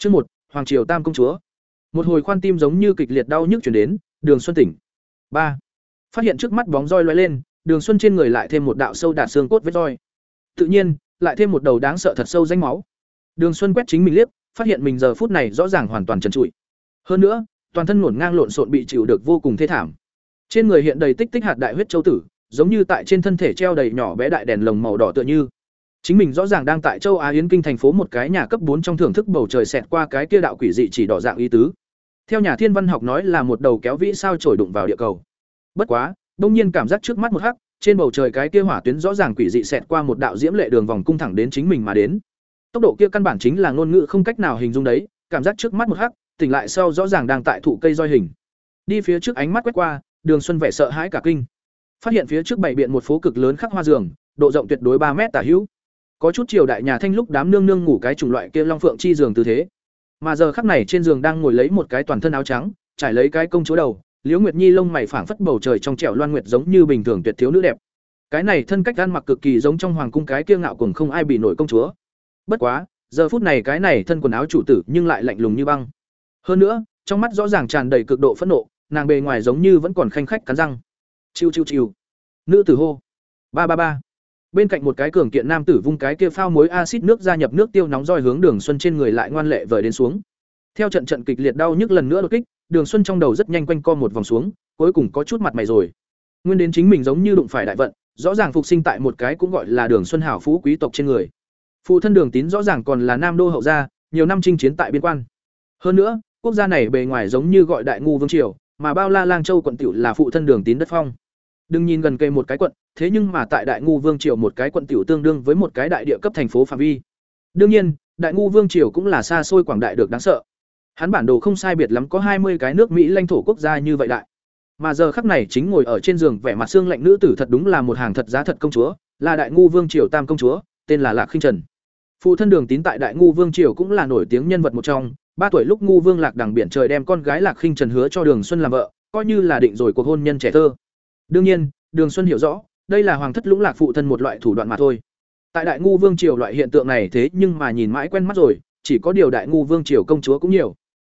Chương một, Hoàng triều Tam công chúa. Một hồi khoan tim giống như kịch liệt đau nhức chuyển đến, Đường Xuân tỉnh. ba Phát hiện trước mắt bóng roi lóe lên, Đường Xuân trên người lại thêm một đạo sâu đạt xương cốt vết roi. Tự nhiên, lại thêm một đầu đáng sợ thật sâu danh máu. Đường Xuân quét chính mình liếc, phát hiện mình giờ phút này rõ ràng hoàn toàn trần trụi. Hơn nữa, toàn thân ngổn ngang lộn xộn bị chịu được vô cùng thê thảm. Trên người hiện đầy tích tích hạt đại huyết châu tử, giống như tại trên thân thể treo đầy nhỏ bé đại đèn lồng màu đỏ tựa như. Chính mình rõ ràng đang tại châu Á Yến kinh thành phố một cái nhà cấp bốn trong thưởng thức bầu trời xẹt qua cái kia đạo quỷ dị chỉ đỏ dạng ý tứ. Theo nhà thiên văn học nói là một đầu kéo vĩ sao trổi đụng vào địa cầu. Bất quá, đông nhiên cảm giác trước mắt một hắc, trên bầu trời cái kia hỏa tuyến rõ ràng quỷ dị xẹt qua một đạo diễm lệ đường vòng cung thẳng đến chính mình mà đến. Tốc độ kia căn bản chính là ngôn ngữ không cách nào hình dung đấy, cảm giác trước mắt một hắc, tỉnh lại sau rõ ràng đang tại thụ cây roi hình. Đi phía trước ánh mắt quét qua, Đường Xuân vẻ sợ hãi cả kinh. Phát hiện phía trước bảy biện một phố cực lớn khắc hoa giường, độ rộng tuyệt đối ba mét tả hữu. Có chút triều đại nhà thanh lúc đám nương nương ngủ cái chủng loại kia long phượng chi giường tư thế. Mà giờ khắc này trên giường đang ngồi lấy một cái toàn thân áo trắng, trải lấy cái công chúa đầu, Liễu Nguyệt Nhi lông mày phảng phất bầu trời trong trẻo loan nguyệt giống như bình thường tuyệt thiếu nữ đẹp. Cái này thân cách ăn mặc cực kỳ giống trong hoàng cung cái kia ngạo cùng không ai bị nổi công chúa. Bất quá, giờ phút này cái này thân quần áo chủ tử nhưng lại lạnh lùng như băng. Hơn nữa, trong mắt rõ ràng tràn đầy cực độ phẫn nộ, nàng bề ngoài giống như vẫn còn khanh khách cắn răng. Chiu chiu chiu. Nữ tử hô. Ba ba ba. Bên cạnh một cái cường kiện nam tử vung cái kia phao muối axit nước gia nhập nước tiêu nóng roi hướng Đường Xuân trên người lại ngoan lệ vời đến xuống. Theo trận trận kịch liệt đau nhức lần nữa đột kích, Đường Xuân trong đầu rất nhanh quanh co một vòng xuống, cuối cùng có chút mặt mày rồi. Nguyên đến chính mình giống như đụng phải đại vận, rõ ràng phục sinh tại một cái cũng gọi là Đường Xuân hảo phú quý tộc trên người. Phụ thân Đường Tín rõ ràng còn là nam đô hậu gia, nhiều năm chinh chiến tại biên quan. Hơn nữa, quốc gia này bề ngoài giống như gọi đại ngu vương triều, mà bao la lang châu quận tiểu là phụ thân Đường Tín đất phong. Đừng nhìn gần kề một cái quận, thế nhưng mà tại đại ngu vương triều một cái quận tiểu tương đương với một cái đại địa cấp thành phố phạm vi. Đương nhiên, đại ngu vương triều cũng là xa xôi quảng đại được đáng sợ. Hắn bản đồ không sai biệt lắm có hai mươi cái nước Mỹ lãnh thổ quốc gia như vậy đại. Mà giờ khắc này chính ngồi ở trên giường vẻ mặt xương lạnh nữ tử thật đúng là một hàng thật giá thật công chúa, là đại ngu vương triều tam công chúa, tên là Lạc Khinh Trần. Phụ thân Đường Tín tại đại ngu vương triều cũng là nổi tiếng nhân vật một trong, ba tuổi lúc ngu vương Lạc đằng biển trời đem con gái Lạc Khinh Trần hứa cho Đường Xuân làm vợ, coi như là định rồi cuộc hôn nhân trẻ thơ. Đương nhiên, Đường Xuân hiểu rõ, đây là hoàng thất lũng lạc phụ thân một loại thủ đoạn mà thôi. Tại đại ngu vương triều loại hiện tượng này thế nhưng mà nhìn mãi quen mắt rồi, chỉ có điều đại ngu vương triều công chúa cũng nhiều.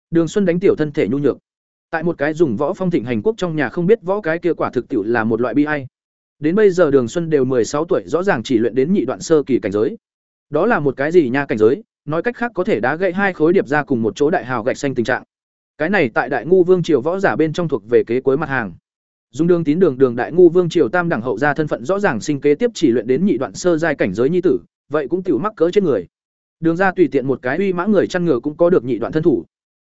Đường Xuân đánh tiểu thân thể nhu nhược. Tại một cái dùng võ phong thịnh hành quốc trong nhà không biết võ cái kia quả thực tiểu là một loại bi ai. Đến bây giờ Đường Xuân đều sáu tuổi rõ ràng chỉ luyện đến nhị đoạn sơ kỳ cảnh giới. Đó là một cái gì nha cảnh giới, nói cách khác có thể đá gãy hai khối điệp ra cùng một chỗ đại hào gạch xanh tình trạng. Cái này tại Đại ngu vương triều võ giả bên trong thuộc về kế cuối mặt hàng. Dung đường tín đường đường Đại ngu vương triều tam đẳng hậu gia thân phận rõ ràng sinh kế tiếp chỉ luyện đến nhị đoạn sơ giai cảnh giới nhi tử, vậy cũng tiểu mắc cỡ trên người. Đường ra tùy tiện một cái uy mã người chăn ngựa cũng có được nhị đoạn thân thủ.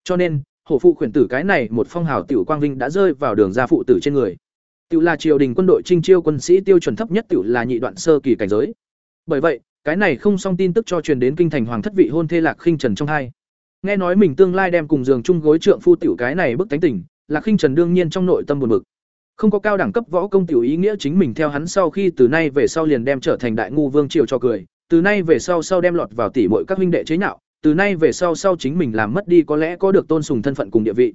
Cho nên, hổ phụ khuyển tử cái này một phong hào tiểu quang vinh đã rơi vào đường ra phụ tử trên người. Tiểu là triều đình quân đội trinh chiêu quân sĩ tiêu chuẩn thấp nhất tiểu là nhị đoạn sơ kỳ cảnh giới. Bởi vậy, cái này không xong tin tức cho truyền đến kinh thành hoàng thất vị hôn thê Lạc Khinh Trần trong hai. Nghe nói mình tương lai đem cùng giường chung gối trượng phu tiểu cái này bức tánh tỉnh, Lạc Khinh Trần đương nhiên trong nội tâm buồn bực. Không có cao đẳng cấp võ công tiểu ý nghĩa chính mình theo hắn sau khi từ nay về sau liền đem trở thành đại ngu vương triều cho cười, từ nay về sau sau đem lọt vào tỷ muội các huynh đệ chế nhạo, từ nay về sau sau chính mình làm mất đi có lẽ có được tôn sùng thân phận cùng địa vị.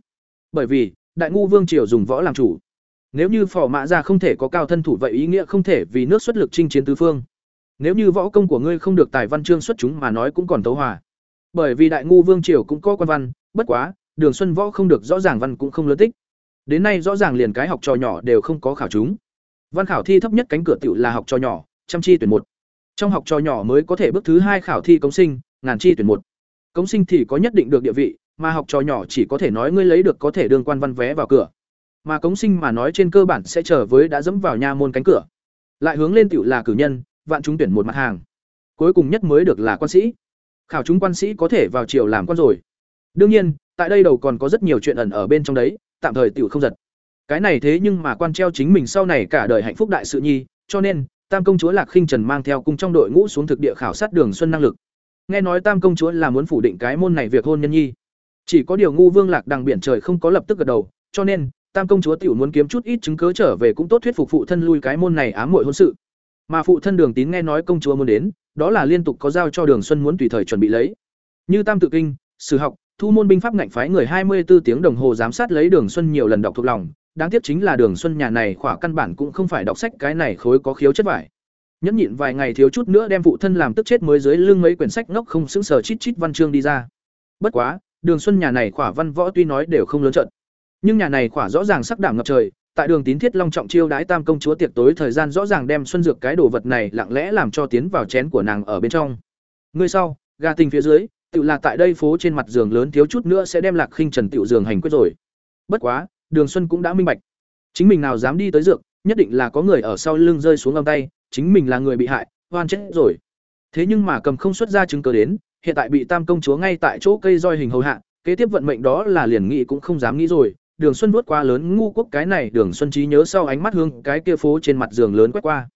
Bởi vì, đại ngu vương triều dùng võ làm chủ. Nếu như phò mã ra không thể có cao thân thủ vậy ý nghĩa không thể vì nước xuất lực chinh chiến tứ phương. Nếu như võ công của ngươi không được tài văn chương xuất chúng mà nói cũng còn tấu hòa. Bởi vì đại ngu vương triều cũng có quan văn, bất quá, Đường Xuân võ không được rõ ràng văn cũng không lớn tích. Đến nay rõ ràng liền cái học trò nhỏ đều không có khảo chúng. Văn khảo thi thấp nhất cánh cửa tiểu là học trò nhỏ, trăm chi tuyển một. Trong học trò nhỏ mới có thể bước thứ hai khảo thi công sinh, ngàn chi tuyển một. Công sinh thì có nhất định được địa vị, mà học trò nhỏ chỉ có thể nói ngươi lấy được có thể đương quan văn vé vào cửa. Mà công sinh mà nói trên cơ bản sẽ trở với đã dẫm vào nha môn cánh cửa. Lại hướng lên tiểu là cử nhân, vạn chúng tuyển một mặt hàng. Cuối cùng nhất mới được là quan sĩ. Khảo chúng quan sĩ có thể vào triều làm quan rồi. Đương nhiên, tại đây đầu còn có rất nhiều chuyện ẩn ở bên trong đấy, tạm thời tiểu không giật. Cái này thế nhưng mà quan treo chính mình sau này cả đời hạnh phúc đại sự nhi, cho nên, Tam công chúa Lạc Khinh Trần mang theo cung trong đội ngũ xuống thực địa khảo sát Đường Xuân năng lực. Nghe nói Tam công chúa là muốn phủ định cái môn này việc hôn nhân nhi. Chỉ có điều ngu Vương Lạc đằng biển trời không có lập tức gật đầu, cho nên, Tam công chúa tiểu muốn kiếm chút ít chứng cứ trở về cũng tốt thuyết phục phụ thân lui cái môn này ám muội hôn sự. Mà phụ thân Đường Tín nghe nói công chúa muốn đến, đó là liên tục có giao cho Đường Xuân muốn tùy thời chuẩn bị lấy. Như Tam tự kinh, sử học, thu môn binh pháp ngạnh phái người hai mươi 24 tiếng đồng hồ giám sát lấy Đường Xuân nhiều lần đọc thuộc lòng, đáng tiếc chính là Đường Xuân nhà này khỏa căn bản cũng không phải đọc sách cái này khối có khiếu chất vải. Nhẫn nhịn vài ngày thiếu chút nữa đem phụ thân làm tức chết mới dưới lưng mấy quyển sách ngốc không xứng sở chít chít văn chương đi ra. bất quá đường xuân nhà này khỏa văn võ tuy nói đều không lớn trận nhưng nhà này khỏa rõ ràng sắc đảm ngập trời tại đường tín thiết long trọng chiêu đái tam công chúa tiệc tối thời gian rõ ràng đem xuân dược cái đồ vật này lặng lẽ làm cho tiến vào chén của nàng ở bên trong người sau gà tình phía dưới tự là tại đây phố trên mặt giường lớn thiếu chút nữa sẽ đem lạc khinh trần tiểu giường hành quyết rồi. Bất quá, đường xuân cũng đã minh bạch. Chính mình nào dám đi tới dược, nhất định là có người ở sau lưng rơi xuống lòng tay, chính mình là người bị hại hoan chết rồi. Thế nhưng mà cầm không xuất ra chứng cớ đến, hiện tại bị tam công chúa ngay tại chỗ cây roi hình hầu hạ, kế tiếp vận mệnh đó là liền nghĩ cũng không dám nghĩ rồi. Đường xuân vuốt quá lớn ngu quốc cái này, đường xuân trí nhớ sau ánh mắt hương cái kia phố trên mặt giường lớn quét qua.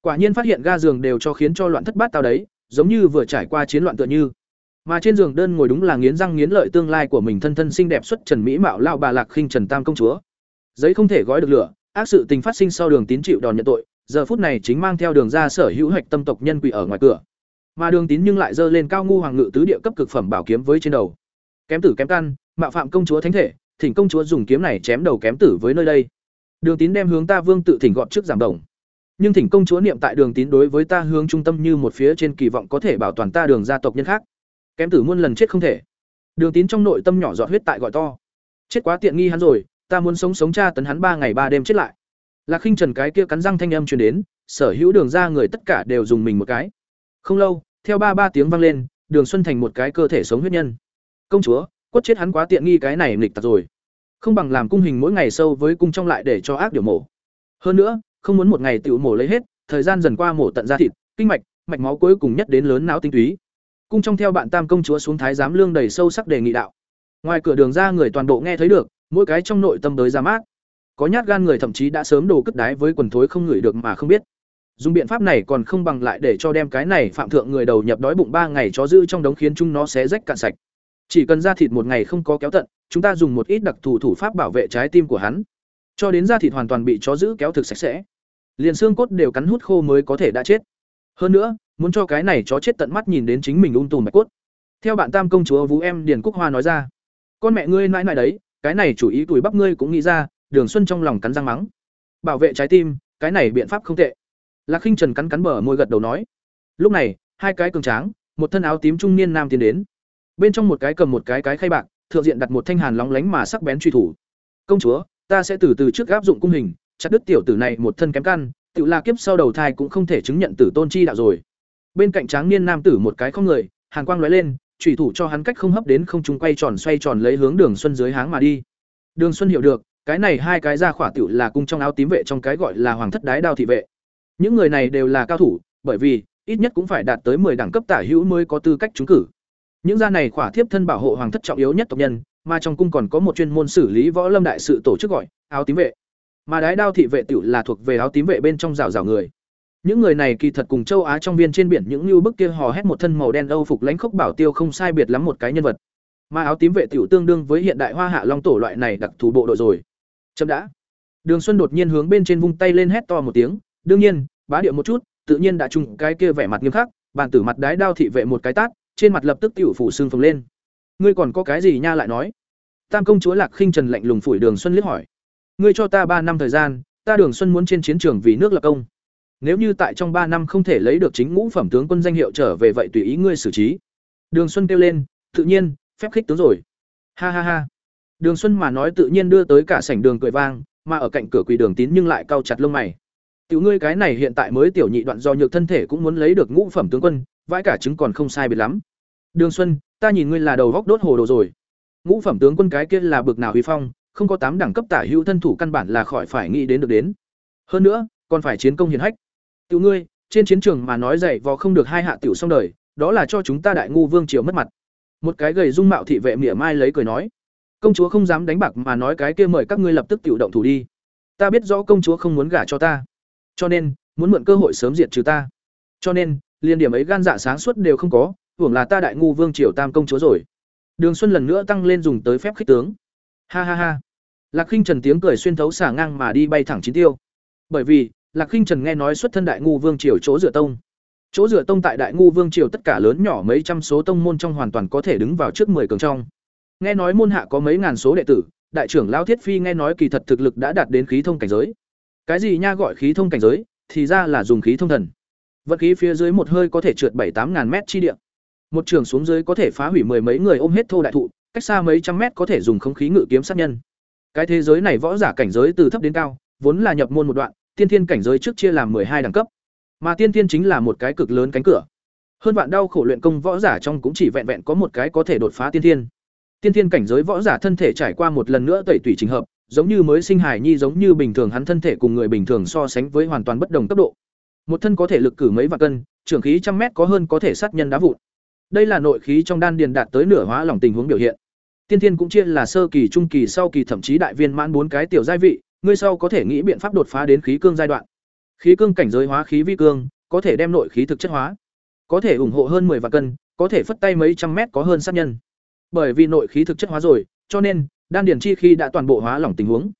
Quả nhiên phát hiện ga giường đều cho khiến cho loạn thất bát tao đấy, giống như vừa trải qua chiến loạn tựa như mà trên giường đơn ngồi đúng là nghiến răng nghiến lợi tương lai của mình thân thân xinh đẹp xuất trần mỹ mạo lao bà lạc khinh trần tam công chúa. Giấy không thể gói được lửa, ác sự tình phát sinh sau đường tín chịu đòn nhận tội, giờ phút này chính mang theo đường ra sở hữu hạch tâm tộc nhân quỷ ở ngoài cửa. Mà đường tín nhưng lại dơ lên cao ngu hoàng ngự tứ địa cấp cực phẩm bảo kiếm với trên đầu. Kém tử kém căn, mạo phạm công chúa thánh thể, thỉnh công chúa dùng kiếm này chém đầu kém tử với nơi đây. Đường tín đem hướng ta vương tự thỉnh gọn trước giảm đồng. Nhưng thỉnh công chúa niệm tại đường tín đối với ta hướng trung tâm như một phía trên kỳ vọng có thể bảo toàn ta đường gia tộc nhân khác kém tử muôn lần chết không thể. Đường tín trong nội tâm nhỏ giọt huyết tại gọi to. Chết quá tiện nghi hắn rồi, ta muốn sống sống cha tấn hắn ba ngày ba đêm chết lại. Lạc khinh trần cái kia cắn răng thanh âm truyền đến, sở hữu đường ra người tất cả đều dùng mình một cái. Không lâu, theo ba ba tiếng vang lên, đường xuân thành một cái cơ thể sống huyết nhân. Công chúa, quất chết hắn quá tiện nghi cái này nghịch tặc rồi. Không bằng làm cung hình mỗi ngày sâu với cung trong lại để cho ác điều mổ. Hơn nữa, không muốn một ngày tự mổ lấy hết, thời gian dần qua mổ tận ra thịt, kinh mạch mạch máu cuối cùng nhất đến lớn não tinh túy cung trong theo bạn tam công chúa xuống thái giám lương đầy sâu sắc đề nghị đạo. Ngoài cửa đường ra người toàn bộ nghe thấy được, mỗi cái trong nội tâm đới ra mát. Có nhát gan người thậm chí đã sớm đồ cất đái với quần thối không ngửi được mà không biết. Dùng biện pháp này còn không bằng lại để cho đem cái này phạm thượng người đầu nhập đói bụng ba ngày chó giữ trong đống khiến chúng nó xé rách cạn sạch. Chỉ cần da thịt một ngày không có kéo tận, chúng ta dùng một ít đặc thù thủ pháp bảo vệ trái tim của hắn. Cho đến da thịt hoàn toàn bị chó giữ kéo thực sạch sẽ, liền xương cốt đều cắn hút khô mới có thể đã chết. Hơn nữa muốn cho cái này chó chết tận mắt nhìn đến chính mình ung tùm bạch cốt. Theo bạn tam công chúa vũ em điền cúc hoa nói ra, con mẹ ngươi mãi mãi đấy, cái này chủ ý tuổi bắp ngươi cũng nghĩ ra, đường xuân trong lòng cắn răng mắng. Bảo vệ trái tim, cái này biện pháp không tệ. Lạc khinh trần cắn cắn bờ môi gật đầu nói, lúc này, hai cái cường tráng, một thân áo tím trung niên nam tiến đến. Bên trong một cái cầm một cái cái khay bạc, thượng diện đặt một thanh hàn lóng lánh mà sắc bén truy thủ. Công chúa, ta sẽ từ từ trước áp dụng cung hình, chặt đứt tiểu tử này một thân kém căn tự là kiếp sau đầu thai cũng không thể chứng nhận tử tôn chi đạo rồi bên cạnh tráng niên nam tử một cái không người, hàn quang lóe lên trùy thủ cho hắn cách không hấp đến không trung quay tròn xoay tròn lấy hướng đường xuân dưới háng mà đi. Đường xuân hiểu được, cái này hai cái ra khỏa tiểu là cung trong áo tím vệ trong cái gọi là hoàng thất đái đao thị vệ. Những người này đều là cao thủ, bởi vì, ít nhất cũng phải đạt tới 10 đẳng cấp tả hữu mới có tư cách trúng cử. Những gia này khỏa thiếp thân bảo hộ hoàng thất trọng yếu nhất tộc nhân, mà trong cung còn có một chuyên môn xử lý võ lâm đại sự tổ chức gọi, áo tím vệ. Mà đái đao thị vệ tiểu là thuộc về áo tím vệ bên trong rào rào người những người này kỳ thật cùng châu Á trong viên trên biển những như bức kia hò hét một thân màu đen Âu phục lãnh khốc bảo tiêu không sai biệt lắm một cái nhân vật. Mà áo tím vệ tiểu tương đương với hiện đại Hoa Hạ Long tổ loại này đặc thù bộ đội rồi. Chấm đã. Đường Xuân đột nhiên hướng bên trên vung tay lên hét to một tiếng, đương nhiên, bá điệu một chút, tự nhiên đã trùng cái kia vẻ mặt nghiêm khắc, bàn tử mặt đái đao thị vệ một cái tát, trên mặt lập tức tiểu phủ sưng phồng lên. Ngươi còn có cái gì nha lại nói? Tam công chúa Lạc Khinh Trần lạnh lùng phủi Đường Xuân liếc hỏi. Ngươi cho ta ba năm thời gian, ta Đường Xuân muốn trên chiến trường vì nước lập công nếu như tại trong ba năm không thể lấy được chính ngũ phẩm tướng quân danh hiệu trở về vậy tùy ý ngươi xử trí. Đường xuân kêu lên, tự nhiên, phép khích tướng rồi. Ha ha ha. Đường xuân mà nói tự nhiên đưa tới cả sảnh đường cười vang, mà ở cạnh cửa quỳ đường tín nhưng lại cau chặt lông mày. Tiểu ngươi cái này hiện tại mới tiểu nhị đoạn do nhược thân thể cũng muốn lấy được ngũ phẩm tướng quân, vãi cả chứng còn không sai biệt lắm. Đường xuân, ta nhìn ngươi là đầu góc đốt hồ đồ rồi. Ngũ phẩm tướng quân cái kia là bực nào huy phong, không có tám đẳng cấp tả hữu thân thủ căn bản là khỏi phải nghĩ đến được đến. Hơn nữa, còn phải chiến công hiển hách. Tiểu ngươi, trên chiến trường mà nói dạy vò không được hai hạ tiểu xong đời, đó là cho chúng ta đại ngu vương triều mất mặt. Một cái gầy dung mạo thị vệ mỉa mai lấy cười nói, công chúa không dám đánh bạc mà nói cái kia mời các ngươi lập tức tiểu động thủ đi. Ta biết rõ công chúa không muốn gả cho ta, cho nên muốn mượn cơ hội sớm diệt trừ ta. Cho nên, liên điểm ấy gan dạ sáng suốt đều không có, hưởng là ta đại ngu vương triều tam công chúa rồi. Đường Xuân lần nữa tăng lên dùng tới phép khích tướng. Ha ha ha. Lạc Khinh Trần tiếng cười xuyên thấu xả ngang mà đi bay thẳng chín tiêu. Bởi vì, Lạc Khinh Trần nghe nói xuất thân Đại ngu vương triều chỗ dựa tông. Chỗ dựa tông tại Đại ngu vương triều tất cả lớn nhỏ mấy trăm số tông môn trong hoàn toàn có thể đứng vào trước 10 cường trong. Nghe nói môn hạ có mấy ngàn số đệ tử, đại trưởng lão Thiết Phi nghe nói kỳ thật thực lực đã đạt đến khí thông cảnh giới. Cái gì nha gọi khí thông cảnh giới, thì ra là dùng khí thông thần. vật khí phía dưới một hơi có thể trượt bảy tám ngàn mét chi địa. một trường xuống dưới có thể phá hủy mười mấy người ôm hết thô đại thụ cách xa mấy trăm mét có thể dùng không khí ngự kiếm sát nhân cái thế giới này võ giả cảnh giới từ thấp đến cao vốn là nhập môn một đoạn tiên thiên cảnh giới trước chia làm hai đẳng cấp. Mà tiên thiên chính là một cái cực lớn cánh cửa. Hơn vạn đau khổ luyện công võ giả trong cũng chỉ vẹn vẹn có một cái có thể đột phá tiên thiên. Tiên thiên cảnh giới võ giả thân thể trải qua một lần nữa tẩy tủy trình hợp, giống như mới sinh hài nhi giống như bình thường hắn thân thể cùng người bình thường so sánh với hoàn toàn bất đồng tốc độ. Một thân có thể lực cử mấy vạn cân, trưởng khí trăm mét có hơn có thể sát nhân đá vụn. Đây là nội khí trong đan điền đạt tới nửa hóa lỏng tình huống biểu hiện. Tiên thiên cũng chia là sơ kỳ, trung kỳ, sau kỳ, thậm chí đại viên mãn bốn cái tiểu giai vị ngươi sau có thể nghĩ biện pháp đột phá đến khí cương giai đoạn. Khí cương cảnh giới hóa khí vi cương, có thể đem nội khí thực chất hóa. Có thể ủng hộ hơn 10 vạn cân, có thể phất tay mấy trăm mét có hơn sát nhân. Bởi vì nội khí thực chất hóa rồi, cho nên, đan điền chi khi đã toàn bộ hóa lỏng tình huống.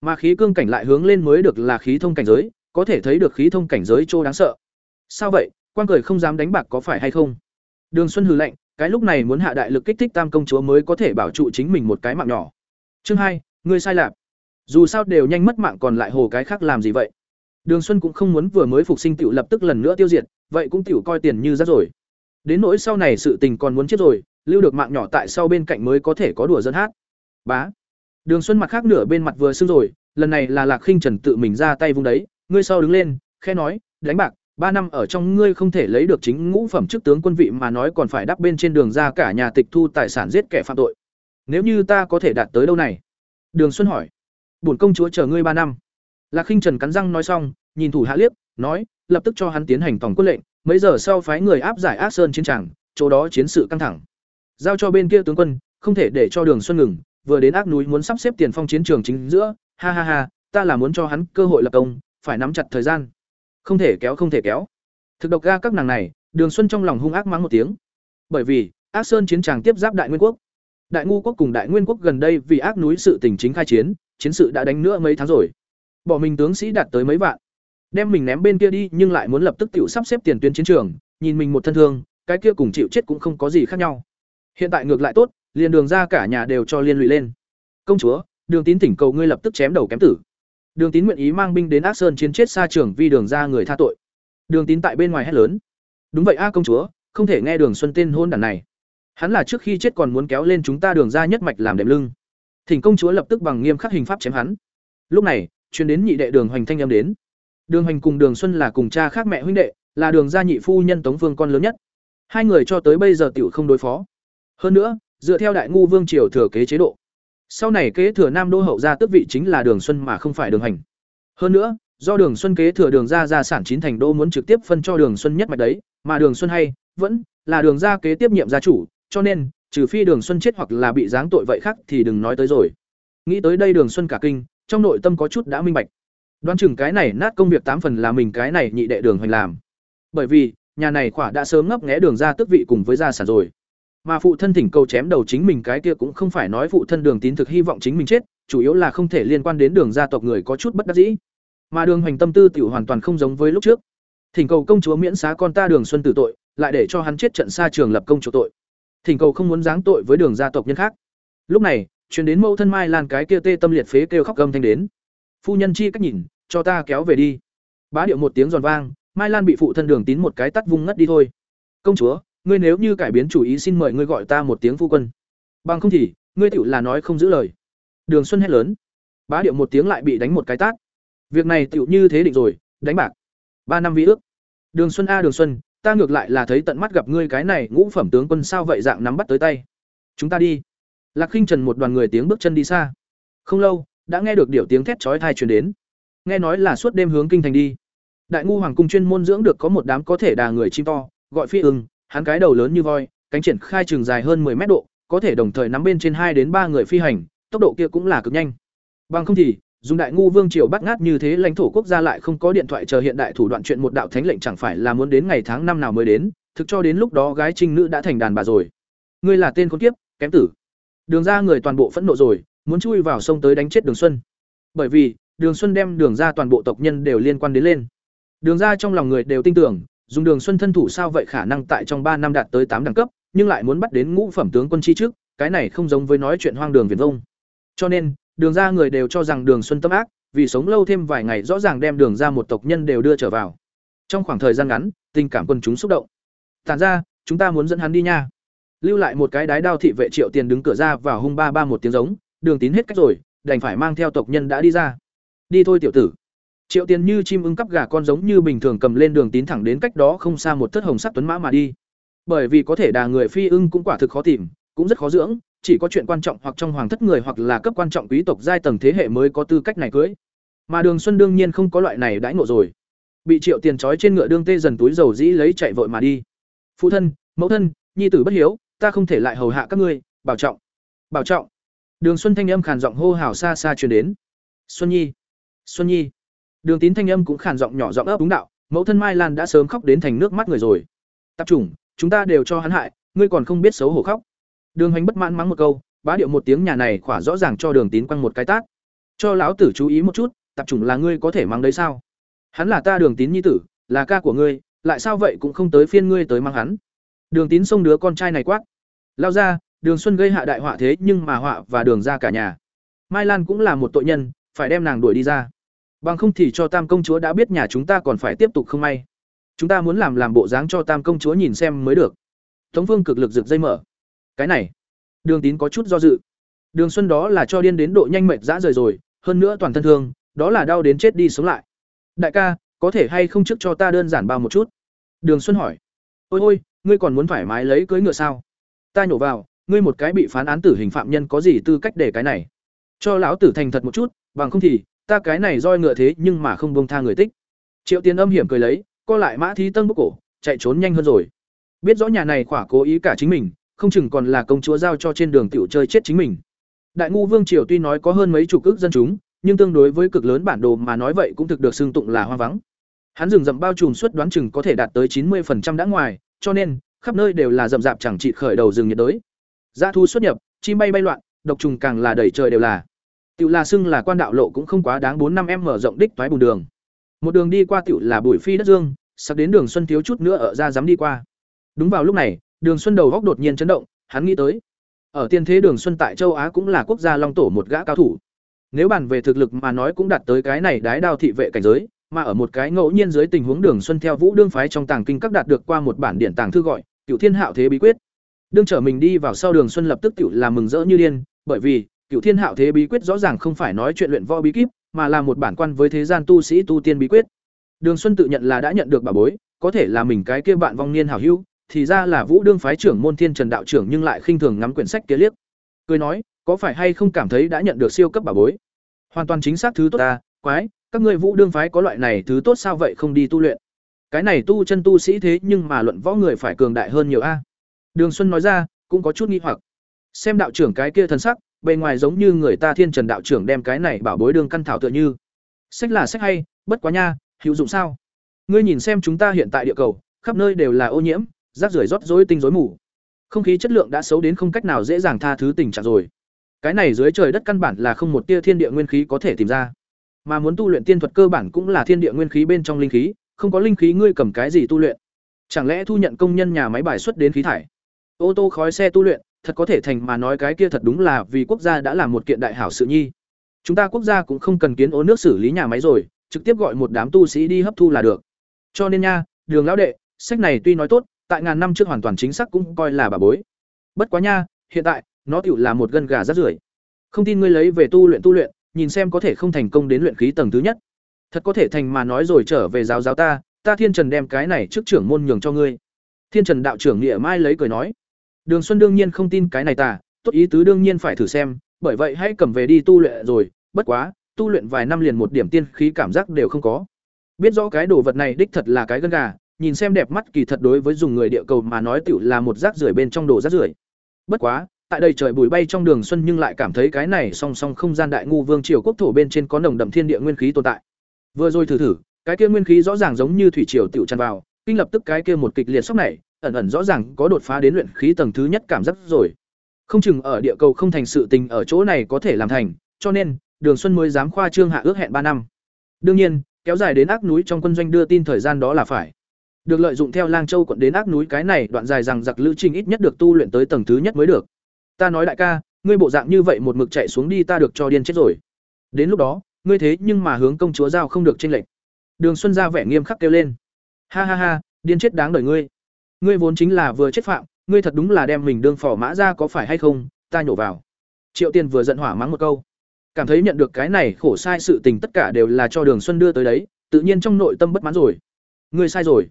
Mà khí cương cảnh lại hướng lên mới được là khí thông cảnh giới, có thể thấy được khí thông cảnh giới chỗ đáng sợ. Sao vậy? Quan cười không dám đánh bạc có phải hay không? Đường xuân hừ lạnh, cái lúc này muốn hạ đại lực kích thích tam công chúa mới có thể bảo trụ chính mình một cái mạng nhỏ. Chương hai, ngươi sai lạc dù sao đều nhanh mất mạng còn lại hồ cái khác làm gì vậy? Đường xuân cũng không muốn vừa mới phục sinh tiểu lập tức lần nữa tiêu diệt, vậy cũng tiểu coi tiền như rác rồi. Đến nỗi sau này sự tình còn muốn chết rồi, lưu được mạng nhỏ tại sau bên cạnh mới có thể có đùa dân hát. Bá. Đường xuân mặt khác nửa bên mặt vừa sưng rồi, lần này là lạc khinh trần tự mình ra tay vung đấy, ngươi sau đứng lên, khe nói, đánh bạc, ba năm ở trong ngươi không thể lấy được chính ngũ phẩm chức tướng quân vị mà nói còn phải đắp bên trên đường ra cả nhà tịch thu tài sản giết kẻ phạm tội. Nếu như ta có thể đạt tới đâu này? Đường xuân hỏi bổn công chúa chờ ngươi ba năm. Lạc khinh trần cắn răng nói xong, nhìn thủ hạ liếc, nói, lập tức cho hắn tiến hành tổng quân lệnh, mấy giờ sau phái người áp giải ác sơn chiến tràng, chỗ đó chiến sự căng thẳng. Giao cho bên kia tướng quân, không thể để cho đường xuân ngừng, vừa đến ác núi muốn sắp xếp tiền phong chiến trường chính giữa, ha ha ha, ta là muốn cho hắn cơ hội lập công, phải nắm chặt thời gian. Không thể kéo, không thể kéo. Thực độc ga các nàng này, đường xuân trong lòng hung ác mắng một tiếng. Bởi vì, ác sơn chiến tràng tiếp giáp đại nguyên quốc. Đại ngu quốc cùng đại nguyên quốc gần đây vì ác núi sự tình chính khai chiến chiến sự đã đánh nữa mấy tháng rồi. Bỏ mình tướng sĩ đạt tới mấy vạn. Đem mình ném bên kia đi, nhưng lại muốn lập tức tự sắp xếp tiền tuyến chiến trường, nhìn mình một thân thương, cái kia cùng chịu chết cũng không có gì khác nhau. Hiện tại ngược lại tốt, liền đường ra cả nhà đều cho liên lụy lên. Công chúa, đường tín thỉnh cầu ngươi lập tức chém đầu kém tử. Đường tín nguyện ý mang binh đến ác sơn chiến chết xa trường vì đường ra người tha tội. Đường tín tại bên ngoài hét lớn. Đúng vậy a, công chúa, không thể nghe đường xuân tên hôn đàn này. Hắn là trước khi chết còn muốn kéo lên chúng ta đường ra nhất mạch làm đệm lưng thỉnh công chúa lập tức bằng nghiêm khắc hình pháp chém hắn. Lúc này chuyến đến nhị đệ đường hoành thanh âm đến. Đường hoành cùng đường xuân là cùng cha khác mẹ huynh đệ, là đường gia nhị phu nhân tống vương con lớn nhất. Hai người cho tới bây giờ tiểu không đối phó. Hơn nữa, dựa theo đại ngu vương triều thừa kế chế độ. Sau này kế thừa nam đô hậu gia tước vị chính là đường xuân mà không phải đường hành hơn nữa, do đường xuân kế thừa đường gia gia sản chín thành đô muốn trực tiếp phân cho đường xuân nhất mạch đấy, mà đường xuân hay vẫn là đường gia kế tiếp nhiệm gia chủ, cho nên trừ phi đường xuân chết hoặc là bị giáng tội vậy khác thì đừng nói tới rồi. Nghĩ tới đây đường xuân cả kinh, trong nội tâm có chút đã minh bạch. Đoán chừng cái này nát công việc tám phần là mình cái này nhị đệ đường hoành làm. Bởi vì, nhà này khỏa đã sớm ngấp nghé đường ra tước vị cùng với gia sản rồi. Mà phụ thân thỉnh cầu chém đầu chính mình cái kia cũng không phải nói phụ thân đường tín thực hy vọng chính mình chết, chủ yếu là không thể liên quan đến đường gia tộc người có chút bất đắc dĩ. Mà đường hoành tâm tư tiểu hoàn toàn không giống với lúc trước. Thỉnh cầu công chúa miễn xá con ta đường xuân tử tội, lại để cho hắn chết trận xa trường lập công chủ tội thỉnh cầu không muốn giáng tội với đường gia tộc nhân khác. Lúc này chuyển đến mẫu thân mai lan cái kia tê tâm liệt phế kêu khóc gầm thanh đến. Phu nhân chi cách nhìn, cho ta kéo về đi. Bá điệu một tiếng giòn vang, mai lan bị phụ thân đường tín một cái tắt vung ngất đi thôi. Công chúa, ngươi nếu như cải biến chủ ý xin mời ngươi gọi ta một tiếng phu quân. Bằng không thì, ngươi tựu là nói không giữ lời. Đường xuân hét lớn. Bá điệu một tiếng lại bị đánh một cái tát. Việc này tựu như thế định rồi, đánh bạc. Ba năm vi ước. Đường xuân a, đường xuân ta ngược lại là thấy tận mắt gặp ngươi cái này ngũ phẩm tướng quân sao vậy dạng nắm bắt tới tay. Chúng ta đi. Lạc khinh trần một đoàn người tiếng bước chân đi xa. Không lâu, đã nghe được điệu tiếng thét chói thai truyền đến. Nghe nói là suốt đêm hướng kinh thành đi. Đại ngu hoàng cung chuyên môn dưỡng được có một đám có thể đà người chim to, gọi phi ưng, hắn cái đầu lớn như voi, cánh triển khai trường dài hơn 10 mét độ, có thể đồng thời nắm bên trên hai đến ba người phi hành, tốc độ kia cũng là cực nhanh. Bằng không thì dùng đại ngu vương triều bắt ngát như thế lãnh thổ quốc gia lại không có điện thoại chờ hiện đại thủ đoạn chuyện một đạo thánh lệnh chẳng phải là muốn đến ngày tháng năm nào mới đến, thực cho đến lúc đó gái trinh nữ đã thành đàn bà rồi. Ngươi là tên con kiếp, kém tử. Đường ra người toàn bộ phẫn nộ rồi, muốn chui vào sông tới đánh chết đường xuân. Bởi vì, đường xuân đem đường ra toàn bộ tộc nhân đều liên quan đến lên. Đường ra trong lòng người đều tin tưởng, dùng đường xuân thân thủ sao vậy khả năng tại trong ba năm đạt tới tám đẳng cấp, nhưng lại muốn bắt đến ngũ phẩm tướng quân chi trước, cái này không giống với nói chuyện hoang đường viền vông. Cho nên đường ra người đều cho rằng đường xuân tâm ác, vì sống lâu thêm vài ngày rõ ràng đem đường ra một tộc nhân đều đưa trở vào. Trong khoảng thời gian ngắn, tình cảm quân chúng xúc động. Tàn ra, chúng ta muốn dẫn hắn đi nha. Lưu lại một cái đái đao thị vệ triệu tiền đứng cửa ra và hung ba ba một tiếng giống, đường tín hết cách rồi, đành phải mang theo tộc nhân đã đi ra. Đi thôi tiểu tử. Triệu tiền như chim ưng cắp gà con giống như bình thường cầm lên đường tín thẳng đến cách đó không xa một thất hồng sắc tuấn mã mà đi. Bởi vì có thể đà người phi ưng cũng quả thực khó tìm, cũng rất khó dưỡng chỉ có chuyện quan trọng hoặc trong hoàng thất người hoặc là cấp quan trọng quý tộc giai tầng thế hệ mới có tư cách này cưới. Mà đường xuân đương nhiên không có loại này đãi ngộ rồi. Bị triệu tiền trói trên ngựa đương tê dần túi dầu dĩ lấy chạy vội mà đi. Phụ thân, mẫu thân, nhi tử bất hiếu, ta không thể lại hầu hạ các ngươi, bảo trọng bảo trọng. Đường xuân thanh âm khàn giọng hô hào xa xa truyền đến. Xuân nhi xuân nhi. Đường tín thanh âm cũng khàn giọng nhỏ giọng ấp đúng đạo, mẫu thân mai lan đã sớm khóc đến thành nước mắt người rồi. Tập trung chúng ta đều cho hắn hại, ngươi còn không biết xấu hổ khóc đường hoành bất mãn mắng một câu, bá điệu một tiếng nhà này khỏa rõ ràng cho đường tín quăng một cái tát. Cho lão tử chú ý một chút, tập chủng là ngươi có thể mang đấy sao? Hắn là ta đường tín nhi tử, là ca của ngươi, lại sao vậy cũng không tới phiên ngươi tới mang hắn. Đường tín xông đứa con trai này quát. Lao ra, đường xuân gây hạ đại họa thế nhưng mà họa và đường ra cả nhà. Mai lan cũng là một tội nhân, phải đem nàng đuổi đi ra. Bằng không thì cho tam công chúa đã biết nhà chúng ta còn phải tiếp tục không may. Chúng ta muốn làm làm bộ dáng cho tam công chúa nhìn xem mới được. Tống Vương cực lực rực dây mở cái này, đường tín có chút do dự. Đường xuân đó là cho điên đến độ nhanh mệt dã rời rồi, hơn nữa toàn thân thương, đó là đau đến chết đi sống lại. Đại ca, có thể hay không trước cho ta đơn giản bao một chút? Đường xuân hỏi. Ôi ôi, ngươi còn muốn thoải mái lấy cưới ngựa sao? Ta nhổ vào, ngươi một cái bị phán án tử hình phạm nhân có gì tư cách để cái này? Cho lão tử thành thật một chút, bằng không thì, ta cái này roi ngựa thế nhưng mà không bông tha người tích. Triệu tiền âm hiểm cười lấy, co lại mã thí tân bốc cổ, chạy trốn nhanh hơn rồi. Biết rõ nhà này khỏa cố ý cả chính mình không chừng còn là công chúa giao cho trên đường tiểu chơi chết chính mình đại ngu vương triều tuy nói có hơn mấy chục ước dân chúng nhưng tương đối với cực lớn bản đồ mà nói vậy cũng thực được xưng tụng là hoa vắng hắn rừng rậm bao trùm suất đoán chừng có thể đạt tới chín 90% đã ngoài cho nên khắp nơi đều là rậm rạp chẳng trị khởi đầu rừng nhiệt đới Dã thu xuất nhập, chim bay bay loạn, độc trùng càng là đầy trời đều là. Tiểu là xưng là quan đạo lộ cũng không quá đáng bốn năm em mở rộng đích toái bùn đường. Một đường đi qua tiểu là bụi phi đất dương, sắp đến đường xuân thiếu chút nữa ở ra dám đi qua. Đúng vào lúc này, Đường Xuân đầu góc đột nhiên chấn động, hắn nghĩ tới. Ở tiên thế Đường Xuân tại châu Á cũng là quốc gia long tổ một gã cao thủ. Nếu bàn về thực lực mà nói cũng đạt tới cái này đái đao thị vệ cảnh giới, mà ở một cái ngẫu nhiên dưới tình huống Đường Xuân theo Vũ đương phái trong tàng kinh các đạt được qua một bản điện tàng thư gọi, Cửu Thiên Hạo Thế bí quyết. Đương trở mình đi vào sau đường xuân lập tức tiểu là mừng rỡ như điên, bởi vì, Cửu Thiên Hạo Thế bí quyết rõ ràng không phải nói chuyện luyện võ bí kíp, mà là một bản quan với thế gian tu sĩ tu tiên bí quyết. Đường Xuân tự nhận là đã nhận được bảo bối, có thể là mình cái kia bạn vong niên hảo hữu, thì ra là Vũ đương phái trưởng môn Thiên Trần đạo trưởng nhưng lại khinh thường ngắm quyển sách kia liếc. Cười nói, có phải hay không cảm thấy đã nhận được siêu cấp bảo bối? Hoàn toàn chính xác thứ tốt ta, quái, các ngươi Vũ đương phái có loại này thứ tốt sao vậy không đi tu luyện? Cái này tu chân tu sĩ thế nhưng mà luận võ người phải cường đại hơn nhiều a. Đường Xuân nói ra, cũng có chút nghi hoặc. Xem đạo trưởng cái kia thần sắc, bề ngoài giống như người ta Thiên Trần đạo trưởng đem cái này bảo bối đường căn thảo tựa như. Sách là sách hay, bất quá nha, hữu dụng sao? Ngươi nhìn xem chúng ta hiện tại địa cầu, khắp nơi đều là ô nhiễm, rác rưởi rót rối tinh rối mù. Không khí chất lượng đã xấu đến không cách nào dễ dàng tha thứ tình trạng rồi. Cái này dưới trời đất căn bản là không một tia thiên địa nguyên khí có thể tìm ra. Mà muốn tu luyện tiên thuật cơ bản cũng là thiên địa nguyên khí bên trong linh khí, không có linh khí ngươi cầm cái gì tu luyện? Chẳng lẽ thu nhận công nhân nhà máy bài xuất đến khí thải? ô tô khói xe tu luyện thật có thể thành mà nói cái kia thật đúng là vì quốc gia đã làm một kiện đại hảo sự nhi chúng ta quốc gia cũng không cần kiến ố nước xử lý nhà máy rồi trực tiếp gọi một đám tu sĩ đi hấp thu là được cho nên nha đường lão đệ sách này tuy nói tốt tại ngàn năm trước hoàn toàn chính xác cũng coi là bà bối. Bất quá nha hiện tại nó tựu là một gân gà rát rưởi. Không tin ngươi lấy về tu luyện tu luyện nhìn xem có thể không thành công đến luyện khí tầng thứ nhất. Thật có thể thành mà nói rồi trở về giáo giáo ta ta thiên trần đem cái này trước trưởng môn nhường cho ngươi. Thiên trần đạo trưởng nghĩa mai lấy cười nói. Đường Xuân đương nhiên không tin cái này ta, tốt ý tứ đương nhiên phải thử xem, bởi vậy hãy cầm về đi tu luyện rồi, bất quá, tu luyện vài năm liền một điểm tiên khí cảm giác đều không có. Biết rõ cái đồ vật này đích thật là cái gân gà, nhìn xem đẹp mắt kỳ thật đối với dùng người địa cầu mà nói tiểu là một rác rưởi bên trong đồ rác rưởi. Bất quá, tại đây trời bụi bay trong đường xuân nhưng lại cảm thấy cái này song song không gian đại ngu vương triều quốc thổ bên trên có nồng đậm thiên địa nguyên khí tồn tại. Vừa rồi thử thử, cái kia nguyên khí rõ ràng giống như thủy triều tiểu tràn vào, kinh lập tức cái kia một kịch liệt sốc này, ẩn ẩn rõ ràng có đột phá đến luyện khí tầng thứ nhất cảm giác rồi. Không chừng ở địa cầu không thành sự tình ở chỗ này có thể làm thành, cho nên, Đường Xuân mới dám khoa trương hạ ước hẹn ba năm. Đương nhiên, kéo dài đến ác núi trong quân doanh đưa tin thời gian đó là phải. Được lợi dụng theo Lang Châu quận đến ác núi cái này, đoạn dài rằng giặc lữ trình ít nhất được tu luyện tới tầng thứ nhất mới được. Ta nói đại ca, ngươi bộ dạng như vậy một mực chạy xuống đi ta được cho điên chết rồi. Đến lúc đó, ngươi thế nhưng mà hướng công chúa giao không được chênh lệch. Đường Xuân ra vẻ nghiêm khắc kêu lên. Ha ha ha, điên chết đáng đời ngươi ngươi vốn chính là vừa chết phạm ngươi thật đúng là đem mình đương phỏ mã ra có phải hay không ta nhổ vào triệu tiên vừa giận hỏa mắng một câu cảm thấy nhận được cái này khổ sai sự tình tất cả đều là cho đường xuân đưa tới đấy tự nhiên trong nội tâm bất mãn rồi ngươi sai rồi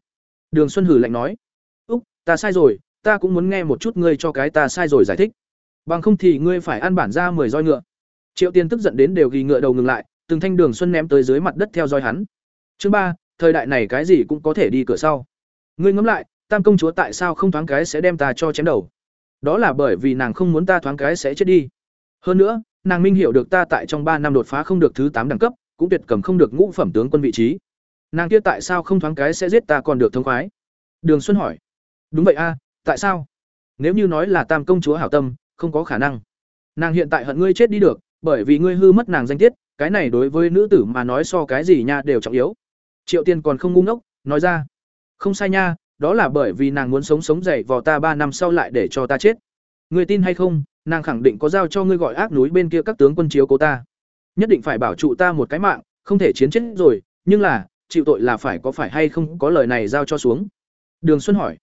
đường xuân hử lạnh nói, úc, ta sai rồi, ta cũng muốn nghe một chút ngươi cho cái ta sai rồi giải thích. Bằng không thì ngươi phải ăn bản ra mười roi ngựa. Triệu Tiên tức giận đến đều ghi ngựa đầu ngừng lại, từng thanh đường xuân ném tới dưới mặt đất theo dõi hắn. Chương ba, thời đại này cái gì cũng có thể đi cửa sau. Ngươi ngẫm lại, tam công chúa tại sao không thoáng cái sẽ đem ta cho chém đầu? Đó là bởi vì nàng không muốn ta thoáng cái sẽ chết đi. Hơn nữa, nàng minh hiểu được ta tại trong ba năm đột phá không được thứ tám đẳng cấp, cũng tuyệt cầm không được ngũ phẩm tướng quân vị trí nàng kia tại sao không thoáng cái sẽ giết ta còn được thông khoái? Đường xuân hỏi. Đúng vậy a, tại sao? Nếu như nói là tam công chúa hảo tâm, không có khả năng. Nàng hiện tại hận ngươi chết đi được, bởi vì ngươi hư mất nàng danh tiết, cái này đối với nữ tử mà nói so cái gì nha đều trọng yếu. Triệu tiên còn không ngu ngốc, nói ra. Không sai nha, đó là bởi vì nàng muốn sống sống dậy vào ta ba năm sau lại để cho ta chết. Người tin hay không, nàng khẳng định có giao cho ngươi gọi ác núi bên kia các tướng quân chiếu cố ta. Nhất định phải bảo trụ ta một cái mạng, không thể chiến chết rồi, nhưng là chịu tội là phải có phải hay không có lời này giao cho xuống? Đường xuân hỏi.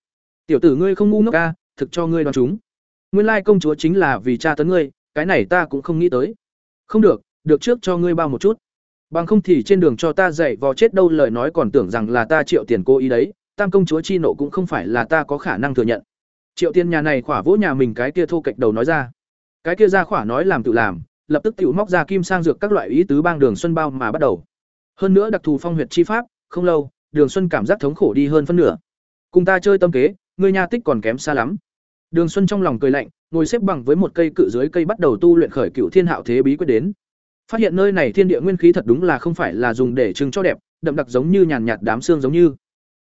Tiểu tử ngươi không ngu ngốc ca, thực cho ngươi đoán chúng. Nguyên lai công chúa chính là vì cha tấn ngươi, cái này ta cũng không nghĩ tới. Không được được trước cho ngươi bao một chút. Bằng không thì trên đường cho ta dạy vò chết đâu lời nói còn tưởng rằng là ta triệu tiền cô ý đấy, tam công chúa chi nộ cũng không phải là ta có khả năng thừa nhận. Triệu tiền nhà này khỏa vỗ nhà mình cái kia thô kệch đầu nói ra. Cái kia ra khỏa nói làm tự làm, lập tức tự móc ra kim sang dược các loại ý tứ bang đường xuân bao mà bắt đầu hơn nữa đặc thù phong huyệt chi pháp, không lâu, đường xuân cảm giác thống khổ đi hơn phân nửa. Cùng ta chơi tâm kế người nhà tích còn kém xa lắm. Đường xuân trong lòng cười lạnh, ngồi xếp bằng với một cây cự dưới cây bắt đầu tu luyện khởi cựu thiên hạo thế bí quyết đến. Phát hiện nơi này thiên địa nguyên khí thật đúng là không phải là dùng để trưng cho đẹp, đậm đặc giống như nhàn nhạt đám xương giống như.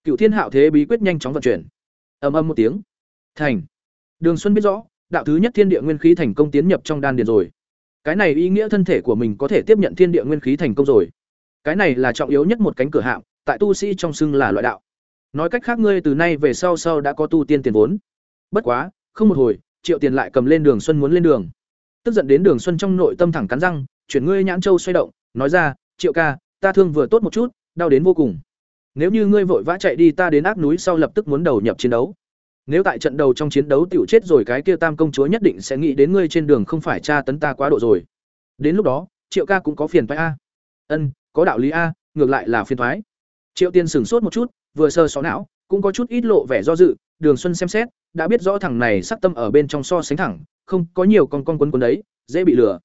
Cựu thiên hạo thế bí quyết nhanh chóng vận chuyển. Ầm ầm một tiếng. Thành. Đường xuân biết rõ, đạo thứ nhất thiên địa nguyên khí thành công tiến nhập trong đan điền rồi. Cái này ý nghĩa thân thể của mình có thể tiếp nhận thiên địa nguyên khí thành công rồi cái này là trọng yếu nhất một cánh cửa hạng, tại tu sĩ trong xưng là loại đạo. Nói cách khác ngươi từ nay về sau sau đã có tu tiên tiền vốn. Bất quá, không một hồi, triệu tiền lại cầm lên đường xuân muốn lên đường. Tức giận đến đường xuân trong nội tâm thẳng cắn răng, chuyển ngươi nhãn châu xoay động, nói ra, triệu ca, ta thương vừa tốt một chút, đau đến vô cùng. Nếu như ngươi vội vã chạy đi, ta đến ác núi sau lập tức muốn đầu nhập chiến đấu. Nếu tại trận đầu trong chiến đấu tiểu chết rồi cái kia tam công chúa nhất định sẽ nghĩ đến ngươi trên đường không phải tra tấn ta quá độ rồi. Đến lúc đó, triệu ca cũng có phiền thoái a. Ân có đạo lý a, ngược lại là phiền thoái triệu tiên sửng sốt một chút, vừa sơ xó não, cũng có chút ít lộ vẻ do dự, đường xuân xem xét, đã biết rõ thằng này sắc tâm ở bên trong so sánh thẳng, không có nhiều con con quấn quấn đấy, dễ bị lừa.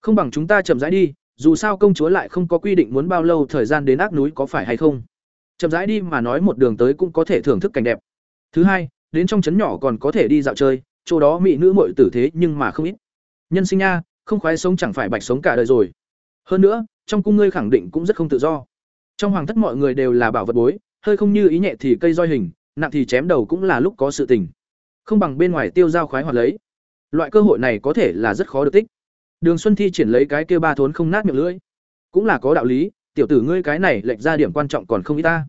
Không bằng chúng ta chậm rãi đi, dù sao công chúa lại không có quy định muốn bao lâu thời gian đến ác núi có phải hay không. Chậm rãi đi mà nói một đường tới cũng có thể thưởng thức cảnh đẹp. Thứ hai, đến trong trấn nhỏ còn có thể đi dạo chơi, chỗ đó mỹ nữ muội tử thế nhưng mà không ít. Nhân sinh nha, không khoái sống chẳng phải bạch sống cả đời rồi. Hơn nữa trong cung ngươi khẳng định cũng rất không tự do. Trong hoàng thất mọi người đều là bảo vật bối, hơi không như ý nhẹ thì cây roi hình, nặng thì chém đầu cũng là lúc có sự tình. Không bằng bên ngoài tiêu giao khoái hoạt lấy. Loại cơ hội này có thể là rất khó được tích. Đường xuân thi triển lấy cái kia ba thốn không nát miệng lưỡi. Cũng là có đạo lý, tiểu tử ngươi cái này lệch ra điểm quan trọng còn không ít ta.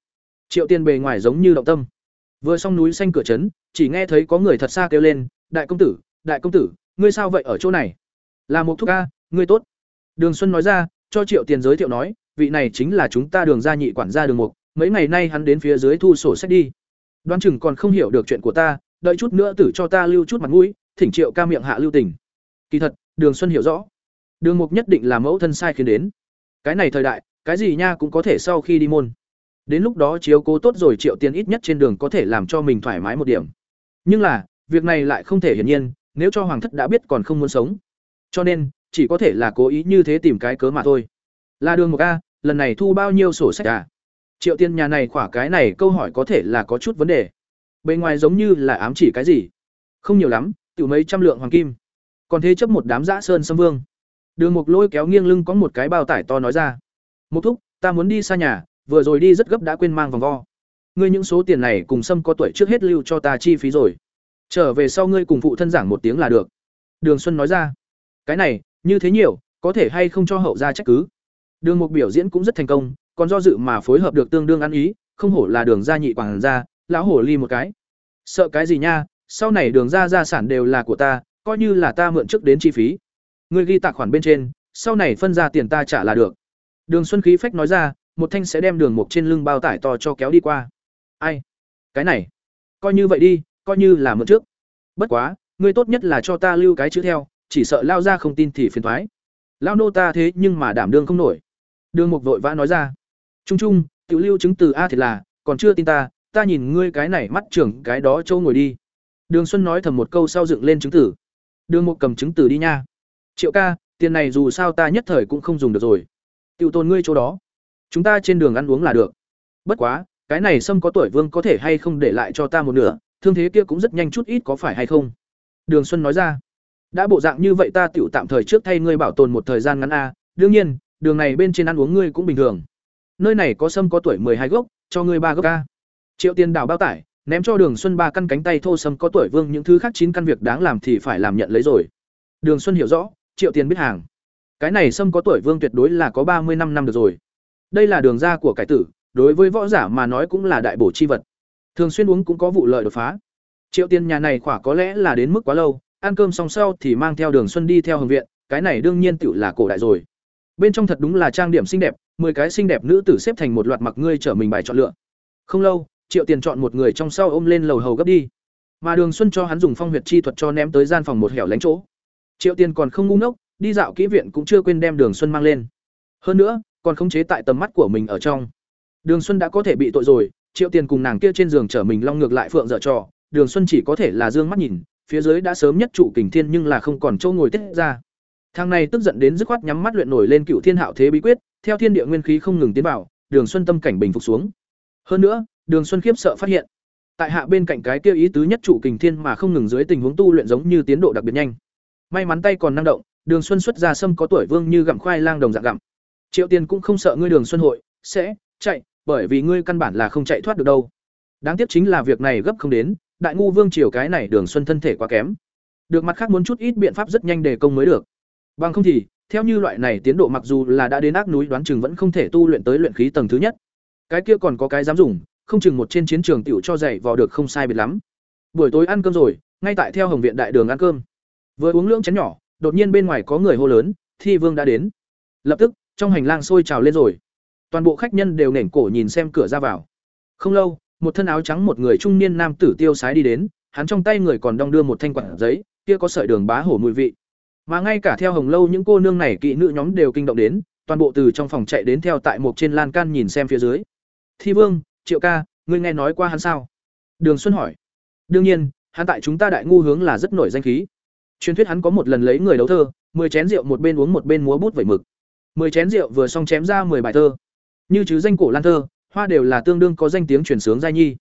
Triệu tiền bề ngoài giống như động tâm. Vừa xong núi xanh cửa trấn, chỉ nghe thấy có người thật xa kêu lên, đại công tử, đại công tử, ngươi sao vậy ở chỗ này? Là một thúc ca ngươi tốt. Đường xuân nói ra cho triệu tiền giới thiệu nói, vị này chính là chúng ta đường gia nhị quản gia đường mục, mấy ngày nay hắn đến phía dưới thu sổ sách đi. Đoán chừng còn không hiểu được chuyện của ta, đợi chút nữa tử cho ta lưu chút mặt mũi, thỉnh triệu ca miệng hạ lưu tình. Kỳ thật, đường xuân hiểu rõ. Đường mục nhất định là mẫu thân sai khiến đến. Cái này thời đại, cái gì nha cũng có thể sau khi đi môn. Đến lúc đó chiếu cố tốt rồi triệu tiền ít nhất trên đường có thể làm cho mình thoải mái một điểm. Nhưng là, việc này lại không thể hiển nhiên, nếu cho hoàng thất đã biết còn không muốn sống. Cho nên chỉ có thể là cố ý như thế tìm cái cớ mà thôi. Là đường một a, lần này thu bao nhiêu sổ sách à? Triệu tiền nhà này khỏa cái này câu hỏi có thể là có chút vấn đề. Bề ngoài giống như là ám chỉ cái gì? Không nhiều lắm tự mấy trăm lượng hoàng kim. Còn thế chấp một đám dã sơn xâm vương. Đường mục lôi kéo nghiêng lưng có một cái bao tải to nói ra. Một thúc, ta muốn đi xa nhà, vừa rồi đi rất gấp đã quên mang vòng vo. Ngươi những số tiền này cùng sâm có tuổi trước hết lưu cho ta chi phí rồi. Trở về sau ngươi cùng phụ thân giảng một tiếng là được. Đường xuân nói ra. Cái này như thế nhiều, có thể hay không cho hậu ra trách cứ? Đường mục biểu diễn cũng rất thành công, còn do dự mà phối hợp được tương đương ăn ý, không hổ là đường gia nhị quản gia, lão hổ ly một cái. Sợ cái gì nha, sau này đường ra gia sản đều là của ta, coi như là ta mượn trước đến chi phí. Ngươi ghi tạc khoản bên trên, sau này phân ra tiền ta trả là được. Đường xuân khí phách nói ra, một thanh sẽ đem đường mục trên lưng bao tải to cho kéo đi qua. Ai? Cái này? Coi như vậy đi, coi như là mượn trước. Bất quá ngươi tốt nhất là cho ta lưu cái chữ theo chỉ sợ lao ra không tin thì phiền thoái. Lao nô ta thế nhưng mà đảm đương không nổi. Đường mục vội vã nói ra. Trung trung tự lưu chứng từ a thiệt là, còn chưa tin ta ta nhìn ngươi cái này mắt trưởng cái đó châu ngồi đi. Đường xuân nói thầm một câu sau dựng lên chứng tử đường mục cầm chứng tử đi nha. Triệu ca, tiền này dù sao ta nhất thời cũng không dùng được rồi. Tiêu tồn ngươi chỗ đó. Chúng ta trên đường ăn uống là được. Bất quá, cái này sâm có tuổi vương có thể hay không để lại cho ta một nửa, thương thế kia cũng rất nhanh chút ít có phải hay không? Đường xuân nói ra đã bộ dạng như vậy ta tựu tạm thời trước thay ngươi bảo tồn một thời gian ngắn a, đương nhiên, đường này bên trên ăn uống ngươi cũng bình thường. Nơi này có sâm có tuổi hai gốc, cho ngươi ba gốc a. Triệu tiền đảo bao tải, ném cho đường xuân ba căn cánh tay thô sâm có tuổi vương những thứ khác chín căn việc đáng làm thì phải làm nhận lấy rồi. Đường xuân hiểu rõ, triệu tiền biết hàng. Cái này sâm có tuổi vương tuyệt đối là có ba mươi năm năm được rồi. Đây là đường ra của cải tử, đối với võ giả mà nói cũng là đại bổ chi vật. Thường xuyên uống cũng có vụ lợi đột phá. Triệu tiền nhà này khỏa có lẽ là đến mức quá lâu ăn cơm xong sau thì mang theo đường xuân đi theo hồng viện, cái này đương nhiên tựu là cổ đại rồi. Bên trong thật đúng là trang điểm xinh đẹp, mười cái xinh đẹp nữ tử xếp thành một loạt mặc ngươi trở mình bài chọn lựa. Không lâu, triệu tiền chọn một người trong sau ôm lên lầu hầu gấp đi. Mà đường xuân cho hắn dùng phong huyệt chi thuật cho ném tới gian phòng một hẻo lánh chỗ. Triệu tiền còn không ngu ngốc, đi dạo kỹ viện cũng chưa quên đem đường xuân mang lên. Hơn nữa, còn khống chế tại tầm mắt của mình ở trong. Đường xuân đã có thể bị tội rồi, triệu tiền cùng nàng kia trên giường chở mình long ngược lại phượng dở trò. Đường xuân chỉ có thể là dương mắt nhìn phía dưới đã sớm nhất trụ kình thiên nhưng là không còn chỗ ngồi tiết ra. Thang này tức giận đến dứt khoát nhắm mắt luyện nổi lên cựu thiên hạo thế bí quyết, theo thiên địa nguyên khí không ngừng tiến vào, đường xuân tâm cảnh bình phục xuống. Hơn nữa, đường xuân khiếp sợ phát hiện, tại hạ bên cạnh cái kia ý tứ nhất trụ kình thiên mà không ngừng dưới tình huống tu luyện giống như tiến độ đặc biệt nhanh. May mắn tay còn năng động, đường xuân xuất ra sâm có tuổi vương như gặm khoai lang đồng dạng gặm. Triệu tiền cũng không sợ ngươi đường xuân hội, sẽ chạy, bởi vì ngươi căn bản là không chạy thoát được đâu. Đáng tiếc chính là việc này gấp không đến đại ngu vương triều cái này đường xuân thân thể quá kém. Được mặt khác muốn chút ít biện pháp rất nhanh để công mới được. Bằng không thì, theo như loại này tiến độ mặc dù là đã đến ác núi đoán chừng vẫn không thể tu luyện tới luyện khí tầng thứ nhất. Cái kia còn có cái dám dùng, không chừng một trên chiến trường tiểu cho dạy vào được không sai biệt lắm. Buổi tối ăn cơm rồi, ngay tại theo hồng viện đại đường ăn cơm. Vừa uống lưỡng chén nhỏ, đột nhiên bên ngoài có người hô lớn, thi vương đã đến. Lập tức, trong hành lang sôi trào lên rồi. Toàn bộ khách nhân đều nể cổ nhìn xem cửa ra vào. Không lâu một thân áo trắng một người trung niên nam tử tiêu sái đi đến, hắn trong tay người còn đong đưa một thanh quản giấy, kia có sợi đường bá hổ mùi vị. Mà ngay cả theo hồng lâu những cô nương này kỵ nữ nhóm đều kinh động đến, toàn bộ từ trong phòng chạy đến theo tại một trên lan can nhìn xem phía dưới. Thi vương, triệu ca, ngươi nghe nói qua hắn sao? Đường xuân hỏi. Đương nhiên, hắn tại chúng ta đại ngu hướng là rất nổi danh khí. Truyền thuyết hắn có một lần lấy người đấu thơ, mười chén rượu một bên uống một bên múa bút vẩy mực. Mười chén rượu vừa xong chém ra mười bài thơ. Như chứ danh cổ lan thơ hoa đều là tương đương có danh tiếng truyền sướng giai nhi.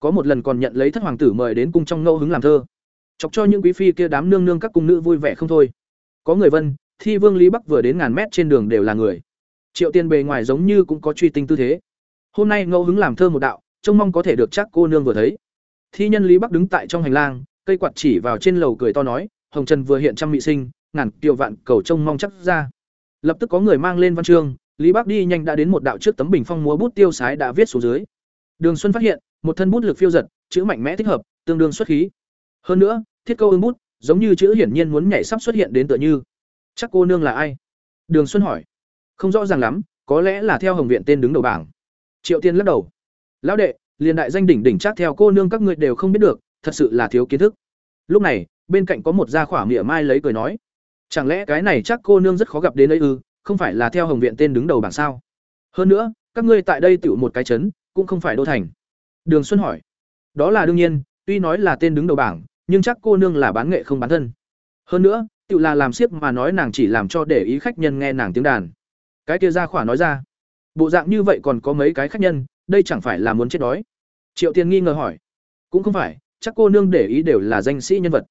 Có một lần còn nhận lấy thất hoàng tử mời đến cung trong ngẫu hứng làm thơ. Chọc cho những quý phi kia đám nương nương các cung nữ vui vẻ không thôi. Có người vân, thi vương lý bắc vừa đến ngàn mét trên đường đều là người. Triệu tiền bề ngoài giống như cũng có truy tinh tư thế. Hôm nay ngẫu hứng làm thơ một đạo, trông mong có thể được chắc cô nương vừa thấy. Thi nhân lý bắc đứng tại trong hành lang, cây quạt chỉ vào trên lầu cười to nói, hồng trần vừa hiện trăm mỹ sinh, ngàn kiều vạn cầu trông mong chắc ra. Lập tức có người mang lên văn chương lý Bác đi nhanh đã đến một đạo trước tấm bình phong múa bút tiêu sái đã viết xuống dưới. Đường xuân phát hiện, một thân bút lực phiêu giật, chữ mạnh mẽ thích hợp, tương đương xuất khí. Hơn nữa, thiết câu ứng bút, giống như chữ hiển nhiên muốn nhảy sắp xuất hiện đến tựa như. Chắc cô nương là ai? Đường xuân hỏi. Không rõ ràng lắm, có lẽ là theo hồng viện tên đứng đầu bảng. Triệu tiên lắc đầu. Lão đệ, liền đại danh đỉnh đỉnh chắc theo cô nương các ngươi đều không biết được, thật sự là thiếu kiến thức. Lúc này, bên cạnh có một gia khỏa mỉa mai lấy cười nói. Chẳng lẽ cái này chắc cô nương rất khó gặp đến đây ư? Không phải là theo hồng viện tên đứng đầu bảng sao? Hơn nữa, các ngươi tại đây tựu một cái chấn, cũng không phải đô thành. Đường xuân hỏi. Đó là đương nhiên, tuy nói là tên đứng đầu bảng, nhưng chắc cô nương là bán nghệ không bán thân. Hơn nữa, tựu là làm siếc mà nói nàng chỉ làm cho để ý khách nhân nghe nàng tiếng đàn. Cái kia ra khỏa nói ra. Bộ dạng như vậy còn có mấy cái khách nhân, đây chẳng phải là muốn chết đói? Triệu tiền nghi ngờ hỏi. Cũng không phải, chắc cô nương để ý đều là danh sĩ nhân vật.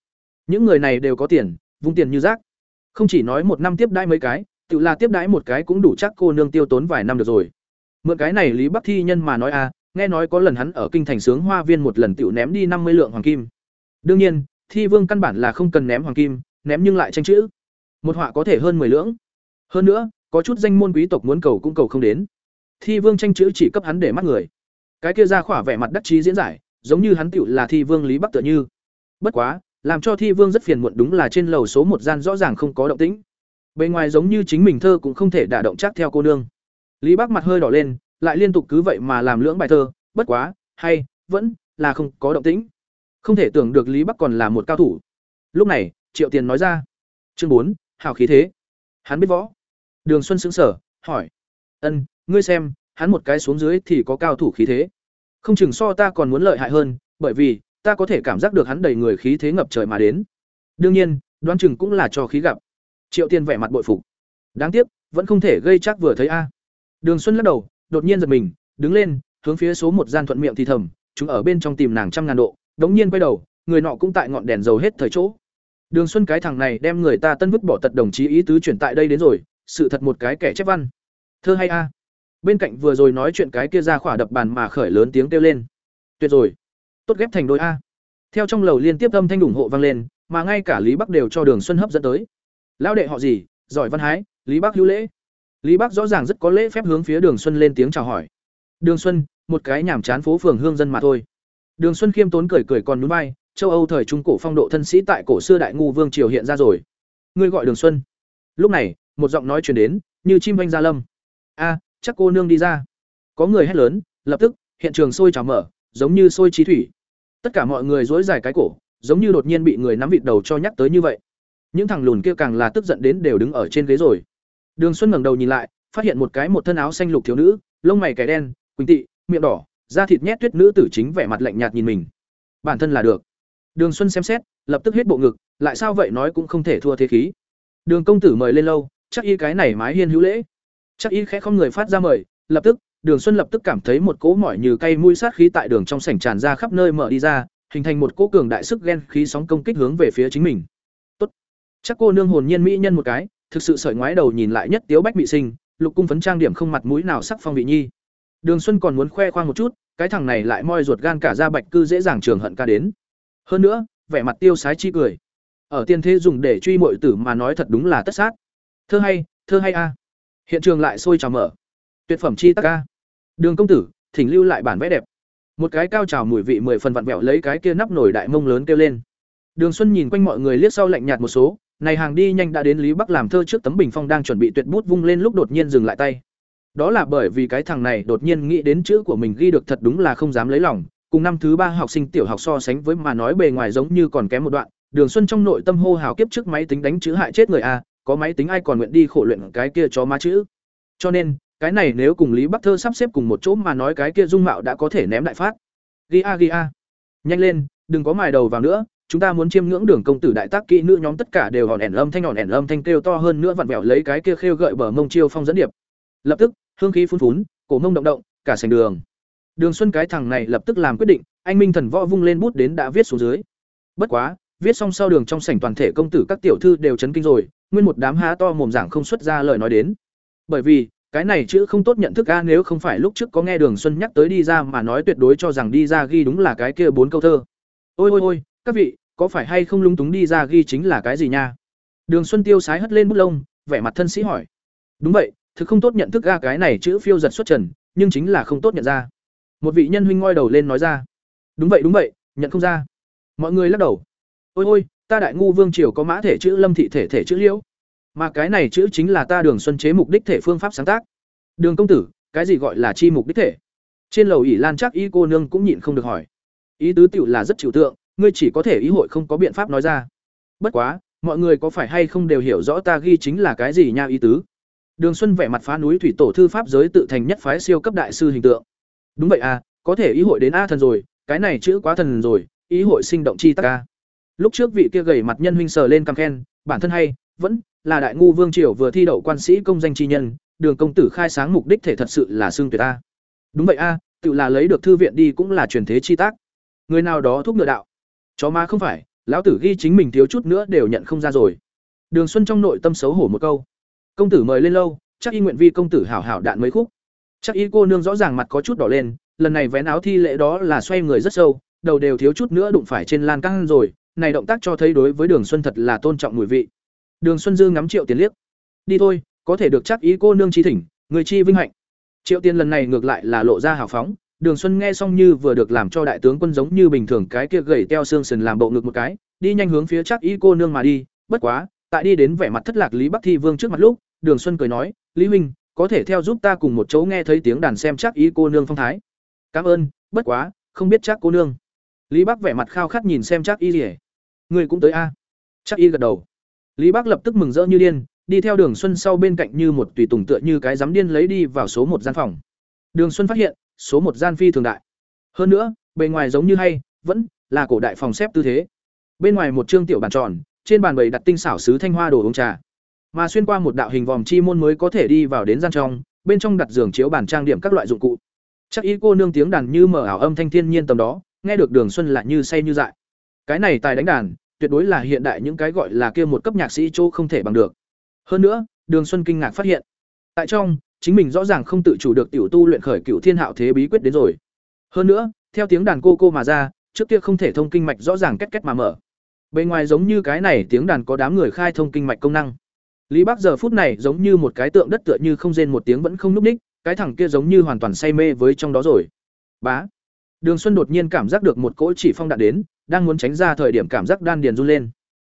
Những người này đều có tiền, vung tiền như rác. Không chỉ nói một năm tiếp đãi mấy cái tự là tiếp đãi một cái cũng đủ chắc cô nương tiêu tốn vài năm được rồi. Mượn cái này lý bắc thi nhân mà nói a nghe nói có lần hắn ở kinh thành sướng hoa viên một lần tiểu ném đi năm mươi lượng hoàng kim. Đương nhiên, thi vương căn bản là không cần ném hoàng kim, ném nhưng lại tranh chữ. Một họa có thể hơn mười lưỡng hơn nữa, có chút danh môn quý tộc muốn cầu cũng cầu không đến. Thi vương tranh chữ chỉ cấp hắn để mắt người. Cái kia ra khỏa vẻ mặt đắc chí diễn giải, giống như hắn tựu là thi vương lý bắc tựa như. Bất quá, làm cho thi vương rất phiền muộn đúng là trên lầu số một gian rõ ràng không có động tĩnh bề ngoài giống như chính mình thơ cũng không thể đả động chắc theo cô nương. Lý bắc mặt hơi đỏ lên, lại liên tục cứ vậy mà làm lưỡng bài thơ, bất quá, hay, vẫn là không có động tĩnh. Không thể tưởng được lý bắc còn là một cao thủ. Lúc này, triệu tiền nói ra, chương bốn hào khí thế. Hắn biết võ. Đường xuân xứng sở hỏi, ân, ngươi xem, hắn một cái xuống dưới thì có cao thủ khí thế. Không chừng so ta còn muốn lợi hại hơn, bởi vì, ta có thể cảm giác được hắn đầy người khí thế ngập trời mà đến. Đương nhiên, đoán chừng cũng là cho khí gặp triệu tiền vẻ mặt bội phục. Đáng tiếc, vẫn không thể gây chắc vừa thấy a. Đường xuân lắc đầu, đột nhiên giật mình, đứng lên, hướng phía số một gian thuận miệng thì thầm, chúng ở bên trong tìm nàng trăm ngàn độ, đống nhiên quay đầu, người nọ cũng tại ngọn đèn dầu hết thời chỗ. Đường xuân cái thằng này đem người ta tân vứt bỏ tật đồng chí ý tứ chuyển tại đây đến rồi, sự thật một cái kẻ chép văn. Thơ hay a. Bên cạnh vừa rồi nói chuyện cái kia ra khỏa đập bàn mà khởi lớn tiếng kêu lên. Tuyệt rồi. Tốt ghép thành đôi a. Theo trong lầu liên tiếp âm thanh ủng hộ vang lên, mà ngay cả lý bắc đều cho đường xuân hấp dẫn tới lão đệ họ gì? Giỏi văn hái, lý Bác hữu lễ. Lý Bác rõ ràng rất có lễ phép hướng phía đường xuân lên tiếng chào hỏi. Đường xuân, một cái nhảm chán phố phường hương dân mà thôi. Đường xuân khiêm tốn cười cười còn núi bay, châu âu thời trung cổ phong độ thân sĩ tại cổ xưa đại ngu vương triều hiện ra rồi. Ngươi gọi đường xuân. Lúc này, một giọng nói truyền đến, như chim vanh gia lâm. A, chắc cô nương đi ra. Có người hét lớn, lập tức, hiện trường sôi trào mở, giống như sôi trí thủy. Tất cả mọi người dối dài cái cổ, giống như đột nhiên bị người nắm vịt đầu cho nhắc tới như vậy những thằng lùn kia càng là tức giận đến đều đứng ở trên ghế rồi. Đường xuân ngẩng đầu nhìn lại, phát hiện một cái một thân áo xanh lục thiếu nữ, lông mày kẻ đen, quỳnh tị, miệng đỏ, da thịt nhét tuyết nữ tử chính vẻ mặt lạnh nhạt nhìn mình. Bản thân là được. Đường xuân xem xét, lập tức hết bộ ngực, lại sao vậy nói cũng không thể thua thế khí. Đường công tử mời lên lâu, chắc y cái này mái hiên hữu lễ. Chắc y khẽ không người phát ra mời, lập tức, đường xuân lập tức cảm thấy một cỗ mỏi như cây mũi sát khí tại đường trong sảnh tràn ra khắp nơi mở đi ra, hình thành một cỗ cường đại sức ghen khí sóng công kích hướng về phía chính mình chắc cô nương hồn nhiên mỹ nhân một cái, thực sự sợi ngoái đầu nhìn lại nhất tiếu bách bị sinh, lục cung phấn trang điểm không mặt mũi nào sắc phong vị nhi. Đường xuân còn muốn khoe khoang một chút, cái thằng này lại moi ruột gan cả ra bạch cư dễ dàng trường hận ca đến. Hơn nữa, vẻ mặt tiêu sái chi cười. Ở tiên thế dùng để truy muội tử mà nói thật đúng là tất sát. Thơ hay thơ hay a. Hiện trường lại sôi trào mở. Tuyệt phẩm chi tắc a. Đường công tử, thỉnh lưu lại bản vẽ đẹp. Một cái cao trào mùi vị mười phần vặn vẹo lấy cái kia nắp nổi đại mông lớn kêu lên. Đường xuân nhìn quanh mọi người liếc sau lạnh nhạt một số này hàng đi nhanh đã đến lý bắc làm thơ trước tấm bình phong đang chuẩn bị tuyệt bút vung lên lúc đột nhiên dừng lại tay. Đó là bởi vì cái thằng này đột nhiên nghĩ đến chữ của mình ghi được thật đúng là không dám lấy lòng. Cùng năm thứ ba học sinh tiểu học so sánh với mà nói bề ngoài giống như còn kém một đoạn. Đường xuân trong nội tâm hô hào kiếp trước máy tính đánh chữ hại chết người a, có máy tính ai còn nguyện đi khổ luyện cái kia cho má chữ? Cho nên, cái này nếu cùng lý bắc thơ sắp xếp cùng một chỗ mà nói cái kia dung mạo đã có thể ném đại phát. Ghi a ghi a. Nhanh lên, đừng có mài đầu vào nữa chúng ta muốn chiêm ngưỡng đường công tử đại tác kỹ nữ nhóm tất cả đều hòn ẻn âm thanh, hòn ẻn âm thanh kêu to hơn nữa vặn vẹo lấy cái kia khêu gợi bờ mông chiêu phong dẫn điệp. Lập tức, hương khí phun phún, cổ mông động động, cả sành đường. Đường xuân cái thằng này lập tức làm quyết định, anh minh thần võ vung lên bút đến đã viết xuống dưới. Bất quá, viết xong sau đường trong sảnh toàn thể công tử các tiểu thư đều chấn kinh rồi, nguyên một đám há to mồm giảng không xuất ra lời nói đến. Bởi vì, cái này chữ không tốt nhận thức a, nếu không phải lúc trước có nghe đường xuân nhắc tới đi ra mà nói tuyệt đối cho rằng đi ra ghi đúng là cái kia bốn câu thơ. Ôi ôi ôi, các vị có phải hay không lung túng đi ra ghi chính là cái gì nha? Đường xuân tiêu sái hất lên bút lông, vẻ mặt thân sĩ hỏi. Đúng vậy, thực không tốt nhận thức ga cái này chữ phiêu giật xuất trần, nhưng chính là không tốt nhận ra. Một vị nhân huynh ngoi đầu lên nói ra. Đúng vậy đúng vậy, nhận không ra. Mọi người lắc đầu. Ôi ôi, ta đại ngu vương triều có mã thể chữ lâm thị thể thể chữ liễu. Mà cái này chữ chính là ta đường xuân chế mục đích thể phương pháp sáng tác. Đường công tử, cái gì gọi là chi mục đích thể? Trên lầu ỷ lan chắc y cô nương cũng nhịn không được hỏi. Ý tứ tựu là rất chịu tượng ngươi chỉ có thể ý hội không có biện pháp nói ra. Bất quá, mọi người có phải hay không đều hiểu rõ ta ghi chính là cái gì nha ý tứ. Đường xuân vẻ mặt phá núi thủy tổ thư pháp giới tự thành nhất phái siêu cấp đại sư hình tượng. Đúng vậy à có thể ý hội đến a thần rồi, cái này chữ quá thần rồi, ý hội sinh động chi tắc a. Lúc trước vị kia gầy mặt nhân huynh sờ lên cằm khen, bản thân hay, vẫn là đại ngu vương triều vừa thi đậu quan sĩ công danh chi nhân, đường công tử khai sáng mục đích thể thật sự là xương tuyệt ta đúng vậy a, tự là lấy được thư viện đi cũng là truyền thế chi tác. Người nào đó thúc ngựa đạo chó má không phải, lão tử ghi chính mình thiếu chút nữa đều nhận không ra rồi. Đường xuân trong nội tâm xấu hổ một câu. Công tử mời lên lâu, chắc y nguyện vi công tử hảo hảo đạn mấy khúc. Chắc y cô nương rõ ràng mặt có chút đỏ lên, lần này vén áo thi lễ đó là xoay người rất sâu, đầu đều thiếu chút nữa đụng phải trên lan căng rồi, này động tác cho thấy đối với đường xuân thật là tôn trọng mùi vị. Đường xuân dư ngắm triệu tiền liếc. Đi thôi, có thể được chắc ý cô nương chi thỉnh, người chi vinh hạnh. Triệu tiền lần này ngược lại là lộ ra hào phóng đường xuân nghe xong như vừa được làm cho đại tướng quân giống như bình thường cái kia gầy teo xương sườn làm bộ ngực một cái, đi nhanh hướng phía chắc Y cô nương mà đi. Bất quá, tại đi đến vẻ mặt thất lạc lý bắc thi vương trước mặt lúc, đường xuân cười nói, lý huynh, có thể theo giúp ta cùng một chỗ nghe thấy tiếng đàn xem chắc Y cô nương phong thái. Cảm ơn, bất quá, không biết chắc cô nương. Lý bắc vẻ mặt khao khát nhìn xem chắc y liễu. người cũng tới a? Chắc y gật đầu. Lý bắc lập tức mừng rỡ như điên, đi theo đường xuân sau bên cạnh như một tùy tùng tựa như cái giám điên lấy đi vào số một gian phòng. Đường xuân phát hiện số một gian phi thường đại. Hơn nữa, bề ngoài giống như hay, vẫn là cổ đại phòng xếp tư thế. Bên ngoài một trương tiểu bàn tròn, trên bàn bày đặt tinh xảo sứ thanh hoa đồ uống trà. Mà xuyên qua một đạo hình vòm chi môn mới có thể đi vào đến gian trong, bên trong đặt giường chiếu bàn trang điểm các loại dụng cụ. Chắc ý cô nương tiếng đàn như mở ảo âm thanh thiên nhiên tầm đó, nghe được đường xuân lại như say như dại. Cái này tài đánh đàn, tuyệt đối là hiện đại những cái gọi là kia một cấp nhạc sĩ chỗ không thể bằng được. Hơn nữa, đường xuân kinh ngạc phát hiện. Tại trong chính mình rõ ràng không tự chủ được tiểu tu luyện khởi cửu thiên hạo thế bí quyết đến rồi. Hơn nữa, theo tiếng đàn cô cô mà ra, trước kia không thể thông kinh mạch rõ ràng kết kết mà mở. Bên ngoài giống như cái này tiếng đàn có đám người khai thông kinh mạch công năng. Lý bắc giờ phút này giống như một cái tượng đất tựa như không rên một tiếng vẫn không núp ních, cái thằng kia giống như hoàn toàn say mê với trong đó rồi. Bá. Đường xuân đột nhiên cảm giác được một cỗ chỉ phong đạn đến, đang muốn tránh ra thời điểm cảm giác đan điền run lên.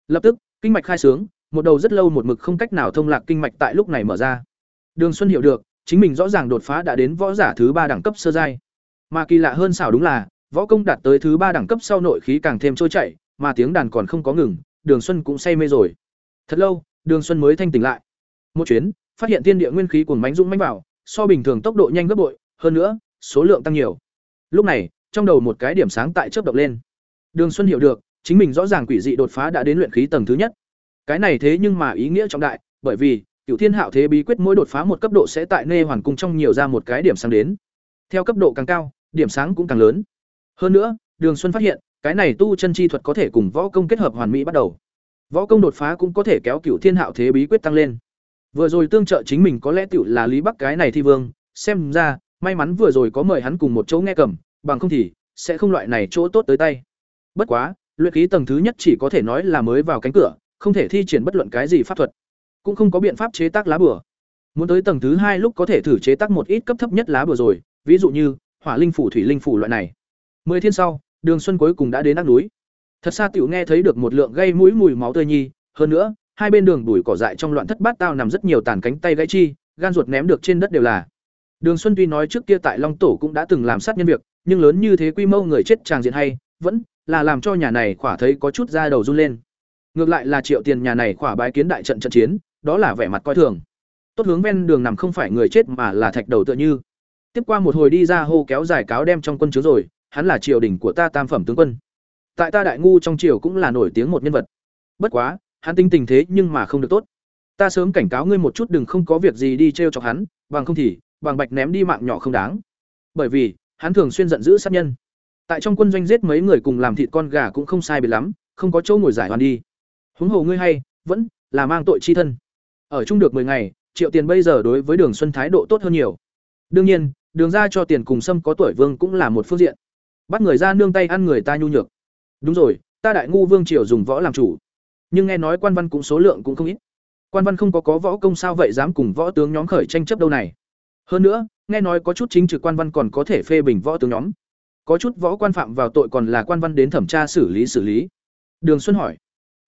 Lập tức, kinh mạch khai sướng, một đầu rất lâu một mực không cách nào thông lạc kinh mạch tại lúc này mở ra đường xuân hiểu được, chính mình rõ ràng đột phá đã đến võ giả thứ ba đẳng cấp sơ giai. Mà kỳ lạ hơn xảo đúng là, võ công đạt tới thứ ba đẳng cấp sau nội khí càng thêm trôi chảy, mà tiếng đàn còn không có ngừng, đường xuân cũng say mê rồi. Thật lâu, đường xuân mới thanh tỉnh lại. Một chuyến, phát hiện thiên địa nguyên khí cuồn mãnh dũng mãnh vào, so bình thường tốc độ nhanh gấp bội, hơn nữa, số lượng tăng nhiều. Lúc này, trong đầu một cái điểm sáng tại chớp động lên. Đường xuân hiểu được, chính mình rõ ràng quỷ dị đột phá đã đến luyện khí tầng thứ nhất. Cái này thế nhưng mà ý nghĩa trọng đại, bởi vì cựu thiên hạo thế bí quyết mỗi đột phá một cấp độ sẽ tại nê hoàn cung trong nhiều ra một cái điểm sáng đến. Theo cấp độ càng cao, điểm sáng cũng càng lớn. Hơn nữa, đường xuân phát hiện, cái này tu chân chi thuật có thể cùng võ công kết hợp hoàn mỹ bắt đầu. Võ công đột phá cũng có thể kéo cựu thiên hạo thế bí quyết tăng lên. Vừa rồi tương trợ chính mình có lẽ tựu là lý bắc cái này thi vương, xem ra, may mắn vừa rồi có mời hắn cùng một chỗ nghe cầm, bằng không thì, sẽ không loại này chỗ tốt tới tay. Bất quá, luyện khí tầng thứ nhất chỉ có thể nói là mới vào cánh cửa, không thể thi triển bất luận cái gì pháp thuật cũng không có biện pháp chế tác lá bừa. Muốn tới tầng thứ hai lúc có thể thử chế tác một ít cấp thấp nhất lá bừa rồi, ví dụ như, hỏa linh phủ, thủy linh phủ loại này. Mười thiên sau, đường xuân cuối cùng đã đến ác núi. Thật xa tiểu nghe thấy được một lượng gây mũi mùi máu tươi nhi, hơn nữa, hai bên đường bụi cỏ dại trong loạn thất bát tao nằm rất nhiều tàn cánh tay gãy chi, gan ruột ném được trên đất đều là. Đường xuân tuy nói trước kia tại long tổ cũng đã từng làm sát nhân việc, nhưng lớn như thế quy mô người chết tràng diện hay, vẫn là làm cho nhà này khỏa thấy có chút da đầu run lên. Ngược lại là triệu tiền nhà này khỏa bái kiến đại trận trận chiến đó là vẻ mặt coi thường. Tốt hướng ven đường nằm không phải người chết mà là thạch đầu tựa như. Tiếp qua một hồi đi ra hô kéo dài cáo đem trong quân chứa rồi, hắn là triều đình của ta tam phẩm tướng quân. Tại ta đại ngu trong triều cũng là nổi tiếng một nhân vật. Bất quá, hắn tinh tình thế nhưng mà không được tốt. Ta sớm cảnh cáo ngươi một chút đừng không có việc gì đi t r e o chọc hắn, bằng không thì, bằng bạch ném đi mạng nhỏ không đáng. Bởi vì, hắn thường xuyên giận dữ sát nhân. Tại trong quân doanh giết mấy người cùng làm thịt con gà cũng không sai biệt lắm, không có chỗ ngồi giải hoàn đi. Huống hồ ngươi hay, vẫn là mang tội chi thân ở chung được 10 ngày, triệu tiền bây giờ đối với đường xuân thái độ tốt hơn nhiều. Đương nhiên, đường ra cho tiền cùng sâm có tuổi vương cũng là một phương diện. Bắt người ra nương tay ăn người ta nhu nhược. Đúng rồi, ta đại ngu vương triều dùng võ làm chủ. Nhưng nghe nói quan văn cũng số lượng cũng không ít. Quan văn không có có võ công sao vậy dám cùng võ tướng nhóm khởi tranh chấp đâu này? Hơn nữa, nghe nói có chút chính trực quan văn còn có thể phê bình võ tướng nhóm. Có chút võ quan phạm vào tội còn là quan văn đến thẩm tra xử lý xử lý. Đường xuân hỏi.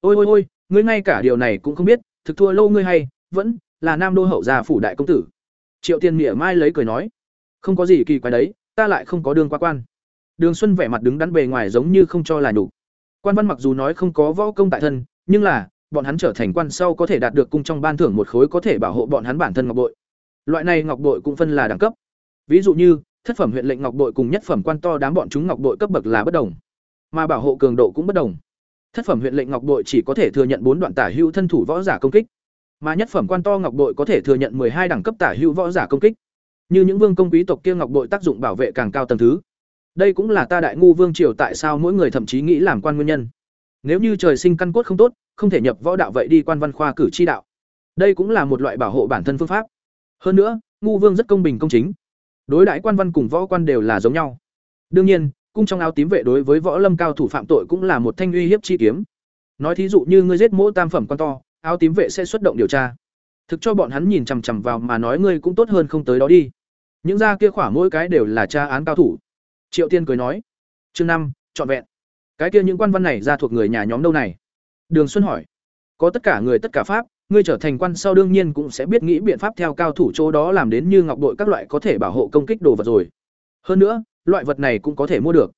Ôi ôi ôi, ngươi ngay cả điều này cũng không biết, thực thua lâu ngươi hay vẫn là nam đô hậu gia phủ đại công tử triệu tiên mỉa mai lấy cười nói không có gì kỳ quái đấy ta lại không có đường qua quan Đường Xuân vẻ mặt đứng đắn bề ngoài giống như không cho là nhục. Quan văn mặc dù nói không có võ công tại thân, nhưng là bọn hắn trở thành quan sau có thể đạt được cung trong ban thưởng một khối có thể bảo hộ bọn hắn bản thân ngọc bội. Loại này ngọc bội cũng phân là đẳng cấp. Ví dụ như, thất phẩm huyện lệnh ngọc bội cùng nhất phẩm quan to đám bọn chúng ngọc bội cấp bậc là bất đồng, mà bảo hộ cường độ cũng bất đồng. Thất phẩm huyện lệnh ngọc bội chỉ có thể thừa nhận bốn đoạn tả hữu thân thủ võ giả công kích, mà nhất phẩm quan to ngọc bội có thể thừa nhận hai đẳng cấp tả hữu võ giả công kích. Như những vương công quý tộc kia ngọc bội tác dụng bảo vệ càng cao tầng thứ. Đây cũng là ta đại ngu vương triều tại sao mỗi người thậm chí nghĩ làm quan nguyên nhân. Nếu như trời sinh căn cốt không tốt, không thể nhập võ đạo vậy đi quan văn khoa cử chi đạo. Đây cũng là một loại bảo hộ bản thân phương pháp. Hơn nữa, ngu vương rất công bình công chính. Đối đãi quan văn cùng võ quan đều là giống nhau. Đương nhiên, cung trong áo tím vệ đối với võ lâm cao thủ phạm tội cũng là một thanh uy hiếp chi kiếm. Nói thí dụ như ngươi giết mỗi tam phẩm quan to, áo tím vệ sẽ xuất động điều tra. Thực cho bọn hắn nhìn chằm chằm vào mà nói ngươi cũng tốt hơn không tới đó đi. Những gia kia khỏa mỗi cái đều là tra án cao thủ. Triệu Tiên cười nói, "Chương năm, trọn vẹn. Cái kia những quan văn này ra thuộc người nhà nhóm đâu này?" Đường Xuân hỏi. "Có tất cả người tất cả pháp, ngươi trở thành quan sau đương nhiên cũng sẽ biết nghĩ biện pháp theo cao thủ chỗ đó làm đến như ngọc đội các loại có thể bảo hộ công kích đồ vật rồi. Hơn nữa, loại vật này cũng có thể mua được.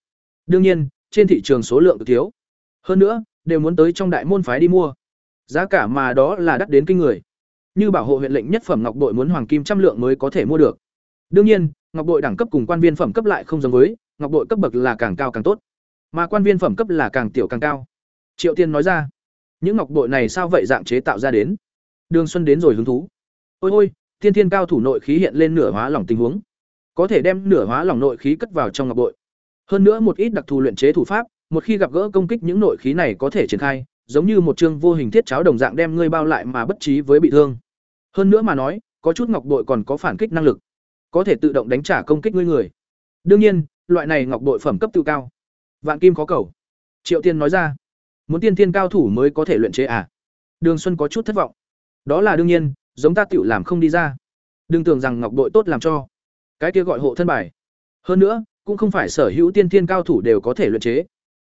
Đương nhiên, trên thị trường số lượng thiếu. Hơn nữa, đều muốn tới trong đại môn phái đi mua. Giá cả mà đó là đắt đến kinh người. Như bảo hộ huyện lệnh nhất phẩm ngọc bội muốn hoàng kim trăm lượng mới có thể mua được. Đương nhiên, ngọc bội đẳng cấp cùng quan viên phẩm cấp lại không giống với, ngọc bội cấp bậc là càng cao càng tốt, mà quan viên phẩm cấp là càng tiểu càng cao. Triệu Tiên nói ra, những ngọc bội này sao vậy dạng chế tạo ra đến? Đường Xuân đến rồi hứng thú. Ôi ôi, Thiên thiên cao thủ nội khí hiện lên nửa hóa lỏng tình huống. Có thể đem nửa hóa lỏng nội khí cất vào trong ngọc bội. Hơn nữa một ít đặc thù luyện chế thủ pháp, một khi gặp gỡ công kích những nội khí này có thể triển khai, giống như một chương vô hình thiết cháo đồng dạng đem ngươi bao lại mà bất trí với bị thương. Hơn nữa mà nói, có chút ngọc bội còn có phản kích năng lực, có thể tự động đánh trả công kích ngươi người. Đương nhiên, loại này ngọc bội phẩm cấp tự cao. Vạn kim có cầu. Triệu Tiên nói ra, muốn tiên thiên cao thủ mới có thể luyện chế à? Đường Xuân có chút thất vọng. Đó là đương nhiên, giống ta tiểu làm không đi ra. Đừng tưởng rằng ngọc bội tốt làm cho. Cái kia gọi hộ thân bài. Hơn nữa, cũng không phải sở hữu tiên thiên cao thủ đều có thể luyện chế.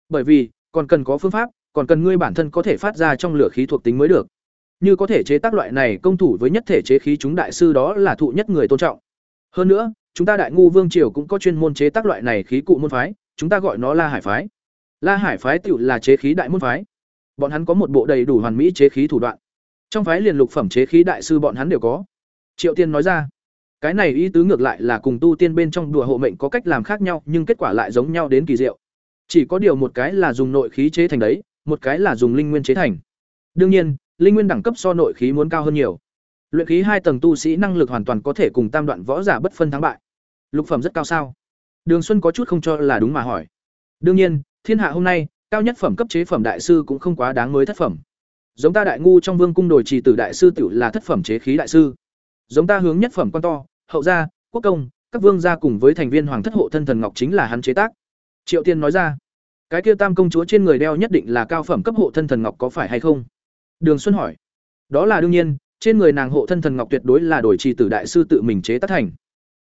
Bởi vì, còn cần có phương pháp, còn cần ngươi bản thân có thể phát ra trong lửa khí thuộc tính mới được. Như có thể chế tác loại này công thủ với nhất thể chế khí chúng đại sư đó là thụ nhất người tôn trọng. Hơn nữa, chúng ta Đại ngu vương triều cũng có chuyên môn chế tác loại này khí cụ môn phái, chúng ta gọi nó La Hải phái. La Hải phái tiểu là chế khí đại môn phái. Bọn hắn có một bộ đầy đủ hoàn mỹ chế khí thủ đoạn. Trong phái liền lục phẩm chế khí đại sư bọn hắn đều có. Triệu Tiên nói ra, cái này ý tứ ngược lại là cùng tu tiên bên trong đùa hộ mệnh có cách làm khác nhau, nhưng kết quả lại giống nhau đến kỳ diệu. Chỉ có điều một cái là dùng nội khí chế thành đấy, một cái là dùng linh nguyên chế thành. Đương nhiên, linh nguyên đẳng cấp so nội khí muốn cao hơn nhiều. Luyện khí hai tầng tu sĩ năng lực hoàn toàn có thể cùng tam đoạn võ giả bất phân thắng bại. Lục phẩm rất cao sao? Đường Xuân có chút không cho là đúng mà hỏi. Đương nhiên, thiên hạ hôm nay, cao nhất phẩm cấp chế phẩm đại sư cũng không quá đáng mới thất phẩm. Giống ta đại ngu trong vương cung đổi trì tử đại sư tiểu là thất phẩm chế khí đại sư. Giống ta hướng nhất phẩm quan to, hậu gia, quốc công, các vương gia cùng với thành viên hoàng thất hộ thân thần ngọc chính là hắn chế tác. Triệu Tiên nói ra, cái kia tam công chúa trên người đeo nhất định là cao phẩm cấp hộ thân thần ngọc có phải hay không? Đường Xuân hỏi. Đó là đương nhiên, trên người nàng hộ thân thần ngọc tuyệt đối là đổi trì tử đại sư tự mình chế tác thành.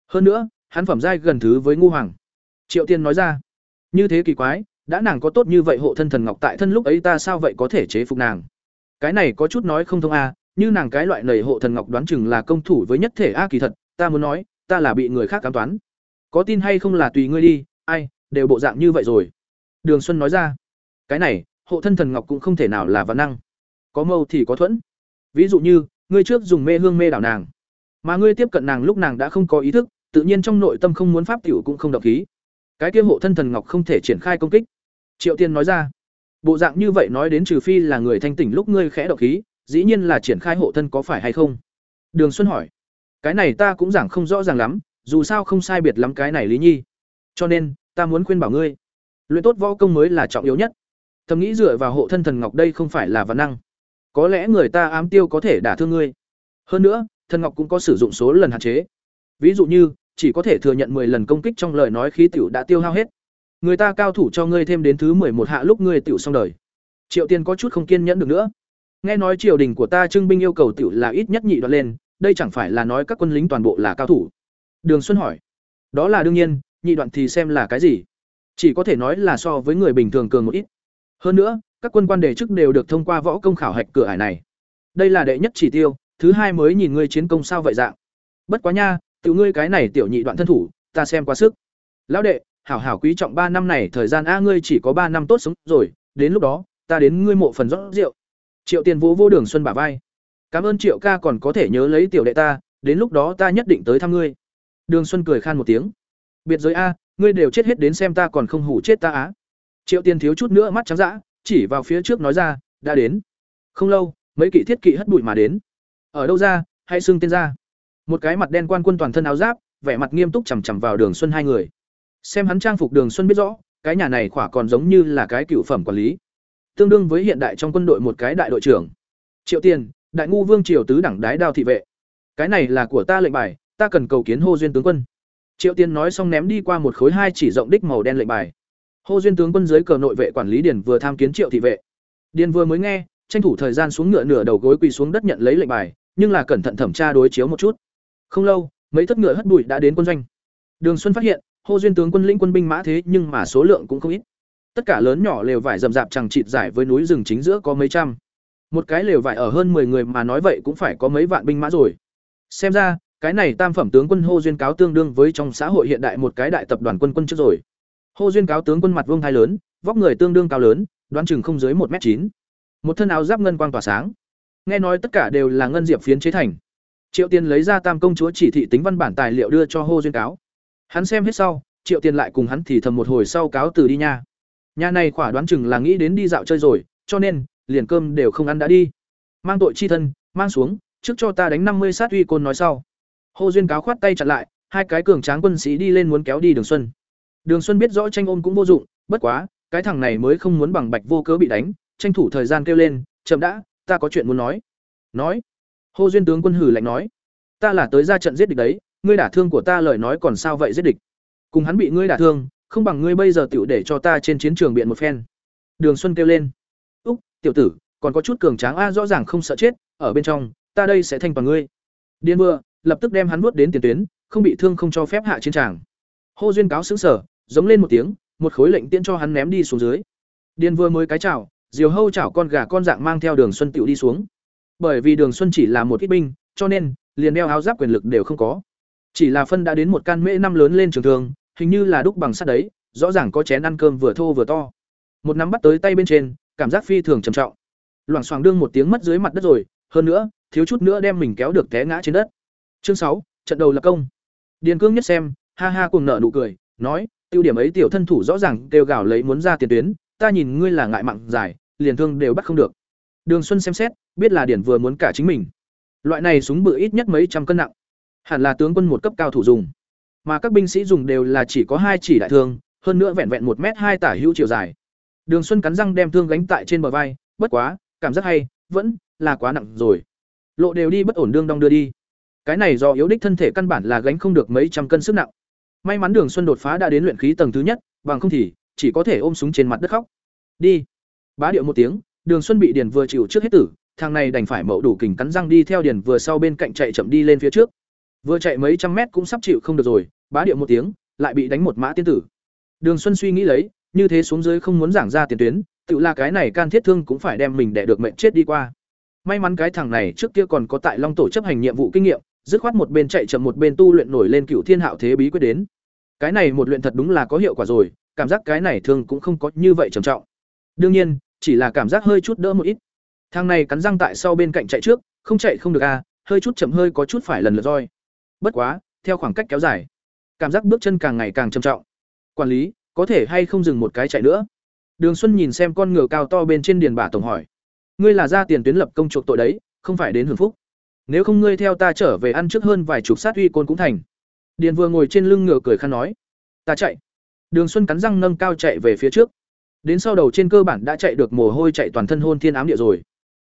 Hơn nữa, hắn phẩm giai gần thứ với ngu hoàng. Triệu Tiên nói ra, như thế kỳ quái, đã nàng có tốt như vậy hộ thân thần ngọc tại thân lúc ấy ta sao vậy có thể chế phục nàng? Cái này có chút nói không thông a, như nàng cái loại nầy hộ thần ngọc đoán chừng là công thủ với nhất thể a kỳ thật, ta muốn nói, ta là bị người khác cám toán. Có tin hay không là tùy ngươi đi, ai, đều bộ dạng như vậy rồi. Đường Xuân nói ra, cái này, hộ thân thần ngọc cũng không thể nào là vạn năng. Có mâu thì có thuẫn. Ví dụ như, ngươi trước dùng mê hương mê đảo nàng, mà ngươi tiếp cận nàng lúc nàng đã không có ý thức, tự nhiên trong nội tâm không muốn pháp tiểu cũng không động khí. Cái kia hộ thân thần ngọc không thể triển khai công kích. Triệu Tiên nói ra, bộ dạng như vậy nói đến trừ phi là người thanh tỉnh lúc ngươi khẽ độc khí, dĩ nhiên là triển khai hộ thân có phải hay không? Đường Xuân hỏi, cái này ta cũng giảng không rõ ràng lắm, dù sao không sai biệt lắm cái này Lý Nhi. Cho nên, ta muốn khuyên bảo ngươi, luyện tốt võ công mới là trọng yếu nhất. Thầm nghĩ dựa vào hộ thân thần ngọc đây không phải là văn năng. Có lẽ người ta ám tiêu có thể đả thương ngươi. Hơn nữa, thần ngọc cũng có sử dụng số lần hạn chế. Ví dụ như, chỉ có thể thừa nhận 10 lần công kích trong lời nói khí tiểu đã tiêu hao hết. Người ta cao thủ cho ngươi thêm đến thứ một hạ lúc ngươi tiểu xong đời. Triệu Tiên có chút không kiên nhẫn được nữa. Nghe nói triều đình của ta trưng binh yêu cầu tiểu là ít nhất nhị đoạn lên, đây chẳng phải là nói các quân lính toàn bộ là cao thủ. Đường Xuân hỏi. Đó là đương nhiên, nhị đoạn thì xem là cái gì? Chỉ có thể nói là so với người bình thường cường một ít. Hơn nữa, các quân quan đề chức đều được thông qua võ công khảo hạch cửa ải này. Đây là đệ nhất chỉ tiêu, thứ hai mới nhìn ngươi chiến công sao vậy dạng. Bất quá nha, tiểu ngươi cái này tiểu nhị đoạn thân thủ, ta xem quá sức. Lão đệ, hảo hảo quý trọng ba năm này thời gian a ngươi chỉ có ba năm tốt sống rồi, đến lúc đó, ta đến ngươi mộ phần rót rượu. Triệu Tiền Vũ vô Đường Xuân bả vai. Cảm ơn Triệu ca còn có thể nhớ lấy tiểu đệ ta, đến lúc đó ta nhất định tới thăm ngươi. Đường Xuân cười khan một tiếng. Biệt giới a, ngươi đều chết hết đến xem ta còn không hủ chết ta á. Triệu Tiền thiếu chút nữa mắt trắng dã, chỉ vào phía trước nói ra, đã đến. Không lâu, mấy kỵ thiết kỵ hất bụi mà đến. Ở đâu ra, hãy xưng tên ra. Một cái mặt đen quan quân toàn thân áo giáp, vẻ mặt nghiêm túc chằm chằm vào Đường Xuân hai người. Xem hắn trang phục Đường Xuân biết rõ, cái nhà này khỏa còn giống như là cái cựu phẩm quản lý tương đương với hiện đại trong quân đội một cái đại đội trưởng triệu tiền đại ngu vương triều tứ đẳng đái đao thị vệ cái này là của ta lệnh bài ta cần cầu kiến hô duyên tướng quân triệu Tiên nói xong ném đi qua một khối hai chỉ rộng đích màu đen lệnh bài. Hô duyên tướng quân dưới cờ nội vệ quản lý điền vừa tham kiến triệu thị vệ. Điền vừa mới nghe, tranh thủ thời gian xuống ngựa nửa đầu gối quỳ xuống đất nhận lấy lệnh bài, nhưng là cẩn thận thẩm tra đối chiếu một chút. Không lâu, mấy thất ngựa hất bụi đã đến quân doanh. Đường xuân phát hiện, hô duyên tướng quân lĩnh quân binh mã thế nhưng mà số lượng cũng không ít. Tất cả lớn nhỏ lều vải rậm rạp chẳng chịt giải với núi rừng chính giữa có mấy trăm. Một cái lều vải ở hơn 10 người mà nói vậy cũng phải có mấy vạn binh mã rồi. Xem ra cái này tam phẩm tướng quân hô duyên cáo tương đương với trong xã hội hiện đại một cái đại tập đoàn quân quân trước rồi hô duyên cáo tướng quân mặt vương thai lớn vóc người tương đương cao lớn, đoán chừng không dưới một m chín. Một thân áo giáp ngân quang tỏa sáng. Nghe nói tất cả đều là ngân diệp phiến chế thành. Triệu Tiên lấy ra Tam công chúa chỉ thị tính văn bản tài liệu đưa cho Hô Duyên cáo. Hắn xem hết sau, Triệu Tiên lại cùng hắn thì thầm một hồi sau cáo từ đi nha. Nhà này quả đoán chừng là nghĩ đến đi dạo chơi rồi, cho nên liền cơm đều không ăn đã đi. Mang tội chi thân, mang xuống, trước cho ta đánh năm mươi sát uy côn nói sau. Hồ Duyên cáo khoát tay chặn lại, hai cái cường tráng quân sĩ đi lên muốn kéo đi Đường Xuân. Đường Xuân biết rõ tranh ôm cũng vô dụng, bất quá, cái thằng này mới không muốn bằng Bạch vô cớ bị đánh, tranh thủ thời gian kêu lên, "Chậm đã, ta có chuyện muốn nói." Nói. Hồ Duyên tướng quân hử lạnh nói, "Ta là tới ra trận giết địch đấy, ngươi đả thương của ta lời nói còn sao vậy giết địch? Cùng hắn bị ngươi đả thương, không bằng ngươi bây giờ tiểu để cho ta trên chiến trường biện một phen." Đường Xuân kêu lên, "Úc, tiểu tử, còn có chút cường tráng a rõ ràng không sợ chết, ở bên trong, ta đây sẽ thanh toàn ngươi." Điên vừa, lập tức đem hắn nuốt đến tiền tuyến, không bị thương không cho phép hạ chiến tràng. Hô duyên cáo sững sở, giống lên một tiếng, một khối lệnh tiễn cho hắn ném đi xuống dưới. Điên vừa mới cái chảo, diều hâu chảo con gà con dạng mang theo Đường Xuân tiểu đi xuống. Bởi vì Đường Xuân chỉ là một ít binh, cho nên liền đeo áo giáp quyền lực đều không có. Chỉ là phân đã đến một can mễ năm lớn lên trường thường, hình như là đúc bằng sắt đấy, rõ ràng có chén ăn cơm vừa thô vừa to. Một nắm bắt tới tay bên trên, cảm giác phi thường trầm trọng. Loảng xoảng đương một tiếng mất dưới mặt đất rồi, hơn nữa, thiếu chút nữa đem mình kéo được té ngã trên đất. Chương sáu, trận đầu là công. Điền Cương nhất xem, ha ha cùng nợ nụ cười, nói, tiêu điểm ấy tiểu thân thủ rõ ràng kêu gào lấy muốn ra tiền tuyến, ta nhìn ngươi là ngại mạng dài, liền thương đều bắt không được. Đường Xuân xem xét, biết là Điển vừa muốn cả chính mình. Loại này súng bự ít nhất mấy trăm cân nặng, hẳn là tướng quân một cấp cao thủ dùng. Mà các binh sĩ dùng đều là chỉ có hai chỉ đại thương, hơn nữa vẹn vẹn một m hai tả hữu chiều dài. Đường Xuân cắn răng đem thương gánh tại trên bờ vai, bất quá, cảm giác hay, vẫn là quá nặng rồi. Lộ đều đi bất ổn đương đong đưa đi. Cái này do yếu đích thân thể căn bản là gánh không được mấy trăm cân sức nặng. May mắn Đường Xuân đột phá đã đến luyện khí tầng thứ nhất, bằng không thì chỉ có thể ôm súng trên mặt đất khóc. Đi. Bá điệu một tiếng, Đường Xuân bị Điền vừa chịu trước hết tử, thằng này đành phải mậu đủ kình cắn răng đi theo Điền vừa sau bên cạnh chạy chậm đi lên phía trước. Vừa chạy mấy trăm mét cũng sắp chịu không được rồi, bá điệu một tiếng, lại bị đánh một mã tiên tử. Đường Xuân suy nghĩ lấy, như thế xuống dưới không muốn giảng ra tiền tuyến, tự là cái này can thiết thương cũng phải đem mình để được mệnh chết đi qua. May mắn cái thằng này trước kia còn có tại Long tổ chấp hành nhiệm vụ kinh nghiệm, dứt khoát một bên chạy chậm một bên tu luyện nổi lên cựu thiên hạo thế bí quyết đến. Cái này một luyện thật đúng là có hiệu quả rồi, cảm giác cái này thường cũng không có như vậy trầm trọng. Đương nhiên, chỉ là cảm giác hơi chút đỡ một ít. Thang này cắn răng tại sau bên cạnh chạy trước, không chạy không được à hơi chút chậm hơi có chút phải lần lượt roi. Bất quá, theo khoảng cách kéo dài, cảm giác bước chân càng ngày càng trầm trọng. Quản lý, có thể hay không dừng một cái chạy nữa? Đường xuân nhìn xem con ngựa cao to bên trên điền bả tổng hỏi. Ngươi là ra tiền tuyến lập công chuộc tội đấy, không phải đến hưởng phúc nếu không ngươi theo ta trở về ăn trước hơn vài chục sát uy côn cũng thành. Điền vừa ngồi trên lưng ngựa cười khăn nói, ta chạy. Đường xuân cắn răng nâng cao chạy về phía trước. Đến sau đầu trên cơ bản đã chạy được mồ hôi chạy toàn thân hôn thiên ám địa rồi.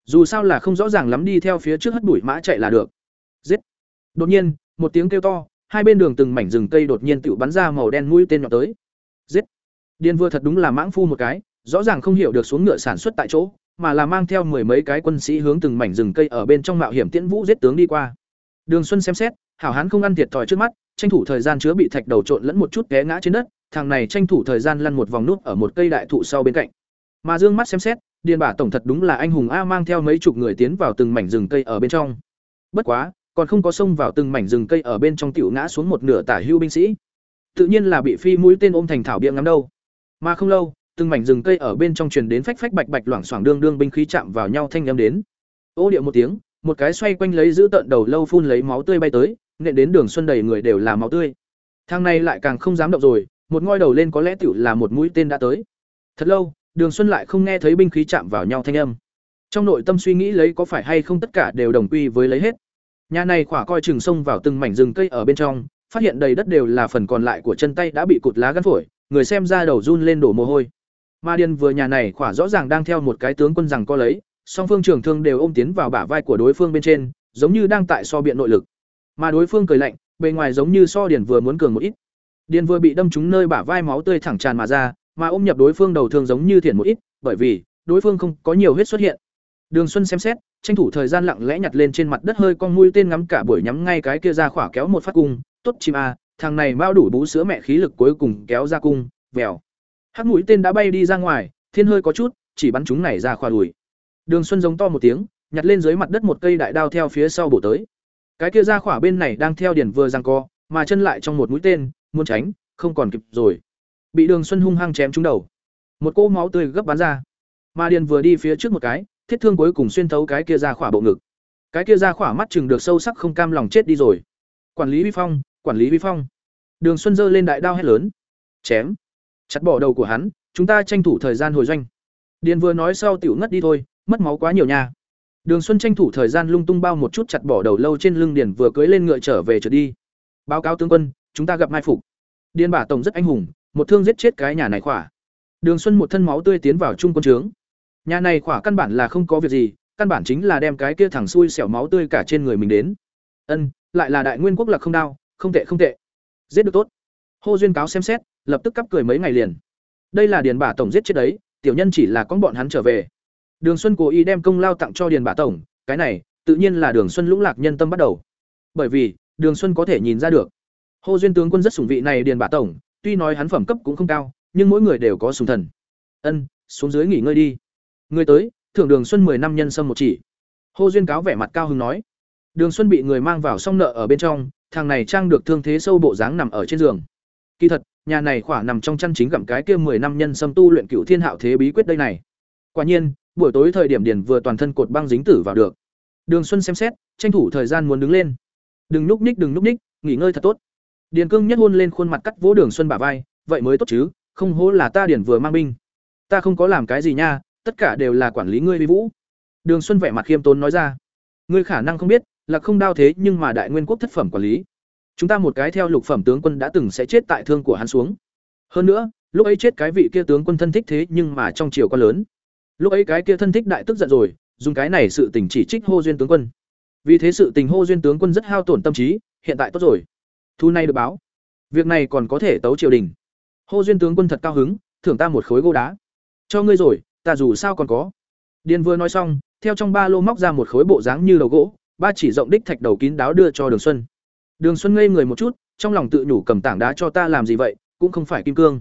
Dù sao là không rõ ràng lắm đi theo phía trước hất bụi mã chạy là được. Giết! Đột nhiên, một tiếng kêu to, hai bên đường từng mảnh rừng cây đột nhiên tự bắn ra màu đen mũi tên nhọn tới. Giết! Điền vừa thật đúng là mãng phu một cái, rõ ràng không hiểu được xuống ngựa sản xuất tại chỗ mà là mang theo mười mấy cái quân sĩ hướng từng mảnh rừng cây ở bên trong mạo hiểm tiễn vũ giết tướng đi qua. Đường Xuân xem xét, hảo hán không ăn thiệt thòi trước mắt, tranh thủ thời gian chứa bị thạch đầu trộn lẫn một chút té ngã trên đất, thằng này tranh thủ thời gian lăn một vòng nút ở một cây đại thụ sau bên cạnh. Mà dương mắt xem xét, điền bả tổng thật đúng là anh hùng a mang theo mấy chục người tiến vào từng mảnh rừng cây ở bên trong. Bất quá, còn không có xông vào từng mảnh rừng cây ở bên trong tiểu ngã xuống một nửa tả hưu binh sĩ. Tự nhiên là bị phi mũi tên ôm thành thảo biếng ngắm đâu. Mà không lâu, từng mảnh rừng cây ở bên trong truyền đến phách phách bạch bạch loảng xoảng đương đương binh khí chạm vào nhau thanh âm đến. Ô điệu một tiếng, một cái xoay quanh lấy giữ tận đầu lâu phun lấy máu tươi bay tới, nện đến đường xuân đầy người đều là máu tươi. Thang này lại càng không dám động rồi, một ngoi đầu lên có lẽ tiểu là một mũi tên đã tới. Thật lâu, Đường Xuân lại không nghe thấy binh khí chạm vào nhau thanh âm. Trong nội tâm suy nghĩ lấy có phải hay không tất cả đều đồng quy với lấy hết. Nhà này khỏa coi chừng sông vào từng mảnh rừng cây ở bên trong, phát hiện đầy đất đều là phần còn lại của chân tay đã bị cụt lá gắn phổi, người xem ra đầu run lên đổ mồ hôi. Ma Điền vừa nhà này khỏa rõ ràng đang theo một cái tướng quân rằng co lấy, song phương trưởng thương đều ôm tiến vào bả vai của đối phương bên trên, giống như đang tại so biện nội lực. Mà đối phương cười lạnh, bề ngoài giống như so Điền vừa muốn cường một ít. Điền vừa bị đâm trúng nơi bả vai máu tươi thẳng tràn mà ra, mà ôm nhập đối phương đầu thương giống như thiển một ít, bởi vì đối phương không có nhiều huyết xuất hiện. Đường Xuân xem xét, tranh thủ thời gian lặng lẽ nhặt lên trên mặt đất hơi con mũi tên ngắm cả buổi nhắm ngay cái kia ra khỏa kéo một phát cung, tốt chim a, thằng này bao đủ bú sữa mẹ khí lực cuối cùng kéo ra cung, vèo. Hắc mũi tên đã bay đi ra ngoài, thiên hơi có chút, chỉ bắn chúng này ra khoa đùi. Đường Xuân giống to một tiếng, nhặt lên dưới mặt đất một cây đại đao theo phía sau bổ tới. Cái kia ra khỏa bên này đang theo điển vừa giằng co, mà chân lại trong một mũi tên, muốn tránh, không còn kịp rồi. Bị Đường Xuân hung hăng chém trúng đầu. một cô máu tươi gấp bắn ra mà điền vừa đi phía trước một cái thiết thương cuối cùng xuyên thấu cái kia ra khỏa bộ ngực cái kia ra khỏa mắt chừng được sâu sắc không cam lòng chết đi rồi quản lý vi phong quản lý vi phong đường xuân giơ lên đại đao hét lớn chém chặt bỏ đầu của hắn, chúng ta tranh thủ thời gian hồi doanh. Điền vừa nói sau tiểu ngất đi thôi, mất máu quá nhiều nha. Đường xuân tranh thủ thời gian lung tung bao một chút chặt bỏ đầu lâu trên lưng điền vừa cưới lên ngựa trở về trở đi. Báo cáo tướng quân, chúng ta gặp mai phục. Điền bả tổng rất anh hùng, một thương giết chết cái nhà này khỏa. Đường xuân một thân máu tươi tiến vào trung quân trướng. Nhà này khỏa căn bản là không có việc gì, căn bản chính là đem cái kia thẳng xuôi xẻo máu tươi cả trên người mình đến. Ân, lại là đại nguyên quốc lạc không đau, không tệ không tệ. Giết được tốt hô duyên cáo xem xét, lập tức cắp cười mấy ngày liền. Đây là điền bả tổng giết chết đấy, tiểu nhân chỉ là con bọn hắn trở về. Đường xuân cố ý đem công lao tặng cho điền bả tổng, cái này, tự nhiên là đường xuân lũng lạc nhân tâm bắt đầu. Bởi vì, đường xuân có thể nhìn ra được. Hô duyên tướng quân rất sủng vị này điền bả tổng, tuy nói hắn phẩm cấp cũng không cao, nhưng mỗi người đều có sùng thần. Ân, xuống dưới nghỉ ngơi đi. Người tới, thưởng đường xuân mười năm nhân sâm một chỉ. Hô duyên cáo vẻ mặt cao hứng nói. Đường xuân bị người mang vào xong nợ ở bên trong, thằng này trang được thương thế sâu bộ dáng nằm ở trên giường kỳ thật, nhà này khỏa nằm trong chăn chính gặm cái kia mười năm nhân sâm tu luyện cựu thiên hạo thế bí quyết đây này. Quả nhiên, buổi tối thời điểm điền vừa toàn thân cột băng dính tử vào được. Đường xuân xem xét, tranh thủ thời gian muốn đứng lên. Đừng núp ních đừng núp ních nghỉ ngơi thật tốt. Điền cương nhất hôn lên khuôn mặt cắt vỗ đường xuân bả vai, vậy mới tốt chứ, không hố là ta điền vừa mang binh. Ta không có làm cái gì nha, tất cả đều là quản lý ngươi vi vũ. Đường xuân vẻ mặt khiêm tốn nói ra. Ngươi khả năng không biết, là không đau thế nhưng mà đại nguyên quốc thất phẩm quản lý chúng ta một cái theo lục phẩm tướng quân đã từng sẽ chết tại thương của hắn xuống. Hơn nữa, lúc ấy chết cái vị kia tướng quân thân thích thế nhưng mà trong chiều quá lớn. Lúc ấy cái kia thân thích đại tức giận rồi, dùng cái này sự tình chỉ trích hô duyên tướng quân. Vì thế sự tình hô duyên tướng quân rất hao tổn tâm trí, hiện tại tốt rồi. Thu nay được báo. Việc này còn có thể tấu triều đình. Hô duyên tướng quân thật cao hứng, thưởng ta một khối gỗ đá. Cho ngươi rồi, ta dù sao còn có. Điền vừa nói xong, theo trong ba lô móc ra một khối bộ dáng như đầu gỗ, ba chỉ rộng đích thạch đầu kín đáo đưa cho đường xuân đường xuân ngây người một chút, trong lòng tự nhủ cầm tảng đá cho ta làm gì vậy, cũng không phải kim cương.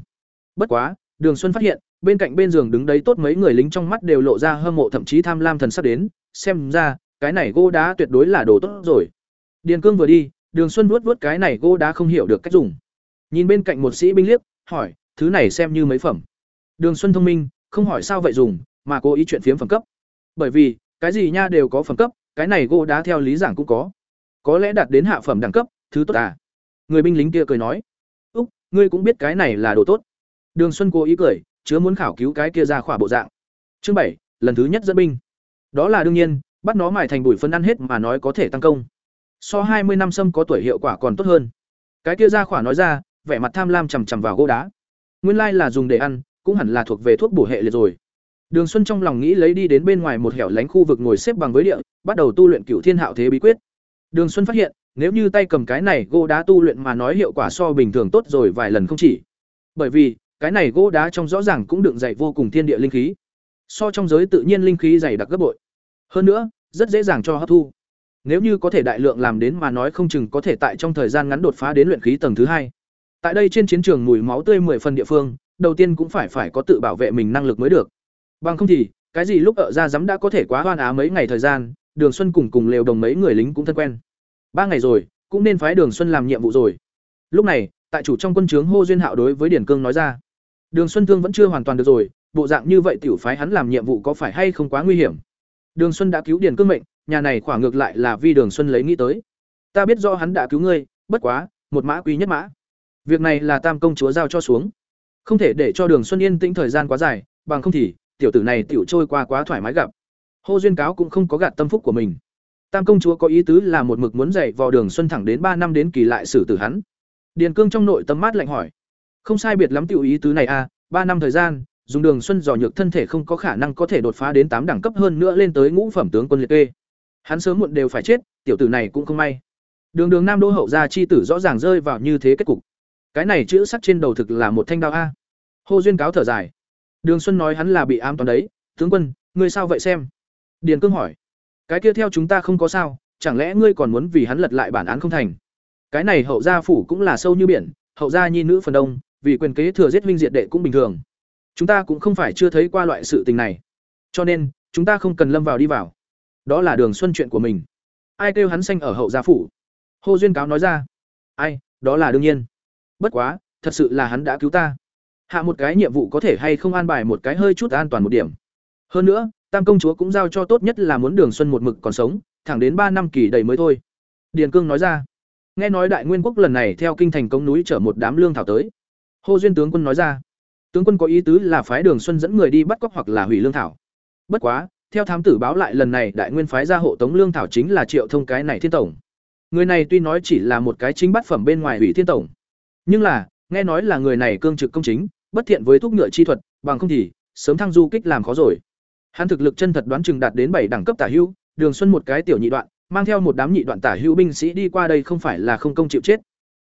Bất quá, đường xuân phát hiện, bên cạnh bên giường đứng đấy tốt mấy người lính trong mắt đều lộ ra hâm mộ thậm chí tham lam thần sắc đến, xem ra, cái này gỗ đá tuyệt đối là đồ tốt rồi. Điền cương vừa đi, đường xuân vuốt vuốt cái này gỗ đá không hiểu được cách dùng. Nhìn bên cạnh một sĩ binh liếc, hỏi, thứ này xem như mấy phẩm? Đường xuân thông minh, không hỏi sao vậy dùng, mà cố ý chuyện phiếm phẩm cấp. Bởi vì, cái gì nha đều có phẩm cấp, cái này gỗ đá theo lý giảng cũng có có lẽ đạt đến hạ phẩm đẳng cấp, thứ tốt à? Người binh lính kia cười nói. Úc, ngươi cũng biết cái này là đồ tốt. Đường xuân cố ý cười, chứa muốn khảo cứu cái kia ra khỏa bộ dạng. Chương bảy, lần thứ nhất dẫn binh. Đó là đương nhiên, bắt nó mài thành bụi phân ăn hết mà nói có thể tăng công. So hai mươi năm sâm có tuổi hiệu quả còn tốt hơn. Cái kia ra khỏa nói ra, vẻ mặt tham lam chằm chằm vào gỗ đá. Nguyên lai là dùng để ăn, cũng hẳn là thuộc về thuốc bổ hệ liệt rồi. Đường xuân trong lòng nghĩ lấy đi đến bên ngoài một hẻo lánh khu vực ngồi xếp bằng với địa, bắt đầu tu luyện cửu thiên hạo thế bí quyết đường xuân phát hiện, nếu như tay cầm cái này gỗ đá tu luyện mà nói hiệu quả so bình thường tốt rồi vài lần không chỉ. Bởi vì, cái này gỗ đá trong rõ ràng cũng đựng dày vô cùng thiên địa linh khí. So trong giới tự nhiên linh khí dày đặc gấp bội. Hơn nữa, rất dễ dàng cho hấp thu. Nếu như có thể đại lượng làm đến mà nói không chừng có thể tại trong thời gian ngắn đột phá đến luyện khí tầng thứ hai. Tại đây trên chiến trường mùi máu tươi mười phần địa phương, đầu tiên cũng phải phải có tự bảo vệ mình năng lực mới được. Bằng không thì, cái gì lúc ở ra dám đã có thể quá hoan á mấy ngày thời gian, đường xuân cùng cùng lều đồng mấy người lính cũng thân quen ba ngày rồi, cũng nên phái đường xuân làm nhiệm vụ rồi. Lúc này, tại chủ trong quân trướng hô duyên hạo đối với điển cương nói ra. Đường xuân thương vẫn chưa hoàn toàn được rồi, bộ dạng như vậy tiểu phái hắn làm nhiệm vụ có phải hay không quá nguy hiểm? Đường xuân đã cứu điển cương mệnh, nhà này khỏa ngược lại là vì đường xuân lấy nghĩ tới. Ta biết do hắn đã cứu ngươi, bất quá, một mã quý nhất mã. Việc này là tam công chúa giao cho xuống. Không thể để cho đường xuân yên tĩnh thời gian quá dài, bằng không thì, tiểu tử này tiểu trôi qua quá thoải mái gặp. Hô duyên cáo cũng không có gạt tâm phúc của mình tam công chúa có ý tứ là một mực muốn dạy vào đường xuân thẳng đến ba năm đến kỳ lại xử tử hắn. Điền cương trong nội tâm mát lạnh hỏi, không sai biệt lắm tiểu ý tứ này à ba năm thời gian, dùng đường xuân dò nhược thân thể không có khả năng có thể đột phá đến tám đẳng cấp hơn nữa lên tới ngũ phẩm tướng quân liệt kê. Hắn sớm muộn đều phải chết, tiểu tử này cũng không may. Đường đường nam đô hậu gia chi tử rõ ràng rơi vào như thế kết cục. Cái này chữ sắc trên đầu thực là một thanh đao a. Hồ duyên cáo thở dài, đường xuân nói hắn là bị ám toán đấy, tướng quân, ngươi sao vậy xem? Điền cương hỏi cái kia theo chúng ta không có sao, chẳng lẽ ngươi còn muốn vì hắn lật lại bản án không thành? Cái này hậu gia phủ cũng là sâu như biển, hậu gia nhi nữ phần đông, vì quyền kế thừa giết huynh diệt đệ cũng bình thường. Chúng ta cũng không phải chưa thấy qua loại sự tình này. Cho nên, chúng ta không cần lâm vào đi vào. Đó là đường xuân chuyện của mình. Ai kêu hắn sanh ở hậu gia phủ? Hô duyên cáo nói ra. Ai, đó là đương nhiên. Bất quá, thật sự là hắn đã cứu ta. Hạ một cái nhiệm vụ có thể hay không an bài một cái hơi chút an toàn một điểm. Hơn nữa tam công chúa cũng giao cho tốt nhất là muốn đường xuân một mực còn sống, thẳng đến ba năm kỳ đầy mới thôi. Điền cương nói ra. Nghe nói đại nguyên quốc lần này theo kinh thành công núi chở một đám lương thảo tới. Hô duyên tướng quân nói ra. Tướng quân có ý tứ là phái đường xuân dẫn người đi bắt cóc hoặc là hủy lương thảo. Bất quá, theo thám tử báo lại lần này đại nguyên phái ra hộ tống lương thảo chính là triệu thông cái này thiên tổng. Người này tuy nói chỉ là một cái chính bát phẩm bên ngoài hủy thiên tổng, nhưng là, nghe nói là người này cương trực công chính, bất thiện với thuốc ngựa chi thuật, bằng không thì, sớm thăng du kích làm khó rồi hắn thực lực chân thật đoán chừng đạt đến bảy đẳng cấp tả hưu đường xuân một cái tiểu nhị đoạn, mang theo một đám nhị đoạn tả hưu binh sĩ đi qua đây không phải là không công chịu chết.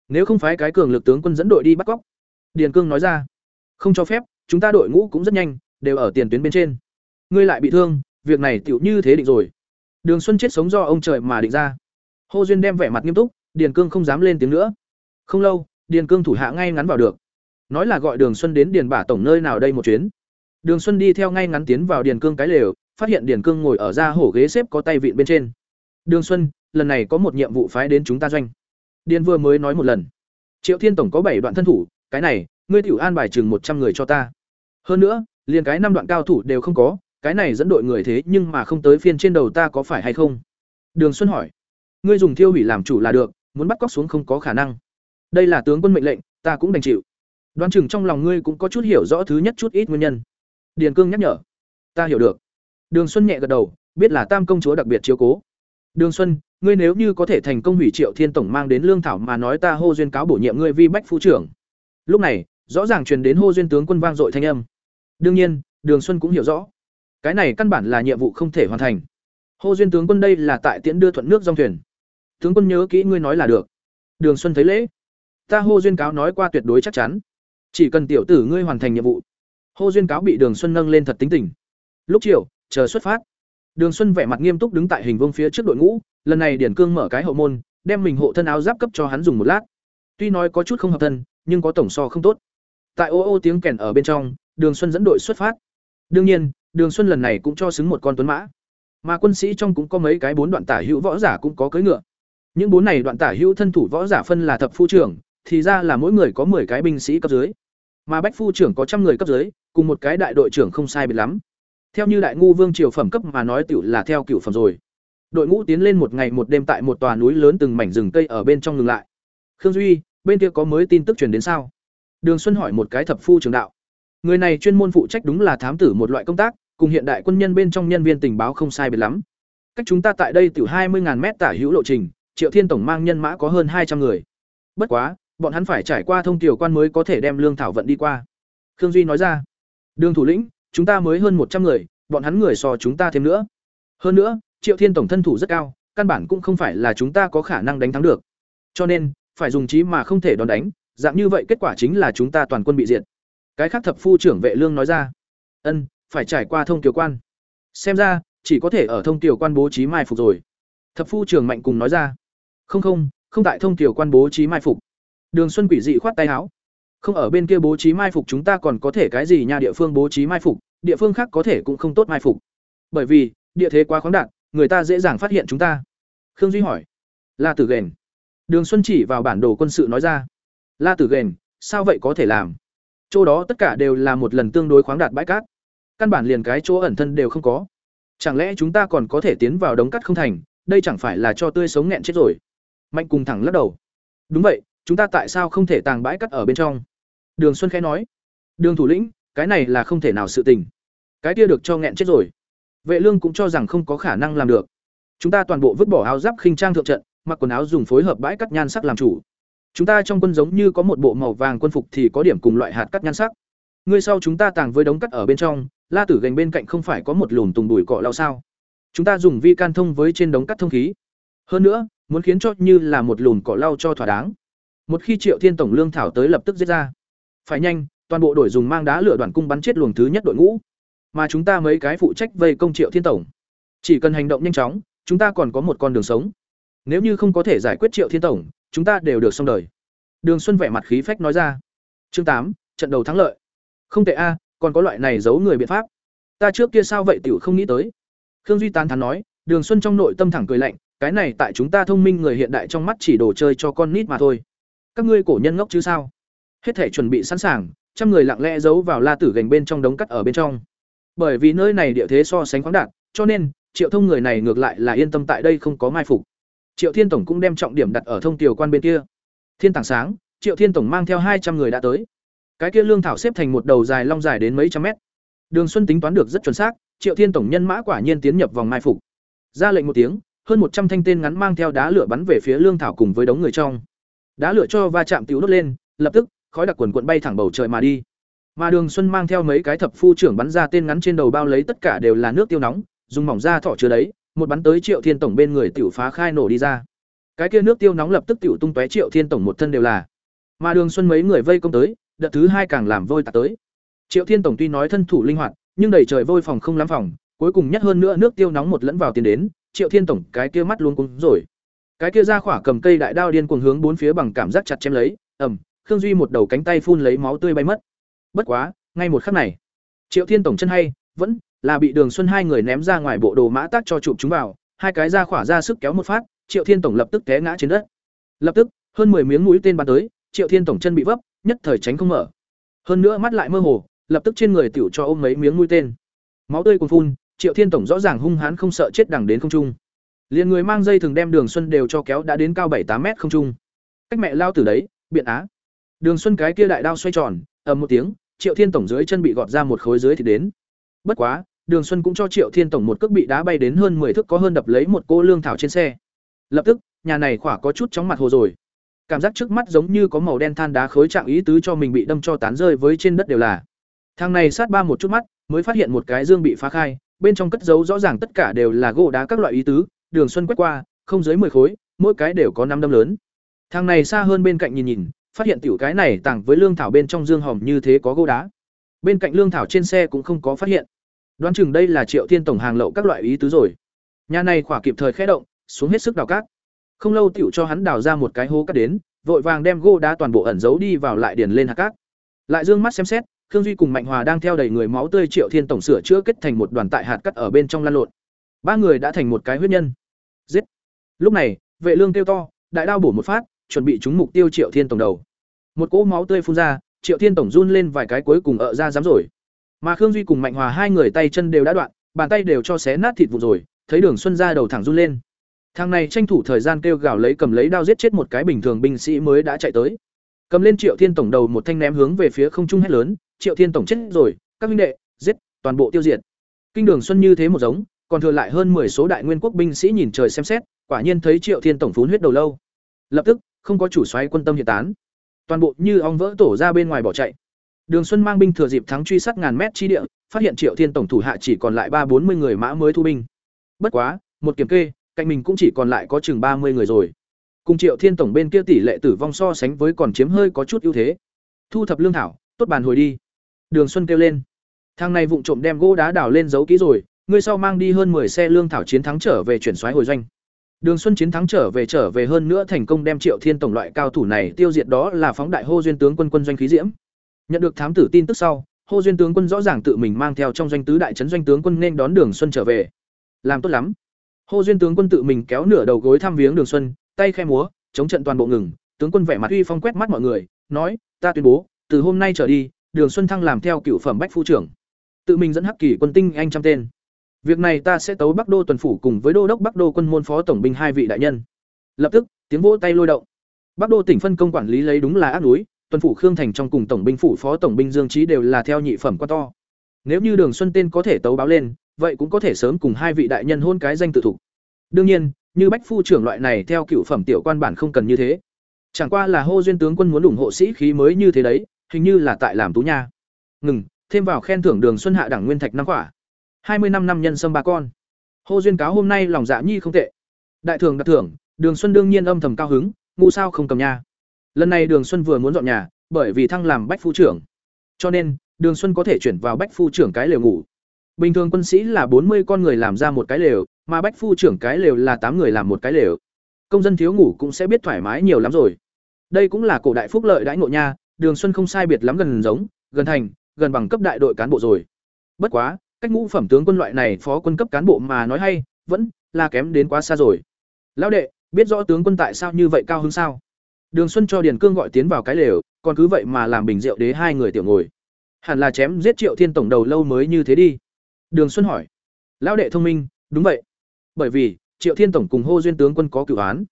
Nếu không phải cái cường lực tướng quân dẫn đội đi bắt cóc. Điền cương nói ra, không cho phép, chúng ta đội ngũ cũng rất nhanh, đều ở tiền tuyến bên trên. Ngươi lại bị thương, việc này tiểu như thế định rồi. Đường xuân chết sống do ông trời mà định ra. Hồ duyên đem vẻ mặt nghiêm túc, điền cương không dám lên tiếng nữa. Không lâu, điền cương thủ hạ ngay ngắn vào được. Nói là gọi đường xuân đến điền bả tổng nơi nào đây một chuyến đường xuân đi theo ngay ngắn tiến vào điền cương cái lều, phát hiện điền cương ngồi ở ra hổ ghế xếp có tay vịn bên trên. Đường xuân, lần này có một nhiệm vụ phái đến chúng ta doanh. Điền vừa mới nói một lần. Triệu thiên tổng có bảy đoạn thân thủ, cái này, ngươi tiểu an bài chừng một trăm người cho ta. Hơn nữa, liền cái năm đoạn cao thủ đều không có, cái này dẫn đội người thế nhưng mà không tới phiên trên đầu ta có phải hay không? Đường xuân hỏi. Ngươi dùng thiêu hủy làm chủ là được, muốn bắt cóc xuống không có khả năng. Đây là tướng quân mệnh lệnh, ta cũng đành chịu. Đoán chừng trong lòng ngươi cũng có chút hiểu rõ thứ nhất chút ít nguyên nhân điền cương nhắc nhở. Ta hiểu được. Đường xuân nhẹ gật đầu, biết là tam công chúa đặc biệt chiếu cố. Đường xuân, ngươi nếu như có thể thành công hủy triệu thiên tổng mang đến lương thảo mà nói ta hô duyên cáo bổ nhiệm ngươi vi bách phu trưởng. Lúc này, rõ ràng truyền đến hô duyên tướng quân vang dội thanh âm. Đương nhiên, đường xuân cũng hiểu rõ. Cái này căn bản là nhiệm vụ không thể hoàn thành. Hô duyên tướng quân đây là tại tiễn đưa thuận nước dòng thuyền. Tướng quân nhớ kỹ ngươi nói là được. Đường xuân thấy lễ. Ta hô duyên cáo nói qua tuyệt đối chắc chắn. Chỉ cần tiểu tử ngươi hoàn thành nhiệm vụ hô duyên cáo bị đường xuân nâng lên thật tính tình. Lúc chiều chờ xuất phát. Đường xuân vẻ mặt nghiêm túc đứng tại hình vương phía trước đội ngũ lần này điển cương mở cái hậu môn đem mình hộ thân áo giáp cấp cho hắn dùng một lát. Tuy nói có chút không hợp thân nhưng có tổng so không tốt. Tại ô ô tiếng kèn ở bên trong đường xuân dẫn đội xuất phát. Đương nhiên đường xuân lần này cũng cho xứng một con tuấn mã. Mà quân sĩ trong cũng có mấy cái bốn đoạn tả hữu võ giả cũng có cưỡi ngựa. Những bốn này đoạn tả hữu thân thủ võ giả phân là thập phu trưởng thì ra là mỗi người có 10 cái binh sĩ cấp dưới. Mà Bách phu trưởng có trăm người cấp dưới, cùng một cái đại đội trưởng không sai biệt lắm. Theo như đại ngu vương triều phẩm cấp mà nói tiểu là theo cửu phẩm rồi. Đội ngũ tiến lên một ngày một đêm tại một tòa núi lớn từng mảnh rừng cây ở bên trong ngừng lại. Khương Duy, bên kia có mới tin tức truyền đến sao? Đường Xuân hỏi một cái thập phu trưởng đạo. Người này chuyên môn phụ trách đúng là thám tử một loại công tác, cùng hiện đại quân nhân bên trong nhân viên tình báo không sai biệt lắm. Cách chúng ta tại đây tiểu 20000 mét tả hữu lộ trình, Triệu Thiên tổng mang nhân mã có hơn 200 người. Bất quá, bọn hắn phải trải qua thông tiểu quan mới có thể đem lương thảo vận đi qua khương duy nói ra đường thủ lĩnh, chúng ta mới hơn một trăm người, bọn hắn người so chúng ta thêm nữa. Hơn nữa, triệu thiên tổng thân thủ rất cao, căn bản cũng không phải là chúng ta có khả năng đánh thắng được. Cho nên, phải dùng trí mà không thể đòn đánh, dạng như vậy kết quả chính là chúng ta toàn quân bị diệt. Cái khác thập phu trưởng vệ lương nói ra. Ân, phải trải qua thông tiểu quan. Xem ra, chỉ có thể ở thông tiểu quan bố trí mai phục rồi. Thập phu trưởng mạnh cùng nói ra. Không không không tại thông tiểu quan bố trí mai phục. Đường Xuân quỷ dị khoát tay áo. Không ở bên kia bố trí mai phục chúng ta còn có thể cái gì nha địa phương bố trí mai phục, địa phương khác có thể cũng không tốt mai phục. Bởi vì, địa thế quá khoáng đạt, người ta dễ dàng phát hiện chúng ta. Khương Duy hỏi. La Tử Gền. Đường Xuân chỉ vào bản đồ quân sự nói ra. La Tử Gền, sao vậy có thể làm? Chỗ đó tất cả đều là một lần tương đối khoáng đạt bãi cát. Căn bản liền cái chỗ ẩn thân đều không có. Chẳng lẽ chúng ta còn có thể tiến vào đống cát không thành, đây chẳng phải là cho tươi sống nghẹn chết rồi. Mạnh cùng thẳng lắc đầu. Đúng vậy, chúng ta tại sao không thể tàng bãi cắt ở bên trong đường xuân khẽ nói, đường thủ lĩnh, cái này là không thể nào sự tình. Cái kia được cho nghẹn chết rồi. Vệ lương cũng cho rằng không có khả năng làm được. Chúng ta toàn bộ vứt bỏ áo giáp khinh trang thượng trận, mặc quần áo dùng phối hợp bãi cắt nhan sắc làm chủ. Chúng ta trong quân giống như có một bộ màu vàng quân phục thì có điểm cùng loại hạt cắt nhan sắc. Ngươi sau chúng ta tàng với đống cắt ở bên trong, la tử gành bên cạnh không phải có một lùn tùng đùi cọ lao sao? Chúng ta dùng vi can thông với trên đống cắt thông khí. Hơn nữa, muốn khiến cho như là một lùn cỏ lau cho thỏa đáng. Một khi triệu thiên tổng lương thảo tới lập tức giết ra phải nhanh, toàn bộ đổi dùng mang đá lửa đoàn cung bắn chết luồng thứ nhất đội ngũ. Mà chúng ta mấy cái phụ trách vây công triệu thiên tổng. Chỉ cần hành động nhanh chóng, chúng ta còn có một con đường sống. Nếu như không có thể giải quyết triệu thiên tổng, chúng ta đều được xong đời. Đường xuân vẻ mặt khí phách nói ra. Chương tám, trận đầu thắng lợi. Không tệ a, còn có loại này giấu người biện pháp. Ta trước kia sao vậy tiểu không nghĩ tới? Khương duy tán thán nói, đường xuân trong nội tâm thẳng cười lạnh, cái này tại chúng ta thông minh người hiện đại trong mắt chỉ đồ chơi cho con nít mà thôi. Các ngươi cổ nhân ngốc chứ sao? Hết thể chuẩn bị sẵn sàng, trăm người lặng lẽ giấu vào la tử gành bên trong đống cắt ở bên trong. Bởi vì nơi này địa thế so sánh khoáng đạt, cho nên, triệu thông người này ngược lại là yên tâm tại đây không có mai phục. Triệu thiên tổng cũng đem trọng điểm đặt ở thông tiểu quan bên kia. Thiên tảng sáng, triệu thiên tổng mang theo hai trăm người đã tới. Cái kia lương thảo xếp thành một đầu dài long dài đến mấy trăm mét. Đường xuân tính toán được rất chuẩn xác, triệu thiên tổng nhân mã quả nhiên tiến nhập vòng mai phục. Ra lệnh một tiếng, hơn một trăm thanh tên ngắn mang theo đá lửa bắn về phía lương thảo cùng với đống người trong. Đá lửa cho va chạm tiểu đốt lên, lập tức khói đặc quần quận bay thẳng bầu trời mà đi. Mà đường xuân mang theo mấy cái thập phu trưởng bắn ra tên ngắn trên đầu bao lấy tất cả đều là nước tiêu nóng, dùng mỏng da thỏ chứa đấy, một bắn tới triệu thiên tổng bên người tiểu phá khai nổ đi ra. Cái kia nước tiêu nóng lập tức tiểu tung tóe triệu thiên tổng một thân đều là. Mà đường xuân mấy người vây công tới, đợt thứ hai càng làm vôi tạt tới. Triệu thiên tổng tuy nói thân thủ linh hoạt, nhưng đầy trời vôi phòng không lắm phòng, cuối cùng nhất hơn nữa nước tiêu nóng một lẫn vào tiền đến, triệu thiên tổng cái kia mắt luôn cúng rồi. Cái kia ra khỏa cầm cây đại đao điên cuồng hướng bốn phía bằng cảm giác chặt chém lấy, ầm khương duy một đầu cánh tay phun lấy máu tươi bay mất. Bất quá, ngay một khắc này, triệu thiên tổng chân hay, vẫn là bị đường xuân hai người ném ra ngoài bộ đồ mã tác cho chụp chúng vào, hai cái ra khỏa ra sức kéo một phát, triệu thiên tổng lập tức té ngã trên đất. Lập tức, hơn 10 miếng mũi tên bắn tới, triệu thiên tổng chân bị vấp, nhất thời tránh không mở. Hơn nữa mắt lại mơ hồ, lập tức trên người tiểu cho ôm mấy miếng mũi tên. Máu tươi cuồn phun, triệu thiên tổng rõ ràng hung hãn không sợ chết đằng đến không trung. Liền người mang dây thường đem đường xuân đều cho kéo đã đến cao bảy tám mét không trung. Cách mẹ lao từ đấy, biện á đường xuân cái kia đại đao xoay tròn, ầm một tiếng, triệu thiên tổng dưới chân bị gọt ra một khối dưới thì đến. Bất quá, đường xuân cũng cho triệu thiên tổng một cước bị đá bay đến hơn mười thước có hơn đập lấy một cô lương thảo trên xe. Lập tức, nhà này khỏa có chút chóng mặt hồ rồi. Cảm giác trước mắt giống như có màu đen than đá khối trạng ý tứ cho mình bị đâm cho tán rơi với trên đất đều là. Thằng này sát ba một chút mắt, mới phát hiện một cái dương bị phá khai, bên trong cất giấu rõ ràng tất cả đều là gỗ đá các loại ý tứ, đường xuân quét qua, không dưới 10 khối, mỗi cái đều có năm đâm lớn. Thằng này xa hơn bên cạnh nhìn nhìn phát hiện tiểu cái này tàng với lương thảo bên trong dương hòm như thế có gỗ đá. Bên cạnh lương thảo trên xe cũng không có phát hiện. Đoán chừng đây là triệu thiên tổng hàng lậu các loại ý tứ rồi. Nhà này khỏa kịp thời khé động, xuống hết sức đào cát. Không lâu tiểu cho hắn đào ra một cái hố cát đến, vội vàng đem gỗ đá toàn bộ ẩn giấu đi vào lại điền lên hạt cát. Lại dương mắt xem xét, khương duy cùng mạnh hòa đang theo đầy người máu tươi triệu thiên tổng sửa chữa kết thành một đoàn tại hạt cát ở bên trong lăn lộn. Ba người đã thành một cái huyết nhân. Giết. Lúc này, vệ lương kêu to, đại đao bổ một phát chuẩn bị trúng mục tiêu triệu thiên tổng đầu. Một cỗ máu tươi phun ra, triệu thiên tổng run lên vài cái cuối cùng ở ra dám rồi. Mà khương duy cùng mạnh hòa hai người tay chân đều đã đoạn, bàn tay đều cho xé nát thịt vụ rồi, thấy đường xuân ra đầu thẳng run lên. Thằng này tranh thủ thời gian kêu gào lấy cầm lấy đao giết chết một cái bình thường binh sĩ mới đã chạy tới. Cầm lên triệu thiên tổng đầu một thanh ném hướng về phía không trung hét lớn, triệu thiên tổng chết rồi, các huynh đệ, giết, toàn bộ tiêu diệt. Kinh đường xuân như thế một giống, còn thừa lại hơn 10 số đại nguyên quốc binh sĩ nhìn trời xem xét, quả nhiên thấy triệu thiên tổng phún huyết đầu lâu. Lập tức không có chủ xoáy quân tâm hiện tán. Toàn bộ như ong vỡ tổ ra bên ngoài bỏ chạy. Đường xuân mang binh thừa dịp thắng truy sát ngàn mét chi địa, phát hiện triệu thiên tổng thủ hạ chỉ còn lại ba bốn mươi người mã mới thu binh. Bất quá, một kiểm kê, cạnh mình cũng chỉ còn lại có chừng ba mươi người rồi. Cùng triệu thiên tổng bên kia tỷ lệ tử vong so sánh với còn chiếm hơi có chút ưu thế. Thu thập lương thảo, tốt bàn hồi đi. Đường xuân kêu lên. Thang này vụng trộm đem gỗ đá đào lên giấu kỹ rồi ngươi sau mang đi hơn 10 xe lương thảo chiến thắng trở về chuyển xoáy hồi doanh đường xuân chiến thắng trở về trở về hơn nữa thành công đem triệu thiên tổng loại cao thủ này tiêu diệt đó là phóng đại hô duyên tướng quân quân doanh khí diễm. Nhận được thám tử tin tức sau, hô duyên tướng quân rõ ràng tự mình mang theo trong doanh tứ đại trấn doanh tướng quân nên đón đường xuân trở về. Làm tốt lắm. Hô duyên tướng quân tự mình kéo nửa đầu gối thăm viếng đường xuân, tay khẽ múa, chống trận toàn bộ ngừng. Tướng quân vẻ mặt uy phong quét mắt mọi người, nói, ta tuyên bố, từ hôm nay trở đi, đường xuân thăng làm theo cựu phẩm bách phu trưởng. Tự mình dẫn hắc kỳ quân tinh anh trăm tên việc này ta sẽ tấu bắc đô tuần phủ cùng với đô đốc bắc đô quân môn phó tổng binh hai vị đại nhân. Lập tức, tiếng vỗ tay lôi động. Bắc đô tỉnh phân công quản lý lấy đúng là ác núi, tuần phủ khương thành trong cùng tổng binh phủ phó tổng binh dương trí đều là theo nhị phẩm quá to. Nếu như đường xuân tên có thể tấu báo lên, vậy cũng có thể sớm cùng hai vị đại nhân hôn cái danh tự thủ đương nhiên, như bách phu trưởng loại này theo cựu phẩm tiểu quan bản không cần như thế. Chẳng qua là hô duyên tướng quân muốn ủng hộ sĩ khí mới như thế đấy, hình như là tại làm tú nha. Ngừng, thêm vào khen thưởng đường xuân hạ đẳng nguyên thạch năm quả hai mươi năm năm nhân sâm ba con. Hô duyên cáo hôm nay lòng dạ nhi không tệ. Đại thưởng đặc thưởng, đường xuân đương nhiên âm thầm cao hứng, ngu sao không cầm nhà. lần này đường xuân vừa muốn dọn nhà, bởi vì thăng làm bách phu trưởng. Cho nên, đường xuân có thể chuyển vào bách phu trưởng cái lều ngủ. Bình thường quân sĩ là bốn mươi con người làm ra một cái lều, mà bách phu trưởng cái lều là tám người làm một cái lều. Công dân thiếu ngủ cũng sẽ biết thoải mái nhiều lắm rồi. Đây cũng là cổ đại phúc lợi đãi ngộ nha, đường xuân không sai biệt lắm gần giống, gần thành, gần bằng cấp đại đội cán bộ rồi. Bất quá cách ngũ phẩm tướng quân loại này phó quân cấp cán bộ mà nói hay vẫn là kém đến quá xa rồi lão đệ biết rõ tướng quân tại sao như vậy cao hơn sao Đường Xuân cho Điền Cương gọi tiến vào cái lều, còn cứ vậy mà làm bình rượu đế hai người tiểu ngồi. Hẳn là chém giết Triệu Thiên tổng đầu lâu mới như thế đi. Đường Xuân hỏi. Lão đệ thông minh, đúng vậy. Bởi vì, Triệu Thiên tổng cùng Hô duyên tướng quân có cửu án.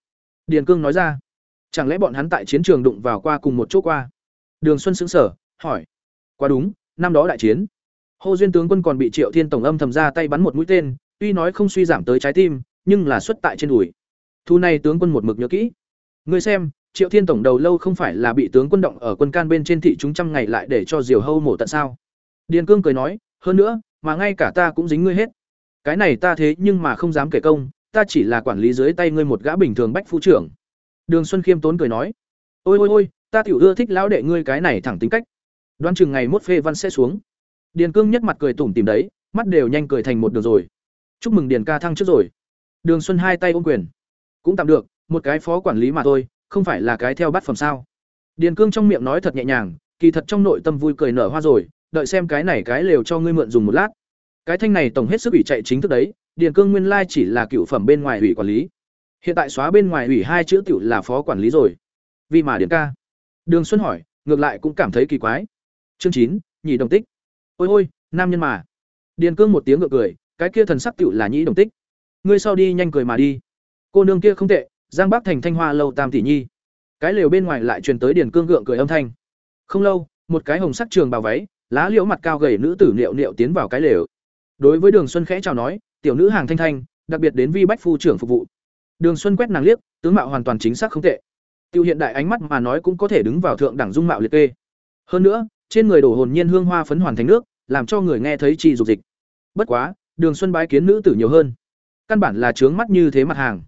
Điền Cương nói ra. Chẳng lẽ bọn hắn tại chiến trường đụng vào qua cùng một chỗ qua? Đường Xuân sững sờ, hỏi. Quá đúng, năm đó đại chiến. Hô duyên tướng quân còn bị Triệu Thiên tổng âm thầm ra tay bắn một mũi tên, tuy nói không suy giảm tới trái tim, nhưng là xuất tại trên đùi. Thu này tướng quân một mực nhớ kỹ. Ngươi xem, Triệu Thiên tổng đầu lâu không phải là bị tướng quân động ở quân can bên trên thị chúng trăm ngày lại để cho Diều Hâu mổ tận sao? Điền Cương cười nói, hơn nữa, mà ngay cả ta cũng dính ngươi hết. Cái này ta thế nhưng mà không dám kể công, ta chỉ là quản lý dưới tay ngươi một gã bình thường bách phu trưởng. Đường Xuân Khiêm tốn cười nói, ôi ôi ôi, ta tiểu ưa thích lão đệ ngươi cái này thẳng tính cách. Đoán chừng ngày mốt phê văn sẽ xuống. Điền Cương nhất mặt cười tủm tỉm đấy, mắt đều nhanh cười thành một đường rồi. Chúc mừng Điền ca thăng trước rồi. Đường Xuân hai tay ôm quyền. Cũng tạm được, một cái phó quản lý mà thôi, không phải là cái theo bắt phẩm sao? Điền Cương trong miệng nói thật nhẹ nhàng, kỳ thật trong nội tâm vui cười nở hoa rồi, đợi xem cái này cái lều cho ngươi mượn dùng một lát. Cái thanh này tổng hết sức ủy chạy chính thức đấy, Điền Cương nguyên lai chỉ là cựu phẩm bên ngoài ủy quản lý. Hiện tại xóa bên ngoài ủy hai chữ tiểu là phó quản lý rồi. Vì mà Điền ca. Đường Xuân hỏi, ngược lại cũng cảm thấy kỳ quái. Chương chín, nhị đồng tích. Ôi ôi, nam nhân mà. Điền Cương một tiếng ngựa cười, cái kia thần sắc tiểu là nhĩ đồng tích. Ngươi sau đi nhanh cười mà đi. Cô nương kia không tệ, Giang Bắc thành Thanh Hoa lâu tam tỷ nhi. Cái lều bên ngoài lại truyền tới Điền Cương gượng cười âm thanh. Không lâu, một cái hồng sắc trường bào váy, lá liễu mặt cao gầy nữ tử liệu liệu tiến vào cái lều. Đối với Đường Xuân khẽ chào nói, "Tiểu nữ hàng Thanh Thanh, đặc biệt đến vi bách phu trưởng phục vụ." Đường Xuân quét nàng liếc, tướng mạo hoàn toàn chính xác không tệ. Tiêu hiện đại ánh mắt mà nói cũng có thể đứng vào thượng đẳng dung mạo liệt kê. Hơn nữa, trên người đổ hồn nhiên hương hoa phấn hoàn thành nước, làm cho người nghe thấy chi dục dịch. Bất quá, Đường Xuân bái kiến nữ tử nhiều hơn. Căn bản là trướng mắt như thế mặt hàng.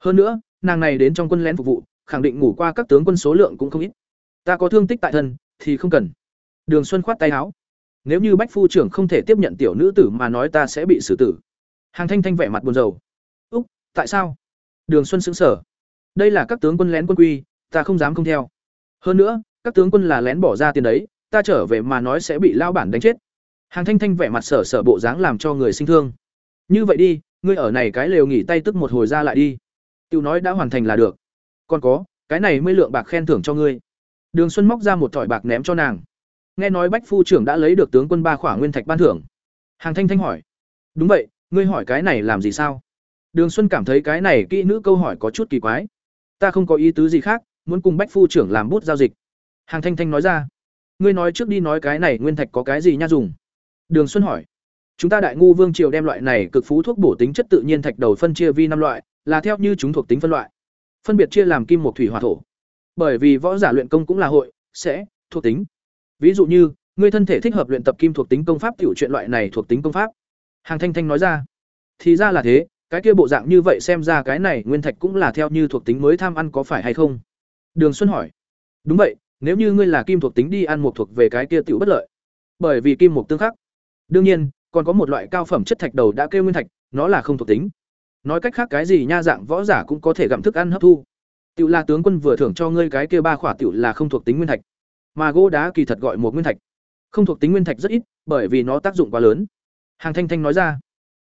Hơn nữa, nàng này đến trong quân lén phục vụ, khẳng định ngủ qua các tướng quân số lượng cũng không ít. Ta có thương tích tại thân, thì không cần. Đường Xuân khoát tay áo. Nếu như Bách phu trưởng không thể tiếp nhận tiểu nữ tử mà nói ta sẽ bị xử tử. Hàng Thanh Thanh vẻ mặt buồn rầu. "Úc, tại sao?" Đường Xuân sững sờ. "Đây là các tướng quân lén quân quy, ta không dám không theo. Hơn nữa, các tướng quân là lén bỏ ra tiền đấy, ta trở về mà nói sẽ bị lao bản đánh chết." Hàng Thanh Thanh vẻ mặt sở sở bộ dáng làm cho người sinh thương. "Như vậy đi, ngươi ở này cái lều nghỉ tay tức một hồi ra lại đi." Tiêu nói đã hoàn thành là được. Còn có, cái này mới lượng bạc khen thưởng cho ngươi. Đường Xuân móc ra một thỏi bạc ném cho nàng. Nghe nói Bách phu trưởng đã lấy được tướng quân ba khỏa nguyên thạch ban thưởng. Hàng Thanh Thanh hỏi: "Đúng vậy, ngươi hỏi cái này làm gì sao?" Đường Xuân cảm thấy cái này kỹ nữ câu hỏi có chút kỳ quái. "Ta không có ý tứ gì khác, muốn cùng Bách phu trưởng làm bút giao dịch." Hàng Thanh Thanh nói ra. "Ngươi nói trước đi nói cái này nguyên thạch có cái gì nha dùng?" Đường Xuân hỏi. Chúng ta Đại ngu vương triều đem loại này cực phú thuốc bổ tính chất tự nhiên thạch đầu phân chia vi năm loại, là theo như chúng thuộc tính phân loại. Phân biệt chia làm kim một thủy hỏa thổ. Bởi vì võ giả luyện công cũng là hội sẽ thuộc tính. Ví dụ như ngươi thân thể thích hợp luyện tập kim thuộc tính công pháp tiểu chuyện loại này thuộc tính công pháp. Hàng thanh thanh nói ra. Thì ra là thế cái kia bộ dạng như vậy xem ra cái này nguyên thạch cũng là theo như thuộc tính mới tham ăn có phải hay không? Đường xuân hỏi. Đúng vậy nếu như ngươi là kim thuộc tính đi ăn một thuộc về cái kia tiểu bất lợi. Bởi vì kim một tương khắc. Đương nhiên, còn có một loại cao phẩm chất thạch đầu đã kêu nguyên thạch, nó là không thuộc tính. Nói cách khác cái gì nha dạng võ giả cũng có thể gặm thức ăn hấp thu. Tiểu là tướng quân vừa thưởng cho ngươi cái kia ba khỏa tiểu là không thuộc tính nguyên thạch. Mà gỗ đá kỳ thật gọi một nguyên thạch. Không thuộc tính nguyên thạch rất ít, bởi vì nó tác dụng quá lớn. Hàng thanh thanh nói ra,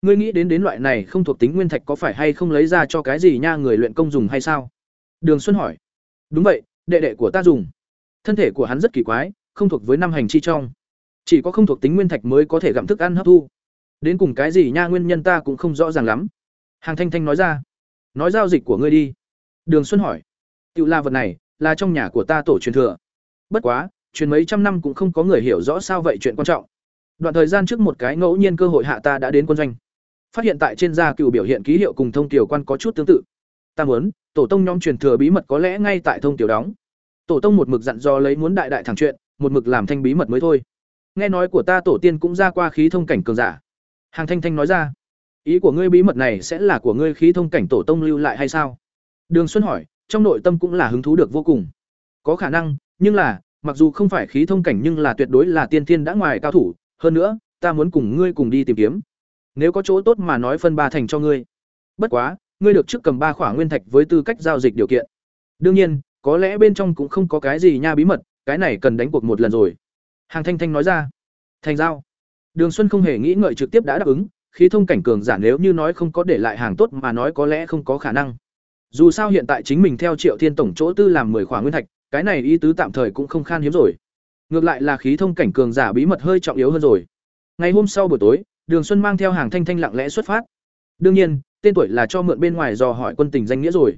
ngươi nghĩ đến đến loại này không thuộc tính nguyên thạch có phải hay không lấy ra cho cái gì nha người luyện công dùng hay sao? Đường xuân hỏi, đúng vậy, đệ đệ của ta dùng thân thể của hắn rất kỳ quái, không thuộc với năm hành chi trong. Chỉ có không thuộc tính nguyên thạch mới có thể gặm thức ăn hấp thu. Đến cùng cái gì nha, nguyên nhân ta cũng không rõ ràng lắm. Hàng thanh thanh nói ra. Nói giao dịch của ngươi đi. Đường xuân hỏi. Tự la vật này, là trong nhà của ta tổ truyền thừa. Bất quá, truyền mấy trăm năm cũng không có người hiểu rõ sao vậy chuyện quan trọng. Đoạn thời gian trước một cái ngẫu nhiên cơ hội hạ ta đã đến quân doanh. Phát hiện tại trên da cựu biểu hiện ký hiệu cùng thông tiểu quan có chút tương tự. Ta muốn, tổ tông nhóm truyền thừa bí mật có lẽ ngay tại thông tiểu đóng tổ tông một mực dặn dò lấy muốn đại đại thẳng chuyện, một mực làm thanh bí mật mới thôi. Nghe nói của ta tổ tiên cũng ra qua khí thông cảnh cường giả. Hàng thanh thanh nói ra, ý của ngươi bí mật này sẽ là của ngươi khí thông cảnh tổ tông lưu lại hay sao? Đường xuân hỏi, trong nội tâm cũng là hứng thú được vô cùng. Có khả năng, nhưng là, mặc dù không phải khí thông cảnh nhưng là tuyệt đối là tiên thiên đã ngoài cao thủ. Hơn nữa, ta muốn cùng ngươi cùng đi tìm kiếm. Nếu có chỗ tốt mà nói phân ba thành cho ngươi. Bất quá, ngươi được trước cầm ba khỏa nguyên thạch với tư cách giao dịch điều kiện. Đương nhiên có lẽ bên trong cũng không có cái gì nha bí mật cái này cần đánh cuộc một lần rồi hàng thanh thanh nói ra thành giao đường xuân không hề nghĩ ngợi trực tiếp đã đáp ứng khí thông cảnh cường giả nếu như nói không có để lại hàng tốt mà nói có lẽ không có khả năng Dù sao hiện tại chính mình theo Triệu Thiên tổng chỗ tư làm mười khỏa nguyên thạch, cái này ý tứ tạm thời cũng không khan hiếm rồi. Ngược lại là khí thông cảnh cường giả bí mật hơi trọng yếu hơn rồi. Ngày hôm sau buổi tối, Đường Xuân mang theo hàng thanh thanh lặng lẽ xuất phát. Đương nhiên, tên tuổi là cho mượn bên ngoài dò hỏi quân tình danh nghĩa rồi.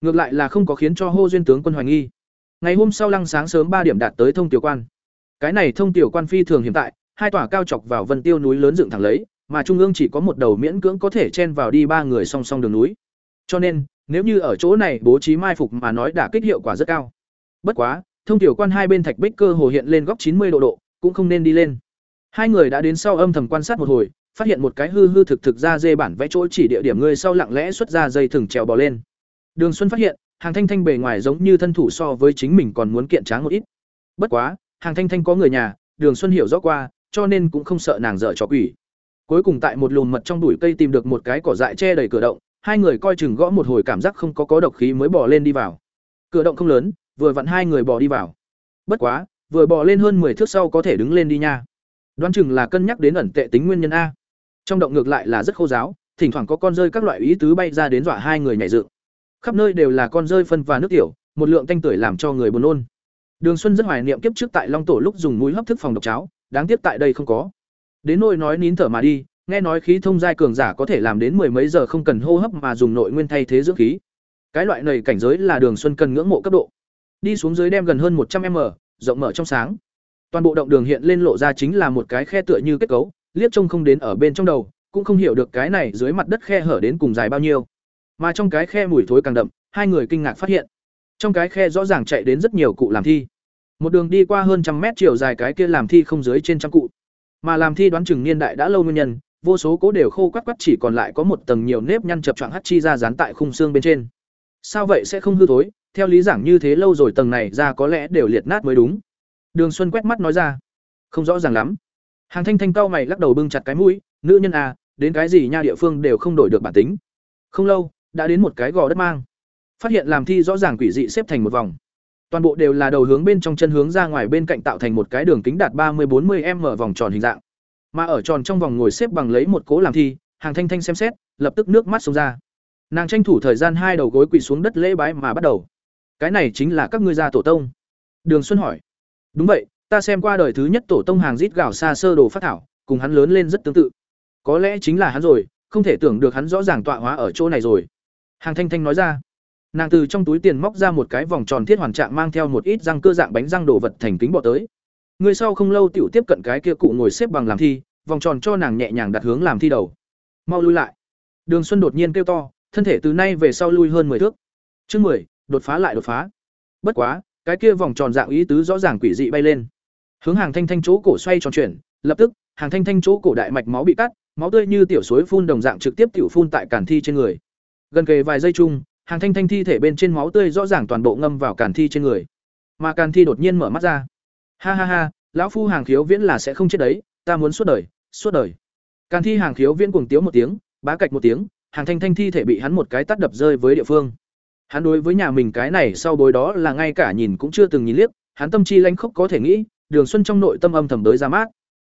Ngược lại là không có khiến cho hô duyên tướng quân hoài nghi. Ngày hôm sau lăng sáng sớm ba điểm đạt tới thông tiểu quan. Cái này thông tiểu quan phi thường hiện tại, hai tòa cao chọc vào vân tiêu núi lớn dựng thẳng lấy, mà trung ương chỉ có một đầu miễn cưỡng có thể chen vào đi ba người song song đường núi. Cho nên, nếu như ở chỗ này bố trí mai phục mà nói đã kích hiệu quả rất cao. Bất quá, thông tiểu quan hai bên thạch bích cơ hồ hiện lên góc chín mươi độ độ, cũng không nên đi lên. Hai người đã đến sau âm thầm quan sát một hồi, phát hiện một cái hư hư thực thực ra dê bản vẽ chỗ chỉ địa điểm người sau lặng lẽ xuất ra dây thừng trèo bò lên. Đường Xuân phát hiện, hàng thanh thanh bề ngoài giống như thân thủ so với chính mình còn muốn kiện tráng một ít. Bất quá, hàng thanh thanh có người nhà, Đường Xuân hiểu rõ qua, cho nên cũng không sợ nàng dở trò quỷ. Cuối cùng tại một lùm mật trong bụi cây tìm được một cái cỏ dại che đầy cửa động, hai người coi chừng gõ một hồi cảm giác không có có độc khí mới bò lên đi vào. Cửa động không lớn, vừa vặn hai người bò đi vào. Bất quá, vừa bò lên hơn 10 thước sau có thể đứng lên đi nha. Đoán chừng là cân nhắc đến ẩn tệ tính nguyên nhân a. Trong động ngược lại là rất khô giáo, thỉnh thoảng có con rơi các loại ý tứ bay ra đến dọa hai người nhảy dựng. Khắp nơi đều là con rơi phân và nước tiểu, một lượng tanh tưởi làm cho người buồn nôn. Đường Xuân rất hoài niệm kiếp trước tại Long Tổ lúc dùng mũi hấp thức phòng độc cháo, đáng tiếc tại đây không có. Đến nôi nói nín thở mà đi, nghe nói khí thông giai cường giả có thể làm đến mười mấy giờ không cần hô hấp mà dùng nội nguyên thay thế dưỡng khí. Cái loại này cảnh giới là Đường Xuân cần ngưỡng mộ cấp độ. Đi xuống dưới đem gần hơn một trăm m rộng mở trong sáng. Toàn bộ động đường hiện lên lộ ra chính là một cái khe tựa như kết cấu, liếc trông không đến ở bên trong đầu, cũng không hiểu được cái này dưới mặt đất khe hở đến cùng dài bao nhiêu. Mà trong cái khe mùi thối càng đậm, hai người kinh ngạc phát hiện. Trong cái khe rõ ràng chạy đến rất nhiều cụ làm thi. Một đường đi qua hơn trăm mét chiều dài cái kia làm thi không dưới trên trăm cụ. Mà làm thi đoán chừng niên đại đã lâu nguyên nhân, vô số cố đều khô quắt quắt chỉ còn lại có một tầng nhiều nếp nhăn chập choạng hắt chi ra dán tại khung xương bên trên. Sao vậy sẽ không hư thối? Theo lý giảng như thế lâu rồi tầng này ra có lẽ đều liệt nát mới đúng. Đường Xuân quét mắt nói ra, không rõ ràng lắm. Hàng Thanh Thanh cau mày lắc đầu bưng chặt cái mũi, nữ nhân à, đến cái gì nha địa phương đều không đổi được bản tính. Không lâu, đã đến một cái gò đất mang. Phát hiện làm thi rõ ràng quỷ dị xếp thành một vòng. Toàn bộ đều là đầu hướng bên trong chân hướng ra ngoài bên cạnh tạo thành một cái đường kính đạt ba mươi bốn mươi m vòng tròn hình dạng. Mà ở tròn trong vòng ngồi xếp bằng lấy một cố làm thi, Hàng Thanh Thanh xem xét, lập tức nước mắt xông ra. Nàng tranh thủ thời gian hai đầu gối quỳ xuống đất lễ bái mà bắt đầu. Cái này chính là các ngươi gia tổ tông. Đường Xuân hỏi. Đúng vậy, ta xem qua đời thứ nhất tổ tông hàng rít gạo xa sơ đồ phát thảo, cùng hắn lớn lên rất tương tự. Có lẽ chính là hắn rồi, không thể tưởng được hắn rõ ràng tọa hóa ở chỗ này rồi. Hàng Thanh Thanh nói ra. Nàng từ trong túi tiền móc ra một cái vòng tròn thiết hoàn trạng mang theo một ít răng cơ dạng bánh răng đồ vật thành kính bỏ tới. Người sau không lâu tiểu tiếp cận cái kia cụ ngồi xếp bằng làm thi, vòng tròn cho nàng nhẹ nhàng đặt hướng làm thi đầu. Mau lui lại. Đường Xuân đột nhiên kêu to, thân thể từ nay về sau lui hơn 10 thước. Chương 10, đột phá lại đột phá. Bất quá, cái kia vòng tròn dạng ý tứ rõ ràng quỷ dị bay lên. Hướng hàng thanh thanh chỗ cổ xoay tròn chuyển, lập tức, hàng thanh thanh chỗ cổ đại mạch máu bị cắt, máu tươi như tiểu suối phun đồng dạng trực tiếp tiểu phun tại cản thi trên người. Gần kề vài giây chung, hàng thanh thanh thi thể bên trên máu tươi rõ ràng toàn bộ ngâm vào càn thi trên người. Mà càn thi đột nhiên mở mắt ra. Ha ha ha, lão phu hàng khiếu viễn là sẽ không chết đấy, ta muốn suốt đời, suốt đời. càn thi hàng khiếu viễn cuồng tiếu một tiếng, bá cạch một tiếng, hàng thanh thanh thi thể bị hắn một cái tát đập rơi với địa phương. Hắn đối với nhà mình cái này sau bối đó là ngay cả nhìn cũng chưa từng nhìn liếc, hắn tâm chi lanh khốc có thể nghĩ, Đường Xuân trong nội tâm âm thầm đới ra mát.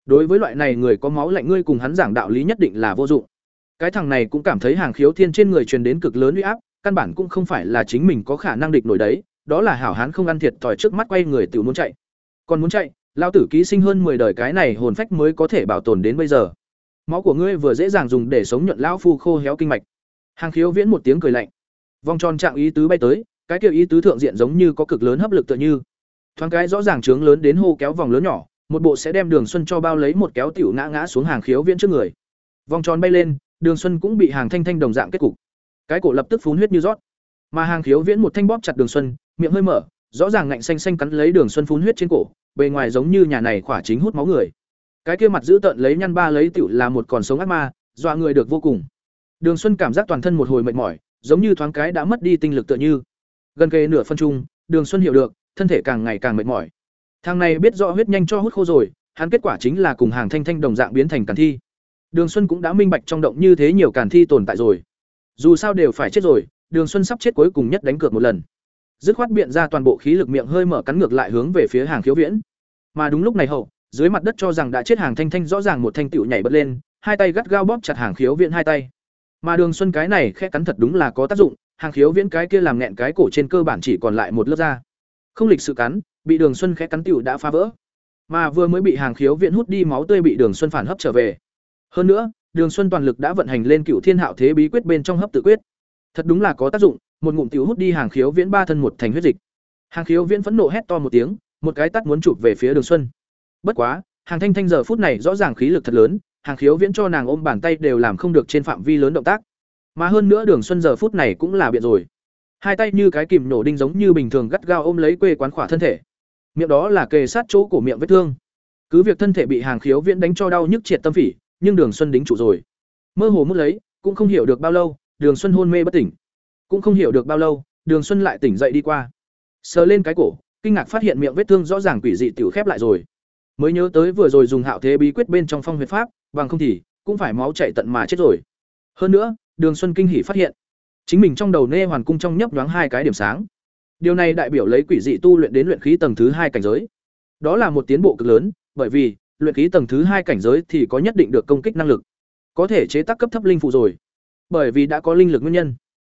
Đối với loại này người có máu lạnh ngươi cùng hắn giảng đạo lý nhất định là vô dụng. Cái thằng này cũng cảm thấy hàng khiếu thiên trên người truyền đến cực lớn uy áp, căn bản cũng không phải là chính mình có khả năng địch nổi đấy, đó là hảo hán không ăn thiệt thòi trước mắt quay người tự muốn chạy. Còn muốn chạy, lao tử ký sinh hơn 10 đời cái này hồn phách mới có thể bảo tồn đến bây giờ. Máu của ngươi vừa dễ dàng dùng để sống nhuận lão phu khô héo kinh mạch. Hàng khiếu viễn một tiếng cười lạnh. Vòng tròn trạng ý tứ bay tới, cái kiểu ý tứ thượng diện giống như có cực lớn hấp lực tựa như. Thoáng cái rõ ràng trướng lớn đến hô kéo vòng lớn nhỏ, một bộ sẽ đem Đường Xuân cho bao lấy một kéo tiểu ngã ngã xuống hàng khiếu viễn trước người. Vòng tròn bay lên, Đường Xuân cũng bị hàng thanh thanh đồng dạng kết cục. Cái cổ lập tức phun huyết như rót. Mà hàng khiếu viễn một thanh bóp chặt Đường Xuân, miệng hơi mở, rõ ràng ngạnh xanh xanh cắn lấy Đường Xuân phun huyết trên cổ, bề ngoài giống như nhà này khỏa chính hút máu người. Cái kia mặt giữ tợn lấy nhăn ba lấy tiểu là một còn sống ác ma, dọa người được vô cùng. Đường Xuân cảm giác toàn thân một hồi mệt mỏi, giống như thoáng cái đã mất đi tinh lực tựa như. Gần kề nửa phân chung, Đường Xuân hiểu được, thân thể càng ngày càng mệt mỏi. Thằng này biết rõ huyết nhanh cho hút khô rồi, hắn kết quả chính là cùng hàng thanh thanh đồng dạng biến thành càn thi. Đường Xuân cũng đã minh bạch trong động như thế nhiều càn thi tồn tại rồi. Dù sao đều phải chết rồi, Đường Xuân sắp chết cuối cùng nhất đánh cược một lần. Dứt khoát biện ra toàn bộ khí lực miệng hơi mở cắn ngược lại hướng về phía hàng khiếu viễn. Mà đúng lúc này hậu, dưới mặt đất cho rằng đã chết hàng thanh thanh rõ ràng một thanh tiểu nhảy bật lên, hai tay gắt gao bóp chặt hàng khiếu viễn hai tay. Mà Đường Xuân cái này khẽ cắn thật đúng là có tác dụng, hàng khiếu viễn cái kia làm nghẹn cái cổ trên cơ bản chỉ còn lại một lớp da không lịch sự cắn bị đường xuân khẽ cắn tiểu đã phá vỡ mà vừa mới bị hàng khiếu viễn hút đi máu tươi bị đường xuân phản hấp trở về hơn nữa, đường xuân toàn lực đã vận hành lên cựu thiên hạo thế bí quyết bên trong hấp tự quyết. Thật đúng là có tác dụng, một ngụm tiểu hút đi hàng khiếu viễn ba thân một thành huyết dịch. Hàng khiếu viễn phẫn nộ hét to một tiếng, một cái tát muốn chụp về phía đường xuân. Bất quá, hàng thanh thanh giờ phút này rõ ràng khí lực thật lớn, hàng khiếu viễn cho nàng ôm bàn tay đều làm không được trên phạm vi lớn động tác. Mà hơn nữa đường xuân giờ phút này cũng là biện rồi. Hai tay như cái kìm nổ đinh giống như bình thường gắt gao ôm lấy quê quán khỏa thân thể. Miệng đó là kề sát chỗ của miệng vết thương. Cứ việc thân thể bị hàng khiếu viễn đánh cho đau nhức triệt tâm phỉ nhưng đường xuân đính trụ rồi. Mơ hồ mút lấy, cũng không hiểu được bao lâu, đường xuân hôn mê bất tỉnh. Cũng không hiểu được bao lâu, đường xuân lại tỉnh dậy đi qua. Sờ lên cái cổ, kinh ngạc phát hiện miệng vết thương rõ ràng quỷ dị tiểu khép lại rồi. Mới nhớ tới vừa rồi dùng hạo thế bí quyết bên trong phong huyết pháp, bằng không thì cũng phải máu chạy tận mà chết rồi. Hơn nữa, đường xuân kinh hỉ phát hiện, chính mình trong đầu nê hoàn cung trong nhấp nhoáng hai cái điểm sáng. Điều này đại biểu lấy quỷ dị tu luyện đến luyện khí tầng thứ hai cảnh giới. Đó là một tiến bộ cực lớn, bởi vì luyện khí tầng thứ hai cảnh giới thì có nhất định được công kích năng lực. Có thể chế tác cấp thấp linh phụ rồi. Bởi vì đã có linh lực nguyên nhân.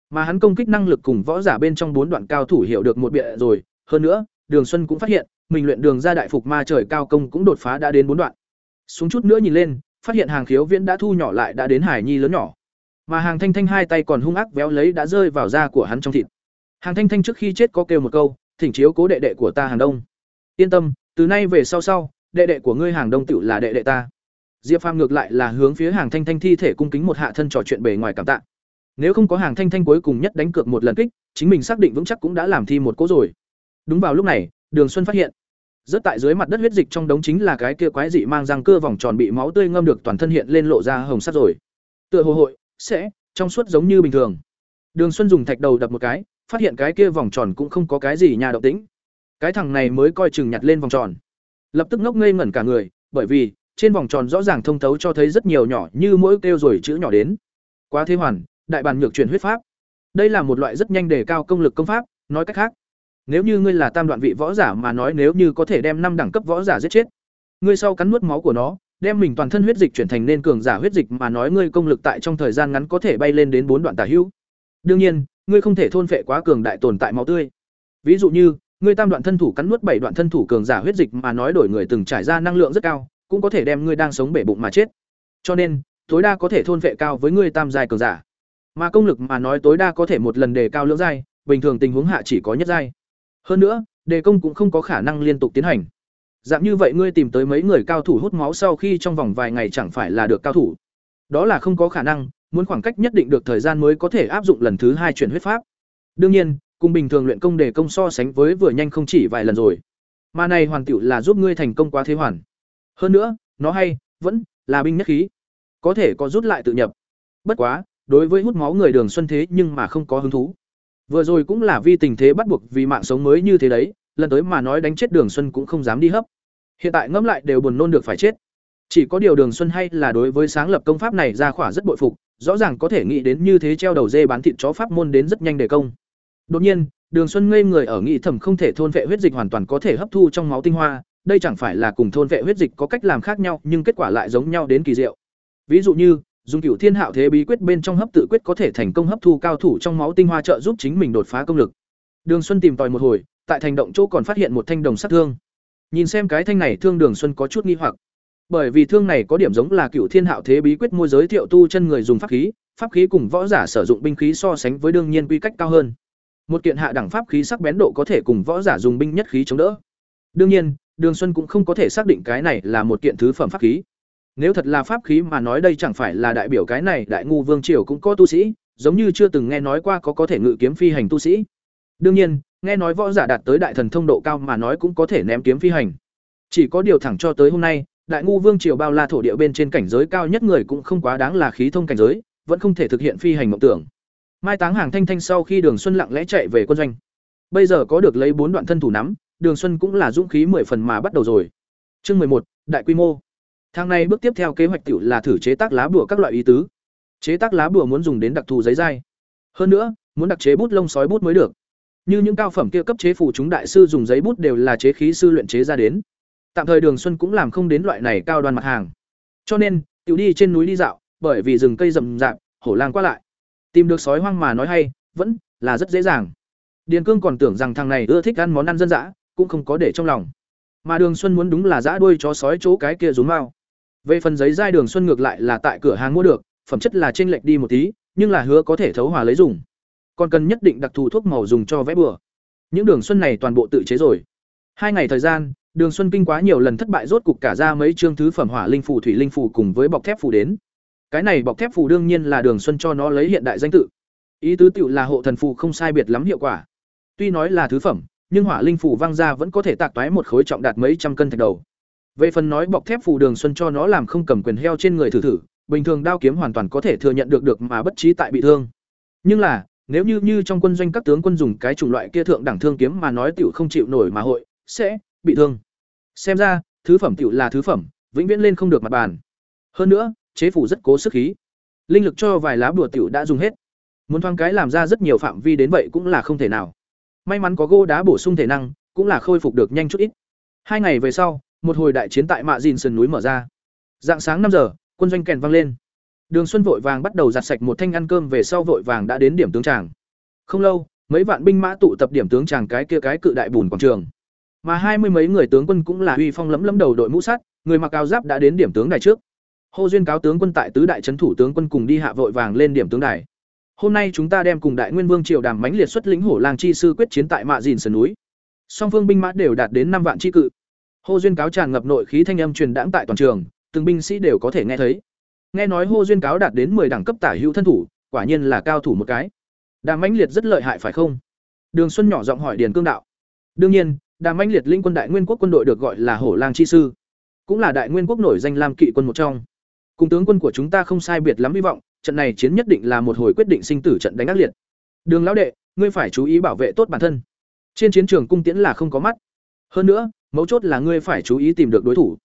Mà hắn công kích năng lực cùng võ giả bên trong bốn đoạn cao thủ hiểu được một bịa rồi. Hơn nữa, đường xuân cũng phát hiện, mình luyện đường ra đại phục ma trời cao công cũng đột phá đã đến bốn đoạn. Xuống chút nữa nhìn lên, phát hiện hàng khiếu viễn đã thu nhỏ lại đã đến hải nhi lớn nhỏ. Mà hàng thanh thanh hai tay còn hung ác véo lấy đã rơi vào da của hắn trong thịt. Hàng thanh thanh trước khi chết có kêu một câu, thỉnh chiếu cố đệ đệ của ta hàng đông. Yên tâm, từ nay về sau sau đệ đệ của ngươi hàng đông tựu là đệ đệ ta. Diệp phàm ngược lại là hướng phía hàng thanh thanh thi thể cung kính một hạ thân trò chuyện bề ngoài cảm tạ. Nếu không có hàng thanh thanh cuối cùng nhất đánh cược một lần kích, chính mình xác định vững chắc cũng đã làm thi một cỗ rồi. Đúng vào lúc này, đường xuân phát hiện, rất tại dưới mặt đất huyết dịch trong đống chính là cái kia quái dị mang răng cưa vòng tròn bị máu tươi ngâm được toàn thân hiện lên lộ ra hồng sắt rồi. Tựa hồ hội, sẽ, trong suốt giống như bình thường. Đường xuân dùng thạch đầu đập một cái, phát hiện cái kia vòng tròn cũng không có cái gì nhà động tĩnh. Cái thằng này mới coi chừng nhặt lên vòng tròn lập tức ngốc ngây ngẩn cả người, bởi vì, trên vòng tròn rõ ràng thông thấu cho thấy rất nhiều nhỏ như mỗi kêu rồi chữ nhỏ đến. Quá thế hoàn, đại bàn nhược truyền huyết pháp. Đây là một loại rất nhanh đề cao công lực công pháp, nói cách khác, nếu như ngươi là tam đoạn vị võ giả mà nói nếu như có thể đem năm đẳng cấp võ giả giết chết, ngươi sau cắn nuốt máu của nó, đem mình toàn thân huyết dịch chuyển thành nên cường giả huyết dịch mà nói ngươi công lực tại trong thời gian ngắn có thể bay lên đến bốn đoạn tả hữu. Đương nhiên, ngươi không thể thôn phệ quá cường đại tồn tại máu tươi. Ví dụ như ngươi tam đoạn thân thủ cắn nuốt bảy đoạn thân thủ cường giả huyết dịch mà nói đổi người từng trải ra năng lượng rất cao, cũng có thể đem ngươi đang sống bể bụng mà chết. Cho nên, tối đa có thể thôn phệ cao với ngươi tam giai cường giả. Mà công lực mà nói tối đa có thể một lần đề cao lưỡng giai, bình thường tình huống hạ chỉ có nhất giai. Hơn nữa, đề công cũng không có khả năng liên tục tiến hành. Dạng như vậy ngươi tìm tới mấy người cao thủ hút máu sau khi trong vòng vài ngày chẳng phải là được cao thủ. Đó là không có khả năng, muốn khoảng cách nhất định được thời gian mới có thể áp dụng lần thứ hai chuyển huyết pháp. Đương nhiên cùng bình thường luyện công để công so sánh với vừa nhanh không chỉ vài lần rồi. Mà này hoàn tiểu là giúp ngươi thành công quá thế hoàn. Hơn nữa, nó hay, vẫn là binh nhất khí. Có thể có rút lại tự nhập. Bất quá, đối với hút máu người đường xuân thế nhưng mà không có hứng thú. Vừa rồi cũng là vì tình thế bắt buộc vì mạng sống mới như thế đấy, lần tới mà nói đánh chết đường xuân cũng không dám đi hấp. Hiện tại ngẫm lại đều buồn nôn được phải chết. Chỉ có điều đường xuân hay là đối với sáng lập công pháp này ra khỏa rất bội phục, rõ ràng có thể nghĩ đến như thế treo đầu dê bán thịt chó pháp môn đến rất nhanh để công đột nhiên, đường xuân ngây người ở nghĩ thầm không thể thôn vệ huyết dịch hoàn toàn có thể hấp thu trong máu tinh hoa, đây chẳng phải là cùng thôn vệ huyết dịch có cách làm khác nhau, nhưng kết quả lại giống nhau đến kỳ diệu. Ví dụ như, dùng cửu thiên hạo thế bí quyết bên trong hấp tự quyết có thể thành công hấp thu cao thủ trong máu tinh hoa trợ giúp chính mình đột phá công lực. Đường xuân tìm tòi một hồi, tại thành động chỗ còn phát hiện một thanh đồng sát thương. Nhìn xem cái thanh này thương đường xuân có chút nghi hoặc. Bởi vì thương này có điểm giống là cửu thiên hạo thế bí quyết môi giới thiệu tu chân người dùng pháp khí pháp khí cùng võ giả sử dụng binh khí so sánh với đương nhiên quy cách cao hơn một kiện hạ đẳng pháp khí sắc bén độ có thể cùng võ giả dùng binh nhất khí chống đỡ đương nhiên đường xuân cũng không có thể xác định cái này là một kiện thứ phẩm pháp khí nếu thật là pháp khí mà nói đây chẳng phải là đại biểu cái này đại ngu vương triều cũng có tu sĩ, giống như chưa từng nghe nói qua có có thể ngự kiếm phi hành tu sĩ. Đương nhiên, nghe nói võ giả đạt tới đại thần thông độ cao mà nói cũng có thể ném kiếm phi hành. Chỉ có điều thẳng cho tới hôm nay, đại ngu vương triều bao la thổ địa bên trên cảnh giới cao nhất người cũng không quá đáng là khí thông cảnh giới, vẫn không thể thực hiện phi hành mộng tưởng. Mai Táng Hàng Thanh Thanh sau khi Đường Xuân lặng lẽ chạy về quân doanh. Bây giờ có được lấy bốn đoạn thân thủ nắm, Đường Xuân cũng là dũng khí mười phần mà bắt đầu rồi. Chương một đại quy mô. Thang này bước tiếp theo kế hoạch tiểu là thử chế tác lá bùa các loại ý tứ. Chế tác lá bùa muốn dùng đến đặc thù giấy dai. Hơn nữa, muốn đặc chế bút lông sói bút mới được. Như những cao phẩm kia cấp chế phụ chúng đại sư dùng giấy bút đều là chế khí sư luyện chế ra đến. Tạm thời Đường Xuân cũng làm không đến loại này cao đoan mặt hàng. Cho nên, tiểu đi trên núi đi dạo, bởi vì rừng cây rậm rạp, hổ lang qua lại. Tìm được sói hoang mà nói hay, vẫn là rất dễ dàng. Điền Cương còn tưởng rằng thằng này ưa thích ăn món ăn dân dã, cũng không có để trong lòng. Mà Đường Xuân muốn đúng là giã đuôi chó sói chỗ cái kia rúm mao. Về phần giấy dai Đường Xuân ngược lại là tại cửa hàng mua được, phẩm chất là chênh lệch đi một tí, nhưng là hứa có thể thấu hòa lấy dùng. Còn cần nhất định đặc thù thuốc màu dùng cho vẽ bừa. Những Đường Xuân này toàn bộ tự chế rồi. Hai ngày thời gian, Đường Xuân kinh quá nhiều lần thất bại rốt cục cả ra mấy chương thứ phẩm hỏa linh phủ thủy linh phủ cùng với bọc thép phủ đến. Cái này bọc thép phù đương nhiên là Đường Xuân cho nó lấy hiện đại danh tự. Ý tứ tiểu là hộ thần phù không sai biệt lắm hiệu quả. Tuy nói là thứ phẩm, nhưng hỏa linh phù vang ra vẫn có thể tạc toái một khối trọng đạt mấy trăm cân thạch đầu. Về phần nói bọc thép phù Đường Xuân cho nó làm không cầm quyền heo trên người thử thử, bình thường đao kiếm hoàn toàn có thể thừa nhận được được mà bất trí tại bị thương. Nhưng là, nếu như như trong quân doanh các tướng quân dùng cái chủng loại kia thượng đẳng thương kiếm mà nói tiểu không chịu nổi mà hội sẽ bị thương. Xem ra, thứ phẩm tiểu là thứ phẩm, vĩnh viễn lên không được mặt bàn. Hơn nữa, chế phủ rất cố sức khí. Linh lực cho vài lá bùa tiểu đã dùng hết. Muốn thoáng cái làm ra rất nhiều phạm vi đến vậy cũng là không thể nào. May mắn có gỗ đá bổ sung thể năng, cũng là khôi phục được nhanh chút ít. Hai ngày về sau, một hồi đại chiến tại Mạ Dìn sườn núi mở ra. Dạng sáng năm giờ, quân doanh kèn vang lên. Đường Xuân vội vàng bắt đầu giặt sạch một thanh ăn cơm về sau vội vàng đã đến điểm tướng tràng. Không lâu, mấy vạn binh mã tụ tập điểm tướng tràng cái kia cái cự đại bùn quảng trường. Mà hai mươi mấy người tướng quân cũng là uy phong lẫm lẫm đầu đội mũ sắt, người mặc áo giáp đã đến điểm tướng đài trước. Hô duyên cáo tướng quân tại tứ đại trấn thủ tướng quân cùng đi hạ vội vàng lên điểm tướng đài. Hôm nay chúng ta đem cùng đại nguyên vương triều đàm mãnh liệt xuất lĩnh hổ lang chi sư quyết chiến tại mạ dìn sườn núi. Song phương binh mã đều đạt đến năm vạn chi cự. Hô duyên cáo tràn ngập nội khí thanh âm truyền đãng tại toàn trường, từng binh sĩ đều có thể nghe thấy. Nghe nói Hô duyên cáo đạt đến 10 đẳng cấp tả hữu thân thủ, quả nhiên là cao thủ một cái. Đàm mãnh liệt rất lợi hại phải không? Đường Xuân nhỏ giọng hỏi Điền Cương đạo. Đương nhiên, Đàm mãnh liệt linh quân đại nguyên quốc quân đội được gọi là Hổ Lang chi sư, cũng là đại nguyên quốc nổi danh lam kỵ quân một trong. Cùng tướng quân của chúng ta không sai biệt lắm hy vọng, trận này chiến nhất định là một hồi quyết định sinh tử trận đánh ác liệt. Đường lão đệ, ngươi phải chú ý bảo vệ tốt bản thân. Trên chiến trường cung tiễn là không có mắt. Hơn nữa, mấu chốt là ngươi phải chú ý tìm được đối thủ.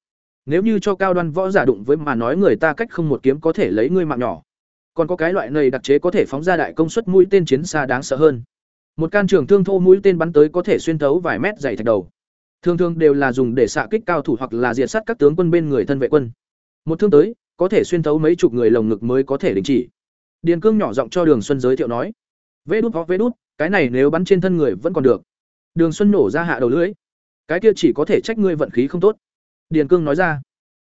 Nếu như cho cao đoan võ giả đụng với mà nói người ta cách không một kiếm có thể lấy ngươi mạng nhỏ. Còn có cái loại này đặc chế có thể phóng ra đại công suất mũi tên chiến xa đáng sợ hơn. Một can trường thương thô mũi tên bắn tới có thể xuyên thấu vài mét dày thạch đầu. Thường thường đều là dùng để xạ kích cao thủ hoặc là diệt sát các tướng quân bên người thân vệ quân. Một thương tới, có thể xuyên thấu mấy chục người lồng ngực mới có thể đình chỉ. Điền Cương nhỏ giọng cho Đường Xuân giới thiệu nói: vê đút vế đút, cái này nếu bắn trên thân người vẫn còn được." Đường Xuân nổ ra hạ đầu lưỡi. "Cái kia chỉ có thể trách ngươi vận khí không tốt." Điền Cương nói ra.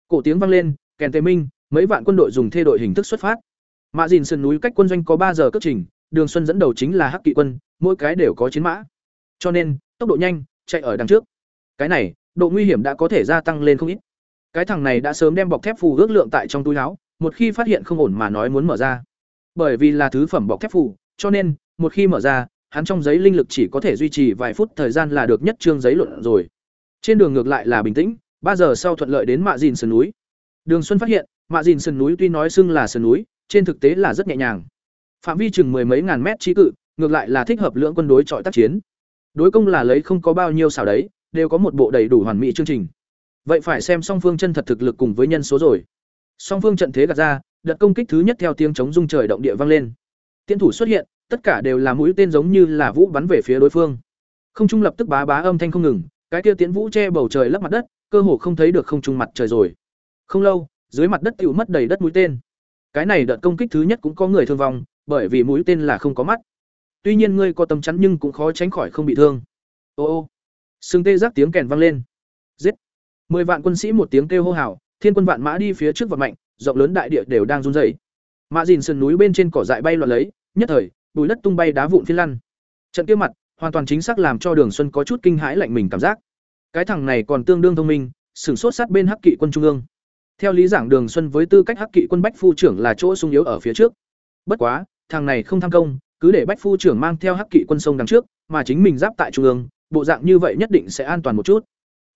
Cổ tiếng vang lên, kèn tề minh, mấy vạn quân đội dùng thê đội hình thức xuất phát. Mã Dìn sơn núi cách quân doanh có ba giờ cất trình, Đường Xuân dẫn đầu chính là Hắc Kỵ quân, mỗi cái đều có chiến mã. Cho nên, tốc độ nhanh, chạy ở đằng trước. Cái này, độ nguy hiểm đã có thể gia tăng lên không ít. Cái thằng này đã sớm đem bọc thép phù ước lượng tại trong túi áo, một khi phát hiện không ổn mà nói muốn mở ra. Bởi vì là thứ phẩm bọc thép phù, cho nên một khi mở ra, hắn trong giấy linh lực chỉ có thể duy trì vài phút thời gian là được nhất trương giấy luận rồi. Trên đường ngược lại là bình tĩnh, ba giờ sau thuận lợi đến Mạ Dìn sườn núi. Đường Xuân phát hiện, Mạ Dìn sườn núi tuy nói xưng là sườn núi, trên thực tế là rất nhẹ nhàng. Phạm vi chừng mười mấy ngàn mét chi cự, ngược lại là thích hợp lượng quân đối chọi tác chiến. Đối công là lấy không có bao nhiêu xảo đấy, đều có một bộ đầy đủ hoàn mỹ chương trình. Vậy phải xem song phương chân thật thực lực cùng với nhân số rồi. Song phương trận thế gạt ra, đợt công kích thứ nhất theo tiếng chống rung trời động địa vang lên. Tiên thủ xuất hiện, tất cả đều là mũi tên giống như là vũ bắn về phía đối phương. Không trung lập tức bá bá âm thanh không ngừng, cái kia tiến vũ che bầu trời lấp mặt đất, cơ hồ không thấy được không trung mặt trời rồi. Không lâu, dưới mặt đất tựu mất đầy đất mũi tên. Cái này đợt công kích thứ nhất cũng có người thương vong, bởi vì mũi tên là không có mắt. Tuy nhiên ngươi có tầm chắn nhưng cũng khó tránh khỏi không bị thương. Ô ô. Sừng tê giác tiếng kèn vang lên. Giết. Mười vạn quân sĩ một tiếng kêu hô hào, thiên quân vạn mã đi phía trước vật mạnh, rộng lớn đại địa đều đang run rẩy. Mã Dìn sườn núi bên trên cỏ dại bay loạn lấy, nhất thời, bùi đất tung bay đá vụn phi lăn. Trận kia mặt, hoàn toàn chính xác làm cho Đường Xuân có chút kinh hãi lạnh mình cảm giác. Cái thằng này còn tương đương thông minh, sửng sốt sát bên Hắc Kỵ quân trung ương. Theo lý giảng Đường Xuân với tư cách Hắc Kỵ quân bách phu trưởng là chỗ sung yếu ở phía trước. Bất quá, thằng này không tham công, cứ để bách phu trưởng mang theo Hắc Kỵ quân sông đằng trước, mà chính mình giáp tại trung ương, bộ dạng như vậy nhất định sẽ an toàn một chút.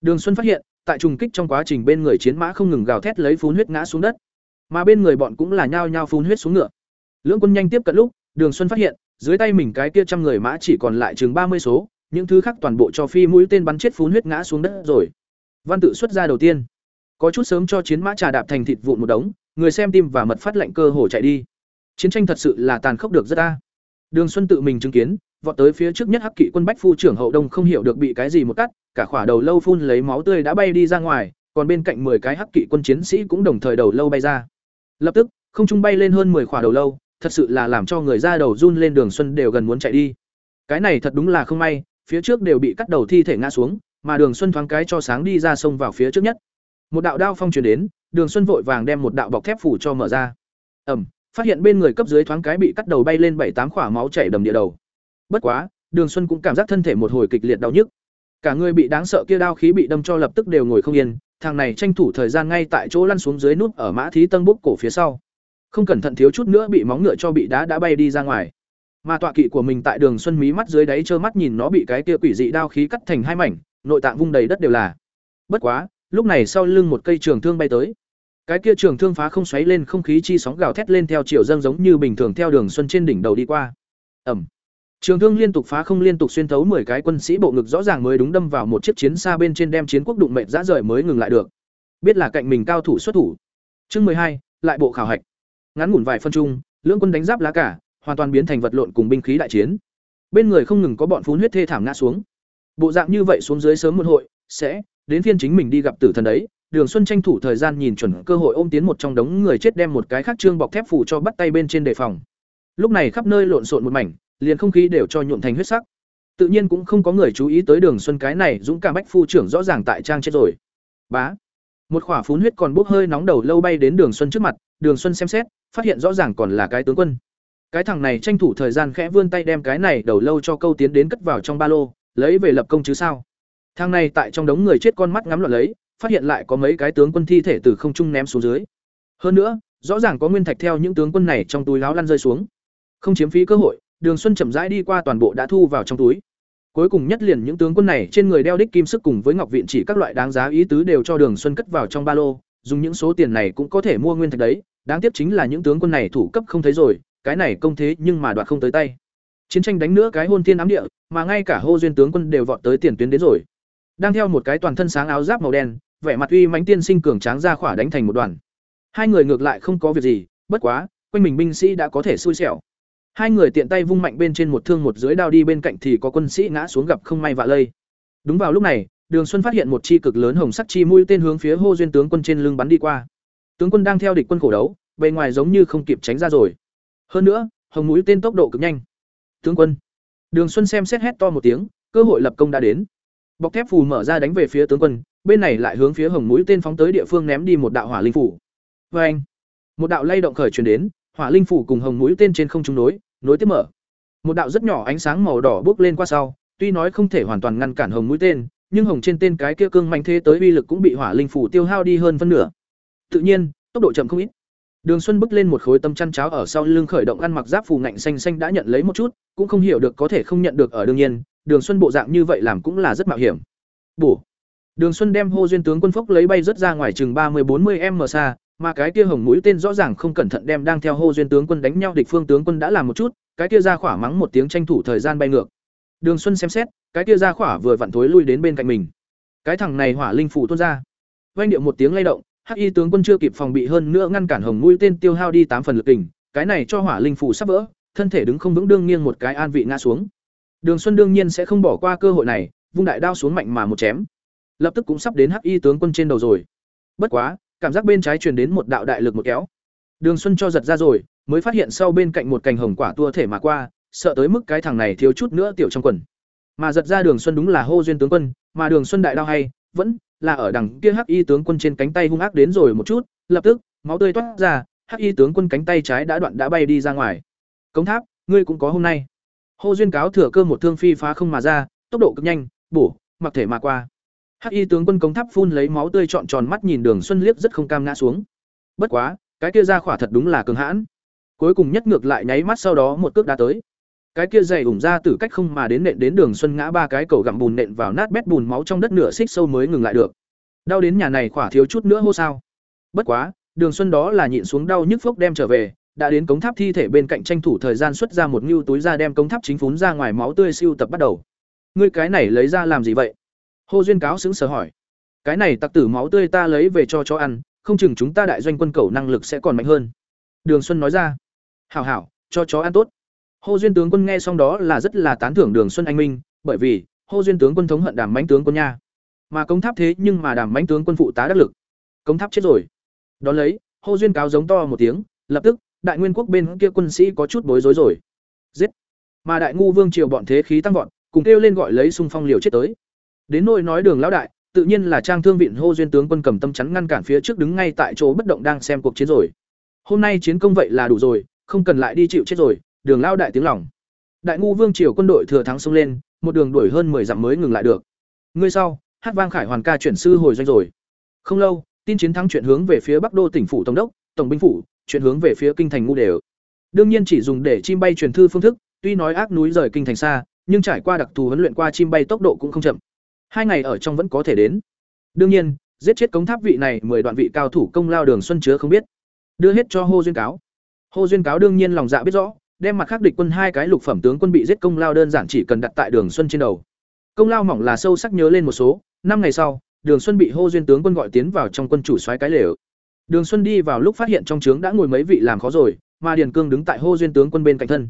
Đường Xuân phát hiện, tại trùng kích trong quá trình bên người chiến mã không ngừng gào thét lấy phun huyết ngã xuống đất, mà bên người bọn cũng là nhao nhao phun huyết xuống ngựa. Lưỡng quân nhanh tiếp cận lúc, Đường Xuân phát hiện, dưới tay mình cái kia trăm người mã chỉ còn lại chừng mươi số, những thứ khác toàn bộ cho phi mũi tên bắn chết phun huyết ngã xuống đất rồi. Văn tự xuất ra đầu tiên, có chút sớm cho chiến mã trà đạp thành thịt vụn một đống, người xem tim và mật phát lệnh cơ hồ chạy đi. Chiến tranh thật sự là tàn khốc được rất a. Đường Xuân tự mình chứng kiến, vọt tới phía trước nhất hắc kỵ quân bách phu trưởng hậu đông không hiểu được bị cái gì một cắt, cả khỏa đầu lâu phun lấy máu tươi đã bay đi ra ngoài, còn bên cạnh 10 cái hắc kỵ quân chiến sĩ cũng đồng thời đầu lâu bay ra. Lập tức, không trung bay lên hơn 10 khỏa đầu lâu, thật sự là làm cho người ra đầu run lên đường xuân đều gần muốn chạy đi. Cái này thật đúng là không may, phía trước đều bị cắt đầu thi thể ngã xuống, mà đường xuân thoáng cái cho sáng đi ra sông vào phía trước nhất. Một đạo đao phong truyền đến, đường xuân vội vàng đem một đạo bọc thép phủ cho mở ra. Ẩm phát hiện bên người cấp dưới thoáng cái bị cắt đầu bay lên bảy tám khỏa máu chảy đầm địa đầu bất quá, đường xuân cũng cảm giác thân thể một hồi kịch liệt đau nhức. Cả người bị đáng sợ kia đao khí bị đâm cho lập tức đều ngồi không yên, thằng này tranh thủ thời gian ngay tại chỗ lăn xuống dưới nút ở mã thí tân bốc cổ phía sau. Không cẩn thận thiếu chút nữa bị móng ngựa cho bị đá đã bay đi ra ngoài. Mà tọa kỵ của mình tại đường xuân mí mắt dưới đáy trơ mắt nhìn nó bị cái kia quỷ dị đao khí cắt thành hai mảnh, nội tạng vung đầy đất đều là. Bất quá, lúc này sau lưng một cây trường thương bay tới. Cái kia trường thương phá không xoáy lên không khí chi sóng gào thét lên theo chiều dâng giống như bình thường theo đường xuân trên đỉnh đầu đi qua. Ẩm trường thương liên tục phá không liên tục xuyên thấu mười cái quân sĩ bộ ngực rõ ràng mới đúng đâm vào một chiếc chiến xa bên trên đem chiến quốc đụng mệt dã rời mới ngừng lại được. Biết là cạnh mình cao thủ xuất thủ. Chương mười hai, lại bộ khảo hạch. Ngắn ngủn vài phân chung, lưỡng quân đánh giáp lá cả, hoàn toàn biến thành vật lộn cùng binh khí đại chiến. Bên người không ngừng có bọn phún huyết thê thảm ngã xuống. Bộ dạng như vậy xuống dưới sớm một hội, sẽ đến phiên chính mình đi gặp tử thần đấy. Đường xuân tranh thủ thời gian nhìn chuẩn cơ hội ôm tiến một trong đống người chết đem một cái khác trương bọc thép phủ cho bắt tay bên trên đề phòng. Lúc này khắp nơi lộn xộn một mảnh liền không khí đều cho nhuộm thành huyết sắc. Tự nhiên cũng không có người chú ý tới đường xuân cái này dũng cảm bách phu trưởng rõ ràng tại trang chết rồi. Bá. Một khỏa phun huyết còn bốc hơi nóng đầu lâu bay đến đường xuân trước mặt, đường xuân xem xét, phát hiện rõ ràng còn là cái tướng quân. Cái thằng này tranh thủ thời gian khẽ vươn tay đem cái này đầu lâu cho câu tiến đến cất vào trong ba lô, lấy về lập công chứ sao? Thằng này tại trong đống người chết con mắt ngắm loạn lấy, phát hiện lại có mấy cái tướng quân thi thể từ không trung ném xuống dưới. Hơn nữa, rõ ràng có nguyên thạch theo những tướng quân này trong túi láo lăn rơi xuống. Không chiếm phí cơ hội đường xuân chậm rãi đi qua toàn bộ đã thu vào trong túi. Cuối cùng nhất liền những tướng quân này trên người đeo đích kim sức cùng với ngọc viện chỉ các loại đáng giá ý tứ đều cho đường xuân cất vào trong ba lô, dùng những số tiền này cũng có thể mua nguyên thạch đấy. Đáng tiếc chính là những tướng quân này thủ cấp không thấy rồi, cái này công thế nhưng mà đoạt không tới tay. Chiến tranh đánh nữa cái hôn thiên ám địa, mà ngay cả hô duyên tướng quân đều vọt tới tiền tuyến đến rồi. Đang theo một cái toàn thân sáng áo giáp màu đen, vẻ mặt uy mãnh tiên sinh cường tráng ra khỏa đánh thành một đoàn. Hai người ngược lại không có việc gì, bất quá, quanh mình binh sĩ đã có thể xui xẻo hai người tiện tay vung mạnh bên trên một thương một dưới đao đi bên cạnh thì có quân sĩ ngã xuống gặp không may vạ lây. Đúng vào lúc này, đường xuân phát hiện một chi cực lớn hồng sắc chi mũi tên hướng phía hô duyên tướng quân trên lưng bắn đi qua. Tướng quân đang theo địch quân khổ đấu, bề ngoài giống như không kịp tránh ra rồi. Hơn nữa, hồng mũi tên tốc độ cực nhanh. Tướng quân. Đường xuân xem xét hét to một tiếng, cơ hội lập công đã đến. Bọc thép phù mở ra đánh về phía tướng quân, bên này lại hướng phía hồng mũi tên phóng tới địa phương ném đi một đạo hỏa linh phủ. Vê anh một đạo lay động khởi truyền đến, hỏa linh phủ cùng hồng mũi tên trên không trung nối nối tiếp mở một đạo rất nhỏ ánh sáng màu đỏ bốc lên qua sau tuy nói không thể hoàn toàn ngăn cản hồng mũi tên nhưng hồng trên tên cái kia cương mạnh thế tới uy lực cũng bị hỏa linh phủ tiêu hao đi hơn phân nửa tự nhiên tốc độ chậm không ít Đường Xuân bước lên một khối tâm chăn cháo ở sau lưng khởi động ăn mặc giáp phù ngạnh xanh xanh đã nhận lấy một chút, cũng không hiểu được có thể không nhận được ở đương nhiên, Đường Xuân bộ dạng như vậy làm cũng là rất mạo hiểm. Bổ. Đường Xuân đem hô duyên tướng quân phốc lấy bay rất ra ngoài chừng ba mươi bốn mươi m xa, mà cái kia hồng mũi tên rõ ràng không cẩn thận đem đang theo hô duyên tướng quân đánh nhau địch phương tướng quân đã làm một chút, cái kia ra khỏa mắng một tiếng tranh thủ thời gian bay ngược. Đường Xuân xem xét, cái kia ra khỏa vừa vặn thối lui đến bên cạnh mình. Cái thằng này hỏa linh phủ tuôn ra. Vang điệu một tiếng lay động, hắc y tướng quân chưa kịp phòng bị hơn nữa ngăn cản hồng mũi tên tiêu hao đi tám phần lực kình cái này cho hỏa linh phủ sắp vỡ thân thể đứng không vững đương nghiêng một cái an vị ngã xuống đường xuân đương nhiên sẽ không bỏ qua cơ hội này vung đại đao xuống mạnh mà một chém lập tức cũng sắp đến hắc y tướng quân trên đầu rồi bất quá cảm giác bên trái truyền đến một đạo đại lực một kéo. Đường xuân cho giật ra rồi, mới phát hiện sau bên cạnh một cành hồng quả tua thể mà qua, sợ tới mức cái thằng này thiếu chút nữa tiểu trong quần. Mà giật ra đường xuân đúng là hô duyên tướng quân, mà đường xuân đại đao hay, vẫn là ở đằng kia hắc y tướng quân trên cánh tay hung ác đến rồi một chút, lập tức, máu tươi toát ra, hắc y tướng quân cánh tay trái đã đoạn đã bay đi ra ngoài. Cống tháp, ngươi cũng có hôm nay. Hô duyên cáo thừa cơ một thương phi phá không mà ra, tốc độ cực nhanh, bổ, mặc thể mà qua hắc y tướng quân cống tháp phun lấy máu tươi trọn tròn mắt nhìn đường xuân liếc rất không cam ngã xuống. Bất quá, cái kia ra khỏa thật đúng là cường hãn. Cuối cùng nhất ngược lại nháy mắt sau đó một cước đá tới. Cái kia dày ủng ra từ cách không mà đến nện đến đường xuân ngã ba cái cầu gặm bùn nện vào nát bét bùn máu trong đất nửa xích sâu mới ngừng lại được. Đau đến nhà này khỏa thiếu chút nữa hô sao. Bất quá, đường xuân đó là nhịn xuống đau nhức phốc đem trở về, đã đến cống tháp thi thể bên cạnh tranh thủ thời gian xuất ra một nưu túi ra đem cống tháp chính phún ra ngoài máu tươi siêu tập bắt đầu. Ngươi cái này lấy ra làm gì vậy? Hô duyên cáo xứng sở hỏi cái này tặc tử máu tươi ta lấy về cho chó ăn không chừng chúng ta đại doanh quân cầu năng lực sẽ còn mạnh hơn đường xuân nói ra hảo hảo cho chó ăn tốt Hồ duyên tướng quân nghe xong đó là rất là tán thưởng Đường Xuân Anh Minh, bởi vì Hồ duyên tướng quân thống hận Đàm bánh tướng quân nha. Mà công tháp thế nhưng mà Đàm bánh tướng quân phụ tá đắc lực. Công tháp chết rồi. Đó lấy, Hồ duyên cáo giống to một tiếng, lập tức đại nguyên quốc bên kia quân sĩ có chút bối rối rồi giết mà đại ngu vương triều bọn thế khí tăng vọt cùng kêu lên gọi lấy xung phong liều chết tới đến nỗi nói đường lão đại, tự nhiên là trang thương viện hô duyên tướng quân cầm tâm chắn ngăn cản phía trước đứng ngay tại chỗ bất động đang xem cuộc chiến rồi. Hôm nay chiến công vậy là đủ rồi, không cần lại đi chịu chết rồi, đường Lão đại tiếng lòng. Đại ngu vương triều quân đội thừa thắng xông lên, một đường đuổi hơn 10 dặm mới ngừng lại được. Ngươi sau, hát vang khải hoàn ca chuyển sư hồi doanh rồi. Không lâu, tin chiến thắng chuyển hướng về phía bắc đô tỉnh phủ tổng đốc, tổng binh phủ, chuyển hướng về phía kinh thành ngu đều. Đương nhiên chỉ dùng để chim bay truyền thư phương thức, tuy nói ác núi rời kinh thành xa, nhưng trải qua đặc thù huấn luyện qua chim bay tốc độ cũng không chậm hai ngày ở trong vẫn có thể đến. Đương nhiên, giết chết cống tháp vị này mười đoạn vị cao thủ công lao đường xuân chứa không biết. Đưa hết cho hô duyên cáo. Hô duyên cáo đương nhiên lòng dạ biết rõ, đem mặt khắc địch quân hai cái lục phẩm tướng quân bị giết công lao đơn giản chỉ cần đặt tại đường xuân trên đầu. Công lao mỏng là sâu sắc nhớ lên một số, năm ngày sau, đường xuân bị hô duyên tướng quân gọi tiến vào trong quân chủ xoáy cái lều. Đường xuân đi vào lúc phát hiện trong trướng đã ngồi mấy vị làm khó rồi, mà điền cương đứng tại hô duyên tướng quân bên cạnh thân.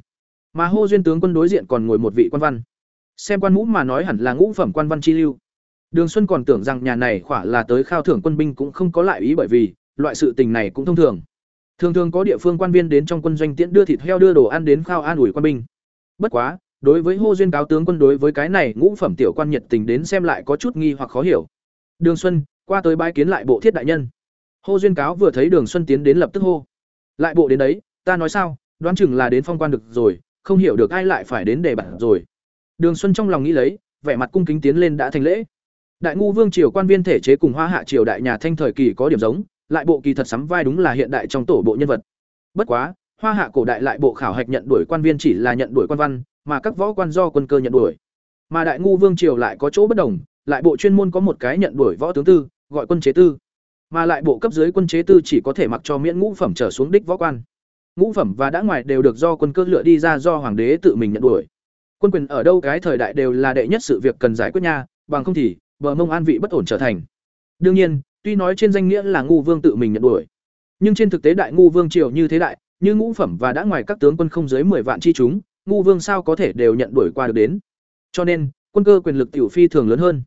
Mà hô duyên tướng quân đối diện còn ngồi một vị quan văn xem quan mũ mà nói hẳn là ngũ phẩm quan văn chi lưu. Đường xuân còn tưởng rằng nhà này khỏa là tới khao thưởng quân binh cũng không có lại ý bởi vì, loại sự tình này cũng thông thường. Thường thường có địa phương quan viên đến trong quân doanh tiễn đưa thịt heo đưa đồ ăn đến khao an ủi quân binh. Bất quá, đối với hô duyên cáo tướng quân đối với cái này ngũ phẩm tiểu quan nhiệt tình đến xem lại có chút nghi hoặc khó hiểu. Đường xuân, qua tới bãi kiến lại bộ thiết đại nhân. Hô duyên cáo vừa thấy đường xuân tiến đến lập tức hô. Lại bộ đến đấy, ta nói sao, đoán chừng là đến phong quan được rồi, không hiểu được ai lại phải đến để bản rồi đường xuân trong lòng nghĩ lấy, vẻ mặt cung kính tiến lên đã thành lễ. Đại ngu vương triều quan viên thể chế cùng hoa hạ triều đại nhà thanh thời kỳ có điểm giống, lại bộ kỳ thật sắm vai đúng là hiện đại trong tổ bộ nhân vật. Bất quá, hoa hạ cổ đại lại bộ khảo hạch nhận đuổi quan viên chỉ là nhận đuổi quan văn, mà các võ quan do quân cơ nhận đuổi. Mà đại ngu vương triều lại có chỗ bất đồng, lại bộ chuyên môn có một cái nhận đuổi võ tướng tư, gọi quân chế tư. Mà lại bộ cấp dưới quân chế tư chỉ có thể mặc cho miễn ngũ phẩm trở xuống đích võ quan. Ngũ phẩm và đã ngoài đều được do quân cơ lựa đi ra do hoàng đế tự mình nhận đuổi quân quyền ở đâu cái thời đại đều là đệ nhất sự việc cần giải quyết nha, bằng không thì, bờ mông an vị bất ổn trở thành. Đương nhiên, tuy nói trên danh nghĩa là ngu vương tự mình nhận đuổi, nhưng trên thực tế đại ngu vương triều như thế đại, như ngũ phẩm và đã ngoài các tướng quân không dưới 10 vạn chi chúng, ngu vương sao có thể đều nhận đuổi qua được đến? Cho nên, quân cơ quyền lực tiểu phi thường lớn hơn.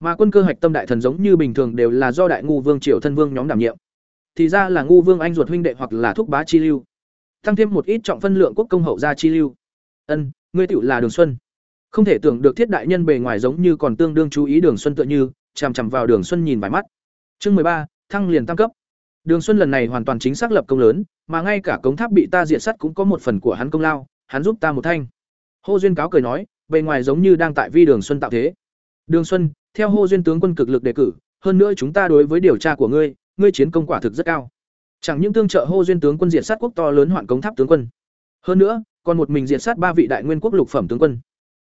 Mà quân cơ hạch tâm đại thần giống như bình thường đều là do đại ngu vương triều thân vương nhóm đảm nhiệm. Thì ra là ngu vương anh ruột huynh đệ hoặc là thúc bá chi lưu, tăng thêm một ít trọng phân lượng quốc công hậu gia chi lưu. Ân ngươi tựu là đường xuân. Không thể tưởng được thiết đại nhân bề ngoài giống như còn tương đương chú ý đường xuân tựa như, chằm chằm vào đường xuân nhìn vài mắt. Chương mười ba, thăng liền tăng cấp. Đường xuân lần này hoàn toàn chính xác lập công lớn, mà ngay cả cống tháp bị ta diện sắt cũng có một phần của hắn công lao, hắn giúp ta một thanh. Hô duyên cáo cười nói, bề ngoài giống như đang tại vi đường xuân tạo thế. Đường xuân, theo hô duyên tướng quân cực lực đề cử, hơn nữa chúng ta đối với điều tra của ngươi ngươi chiến công quả thực rất cao. Chẳng những tương trợ hô duyên tướng quân diện sát quốc to lớn hoạn cống tháp tướng quân. Hơn nữa còn một mình diện sát ba vị đại nguyên quốc lục phẩm tướng quân.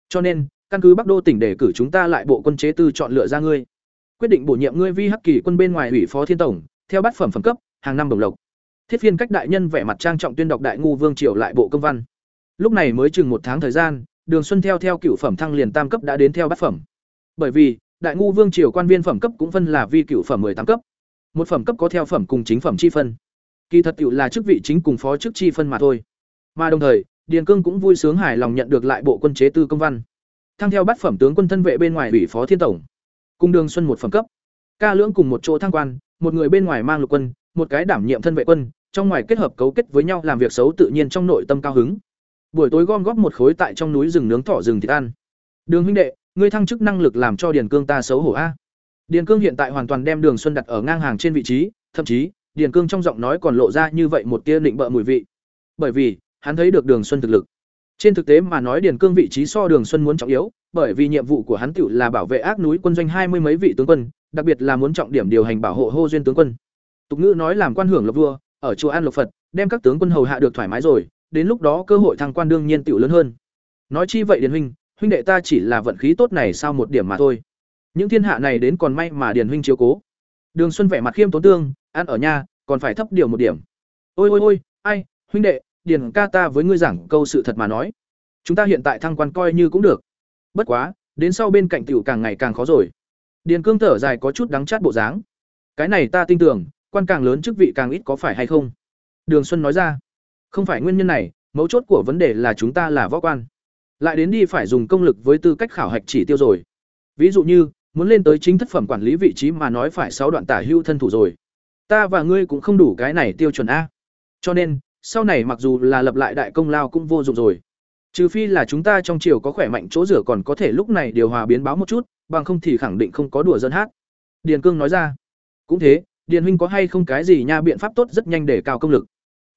Cho nên, căn cứ bắc đô tỉnh để cử chúng ta lại bộ quân chế tư chọn lựa ra ngươi. Quyết định bổ nhiệm ngươi vi hắc kỳ quân bên ngoài ủy phó thiên tổng, theo bát phẩm phẩm cấp, hàng năm đồng lộc. Thiết phiên cách đại nhân vẻ mặt trang trọng tuyên đọc đại ngu vương triều lại bộ công văn. Lúc này mới chừng một tháng thời gian, đường xuân theo theo cựu phẩm thăng liền tam cấp đã đến theo bát phẩm. Bởi vì, đại ngu vương triều quan viên phẩm cấp cũng phân là vi cựu phẩm tám cấp. Một phẩm cấp có theo phẩm cùng chính phẩm chi phân. Kỳ thật cựu là chức vị chính cùng phó chức chi phân mà thôi. Mà đồng thời điền cương cũng vui sướng hài lòng nhận được lại bộ quân chế tư công văn. Thăng theo bát phẩm tướng quân thân vệ bên ngoài ủy phó thiên tổng. Cùng đường xuân một phẩm cấp. Ca lưỡng cùng một chỗ thăng quan, một người bên ngoài mang lục quân, một cái đảm nhiệm thân vệ quân, trong ngoài kết hợp cấu kết với nhau làm việc xấu tự nhiên trong nội tâm cao hứng. Buổi tối gom góp một khối tại trong núi rừng nướng thỏ rừng thịt ăn. Đường huynh đệ, ngươi thăng chức năng lực làm cho điền cương ta xấu hổ a. Điền cương hiện tại hoàn toàn đem đường xuân đặt ở ngang hàng trên vị trí, thậm chí, điền cương trong giọng nói còn lộ ra như vậy một tia định bợ mùi vị. Bởi vì hắn thấy được đường xuân thực lực. Trên thực tế mà nói điền cương vị trí so đường xuân muốn trọng yếu, bởi vì nhiệm vụ của hắn tự là bảo vệ ác núi quân doanh hai mươi mấy vị tướng quân, đặc biệt là muốn trọng điểm điều hành bảo hộ hô duyên tướng quân. Tục ngữ nói làm quan hưởng lộc vua, ở chùa an lộc phật, đem các tướng quân hầu hạ được thoải mái rồi, đến lúc đó cơ hội thăng quan đương nhiên tiểu lớn hơn. Nói chi vậy điền huynh huynh đệ ta chỉ là vận khí tốt này sao một điểm mà thôi. Những thiên hạ này đến còn may mà điền huynh chiếu cố. Đường xuân vẻ mặt khiêm tốn tương, ăn ở nhà, còn phải thấp điều một điểm. Ôi ôi ôi, ai, huynh đệ điền ca ta với ngươi giảng câu sự thật mà nói. Chúng ta hiện tại thăng quan coi như cũng được. Bất quá, đến sau bên cạnh tiểu càng ngày càng khó rồi. Điền cương thở dài có chút đắng chát bộ dáng. Cái này ta tin tưởng, quan càng lớn chức vị càng ít có phải hay không? Đường xuân nói ra. Không phải nguyên nhân này, mấu chốt của vấn đề là chúng ta là võ quan. Lại đến đi phải dùng công lực với tư cách khảo hạch chỉ tiêu rồi. Ví dụ như, muốn lên tới chính thất phẩm quản lý vị trí mà nói phải sáu đoạn tả hưu thân thủ rồi. Ta và ngươi cũng không đủ cái này tiêu chuẩn a. Cho nên sau này mặc dù là lập lại đại công lao cũng vô dụng rồi. Trừ phi là chúng ta trong triều có khỏe mạnh chỗ rửa còn có thể lúc này điều hòa biến báo một chút, bằng không thì khẳng định không có đùa dân hát. Điền cương nói ra. Cũng thế, điền huynh có hay không cái gì nha biện pháp tốt rất nhanh để cao công lực?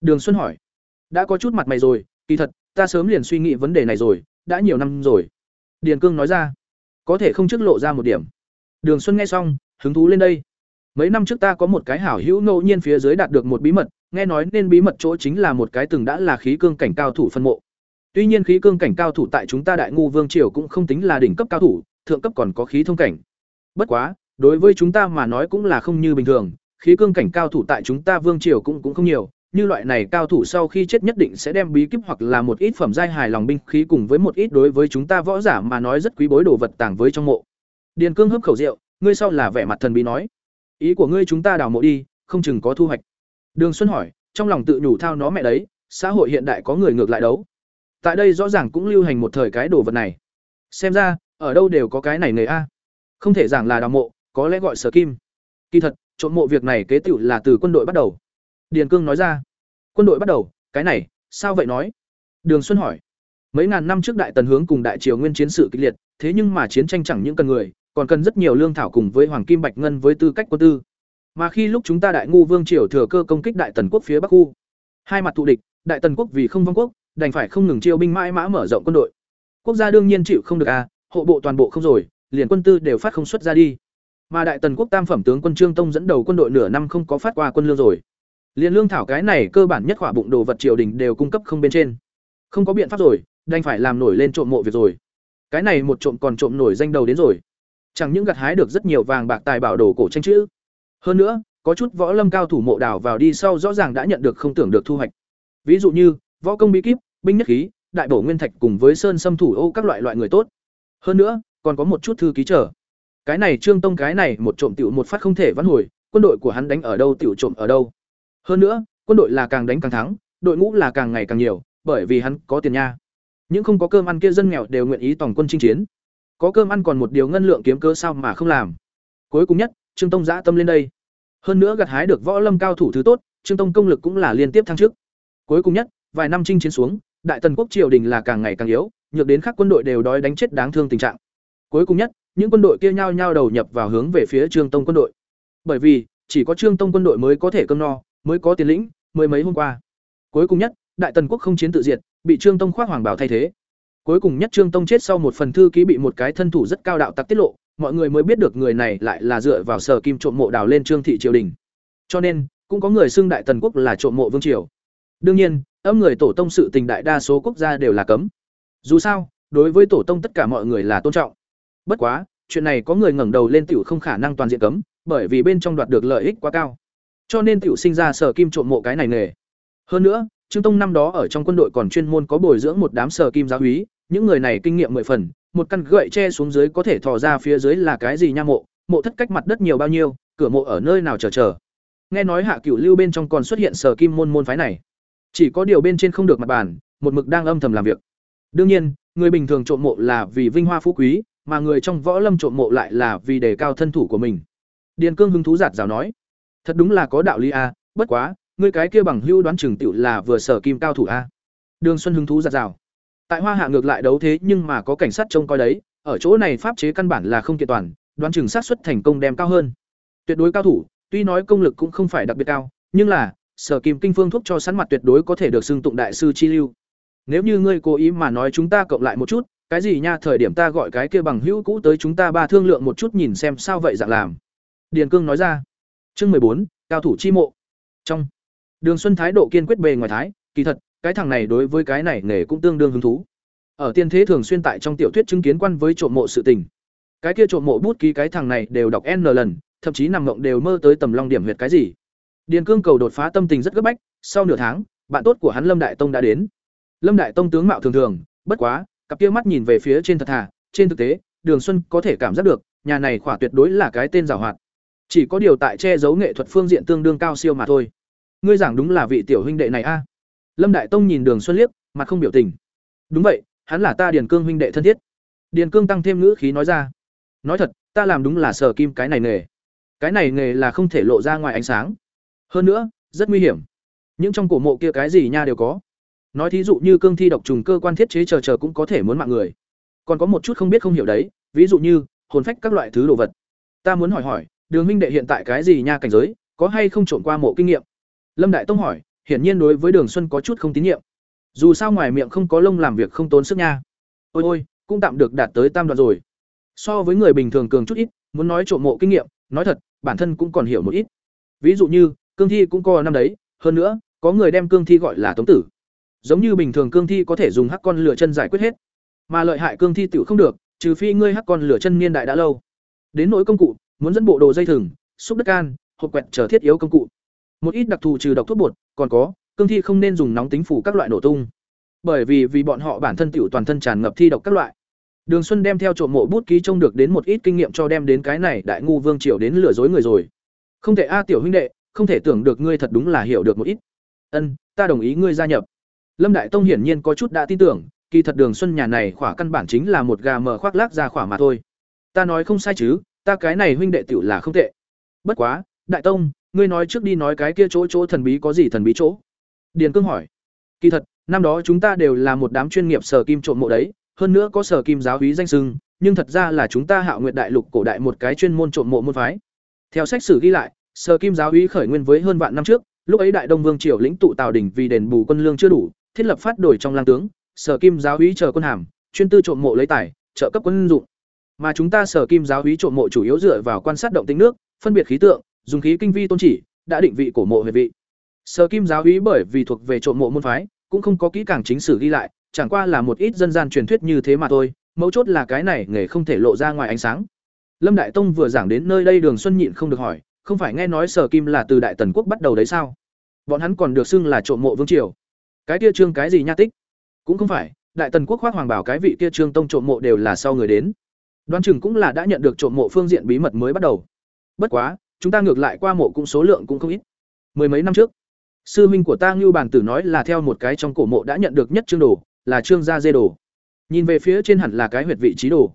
Đường xuân hỏi. Đã có chút mặt mày rồi, kỳ thật, ta sớm liền suy nghĩ vấn đề này rồi, đã nhiều năm rồi. Điền cương nói ra. Có thể không trước lộ ra một điểm. Đường xuân nghe xong, hứng thú lên đây mấy năm trước ta có một cái hảo hữu ngẫu nhiên phía dưới đạt được một bí mật nghe nói nên bí mật chỗ chính là một cái từng đã là khí cương cảnh cao thủ phân mộ. Tuy nhiên khí cương cảnh cao thủ tại chúng ta đại ngu vương triều cũng không tính là đỉnh cấp cao thủ thượng cấp còn có khí thông cảnh. Bất quá đối với chúng ta mà nói cũng là không như bình thường khí cương cảnh cao thủ tại chúng ta vương triều cũng cũng không nhiều như loại này cao thủ sau khi chết nhất định sẽ đem bí kíp hoặc là một ít phẩm giai hài lòng binh khí cùng với một ít đối với chúng ta võ giả mà nói rất quý bối đồ vật tàng với trong mộ. Điền Cương hấp khẩu rượu, ngươi sau là vẻ mặt thần bí nói, ý của ngươi chúng ta đào mộ đi, không chừng có thu hoạch. Đường Xuân hỏi, trong lòng tự nhủ thao nó mẹ đấy, xã hội hiện đại có người ngược lại đấu. Tại đây rõ ràng cũng lưu hành một thời cái đồ vật này. Xem ra, ở đâu đều có cái này nghề a. Không thể giảng là đào mộ, có lẽ gọi sở kim. Kỳ thật, trộm mộ việc này kế tựu là từ quân đội bắt đầu. Điền Cương nói ra. Quân đội bắt đầu, cái này, sao vậy nói? Đường Xuân hỏi. Mấy ngàn năm trước Đại Tần hướng cùng Đại Triều Nguyên chiến sự kịch liệt, thế nhưng mà chiến tranh chẳng những cần người, còn cần rất nhiều lương thảo cùng với hoàng kim bạch ngân với tư cách quân tư. Mà khi lúc chúng ta Đại Ngu Vương triều thừa cơ công kích Đại Tần quốc phía Bắc khu, hai mặt thù địch, Đại Tần quốc vì không vong quốc, đành phải không ngừng chiêu binh mãi mã mở rộng quân đội. Quốc gia đương nhiên chịu không được à, hộ bộ toàn bộ không rồi, liền quân tư đều phát không xuất ra đi. Mà Đại Tần quốc tam phẩm tướng quân Trương Tông dẫn đầu quân đội nửa năm không có phát qua quân lương rồi. Liên lương thảo cái này cơ bản nhất khỏa bụng đồ vật triều đình đều cung cấp không bên trên. Không có biện pháp rồi, đành phải làm nổi lên trộm mộ việc rồi. Cái này một trộm còn trộm nổi danh đầu đến rồi. Chẳng những gặt hái được rất nhiều vàng bạc tài bảo đồ cổ tranh chữ. Hơn nữa, có chút võ lâm cao thủ mộ đào vào đi sau rõ ràng đã nhận được không tưởng được thu hoạch. Ví dụ như, võ công bí kíp, binh nhất khí, đại bổ nguyên thạch cùng với sơn xâm thủ ô các loại loại người tốt. Hơn nữa, còn có một chút thư ký trở. Cái này Trương Tông cái này một trộm tiểu một phát không thể vãn hồi, quân đội của hắn đánh ở đâu tiểu trộm ở đâu. Hơn nữa, quân đội là càng đánh càng thắng, đội ngũ là càng ngày càng nhiều, bởi vì hắn có tiền nha. Những không có cơm ăn kia dân nghèo đều nguyện ý tổng quân chinh chiến. Có cơm ăn còn một điều ngân lượng kiếm cơ sao mà không làm. Cuối cùng nhất, Trương Tông dã tâm lên đây. Hơn nữa gặt hái được võ lâm cao thủ thứ tốt, Trương Tông công lực cũng là liên tiếp thăng trước. Cuối cùng nhất, vài năm chinh chiến xuống, Đại Tần quốc triều đình là càng ngày càng yếu, nhược đến các quân đội đều đói đánh chết đáng thương tình trạng. Cuối cùng nhất, những quân đội kia nhao nhao đầu nhập vào hướng về phía Trương Tông quân đội. Bởi vì, chỉ có Trương Tông quân đội mới có thể cơm no, mới có tiền lĩnh, mới mấy hôm qua. Cuối cùng nhất, Đại Tần quốc không chiến tự diệt, bị Trương Tông khoác hoàng bảo thay thế. Cuối cùng nhất Trương Tông chết sau một phần thư ký bị một cái thân thủ rất cao đạo tặc tiết lộ, mọi người mới biết được người này lại là dựa vào sở kim trộm mộ đào lên Trương thị triều đình. Cho nên, cũng có người xưng Đại Tần quốc là trộm mộ vương triều. Đương nhiên, âm người tổ tông sự tình đại đa số quốc gia đều là cấm. Dù sao, đối với tổ tông tất cả mọi người là tôn trọng. Bất quá, chuyện này có người ngẩng đầu lên tiểu không khả năng toàn diện cấm, bởi vì bên trong đoạt được lợi ích quá cao. Cho nên tiểu sinh ra sở kim trộm mộ cái này nghề. Hơn nữa, Trương Tông năm đó ở trong quân đội còn chuyên môn có bồi dưỡng một đám sở kim giáo úy, những người này kinh nghiệm mười phần, một căn gậy che xuống dưới có thể thò ra phía dưới là cái gì nha mộ, mộ thất cách mặt đất nhiều bao nhiêu, cửa mộ ở nơi nào chờ chờ. Nghe nói Hạ Cửu Lưu bên trong còn xuất hiện sở kim môn môn phái này. Chỉ có điều bên trên không được mặt bàn, một mực đang âm thầm làm việc. Đương nhiên, người bình thường trộm mộ là vì vinh hoa phú quý, mà người trong võ lâm trộm mộ lại là vì đề cao thân thủ của mình. Điền Cương hứng thú giạt rào nói, thật đúng là có đạo lý a, bất quá, ngươi cái kia bằng hưu đoán chừng tiểu là vừa sở kim cao thủ a. Đường Xuân hứng thú giạt rào. Tại Hoa Hạ ngược lại đấu thế nhưng mà có cảnh sát trông coi đấy, ở chỗ này pháp chế căn bản là không kiện toàn, đoán chừng sát xuất thành công đem cao hơn. Tuyệt đối cao thủ, tuy nói công lực cũng không phải đặc biệt cao, nhưng là sở kìm kinh phương thuốc cho sẵn mặt tuyệt đối có thể được xưng tụng đại sư chi lưu. Nếu như ngươi cố ý mà nói chúng ta cộng lại một chút, cái gì nha thời điểm ta gọi cái kia bằng hữu cũ tới chúng ta ba thương lượng một chút nhìn xem sao vậy dạng làm điền cương nói ra chương mười bốn cao thủ chi mộ trong đường xuân thái độ kiên quyết bề ngoài thái kỳ thật cái thằng này đối với cái này nghề cũng tương đương hứng thú. Ở tiên thế thường xuyên tại trong tiểu thuyết chứng kiến quan với trộm mộ sự tình. Cái kia trộm mộ bút ký cái thằng này đều đọc n lần, thậm chí nằm mộng đều mơ tới tầm long điểm huyệt cái gì. Điền cương cầu đột phá tâm tình rất gấp bách, sau nửa tháng, bạn tốt của hắn lâm đại tông đã đến. Lâm đại tông tướng mạo thường thường, bất quá, cặp kia mắt nhìn về phía trên thật thà, trên thực tế, đường xuân có thể cảm giác được, nhà này khỏa tuyệt đối là cái tên giảo hoạt. Chỉ có điều tại che giấu nghệ thuật phương diện tương đương cao siêu mà thôi. Ngươi giảng đúng là vị tiểu huynh đệ này a lâm đại tông nhìn đường xuân liếc, mặt không biểu tình. Đúng vậy, hắn là ta điền cương huynh đệ thân thiết. Điền cương tăng thêm ngữ khí nói ra. Nói thật, ta làm đúng là sở kim cái này nghề. Cái này nghề là không thể lộ ra ngoài ánh sáng. Hơn nữa, rất nguy hiểm. Những trong cổ mộ kia cái gì nha đều có. Nói thí dụ như cương thi độc trùng cơ quan thiết chế chờ chờ cũng có thể muốn mạng người. Còn có một chút không biết không hiểu đấy, ví dụ như, hồn phách các loại thứ đồ vật. Ta muốn hỏi hỏi, đường minh đệ hiện tại cái gì nha cảnh giới, có hay không trộn qua mộ kinh nghiệm? Lâm đại tông hỏi hiển nhiên đối với đường xuân có chút không tín nhiệm. Dù sao ngoài miệng không có lông làm việc không tốn sức nha. Ôi ôi, cũng tạm được đạt tới tam đoạn rồi. So với người bình thường cường chút ít, muốn nói trộm mộ kinh nghiệm, nói thật, bản thân cũng còn hiểu một ít. Ví dụ như, cương thi cũng có năm đấy, hơn nữa, có người đem cương thi gọi là tống tử. Giống như bình thường cương thi có thể dùng hắc con lửa chân giải quyết hết. Mà lợi hại cương thi tiểu không được, trừ phi ngươi hắc con lửa chân niên đại đã lâu. Đến nỗi công cụ, muốn dẫn bộ đồ dây thừng, xúc đất can, hộp quẹt trở thiết yếu công cụ một ít đặc thù trừ độc thuốc bột, còn có, cương thi không nên dùng nóng tính phủ các loại nổ tung. Bởi vì vì bọn họ bản thân tiểu toàn thân tràn ngập thi độc các loại. Đường xuân đem theo trộm mộ bút ký trông được đến một ít kinh nghiệm cho đem đến cái này đại ngu vương triều đến lừa dối người rồi. Không thể a, tiểu huynh đệ, không thể tưởng được ngươi thật đúng là hiểu được một ít. Ân, ta đồng ý ngươi gia nhập. Lâm đại tông hiển nhiên có chút đã tin tưởng, kỳ thật đường xuân nhà này khỏa căn bản chính là một gà mờ khoác lác ra khỏa mà thôi. Ta nói không sai chứ, ta cái này huynh đệ tiểu là không tệ. Bất quá, đại tông ngươi nói trước đi nói cái kia chỗ chỗ thần bí có gì thần bí chỗ. Điền cương hỏi. Kỳ thật, năm đó chúng ta đều là một đám chuyên nghiệp sở kim trộm mộ đấy, hơn nữa có sở kim giáo hí danh sưng, nhưng thật ra là chúng ta hạo nguyệt đại lục cổ đại một cái chuyên môn trộm mộ môn phái. Theo sách sử ghi lại, sở kim giáo hí khởi nguyên với hơn vạn năm trước, lúc ấy đại đông vương triều lĩnh tụ tào đỉnh vì đền bù quân lương chưa đủ, thiết lập phát đổi trong lang tướng, sở kim giáo hí chờ quân hàm, chuyên tư trộm mộ lấy tài, trợ cấp quân dụng. Mà chúng ta sở kim giáo hí trộm mộ chủ yếu dựa vào quan sát động tính nước, phân biệt khí tượng dùng khí kinh vi tôn chỉ, đã định vị cổ mộ huyệt vị. Sở kim giáo úy bởi vì thuộc về trộm mộ môn phái, cũng không có kỹ càng chính sử ghi lại, chẳng qua là một ít dân gian truyền thuyết như thế mà thôi, mấu chốt là cái này nghề không thể lộ ra ngoài ánh sáng. Lâm đại tông vừa giảng đến nơi đây đường xuân nhịn không được hỏi, không phải nghe nói sở kim là từ đại tần quốc bắt đầu đấy sao? Bọn hắn còn được xưng là trộm mộ vương triều. Cái kia trương cái gì nha tích? Cũng không phải, đại tần quốc khoác hoàng bảo cái vị kia trương tông trộm mộ đều là sau người đến. Đoán chừng cũng là đã nhận được trộm mộ phương diện bí mật mới bắt đầu. Bất quá chúng ta ngược lại qua mộ cũng số lượng cũng không ít. Mười mấy năm trước, sư huynh của ta ngưu bản tử nói là theo một cái trong cổ mộ đã nhận được nhất trương đồ, là trương gia dê đồ. Nhìn về phía trên hẳn là cái huyệt vị trí đồ.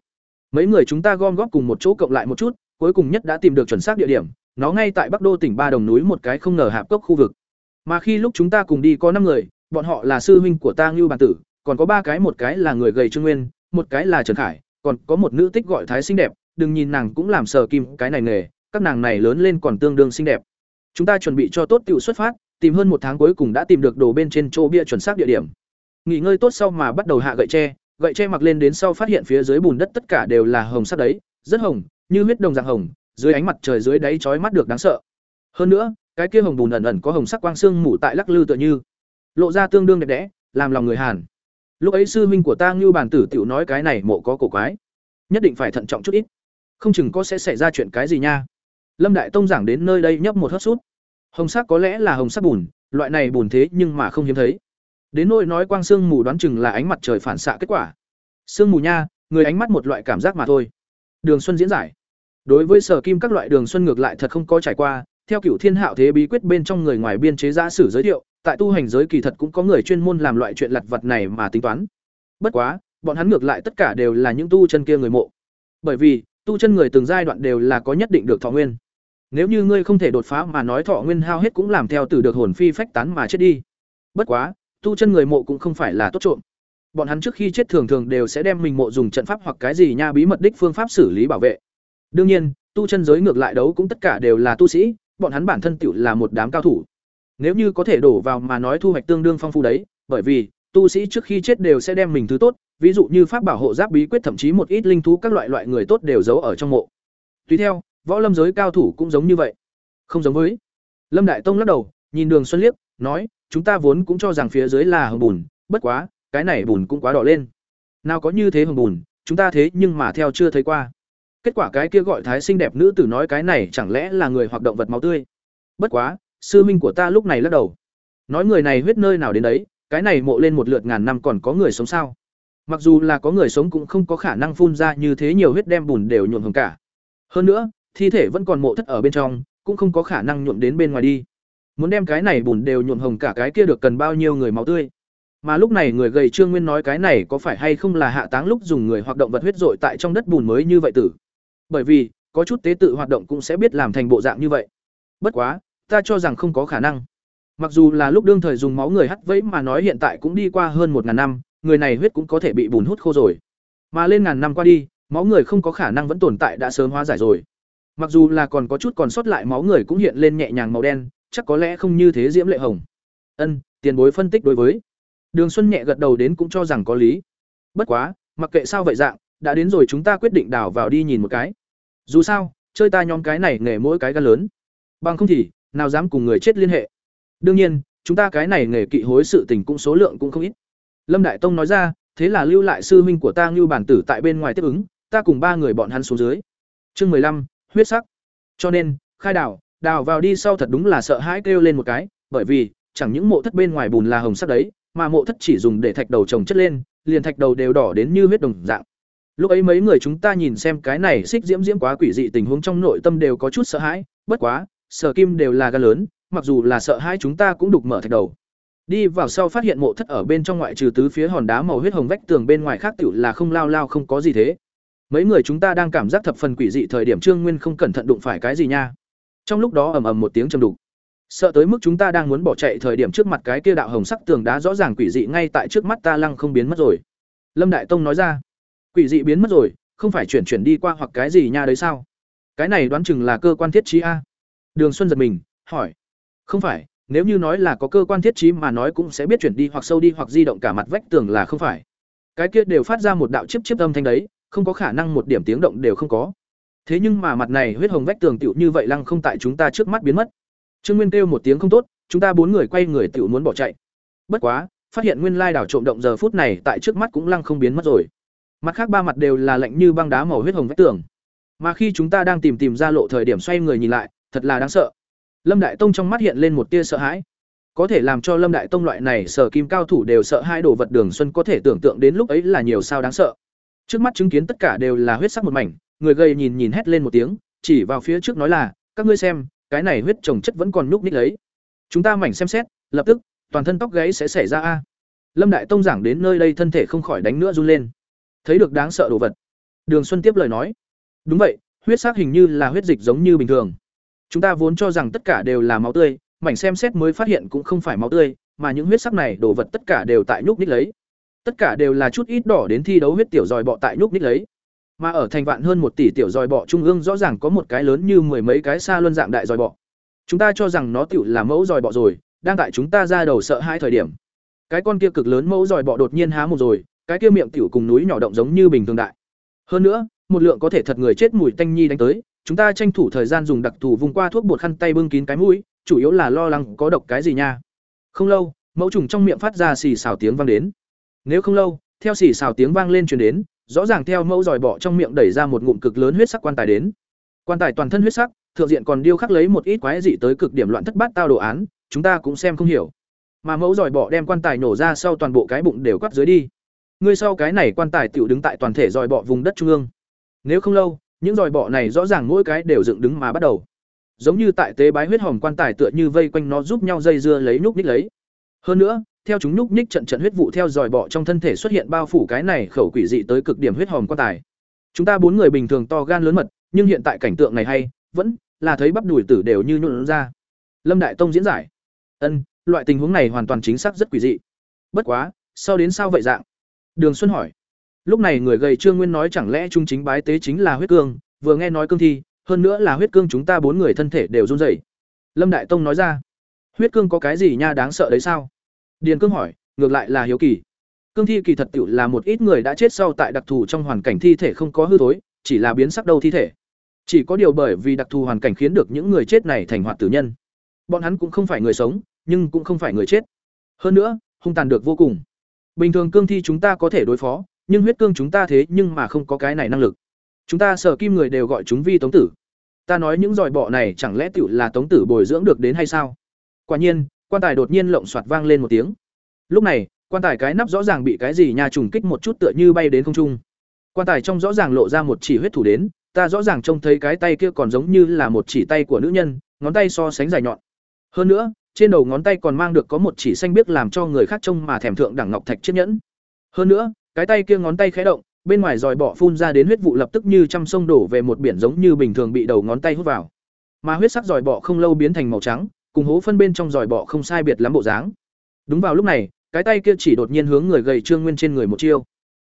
Mấy người chúng ta gom góp cùng một chỗ cộng lại một chút, cuối cùng nhất đã tìm được chuẩn xác địa điểm, nó ngay tại bắc đô tỉnh ba đồng núi một cái không ngờ hạp cốc khu vực. Mà khi lúc chúng ta cùng đi có năm người, bọn họ là sư huynh của ta ngưu bản tử, còn có ba cái, một cái là người gầy trương nguyên, một cái là trần khải, còn có một nữ tích gọi thái xinh đẹp, đừng nhìn nàng cũng làm sờ kim cái này nghề các nàng này lớn lên còn tương đương xinh đẹp. Chúng ta chuẩn bị cho tốt tiểu xuất phát, tìm hơn một tháng cuối cùng đã tìm được đồ bên trên chỗ bia chuẩn xác địa điểm. Nghỉ ngơi tốt sau mà bắt đầu hạ gậy tre gậy tre mặc lên đến sau phát hiện phía dưới bùn đất tất cả đều là hồng sắc đấy, rất hồng, như huyết đồng dạng hồng, dưới ánh mặt trời dưới đáy chói mắt được đáng sợ. Hơn nữa, cái kia hồng bùn ẩn ẩn có hồng sắc quang xương mủ tại lắc lư tựa như, lộ ra tương đương đẹp đẽ, làm lòng người hàn. Lúc ấy sư huynh của ta ngưu bản tử tiểu nói cái này mộ có cổ quái, nhất định phải thận trọng chút ít, không chừng có sẽ xảy ra chuyện cái gì nha lâm đại tông giảng đến nơi đây nhấp một hớt sút hồng sắc có lẽ là hồng sắc bùn, loại này bùn thế nhưng mà không hiếm thấy. Đến nỗi nói quang sương mù đoán chừng là ánh mặt trời phản xạ kết quả. Sương mù nha, người ánh mắt một loại cảm giác mà thôi. Đường xuân diễn giải. Đối với sở kim các loại đường xuân ngược lại thật không có trải qua, theo cửu thiên hạo thế bí quyết bên trong người ngoài biên chế giả sử giới thiệu, tại tu hành giới kỳ thật cũng có người chuyên môn làm loại chuyện lặt vặt này mà tính toán. Bất quá, bọn hắn ngược lại tất cả đều là những tu chân kia người mộ. Bởi vì, tu chân người từng giai đoạn đều là có nhất định được thọ nguyên nếu như ngươi không thể đột phá mà nói thọ nguyên hao hết cũng làm theo từ được hồn phi phách tán mà chết đi. Bất quá, tu chân người mộ cũng không phải là tốt trộm. Bọn hắn trước khi chết thường thường đều sẽ đem mình mộ dùng trận pháp hoặc cái gì nha bí mật đích phương pháp xử lý bảo vệ. Đương nhiên, tu chân giới ngược lại đấu cũng tất cả đều là tu sĩ, bọn hắn bản thân tựu là một đám cao thủ. Nếu như có thể đổ vào mà nói thu hoạch tương đương phong phú đấy, bởi vì, tu sĩ trước khi chết đều sẽ đem mình thứ tốt, ví dụ như pháp bảo hộ giáp bí quyết thậm chí một ít linh thú các loại loại người tốt đều giấu ở trong mộ. Tùy theo võ lâm giới cao thủ cũng giống như vậy. Không giống với. Lâm đại tông lắc đầu, nhìn đường xuân liếc nói, chúng ta vốn cũng cho rằng phía dưới là hồng bùn, bất quá, cái này bùn cũng quá đỏ lên. Nào có như thế hồng bùn, chúng ta thế nhưng mà theo chưa thấy qua. Kết quả cái kia gọi thái xinh đẹp nữ tử nói cái này chẳng lẽ là người hoặc động vật máu tươi? Bất quá, sư minh của ta lúc này lắc đầu. Nói người này huyết nơi nào đến đấy, cái này mộ lên một lượt ngàn năm còn có người sống sao? Mặc dù là có người sống cũng không có khả năng phun ra như thế nhiều huyết đem bùn đều nhuộm hồng cả. Hơn nữa thi thể vẫn còn mộ thất ở bên trong cũng không có khả năng nhuộm đến bên ngoài đi. Muốn đem cái này bùn đều nhuộm hồng cả cái kia được cần bao nhiêu người máu tươi. Mà lúc này người gầy trương nguyên nói cái này có phải hay không là hạ táng lúc dùng người hoặc động vật huyết dội tại trong đất bùn mới như vậy tử? Bởi vì có chút tế tự hoạt động cũng sẽ biết làm thành bộ dạng như vậy. Bất quá ta cho rằng không có khả năng. Mặc dù là lúc đương thời dùng máu người hắt vẫy mà nói hiện tại cũng đi qua hơn một ngàn năm, người này huyết cũng có thể bị bùn hút khô rồi. Mà lên ngàn năm qua đi, máu người không có khả năng vẫn tồn tại đã sớm hóa giải rồi. Mặc dù là còn có chút còn sót lại máu người cũng hiện lên nhẹ nhàng màu đen, chắc có lẽ không như thế diễm lệ hồng. Ân, tiền bối phân tích đối với. Đường Xuân nhẹ gật đầu đến cũng cho rằng có lý. Bất quá, mặc kệ sao vậy dạng, đã đến rồi chúng ta quyết định đào vào đi nhìn một cái. Dù sao, chơi ta nhóm cái này nghề mỗi cái gan lớn. Bằng không thì, nào dám cùng người chết liên hệ. Đương nhiên, chúng ta cái này nghề kỵ hối sự tình cũng số lượng cũng không ít. Lâm Đại Tông nói ra, thế là lưu lại sư huynh của ta Ngưu bản tử tại bên ngoài tiếp ứng, ta cùng ba người bọn hắn xuống dưới. Chương mười lăm huyết sắc. Cho nên, khai đào, đào vào đi sau thật đúng là sợ hãi kêu lên một cái, bởi vì chẳng những mộ thất bên ngoài bùn là hồng sắc đấy, mà mộ thất chỉ dùng để thạch đầu trồng chất lên, liền thạch đầu đều đỏ đến như huyết đồng dạng. Lúc ấy mấy người chúng ta nhìn xem cái này xích diễm diễm quá quỷ dị tình huống trong nội tâm đều có chút sợ hãi, bất quá, sở kim đều là gan lớn, mặc dù là sợ hãi chúng ta cũng đục mở thạch đầu. Đi vào sau phát hiện mộ thất ở bên trong ngoại trừ tứ phía hòn đá màu huyết hồng vách tường bên ngoài khác tiểu là không lao lao không có gì thế. Mấy người chúng ta đang cảm giác thập phần quỷ dị thời điểm Trương Nguyên không cẩn thận đụng phải cái gì nha. Trong lúc đó ầm ầm một tiếng trầm đục. Sợ tới mức chúng ta đang muốn bỏ chạy thời điểm trước mặt cái kia đạo hồng sắc tường đá rõ ràng quỷ dị ngay tại trước mắt ta lăng không biến mất rồi. Lâm Đại Tông nói ra, quỷ dị biến mất rồi, không phải chuyển chuyển đi qua hoặc cái gì nha đấy sao? Cái này đoán chừng là cơ quan thiết trí a. Đường Xuân giật mình, hỏi, không phải, nếu như nói là có cơ quan thiết trí mà nói cũng sẽ biết chuyển đi hoặc sâu đi hoặc di động cả mặt vách tường là không phải. Cái kia đều phát ra một đạo chiếp chiếp âm thanh đấy, không có khả năng một điểm tiếng động đều không có. Thế nhưng mà mặt này huyết hồng vách tường tiểu như vậy lăng không tại chúng ta trước mắt biến mất. Trương Nguyên kêu một tiếng không tốt, chúng ta bốn người quay người tiểu muốn bỏ chạy. Bất quá, phát hiện nguyên lai đảo trộm động giờ phút này tại trước mắt cũng lăng không biến mất rồi. Mặt khác ba mặt đều là lạnh như băng đá màu huyết hồng vách tường. Mà khi chúng ta đang tìm tìm ra lộ thời điểm xoay người nhìn lại, thật là đáng sợ. Lâm Đại Tông trong mắt hiện lên một tia sợ hãi. Có thể làm cho Lâm Đại Tông loại này sở kim cao thủ đều sợ hai đồ vật Đường Xuân có thể tưởng tượng đến lúc ấy là nhiều sao đáng sợ. Trước mắt chứng kiến tất cả đều là huyết sắc một mảnh, người gầy nhìn nhìn hét lên một tiếng, chỉ vào phía trước nói là, các ngươi xem, cái này huyết trồng chất vẫn còn nhúc ních lấy. Chúng ta mảnh xem xét, lập tức, toàn thân tóc gáy sẽ xảy ra a. Lâm Đại Tông giảng đến nơi đây thân thể không khỏi đánh nữa run lên. Thấy được đáng sợ đồ vật. Đường Xuân tiếp lời nói, đúng vậy, huyết sắc hình như là huyết dịch giống như bình thường. Chúng ta vốn cho rằng tất cả đều là máu tươi, mảnh xem xét mới phát hiện cũng không phải máu tươi, mà những huyết sắc này đồ vật tất cả đều tại nhúc nhích lấy. Tất cả đều là chút ít đỏ đến thi đấu huyết tiểu dòi bọ tại nhúc ních lấy. Mà ở thành vạn hơn một tỷ tiểu dòi bọ trung ương rõ ràng có một cái lớn như mười mấy cái xa luân dạng đại dòi bọ. Chúng ta cho rằng nó tiểu là mẫu dòi bọ rồi, đang tại chúng ta ra đầu sợ hai thời điểm. Cái con kia cực lớn mẫu dòi bọ đột nhiên há một rồi, cái kia miệng tiểu cùng núi nhỏ động giống như bình thường đại. Hơn nữa, một lượng có thể thật người chết mùi tanh nhi đánh tới, chúng ta tranh thủ thời gian dùng đặc thù vùng qua thuốc bột khăn tay bưng kín cái mũi, chủ yếu là lo lắng có độc cái gì nha. Không lâu, mẫu trùng trong miệng phát ra xì xào tiếng vang đến. Nếu không lâu, theo xì xào tiếng vang lên truyền đến, rõ ràng theo mẫu dòi bỏ trong miệng đẩy ra một ngụm cực lớn huyết sắc quan tài đến. Quan tài toàn thân huyết sắc, thượng diện còn điêu khắc lấy một ít quái dị tới cực điểm loạn thất bát tao đồ án, chúng ta cũng xem không hiểu. Mà mẫu dòi bỏ đem quan tài nổ ra sau toàn bộ cái bụng đều quắt dưới đi. Ngươi sau cái này quan tài tiểu đứng tại toàn thể dòi bỏ vùng đất trung ương. Nếu không lâu, những dòi bỏ này rõ ràng mỗi cái đều dựng đứng mà bắt đầu. Giống như tại tế bái huyết hồng quan tài tựa như vây quanh nó giúp nhau dây dưa lấy nhúc ních lấy. Hơn nữa, theo chúng núc ních trận trận huyết vụ theo dòi bọ trong thân thể xuất hiện bao phủ cái này khẩu quỷ dị tới cực điểm huyết hòm quan tài. Chúng ta bốn người bình thường to gan lớn mật, nhưng hiện tại cảnh tượng này hay, vẫn là thấy bắp đùi tử đều như nhuộn ra. Lâm Đại Tông diễn giải. Ân, loại tình huống này hoàn toàn chính xác rất quỷ dị. Bất quá, sau đến sao vậy dạng? Đường Xuân hỏi. Lúc này người gầy Trương Nguyên nói chẳng lẽ trung chính bái tế chính là huyết cương, vừa nghe nói cương thi, hơn nữa là huyết cương chúng ta bốn người thân thể đều run rẩy. Lâm Đại Tông nói ra. Huyết cương có cái gì nha đáng sợ đấy sao? Điền Cương hỏi, ngược lại là hiếu kỳ. Cương thi kỳ thật tiểu là một ít người đã chết sau tại đặc thù trong hoàn cảnh thi thể không có hư thối, chỉ là biến sắc đầu thi thể. Chỉ có điều bởi vì đặc thù hoàn cảnh khiến được những người chết này thành hoạt tử nhân. Bọn hắn cũng không phải người sống, nhưng cũng không phải người chết. Hơn nữa, hung tàn được vô cùng. Bình thường cương thi chúng ta có thể đối phó, nhưng huyết cương chúng ta thế nhưng mà không có cái này năng lực. Chúng ta sở kim người đều gọi chúng vi tống tử. Ta nói những giỏi bọ này chẳng lẽ tiểu là tống tử bồi dưỡng được đến hay sao? Quả nhiên, quan tài đột nhiên lộng xoạt vang lên một tiếng. Lúc này, quan tài cái nắp rõ ràng bị cái gì nha trùng kích một chút tựa như bay đến không trung. Quan tài trong rõ ràng lộ ra một chỉ huyết thủ đến, ta rõ ràng trông thấy cái tay kia còn giống như là một chỉ tay của nữ nhân, ngón tay so sánh dài nhọn. Hơn nữa, trên đầu ngón tay còn mang được có một chỉ xanh biếc làm cho người khác trông mà thèm thượng đẳng ngọc thạch chiếc nhẫn. Hơn nữa, cái tay kia ngón tay khẽ động, bên ngoài dòi bỏ phun ra đến huyết vụ lập tức như trăm sông đổ về một biển giống như bình thường bị đầu ngón tay hút vào. Mà huyết sắc dòi bỏ không lâu biến thành màu trắng cùng hố phân bên trong giỏi bọ không sai biệt lắm bộ dáng. Đúng vào lúc này, cái tay kia chỉ đột nhiên hướng người gầy trương nguyên trên người một chiêu.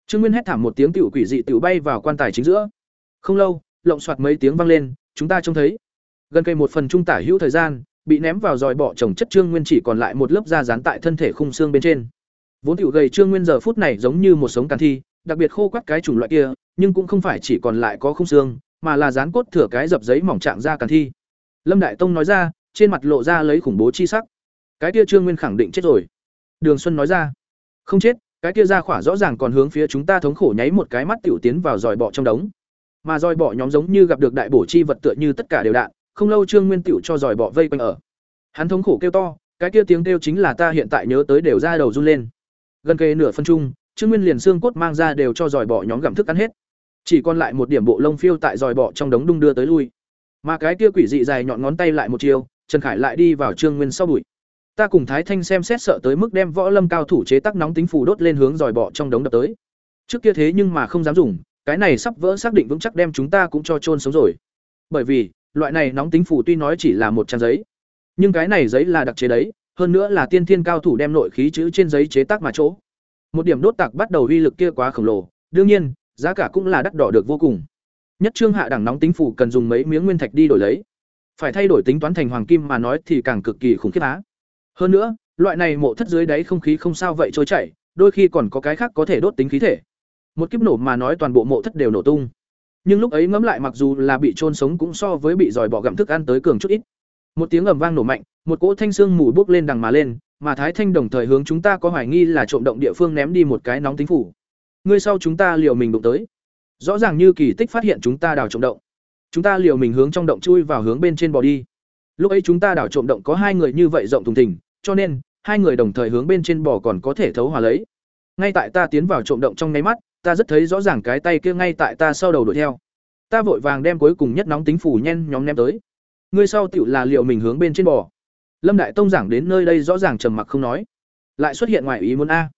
Trương nguyên hét thảm một tiếng tiểu quỷ dị tiểu bay vào quan tài chính giữa. Không lâu lộng soạt mấy tiếng vang lên, chúng ta trông thấy. Gần cây một phần trung tả hữu thời gian, bị ném vào dòi bọ trồng chất trương nguyên chỉ còn lại một lớp da dán tại thân thể khung xương bên trên. Vốn tiểu gầy trương nguyên giờ phút này giống như một sống càn thi, đặc biệt khô quắt cái chủng loại kia, nhưng cũng không phải chỉ còn lại có khung xương, mà là dán cốt thừa cái dập giấy mỏng trạng ra càn thi. Lâm đại tông nói ra trên mặt lộ ra lấy khủng bố chi sắc. Cái kia trương nguyên khẳng định chết rồi. Đường xuân nói ra. Không chết, cái kia ra khỏa rõ ràng còn hướng phía chúng ta thống khổ nháy một cái mắt tiểu tiến vào dòi bọ trong đống. Mà dòi bọ nhóm giống như gặp được đại bổ chi vật tựa như tất cả đều đạn, không lâu trương nguyên tiểu cho dòi bọ vây quanh ở. Hắn thống khổ kêu to, cái kia tiếng kêu chính là ta hiện tại nhớ tới đều ra đầu run lên. Gần kề nửa phân chung, trương nguyên liền xương cốt mang ra đều cho dòi bọ nhóm gặm thức ăn hết. Chỉ còn lại một điểm bộ lông phiêu tại dòi bọ trong đống đung đưa tới lui. Mà cái kia quỷ dị dài nhọn ngón tay lại một chiều trần khải lại đi vào trương nguyên sau bụi. Ta cùng thái thanh xem xét sợ tới mức đem võ lâm cao thủ chế tác nóng tính phù đốt lên hướng dòi bọ trong đống đập tới. Trước kia thế nhưng mà không dám dùng, cái này sắp vỡ xác định vững chắc đem chúng ta cũng cho trôn sống rồi. Bởi vì, loại này nóng tính phù tuy nói chỉ là một trang giấy, nhưng cái này giấy là đặc chế đấy, hơn nữa là tiên thiên cao thủ đem nội khí chữ trên giấy chế tác mà chỗ. Một điểm đốt tạc bắt đầu uy lực kia quá khổng lồ, đương nhiên, giá cả cũng là đắt đỏ được vô cùng. Nhất trương hạ đẳng nóng tính phù cần dùng mấy miếng nguyên thạch đi đổi lấy phải thay đổi tính toán thành hoàng kim mà nói thì càng cực kỳ khủng khiếp á hơn nữa, loại này mộ thất dưới đáy không khí không sao vậy trôi chảy, đôi khi còn có cái khác có thể đốt tính khí thể. Một kiếp nổ mà nói toàn bộ mộ thất đều nổ tung. Nhưng lúc ấy ngẫm lại mặc dù là bị trôn sống cũng so với bị dòi bỏ gặm thức ăn tới cường chút ít. Một tiếng ầm vang nổ mạnh, một cỗ thanh xương mù bốc lên đằng mà lên, mà Thái Thanh đồng thời hướng chúng ta có hoài nghi là trộm động địa phương ném đi một cái nóng tính phủ. Ngươi sau chúng ta liều mình đụng tới. Rõ ràng như kỳ tích phát hiện chúng ta đào trộm động. Chúng ta liều mình hướng trong động chui vào hướng bên trên bò đi. Lúc ấy chúng ta đảo trộm động có hai người như vậy rộng thùng thình, cho nên hai người đồng thời hướng bên trên bò còn có thể thấu hòa lấy. Ngay tại ta tiến vào trộm động trong nháy mắt, ta rất thấy rõ ràng cái tay kia ngay tại ta sau đầu đuổi theo. Ta vội vàng đem cuối cùng nhất nóng tính phủ nhen nhóm ném tới. Ngươi sau tiểu là liệu mình hướng bên trên bò. Lâm Đại Tông giảng đến nơi đây rõ ràng trầm mặc không nói. Lại xuất hiện ngoài ý muốn a.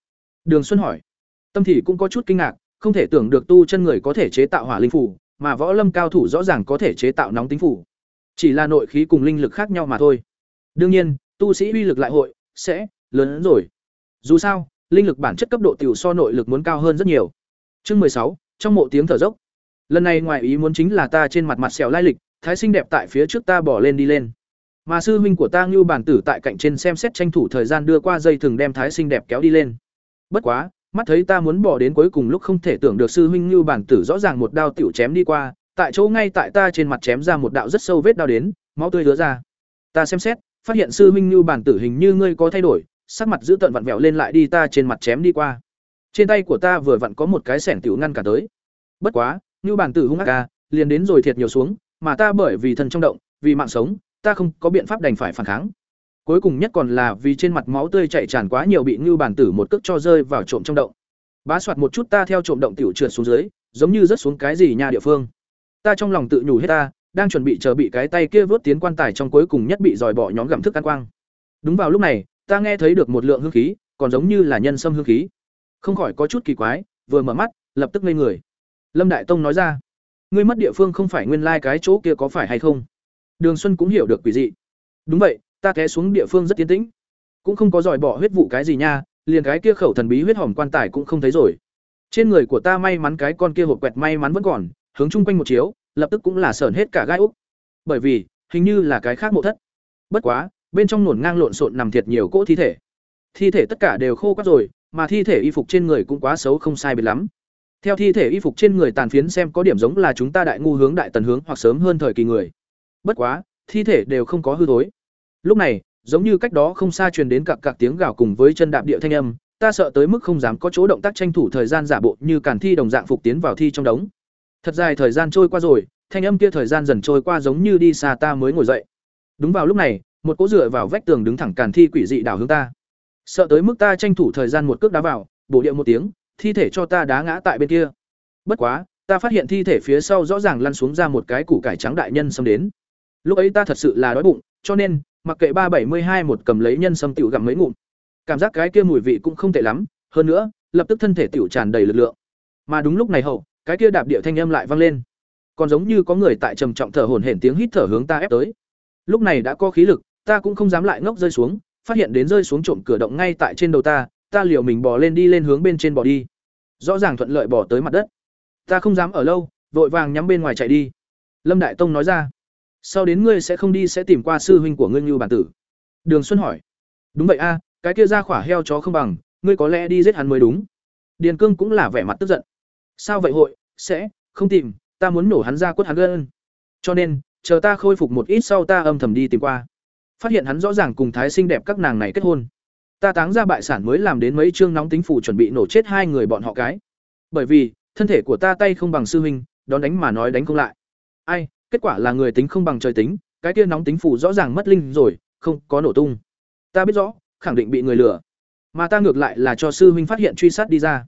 Đường Xuân hỏi. Tâm thì cũng có chút kinh ngạc, không thể tưởng được tu chân người có thể chế tạo hỏa linh phủ, mà võ lâm cao thủ rõ ràng có thể chế tạo nóng tính phủ. Chỉ là nội khí cùng linh lực khác nhau mà thôi. Đương nhiên, tu sĩ uy lực lại hội sẽ lớn hơn rồi. Dù sao, linh lực bản chất cấp độ tiểu so nội lực muốn cao hơn rất nhiều. Chương mười sáu trong mộ tiếng thở dốc. Lần này ngoài ý muốn chính là ta trên mặt mặt sẹo lai lịch, thái xinh đẹp tại phía trước ta bỏ lên đi lên. Mà sư huynh của ta Ngưu bản tử tại cạnh trên xem xét tranh thủ thời gian đưa qua dây thừng đem thái xinh đẹp kéo đi lên. Bất quá, mắt thấy ta muốn bỏ đến cuối cùng lúc không thể tưởng được sư huynh như bản tử rõ ràng một đao tiểu chém đi qua, tại chỗ ngay tại ta trên mặt chém ra một đạo rất sâu vết đao đến, máu tươi rứa ra. Ta xem xét, phát hiện sư huynh như bản tử hình như ngươi có thay đổi sắc mặt giữ tận vặn vẹo lên lại đi ta trên mặt chém đi qua. Trên tay của ta vừa vặn có một cái sẻng tiểu ngăn cả tới. Bất quá như bản tử hung ác ca liền đến rồi thiệt nhiều xuống mà ta bởi vì thân trong động vì mạng sống ta không có biện pháp đành phải phản kháng cuối cùng nhất còn là vì trên mặt máu tươi chạy tràn quá nhiều bị như bản tử một cước cho rơi vào trộm trong động bá soạt một chút ta theo trộm động tiểu trượt xuống dưới giống như rớt xuống cái gì nhà địa phương ta trong lòng tự nhủ hết ta đang chuẩn bị chờ bị cái tay kia vớt tiến quan tài trong cuối cùng nhất bị dòi bỏ nhóm gặm thức ăn quang. Đúng vào lúc này, ta nghe thấy được một lượng hương khí, còn giống như là nhân sâm hương khí. Không khỏi có chút kỳ quái, vừa mở mắt, lập tức ngây người. Lâm Đại Tông nói ra, ngươi mất địa phương không phải nguyên lai like cái chỗ kia có phải hay không? Đường Xuân cũng hiểu được quỷ dị. Đúng vậy, ta té xuống địa phương rất tiến tĩnh, cũng không có dòi bỏ huyết vụ cái gì nha, liền cái kia khẩu thần bí huyết hỏng quan tài cũng không thấy rồi. Trên người của ta may mắn cái con kia hộp quẹt may mắn vẫn còn, hướng chung quanh một chiếu, lập tức cũng là sởn hết cả gai úc. Bởi vì hình như là cái khác mộ thất. Bất quá bên trong nổn ngang lộn xộn nằm thiệt nhiều cỗ thi thể. Thi thể tất cả đều khô quắt rồi mà thi thể y phục trên người cũng quá xấu không sai biệt lắm. Theo thi thể y phục trên người tàn phiến xem có điểm giống là chúng ta đại ngu hướng đại tần hướng hoặc sớm hơn thời kỳ người. Bất quá thi thể đều không có hư thối lúc này giống như cách đó không xa truyền đến cặc cặc tiếng gào cùng với chân đạp địa thanh âm ta sợ tới mức không dám có chỗ động tác tranh thủ thời gian giả bộ như cản thi đồng dạng phục tiến vào thi trong đống Thật dài thời gian trôi qua rồi, thanh âm kia thời gian dần trôi qua giống như đi xa ta mới ngồi dậy. Đúng vào lúc này, một cỗ dựa vào vách tường đứng thẳng cản thi quỷ dị đảo hướng ta. Sợ tới mức ta tranh thủ thời gian một cước đá vào, bổ điện một tiếng, thi thể cho ta đá ngã tại bên kia. Bất quá, ta phát hiện thi thể phía sau rõ ràng lăn xuống ra một cái củ cải trắng đại nhân xâm đến. Lúc ấy ta thật sự là đói bụng, cho nên, mặc kệ ba bảy mươi hai một cầm lấy nhân sâm tiểu gặm mấy ngụm. Cảm giác cái kia mùi vị cũng không tệ lắm, hơn nữa, lập tức thân thể tiểu tràn đầy lực lượng. Mà đúng lúc này hậu, cái kia đạp địa thanh âm lại vang lên còn giống như có người tại trầm trọng thở hổn hển tiếng hít thở hướng ta ép tới lúc này đã có khí lực ta cũng không dám lại ngốc rơi xuống, phát hiện đến rơi xuống trộm cửa động ngay tại trên đầu ta, ta liều mình bò lên đi lên hướng bên trên bò đi. Rõ ràng thuận lợi bò tới mặt đất. Ta không dám ở lâu, vội vàng nhắm bên ngoài chạy đi. Lâm Đại Tông nói ra. Sau đến ngươi sẽ không đi sẽ tìm qua sư huynh của ngươi Như bản tử. Đường Xuân hỏi. Đúng vậy a, cái kia ra khỏa heo chó không bằng, ngươi có lẽ đi giết hắn mới đúng. Điền Cương cũng là vẻ mặt tức giận. Sao vậy hội, sẽ không tìm, ta muốn nổ hắn ra quất hắn gân. Cho nên, chờ ta khôi phục một ít sau ta âm thầm đi tìm qua. Phát hiện hắn rõ ràng cùng thái xinh đẹp các nàng này kết hôn. Ta táng ra bại sản mới làm đến mấy chương nóng tính phủ chuẩn bị nổ chết hai người bọn họ cái. Bởi vì, thân thể của ta tay không bằng sư huynh, đón đánh mà nói đánh không lại. Ai, kết quả là người tính không bằng trời tính, cái kia nóng tính phủ rõ ràng mất linh rồi, không có nổ tung. Ta biết rõ, khẳng định bị người lừa. Mà ta ngược lại là cho sư huynh phát hiện truy sát đi ra.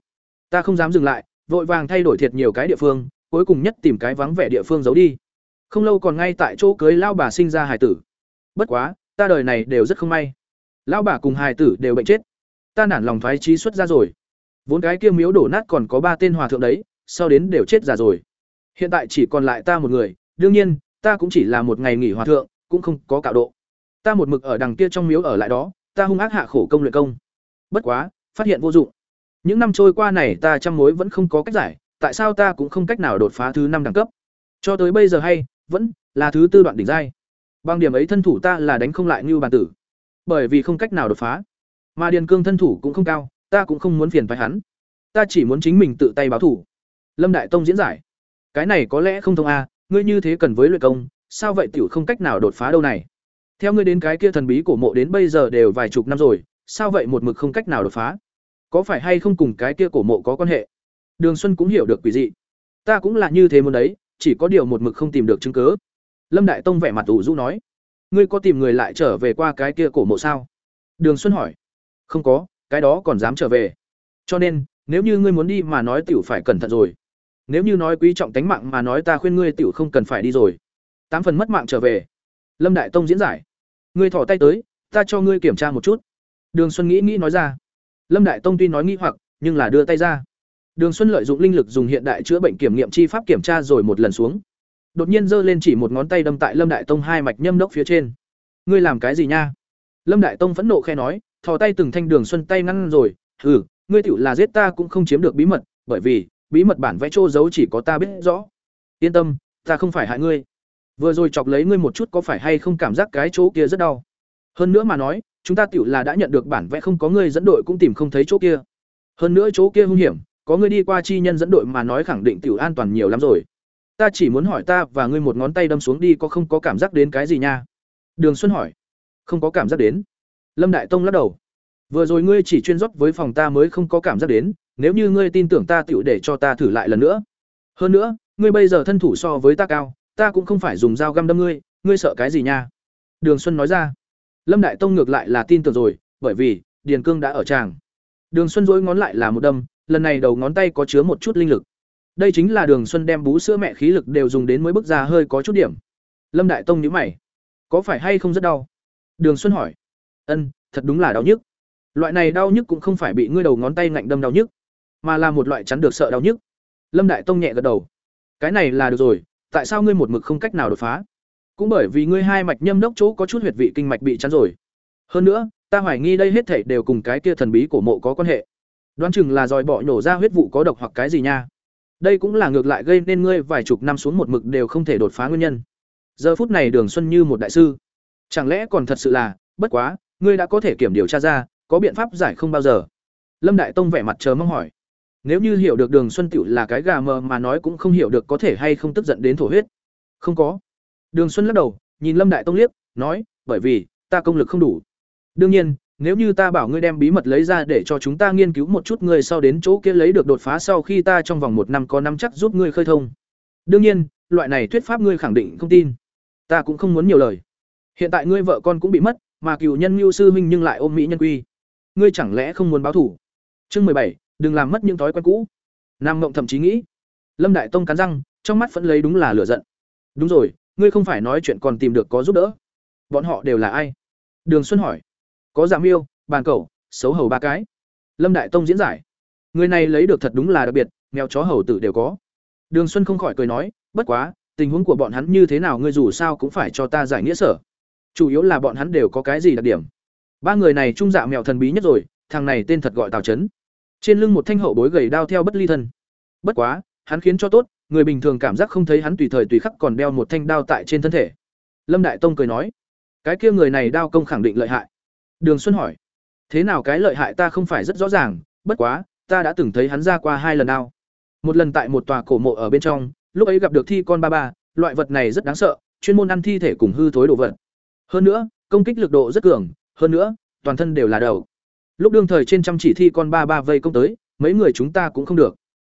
Ta không dám dừng lại, vội vàng thay đổi thiệt nhiều cái địa phương, cuối cùng nhất tìm cái vắng vẻ địa phương giấu đi. Không lâu còn ngay tại chỗ cưới lao bà sinh ra hài tử. Bất quá, ta đời này đều rất không may. Lao bà cùng hài tử đều bệnh chết. Ta nản lòng phái trí xuất ra rồi. Vốn cái kia miếu đổ nát còn có ba tên hòa thượng đấy, sau đến đều chết già rồi. Hiện tại chỉ còn lại ta một người, đương nhiên, ta cũng chỉ là một ngày nghỉ hòa thượng, cũng không có cạo độ. Ta một mực ở đằng kia trong miếu ở lại đó, ta hung ác hạ khổ công luyện công. Bất quá, phát hiện vô dụng. Những năm trôi qua này ta chăm mối vẫn không có cách giải, tại sao ta cũng không cách nào đột phá thứ năm đẳng cấp. Cho tới bây giờ hay, vẫn là thứ tư đoạn đỉnh giai. Bằng điểm ấy thân thủ ta là đánh không lại như bàn tử. Bởi vì không cách nào đột phá. Mà Điền Cương thân thủ cũng không cao, ta cũng không muốn phiền phái hắn. Ta chỉ muốn chính mình tự tay báo thủ. Lâm Đại Tông diễn giải. Cái này có lẽ không thông a, ngươi như thế cần với luyện công, sao vậy tiểu không cách nào đột phá đâu này? Theo ngươi đến cái kia thần bí cổ mộ đến bây giờ đều vài chục năm rồi, sao vậy một mực không cách nào đột phá? Có phải hay không cùng cái kia cổ mộ có quan hệ? Đường Xuân cũng hiểu được quỷ dị. Ta cũng là như thế muốn đấy, chỉ có điều một mực không tìm được chứng cứ. Lâm Đại Tông vẻ mặt ủ rũ nói: "Ngươi có tìm người lại trở về qua cái kia cổ mộ sao?" Đường Xuân hỏi: "Không có, cái đó còn dám trở về. Cho nên, nếu như ngươi muốn đi mà nói tiểu phải cẩn thận rồi. Nếu như nói quý trọng tánh mạng mà nói ta khuyên ngươi tiểu không cần phải đi rồi. Tám phần mất mạng trở về." Lâm Đại Tông diễn giải: "Ngươi thò tay tới, ta cho ngươi kiểm tra một chút." Đường Xuân nghĩ nghĩ nói ra. Lâm Đại Tông tuy nói nghi hoặc, nhưng là đưa tay ra. Đường Xuân lợi dụng linh lực dùng hiện đại chữa bệnh kiểm nghiệm chi pháp kiểm tra rồi một lần xuống. Đột nhiên giơ lên chỉ một ngón tay đâm tại Lâm Đại Tông hai mạch nhâm đốc phía trên. "Ngươi làm cái gì nha?" Lâm Đại Tông phẫn nộ khẽ nói, thò tay từng thanh Đường Xuân tay ngăn rồi, "Hừ, ngươi tiểu là giết ta cũng không chiếm được bí mật, bởi vì bí mật bản vẽ trô giấu chỉ có ta biết rõ. Yên tâm, ta không phải hại ngươi. Vừa rồi chọc lấy ngươi một chút có phải hay không cảm giác cái chỗ kia rất đau. Hơn nữa mà nói, chúng ta tiểu là đã nhận được bản vẽ không có ngươi dẫn đội cũng tìm không thấy chỗ kia. Hơn nữa chỗ kia hung hiểm, có ngươi đi qua chi nhân dẫn đội mà nói khẳng định tiểu an toàn nhiều lắm rồi. Ta chỉ muốn hỏi ta và ngươi một ngón tay đâm xuống đi có không có cảm giác đến cái gì nha? Đường Xuân hỏi. Không có cảm giác đến. Lâm Đại Tông lắc đầu. Vừa rồi ngươi chỉ chuyên rót với phòng ta mới không có cảm giác đến, nếu như ngươi tin tưởng ta tiểu để cho ta thử lại lần nữa. Hơn nữa, ngươi bây giờ thân thủ so với ta cao, ta cũng không phải dùng dao găm đâm ngươi, ngươi sợ cái gì nha? Đường Xuân nói ra. Lâm Đại Tông ngược lại là tin tưởng rồi, bởi vì Điền Cương đã ở tràng. Đường Xuân dối ngón lại là một đâm, lần này đầu ngón tay có chứa một chút linh lực. Đây chính là Đường Xuân đem bú sữa mẹ khí lực đều dùng đến mới bước ra hơi có chút điểm. Lâm Đại Tông nhíu mày, có phải hay không rất đau? Đường Xuân hỏi. Ân, thật đúng là đau nhức. Loại này đau nhức cũng không phải bị ngươi đầu ngón tay ngạnh đâm đau nhức, mà là một loại chắn được sợ đau nhức. Lâm Đại Tông nhẹ gật đầu. Cái này là được rồi, tại sao ngươi một mực không cách nào đột phá? Cũng bởi vì ngươi hai mạch nhâm đốc chỗ có chút huyệt vị kinh mạch bị chắn rồi. Hơn nữa, ta hoài nghi đây hết thảy đều cùng cái kia thần bí cổ mộ có quan hệ. Đoán chừng là dòi bọ nhổ ra huyết vụ có độc hoặc cái gì nha. Đây cũng là ngược lại gây nên ngươi vài chục năm xuống một mực đều không thể đột phá nguyên nhân. Giờ phút này Đường Xuân như một đại sư. Chẳng lẽ còn thật sự là, bất quá, ngươi đã có thể kiểm điều tra ra, có biện pháp giải không bao giờ. Lâm Đại Tông vẻ mặt chờ mong hỏi. Nếu như hiểu được Đường Xuân tiểu là cái gà mờ mà nói cũng không hiểu được có thể hay không tức giận đến thổ huyết. Không có. Đường Xuân lắc đầu, nhìn Lâm Đại Tông liếc, nói, bởi vì ta công lực không đủ. Đương nhiên, nếu như ta bảo ngươi đem bí mật lấy ra để cho chúng ta nghiên cứu một chút ngươi sau đến chỗ kia lấy được đột phá sau khi ta trong vòng một năm có năm chắc giúp ngươi khơi thông. Đương nhiên, loại này thuyết pháp ngươi khẳng định không tin. Ta cũng không muốn nhiều lời. Hiện tại ngươi vợ con cũng bị mất, mà cựu nhân Nưu sư huynh nhưng lại ôm mỹ nhân quy. Ngươi chẳng lẽ không muốn báo thủ? Chương mười bảy, đừng làm mất những thói quen cũ. Nam mộng thậm chí nghĩ. Lâm Đại Tông cắn răng, trong mắt vẫn lấy đúng là lửa giận. Đúng rồi, ngươi không phải nói chuyện còn tìm được có giúp đỡ. Bọn họ đều là ai? Đường Xuân hỏi có dạ giảm yêu bàn cẩu xấu hầu ba cái lâm đại tông diễn giải người này lấy được thật đúng là đặc biệt mèo chó hầu tử đều có đường xuân không khỏi cười nói bất quá tình huống của bọn hắn như thế nào ngươi dù sao cũng phải cho ta giải nghĩa sở chủ yếu là bọn hắn đều có cái gì đặc điểm ba người này trung dạ mèo thần bí nhất rồi thằng này tên thật gọi tào trấn trên lưng một thanh hậu bối gầy đao theo bất ly thân. Bất quá, hắn khiến cho tốt, người bình thường cảm giác không thấy hắn tùy thời tùy khắc còn đeo một thanh đao tại trên thân thể. Lâm đại tông cười nói, cái kia người này đao công khẳng định lợi hại. Đường xuân hỏi, thế nào cái lợi hại ta không phải rất rõ ràng, bất quá, ta đã từng thấy hắn ra qua hai lần đao. Một lần tại một tòa cổ mộ ở bên trong, lúc ấy gặp được thi con ba ba, loại vật này rất đáng sợ, chuyên môn ăn thi thể cùng hư thối đồ vật. Hơn nữa, công kích lực độ rất cường, hơn nữa, toàn thân đều là đầu lúc đương thời trên trăm chỉ thi con ba ba vây công tới, mấy người chúng ta cũng không được.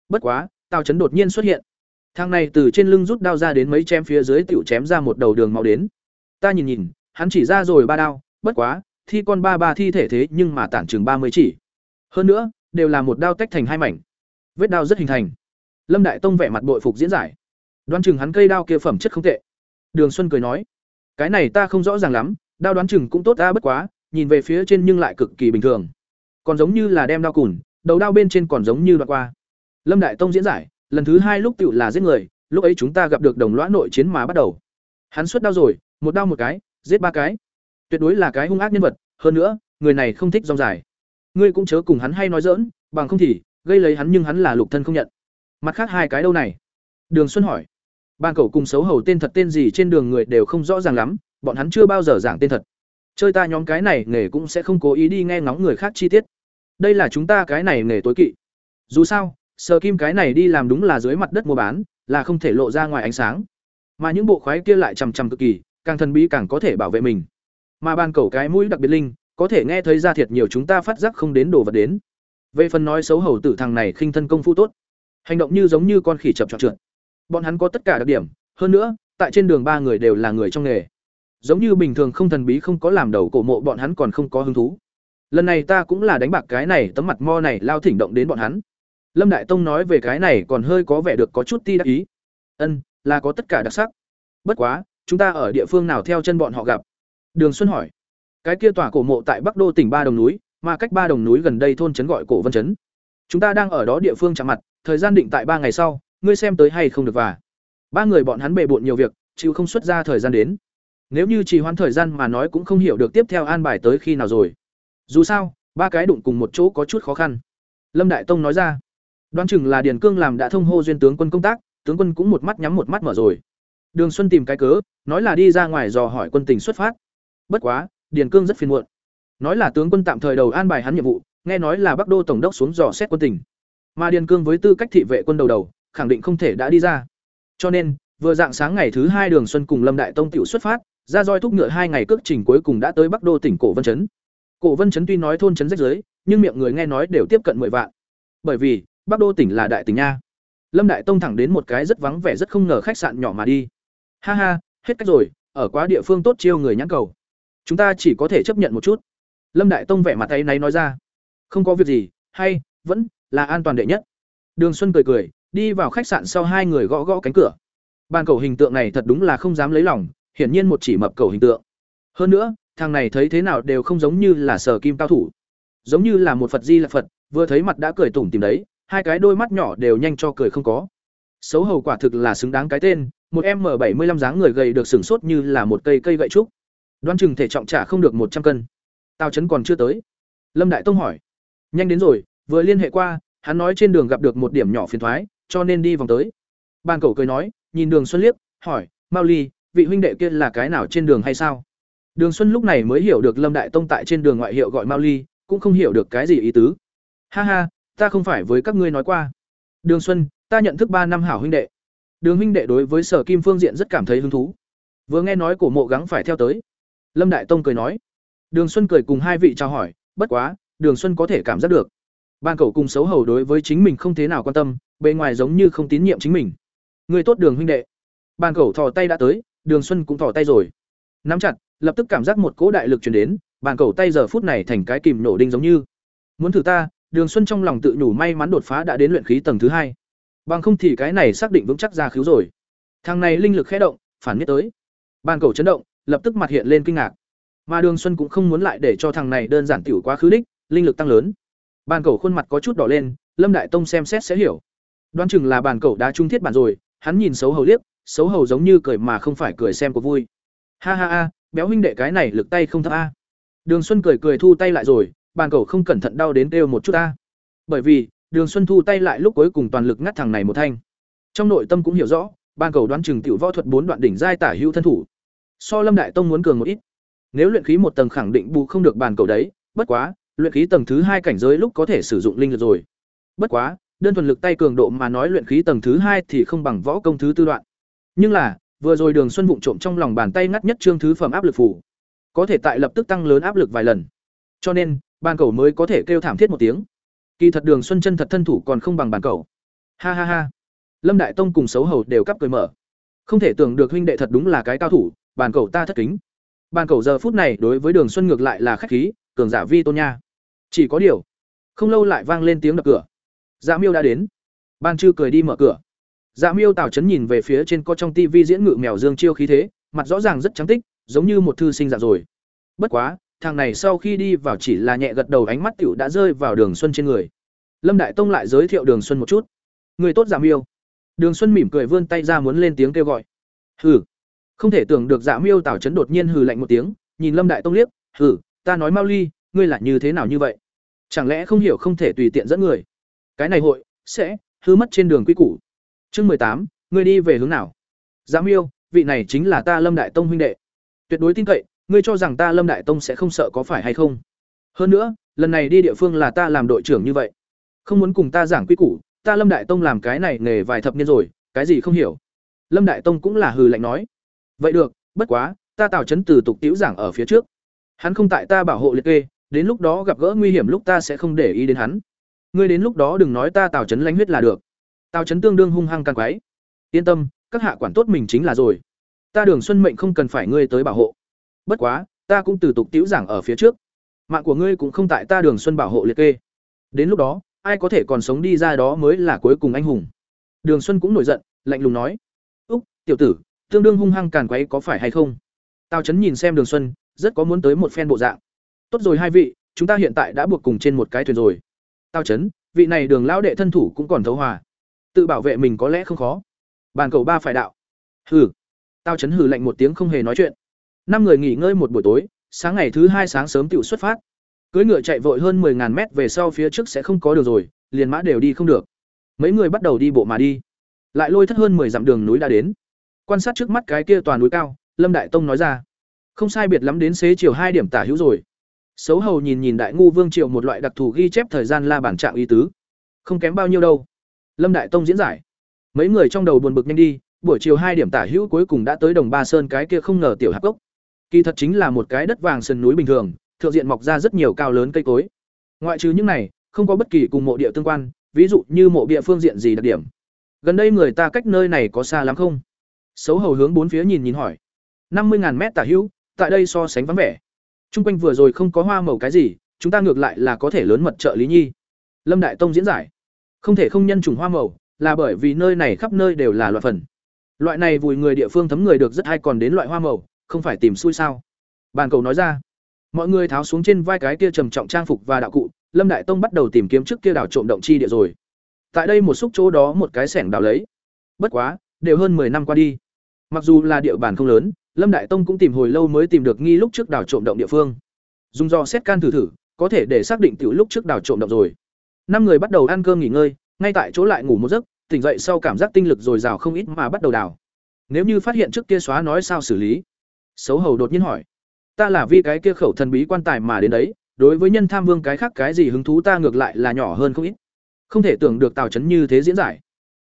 Bất quá, tào chấn đột nhiên xuất hiện. Thang này từ trên lưng rút đao ra đến mấy chém phía dưới tựu chém ra một đầu đường máu đến. Ta nhìn nhìn, hắn chỉ ra rồi ba đao, bất quá, thi con ba ba thi thể thế nhưng mà tản chừng ba mươi chỉ. Hơn nữa, đều là một đao tách thành hai mảnh. Vết đao rất hình thành. Lâm đại tông vẻ mặt bội phục diễn giải. Đoán chừng hắn cây đao kia phẩm chất không tệ. Đường xuân cười nói, cái này ta không rõ ràng lắm, đao đoán chừng cũng tốt ta, bất quá nhìn về phía trên nhưng lại cực kỳ bình thường. Còn giống như là đem đao cùn, đầu đao bên trên còn giống như đoạn qua. Lâm đại tông diễn giải, lần thứ hai lúc tựu là giết người, lúc ấy chúng ta gặp được đồng lõa nội chiến mà bắt đầu. Hắn xuất đao rồi, một đao một cái, giết ba cái. Tuyệt đối là cái hung ác nhân vật, hơn nữa, người này không thích rong dài. Ngươi cũng chớ cùng hắn hay nói dỡn bằng không thì, gây lấy hắn nhưng hắn là lục thân không nhận. Mặt khác hai cái đâu này? Đường xuân hỏi. Ban cậu cùng xấu hầu tên thật tên gì trên đường người đều không rõ ràng lắm, bọn hắn chưa bao giờ giảng tên thật chơi ta nhóm cái này nghề cũng sẽ không cố ý đi nghe ngóng người khác chi tiết. Đây là chúng ta cái này nghề tối kỵ. Dù sao sờ kim cái này đi làm đúng là dưới mặt đất mua bán, là không thể lộ ra ngoài ánh sáng. Mà những bộ khoái kia lại chằm chằm cực kỳ, càng thần bí càng có thể bảo vệ mình. Mà ban cầu cái mũi đặc biệt linh, có thể nghe thấy ra thiệt nhiều chúng ta phát giác không đến đồ vật đến. Về phần nói xấu hầu tử thằng này khinh thân công phu tốt, hành động như giống như con khỉ chập chọn trượt. Bọn hắn có tất cả đặc điểm, hơn nữa, tại trên đường ba người đều là người trong nghề giống như bình thường không thần bí không có làm đầu cổ mộ bọn hắn còn không có hứng thú. Lần này ta cũng là đánh bạc cái này, tấm mặt mo này lao thỉnh động đến bọn hắn. Lâm đại tông nói về cái này còn hơi có vẻ được có chút ti đắc ý. Ân, là có tất cả đặc sắc. Bất quá, chúng ta ở địa phương nào theo chân bọn họ gặp? Đường xuân hỏi. Cái kia tòa cổ mộ tại bắc đô tỉnh ba đồng núi, mà cách ba đồng núi gần đây thôn trấn gọi cổ vân trấn. Chúng ta đang ở đó địa phương chạm mặt, thời gian định tại ba ngày sau, ngươi xem tới hay không được và. Ba người bọn hắn bề bộn nhiều việc, chịu không xuất ra thời gian đến nếu như chỉ hoãn thời gian mà nói cũng không hiểu được tiếp theo an bài tới khi nào rồi. Dù sao, ba cái đụng cùng một chỗ có chút khó khăn. Lâm đại tông nói ra. Đoán chừng là điền cương làm đã thông hô duyên tướng quân công tác, tướng quân cũng một mắt nhắm một mắt mở rồi. Đường xuân tìm cái cớ, nói là đi ra ngoài dò hỏi quân tình xuất phát. Bất quá, điền cương rất phiền muộn. Nói là tướng quân tạm thời đầu an bài hắn nhiệm vụ, nghe nói là bắc đô tổng đốc xuống dò xét quân tình. Mà điền cương với tư cách thị vệ quân đầu đầu, khẳng định không thể đã đi ra. Cho nên, vừa dạng sáng ngày thứ hai đường xuân cùng lâm đại tông tiểu xuất phát ra roi thúc ngựa hai ngày cước trình cuối cùng đã tới bắc đô tỉnh cổ vân chấn. Cổ vân chấn tuy nói thôn chấn rách giới nhưng miệng người nghe nói đều tiếp cận mười vạn. Bởi vì, bắc đô tỉnh là đại tỉnh nha. Lâm đại tông thẳng đến một cái rất vắng vẻ rất không ngờ khách sạn nhỏ mà đi. Ha ha, hết cách rồi, ở quá địa phương tốt chiêu người nhãn cầu. Chúng ta chỉ có thể chấp nhận một chút. Lâm đại tông vẻ mặt tay náy nói ra. Không có việc gì, hay, vẫn là an toàn đệ nhất. Đường xuân cười cười, đi vào khách sạn sau hai người gõ gõ cánh cửa. Bàn cầu hình tượng này thật đúng là không dám lấy lòng hiển nhiên một chỉ mập cầu hình tượng. Hơn nữa, thằng này thấy thế nào đều không giống như là sở kim cao thủ. Giống như là một phật di là phật, vừa thấy mặt đã cười tủm tìm đấy, hai cái đôi mắt nhỏ đều nhanh cho cười không có. Xấu hầu quả thực là xứng đáng cái tên, một m bảy mươi lăm dáng người gầy được sừng sốt như là một cây cây gậy trúc. Đoan chừng thể trọng trả không được một trăm cân. Tao chấn còn chưa tới. Lâm đại tông hỏi. Nhanh đến rồi, vừa liên hệ qua, hắn nói trên đường gặp được một điểm nhỏ phiền thoái, cho nên đi vòng tới. Ban cầu cười nói, nhìn đường xuân liếc hỏi, mao ly vị huynh đệ kia là cái nào trên đường hay sao? Đường xuân lúc này mới hiểu được lâm đại tông tại trên đường ngoại hiệu gọi mao ly, cũng không hiểu được cái gì ý tứ. Ha ha, ta không phải với các ngươi nói qua. Đường xuân, ta nhận thức ba năm hảo huynh đệ. Đường huynh đệ đối với sở kim phương diện rất cảm thấy hứng thú. Vừa nghe nói cổ mộ gắng phải theo tới. Lâm đại tông cười nói. Đường xuân cười cùng hai vị chào hỏi, bất quá, đường xuân có thể cảm giác được. Ban cầu cùng xấu hầu đối với chính mình không thế nào quan tâm, bề ngoài giống như không tín nhiệm chính mình. Người tốt đường huynh đệ. Ban cầu thò tay đã tới đường xuân cũng thò tay rồi. Nắm chặt, lập tức cảm giác một cỗ đại lực chuyển đến, bàn cầu tay giờ phút này thành cái kìm nổ đinh giống như. Muốn thử ta, đường xuân trong lòng tự nhủ may mắn đột phá đã đến luyện khí tầng thứ hai. Bằng không thì cái này xác định vững chắc ra khiếu rồi. Thằng này linh lực khẽ động, phản nhất tới. Bàn cầu chấn động, lập tức mặt hiện lên kinh ngạc. Mà đường xuân cũng không muốn lại để cho thằng này đơn giản tiểu quá khứ đích, linh lực tăng lớn. Bàn cầu khuôn mặt có chút đỏ lên, lâm đại tông xem xét sẽ hiểu. Đoán chừng là bàn cầu đã trung thiết bản rồi, hắn nhìn xấu hầu liếc xấu hầu giống như cười mà không phải cười xem có vui. Ha ha ha, béo huynh đệ cái này lực tay không thấp a. Đường xuân cười cười thu tay lại rồi, bàn cầu không cẩn thận đau đến kêu một chút a. Bởi vì, đường xuân thu tay lại lúc cuối cùng toàn lực ngắt thằng này một thanh. Trong nội tâm cũng hiểu rõ, bàn cầu đoán chừng tiểu võ thuật bốn đoạn đỉnh giai tả hữu thân thủ. So lâm đại tông muốn cường một ít. Nếu luyện khí một tầng khẳng định bù không được bàn cầu đấy, bất quá, luyện khí tầng thứ hai cảnh giới lúc có thể sử dụng linh lực rồi. Bất quá, đơn thuần lực tay cường độ mà nói luyện khí tầng thứ hai thì không bằng võ công thứ tư đoạn nhưng là, vừa rồi đường xuân vụng trộm trong lòng bàn tay ngắt nhất trương thứ phẩm áp lực phủ có thể tại lập tức tăng lớn áp lực vài lần. Cho nên, bàn cầu mới có thể kêu thảm thiết một tiếng. Kỳ thật đường xuân chân thật thân thủ còn không bằng bàn cầu. Ha ha ha. Lâm đại tông cùng xấu hầu đều cắp cười mở. Không thể tưởng được huynh đệ thật đúng là cái cao thủ, bàn cầu ta thất kính. Bàn cầu giờ phút này đối với đường xuân ngược lại là khách khí, cường giả vi tôn nha. Chỉ có điều, không lâu lại vang lên tiếng đập cửa. Dạ miêu đã đến. Ban chư cười đi mở cửa dạ miêu tào chấn nhìn về phía trên có trong tivi diễn ngự mèo dương chiêu khí thế, mặt rõ ràng rất trắng tích, giống như một thư sinh dạng rồi. Bất quá, thằng này sau khi đi vào chỉ là nhẹ gật đầu ánh mắt tiểu đã rơi vào đường xuân trên người. Lâm đại tông lại giới thiệu đường xuân một chút. Người tốt dạ miêu. Đường xuân mỉm cười vươn tay ra muốn lên tiếng kêu gọi. Hừ. Không thể tưởng được dạ miêu tào chấn đột nhiên hừ lạnh một tiếng, nhìn lâm đại tông liếc, hừ, ta nói mau ly, ngươi là như thế nào như vậy? Chẳng lẽ không hiểu không thể tùy tiện dẫn người? Cái này hội sẽ hư mất trên đường quy củ chương mười tám, ngươi đi về hướng nào? Dạ miêu, vị này chính là ta lâm đại tông huynh đệ. Tuyệt đối tin cậy, ngươi cho rằng ta lâm đại tông sẽ không sợ có phải hay không? Hơn nữa, lần này đi địa phương là ta làm đội trưởng như vậy. Không muốn cùng ta giảng quy củ, ta lâm đại tông làm cái này nghề vài thập niên rồi, cái gì không hiểu? Lâm đại tông cũng là hừ lạnh nói. Vậy được, bất quá, ta tào chấn từ tục tiểu giảng ở phía trước. Hắn không tại ta bảo hộ liệt kê, đến lúc đó gặp gỡ nguy hiểm lúc ta sẽ không để ý đến hắn. Ngươi đến lúc đó đừng nói ta tào chấn lánh huyết là được tào chấn tương đương hung hăng càng quái. Yên tâm, các hạ quản tốt mình chính là rồi. Ta đường xuân mệnh không cần phải ngươi tới bảo hộ. Bất quá, ta cũng từ tục tiễu giảng ở phía trước. Mạng của ngươi cũng không tại ta đường xuân bảo hộ liệt kê. Đến lúc đó, ai có thể còn sống đi ra đó mới là cuối cùng anh hùng. Đường xuân cũng nổi giận, lạnh lùng nói. Úc, tiểu tử, tương đương hung hăng càn quấy có phải hay không? Tào chấn nhìn xem đường xuân, rất có muốn tới một phen bộ dạng. Tốt rồi hai vị, chúng ta hiện tại đã buộc cùng trên một cái thuyền rồi. Tào chấn, vị này đường lão đệ thân thủ cũng còn thấu hòa tự bảo vệ mình có lẽ không khó. Bàn cầu ba phải đạo. Hừ. Tao chấn hừ lạnh một tiếng không hề nói chuyện. Năm người nghỉ ngơi một buổi tối, sáng ngày thứ hai sáng sớm tự xuất phát. Cưỡi ngựa chạy vội hơn 10 ngàn mét về sau phía trước sẽ không có đường rồi, liền mã đều đi không được. Mấy người bắt đầu đi bộ mà đi. Lại lôi thất hơn 10 dặm đường núi đã đến. Quan sát trước mắt cái kia toàn núi cao, lâm đại tông nói ra. Không sai biệt lắm đến xế chiều hai điểm tả hữu rồi. Xấu hầu nhìn nhìn đại ngu vương triệu một loại đặc thù ghi chép thời gian la bản trạng ý tứ. Không kém bao nhiêu đâu lâm đại tông diễn giải. Mấy người trong đầu buồn bực nhanh đi buổi chiều hai điểm tả hữu cuối cùng đã tới đồng ba sơn cái kia không ngờ tiểu hạp gốc kỳ thật chính là một cái đất vàng sườn núi bình thường thượng diện mọc ra rất nhiều cao lớn cây cối. Ngoại trừ những này không có bất kỳ cùng mộ địa tương quan ví dụ như mộ địa phương diện gì đặc điểm. Gần đây người ta cách nơi này có xa lắm không? Xấu hầu hướng bốn phía nhìn nhìn hỏi. Năm mươi ngàn mét tả hữu tại đây so sánh vắng vẻ. Trung quanh vừa rồi không có hoa màu cái gì, chúng ta ngược lại là có thể lớn mật trợ Lý Nhi. Lâm Đại Tông diễn giải, không thể không nhân trùng hoa màu, là bởi vì nơi này khắp nơi đều là loại phần. Loại này vùi người địa phương thấm người được rất hay còn đến loại hoa màu, không phải tìm xui sao? Bàn cầu nói ra. Mọi người tháo xuống trên vai cái kia trầm trọng trang phục và đạo cụ, Lâm Đại Tông bắt đầu tìm kiếm trước kia đảo trộm động chi địa rồi. Tại đây một xúc chỗ đó một cái sẻng đào lấy. Bất quá, đều hơn 10 năm qua đi. Mặc dù là địa bàn không lớn, Lâm Đại Tông cũng tìm hồi lâu mới tìm được nghi lúc trước đào trộm động địa phương. Dùng do xét can thử thử, có thể để xác định tiểu lúc trước đào trộm động rồi. Năm người bắt đầu ăn cơm nghỉ ngơi, ngay tại chỗ lại ngủ một giấc, tỉnh dậy sau cảm giác tinh lực dồi dào không ít mà bắt đầu đào. Nếu như phát hiện trước kia xóa nói sao xử lý? Xấu hầu đột nhiên hỏi. Ta là vì cái kia khẩu thần bí quan tài mà đến đấy, đối với nhân tham vương cái khác cái gì hứng thú ta ngược lại là nhỏ hơn không ít. Không thể tưởng được Tào Chấn như thế diễn giải.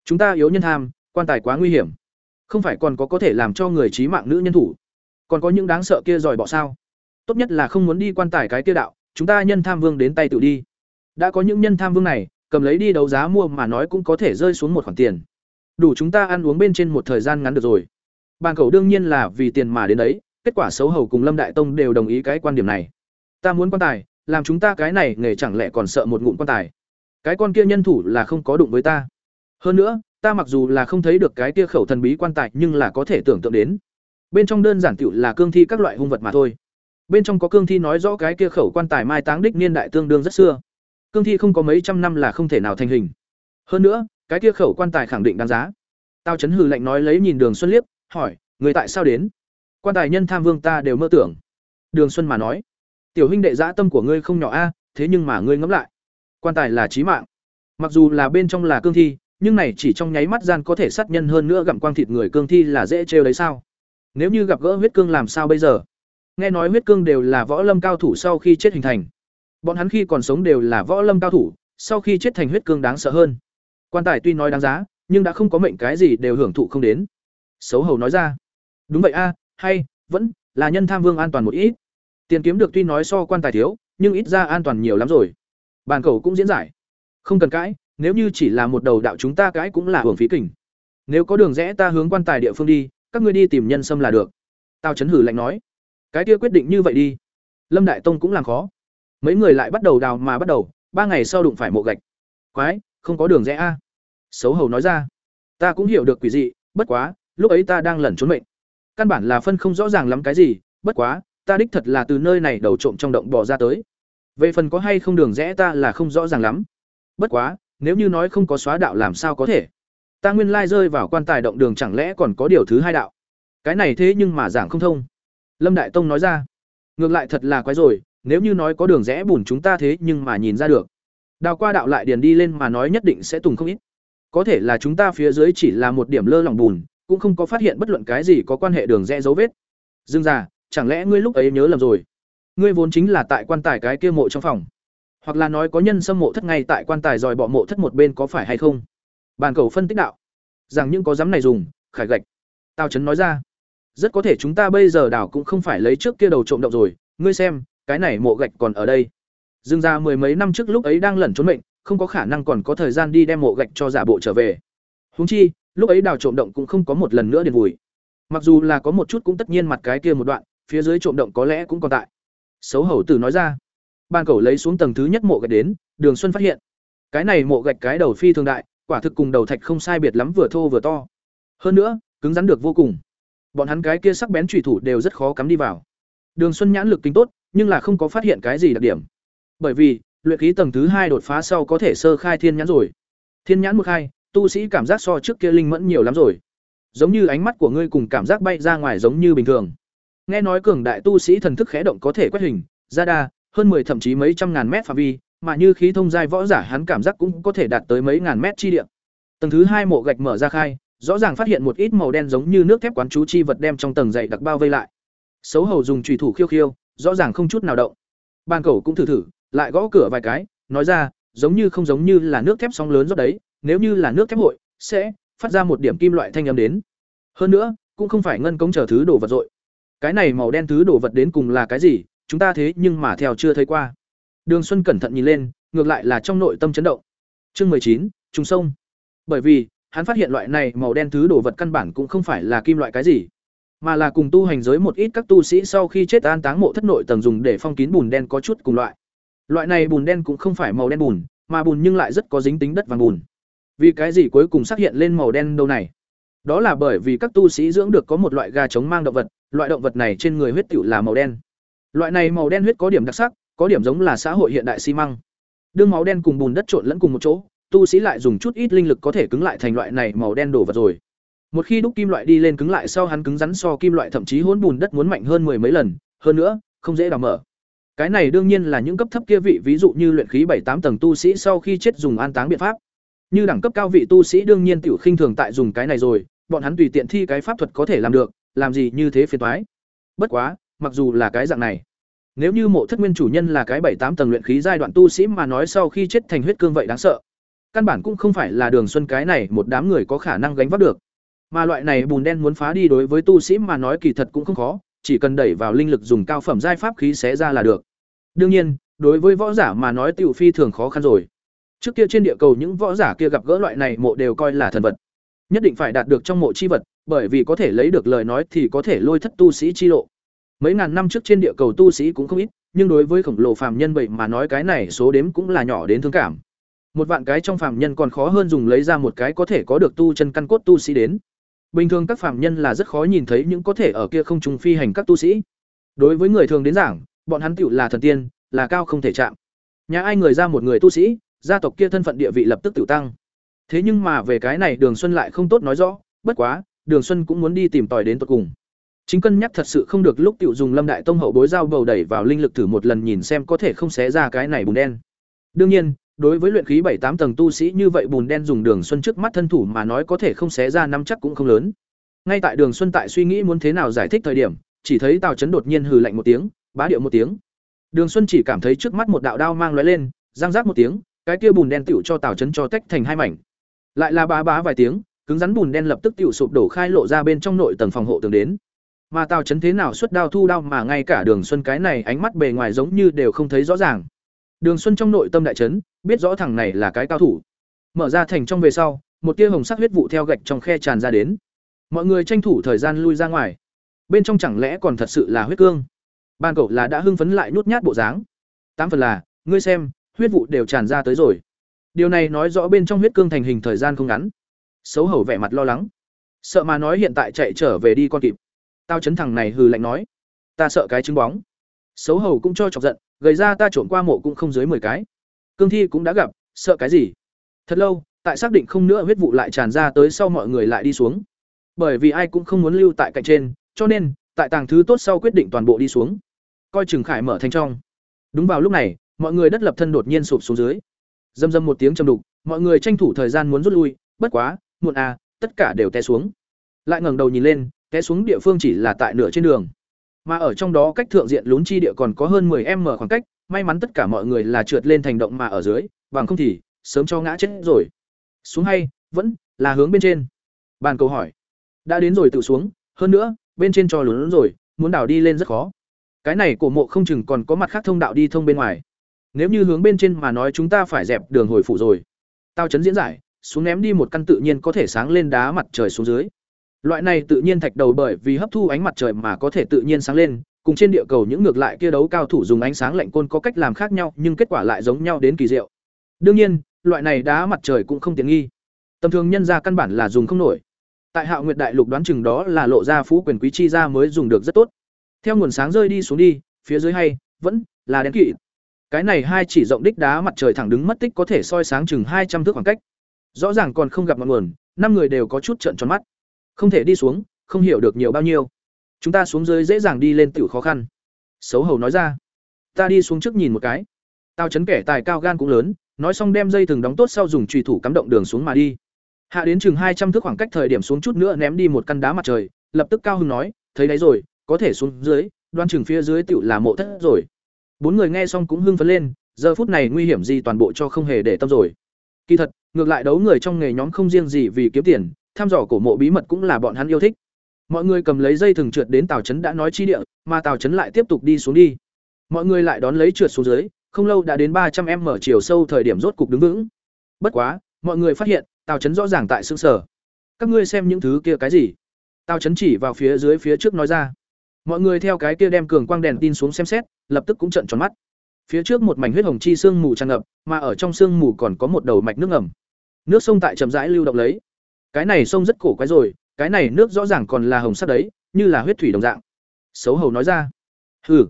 Chúng ta yếu nhân tham, quan tài quá nguy hiểm không phải còn có có thể làm cho người trí mạng nữ nhân thủ còn có những đáng sợ kia giỏi bỏ sao tốt nhất là không muốn đi quan tài cái kia đạo chúng ta nhân tham vương đến tay tự đi đã có những nhân tham vương này, cầm lấy đi đấu giá mua mà nói cũng có thể rơi xuống một khoản tiền. Đủ chúng ta ăn uống bên trên một thời gian ngắn được rồi. Bàn cầu đương nhiên là vì tiền mà đến đấy, kết quả xấu hầu cùng lâm đại tông đều đồng ý cái quan điểm này. Ta muốn quan tài, làm chúng ta cái này nghề chẳng lẽ còn sợ một ngụm quan tài? Cái con kia nhân thủ là không có đụng với ta. Hơn nữa, ta mặc dù là không thấy được cái kia khẩu thần bí quan tài nhưng là có thể tưởng tượng đến. Bên trong đơn giản tựu là cương thi các loại hung vật mà thôi. Bên trong có cương thi nói rõ cái kia khẩu quan tài mai táng đích niên đại tương đương rất xưa cương thi không có mấy trăm năm là không thể nào thành hình hơn nữa cái kia khẩu quan tài khẳng định đáng giá tao chấn hừ lạnh nói lấy nhìn đường xuân liếc hỏi người tại sao đến Quan tài nhân tham vương ta đều mơ tưởng. Đường Xuân mà nói, tiểu huynh đệ dã tâm của ngươi không nhỏ a, thế nhưng mà ngươi ngẫm lại, quan tài là chí mạng. Mặc dù là bên trong là cương thi, nhưng này chỉ trong nháy mắt gian có thể sát nhân hơn nữa gặm quang thịt người cương thi là dễ trêu đấy sao? Nếu như gặp gỡ huyết cương làm sao bây giờ? Nghe nói huyết cương đều là võ lâm cao thủ sau khi chết hình thành. Bọn hắn khi còn sống đều là võ lâm cao thủ, sau khi chết thành huyết cương đáng sợ hơn. Quan tài tuy nói đáng giá, nhưng đã không có mệnh cái gì đều hưởng thụ không đến. Xấu hầu nói ra. Đúng vậy a, hay, vẫn là nhân tham vương an toàn một ít. Tiền kiếm được tuy nói so quan tài thiếu, nhưng ít ra an toàn nhiều lắm rồi. Bàn cầu cũng diễn giải. Không cần cãi, nếu như chỉ là một đầu đạo chúng ta cãi cũng là hưởng phí kình. Nếu có đường rẽ ta hướng quan tài địa phương đi, các ngươi đi tìm nhân sâm là được. Tào chấn hử lạnh nói. Cái kia quyết định như vậy đi. Lâm Đại Tông cũng làm khó. Mấy người lại bắt đầu đào mà bắt đầu, ba ngày sau đụng phải mộ gạch. Quái, không có đường rẽ a. Xấu hầu nói ra. Ta cũng hiểu được quỷ dị, bất quá, lúc ấy ta đang lẩn trốn mệnh. Căn bản là phân không rõ ràng lắm cái gì, bất quá, ta đích thật là từ nơi này đầu trộm trong động bò ra tới. Về phần có hay không đường rẽ ta là không rõ ràng lắm. Bất quá, nếu như nói không có xóa đạo làm sao có thể? Ta nguyên lai rơi vào quan tài động đường chẳng lẽ còn có điều thứ hai đạo? Cái này thế nhưng mà giảng không thông. Lâm Đại Tông nói ra. Ngược lại thật là quái rồi, nếu như nói có đường rẽ bùn chúng ta thế nhưng mà nhìn ra được. Đào qua đạo lại điền đi lên mà nói nhất định sẽ tùng không ít. Có thể là chúng ta phía dưới chỉ là một điểm lơ lỏng bùn, cũng không có phát hiện bất luận cái gì có quan hệ đường rẽ dấu vết. Dương già, chẳng lẽ ngươi lúc ấy nhớ lầm rồi? Ngươi vốn chính là tại quan tài cái kia mộ trong phòng, hoặc là nói có nhân xâm mộ thất ngay tại quan tài dòi bỏ mộ thất một bên có phải hay không? Bàn cầu phân tích đạo, rằng những có dám này dùng, khải gạch. Tao chấn nói ra, rất có thể chúng ta bây giờ đảo cũng không phải lấy trước kia đầu trộm động rồi, ngươi xem, cái này mộ gạch còn ở đây. Dương ra mười mấy năm trước lúc ấy đang lẩn trốn mệnh, không có khả năng còn có thời gian đi đem mộ gạch cho giả bộ trở về. Huống chi, lúc ấy đào trộm động cũng không có một lần nữa đền vùi. Mặc dù là có một chút cũng tất nhiên mặt cái kia một đoạn, phía dưới trộm động có lẽ cũng còn tại. Xấu hầu tử nói ra. Ban cầu lấy xuống tầng thứ nhất mộ gạch đến, Đường Xuân phát hiện, cái này mộ gạch cái đầu phi thường đại, quả thực cùng đầu thạch không sai biệt lắm vừa thô vừa to. Hơn nữa, cứng rắn được vô cùng. Bọn hắn cái kia sắc bén trùy thủ đều rất khó cắm đi vào. Đường Xuân nhãn lực kính tốt, nhưng là không có phát hiện cái gì đặc điểm. Bởi vì, luyện khí tầng thứ hai đột phá sau có thể sơ khai thiên nhãn rồi. Thiên nhãn một khai, tu sĩ cảm giác so trước kia linh mẫn nhiều lắm rồi. Giống như ánh mắt của ngươi cùng cảm giác bay ra ngoài giống như bình thường. Nghe nói cường đại tu sĩ thần thức khẽ động có thể quét hình, ra đa, hơn 10 thậm chí mấy trăm ngàn mét phạm vi, mà như khí thông giai võ giả hắn cảm giác cũng có thể đạt tới mấy ngàn mét chi địa. Tầng thứ hai mộ gạch mở ra khai, rõ ràng phát hiện một ít màu đen giống như nước thép quán chú chi vật đem trong tầng dày đặc bao vây lại. Xấu hầu dùng chùy thủ khiêu khiêu, rõ ràng không chút nào động. Ban cầu cũng thử thử, lại gõ cửa vài cái, nói ra, giống như không giống như là nước thép sóng lớn rót đấy, nếu như là nước thép hội, sẽ phát ra một điểm kim loại thanh âm đến. Hơn nữa, cũng không phải ngân công chờ thứ đồ vật rồi. Cái này màu đen thứ đồ vật đến cùng là cái gì, chúng ta thế nhưng mà theo chưa thấy qua. Đường Xuân cẩn thận nhìn lên, ngược lại là trong nội tâm chấn động. Chương chín, trùng sông. Bởi vì, hắn phát hiện loại này màu đen thứ đồ vật căn bản cũng không phải là kim loại cái gì, mà là cùng tu hành giới một ít các tu sĩ sau khi chết an táng mộ thất nội tầng dùng để phong kín bùn đen có chút cùng loại. Loại này bùn đen cũng không phải màu đen bùn, mà bùn nhưng lại rất có dính tính đất vàng bùn. Vì cái gì cuối cùng xác hiện lên màu đen đâu này? Đó là bởi vì các tu sĩ dưỡng được có một loại gà chống mang động vật, loại động vật này trên người huyết tiểu là màu đen. Loại này màu đen huyết có điểm đặc sắc, có điểm giống là xã hội hiện đại xi măng. Đương máu đen cùng bùn đất trộn lẫn cùng một chỗ, tu sĩ lại dùng chút ít linh lực có thể cứng lại thành loại này màu đen đổ vật rồi. Một khi đúc kim loại đi lên cứng lại sau hắn cứng rắn so kim loại thậm chí hỗn bùn đất muốn mạnh hơn mười mấy lần, hơn nữa, không dễ đào mở. Cái này đương nhiên là những cấp thấp kia vị ví dụ như luyện khí bảy tám tầng tu sĩ sau khi chết dùng an táng biện pháp. Như đẳng cấp cao vị tu sĩ đương nhiên tiểu khinh thường tại dùng cái này rồi, bọn hắn tùy tiện thi cái pháp thuật có thể làm được, làm gì như thế phiền toái. Bất quá, mặc dù là cái dạng này, nếu như mộ thất nguyên chủ nhân là cái bảy tám tầng luyện khí giai đoạn tu sĩ mà nói sau khi chết thành huyết cương vậy đáng sợ. Căn bản cũng không phải là Đường Xuân cái này một đám người có khả năng gánh vác được. Mà loại này bùn đen muốn phá đi đối với tu sĩ mà nói kỳ thật cũng không khó, chỉ cần đẩy vào linh lực dùng cao phẩm giai pháp khí xé ra là được. Đương nhiên, đối với võ giả mà nói tiểu phi thường khó khăn rồi. Trước kia trên địa cầu những võ giả kia gặp gỡ loại này mộ đều coi là thần vật. Nhất định phải đạt được trong mộ chi vật, bởi vì có thể lấy được lời nói thì có thể lôi thất tu sĩ chi lộ. Mấy ngàn năm trước trên địa cầu tu sĩ cũng không ít, nhưng đối với khổng lồ phàm nhân vậy mà nói cái này số đếm cũng là nhỏ đến thương cảm. Một vạn cái trong phàm nhân còn khó hơn dùng lấy ra một cái có thể có được tu chân căn cốt tu sĩ đến. Bình thường các phạm nhân là rất khó nhìn thấy những có thể ở kia không trùng phi hành các tu sĩ. Đối với người thường đến giảng, bọn hắn tựu là thần tiên, là cao không thể chạm. Nhà ai người ra một người tu sĩ, gia tộc kia thân phận địa vị lập tức tự tăng. Thế nhưng mà về cái này Đường Xuân lại không tốt nói rõ, bất quá, Đường Xuân cũng muốn đi tìm tòi đến tận cùng. chính cân nhắc thật sự không được lúc tiểu dùng lâm đại tông hậu bối dao bầu đẩy vào linh lực thử một lần nhìn xem có thể không xé ra cái này bùn đen đương nhiên đối với luyện khí bảy tám tầng tu sĩ như vậy bùn đen dùng đường xuân trước mắt thân thủ mà nói có thể không xé ra năm chắc cũng không lớn. Ngay tại đường xuân tại suy nghĩ muốn thế nào giải thích thời điểm, chỉ thấy tào chấn đột nhiên hừ lạnh một tiếng, bá điệu một tiếng. Đường xuân chỉ cảm thấy trước mắt một đạo đao mang lóe lên, răng rác một tiếng, cái kia bùn đen tiểu cho tào chấn cho tách thành hai mảnh. Lại là bá bá vài tiếng, cứng rắn bùn đen lập tức tiểu sụp đổ khai lộ ra bên trong nội tầng phòng hộ tường đến. Mà tào chấn thế nào xuất đao thu đao mà ngay cả đường xuân cái này ánh mắt bề ngoài giống như đều không thấy rõ ràng đường xuân trong nội tâm đại chấn, biết rõ thằng này là cái cao thủ. Mở ra thành trong về sau, một tia hồng sắc huyết vụ theo gạch trong khe tràn ra đến. Mọi người tranh thủ thời gian lui ra ngoài. Bên trong chẳng lẽ còn thật sự là huyết cương? Ban cậu là đã hưng phấn lại nhút nhát bộ dáng. Tám phần là, ngươi xem, huyết vụ đều tràn ra tới rồi. Điều này nói rõ bên trong huyết cương thành hình thời gian không ngắn. Xấu hổ vẻ mặt lo lắng. Sợ mà nói hiện tại chạy trở về đi con kịp. Tao chấn thằng này hừ lạnh nói. Ta sợ cái trứng bóng. Xấu hầu cũng cho chọc giận gầy ra ta trộm qua mộ cũng không dưới mười cái. Cương thi cũng đã gặp, sợ cái gì? Thật lâu, tại xác định không nữa huyết vụ lại tràn ra tới sau mọi người lại đi xuống. Bởi vì ai cũng không muốn lưu tại cạnh trên, cho nên, tại tàng thứ tốt sau quyết định toàn bộ đi xuống. Coi chừng khải mở thành trong. Đúng vào lúc này, mọi người đất lập thân đột nhiên sụp xuống dưới. Dâm dâm một tiếng chầm đục, mọi người tranh thủ thời gian muốn rút lui, bất quá, muộn à tất cả đều té xuống. Lại ngẩng đầu nhìn lên, té xuống địa phương chỉ là tại nửa trên đường mà ở trong đó cách thượng diện lún chi địa còn có hơn 10 m khoảng cách, may mắn tất cả mọi người là trượt lên thành động mà ở dưới, bằng không thì sớm cho ngã chết rồi. Xuống hay, vẫn là hướng bên trên? Bàn câu hỏi. Đã đến rồi tự xuống, hơn nữa, bên trên cho lún rồi, muốn đào đi lên rất khó. Cái này cổ mộ không chừng còn có mặt khác thông đạo đi thông bên ngoài. Nếu như hướng bên trên mà nói chúng ta phải dẹp đường hồi phủ rồi. Tao chấn diễn giải, xuống ném đi một căn tự nhiên có thể sáng lên đá mặt trời xuống dưới loại này tự nhiên thạch đầu bởi vì hấp thu ánh mặt trời mà có thể tự nhiên sáng lên, cùng trên địa cầu những ngược lại kia đấu cao thủ dùng ánh sáng lạnh côn có cách làm khác nhau, nhưng kết quả lại giống nhau đến kỳ diệu. Đương nhiên, loại này đá mặt trời cũng không tiện nghi. Tầm thường nhân ra căn bản là dùng không nổi. Tại hạo nguyệt đại lục đoán chừng đó là lộ ra phú quyền quý chi ra mới dùng được rất tốt. Theo nguồn sáng rơi đi xuống đi, phía dưới hay, vẫn là đen kỵ cái này hai chỉ rộng đích đá mặt trời thẳng đứng mất tích có thể soi sáng chừng hai trăm thước khoảng cách. Rõ ràng còn không gặp ngọn nguồn, năm người đều có chút trợn tròn mắt không thể đi xuống, không hiểu được nhiều bao nhiêu. Chúng ta xuống dưới dễ dàng đi lên tiểu khó khăn. Xấu hầu nói ra. Ta đi xuống trước nhìn một cái. Tao chấn kẻ tài cao gan cũng lớn, nói xong đem dây thừng đóng tốt sau dùng trùy thủ cắm động đường xuống mà đi. Hạ đến chừng hai trăm thước khoảng cách thời điểm xuống chút nữa ném đi một căn đá mặt trời, lập tức cao hưng nói, thấy đấy rồi, có thể xuống dưới, đoan chừng phía dưới tựu là mộ thất rồi. Bốn người nghe xong cũng hưng phấn lên, giờ phút này nguy hiểm gì toàn bộ cho không hề để tâm rồi. Kỳ thật, ngược lại đấu người trong nghề nhóm không riêng gì vì kiếm tiền tham dò cổ mộ bí mật cũng là bọn hắn yêu thích. Mọi người cầm lấy dây thừng trượt đến tàu trấn đã nói chi địa, mà tàu trấn lại tiếp tục đi xuống đi. Mọi người lại đón lấy trượt xuống dưới, không lâu đã đến ba trăm m mở chiều sâu thời điểm rốt cục đứng vững. Bất quá, mọi người phát hiện tàu trấn rõ ràng tại xương sở các ngươi xem những thứ kia cái gì? Tàu trấn chỉ vào phía dưới phía trước nói ra. Mọi người theo cái kia đem cường quang đèn tin xuống xem xét, lập tức cũng trợn tròn mắt. Phía trước một mảnh huyết hồng chi sương mù tràn ngập, mà ở trong sương mù còn có một đầu mạch nước ngầm. Nước sông tại chậm rãi lưu động lấy cái này sông rất cổ quái rồi, cái này nước rõ ràng còn là hồng sắc đấy, như là huyết thủy đồng dạng. Xấu hầu nói ra. Hừ.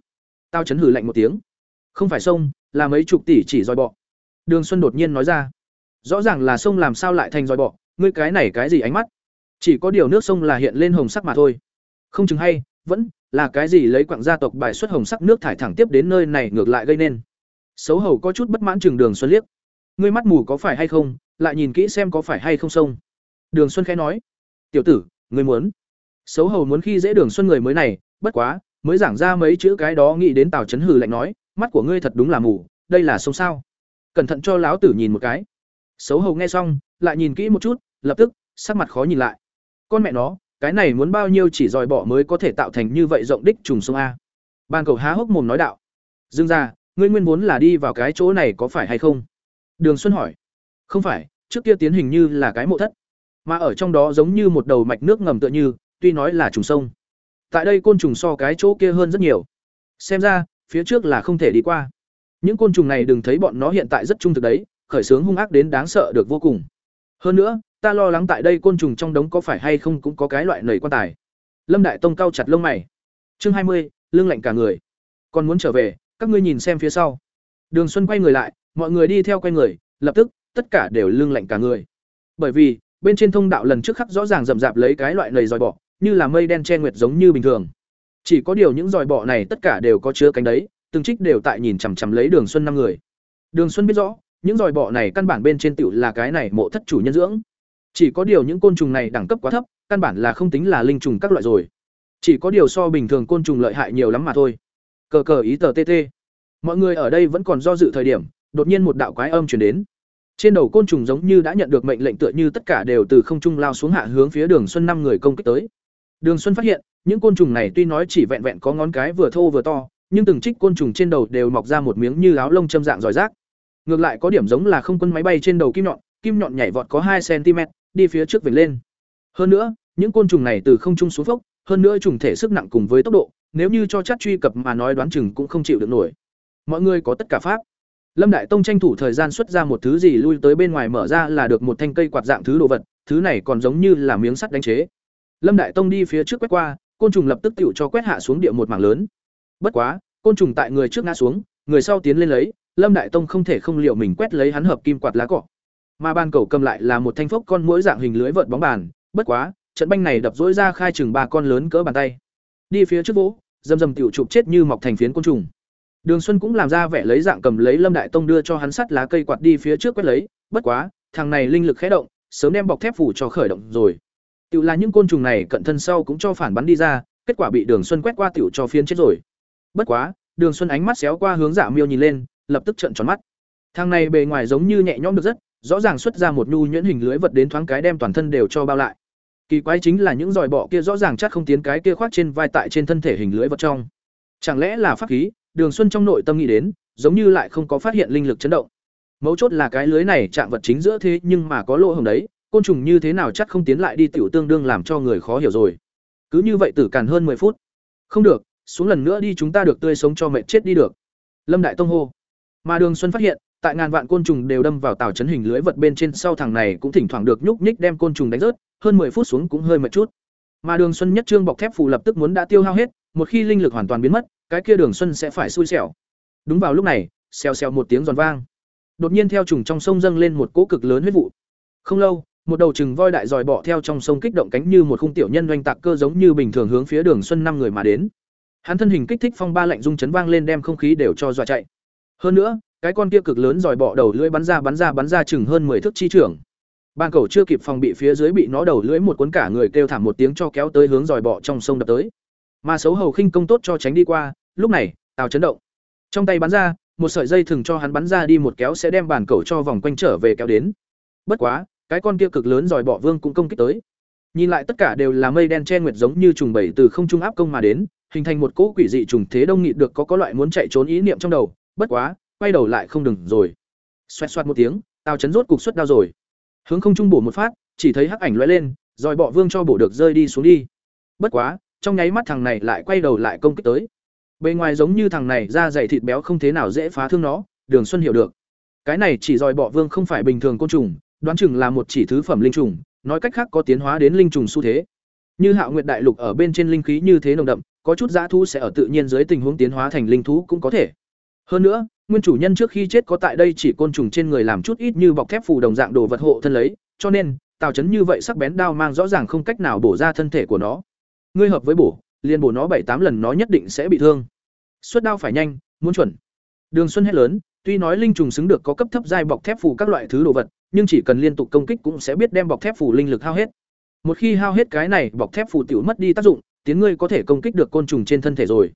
Tao chấn hừ lạnh một tiếng. Không phải sông, là mấy chục tỷ chỉ dòi bọ. Đường xuân đột nhiên nói ra. Rõ ràng là sông làm sao lại thành dòi bọ, ngươi cái này cái gì ánh mắt? Chỉ có điều nước sông là hiện lên hồng sắc mà thôi. Không chừng hay, vẫn là cái gì lấy quặng gia tộc bài xuất hồng sắc nước thải thẳng tiếp đến nơi này ngược lại gây nên. Xấu hầu có chút bất mãn chừng đường xuân liếc. Ngươi mắt mù có phải hay không? Lại nhìn kỹ xem có phải hay không sông đường xuân khẽ nói tiểu tử ngươi muốn. Xấu hầu muốn khi dễ đường xuân người mới này bất quá mới giảng ra mấy chữ cái đó nghĩ đến tào chấn hừ lạnh nói mắt của ngươi thật đúng là mù đây là sông sao? Cẩn thận cho lão tử nhìn một cái. Xấu hầu nghe xong lại nhìn kỹ một chút lập tức sắc mặt khó nhìn lại. Con mẹ nó cái này muốn bao nhiêu chỉ dòi bỏ mới có thể tạo thành như vậy rộng đích trùng sông a? Ban cầu há hốc mồm nói đạo. Dương gia, ngươi nguyên vốn là đi vào cái chỗ này có phải hay không? Đường xuân hỏi. Không phải trước kia tiến hình như là cái mộ thất mà ở trong đó giống như một đầu mạch nước ngầm tựa như, tuy nói là trùng sông. Tại đây côn trùng so cái chỗ kia hơn rất nhiều. Xem ra, phía trước là không thể đi qua. Những côn trùng này đừng thấy bọn nó hiện tại rất trung thực đấy, khởi sướng hung ác đến đáng sợ được vô cùng. Hơn nữa, ta lo lắng tại đây côn trùng trong đống có phải hay không cũng có cái loại nầy quan tài. Lâm đại tông cao chặt lông mày. Chương hai mươi, lưng lạnh cả người. Còn muốn trở về, các ngươi nhìn xem phía sau. Đường xuân quay người lại, mọi người đi theo quay người, lập tức, tất cả đều lưng lạnh cả người. Bởi vì bên trên thông đạo lần trước khắc rõ ràng rậm rạp lấy cái loại lầy dòi bọ như là mây đen che nguyệt giống như bình thường. Chỉ có điều những dòi bọ này tất cả đều có chứa cánh đấy, từng trích đều tại nhìn chằm chằm lấy Đường Xuân năm người. Đường Xuân biết rõ, những dòi bọ này căn bản bên trên tiểu là cái này mộ thất chủ nhân dưỡng. Chỉ có điều những côn trùng này đẳng cấp quá thấp, căn bản là không tính là linh trùng các loại rồi. Chỉ có điều so bình thường côn trùng lợi hại nhiều lắm mà thôi. Cờ cờ ý tờ TT. Mọi người ở đây vẫn còn do dự thời điểm, đột nhiên một đạo quái âm truyền đến. Trên đầu côn trùng giống như đã nhận được mệnh lệnh tựa như tất cả đều từ không trung lao xuống hạ hướng phía Đường Xuân năm người công kích tới. Đường Xuân phát hiện, những côn trùng này tuy nói chỉ vẹn vẹn có ngón cái vừa thô vừa to, nhưng từng trích côn trùng trên đầu đều mọc ra một miếng như áo lông châm dạng giỏi rác. Ngược lại có điểm giống là không quân máy bay trên đầu kim nhọn, kim nhọn nhảy vọt có hai cm, đi phía trước vểnh lên. Hơn nữa, những côn trùng này từ không trung xuống phốc, hơn nữa trùng thể sức nặng cùng với tốc độ, nếu như cho chắc truy cập mà nói đoán chừng cũng không chịu được nổi. Mọi người có tất cả pháp. Lâm Đại Tông tranh thủ thời gian xuất ra một thứ gì lui tới bên ngoài mở ra là được một thanh cây quạt dạng thứ đồ vật, thứ này còn giống như là miếng sắt đánh chế. Lâm Đại Tông đi phía trước quét qua, côn trùng lập tức tựu cho quét hạ xuống địa một mảng lớn. Bất quá, côn trùng tại người trước ngã xuống, người sau tiến lên lấy, Lâm Đại Tông không thể không liệu mình quét lấy hắn hợp kim quạt lá cỏ, Mà ban cầu cầm lại là một thanh phốc con muỗi dạng hình lưới vợt bóng bàn, bất quá, trận banh này đập rỗi ra khai chừng ba con lớn cỡ bàn tay. Đi phía trước vỗ, dầm dầm tiểu chụp chết như mọc thành phiến côn trùng. Đường Xuân cũng làm ra vẻ lấy dạng cầm lấy Lâm Đại Tông đưa cho hắn sắt lá cây quạt đi phía trước quét lấy, bất quá, thằng này linh lực khẽ động, sớm đem bọc thép phủ cho khởi động rồi. Tiểu là những côn trùng này cận thân sau cũng cho phản bắn đi ra, kết quả bị Đường Xuân quét qua tiểu cho phiến chết rồi. Bất quá, Đường Xuân ánh mắt xéo qua hướng Dạ Miêu nhìn lên, lập tức trợn tròn mắt. Thằng này bề ngoài giống như nhẹ nhõm được rất, rõ ràng xuất ra một nhu nhuyễn hình lưới vật đến thoáng cái đem toàn thân đều cho bao lại. Kỳ quái chính là những giòi bọ kia rõ ràng chắc không tiến cái kia khoác trên vai tại trên thân thể hình lưới vật trong. Chẳng lẽ là pháp khí? Đường Xuân trong nội tâm nghĩ đến, giống như lại không có phát hiện linh lực chấn động. Mấu chốt là cái lưới này chạm vật chính giữa thế nhưng mà có lỗ hổng đấy, côn trùng như thế nào chắc không tiến lại đi tiểu tương đương làm cho người khó hiểu rồi. Cứ như vậy tử càn hơn 10 phút. Không được, xuống lần nữa đi chúng ta được tươi sống cho mệt chết đi được. Lâm Đại Tông hô. Mà Đường Xuân phát hiện, tại ngàn vạn côn trùng đều đâm vào tàu chấn hình lưới vật bên trên sau thằng này cũng thỉnh thoảng được nhúc nhích đem côn trùng đánh rớt, hơn 10 phút xuống cũng hơi mệt chút. Mà Đường Xuân nhất trương bọc thép phù lập tức muốn đã tiêu hao hết, một khi linh lực hoàn toàn biến mất, cái kia Đường Xuân sẽ phải xui xẻo. Đúng vào lúc này, xèo xèo một tiếng giòn vang. Đột nhiên theo trùng trong sông dâng lên một cỗ cực lớn huyết vụ. Không lâu, một đầu chừng voi đại dòi bỏ theo trong sông kích động cánh như một khung tiểu nhân doanh tạc cơ giống như bình thường hướng phía Đường Xuân năm người mà đến. Hắn thân hình kích thích phong ba lạnh rung chấn vang lên đem không khí đều cho dọa chạy. Hơn nữa, cái con kia cực lớn dòi bỏ đầu lưỡi bắn ra bắn ra bắn ra chừng hơn 10 thước chi trưởng. Ban cầu chưa kịp phòng bị phía dưới bị nó đầu lưỡi một cuốn cả người kêu thảm một tiếng cho kéo tới hướng dòi bỏ trong sông đập tới. Mà xấu hầu khinh công tốt cho tránh đi qua, lúc này, Tào chấn động. Trong tay bắn ra, một sợi dây thừng cho hắn bắn ra đi một kéo sẽ đem bàn cầu cho vòng quanh trở về kéo đến. Bất quá, cái con kia cực lớn giòi bọ vương cũng công kích tới. Nhìn lại tất cả đều là mây đen che nguyệt giống như trùng bảy từ không trung áp công mà đến, hình thành một cỗ quỷ dị trùng thế đông nghịt được có có loại muốn chạy trốn ý niệm trong đầu, bất quá, quay đầu lại không đừng rồi. Xoẹt xoẹt một tiếng, Tào chấn rốt cục xuất đao rồi. Hướng không trung bổ một phát, chỉ thấy hắc ảnh lóe lên, rồi bọ vương cho bổ được rơi đi xuống đi. Bất quá, trong nháy mắt thằng này lại quay đầu lại công kích tới. Bề ngoài giống như thằng này da dày thịt béo không thế nào dễ phá thương nó, Đường Xuân hiểu được. Cái này chỉ dòi bọ vương không phải bình thường côn trùng, đoán chừng là một chỉ thứ phẩm linh trùng, nói cách khác có tiến hóa đến linh trùng xu thế. Như Hạo Nguyệt đại lục ở bên trên linh khí như thế nồng đậm, có chút dã thu sẽ ở tự nhiên dưới tình huống tiến hóa thành linh thú cũng có thể. Hơn nữa, nguyên chủ nhân trước khi chết có tại đây chỉ côn trùng trên người làm chút ít như bọc thép phù đồng dạng đồ vật hộ thân lấy, cho nên, tào chấn như vậy sắc bén đao mang rõ ràng không cách nào bổ ra thân thể của nó. Ngươi hợp với bổ, liền bổ nó bảy tám lần nó nhất định sẽ bị thương. Xuất đao phải nhanh, muốn chuẩn. Đường Xuân hét lớn, tuy nói linh trùng xứng được có cấp thấp giai bọc thép phủ các loại thứ đồ vật, nhưng chỉ cần liên tục công kích cũng sẽ biết đem bọc thép phủ linh lực hao hết. Một khi hao hết cái này, bọc thép phủ tiểu mất đi tác dụng, tiếng ngươi có thể công kích được côn trùng trên thân thể rồi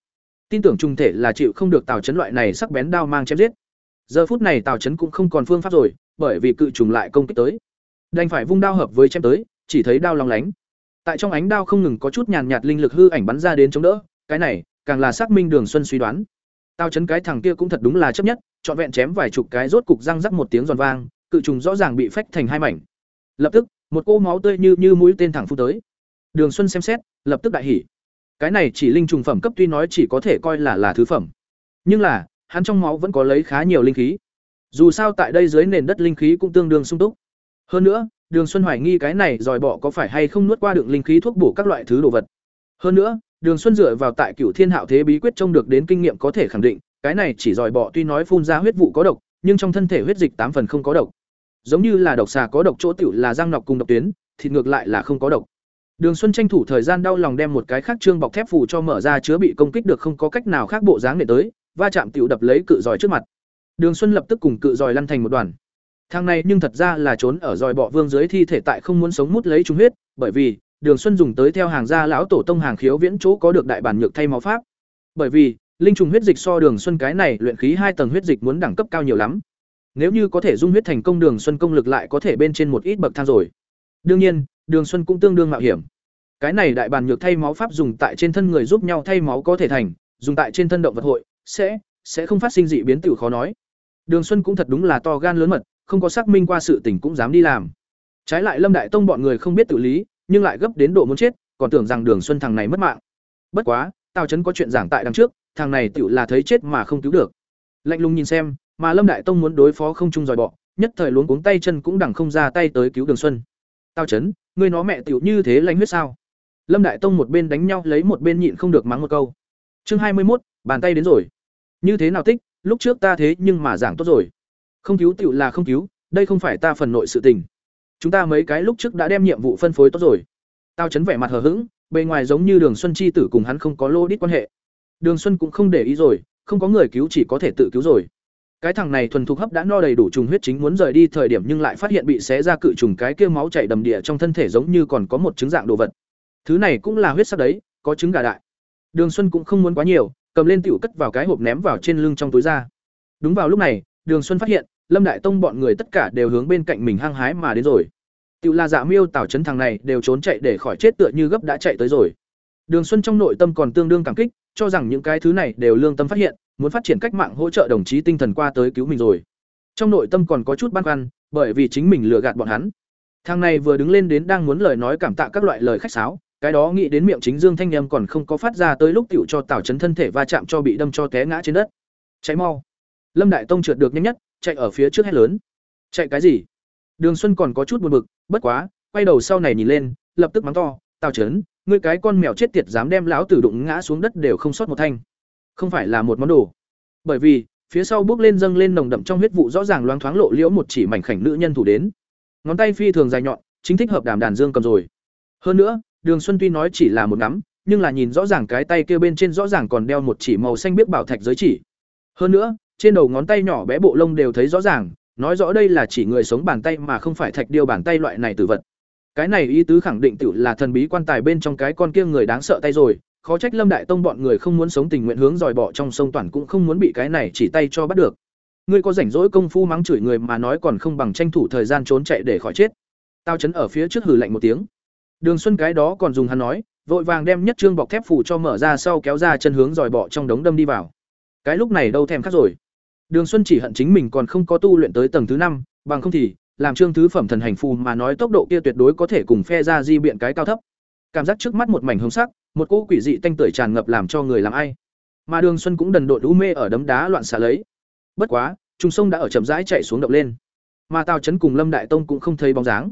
tin tưởng trùng thể là chịu không được tào chấn loại này sắc bén đao mang chém giết giờ phút này tào chấn cũng không còn phương pháp rồi bởi vì cự trùng lại công kích tới đành phải vung đao hợp với chém tới chỉ thấy đao long lánh tại trong ánh đao không ngừng có chút nhàn nhạt linh lực hư ảnh bắn ra đến chống đỡ cái này càng là xác minh đường xuân suy đoán. Tao chấn cái thằng kia cũng thật đúng là chấp nhất, trọn vẹn chém vài chục cái rốt cục răng rắc một tiếng giòn vang, cự trùng rõ ràng bị phách thành hai mảnh. Lập tức, một cô máu tươi như như mũi tên thẳng phu tới. Đường xuân xem xét, lập tức đại hỉ. Cái này chỉ linh trùng phẩm cấp tuy nói chỉ có thể coi là là thứ phẩm. Nhưng là, hắn trong máu vẫn có lấy khá nhiều linh khí. Dù sao tại đây dưới nền đất linh khí cũng tương đương sung túc. Hơn nữa, đường xuân hoài nghi cái này dòi bọ có phải hay không nuốt qua đường linh khí thuốc bổ các loại thứ đồ vật. Hơn nữa đường xuân dựa vào tại cửu thiên hạo thế bí quyết trông được đến kinh nghiệm có thể khẳng định cái này chỉ giỏi bọ tuy nói phun ra huyết vụ có độc nhưng trong thân thể huyết dịch tám phần không có độc giống như là độc xà có độc chỗ tiểu là răng nọc cùng độc tuyến thì ngược lại là không có độc Đường Xuân tranh thủ thời gian đau lòng đem một cái khác trương bọc thép phủ cho mở ra chứa bị công kích được không có cách nào khác bộ dáng để tới, va chạm tiểu đập lấy cự giỏi trước mặt. Đường Xuân lập tức cùng cự giỏi lăn thành một đoàn. Thang này nhưng thật ra là trốn ở giòi bọ vương dưới thi thể tại không muốn sống mút lấy chúng huyết, bởi vì Đường Xuân dùng tới theo hàng gia lão tổ tông hàng khiếu viễn chỗ có được đại bản nhược thay máu pháp. Bởi vì, linh trùng huyết dịch so Đường Xuân cái này luyện khí hai tầng huyết dịch muốn đẳng cấp cao nhiều lắm. Nếu như có thể dung huyết thành công Đường Xuân công lực lại có thể bên trên một ít bậc thang rồi. Đương nhiên, Đường Xuân cũng tương đương mạo hiểm. Cái này đại bản nhược thay máu pháp dùng tại trên thân người giúp nhau thay máu có thể thành, dùng tại trên thân động vật hội sẽ sẽ không phát sinh dị biến tiểu khó nói. Đường Xuân cũng thật đúng là to gan lớn mật, không có xác minh qua sự tình cũng dám đi làm. Trái lại Lâm Đại Tông bọn người không biết tự lý, nhưng lại gấp đến độ muốn chết, còn tưởng rằng Đường Xuân thằng này mất mạng. Bất quá, Tào trấn có chuyện giảng tại đằng trước, thằng này tựu là thấy chết mà không cứu được. Lạnh lùng nhìn xem, mà Lâm Đại Tông muốn đối phó không trung dòi bọ, nhất thời luống cuống tay chân cũng đằng không ra tay tới cứu Đường Xuân. Tào trấn, ngươi nó mẹ tiểu như thế lãnh huyết sao? Lâm Đại Tông một bên đánh nhau lấy một bên nhịn không được mắng một câu. Chương hai mươi 21, bàn tay đến rồi. Như thế nào tích, lúc trước ta thế nhưng mà giảng tốt rồi. Không cứu tiểu là không cứu, đây không phải ta phần nội sự tình. Chúng ta mấy cái lúc trước đã đem nhiệm vụ phân phối tốt rồi. Tao chấn vẻ mặt hờ hững, bề ngoài giống như Đường Xuân chi tử cùng hắn không có lô đít quan hệ. Đường Xuân cũng không để ý rồi, không có người cứu chỉ có thể tự cứu rồi. Cái thằng này thuần thục hấp đã no đầy đủ trùng huyết chính muốn rời đi thời điểm nhưng lại phát hiện bị xé ra cự trùng cái kia máu chảy đầm địa trong thân thể giống như còn có một trứng dạng đồ vật. Thứ này cũng là huyết sắc đấy, có trứng gà đại. Đường Xuân cũng không muốn quá nhiều, cầm lên tiểu cất vào cái hộp ném vào trên lưng trong túi ra. Đúng vào lúc này, Đường Xuân phát hiện, Lâm Đại Tông bọn người tất cả đều hướng bên cạnh mình hăng hái mà đến rồi. Tiểu La Dạ Miêu Tảo chấn thằng này đều trốn chạy để khỏi chết tựa như gấp đã chạy tới rồi. Đường Xuân trong nội tâm còn tương đương cảm kích, cho rằng những cái thứ này đều lương tâm phát hiện, muốn phát triển cách mạng hỗ trợ đồng chí tinh thần qua tới cứu mình rồi. Trong nội tâm còn có chút băn khoăn, bởi vì chính mình lừa gạt bọn hắn. Thằng này vừa đứng lên đến đang muốn lời nói cảm tạ các loại lời khách sáo, cái đó nghĩ đến miệng chính Dương Thanh em còn không có phát ra tới lúc tiểu cho Tảo chấn thân thể va chạm cho bị đâm cho té ngã trên đất. Cháy mau. Lâm Đại Tông trượt được nhanh nhất, chạy ở phía trước hét lớn. Chạy cái gì? Đường Xuân còn có chút buồn bực, bất quá, quay đầu sau này nhìn lên, lập tức mắng to, "Tào Chấn, ngươi cái con mèo chết tiệt dám đem lão tử đụng ngã xuống đất đều không sót một thanh." Không phải là một món đồ. Bởi vì, phía sau bước lên dâng lên nồng đậm trong huyết vụ rõ ràng loáng thoáng lộ liễu một chỉ mảnh khảnh nữ nhân thủ đến. Ngón tay phi thường dài nhọn, chính thích hợp đàm đàn dương cầm rồi. Hơn nữa, Đường Xuân tuy nói chỉ là một nắm, nhưng là nhìn rõ ràng cái tay kia bên trên rõ ràng còn đeo một chỉ màu xanh biếc bảo thạch giới chỉ. Hơn nữa, trên đầu ngón tay nhỏ bé bộ lông đều thấy rõ ràng, nói rõ đây là chỉ người sống bàn tay mà không phải thạch điêu bàn tay loại này tử vật. Cái này ý tứ khẳng định tiểu là thần bí quan tài bên trong cái con kia người đáng sợ tay rồi, khó trách Lâm Đại Tông bọn người không muốn sống tình nguyện hướng dòi bỏ trong sông toàn cũng không muốn bị cái này chỉ tay cho bắt được. Ngươi có rảnh rỗi công phu mắng chửi người mà nói còn không bằng tranh thủ thời gian trốn chạy để khỏi chết. Tao chấn ở phía trước hừ lạnh một tiếng. Đường Xuân cái đó còn dùng hắn nói, vội vàng đem nhất trương bọc thép phủ cho mở ra sau kéo ra chân hướng dòi bỏ trong đống đâm đi vào. Cái lúc này đâu thèm khác rồi. Đường Xuân chỉ hận chính mình còn không có tu luyện tới tầng thứ năm, bằng không thì làm trương thứ phẩm thần hành phù mà nói tốc độ kia tuyệt đối có thể cùng phe ra di biện cái cao thấp. Cảm giác trước mắt một mảnh hồng sắc, một cỗ quỷ dị tanh tưởi tràn ngập làm cho người làm ai. Mà Đường Xuân cũng đần độn u mê ở đấm đá loạn xạ lấy. Bất quá, trùng sông đã ở chậm rãi chạy xuống động lên. Mà Tào Chấn cùng Lâm Đại Tông cũng không thấy bóng dáng.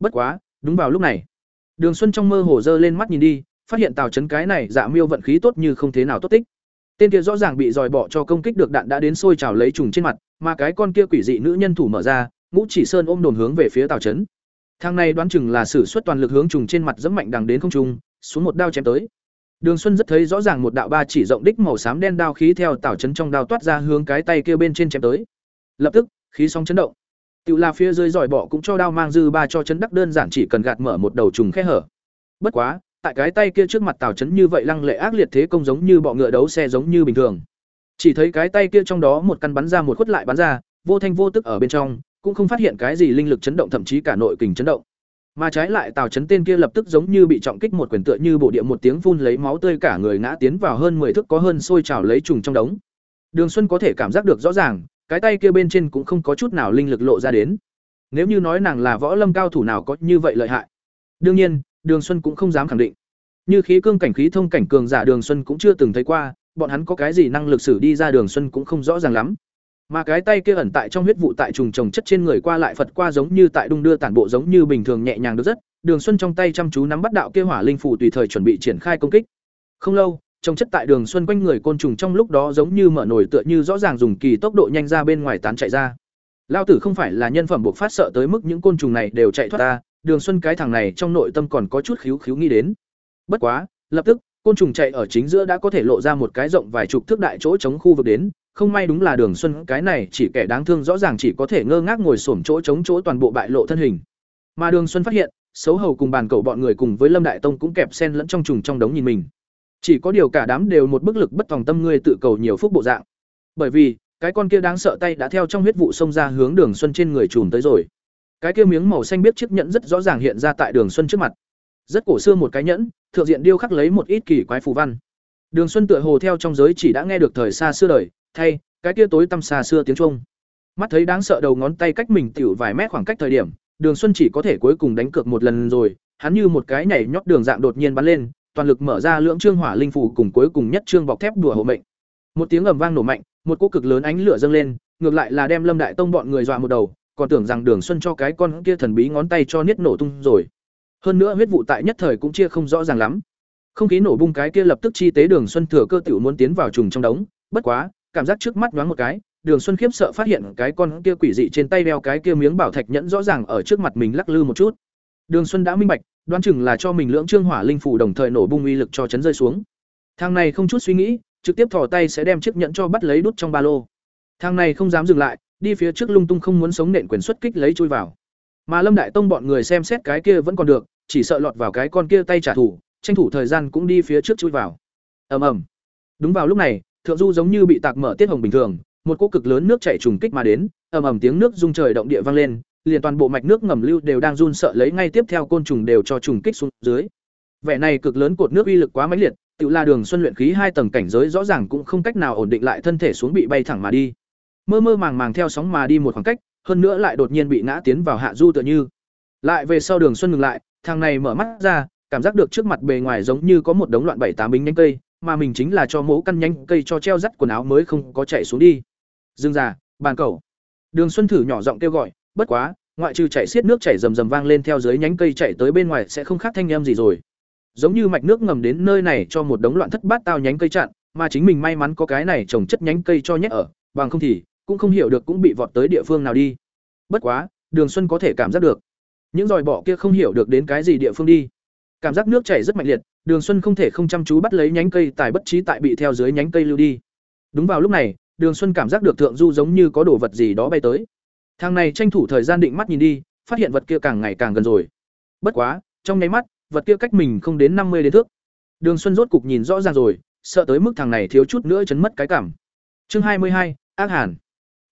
Bất quá, đúng vào lúc này, Đường Xuân trong mơ hồ dơ lên mắt nhìn đi, phát hiện Tào Chấn cái này dạ miêu vận khí tốt như không thế nào tốt tích. Tên kia rõ ràng bị dòi bỏ cho công kích được đạn đã đến sôi trào lấy trùng trên mặt, mà cái con kia quỷ dị nữ nhân thủ mở ra, Ngũ Chỉ Sơn ôm đồn hướng về phía Tào Chấn. Thang này đoán chừng là sử xuất toàn lực hướng trùng trên mặt dẫm mạnh đằng đến không trung, xuống một đao chém tới. Đường Xuân rất thấy rõ ràng một đạo ba chỉ rộng đích màu xám đen đao khí theo Tào Chấn trong đao toát ra hướng cái tay kia bên trên chém tới. Lập tức, khí sóng chấn động. Tiểu La phía dưới giỏi bỏ cũng cho đao mang dư ba cho chấn đắc đơn giản chỉ cần gạt mở một đầu trùng khe hở. Bất quá, tại cái tay kia trước mặt Tào Chấn như vậy lăng lệ ác liệt thế công giống như bọ ngựa đấu xe giống như bình thường. Chỉ thấy cái tay kia trong đó một căn bắn ra một khuất lại bắn ra, vô thanh vô tức ở bên trong, cũng không phát hiện cái gì linh lực chấn động thậm chí cả nội kình chấn động. Mà trái lại Tào Chấn tên kia lập tức giống như bị trọng kích một quyền tựa như bộ địa một tiếng phun lấy máu tươi cả người ngã tiến vào hơn 10 thước có hơn sôi trào lấy trùng trong đống. Đường Xuân có thể cảm giác được rõ ràng, cái tay kia bên trên cũng không có chút nào linh lực lộ ra đến. Nếu như nói nàng là võ lâm cao thủ nào có như vậy lợi hại. Đương nhiên, Đường Xuân cũng không dám khẳng định. Như khí cương cảnh khí thông cảnh cường giả Đường Xuân cũng chưa từng thấy qua, bọn hắn có cái gì năng lực xử đi ra Đường Xuân cũng không rõ ràng lắm. Mà cái tay kia ẩn tại trong huyết vụ tại trùng trồng chất trên người qua lại Phật qua giống như tại đung đưa tản bộ giống như bình thường nhẹ nhàng được rất, Đường Xuân trong tay chăm chú nắm bắt đạo kia hỏa linh phù tùy thời chuẩn bị triển khai công kích. Không lâu, trồng chất tại Đường Xuân quanh người côn trùng trong lúc đó giống như mở nổi tựa như rõ ràng dùng kỳ tốc độ nhanh ra bên ngoài tán chạy ra. Lao tử không phải là nhân phẩm buộc phát sợ tới mức những côn trùng này đều chạy thoát ta, Đường Xuân cái thằng này trong nội tâm còn có chút khiếu khiếu nghĩ đến. Bất quá, lập tức, côn trùng chạy ở chính giữa đã có thể lộ ra một cái rộng vài chục thước đại chỗ chống khu vực đến, không may đúng là Đường Xuân cái này chỉ kẻ đáng thương rõ ràng chỉ có thể ngơ ngác ngồi xổm chỗ chống chỗ toàn bộ bại lộ thân hình. Mà Đường Xuân phát hiện, xấu hầu cùng bàn cầu bọn người cùng với Lâm Đại Tông cũng kẹp sen lẫn trong trùng trong đống nhìn mình. Chỉ có điều cả đám đều một bức lực bất tòng tâm ngươi tự cầu nhiều phúc bộ dạng. Bởi vì, cái con kia đáng sợ tay đã theo trong huyết vụ xông ra hướng Đường Xuân trên người trùm tới rồi. Cái kia miếng màu xanh biết chiếc nhẫn rất rõ ràng hiện ra tại Đường Xuân trước mặt. Rất cổ xưa một cái nhẫn, thượng diện điêu khắc lấy một ít kỳ quái phù văn. Đường Xuân tựa hồ theo trong giới chỉ đã nghe được thời xa xưa đời, thay, cái kia tối tăm xa xưa tiếng Trung. Mắt thấy đáng sợ đầu ngón tay cách mình tiểu vài mét khoảng cách thời điểm, Đường Xuân chỉ có thể cuối cùng đánh cược một lần rồi, hắn như một cái nhảy nhót đường dạng đột nhiên bắn lên, toàn lực mở ra lưỡng trương hỏa linh phù cùng cuối cùng nhất trương bọc thép đùa hộ mệnh. Một tiếng ầm vang nổ mạnh, một cỗ cực lớn ánh lửa dâng lên, ngược lại là đem Lâm Đại Tông bọn người dọa một đầu, còn tưởng rằng Đường Xuân cho cái con kia thần bí ngón tay cho niết nổ tung rồi. Hơn nữa huyết vụ tại nhất thời cũng chia không rõ ràng lắm. Không khí nổ bung cái kia lập tức chi tế Đường Xuân thừa cơ tiểu muốn tiến vào trùng trong đống, bất quá, cảm giác trước mắt nhoáng một cái, Đường Xuân khiếp sợ phát hiện cái con kia quỷ dị trên tay đeo cái kia miếng bảo thạch nhẫn rõ ràng ở trước mặt mình lắc lư một chút. Đường Xuân đã minh bạch, đoán chừng là cho mình lưỡng trương hỏa linh phủ đồng thời nổ bung uy lực cho chấn rơi xuống. Thằng này không chút suy nghĩ, trực tiếp thò tay sẽ đem chiếc nhẫn cho bắt lấy đút trong ba lô. Thằng này không dám dừng lại, đi phía trước lung tung không muốn sống nện quyền xuất kích lấy chui vào. Mà Lâm Đại Tông bọn người xem xét cái kia vẫn còn được, chỉ sợ lọt vào cái con kia tay trả thù, tranh thủ thời gian cũng đi phía trước chui vào. Ầm ầm. Đúng vào lúc này, thượng du giống như bị tạc mở tiết hồng bình thường, một cỗ cực lớn nước chảy trùng kích mà đến, ầm ầm tiếng nước rung trời động địa vang lên, liền toàn bộ mạch nước ngầm lưu đều đang run sợ lấy ngay tiếp theo côn trùng đều cho trùng kích xuống dưới. Vẻ này cực lớn cột nước uy lực quá mãnh liệt, tự la đường xuân luyện khí hai tầng cảnh giới rõ ràng cũng không cách nào ổn định lại thân thể xuống bị bay thẳng mà đi. Mơ mơ màng màng theo sóng mà đi một khoảng cách, hơn nữa lại đột nhiên bị ngã tiến vào hạ du tựa như. Lại về sau đường xuân ngừng lại, thằng này mở mắt ra, cảm giác được trước mặt bề ngoài giống như có một đống loạn bảy tám bính nhánh cây, mà mình chính là cho mố căn nhánh cây cho treo dắt quần áo mới không có chạy xuống đi. Dương già, bàn cầu. Đường Xuân thử nhỏ giọng kêu gọi, bất quá, ngoại trừ chảy xiết nước chảy rầm rầm vang lên theo dưới nhánh cây chạy tới bên ngoài sẽ không khác thanh em gì rồi. Giống như mạch nước ngầm đến nơi này cho một đống loạn thất bát tao nhánh cây chặn, mà chính mình may mắn có cái này trồng chất nhánh cây cho nhét ở, bằng không thì cũng không hiểu được cũng bị vọt tới địa phương nào đi. Bất quá, Đường Xuân có thể cảm giác được. Những dòi bọ kia không hiểu được đến cái gì địa phương đi. Cảm giác nước chảy rất mạnh liệt, Đường Xuân không thể không chăm chú bắt lấy nhánh cây tài bất trí tại bị theo dưới nhánh cây lưu đi. Đúng vào lúc này, Đường Xuân cảm giác được thượng du giống như có đồ vật gì đó bay tới. Thằng này tranh thủ thời gian định mắt nhìn đi, phát hiện vật kia càng ngày càng gần rồi. Bất quá, trong nháy mắt, vật kia cách mình không đến năm mươi đến thước. Đường Xuân rốt cục nhìn rõ ràng rồi, sợ tới mức thằng này thiếu chút nữa chấn mất cái cảm. Chương hai mươi hai, ác hàn.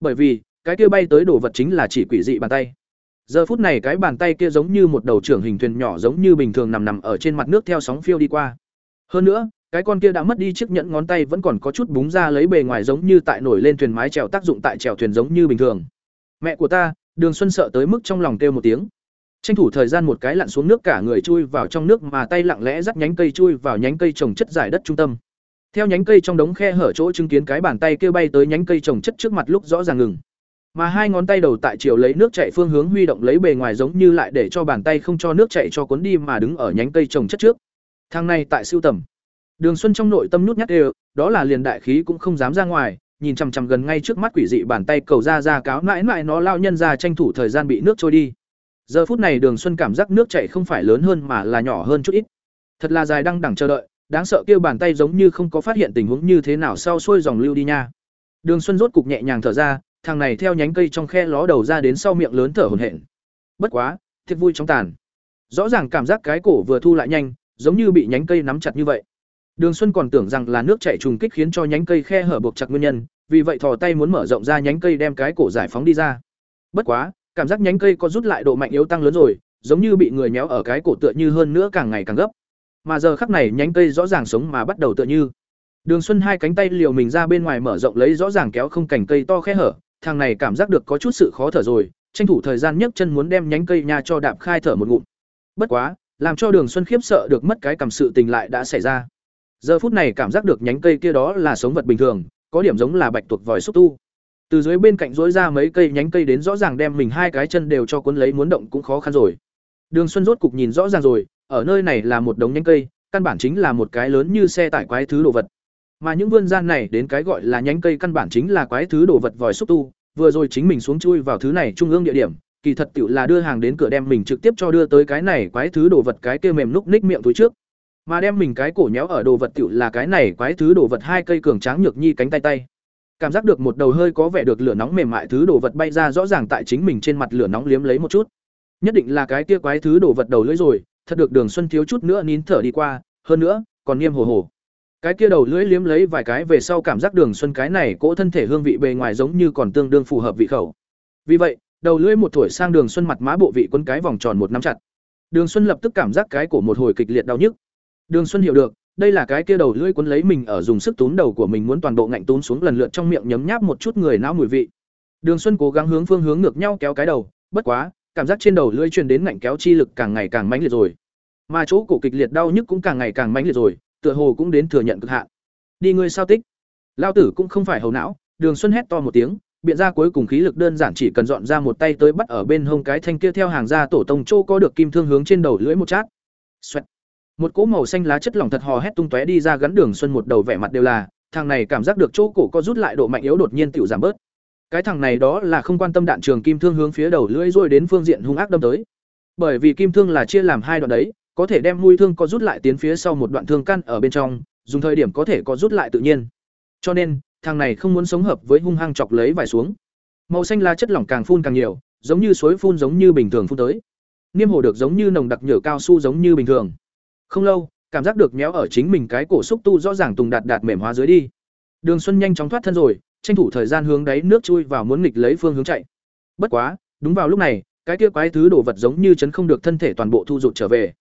Bởi vì, cái kia bay tới đồ vật chính là chỉ quỷ dị bàn tay. Giờ phút này cái bàn tay kia giống như một đầu trưởng hình thuyền nhỏ giống như bình thường nằm nằm ở trên mặt nước theo sóng phiêu đi qua. Hơn nữa, cái con kia đã mất đi chiếc nhẫn ngón tay vẫn còn có chút búng ra lấy bề ngoài giống như tại nổi lên thuyền mái chèo tác dụng tại chèo thuyền giống như bình thường mẹ của ta đường xuân sợ tới mức trong lòng kêu một tiếng tranh thủ thời gian một cái lặn xuống nước cả người chui vào trong nước mà tay lặng lẽ dắt nhánh cây chui vào nhánh cây trồng chất giải đất trung tâm theo nhánh cây trong đống khe hở chỗ chứng kiến cái bàn tay kêu bay tới nhánh cây trồng chất trước mặt lúc rõ ràng ngừng mà hai ngón tay đầu tại chiều lấy nước chạy phương hướng huy động lấy bề ngoài giống như lại để cho bàn tay không cho nước chạy cho cuốn đi mà đứng ở nhánh cây trồng chất trước thang này tại siêu tầm Đường Xuân trong nội tâm nút nhát đều, đó là liền đại khí cũng không dám ra ngoài, nhìn chằm chằm gần ngay trước mắt quỷ dị bàn tay cầu ra ra cáo mãi mãi nó lao nhân ra tranh thủ thời gian bị nước trôi đi. Giờ phút này Đường Xuân cảm giác nước chảy không phải lớn hơn mà là nhỏ hơn chút ít. Thật là dài đang đẳng chờ đợi, đáng sợ kêu bàn tay giống như không có phát hiện tình huống như thế nào sau xuôi dòng lưu đi nha. Đường Xuân rốt cục nhẹ nhàng thở ra, thằng này theo nhánh cây trong khe ló đầu ra đến sau miệng lớn thở hổn hển. Bất quá, thiệt vui trong tàn. Rõ ràng cảm giác cái cổ vừa thu lại nhanh, giống như bị nhánh cây nắm chặt như vậy. Đường Xuân còn tưởng rằng là nước chảy trùng kích khiến cho nhánh cây khe hở buộc chặt nguyên nhân, vì vậy thò tay muốn mở rộng ra nhánh cây đem cái cổ giải phóng đi ra. Bất quá, cảm giác nhánh cây có rút lại độ mạnh yếu tăng lớn rồi, giống như bị người méo ở cái cổ tựa như hơn nữa càng ngày càng gấp. Mà giờ khắc này nhánh cây rõ ràng sống mà bắt đầu tựa như. Đường Xuân hai cánh tay liều mình ra bên ngoài mở rộng lấy rõ ràng kéo không cành cây to khe hở, thằng này cảm giác được có chút sự khó thở rồi, tranh thủ thời gian nhấc chân muốn đem nhánh cây nha cho đạp khai thở một ngụm. Bất quá, làm cho Đường Xuân khiếp sợ được mất cái cảm sự tình lại đã xảy ra giờ phút này cảm giác được nhánh cây kia đó là sống vật bình thường có điểm giống là bạch tuộc vòi xúc tu từ dưới bên cạnh dối ra mấy cây nhánh cây đến rõ ràng đem mình hai cái chân đều cho cuốn lấy muốn động cũng khó khăn rồi đường xuân rốt cục nhìn rõ ràng rồi ở nơi này là một đống nhánh cây căn bản chính là một cái lớn như xe tải quái thứ đồ vật mà những vươn gian này đến cái gọi là nhánh cây căn bản chính là quái thứ đồ vật vòi xúc tu vừa rồi chính mình xuống chui vào thứ này trung ương địa điểm kỳ thật tiểu là đưa hàng đến cửa đem mình trực tiếp cho đưa tới cái này quái thứ đồ vật cái kia mềm núc ních miệng túi trước. Mà đem mình cái cổ nhéo ở đồ vật tiểu là cái này quái thứ đồ vật hai cây cường tráng nhược nhi cánh tay tay. Cảm giác được một đầu hơi có vẻ được lửa nóng mềm mại thứ đồ vật bay ra rõ ràng tại chính mình trên mặt lửa nóng liếm lấy một chút. Nhất định là cái kia quái thứ đồ vật đầu lưỡi rồi, thật được Đường Xuân thiếu chút nữa nín thở đi qua, hơn nữa, còn nghiêm hồ hồ. Cái kia đầu lưỡi liếm lấy vài cái về sau cảm giác Đường Xuân cái này cỗ thân thể hương vị bề ngoài giống như còn tương đương phù hợp vị khẩu. Vì vậy, đầu lưỡi một thổi sang Đường Xuân mặt má bộ vị quân cái vòng tròn một nắm chặt. Đường Xuân lập tức cảm giác cái cổ một hồi kịch liệt đau nhức. Đường Xuân hiểu được, đây là cái kia đầu lưỡi cuốn lấy mình ở dùng sức túm đầu của mình muốn toàn bộ ngạnh túm xuống lần lượt trong miệng nhấm nháp một chút người não mùi vị. Đường Xuân cố gắng hướng phương hướng ngược nhau kéo cái đầu, bất quá, cảm giác trên đầu lưỡi truyền đến ngạnh kéo chi lực càng ngày càng mãnh liệt rồi. Mà chỗ cổ kịch liệt đau nhức cũng càng ngày càng mãnh liệt rồi, tựa hồ cũng đến thừa nhận cực hạn. Đi ngươi sao tích? Lao tử cũng không phải hầu não, Đường Xuân hét to một tiếng, biện ra cuối cùng khí lực đơn giản chỉ cần dọn ra một tay tới bắt ở bên hông cái thanh kia theo hàng ra tổ tông châu có được kim thương hướng trên đầu lưỡi một chát. Xoẹt. Một cỗ màu xanh lá chất lỏng thật hò hét tung tóe đi ra gắn Đường Xuân một đầu vẻ mặt đều là, thằng này cảm giác được chỗ cổ có rút lại độ mạnh yếu đột nhiên tiểu giảm bớt. Cái thằng này đó là không quan tâm đạn trường kim thương hướng phía đầu lưỡi rồi đến phương diện hung ác đâm tới. Bởi vì kim thương là chia làm hai đoạn đấy, có thể đem mũi thương có rút lại tiến phía sau một đoạn thương căn ở bên trong, dùng thời điểm có thể có rút lại tự nhiên. Cho nên, thằng này không muốn sống hợp với hung hăng chọc lấy vải xuống. Màu xanh lá chất lỏng càng phun càng nhiều, giống như suối phun giống như bình thường phun tới. Niêm hồ được giống như nồng đặc nhựa cao su giống như bình thường. Không lâu, cảm giác được méo ở chính mình cái cổ xúc tu rõ ràng tùng đạt đạt mềm hóa dưới đi. Đường Xuân nhanh chóng thoát thân rồi, tranh thủ thời gian hướng đáy nước chui vào muốn nghịch lấy phương hướng chạy. Bất quá, đúng vào lúc này, cái kia quái thứ đồ vật giống như chấn không được thân thể toàn bộ thu rụt trở về.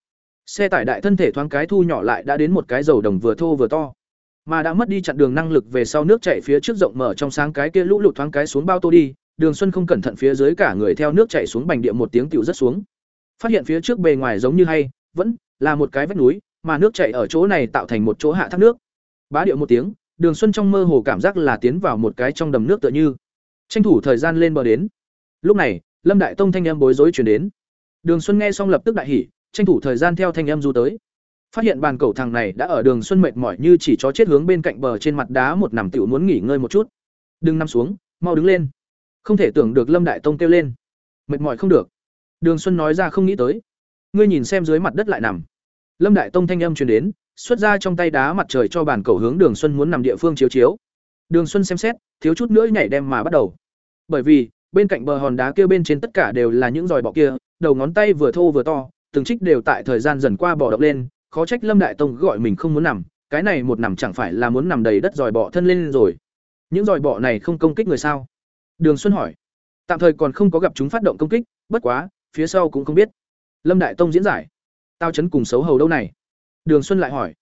Xe tải đại thân thể thoáng cái thu nhỏ lại đã đến một cái dầu đồng vừa thô vừa to, mà đã mất đi chặn đường năng lực về sau nước chảy phía trước rộng mở trong sáng cái kia lũ lụt thoáng cái xuống bao tô đi, Đường Xuân không cẩn thận phía dưới cả người theo nước chảy xuống bành địa một tiếng tiểu rất xuống. Phát hiện phía trước bề ngoài giống như hay, vẫn là một cái vách núi, mà nước chảy ở chỗ này tạo thành một chỗ hạ thác nước. Bá điệu một tiếng, Đường Xuân trong mơ hồ cảm giác là tiến vào một cái trong đầm nước tựa như. Tranh thủ thời gian lên bờ đến. Lúc này, Lâm Đại Tông thanh em bối rối truyền đến. Đường Xuân nghe xong lập tức đại hỉ, tranh thủ thời gian theo thanh em du tới. Phát hiện bàn cẩu thằng này đã ở Đường Xuân mệt mỏi như chỉ chó chết hướng bên cạnh bờ trên mặt đá một nằm tiểu muốn nghỉ ngơi một chút. Đừng nằm xuống, mau đứng lên. Không thể tưởng được Lâm Đại Tông kêu lên. Mệt mỏi không được. Đường Xuân nói ra không nghĩ tới. Ngươi nhìn xem dưới mặt đất lại nằm. Lâm Đại Tông thanh âm truyền đến, xuất ra trong tay đá mặt trời cho bàn cầu hướng Đường Xuân muốn nằm địa phương chiếu chiếu. Đường Xuân xem xét, thiếu chút nữa nhảy đem mà bắt đầu. Bởi vì, bên cạnh bờ hòn đá kia bên trên tất cả đều là những giòi bọ kia, đầu ngón tay vừa thô vừa to, từng trích đều tại thời gian dần qua bò độc lên, khó trách Lâm Đại Tông gọi mình không muốn nằm, cái này một nằm chẳng phải là muốn nằm đầy đất giòi bọ thân lên rồi. Những giòi bọ này không công kích người sao? Đường Xuân hỏi. Tạm thời còn không có gặp chúng phát động công kích, bất quá, phía sau cũng không biết. Lâm Đại Tông diễn giải. Tao chấn cùng xấu hầu đâu này? Đường Xuân lại hỏi.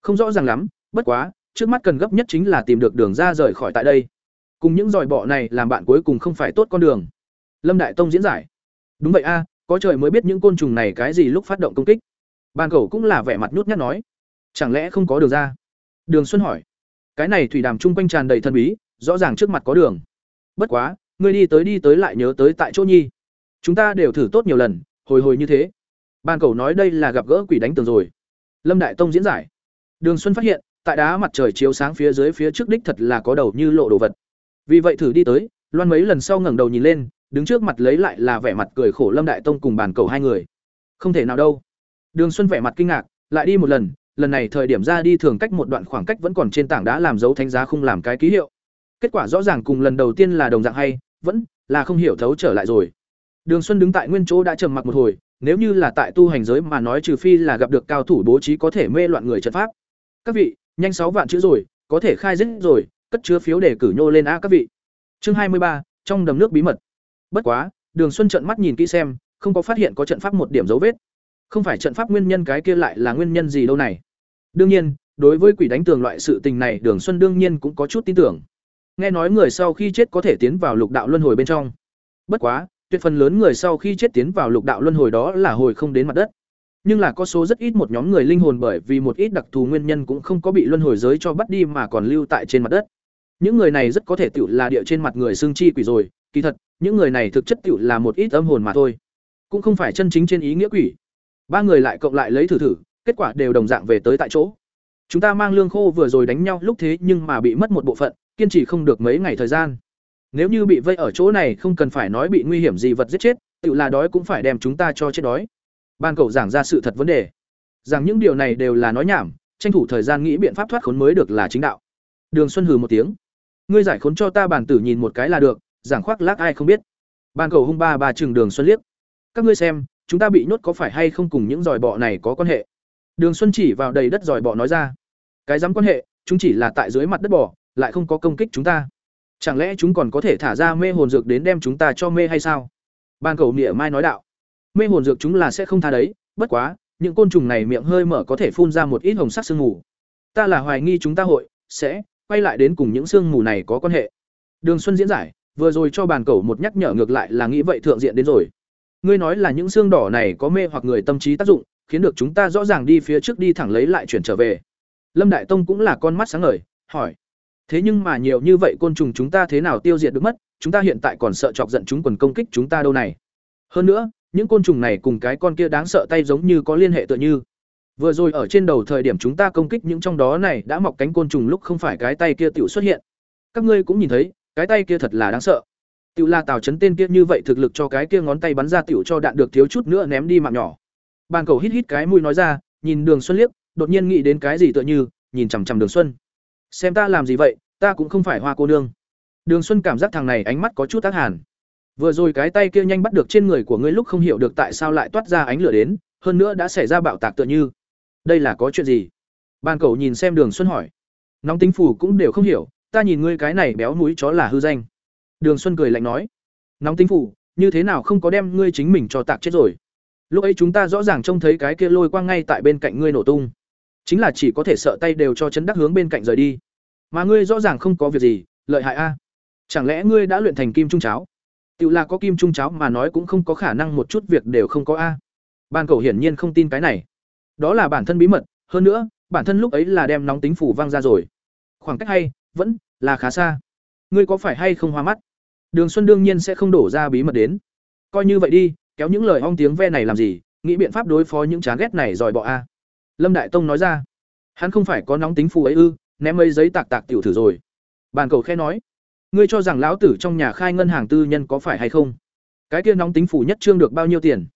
Không rõ ràng lắm, bất quá, trước mắt cần gấp nhất chính là tìm được đường ra rời khỏi tại đây. Cùng những giòi bọ này làm bạn cuối cùng không phải tốt con đường. Lâm Đại Tông diễn giải. Đúng vậy a, có trời mới biết những côn trùng này cái gì lúc phát động công kích. Ban cầu cũng là vẻ mặt nhút nhát nói. Chẳng lẽ không có đường ra? Đường Xuân hỏi. Cái này thủy đàm trung quanh tràn đầy thân bí, rõ ràng trước mặt có đường. Bất quá, ngươi đi tới đi tới lại nhớ tới tại chỗ nhi. Chúng ta đều thử tốt nhiều lần, hồi hồi như thế. Ban cầu nói đây là gặp gỡ quỷ đánh tường rồi. Lâm Đại Tông diễn giải. Đường Xuân phát hiện, tại đá mặt trời chiếu sáng phía dưới phía trước đích thật là có đầu như lộ đồ vật. Vì vậy thử đi tới, loan mấy lần sau ngẩng đầu nhìn lên, đứng trước mặt lấy lại là vẻ mặt cười khổ Lâm Đại Tông cùng bàn cầu hai người. Không thể nào đâu. Đường Xuân vẻ mặt kinh ngạc, lại đi một lần, lần này thời điểm ra đi thường cách một đoạn khoảng cách vẫn còn trên tảng đá làm dấu thánh giá không làm cái ký hiệu. Kết quả rõ ràng cùng lần đầu tiên là đồng dạng hay, vẫn là không hiểu thấu trở lại rồi. Đường Xuân đứng tại nguyên chỗ đã trầm mặc một hồi, nếu như là tại tu hành giới mà nói trừ phi là gặp được cao thủ bố trí có thể mê loạn người trận pháp. Các vị, nhanh sáu vạn chữ rồi, có thể khai dứt rồi, cất chứa phiếu để cử nhô lên a các vị. Chương hai mươi ba, trong đầm nước bí mật. Bất quá, Đường Xuân trợn mắt nhìn kỹ xem, không có phát hiện có trận pháp một điểm dấu vết. Không phải trận pháp nguyên nhân cái kia lại là nguyên nhân gì đâu này. Đương nhiên, đối với quỷ đánh tường loại sự tình này, Đường Xuân đương nhiên cũng có chút tin tưởng. Nghe nói người sau khi chết có thể tiến vào lục đạo luân hồi bên trong. Bất quá, tuyệt phần lớn người sau khi chết tiến vào lục đạo luân hồi đó là hồi không đến mặt đất. Nhưng là có số rất ít một nhóm người linh hồn bởi vì một ít đặc thù nguyên nhân cũng không có bị luân hồi giới cho bắt đi mà còn lưu tại trên mặt đất. Những người này rất có thể tự là địa trên mặt người xương chi quỷ rồi, kỳ thật, những người này thực chất tự là một ít âm hồn mà thôi. Cũng không phải chân chính trên ý nghĩa quỷ. Ba người lại cộng lại lấy thử thử, kết quả đều đồng dạng về tới tại chỗ. Chúng ta mang lương khô vừa rồi đánh nhau, lúc thế nhưng mà bị mất một bộ phận, kiên trì không được mấy ngày thời gian nếu như bị vây ở chỗ này không cần phải nói bị nguy hiểm gì vật giết chết, tự là đói cũng phải đem chúng ta cho chết đói. Ban cậu giảng ra sự thật vấn đề. Rằng những điều này đều là nói nhảm tranh thủ thời gian nghĩ biện pháp thoát khốn mới được là chính đạo. Đường xuân hừ một tiếng. Ngươi giải khốn cho ta bản tử nhìn một cái là được giảng khoác lác ai không biết. Ban cầu hung ba ba chừng đường xuân liếc. Các ngươi xem chúng ta bị nhốt có phải hay không cùng những dòi bọ này có quan hệ? Đường xuân chỉ vào đầy đất dòi bọ nói ra. Cái dám quan hệ chúng chỉ là tại dưới mặt đất bò lại không có công kích chúng ta chẳng lẽ chúng còn có thể thả ra mê hồn dược đến đem chúng ta cho mê hay sao? Ban cầu nịa mai nói đạo. Mê hồn dược chúng là sẽ không tha đấy, bất quá, những côn trùng này miệng hơi mở có thể phun ra một ít hồng sắc sương mù. Ta là hoài nghi chúng ta hội sẽ quay lại đến cùng những sương mù này có quan hệ. Đường xuân diễn giải, vừa rồi cho bàn cầu một nhắc nhở ngược lại là nghĩ vậy thượng diện đến rồi. Ngươi nói là những xương đỏ này có mê hoặc người tâm trí tác dụng, khiến được chúng ta rõ ràng đi phía trước đi thẳng lấy lại chuyển trở về. Lâm đại tông cũng là con mắt sáng ngời, hỏi thế nhưng mà nhiều như vậy côn trùng chúng ta thế nào tiêu diệt được mất, chúng ta hiện tại còn sợ chọc giận chúng quần công kích chúng ta đâu này. Hơn nữa, những côn trùng này cùng cái con kia đáng sợ tay giống như có liên hệ tựa như. Vừa rồi ở trên đầu thời điểm chúng ta công kích những trong đó này đã mọc cánh côn trùng lúc không phải cái tay kia tiểu xuất hiện. Các ngươi cũng nhìn thấy, cái tay kia thật là đáng sợ. Tiểu là tào chấn tên kia như vậy thực lực cho cái kia ngón tay bắn ra tiểu cho đạn được thiếu chút nữa ném đi mạng nhỏ. Bàn cầu hít hít cái mũi nói ra, nhìn đường xuân liếc, đột nhiên nghĩ đến cái gì tựa như, nhìn chằm chằm đường xuân xem ta làm gì vậy, ta cũng không phải hoa cô nương. Đường xuân cảm giác thằng này ánh mắt có chút tác hàn. Vừa rồi cái tay kia nhanh bắt được trên người của ngươi lúc không hiểu được tại sao lại toát ra ánh lửa đến, hơn nữa đã xảy ra bạo tạc tựa như. Đây là có chuyện gì? Bàn cầu nhìn xem đường xuân hỏi. Nóng tính phủ cũng đều không hiểu, ta nhìn ngươi cái này béo núi chó là hư danh. Đường xuân cười lạnh nói. Nóng tính phủ như thế nào không có đem ngươi chính mình cho tạc chết rồi? Lúc ấy chúng ta rõ ràng trông thấy cái kia lôi quang ngay tại bên cạnh ngươi nổ tung chính là chỉ có thể sợ tay đều cho chấn đắc hướng bên cạnh rời đi. Mà ngươi rõ ràng không có việc gì, lợi hại a. Chẳng lẽ ngươi đã luyện thành kim trung cháo? Tự là có kim trung cháo mà nói cũng không có khả năng một chút việc đều không có a. Ban cầu hiển nhiên không tin cái này. Đó là bản thân bí mật, hơn nữa, bản thân lúc ấy là đem nóng tính phủ văng ra rồi. Khoảng cách hay, vẫn là khá xa. Ngươi có phải hay không hoa mắt? Đường xuân đương nhiên sẽ không đổ ra bí mật đến. Coi như vậy đi, kéo những lời ong tiếng ve này làm gì, nghĩ biện pháp đối phó những chán ghét này dòi bọ a lâm đại tông nói ra. Hắn không phải có nóng tính phù ấy ư, ném mấy giấy tạc tạc tiểu thử rồi. Bàn cầu khe nói. Ngươi cho rằng lão tử trong nhà khai ngân hàng tư nhân có phải hay không? Cái kia nóng tính phủ nhất trương được bao nhiêu tiền?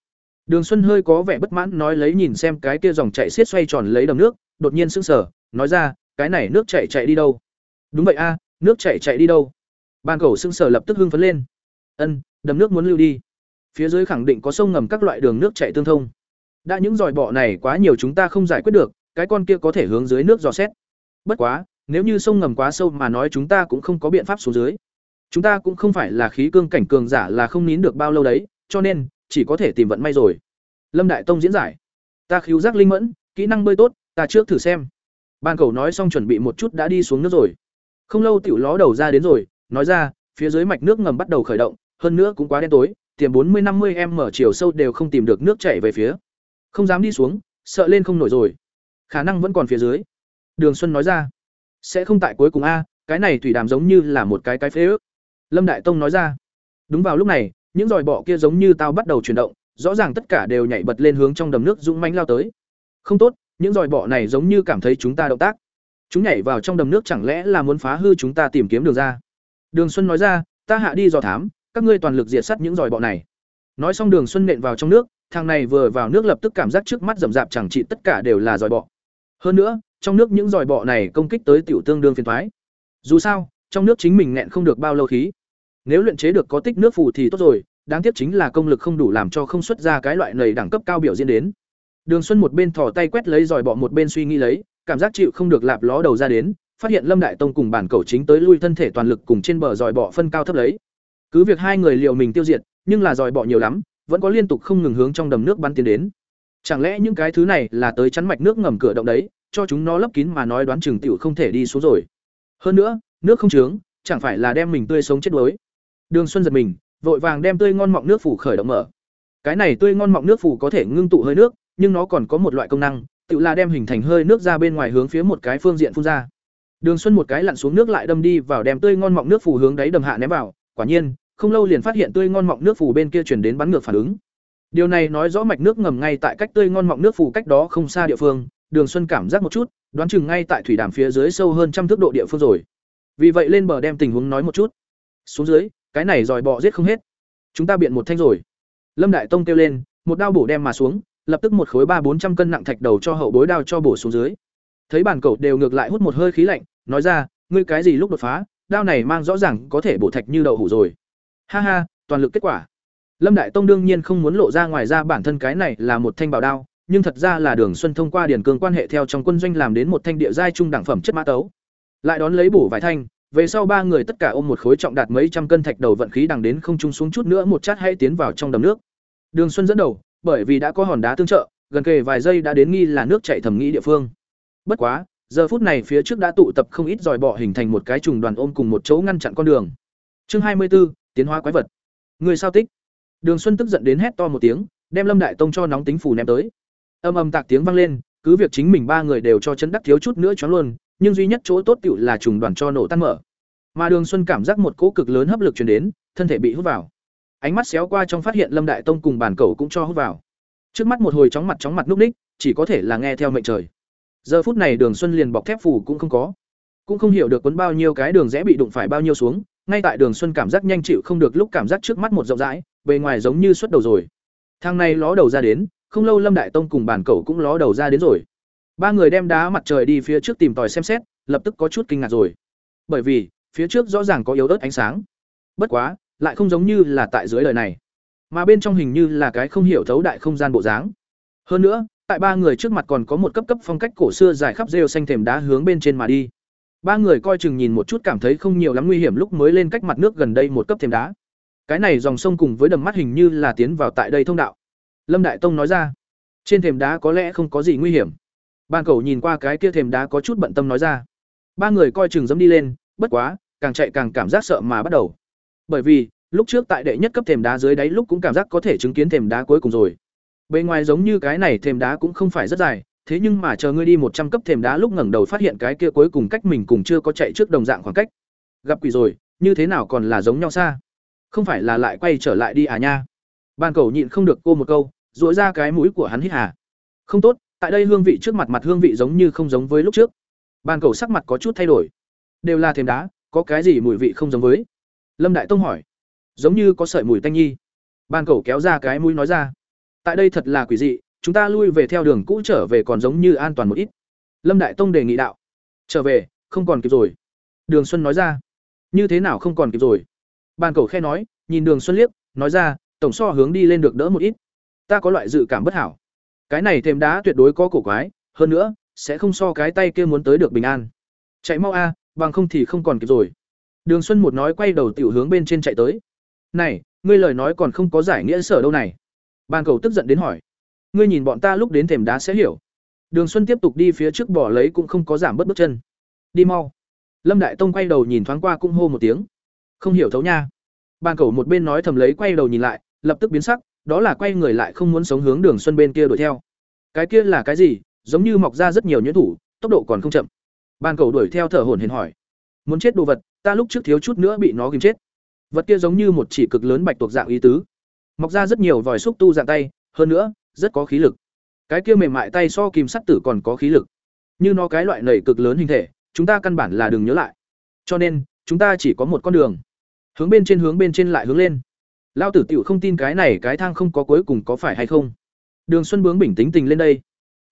Đường xuân hơi có vẻ bất mãn nói lấy nhìn xem cái kia dòng chạy xiết xoay tròn lấy đầm nước, đột nhiên sững sờ, nói ra, cái này nước chạy chạy đi đâu? Đúng vậy a, nước chạy chạy đi đâu? Ban cầu sững sờ lập tức hưng phấn lên. Ân, đầm nước muốn lưu đi. Phía dưới khẳng định có sông ngầm các loại đường nước chạy tương thông đã những dòi bọ này quá nhiều chúng ta không giải quyết được, cái con kia có thể hướng dưới nước dò xét. Bất quá, nếu như sông ngầm quá sâu mà nói chúng ta cũng không có biện pháp xuống dưới. Chúng ta cũng không phải là khí cương cảnh cường giả là không nín được bao lâu đấy, cho nên, chỉ có thể tìm vận may rồi. Lâm đại tông diễn giải. Ta khiếu giác linh mẫn, kỹ năng bơi tốt, ta trước thử xem. Ban cầu nói xong chuẩn bị một chút đã đi xuống nước rồi. Không lâu tiểu ló đầu ra đến rồi, nói ra, phía dưới mạch nước ngầm bắt đầu khởi động, hơn nữa cũng quá đen tối tiền bốn mươi năm mươi em mở chiều sâu đều không tìm được nước chảy về phía không dám đi xuống, sợ lên không nổi rồi. Khả năng vẫn còn phía dưới. Đường xuân nói ra. Sẽ không tại cuối cùng a, cái này thủy đàm giống như là một cái cái phế ước. Lâm đại tông nói ra. Đúng vào lúc này, những dòi bọ kia giống như tao bắt đầu chuyển động, rõ ràng tất cả đều nhảy bật lên hướng trong đầm nước dũng mánh lao tới. Không tốt, những dòi bọ này giống như cảm thấy chúng ta động tác. Chúng nhảy vào trong đầm nước chẳng lẽ là muốn phá hư chúng ta tìm kiếm đường ra? Đường xuân nói ra, ta hạ đi dò thám, các ngươi toàn lực diệt sát những dòi bọ này. Nói xong đường xuân nện vào trong nước thằng này vừa vào nước lập tức cảm giác trước mắt rậm rạp chẳng trị tất cả đều là dòi bọ. Hơn nữa, trong nước những dòi bọ này công kích tới tiểu tương đương phiền thoái. Dù sao, trong nước chính mình nghẹn không được bao lâu khí. Nếu luyện chế được có tích nước phù thì tốt rồi, đáng tiếc chính là công lực không đủ làm cho không xuất ra cái loại nầy đẳng cấp cao biểu diễn đến. Đường xuân một bên thò tay quét lấy dòi bọ một bên suy nghĩ lấy, cảm giác chịu không được lạp ló đầu ra đến, phát hiện lâm đại tông cùng bản cầu chính tới lui thân thể toàn lực cùng trên bờ dòi bọ phân cao thấp lấy. Cứ việc hai người liệu mình tiêu diệt, nhưng là dòi bọ nhiều lắm vẫn có liên tục không ngừng hướng trong đầm nước bắn tiến đến. Chẳng lẽ những cái thứ này là tới chắn mạch nước ngầm cửa động đấy, cho chúng nó lấp kín mà nói đoán chừng tiểu không thể đi xuống rồi. Hơn nữa, nước không trướng, chẳng phải là đem mình tươi sống chết đuối. Đường xuân giật mình, vội vàng đem tươi ngon mọng nước phủ khởi động mở. Cái này tươi ngon mọng nước phủ có thể ngưng tụ hơi nước, nhưng nó còn có một loại công năng, tự là đem hình thành hơi nước ra bên ngoài hướng phía một cái phương diện phun ra. Đường xuân một cái lặn xuống nước lại đâm đi vào đem tươi ngon mọng nước phủ hướng đáy đầm hạ ném vào, quả nhiên không lâu liền phát hiện tươi ngon mọng nước phủ bên kia chuyển đến bắn ngược phản ứng. Điều này nói rõ mạch nước ngầm ngay tại cách tươi ngon mọng nước phủ cách đó không xa địa phương đường xuân cảm giác một chút đoán chừng ngay tại thủy đàm phía dưới sâu hơn trăm thước độ địa phương rồi. Vì vậy lên bờ đem tình huống nói một chút. Xuống dưới cái này dòi bọ giết không hết. Chúng ta biện một thanh rồi. Lâm Đại Tông kêu lên, một đao bổ đem mà xuống, lập tức một khối ba bốn trăm cân nặng thạch đầu cho hậu bối đao cho bổ xuống dưới. Thấy bản cậu đều ngược lại hút một hơi khí lạnh, nói ra, ngươi cái gì lúc đột phá, đao này mang rõ ràng có thể bổ thạch như đậu hũ rồi. Ha ha, toàn lực kết quả. Lâm Đại Tông đương nhiên không muốn lộ ra ngoài ra bản thân cái này là một thanh bảo đao, nhưng thật ra là Đường Xuân thông qua điển cương quan hệ theo trong quân doanh làm đến một thanh địa giai trung đẳng phẩm chất mã tấu. Lại đón lấy bổ vài thanh, về sau ba người tất cả ôm một khối trọng đạt mấy trăm cân thạch đầu vận khí đằng đến không trung xuống chút nữa một chát hay tiến vào trong đầm nước. Đường Xuân dẫn đầu, bởi vì đã có hòn đá tương trợ, gần kề vài giây đã đến nghi là nước chảy thẩm nghĩ địa phương. Bất quá, giờ phút này phía trước đã tụ tập không ít dòi bọ hình thành một cái trùng đoàn ôm cùng một chỗ ngăn chặn con đường. Chương hai mươi 24, tiến hóa quái vật. Người sao tích? Đường Xuân tức giận đến hét to một tiếng, đem Lâm Đại Tông cho nóng tính phủ ném tới. Âm âm tạc tiếng vang lên, cứ việc chính mình ba người đều cho chấn đắc thiếu chút nữa choáng luôn, nhưng duy nhất chỗ tốt tựu là trùng đoàn cho nổ tan mở. Mà Đường Xuân cảm giác một cỗ cực lớn hấp lực truyền đến, thân thể bị hút vào. Ánh mắt xéo qua trong phát hiện Lâm Đại Tông cùng bản cẩu cũng cho hút vào. Trước mắt một hồi chóng mặt chóng mặt núp ních, chỉ có thể là nghe theo mệnh trời. Giờ phút này Đường Xuân liền bọc thép phủ cũng không có, cũng không hiểu được cuốn bao nhiêu cái đường rẽ bị đụng phải bao nhiêu xuống, ngay tại Đường Xuân cảm giác nhanh chịu không được lúc cảm giác trước mắt một rộng rãi, bề ngoài giống như xuất đầu rồi. Thang này ló đầu ra đến, không lâu Lâm Đại Tông cùng bản cẩu cũng ló đầu ra đến rồi. Ba người đem đá mặt trời đi phía trước tìm tòi xem xét, lập tức có chút kinh ngạc rồi. Bởi vì, phía trước rõ ràng có yếu ớt ánh sáng. Bất quá, lại không giống như là tại dưới lời này, mà bên trong hình như là cái không hiểu thấu đại không gian bộ dáng. Hơn nữa, tại ba người trước mặt còn có một cấp cấp phong cách cổ xưa dài khắp rêu xanh thềm đá hướng bên trên mà đi. Ba người coi chừng nhìn một chút cảm thấy không nhiều lắm nguy hiểm lúc mới lên cách mặt nước gần đây một cấp thềm đá. Cái này dòng sông cùng với đầm mắt hình như là tiến vào tại đây thông đạo. Lâm Đại Tông nói ra, trên thềm đá có lẽ không có gì nguy hiểm. Ban cầu nhìn qua cái kia thềm đá có chút bận tâm nói ra. Ba người coi chừng dẫm đi lên, bất quá, càng chạy càng cảm giác sợ mà bắt đầu. Bởi vì, lúc trước tại đệ nhất cấp thềm đá dưới đáy lúc cũng cảm giác có thể chứng kiến thềm đá cuối cùng rồi. Bên ngoài giống như cái này thềm đá cũng không phải rất dài, thế nhưng mà chờ ngươi đi một trăm cấp thềm đá lúc ngẩng đầu phát hiện cái kia cuối cùng cách mình cùng chưa có chạy trước đồng dạng khoảng cách. Gặp quỷ rồi, như thế nào còn là giống nhau xa? Không phải là lại quay trở lại đi à nha? Ban cầu nhịn không được cô một câu, rũa ra cái mũi của hắn hít hà. Không tốt, tại đây hương vị trước mặt mặt hương vị giống như không giống với lúc trước. Ban cầu sắc mặt có chút thay đổi. Đều là thềm đá, có cái gì mùi vị không giống với? Lâm Đại Tông hỏi. Giống như có sợi mùi tanh nhi. Ban cầu kéo ra cái mũi nói ra. Tại đây thật là quỷ dị, chúng ta lui về theo đường cũ trở về còn giống như an toàn một ít. Lâm Đại Tông đề nghị đạo. Trở về, không còn kịp rồi. Đường Xuân nói ra. Như thế nào không còn kịp rồi? Ban cầu khe nói, nhìn Đường Xuân liếc, nói ra, tổng so hướng đi lên được đỡ một ít. Ta có loại dự cảm bất hảo. Cái này thêm đá tuyệt đối có cổ quái, hơn nữa, sẽ không so cái tay kia muốn tới được bình an. Chạy mau a, bằng không thì không còn kịp rồi. Đường Xuân một nói quay đầu tiểu hướng bên trên chạy tới. "Này, ngươi lời nói còn không có giải nghĩa sở đâu này." Ban cầu tức giận đến hỏi. "Ngươi nhìn bọn ta lúc đến thềm đá sẽ hiểu." Đường Xuân tiếp tục đi phía trước bỏ lấy cũng không có giảm bớt bước chân. "Đi mau." Lâm Đại Tông quay đầu nhìn thoáng qua cũng hô một tiếng. "Không hiểu thấu nha." Ban cầu một bên nói thầm lấy quay đầu nhìn lại, lập tức biến sắc, đó là quay người lại không muốn sống hướng Đường Xuân bên kia đuổi theo. Cái kia là cái gì? Giống như mọc ra rất nhiều nhuyễn thủ, tốc độ còn không chậm. Ban cầu đuổi theo thở hổn hển hỏi: "Muốn chết đồ vật, ta lúc trước thiếu chút nữa bị nó ghim chết." Vật kia giống như một chỉ cực lớn bạch tuộc dạng ý tứ, mọc ra rất nhiều vòi xúc tu dạng tay, hơn nữa, rất có khí lực. Cái kia mềm mại tay so kìm sắt tử còn có khí lực. Như nó cái loại nảy cực lớn hình thể, chúng ta căn bản là đừng nhớ lại. Cho nên, chúng ta chỉ có một con đường. Hướng bên trên hướng bên trên lại hướng lên. Lao tử tiểu không tin cái này cái thang không có cuối cùng có phải hay không. Đường Xuân bướng bình tĩnh tình lên đây.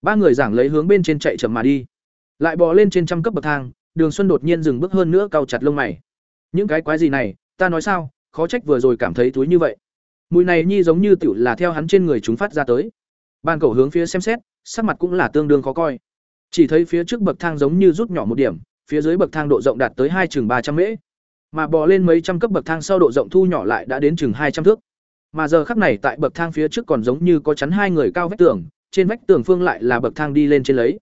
Ba người giảng lấy hướng bên trên chạy chậm mà đi. Lại bò lên trên trăm cấp bậc thang, Đường Xuân đột nhiên dừng bước hơn nữa cau chặt lông mày. Những cái quái gì này, ta nói sao, khó trách vừa rồi cảm thấy túi như vậy. Mùi này nhi giống như tiểu là theo hắn trên người chúng phát ra tới. Ban cầu hướng phía xem xét, sắc mặt cũng là tương đương khó coi. Chỉ thấy phía trước bậc thang giống như rút nhỏ một điểm, phía dưới bậc thang độ rộng đạt tới hai chừng ba trăm mễ. Mà bò lên mấy trăm cấp bậc thang sau độ rộng thu nhỏ lại đã đến chừng hai trăm thước. Mà giờ khắc này tại bậc thang phía trước còn giống như có chắn hai người cao vách tường, trên vách tường phương lại là bậc thang đi lên trên lấy.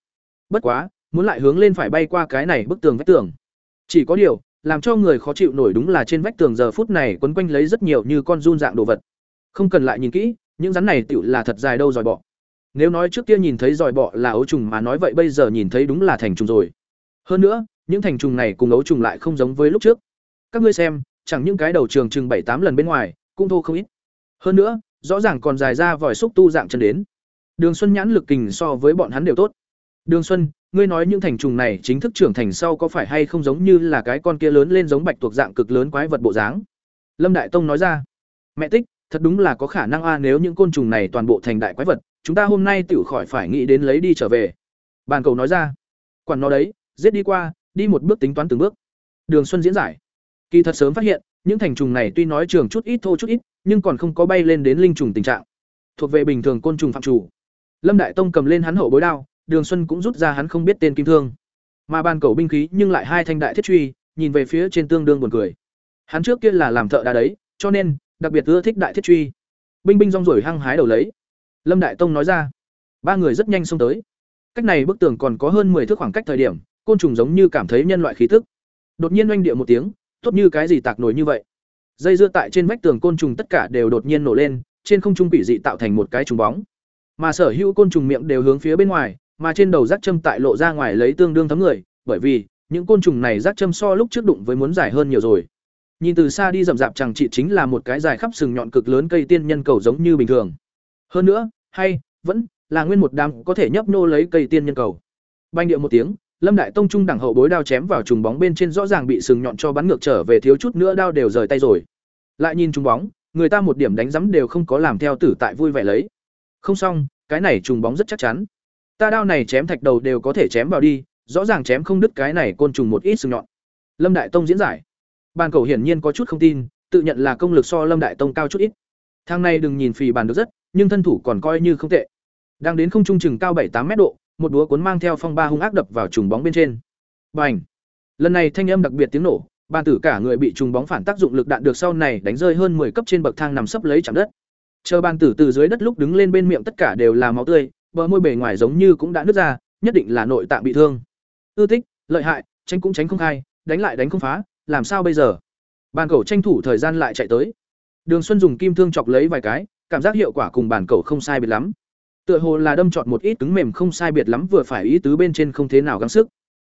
Bất quá, muốn lại hướng lên phải bay qua cái này bức tường vách tường. Chỉ có điều, làm cho người khó chịu nổi đúng là trên vách tường giờ phút này quấn quanh lấy rất nhiều như con run dạng đồ vật. Không cần lại nhìn kỹ, những rắn này tựu là thật dài đâu dòi bọ. Nếu nói trước kia nhìn thấy dòi bọ là ấu trùng mà nói vậy bây giờ nhìn thấy đúng là thành trùng rồi. Hơn nữa, những thành trùng này cùng ấu trùng lại không giống với lúc trước. Các ngươi xem, chẳng những cái đầu trường chừng bảy tám lần bên ngoài, cũng thô không ít. Hơn nữa, rõ ràng còn dài ra vòi xúc tu dạng chân đến. Đường Xuân nhãn lực kình so với bọn hắn đều tốt. Đường Xuân, ngươi nói những thành trùng này chính thức trưởng thành sau có phải hay không giống như là cái con kia lớn lên giống bạch tuộc dạng cực lớn quái vật bộ dáng? Lâm Đại Tông nói ra. Mẹ tích, thật đúng là có khả năng a, nếu những côn trùng này toàn bộ thành đại quái vật, chúng ta hôm nay tự khỏi phải nghĩ đến lấy đi trở về. Bàn cầu nói ra. Quản nó đấy, giết đi qua, đi một bước tính toán từng bước. Đường xuân diễn giải. Kỳ thật sớm phát hiện, những thành trùng này tuy nói trường chút ít thô chút ít, nhưng còn không có bay lên đến linh trùng tình trạng. Thuộc về bình thường côn trùng phạm chủ. Lâm đại tông cầm lên hắn hậu bối đao, đường xuân cũng rút ra hắn không biết tên kim thương. Mà bàn cầu binh khí nhưng lại hai thanh đại thiết truy, nhìn về phía trên tương đương buồn cười. Hắn trước kia là làm thợ đá đấy, cho nên đặc biệt ưa thích đại thiết truy. Binh binh rong rổi hăng hái đầu lấy. Lâm đại tông nói ra, ba người rất nhanh xông tới. Cách này bức tường còn có hơn 10 thước khoảng cách thời điểm, côn trùng giống như cảm thấy nhân loại khí tức. Đột nhiên oanh địa một tiếng, tốt như cái gì tạc nổi như vậy. Dây dưa tại trên vách tường côn trùng tất cả đều đột nhiên nổ lên, trên không trung quỷ dị tạo thành một cái trùng bóng. Mà sở hữu côn trùng miệng đều hướng phía bên ngoài, mà trên đầu rác châm tại lộ ra ngoài lấy tương đương thấm người, bởi vì, những côn trùng này rác châm so lúc trước đụng với muốn dài hơn nhiều rồi nhìn từ xa đi rậm rạp chẳng chị chính là một cái dài khắp sừng nhọn cực lớn cây tiên nhân cầu giống như bình thường. Hơn nữa, hay, vẫn là nguyên một đám có thể nhấp nô lấy cây tiên nhân cầu. Banh điệu một tiếng, lâm đại tông trung đẳng hậu bối đao chém vào trùng bóng bên trên rõ ràng bị sừng nhọn cho bắn ngược trở về thiếu chút nữa đao đều rời tay rồi. Lại nhìn trùng bóng, người ta một điểm đánh rắm đều không có làm theo tử tại vui vẻ lấy. Không xong, cái này trùng bóng rất chắc chắn. Ta đao này chém thạch đầu đều có thể chém vào đi, rõ ràng chém không đứt cái này côn trùng một ít sừng nhọn. Lâm đại tông diễn giải bàn cầu hiển nhiên có chút không tin, tự nhận là công lực so lâm đại tông cao chút ít. Thang này đừng nhìn phì bàn được rất, nhưng thân thủ còn coi như không tệ. Đang đến không trung chừng cao bảy tám mét độ, một búa cuốn mang theo phong ba hung ác đập vào trùng bóng bên trên. Bành! Lần này thanh âm đặc biệt tiếng nổ, bàn tử cả người bị trùng bóng phản tác dụng lực đạn được sau này đánh rơi hơn 10 cấp trên bậc thang nằm sấp lấy chạm đất. Chờ bàn tử từ dưới đất lúc đứng lên bên miệng tất cả đều là máu tươi, bờ môi bề ngoài giống như cũng đã nứt ra, nhất định là nội tạng bị thương. Tư tích lợi hại, tránh cũng tránh không khai, đánh lại đánh không phá làm sao bây giờ? Bàn cầu tranh thủ thời gian lại chạy tới. Đường xuân dùng kim thương chọc lấy vài cái, cảm giác hiệu quả cùng bàn cầu không sai biệt lắm. Tựa hồ là đâm chọn một ít cứng mềm không sai biệt lắm vừa phải ý tứ bên trên không thế nào gắng sức.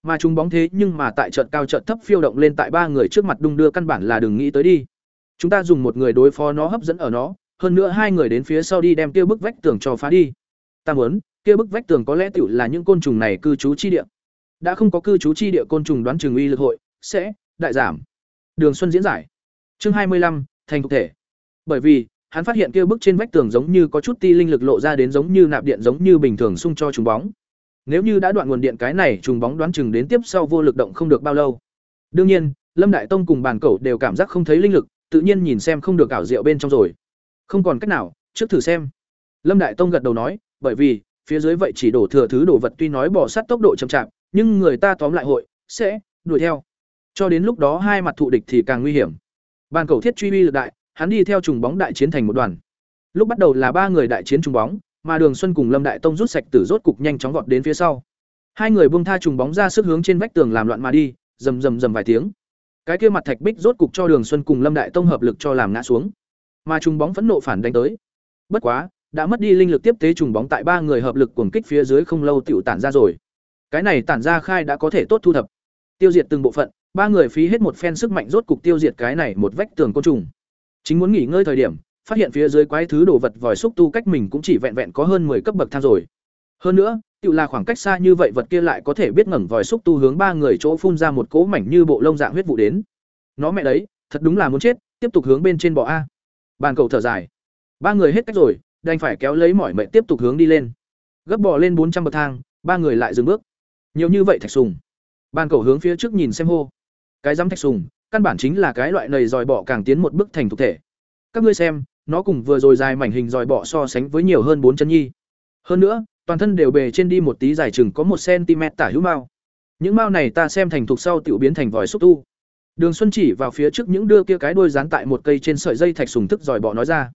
Mà chúng bóng thế nhưng mà tại trận cao trận thấp phiêu động lên tại ba người trước mặt đung đưa căn bản là đừng nghĩ tới đi. Chúng ta dùng một người đối phó nó hấp dẫn ở nó, hơn nữa hai người đến phía sau đi đem kia bức vách tường cho phá đi. Ta muốn, kia bức vách tường có lẽ tựu là những côn trùng này cư trú chi địa. Đã không có cư trú chi địa côn trùng đoán trường uy lực hội, sẽ đại giảm. Đường xuân diễn giải. Chương hai mươi lăm, thành thực thể. Bởi vì, hắn phát hiện kia bức trên vách tường giống như có chút ti linh lực lộ ra đến giống như nạp điện giống như bình thường xung cho trùng bóng. Nếu như đã đoạn nguồn điện cái này, trùng bóng đoán chừng đến tiếp sau vô lực động không được bao lâu. Đương nhiên, lâm đại tông cùng bàn cẩu đều cảm giác không thấy linh lực, tự nhiên nhìn xem không được ảo diệu bên trong rồi. Không còn cách nào, trước thử xem. Lâm đại tông gật đầu nói, bởi vì, phía dưới vậy chỉ đổ thừa thứ đồ vật tuy nói bỏ sát tốc độ chậm chạp, nhưng người ta tóm lại hội, sẽ đuổi theo cho đến lúc đó hai mặt thụ địch thì càng nguy hiểm. Bàn cầu thiết truy uy lực đại, hắn đi theo trùng bóng đại chiến thành một đoàn. Lúc bắt đầu là ba người đại chiến trùng bóng, mà đường xuân cùng lâm đại tông rút sạch tử rốt cục nhanh chóng vọt đến phía sau. Hai người buông tha trùng bóng ra sức hướng trên vách tường làm loạn mà đi, rầm rầm rầm vài tiếng. Cái kia mặt thạch bích rốt cục cho đường xuân cùng lâm đại tông hợp lực cho làm ngã xuống. Mà trùng bóng phẫn nộ phản đánh tới. Bất quá, đã mất đi linh lực tiếp tế trùng bóng tại ba người hợp lực cuồng kích phía dưới không lâu tiểu tản ra rồi. Cái này tản ra khai đã có thể tốt thu thập. Tiêu diệt từng bộ phận ba người phí hết một phen sức mạnh rốt cục tiêu diệt cái này một vách tường côn trùng chính muốn nghỉ ngơi thời điểm phát hiện phía dưới quái thứ đồ vật vòi xúc tu cách mình cũng chỉ vẹn vẹn có hơn 10 cấp bậc thang rồi. Hơn nữa, tự là khoảng cách xa như vậy vật kia lại có thể biết ngẩng vòi xúc tu hướng ba người chỗ phun ra một cỗ mảnh như bộ lông dạng huyết vụ đến. Nó mẹ đấy, thật đúng là muốn chết, tiếp tục hướng bên trên bò a. Bàn cầu thở dài. Ba người hết cách rồi, đành phải kéo lấy mỏi mệt tiếp tục hướng đi lên. Gấp bò lên 400 bậc thang, ba người lại dừng bước. Nhiều như vậy thạch sùng. Bàn cầu hướng phía trước nhìn xem hô. Cái giám thạch sùng, căn bản chính là cái loại nầy dòi bọ càng tiến một bước thành thực thể. Các ngươi xem, nó cùng vừa rồi dài mảnh hình dòi bọ so sánh với nhiều hơn bốn chân nhi. Hơn nữa toàn thân đều bề trên đi một tí dài chừng có một cm tả hữu mao. Những mao này ta xem thành thục sau tiểu biến thành vòi xúc tu. Đường xuân chỉ vào phía trước những đưa kia cái đuôi dán tại một cây trên sợi dây thạch sùng thức dòi bọ nói ra.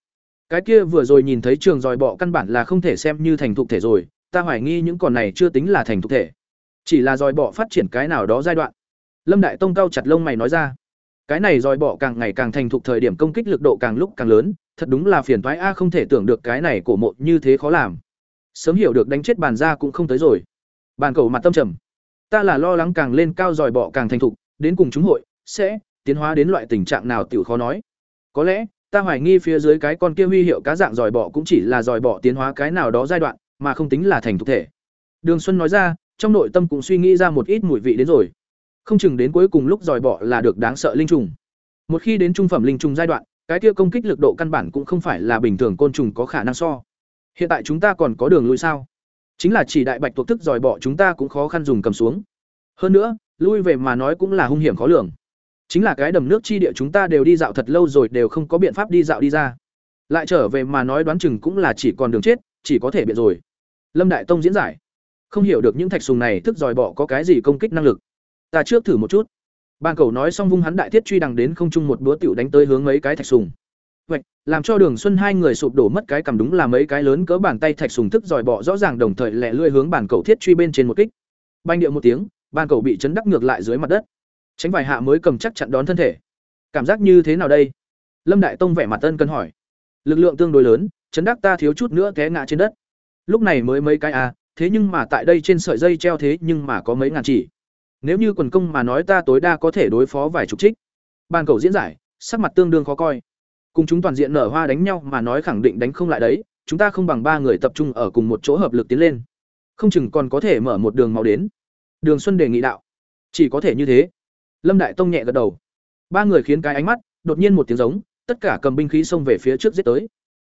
Cái kia vừa rồi nhìn thấy trường dòi bọ căn bản là không thể xem như thành thục thể rồi ta hoài nghi những con này chưa tính là thành thục thể. Chỉ là dòi bọ phát triển cái nào đó giai đoạn lâm đại tông cao chặt lông mày nói ra. Cái này dòi bọ càng ngày càng thành thục thời điểm công kích lực độ càng lúc càng lớn, thật đúng là phiền toái a, không thể tưởng được cái này cổ mộ như thế khó làm. Sớm hiểu được đánh chết bàn ra cũng không tới rồi. Bàn cầu mặt tâm trầm. Ta là lo lắng càng lên cao dòi bọ càng thành thục, đến cùng chúng hội sẽ tiến hóa đến loại tình trạng nào tiểu khó nói. Có lẽ, ta hoài nghi phía dưới cái con kia huy hiệu cá dạng dòi bọ cũng chỉ là dòi bọ tiến hóa cái nào đó giai đoạn, mà không tính là thành thục thể. Đường xuân nói ra, trong nội tâm cũng suy nghĩ ra một ít mùi vị đến rồi không chừng đến cuối cùng lúc dòi bọ là được đáng sợ linh trùng. Một khi đến trung phẩm linh trùng giai đoạn, cái kia công kích lực độ căn bản cũng không phải là bình thường côn trùng có khả năng so. Hiện tại chúng ta còn có đường lui sao? Chính là chỉ đại bạch tuộc thức dòi bọ chúng ta cũng khó khăn dùng cầm xuống. Hơn nữa, lui về mà nói cũng là hung hiểm khó lường. Chính là cái đầm nước chi địa chúng ta đều đi dạo thật lâu rồi đều không có biện pháp đi dạo đi ra. Lại trở về mà nói đoán chừng cũng là chỉ còn đường chết, chỉ có thể biện rồi. Lâm đại tông diễn giải. Không hiểu được những thạch sùng này thức dòi bọ có cái gì công kích năng lực ta trước thử một chút ban cầu nói xong vung hắn đại thiết truy đằng đến không trung một búa tiểu đánh tới hướng mấy cái thạch sùng Vậy, làm cho Đường Xuân hai người sụp đổ mất cái cầm đúng là mấy cái lớn cỡ bàn tay thạch sùng thức dòi bọ rõ ràng đồng thời lẹ lươi hướng bản cầu thiết truy bên trên một kích. Banh điệu một tiếng, ban cầu bị chấn đắc ngược lại dưới mặt đất. Tránh vài hạ mới cầm chắc chặn đón thân thể. Cảm giác như thế nào đây? Lâm Đại Tông vẻ mặt tân cân hỏi. Lực lượng tương đối lớn, chấn đắc ta thiếu chút nữa té ngã trên đất. Lúc này mới mấy cái à, thế nhưng mà tại đây trên sợi dây treo thế nhưng mà có mấy ngàn chỉ. Nếu như quần công mà nói ta tối đa có thể đối phó vài chục trích. Ban cầu diễn giải, sắc mặt tương đương khó coi. Cùng chúng toàn diện nở hoa đánh nhau mà nói khẳng định đánh không lại đấy chúng ta không bằng ba người tập trung ở cùng một chỗ hợp lực tiến lên. Không chừng còn có thể mở một đường máu đến. Đường xuân đề nghị đạo. Chỉ có thể như thế. Lâm đại tông nhẹ gật đầu. Ba người khiến cái ánh mắt đột nhiên một tiếng giống tất cả cầm binh khí xông về phía trước giết tới.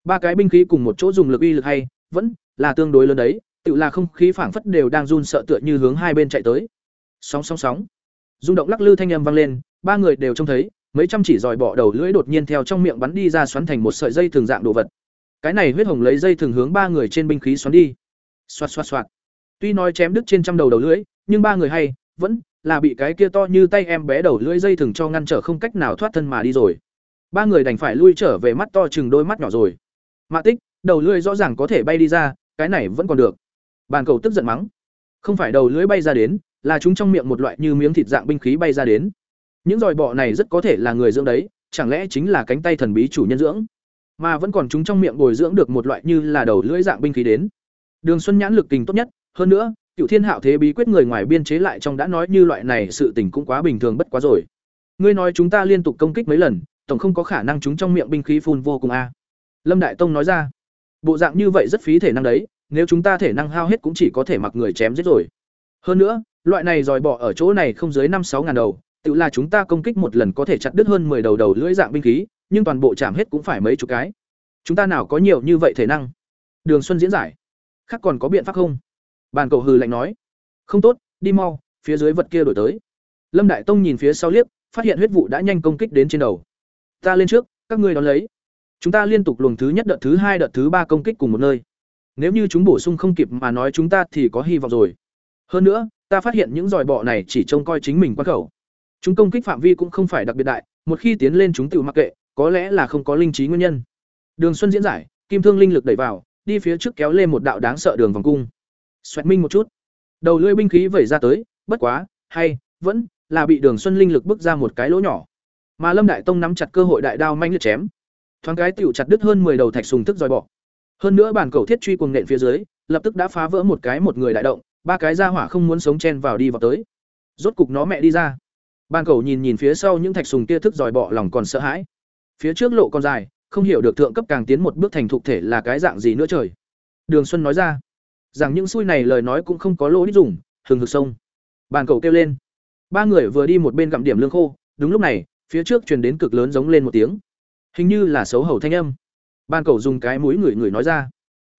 Ba cái binh khí cùng một chỗ dùng lực uy lực hay vẫn là tương đối lớn đấy tự là không khí phảng phất đều đang run sợ tựa như hướng hai bên chạy tới sóng sóng sóng. Rung động lắc lư thanh âm vang lên, ba người đều trông thấy, mấy trăm chỉ dòi bỏ đầu lưỡi đột nhiên theo trong miệng bắn đi ra xoắn thành một sợi dây thường dạng đồ vật. Cái này huyết hồng lấy dây thường hướng ba người trên binh khí xoắn đi. Xoạt xoạt xoạt. Tuy nói chém đứt trên trăm đầu đầu lưỡi, nhưng ba người hay, vẫn là bị cái kia to như tay em bé đầu lưỡi dây thường cho ngăn trở không cách nào thoát thân mà đi rồi. Ba người đành phải lui trở về mắt to chừng đôi mắt nhỏ rồi. Mạ tích, đầu lưỡi rõ ràng có thể bay đi ra, cái này vẫn còn được. Bàn cầu tức giận mắng. Không phải đầu lưỡi bay ra đến là chúng trong miệng một loại như miếng thịt dạng binh khí bay ra đến những giòi bọ này rất có thể là người dưỡng đấy, chẳng lẽ chính là cánh tay thần bí chủ nhân dưỡng, mà vẫn còn chúng trong miệng bồi dưỡng được một loại như là đầu lưỡi dạng binh khí đến. Đường Xuân nhãn lực tình tốt nhất, hơn nữa, Cửu Thiên Hạo thế bí quyết người ngoài biên chế lại trong đã nói như loại này sự tình cũng quá bình thường bất quá rồi. Ngươi nói chúng ta liên tục công kích mấy lần, tổng không có khả năng chúng trong miệng binh khí phun vô cùng a." Lâm Đại Tông nói ra. Bộ dạng như vậy rất phí thể năng đấy, nếu chúng ta thể năng hao hết cũng chỉ có thể mặc người chém giết rồi. Hơn nữa, loại này dòi bỏ ở chỗ này không dưới năm sáu ngàn đầu, tự là chúng ta công kích một lần có thể chặt đứt hơn 10 đầu đầu lưỡi dạng binh khí, nhưng toàn bộ chạm hết cũng phải mấy chục cái. Chúng ta nào có nhiều như vậy thể năng? Đường Xuân diễn giải. Khác còn có biện pháp không? Bàn cầu hừ lạnh nói. Không tốt, đi mau, phía dưới vật kia đổi tới. Lâm Đại Tông nhìn phía sau liếc, phát hiện huyết vụ đã nhanh công kích đến trên đầu. Ta lên trước, các ngươi đón lấy. Chúng ta liên tục luồng thứ nhất đợt thứ hai đợt thứ ba công kích cùng một nơi. Nếu như chúng bổ sung không kịp mà nói chúng ta thì có hy vọng rồi. Hơn nữa, ta phát hiện những giòi bọ này chỉ trông coi chính mình quan khẩu. Chúng công kích phạm vi cũng không phải đặc biệt đại, một khi tiến lên chúng tự mặc kệ, có lẽ là không có linh trí nguyên nhân. Đường Xuân diễn giải, kim thương linh lực đẩy vào, đi phía trước kéo lên một đạo đáng sợ đường vòng cung. Xoẹt minh một chút, đầu lưỡi binh khí vẩy ra tới, bất quá, hay vẫn là bị Đường Xuân linh lực bước ra một cái lỗ nhỏ. Mà Lâm Đại Tông nắm chặt cơ hội đại đao manh liệt chém. Thoáng cái tựu chặt đứt hơn 10 đầu thạch sùng thức roi bỏ. Hơn nữa bản cầu thiết truy cuồng nện phía dưới, lập tức đã phá vỡ một cái một người đại động, ba cái ra hỏa không muốn sống chen vào đi vào tới. Rốt cục nó mẹ đi ra. Ban cầu nhìn nhìn phía sau những thạch sùng kia thức dòi bọ lòng còn sợ hãi. Phía trước lộ còn dài, không hiểu được thượng cấp càng tiến một bước thành thục thể là cái dạng gì nữa trời. Đường Xuân nói ra, rằng những xui này lời nói cũng không có lỗ đích dùng, hừng hực sông. Bàn cầu kêu lên. Ba người vừa đi một bên gặm điểm lương khô, đúng lúc này, phía trước truyền đến cực lớn giống lên một tiếng. Hình như là xấu hổ thanh âm. Ban cầu dùng cái mũi người người nói ra.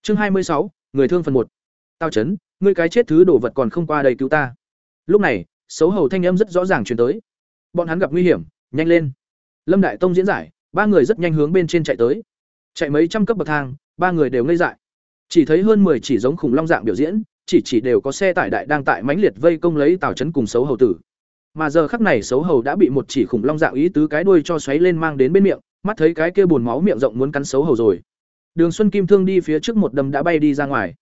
Chương hai mươi sáu, người thương phần một. Tao chấn, ngươi cái chết thứ đồ vật còn không qua đây cứu ta. Lúc này, xấu hầu thanh âm rất rõ ràng truyền tới. Bọn hắn gặp nguy hiểm nhanh lên. Lâm đại tông diễn giải ba người rất nhanh hướng bên trên chạy tới. Chạy mấy trăm cấp bậc thang ba người đều ngây dại. Chỉ thấy hơn 10 chỉ giống khủng long dạng biểu diễn chỉ chỉ đều có xe tải đại đang tại mãnh liệt vây công lấy tào trấn cùng xấu hầu tử. Mà giờ khắc này xấu hầu đã bị một chỉ khủng long dạng ý tứ cái đuôi cho xoáy lên mang đến bên miệng mắt thấy cái kia buồn máu miệng rộng muốn cắn xấu hầu rồi. Đường xuân kim thương đi phía trước một đâm đã bay đi ra ngoài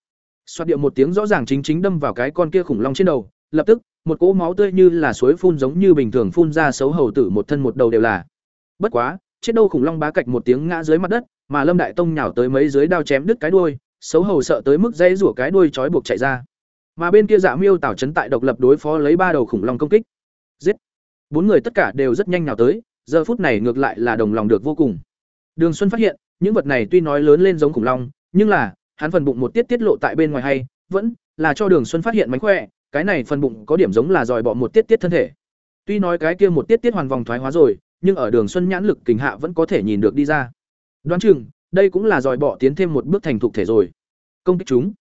xoạt điệu một tiếng rõ ràng chính chính đâm vào cái con kia khủng long trên đầu, lập tức, một cỗ máu tươi như là suối phun giống như bình thường phun ra xấu hầu tử một thân một đầu đều là. Bất quá, chết đâu khủng long bá cạch một tiếng ngã dưới mặt đất, mà lâm đại tông nhào tới mấy dưới đao chém đứt cái đuôi, xấu hầu sợ tới mức dây rủa cái đuôi trói buộc chạy ra. Mà bên kia dạ miêu tảo trấn tại độc lập đối phó lấy ba đầu khủng long công kích. Giết! Bốn người tất cả đều rất nhanh nào tới, giờ phút này ngược lại là đồng lòng được vô cùng. Đường xuân phát hiện, những vật này tuy nói lớn lên giống khủng long, nhưng là hắn phần bụng một tiết tiết lộ tại bên ngoài hay vẫn là cho đường xuân phát hiện mánh khỏe cái này phần bụng có điểm giống là dòi bọ một tiết tiết thân thể tuy nói cái kia một tiết tiết hoàn vòng thoái hóa rồi nhưng ở Đường Xuân nhãn lực kình hạ vẫn có thể nhìn được đi ra. Đoán chừng, đây cũng là dòi bỏ tiến thêm một bước thành thục thể rồi. Công kích chúng.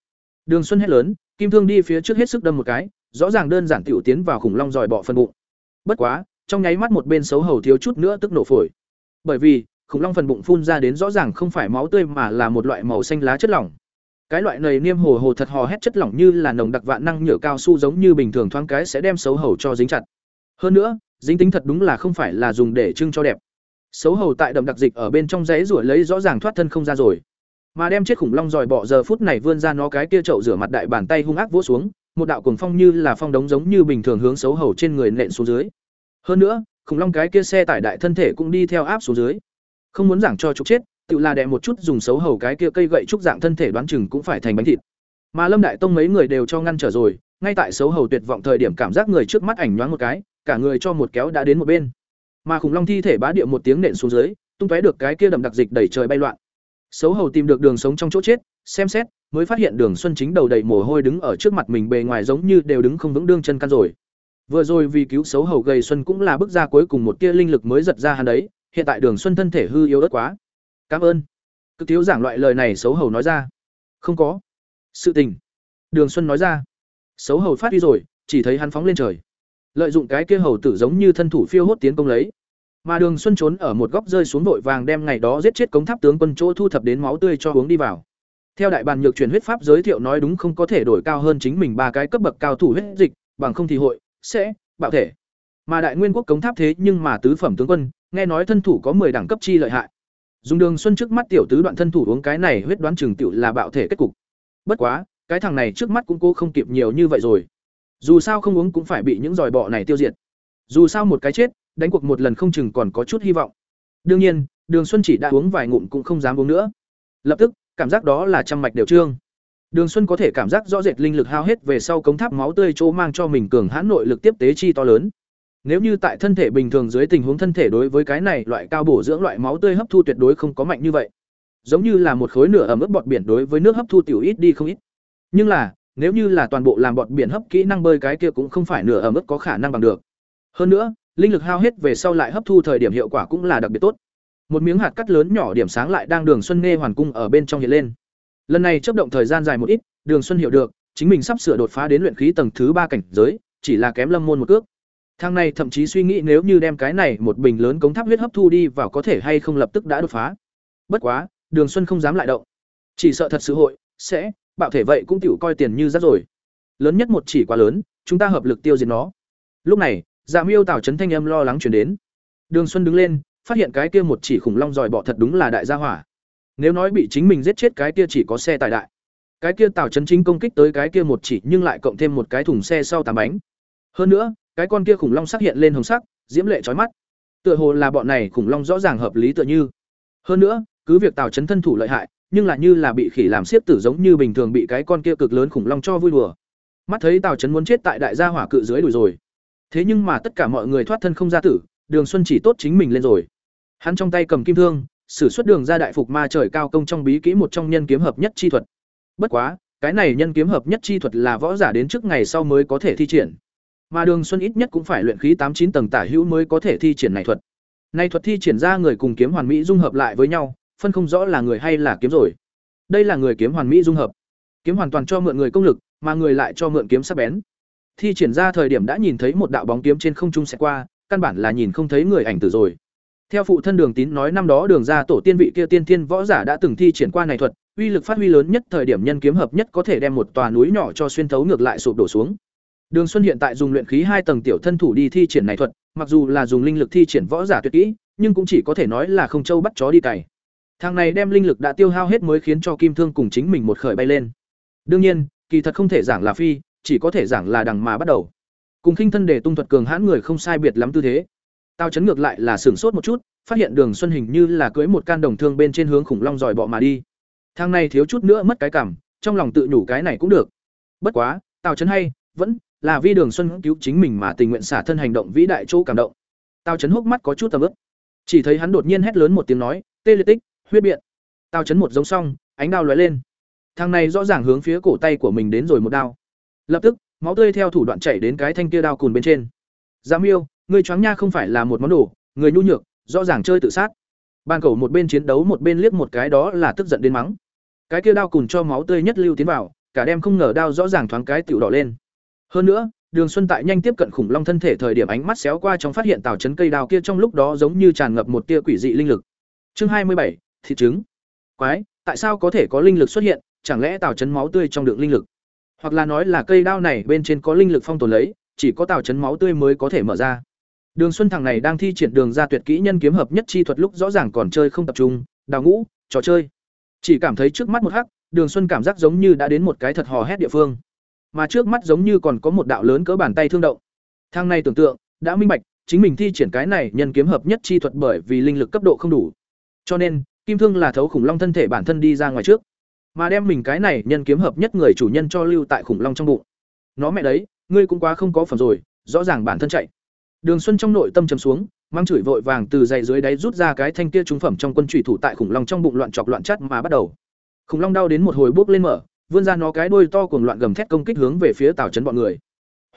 Đường Xuân hét lớn, kim thương đi phía trước hết sức đâm một cái, rõ ràng đơn giản tiểu tiến vào khủng long dòi bỏ phần bụng. Bất quá, trong nháy mắt một bên xấu hầu thiếu chút nữa tức nổ phổi. Bởi vì, khủng long phần bụng phun ra đến rõ ràng không phải máu tươi mà là một loại màu xanh lá chất lỏng. Cái loại nầy niêm hồ hồ thật hò hét chất lỏng như là nồng đặc vạn năng nhựa cao su giống như bình thường thoáng cái sẽ đem xấu hầu cho dính chặt. Hơn nữa, dính tính thật đúng là không phải là dùng để trưng cho đẹp. Xấu hầu tại đậm đặc dịch ở bên trong giấy rủa lấy rõ ràng thoát thân không ra rồi. Mà đem chết khủng long dòi bỏ giờ phút này vươn ra nó cái kia chậu rửa mặt đại bàn tay hung ác vỗ xuống, một đạo cuồng phong như là phong đống giống như bình thường hướng xấu hầu trên người nện xuống dưới. Hơn nữa, khủng long cái kia xe tải đại thân thể cũng đi theo áp xuống dưới. Không muốn giảng cho trục chết, tự là đè một chút dùng xấu hầu cái kia cây gậy trúc dạng thân thể đoán chừng cũng phải thành bánh thịt. Mà Lâm Đại Tông mấy người đều cho ngăn trở rồi, ngay tại xấu hầu tuyệt vọng thời điểm cảm giác người trước mắt ảnh nhoáng một cái, cả người cho một kéo đã đến một bên. Mà khủng long thi thể bá địa một tiếng nện xuống dưới, tung tóe được cái kia đậm đặc dịch đẩy trời bay loạn. Xấu hầu tìm được đường sống trong chỗ chết, xem xét, mới phát hiện Đường Xuân chính đầu đầy mồ hôi đứng ở trước mặt mình bề ngoài giống như đều đứng không vững đương chân căn rồi. Vừa rồi vì cứu xấu hầu gầy Xuân cũng là bước ra cuối cùng một tia linh lực mới giật ra hắn đấy, hiện tại Đường Xuân thân thể hư yếu ớt quá. Cảm ơn. Cực thiếu giảng loại lời này xấu hầu nói ra. Không có. Sự tình. Đường Xuân nói ra. Xấu hầu phát đi rồi, chỉ thấy hắn phóng lên trời. Lợi dụng cái kia hầu tử giống như thân thủ phiêu hốt tiến công lấy. Mà Đường Xuân trốn ở một góc rơi xuống vội vàng đem ngày đó giết chết cống tháp tướng quân chỗ thu thập đến máu tươi cho uống đi vào. Theo đại bàn nhược truyền huyết pháp giới thiệu nói đúng không có thể đổi cao hơn chính mình ba cái cấp bậc cao thủ huyết dịch, bằng không thì hội sẽ bạo thể. Mà đại nguyên quốc cống tháp thế nhưng mà tứ phẩm tướng quân, nghe nói thân thủ có 10 đẳng cấp chi lợi hại. Dùng Đường Xuân trước mắt tiểu tứ đoạn thân thủ uống cái này huyết đoán trường tiểu là bạo thể kết cục. Bất quá, cái thằng này trước mắt cũng cô không kịp nhiều như vậy rồi. Dù sao không uống cũng phải bị những giòi bọ này tiêu diệt. Dù sao một cái chết, đánh cuộc một lần không chừng còn có chút hy vọng. Đương nhiên, Đường Xuân chỉ đã uống vài ngụm cũng không dám uống nữa. Lập tức, cảm giác đó là trăm mạch đều trương. Đường Xuân có thể cảm giác rõ rệt linh lực hao hết về sau cống tháp máu tươi chỗ mang cho mình cường hãn nội lực tiếp tế chi to lớn. Nếu như tại thân thể bình thường dưới tình huống thân thể đối với cái này loại cao bổ dưỡng loại máu tươi hấp thu tuyệt đối không có mạnh như vậy. Giống như là một khối nửa ẩm ướt bọt biển đối với nước hấp thu tiểu ít đi không ít. Nhưng là, nếu như là toàn bộ làm bọt biển hấp kỹ năng bơi cái kia cũng không phải nửa ẩm ướt có khả năng bằng được. Hơn nữa, linh lực hao hết về sau lại hấp thu thời điểm hiệu quả cũng là đặc biệt tốt. Một miếng hạt cắt lớn nhỏ điểm sáng lại đang Đường Xuân nghe hoàn cung ở bên trong hiện lên. Lần này chấp động thời gian dài một ít, Đường Xuân hiểu được, chính mình sắp sửa đột phá đến luyện khí tầng thứ ba cảnh giới, chỉ là kém Lâm môn một cước. Thang này thậm chí suy nghĩ nếu như đem cái này một bình lớn cống tháp huyết hấp thu đi vào có thể hay không lập tức đã đột phá. Bất quá, Đường Xuân không dám lại động. Chỉ sợ thật sự hội sẽ bạo thể vậy cũng tiểu coi tiền như rác rồi. Lớn nhất một chỉ quá lớn, chúng ta hợp lực tiêu diệt nó. Lúc này, Dạ Miêu Tảo trấn thanh âm lo lắng truyền đến. Đường Xuân đứng lên, phát hiện cái kia một chỉ khủng long giỏi bọ thật đúng là đại gia hỏa. Nếu nói bị chính mình giết chết cái kia chỉ có xe tài đại. Cái kia Tảo trấn chính công kích tới cái kia một chỉ nhưng lại cộng thêm một cái thùng xe sau tám bánh. Hơn nữa, cái con kia khủng long sắc hiện lên hồng sắc, diễm lệ chói mắt. Tựa hồ là bọn này khủng long rõ ràng hợp lý tựa như. Hơn nữa, cứ việc Tào trấn thân thủ lợi hại, nhưng là như là bị khỉ làm xiếc tử giống như bình thường bị cái con kia cực lớn khủng long cho vui đùa. Mắt thấy Tào trấn muốn chết tại đại gia hỏa cự dưới đuổi rồi. Thế nhưng mà tất cả mọi người thoát thân không ra tử, Đường Xuân chỉ tốt chính mình lên rồi. Hắn trong tay cầm kim thương, sử xuất đường ra đại phục ma trời cao công trong bí kỹ một trong nhân kiếm hợp nhất chi thuật. Bất quá, cái này nhân kiếm hợp nhất chi thuật là võ giả đến trước ngày sau mới có thể thi triển. Mà Đường Xuân ít nhất cũng phải luyện khí tám chín tầng tả hữu mới có thể thi triển này thuật. Này thuật thi triển ra người cùng kiếm hoàn mỹ dung hợp lại với nhau, phân không rõ là người hay là kiếm rồi. Đây là người kiếm hoàn mỹ dung hợp. Kiếm hoàn toàn cho mượn người công lực, mà người lại cho mượn kiếm sắc bén. Thi triển ra thời điểm đã nhìn thấy một đạo bóng kiếm trên không trung sẽ qua, căn bản là nhìn không thấy người ảnh tử rồi. Theo phụ thân Đường Tín nói năm đó Đường ra tổ tiên vị kia tiên tiên võ giả đã từng thi triển qua này thuật, uy lực phát huy lớn nhất thời điểm nhân kiếm hợp nhất có thể đem một tòa núi nhỏ cho xuyên thấu ngược lại sụp đổ xuống. Đường Xuân hiện tại dùng luyện khí hai tầng tiểu thân thủ đi thi triển này thuật, mặc dù là dùng linh lực thi triển võ giả tuyệt kỹ, nhưng cũng chỉ có thể nói là không châu bắt chó đi cày. Thằng này đem linh lực đã tiêu hao hết mới khiến cho Kim Thương cùng chính mình một khởi bay lên. Đương nhiên, kỳ thật không thể giảng là phi, chỉ có thể giảng là đằng mà bắt đầu. Cùng khinh thân để tung thuật cường hãn người không sai biệt lắm tư thế. Tao chấn ngược lại là sửng sốt một chút, phát hiện Đường Xuân hình như là cưới một can đồng thương bên trên hướng khủng long giỏi bọ mà đi. Thằng này thiếu chút nữa mất cái cảm, trong lòng tự nhủ cái này cũng được. Bất quá, Tào chấn hay, vẫn là vi Đường Xuân cứu chính mình mà tình nguyện xả thân hành động vĩ đại chỗ cảm động. Tào chấn hốc mắt có chút tầm ướp. Chỉ thấy hắn đột nhiên hét lớn một tiếng nói, "Tê liệt tích, huyết biện." Tào chấn một giống xong, ánh đao lóe lên. Thằng này rõ ràng hướng phía cổ tay của mình đến rồi một đao. Lập tức, máu tươi theo thủ đoạn chảy đến cái thanh kia đao cùn bên trên. Dạ Giám yêu, ngươi choáng nha không phải là một món đồ, người nhu nhược, rõ ràng chơi tự sát ban cầu một bên chiến đấu một bên liếc một cái đó là tức giận đến mắng cái kia đao cùn cho máu tươi nhất lưu tiến vào cả đem không ngờ đao rõ ràng thoáng cái tiểu đỏ lên hơn nữa, đường xuân tại nhanh tiếp cận khủng long thân thể thời điểm ánh mắt xéo qua trong phát hiện tảo chấn cây đao kia trong lúc đó giống như tràn ngập một tia quỷ dị linh lực. Chương hai mươi bảy thị trứng. Quái, tại sao có thể có linh lực xuất hiện? Chẳng lẽ tảo chấn máu tươi trong đựng linh lực? Hoặc là nói là cây đao này bên trên có linh lực phong tồn lấy, chỉ có tảo chấn máu tươi mới có thể mở ra. Đường xuân thằng này đang thi triển đường ra tuyệt kỹ nhân kiếm hợp nhất chi thuật lúc rõ ràng còn chơi không tập trung, đào ngũ, trò chơi. Chỉ cảm thấy trước mắt một hắc, đường xuân cảm giác giống như đã đến một cái thật hò hét địa phương mà trước mắt giống như còn có một đạo lớn cỡ bàn tay thương động. Thang này tưởng tượng, đã minh bạch, chính mình thi triển cái này nhân kiếm hợp nhất chi thuật bởi vì linh lực cấp độ không đủ. Cho nên, kim thương là thấu khủng long thân thể bản thân đi ra ngoài trước, mà đem mình cái này nhân kiếm hợp nhất người chủ nhân cho lưu tại khủng long trong bụng. Nó mẹ đấy, ngươi cũng quá không có phẩm rồi, rõ ràng bản thân chạy. Đường xuân trong nội tâm chấm xuống, mang chửi vội vàng từ dày dưới đáy rút ra cái thanh kia trúng phẩm trong quân trụy thủ tại khủng long trong bụng loạn chọc loạn chắt mà bắt đầu. Khủng long đau đến một hồi bước lên mở vươn ra nó cái đuôi to cuồng loạn gầm thét công kích hướng về phía tào trấn bọn người.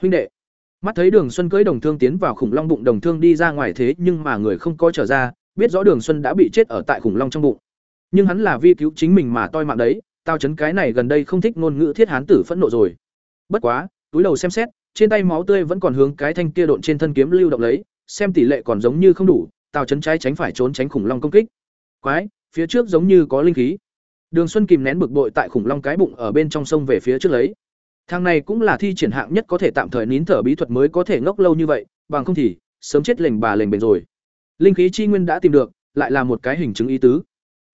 Huynh đệ, mắt thấy đường xuân cưỡi đồng thương tiến vào khủng long bụng đồng thương đi ra ngoài thế nhưng mà người không có trở ra, biết rõ đường xuân đã bị chết ở tại khủng long trong bụng. Nhưng hắn là vi cứu chính mình mà toi mạng đấy, tào trấn cái này gần đây không thích ngôn ngữ thiết hán tử phẫn nộ rồi. Bất quá, túi đầu xem xét, trên tay máu tươi vẫn còn hướng cái thanh kia độn trên thân kiếm lưu động lấy, xem tỷ lệ còn giống như không đủ, tào trấn trái tránh phải trốn tránh khủng long công kích. Quái, phía trước giống như có linh khí. Đường Xuân kìm nén bực bội tại khủng long cái bụng ở bên trong sông về phía trước lấy. Thằng này cũng là thi triển hạng nhất có thể tạm thời nín thở bí thuật mới có thể ngốc lâu như vậy, bằng không thì sớm chết lệnh bà lệnh bền rồi. Linh khí chi nguyên đã tìm được, lại là một cái hình chứng ý tứ.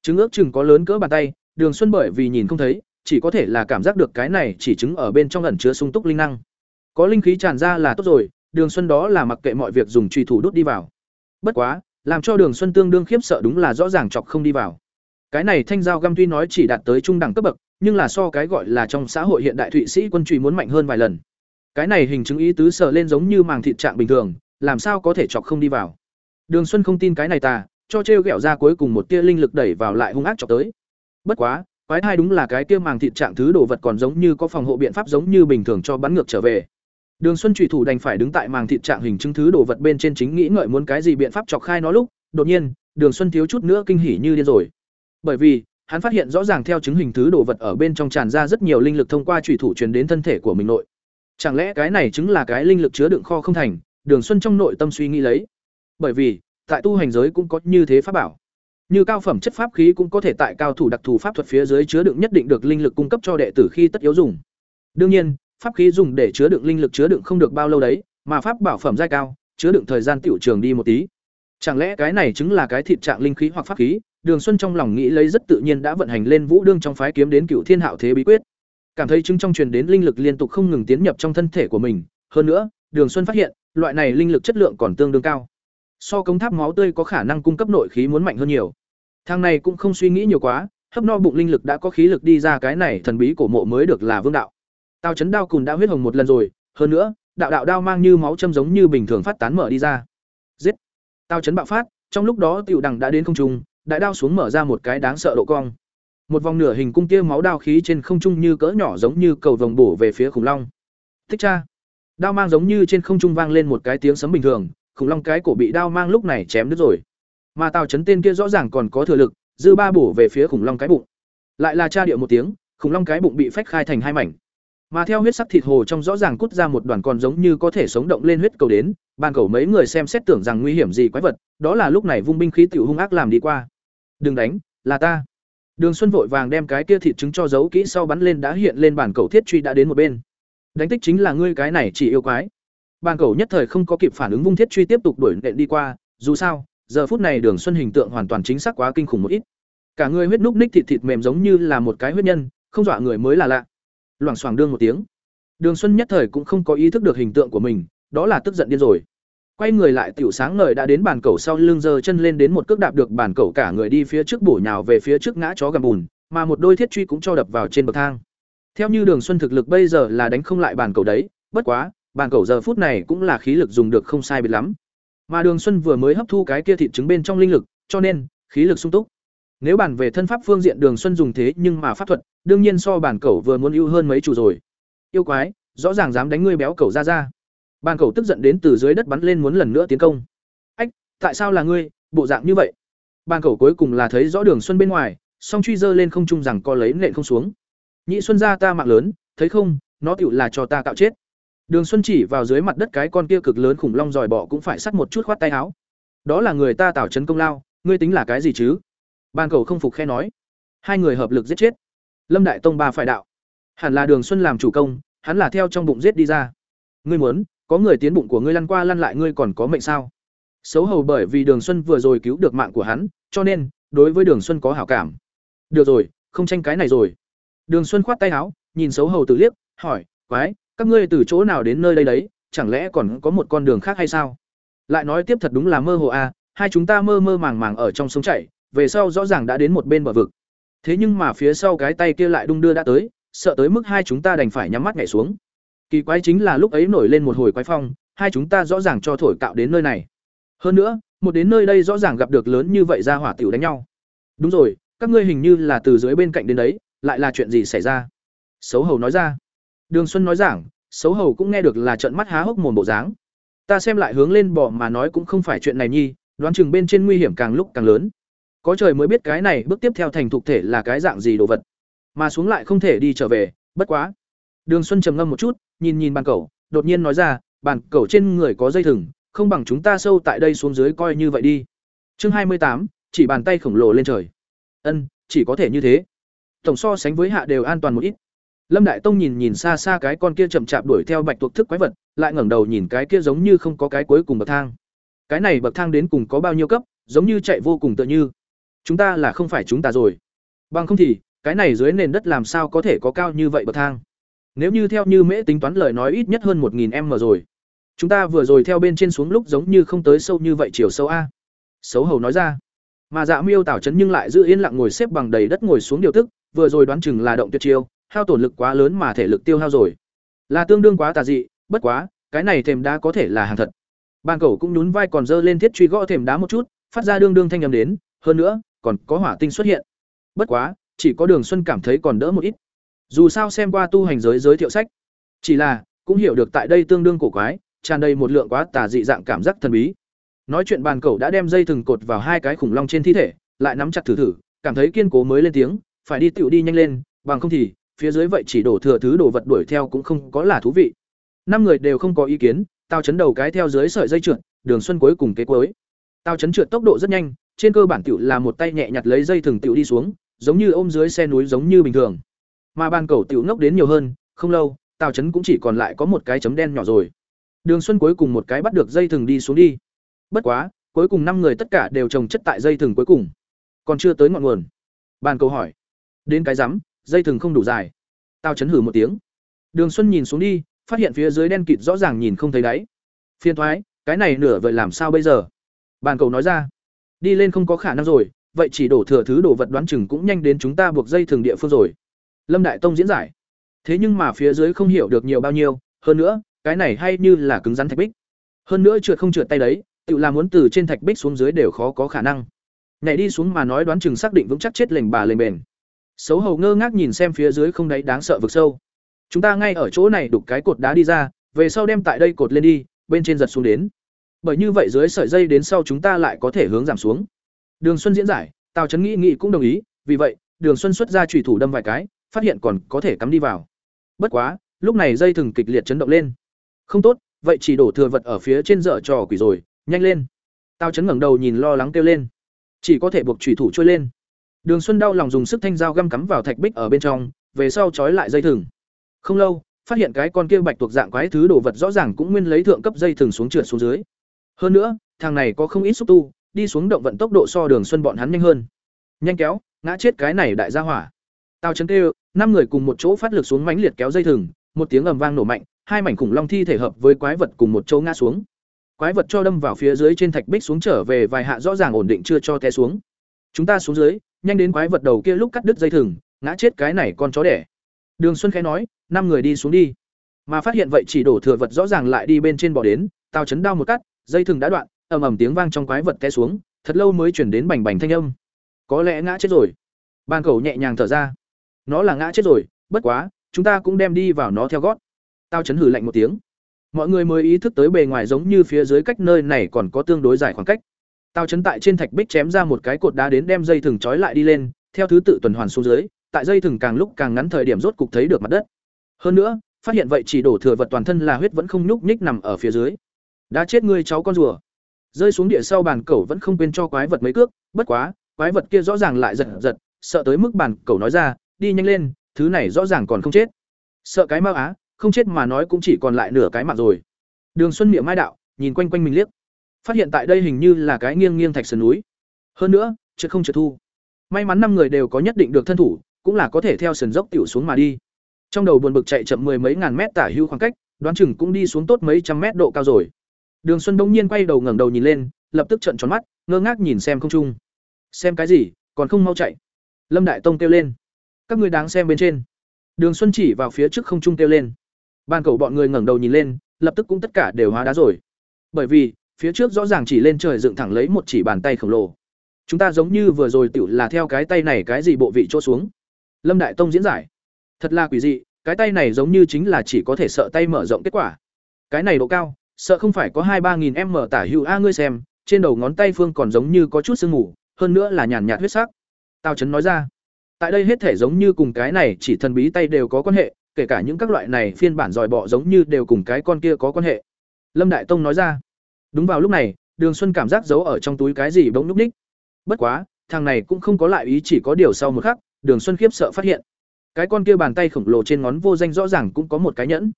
Chứng ước chừng có lớn cỡ bàn tay, Đường Xuân bởi vì nhìn không thấy, chỉ có thể là cảm giác được cái này chỉ chứng ở bên trong ẩn chứa sung túc linh năng. Có linh khí tràn ra là tốt rồi, Đường Xuân đó là mặc kệ mọi việc dùng truy thủ đốt đi vào. Bất quá, làm cho Đường Xuân tương đương khiếp sợ đúng là rõ ràng chọc không đi vào. Cái này thanh dao găm tuy nói chỉ đạt tới trung đẳng cấp bậc, nhưng là so cái gọi là trong xã hội hiện đại thụy sĩ quân trùy muốn mạnh hơn vài lần. Cái này hình chứng ý tứ sở lên giống như màng thịt trạng bình thường, làm sao có thể chọc không đi vào. Đường Xuân không tin cái này ta, cho trêu ghẹo ra cuối cùng một tia linh lực đẩy vào lại hung ác chọc tới. Bất quá, quái thai đúng là cái tia màng thịt trạng thứ đồ vật còn giống như có phòng hộ biện pháp giống như bình thường cho bắn ngược trở về. Đường Xuân trùy thủ đành phải đứng tại màng thịt trạng hình chứng thứ đồ vật bên trên chính nghĩ ngợi muốn cái gì biện pháp chọc khai nó lúc, đột nhiên, Đường Xuân thiếu chút nữa kinh hỉ như điên rồi. Bởi vì, hắn phát hiện rõ ràng theo chứng hình thứ đồ vật ở bên trong tràn ra rất nhiều linh lực thông qua chủy thủ truyền đến thân thể của mình nội. Chẳng lẽ cái này chứng là cái linh lực chứa đựng kho không thành? Đường Xuân trong nội tâm suy nghĩ lấy. Bởi vì, tại tu hành giới cũng có như thế pháp bảo. Như cao phẩm chất pháp khí cũng có thể tại cao thủ đặc thù pháp thuật phía dưới chứa đựng nhất định được linh lực cung cấp cho đệ tử khi tất yếu dùng. Đương nhiên, pháp khí dùng để chứa đựng linh lực chứa đựng không được bao lâu đấy, mà pháp bảo phẩm giai cao, chứa đựng thời gian tiểu trường đi một tí. Chẳng lẽ cái này chứng là cái thịt trạng linh khí hoặc pháp khí, Đường Xuân trong lòng nghĩ lấy rất tự nhiên đã vận hành lên Vũ đương trong phái kiếm đến Cựu Thiên Hạo thế bí quyết. Cảm thấy chứng trong truyền đến linh lực liên tục không ngừng tiến nhập trong thân thể của mình, hơn nữa, Đường Xuân phát hiện, loại này linh lực chất lượng còn tương đương cao. So công tháp máu tươi có khả năng cung cấp nội khí muốn mạnh hơn nhiều. Thang này cũng không suy nghĩ nhiều quá, hấp no bụng linh lực đã có khí lực đi ra cái này thần bí cổ mộ mới được là vương đạo. Tao chấn đao cùn đã huyết hồng một lần rồi, hơn nữa, đạo đạo đao mang như máu châm giống như bình thường phát tán mở đi ra. Giết. Tao chấn bạo phát, trong lúc đó tiểu đằng đã đến không trung, đại đao xuống mở ra một cái đáng sợ độ cong. Một vòng nửa hình cung kia máu đao khí trên không trung như cỡ nhỏ giống như cầu vồng bổ về phía khủng long. Thích cha. Đao mang giống như trên không trung vang lên một cái tiếng sấm bình thường khủng long cái cổ bị đao mang lúc này chém đứt rồi. Mà tào chấn tên kia rõ ràng còn có thừa lực dư ba bổ về phía khủng long cái bụng. Lại là cha điệu một tiếng khủng long cái bụng bị phách khai thành hai mảnh mà theo huyết sắc thịt hồ trong rõ ràng cút ra một đoàn còn giống như có thể sống động lên huyết cầu đến, ban cầu mấy người xem xét tưởng rằng nguy hiểm gì quái vật, đó là lúc này vung binh khí tiểu hung ác làm đi qua. Đừng đánh, là ta. Đường xuân vội vàng đem cái kia thịt trứng cho giấu kỹ sau bắn lên đã hiện lên bản cầu thiết truy đã đến một bên. Đánh tích chính là ngươi cái này chỉ yêu quái. Bàn cầu nhất thời không có kịp phản ứng vung thiết truy tiếp tục đuổi nện đi qua, dù sao, giờ phút này đường xuân hình tượng hoàn toàn chính xác quá kinh khủng một ít. Cả người huyết núc ních thịt thịt mềm giống như là một cái huyết nhân, không dọa người mới là lạ loảng xoảng đương một tiếng. Đường xuân nhất thời cũng không có ý thức được hình tượng của mình, đó là tức giận điên rồi. Quay người lại, tiểu sáng ngời đã đến bàn cầu sau lưng giơ chân lên đến một cước đạp được bàn cầu cả người đi phía trước bổ nhào về phía trước ngã chó gầm bùn, mà một đôi thiết truy cũng cho đập vào trên bậc thang. Theo như đường xuân thực lực bây giờ là đánh không lại bàn cầu đấy, bất quá, bàn cầu giờ phút này cũng là khí lực dùng được không sai biệt lắm. Mà đường xuân vừa mới hấp thu cái kia thịt trứng bên trong linh lực, cho nên, khí lực sung túc nếu bàn về thân pháp phương diện đường xuân dùng thế nhưng mà pháp thuật, đương nhiên so bản cẩu vừa muốn ưu hơn mấy chủ rồi. Yêu quái, rõ ràng dám đánh ngươi béo cẩu ra ra. Bàn cẩu tức giận đến từ dưới đất bắn lên muốn lần nữa tiến công. Ách, tại sao là ngươi, bộ dạng như vậy? Ban cẩu cuối cùng là thấy rõ đường xuân bên ngoài, song truy dơ lên không trung rằng co lấy nện không xuống. Nhị xuân ra ta mạng lớn, thấy không, nó tựu là cho ta cạo chết. Đường xuân chỉ vào dưới mặt đất cái con kia cực lớn khủng long dòi bỏ cũng phải sắt một chút khoát tay áo. Đó là người ta tảo trấn công lao, ngươi tính là cái gì chứ? Ban cầu không phục khe nói, hai người hợp lực giết chết. Lâm đại tông ba phải đạo. Hẳn là đường xuân làm chủ công, hắn là theo trong bụng giết đi ra. Ngươi muốn, có người tiến bụng của ngươi lăn qua lăn lại ngươi còn có mệnh sao? Xấu hầu bởi vì đường xuân vừa rồi cứu được mạng của hắn, cho nên, đối với đường xuân có hảo cảm. Được rồi, không tranh cái này rồi. Đường xuân khoát tay áo, nhìn xấu hầu từ liếc, hỏi, quái, các ngươi từ chỗ nào đến nơi đây đấy? Chẳng lẽ còn có một con đường khác hay sao? Lại nói tiếp thật đúng là mơ hồ à hai chúng ta mơ mơ màng màng ở trong sông chảy về sau rõ ràng đã đến một bên bờ vực. Thế nhưng mà phía sau cái tay kia lại đung đưa đã tới, sợ tới mức hai chúng ta đành phải nhắm mắt nhảy xuống. Kỳ quái chính là lúc ấy nổi lên một hồi quái phong, hai chúng ta rõ ràng cho thổi cạo đến nơi này. Hơn nữa, một đến nơi đây rõ ràng gặp được lớn như vậy ra hỏa tiểu đánh nhau. Đúng rồi, các ngươi hình như là từ dưới bên cạnh đến đấy, lại là chuyện gì xảy ra? Sấu hầu nói ra. Đường xuân nói giảng Sấu hầu cũng nghe được là trận mắt há hốc mồm bộ dáng. Ta xem lại hướng lên bỏ mà nói cũng không phải chuyện này nhi, đoán chừng bên trên nguy hiểm càng lúc càng lớn có trời mới biết cái này bước tiếp theo thành thục thể là cái dạng gì đồ vật. Mà xuống lại không thể đi trở về, bất quá. Đường xuân trầm ngâm một chút, nhìn nhìn bàn cẩu, đột nhiên nói ra, bàn cẩu trên người có dây thừng, không bằng chúng ta sâu tại đây xuống dưới coi như vậy đi. Chương hai mươi tám, chỉ bàn tay khổng lồ lên trời. Ân, chỉ có thể như thế. Tổng so sánh với hạ đều an toàn một ít. Lâm đại tông nhìn nhìn xa xa cái con kia chậm chạp đuổi theo bạch tuộc thức quái vật, lại ngẩng đầu nhìn cái kia giống như không có cái cuối cùng bậc thang. Cái này bậc thang đến cùng có bao nhiêu cấp, giống như chạy vô cùng tựa như chúng ta là không phải chúng ta rồi. Bằng không thì, cái này dưới nền đất làm sao có thể có cao như vậy bậc thang? Nếu như theo như mễ tính toán lời nói ít nhất hơn một nghìn m rồi. Chúng ta vừa rồi theo bên trên xuống lúc giống như không tới sâu như vậy chiều sâu a. Xấu hầu nói ra. Mà dạ miêu tảo chấn nhưng lại giữ yên lặng ngồi xếp bằng đầy đất ngồi xuống điều tức, vừa rồi đoán chừng là động tuyệt chiêu, hao tổn lực quá lớn mà thể lực tiêu hao rồi. Là tương đương quá tà dị, bất quá, cái này thềm đá có thể là hàng thật. Bàn cầu cũng nhún vai còn dơ lên thiết truy gõ thềm đá một chút, phát ra đương đương thanh âm đến, hơn nữa còn có hỏa tinh xuất hiện. Bất quá, chỉ có đường xuân cảm thấy còn đỡ một ít. Dù sao xem qua tu hành giới giới thiệu sách, chỉ là cũng hiểu được tại đây tương đương cổ quái, tràn đầy một lượng quá tà dị dạng cảm giác thần bí. Nói chuyện bàn cẩu đã đem dây thừng cột vào hai cái khủng long trên thi thể, lại nắm chặt thử thử, cảm thấy kiên cố mới lên tiếng, phải đi tiểu đi nhanh lên, bằng không thì, phía dưới vậy chỉ đổ thừa thứ đồ vật đuổi theo cũng không có là thú vị. Năm người đều không có ý kiến, tao chấn đầu cái theo dưới sợi dây trượt, đường xuân cuối cùng kế cuối. Tao chấn trượt tốc độ rất nhanh trên cơ bản tiểu là một tay nhẹ nhặt lấy dây thừng tiểu đi xuống, giống như ôm dưới xe núi giống như bình thường. Mà ban cầu tiểu ngốc đến nhiều hơn, không lâu tàu chấn cũng chỉ còn lại có một cái chấm đen nhỏ rồi. Đường xuân cuối cùng một cái bắt được dây thừng đi xuống đi. Bất quá, cuối cùng năm người tất cả đều trồng chất tại dây thừng cuối cùng. Còn chưa tới ngọn nguồn. Bàn cầu hỏi. Đến cái rắm, dây thừng không đủ dài. Tao chấn hử một tiếng. Đường xuân nhìn xuống đi, phát hiện phía dưới đen kịt rõ ràng nhìn không thấy đáy. Phiên thoái, cái này nửa vậy làm sao bây giờ? Bàn cầu nói ra đi lên không có khả năng rồi, vậy chỉ đổ thừa thứ đồ vật đoán chừng cũng nhanh đến chúng ta buộc dây thường địa phương rồi. Lâm đại tông diễn giải. Thế nhưng mà phía dưới không hiểu được nhiều bao nhiêu, hơn nữa, cái này hay như là cứng rắn thạch bích. Hơn nữa trượt không trượt tay đấy, tự làm muốn từ trên thạch bích xuống dưới đều khó có khả năng. Nhảy đi xuống mà nói đoán chừng xác định vững chắc chết lềnh bà lềnh bền. Xấu hầu ngơ ngác nhìn xem phía dưới không đáy đáng sợ vực sâu. Chúng ta ngay ở chỗ này đục cái cột đá đi ra, về sau đem tại đây cột lên đi, bên trên giật xuống đến bởi như vậy dưới sợi dây đến sau chúng ta lại có thể hướng giảm xuống. Đường xuân diễn giải, tào trấn nghĩ nghĩ cũng đồng ý, vì vậy, đường xuân xuất ra trùy thủ đâm vài cái, phát hiện còn có thể cắm đi vào. Bất quá, lúc này dây thừng kịch liệt chấn động lên. Không tốt, vậy chỉ đổ thừa vật ở phía trên dở trò quỷ rồi, nhanh lên. Tào chấn ngẩng đầu nhìn lo lắng kêu lên. Chỉ có thể buộc trùy thủ trôi lên. Đường xuân đau lòng dùng sức thanh dao găm cắm vào thạch bích ở bên trong, về sau trói lại dây thừng. Không lâu, phát hiện cái con kia bạch tuộc dạng quái thứ đồ vật rõ ràng cũng nguyên lấy thượng cấp dây thừng xuống trượt xuống dưới hơn nữa, thằng này có không ít xúc tu, đi xuống động vận tốc độ so Đường Xuân bọn hắn nhanh hơn. Nhanh kéo, ngã chết cái này đại gia hỏa. Tao chấn kêu, năm người cùng một chỗ phát lực xuống mãnh liệt kéo dây thừng, một tiếng ầm vang nổ mạnh, hai mảnh khủng long thi thể hợp với quái vật cùng một chỗ ngã xuống. Quái vật cho đâm vào phía dưới trên thạch bích xuống trở về vài hạ rõ ràng ổn định chưa cho té xuống. Chúng ta xuống dưới, nhanh đến quái vật đầu kia lúc cắt đứt dây thừng, ngã chết cái này con chó đẻ. Đường Xuân khẽ nói, năm người đi xuống đi. Mà phát hiện vậy chỉ đổ thừa vật rõ ràng lại đi bên trên bò đến, tao chấn đau một cắt, dây thừng đã đoạn ầm ầm tiếng vang trong quái vật té xuống thật lâu mới chuyển đến bành bành thanh âm. Có lẽ ngã chết rồi. Bàn cầu nhẹ nhàng thở ra. Nó là ngã chết rồi bất quá chúng ta cũng đem đi vào nó theo gót. Tao chấn hử lạnh một tiếng. Mọi người mới ý thức tới bề ngoài giống như phía dưới cách nơi này còn có tương đối dài khoảng cách. Tào chấn tại trên thạch bích chém ra một cái cột đá đến đem dây thừng trói lại đi lên, theo thứ tự tuần hoàn xuống dưới, tại dây thừng càng lúc càng ngắn thời điểm rốt cục thấy được mặt đất. Hơn nữa, phát hiện vậy chỉ đổ thừa vật toàn thân là huyết vẫn không nhúc nhích nằm ở phía dưới. Đã chết ngươi cháu con rùa. Rơi xuống địa sau bàn cẩu vẫn không quên cho quái vật mấy cước, bất quá, quái vật kia rõ ràng lại giật giật, sợ tới mức bàn cẩu nói ra, đi nhanh lên, thứ này rõ ràng còn không chết. Sợ cái mau á, không chết mà nói cũng chỉ còn lại nửa cái mạng rồi. Đường Xuân miệng mai đạo, nhìn quanh quanh mình liếc. Phát hiện tại đây hình như là cái nghiêng nghiêng thạch sườn núi. Hơn nữa, trượt không trượt thu. May mắn năm người đều có nhất định được thân thủ, cũng là có thể theo sườn dốc tiểu xuống mà đi. Trong đầu buồn bực chạy chậm mười mấy ngàn mét tả hưu khoảng cách, đoán chừng cũng đi xuống tốt mấy trăm mét độ cao rồi. Đường Xuân bỗng nhiên quay đầu ngẩng đầu nhìn lên, lập tức trợn tròn mắt, ngơ ngác nhìn xem không trung. Xem cái gì, còn không mau chạy. Lâm Đại Tông kêu lên. Các ngươi đáng xem bên trên. Đường Xuân chỉ vào phía trước không trung kêu lên. Ban cầu bọn người ngẩng đầu nhìn lên, lập tức cũng tất cả đều hóa đá rồi. Bởi vì, phía trước rõ ràng chỉ lên trời dựng thẳng lấy một chỉ bàn tay khổng lồ. Chúng ta giống như vừa rồi tiểu là theo cái tay này cái gì bộ vị chỗ xuống. Lâm Đại Tông diễn giải. Thật là quỷ dị, cái tay này giống như chính là chỉ có thể sợ tay mở rộng kết quả. Cái này độ cao, sợ không phải có hai ba nghìn m tả hữu a ngươi xem, trên đầu ngón tay phương còn giống như có chút sương mù, hơn nữa là nhàn nhạt huyết sắc. Tào Chấn nói ra, tại đây hết thể giống như cùng cái này chỉ thần bí tay đều có quan hệ, kể cả những các loại này phiên bản dòi bọ giống như đều cùng cái con kia có quan hệ. Lâm Đại Tông nói ra, đúng vào lúc này, Đường Xuân cảm giác giấu ở trong túi cái gì bỗng núp ních. Bất quá, thằng này cũng không có lại ý chỉ có điều sau một khắc, Đường Xuân khiếp sợ phát hiện, cái con kia bàn tay khổng lồ trên ngón vô danh rõ ràng cũng có một cái nhẫn.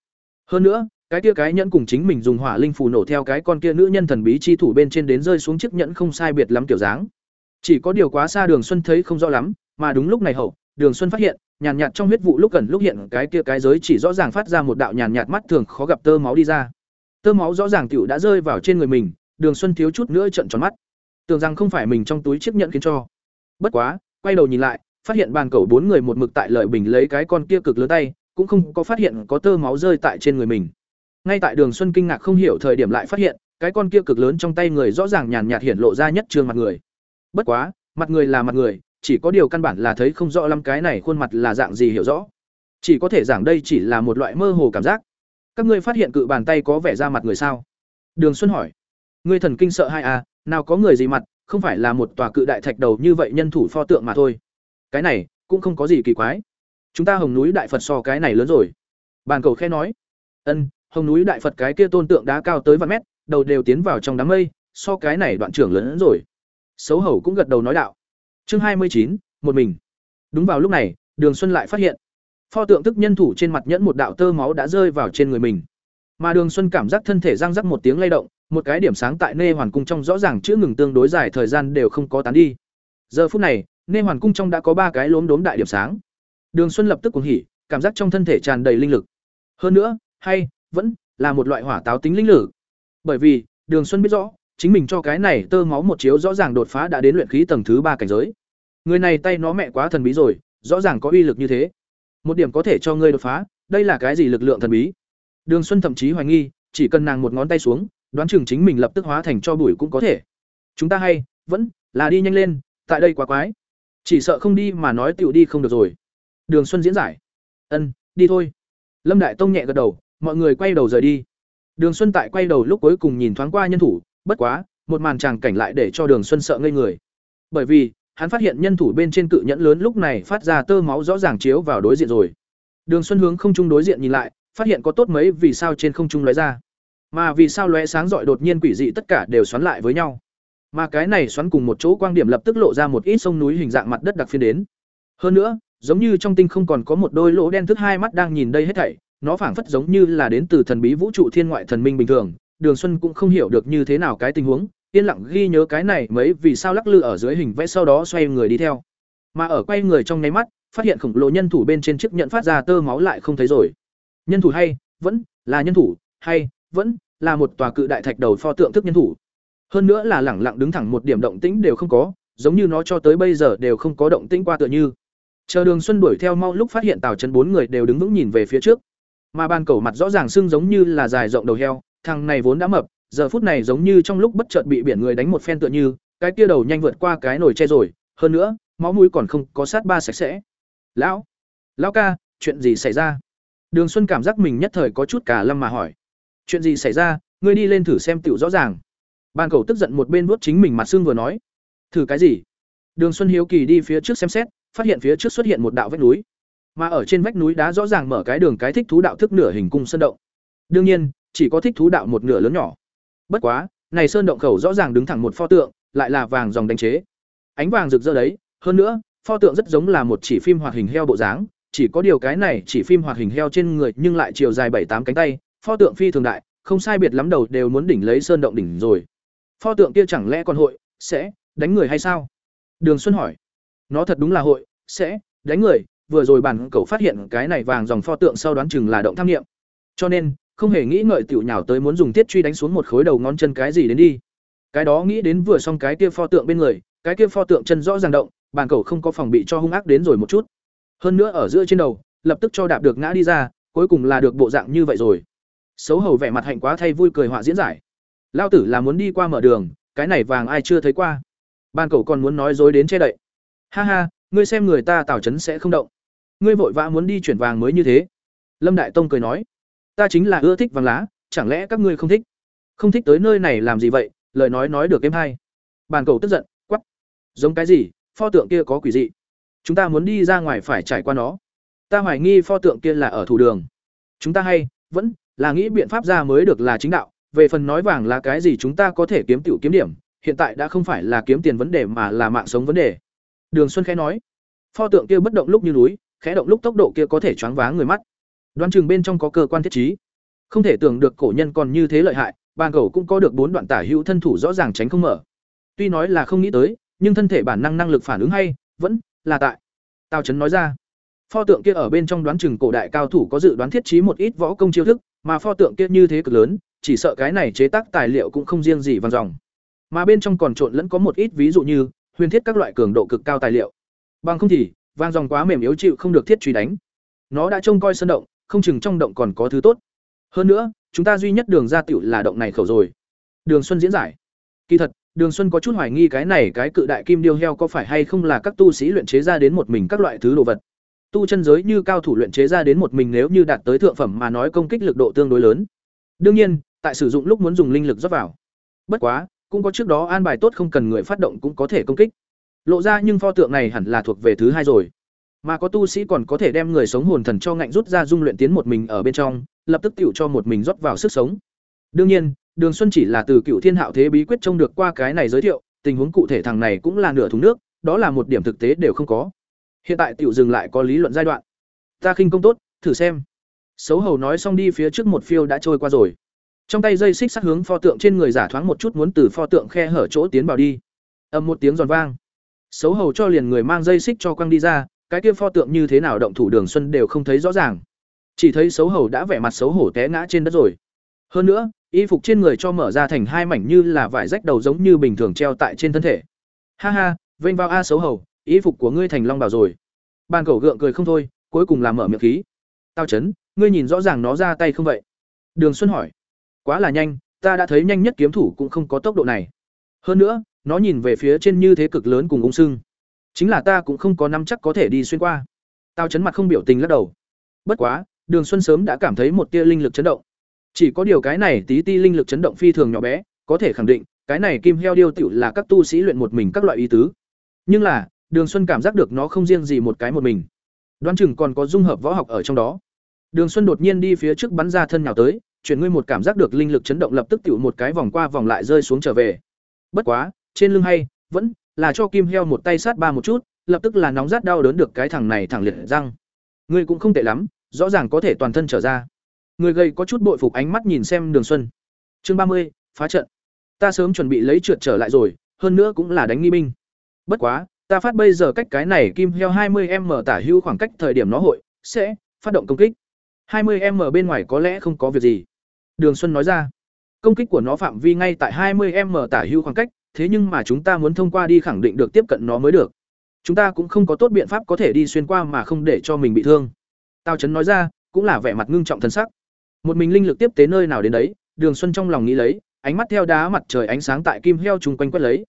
Hơn nữa, cái kia cái nhẫn cùng chính mình dùng hỏa linh phù nổ theo cái con kia nữ nhân thần bí chi thủ bên trên đến rơi xuống chiếc nhẫn không sai biệt lắm kiểu dáng. Chỉ có điều quá xa Đường Xuân thấy không rõ lắm, mà đúng lúc này hậu, Đường Xuân phát hiện, nhàn nhạt trong huyết vụ lúc gần lúc hiện cái kia cái giới chỉ rõ ràng phát ra một đạo nhàn nhạt mắt thường khó gặp tơ máu đi ra. Tơ máu rõ ràng tiểu đã rơi vào trên người mình, Đường Xuân thiếu chút nữa trợn tròn mắt. Tưởng rằng không phải mình trong túi chiếc nhẫn khiến cho. Bất quá, quay đầu nhìn lại, phát hiện bàn cầu bốn người một mực tại lợi bình lấy cái con kia cực lớn tay, cũng không có phát hiện có tơ máu rơi tại trên người mình. Ngay tại Đường Xuân kinh ngạc không hiểu thời điểm lại phát hiện, cái con kia cực lớn trong tay người rõ ràng nhàn nhạt hiện lộ ra nhất trương mặt người. Bất quá, mặt người là mặt người, chỉ có điều căn bản là thấy không rõ lắm cái này khuôn mặt là dạng gì hiểu rõ. Chỉ có thể giảng đây chỉ là một loại mơ hồ cảm giác. Các ngươi phát hiện cự bàn tay có vẻ ra mặt người sao? Đường Xuân hỏi. Ngươi thần kinh sợ hai à, nào có người gì mặt, không phải là một tòa cự đại thạch đầu như vậy nhân thủ pho tượng mà thôi. Cái này cũng không có gì kỳ quái. Chúng ta Hồng núi đại Phật so cái này lớn rồi. Bàn cầu khẽ nói. Ân, Hồng núi đại Phật cái kia tôn tượng đá cao tới vạn mét, đầu đều tiến vào trong đám mây, so cái này đoạn trưởng lớn hơn rồi. Xấu hầu cũng gật đầu nói đạo. Chương hai mươi chín, một mình. Đúng vào lúc này, Đường Xuân lại phát hiện, pho tượng tức nhân thủ trên mặt nhẫn một đạo tơ máu đã rơi vào trên người mình. Mà Đường Xuân cảm giác thân thể răng rắc một tiếng lay động, một cái điểm sáng tại nê hoàn cung trong rõ ràng chữ ngừng tương đối dài thời gian đều không có tán đi. Giờ phút này, nê hoàn cung trong đã có ba cái lốm đốm đại điểm sáng. Đường Xuân lập tức cuồng hỉ, cảm giác trong thân thể tràn đầy linh lực. Hơn nữa, hay vẫn là một loại hỏa táo tính linh lử. Bởi vì, Đường Xuân biết rõ, chính mình cho cái này tơ máu một chiếu rõ ràng đột phá đã đến luyện khí tầng thứ ba cảnh giới. Người này tay nó mẹ quá thần bí rồi, rõ ràng có uy lực như thế. Một điểm có thể cho ngươi đột phá, đây là cái gì lực lượng thần bí? Đường Xuân thậm chí hoài nghi, chỉ cần nàng một ngón tay xuống, đoán chừng chính mình lập tức hóa thành cho bụi cũng có thể. Chúng ta hay, vẫn là đi nhanh lên, tại đây quá quái. Chỉ sợ không đi mà nói tiểu đi không được rồi. Đường Xuân diễn giải. Ân, đi thôi. Lâm Đại Tông nhẹ gật đầu, mọi người quay đầu rời đi. Đường Xuân tại quay đầu lúc cuối cùng nhìn thoáng qua nhân thủ, bất quá, một màn tràng cảnh lại để cho Đường Xuân sợ ngây người. Bởi vì, hắn phát hiện nhân thủ bên trên cự nhẫn lớn lúc này phát ra tơ máu rõ ràng chiếu vào đối diện rồi. Đường Xuân hướng không trung đối diện nhìn lại, phát hiện có tốt mấy vì sao trên không trung lóe ra. Mà vì sao lóe sáng rọi đột nhiên quỷ dị tất cả đều xoắn lại với nhau. Mà cái này xoắn cùng một chỗ quang điểm lập tức lộ ra một ít sông núi hình dạng mặt đất đặc phiên đến. Hơn nữa, giống như trong tinh không còn có một đôi lỗ đen thứ hai mắt đang nhìn đây hết thảy, nó phảng phất giống như là đến từ thần bí vũ trụ thiên ngoại thần minh bình thường. Đường Xuân cũng không hiểu được như thế nào cái tình huống, yên lặng ghi nhớ cái này mấy vì sao lắc lư ở dưới hình vẽ sau đó xoay người đi theo. Mà ở quay người trong nháy mắt, phát hiện khổng lồ nhân thủ bên trên chiếc nhận phát ra tơ máu lại không thấy rồi. Nhân thủ hay, vẫn là nhân thủ, hay, vẫn là một tòa cự đại thạch đầu pho tượng thức nhân thủ. Hơn nữa là lẳng lặng đứng thẳng một điểm động tĩnh đều không có, giống như nó cho tới bây giờ đều không có động tĩnh qua tựa như. Chờ Đường Xuân đuổi theo mau lúc phát hiện Tào chân bốn người đều đứng vững nhìn về phía trước. Mà ban cầu mặt rõ ràng sưng giống như là dài rộng đầu heo, thằng này vốn đã mập, giờ phút này giống như trong lúc bất chợt bị biển người đánh một phen tựa như, cái kia đầu nhanh vượt qua cái nồi che rồi, hơn nữa, máu mũi còn không có sát ba sạch sẽ. "Lão, lão ca, chuyện gì xảy ra?" Đường Xuân cảm giác mình nhất thời có chút cả lâm mà hỏi. "Chuyện gì xảy ra, ngươi đi lên thử xem tiểu rõ ràng." Ban cầu tức giận một bên vuốt chính mình mặt xương vừa nói, "Thử cái gì?" Đường Xuân Hiếu kỳ đi phía trước xem xét, phát hiện phía trước xuất hiện một đạo vách núi. Mà ở trên vách núi đá rõ ràng mở cái đường cái thích thú đạo thức nửa hình cung sơn động. Đương nhiên, chỉ có thích thú đạo một nửa lớn nhỏ. Bất quá, này sơn động khẩu rõ ràng đứng thẳng một pho tượng, lại là vàng dòng đánh chế. Ánh vàng rực rỡ đấy, hơn nữa, pho tượng rất giống là một chỉ phim hoạt hình heo bộ dáng, chỉ có điều cái này chỉ phim hoạt hình heo trên người nhưng lại chiều dài bảy tám cánh tay, pho tượng phi thường đại, không sai biệt lắm đầu đều muốn đỉnh lấy sơn động đỉnh rồi. Pho tượng kia chẳng lẽ còn hội sẽ đánh người hay sao? Đường Xuân hỏi. Nó thật đúng là hội sẽ đánh người, vừa rồi bản cậu phát hiện cái này vàng dòng pho tượng sau đoán chừng là động tham nghiệm. Cho nên, không hề nghĩ ngợi tiểu nhào tới muốn dùng tiết truy đánh xuống một khối đầu ngón chân cái gì đến đi. Cái đó nghĩ đến vừa xong cái kia pho tượng bên người, cái kia pho tượng chân rõ ràng động, bản cậu không có phòng bị cho hung ác đến rồi một chút. Hơn nữa ở giữa trên đầu, lập tức cho đạp được ngã đi ra, cuối cùng là được bộ dạng như vậy rồi. Xấu hầu vẻ mặt hạnh quá thay vui cười họa diễn giải. Lao tử là muốn đi qua mở đường, cái này vàng ai chưa thấy qua. Ban cậu còn muốn nói dối đến che đậy. Ha ha, ngươi xem người ta tào chấn sẽ không động. Ngươi vội vã muốn đi chuyển vàng mới như thế. Lâm Đại Tông cười nói, ta chính là ưa thích vàng lá, chẳng lẽ các ngươi không thích? Không thích tới nơi này làm gì vậy? Lời nói nói được êm hay. Bàn cầu tức giận, quắc. Giống cái gì? Pho tượng kia có quỷ dị. Chúng ta muốn đi ra ngoài phải trải qua nó. Ta hoài nghi pho tượng kia là ở thủ đường. Chúng ta hay vẫn là nghĩ biện pháp ra mới được là chính đạo. Về phần nói vàng là cái gì chúng ta có thể kiếm tiểu kiếm điểm, hiện tại đã không phải là kiếm tiền vấn đề mà là mạng sống vấn đề. Đường Xuân khẽ nói, pho tượng kia bất động lúc như núi, khẽ động lúc tốc độ kia có thể choáng váng người mắt. Đoán chừng bên trong có cơ quan thiết trí. Không thể tưởng được cổ nhân còn như thế lợi hại, bàn cầu cũng có được bốn đoạn tả hữu thân thủ rõ ràng tránh không mở. Tuy nói là không nghĩ tới, nhưng thân thể bản năng năng lực phản ứng hay, vẫn là tại. Tào Chấn nói ra, pho tượng kia ở bên trong đoán chừng cổ đại cao thủ có dự đoán thiết trí một ít võ công chiêu thức, mà pho tượng kia như thế cực lớn, chỉ sợ cái này chế tác tài liệu cũng không riêng gì văn dòng. Mà bên trong còn trộn lẫn có một ít ví dụ như huyền thiết các loại cường độ cực cao tài liệu. Bằng không thì, vang dòng quá mềm yếu chịu không được thiết truy đánh. Nó đã trông coi sân động, không chừng trong động còn có thứ tốt. Hơn nữa, chúng ta duy nhất đường ra tiểu là động này khẩu rồi. Đường Xuân diễn giải. Kỳ thật, Đường Xuân có chút hoài nghi cái này cái cự đại kim điêu heo có phải hay không là các tu sĩ luyện chế ra đến một mình các loại thứ đồ vật. Tu chân giới như cao thủ luyện chế ra đến một mình nếu như đạt tới thượng phẩm mà nói công kích lực độ tương đối lớn. Đương nhiên, tại sử dụng lúc muốn dùng linh lực rót vào. Bất quá, cũng có trước đó an bài tốt không cần người phát động cũng có thể công kích. Lộ ra nhưng pho tượng này hẳn là thuộc về thứ hai rồi. Mà có tu sĩ còn có thể đem người sống hồn thần cho ngạnh rút ra dung luyện tiến một mình ở bên trong, lập tức tiểu cho một mình rót vào sức sống. Đương nhiên, Đường Xuân chỉ là từ Cựu Thiên Hạo Thế bí quyết trông được qua cái này giới thiệu, tình huống cụ thể thằng này cũng là nửa thùng nước, đó là một điểm thực tế đều không có. Hiện tại tiểu dừng lại có lý luận giai đoạn. Ta khinh công tốt, thử xem. Xấu hầu nói xong đi phía trước một phiêu đã trôi qua rồi. Trong tay dây xích sắt hướng pho tượng trên người giả thoáng một chút muốn từ pho tượng khe hở chỗ tiến vào đi. Ầm một tiếng giòn vang. Xấu hầu cho liền người mang dây xích cho quăng đi ra, cái kia pho tượng như thế nào động thủ Đường Xuân đều không thấy rõ ràng. Chỉ thấy xấu hầu đã vẻ mặt xấu hổ té ngã trên đất rồi. Hơn nữa, y phục trên người cho mở ra thành hai mảnh như là vải rách đầu giống như bình thường treo tại trên thân thể. Ha ha, vênh vào a xấu hầu, y phục của ngươi thành long bảo rồi. bàn cầu gượng cười không thôi, cuối cùng làm mở miệng khí. Tao chấn, ngươi nhìn rõ ràng nó ra tay không vậy? Đường Xuân hỏi. Quá là nhanh, ta đã thấy nhanh nhất kiếm thủ cũng không có tốc độ này. Hơn nữa, nó nhìn về phía trên như thế cực lớn cùng ung sưng. Chính là ta cũng không có nắm chắc có thể đi xuyên qua. Tao chấn mặt không biểu tình lắc đầu. Bất quá, Đường Xuân sớm đã cảm thấy một tia linh lực chấn động. Chỉ có điều cái này tí ti linh lực chấn động phi thường nhỏ bé, có thể khẳng định, cái này kim heo điêu tiểu là các tu sĩ luyện một mình các loại ý tứ. Nhưng là, Đường Xuân cảm giác được nó không riêng gì một cái một mình. Đoán chừng còn có dung hợp võ học ở trong đó. Đường Xuân đột nhiên đi phía trước bắn ra thân nhào tới, chuyển ngươi một cảm giác được linh lực chấn động lập tức tiểu một cái vòng qua vòng lại rơi xuống trở về. Bất quá, trên lưng hay, vẫn là cho kim heo một tay sát ba một chút, lập tức là nóng rát đau đớn được cái thằng này thẳng liệt răng. Ngươi cũng không tệ lắm, rõ ràng có thể toàn thân trở ra. Người gầy có chút bội phục ánh mắt nhìn xem Đường Xuân. Chương ba mươi phá trận. Ta sớm chuẩn bị lấy trượt trở lại rồi, hơn nữa cũng là đánh nghi binh. Bất quá, ta phát bây giờ cách cái này kim heo hai 20m tả hữu khoảng cách thời điểm nó hội sẽ phát động công kích. hai 20m bên ngoài có lẽ không có việc gì. Đường Xuân nói ra. Công kích của nó phạm vi ngay tại 20m tả hữu khoảng cách, thế nhưng mà chúng ta muốn thông qua đi khẳng định được tiếp cận nó mới được. Chúng ta cũng không có tốt biện pháp có thể đi xuyên qua mà không để cho mình bị thương. Tào Trấn nói ra, cũng là vẻ mặt ngưng trọng thân sắc. Một mình linh lực tiếp tế nơi nào đến đấy, Đường Xuân trong lòng nghĩ lấy, ánh mắt theo đá mặt trời ánh sáng tại kim heo trùng quanh quét lấy.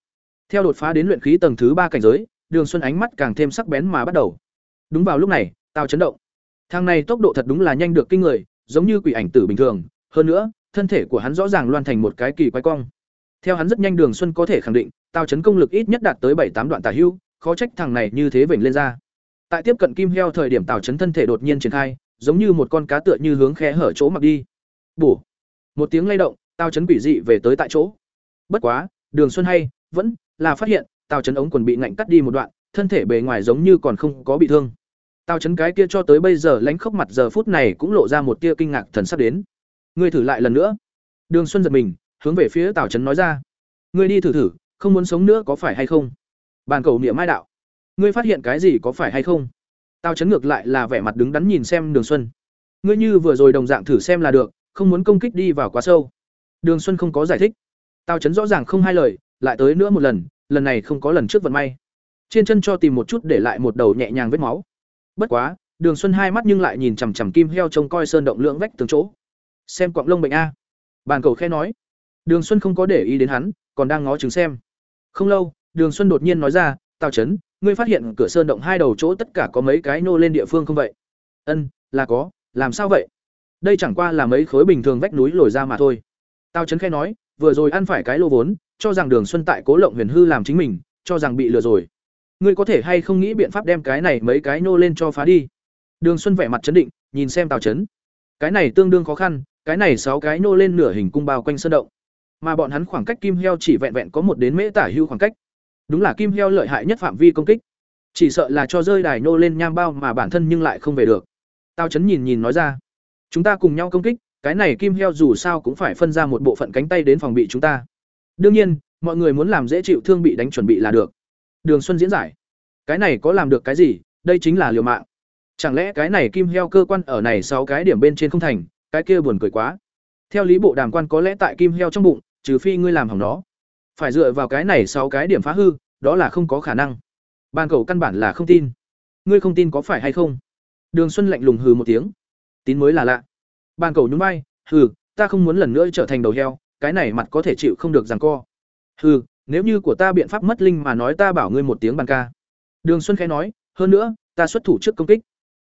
Theo đột phá đến luyện khí tầng thứ ba cảnh giới, Đường Xuân ánh mắt càng thêm sắc bén mà bắt đầu. Đúng vào lúc này, Tào chấn động. Thằng này tốc độ thật đúng là nhanh được kinh người, giống như quỷ ảnh tử bình thường, hơn nữa, thân thể của hắn rõ ràng loan thành một cái kỳ quái cong. Theo hắn rất nhanh Đường Xuân có thể khẳng định, Tào Chấn công lực ít nhất đạt tới bảy tám đoạn tả hưu khó trách thằng này như thế vểnh lên ra. Tại tiếp cận Kim Heo thời điểm Tào Chấn thân thể đột nhiên triển khai, giống như một con cá tựa như hướng khe hở chỗ mặc đi. Bổ. Một tiếng lay động, Tào Chấn quỷ dị về tới tại chỗ. Bất quá, Đường Xuân hay vẫn là phát hiện, Tào Chấn ống quần bị ngạnh cắt đi một đoạn, thân thể bề ngoài giống như còn không có bị thương. Tào Chấn cái kia cho tới bây giờ lánh khóc mặt giờ phút này cũng lộ ra một tia kinh ngạc thần sắp đến. Ngươi thử lại lần nữa. Đường Xuân giật mình, hướng về phía Tào Chấn nói ra. Ngươi đi thử thử, không muốn sống nữa có phải hay không? Bàn cầu niệm mai đạo. Ngươi phát hiện cái gì có phải hay không? Tào Chấn ngược lại là vẻ mặt đứng đắn nhìn xem Đường Xuân. Ngươi như vừa rồi đồng dạng thử xem là được, không muốn công kích đi vào quá sâu. Đường Xuân không có giải thích. Tào Chấn rõ ràng không hai lời, lại tới nữa một lần, lần này không có lần trước vận may. Trên chân cho tìm một chút để lại một đầu nhẹ nhàng vết máu. Bất quá, Đường Xuân hai mắt nhưng lại nhìn chằm chằm Kim Heo trông coi sơn động lượng vách tường chỗ. Xem quặng lông bệnh a. Bàn cầu khẽ nói. Đường Xuân không có để ý đến hắn, còn đang ngó chứng xem. Không lâu, Đường Xuân đột nhiên nói ra, "Tào Chấn, ngươi phát hiện cửa sơn động hai đầu chỗ tất cả có mấy cái nô lên địa phương không vậy?" "Ân, là có, làm sao vậy?" Đây chẳng qua là mấy khối bình thường vách núi lồi ra mà thôi. Tào Chấn khẽ nói, vừa rồi ăn phải cái lô vốn, cho rằng Đường Xuân tại Cố Lộng Huyền hư làm chính mình, cho rằng bị lừa rồi. Ngươi có thể hay không nghĩ biện pháp đem cái này mấy cái nô lên cho phá đi? Đường Xuân vẻ mặt chấn định, nhìn xem Tào Chấn. Cái này tương đương khó khăn, cái này sáu cái nô lên nửa hình cung bao quanh sơn động. Mà bọn hắn khoảng cách kim heo chỉ vẹn vẹn có một đến mễ tả hưu khoảng cách. Đúng là kim heo lợi hại nhất phạm vi công kích. Chỉ sợ là cho rơi đài nô lên nham bao mà bản thân nhưng lại không về được. Tao chấn nhìn nhìn nói ra, chúng ta cùng nhau công kích, cái này kim heo dù sao cũng phải phân ra một bộ phận cánh tay đến phòng bị chúng ta. Đương nhiên, mọi người muốn làm dễ chịu thương bị đánh chuẩn bị là được. Đường xuân diễn giải, cái này có làm được cái gì? Đây chính là liều mạng. Chẳng lẽ cái này kim heo cơ quan ở này sáu cái điểm bên trên không thành? Cái kia buồn cười quá. Theo lý bộ đàm quan có lẽ tại kim heo trong bụng, trừ phi ngươi làm hỏng nó. Phải dựa vào cái này sáu cái điểm phá hư, đó là không có khả năng. Ban cầu căn bản là không tin. Ngươi không tin có phải hay không? Đường xuân lạnh lùng hừ một tiếng. Tín mới là lạ. Ban cầu nhún vai, hừ, ta không muốn lần nữa trở thành đầu heo, cái này mặt có thể chịu không được rằng co. Hừ, nếu như của ta biện pháp mất linh mà nói ta bảo ngươi một tiếng bàn ca. Đường xuân khẽ nói, hơn nữa, ta xuất thủ trước công kích.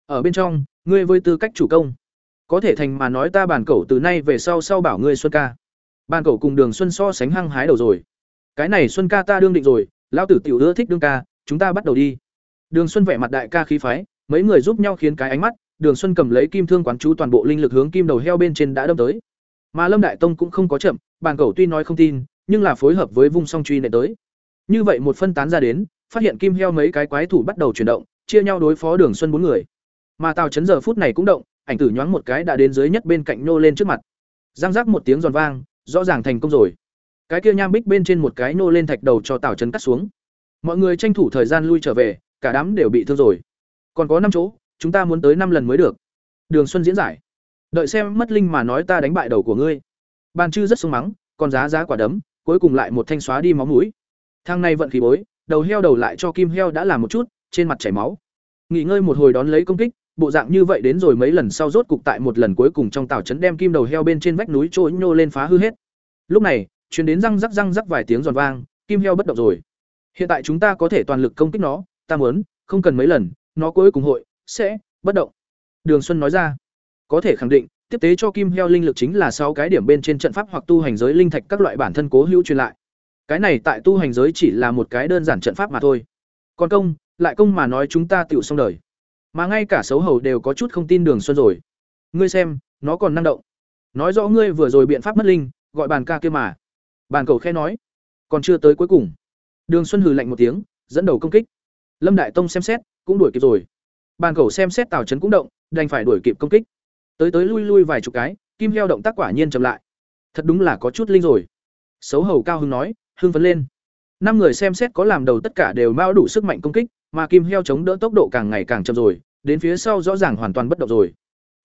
Ở bên trong, ngươi với tư cách chủ công có thể thành mà nói ta bản cẩu từ nay về sau sau bảo ngươi xuân ca. Bản cẩu cùng đường xuân so sánh hăng hái đầu rồi. Cái này xuân ca ta đương định rồi, lão tử tiểu ưa thích đương ca, chúng ta bắt đầu đi. Đường xuân vẻ mặt đại ca khí phái, mấy người giúp nhau khiến cái ánh mắt, đường xuân cầm lấy kim thương quán chú toàn bộ linh lực hướng kim đầu heo bên trên đã đâm tới. Mà lâm đại tông cũng không có chậm, bản cẩu tuy nói không tin, nhưng là phối hợp với vung song truy nệ tới. Như vậy một phân tán ra đến, phát hiện kim heo mấy cái quái thủ bắt đầu chuyển động, chia nhau đối phó đường xuân bốn người. Mà tào chấn giờ phút này cũng động ảnh tử nhoáng một cái đã đến dưới nhất bên cạnh nô lên trước mặt. Giang giác một tiếng giòn vang, rõ ràng thành công rồi. Cái kia nham bích bên trên một cái nô lên thạch đầu cho tào trấn cắt xuống. Mọi người tranh thủ thời gian lui trở về, cả đám đều bị thương rồi. Còn có năm chỗ, chúng ta muốn tới năm lần mới được. Đường xuân diễn giải. Đợi xem mất linh mà nói ta đánh bại đầu của ngươi. Ban chư rất sung mắng còn giá giá quả đấm, cuối cùng lại một thanh xóa đi máu mũi. Thang này vận khí bối, đầu heo đầu lại cho kim heo đã làm một chút, trên mặt chảy máu. Nghỉ ngơi một hồi đón lấy công kích bộ dạng như vậy đến rồi mấy lần sau rốt cục tại một lần cuối cùng trong tàu trấn đem kim đầu heo bên trên vách núi trôi nhô lên phá hư hết. Lúc này, chuyến đến răng rắc răng rắc vài tiếng giòn vang, kim heo bất động rồi. Hiện tại chúng ta có thể toàn lực công kích nó, ta muốn, không cần mấy lần, nó cuối cùng hội sẽ bất động. Đường xuân nói ra. Có thể khẳng định, tiếp tế cho kim heo linh lực chính là sáu cái điểm bên trên trận pháp hoặc tu hành giới linh thạch các loại bản thân cố hữu truyền lại. Cái này tại tu hành giới chỉ là một cái đơn giản trận pháp mà thôi. Còn công, lại công mà nói chúng ta tựu xong đời mà ngay cả xấu hầu đều có chút không tin đường xuân rồi. Ngươi xem, nó còn năng động. Nói rõ ngươi vừa rồi biện pháp mất linh, gọi bàn ca kia mà. Bàn cầu khe nói. Còn chưa tới cuối cùng. Đường xuân hừ lạnh một tiếng, dẫn đầu công kích. Lâm đại tông xem xét, cũng đuổi kịp rồi. Bàn cầu xem xét tào trấn cũng động, đành phải đuổi kịp công kích. Tới tới lui lui vài chục cái, kim heo động tác quả nhiên chậm lại. Thật đúng là có chút linh rồi. Xấu hầu cao hưng nói, hưng phấn lên. Năm người xem xét có làm đầu tất cả đều mao đủ sức mạnh công kích mà kim heo chống đỡ tốc độ càng ngày càng chậm rồi, đến phía sau rõ ràng hoàn toàn bất động rồi.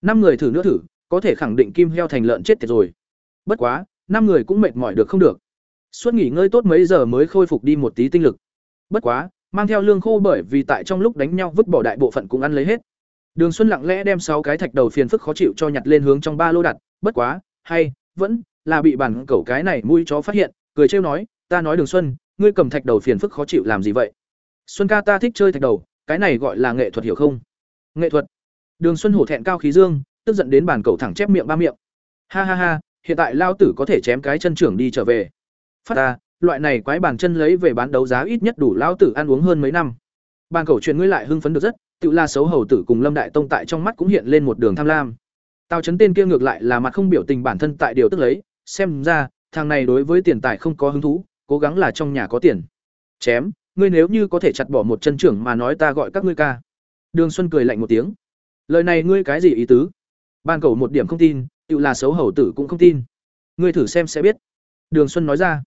Năm người thử nữa thử, có thể khẳng định kim heo thành lợn chết thiệt rồi. Bất quá, năm người cũng mệt mỏi được không được. Suốt nghỉ ngơi tốt mấy giờ mới khôi phục đi một tí tinh lực. Bất quá, mang theo lương khô bởi vì tại trong lúc đánh nhau vứt bỏ đại bộ phận cũng ăn lấy hết. Đường xuân lặng lẽ đem sáu cái thạch đầu phiền phức khó chịu cho nhặt lên hướng trong ba lô đặt. Bất quá, hay, vẫn là bị bản cẩu cái này mũi chó phát hiện, cười trêu nói, ta nói đường xuân, ngươi cầm thạch đầu phiền phức khó chịu làm gì vậy? Xuân ca ta thích chơi thạch đầu cái này gọi là nghệ thuật hiểu không nghệ thuật đường xuân hổ thẹn cao khí dương tức giận đến bàn cầu thẳng chép miệng ba miệng ha ha ha hiện tại lao tử có thể chém cái chân trưởng đi trở về Phát ta, loại này quái bàn chân lấy về bán đấu giá ít nhất đủ lao tử ăn uống hơn mấy năm. Bàn cầu truyền ngươi lại hưng phấn được rất, tự la xấu hầu tử cùng Lâm Đại Tông tại trong mắt cũng hiện lên một đường tham lam. Tào chấn tên kia ngược lại là mặt không biểu tình bản thân tại điều tức lấy, xem ra, thằng này đối với tiền tài không có hứng thú, cố gắng là trong nhà có tiền. Chém, ngươi nếu như có thể chặt bỏ một chân trưởng mà nói ta gọi các ngươi ca. Đường Xuân cười lạnh một tiếng. Lời này ngươi cái gì ý tứ? Ban cầu một điểm không tin, tự là xấu hầu tử cũng không tin. Ngươi thử xem sẽ biết. Đường Xuân nói ra.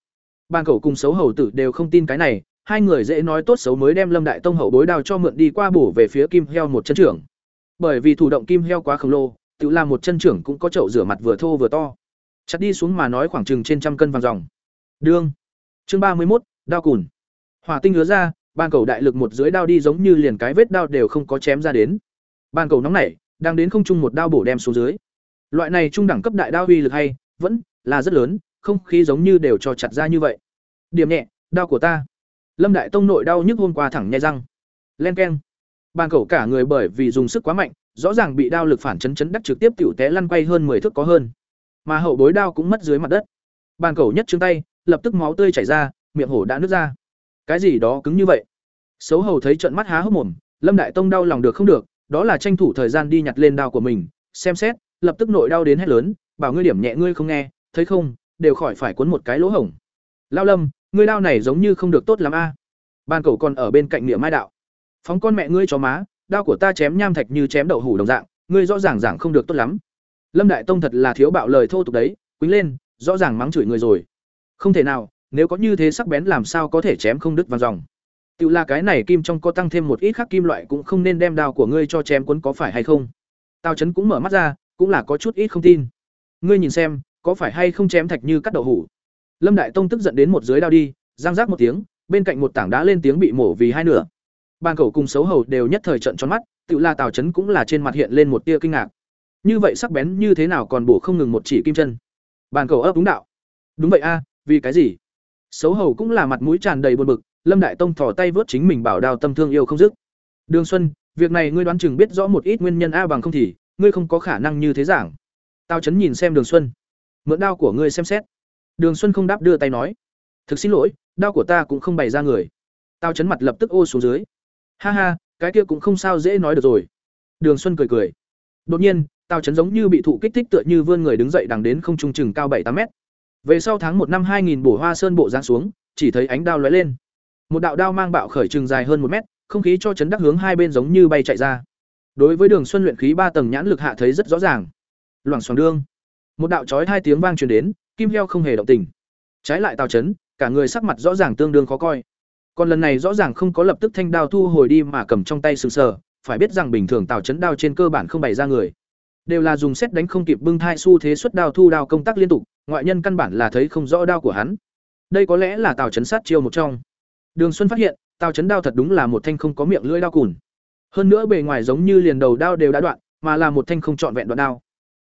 Ban cầu cùng xấu hầu tử đều không tin cái này, hai người dễ nói tốt xấu mới đem Lâm Đại Tông hậu bối đào cho mượn đi qua bổ về phía Kim Heo một chân trưởng. Bởi vì thủ động Kim Heo quá khổng lồ, tự làm một chân trưởng cũng có chậu rửa mặt vừa thô vừa to. Chặt đi xuống mà nói khoảng chừng trên trăm cân vàng dòng Đương. Chương ba mươi một, đao cùn. Hỏa tinh hứa ra, ban cầu đại lực một dưới đao đi giống như liền cái vết đao đều không có chém ra đến. Ban cầu nóng nảy, đang đến không trung một đao bổ đem xuống dưới. Loại này trung đẳng cấp đại đao uy lực hay, vẫn là rất lớn, không khí giống như đều cho chặt ra như vậy. Điểm nhẹ, đao của ta. Lâm Đại Tông nội đau nhức hôm qua thẳng nhai răng. Len keng. bàn cầu cả người bởi vì dùng sức quá mạnh, rõ ràng bị đao lực phản chấn chấn đắc trực tiếp tiểu té lăn quay hơn 10 thước có hơn. Mà hậu bối đao cũng mất dưới mặt đất. bàn cầu nhất trương tay, lập tức máu tươi chảy ra, miệng hổ đã nứt ra. Cái gì đó cứng như vậy? Xấu hầu thấy trận mắt há hốc mồm, Lâm Đại Tông đau lòng được không được, đó là tranh thủ thời gian đi nhặt lên đao của mình, xem xét, lập tức nội đau đến hét lớn, bảo ngươi điểm nhẹ ngươi không nghe, thấy không, đều khỏi phải cuốn một cái lỗ hổng. Lao Lâm, ngươi đao này giống như không được tốt lắm a. Ban cầu còn ở bên cạnh niệm mai đạo. Phóng con mẹ ngươi chó má, đao của ta chém nham thạch như chém đậu hủ đồng dạng, ngươi rõ ràng giảng không được tốt lắm. Lâm Đại Tông thật là thiếu bạo lời thô tục đấy, quýnh lên, rõ ràng mắng chửi người rồi. Không thể nào, nếu có như thế sắc bén làm sao có thể chém không đứt vàng dòng. Tự là cái này kim trong có tăng thêm một ít khác kim loại cũng không nên đem đao của ngươi cho chém cuốn có phải hay không. Tào Trấn cũng mở mắt ra, cũng là có chút ít không tin. Ngươi nhìn xem, có phải hay không chém thạch như cắt đậu hủ. Lâm Đại Tông tức giận đến một dưới đao đi, giang rác một tiếng, bên cạnh một tảng đá lên tiếng bị mổ vì hai nửa. Bàn cầu cùng xấu hầu đều nhất thời trận tròn mắt, tự là Tào Trấn cũng là trên mặt hiện lên một tia kinh ngạc. Như vậy sắc bén như thế nào còn bổ không ngừng một chỉ kim chân. Bàn cầu ấp đúng đạo. Đúng vậy a, vì cái gì? Xấu hầu cũng là mặt mũi tràn đầy buồn bực, Lâm Đại Tông thò tay vớt chính mình bảo đào tâm thương yêu không dứt. Đường Xuân, việc này ngươi đoán chừng biết rõ một ít nguyên nhân a bằng không thì, ngươi không có khả năng như thế giảng. Tao chấn nhìn xem Đường Xuân. Mượn đao của ngươi xem xét. Đường Xuân không đáp đưa tay nói, "Thực xin lỗi, đao của ta cũng không bày ra người." Tao chấn mặt lập tức ô xuống dưới. "Ha ha, cái kia cũng không sao dễ nói được rồi." Đường Xuân cười cười. Đột nhiên, Tao chấn giống như bị thụ kích thích tựa như vươn người đứng dậy đằng đến không trung chừng cao bảy tám mét. Về sau tháng một năm 2000 bổ hoa sơn bộ giáng xuống, chỉ thấy ánh đao lóe lên. Một đạo đao mang bạo khởi trường dài hơn một mét, không khí cho chấn đắc hướng hai bên giống như bay chạy ra. Đối với Đường Xuân luyện khí ba tầng nhãn lực hạ thấy rất rõ ràng. Loảng xoảng đương. Một đạo chói hai tiếng vang truyền đến, Kim Heo không hề động tình. Trái lại Tào Chấn, cả người sắc mặt rõ ràng tương đương khó coi. Còn lần này rõ ràng không có lập tức thanh đao thu hồi đi mà cầm trong tay sừng sờ, phải biết rằng bình thường Tào Chấn đao trên cơ bản không bày ra người. Đều là dùng xét đánh không kịp bưng thai xu thế xuất đao thu đao công tác liên tục, ngoại nhân căn bản là thấy không rõ đao của hắn. Đây có lẽ là Tào Chấn sát chiêu một trong. Đường Xuân phát hiện, Tào Chấn đao thật đúng là một thanh không có miệng lưỡi đao cùn. Hơn nữa bề ngoài giống như liền đầu đao đều đã đoạn, mà là một thanh không trọn vẹn đoạn đao.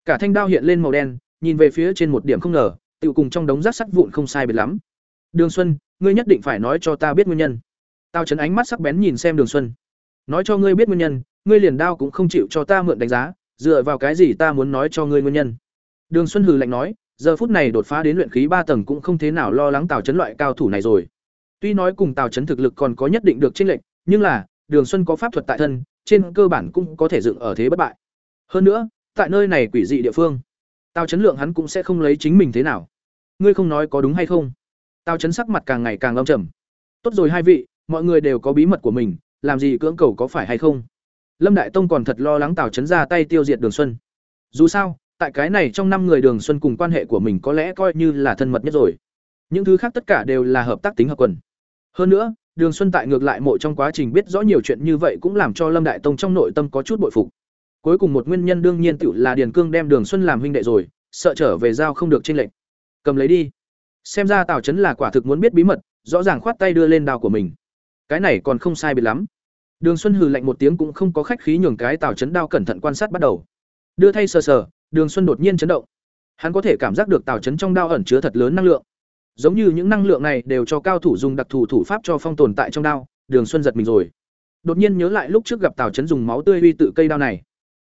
Cả thanh đao hiện lên màu đen, nhìn về phía trên một điểm không ngờ, tự cùng trong đống rác sắt vụn không sai biệt lắm. Đường Xuân, ngươi nhất định phải nói cho ta biết nguyên nhân. Tào Chấn ánh mắt sắc bén nhìn xem Đường Xuân. Nói cho ngươi biết nguyên nhân, ngươi liền đao cũng không chịu cho ta mượn đánh giá, dựa vào cái gì ta muốn nói cho ngươi nguyên nhân. Đường Xuân hừ lạnh nói, giờ phút này đột phá đến luyện khí ba tầng cũng không thế nào lo lắng Tào Chấn loại cao thủ này rồi. Tuy nói cùng Tào Chấn thực lực còn có nhất định được chênh lệch, nhưng là, Đường Xuân có pháp thuật tại thân, trên cơ bản cũng có thể dựng ở thế bất bại. Hơn nữa, tại nơi này quỷ dị địa phương, Tào Chấn lượng hắn cũng sẽ không lấy chính mình thế nào. Ngươi không nói có đúng hay không? Tào Chấn sắc mặt càng ngày càng âm trầm. Tốt rồi hai vị, mọi người đều có bí mật của mình, làm gì cưỡng cầu có phải hay không? Lâm Đại Tông còn thật lo lắng Tào Chấn ra tay tiêu diệt Đường Xuân. Dù sao, tại cái này trong năm người Đường Xuân cùng quan hệ của mình có lẽ coi như là thân mật nhất rồi. Những thứ khác tất cả đều là hợp tác tính hợp quần. Hơn nữa, Đường Xuân tại ngược lại mộ trong quá trình biết rõ nhiều chuyện như vậy cũng làm cho Lâm Đại Tông trong nội tâm có chút bội phục. Cuối cùng một nguyên nhân đương nhiên tự là Điền Cương đem Đường Xuân làm huynh đệ rồi, sợ trở về giao không được tranh lệnh. Cầm lấy đi. Xem ra Tào Chấn là quả thực muốn biết bí mật, rõ ràng khoát tay đưa lên đào của mình. Cái này còn không sai biệt lắm. Đường Xuân hừ lạnh một tiếng cũng không có khách khí nhường cái Tào Chấn đao cẩn thận quan sát bắt đầu. Đưa thay sờ sờ, Đường Xuân đột nhiên chấn động. Hắn có thể cảm giác được Tào Chấn trong đao ẩn chứa thật lớn năng lượng. Giống như những năng lượng này đều cho cao thủ dùng đặc thù thủ pháp cho phong tồn tại trong đao, Đường Xuân giật mình rồi. Đột nhiên nhớ lại lúc trước gặp Tào Chấn dùng máu tươi uy tự cây đao này.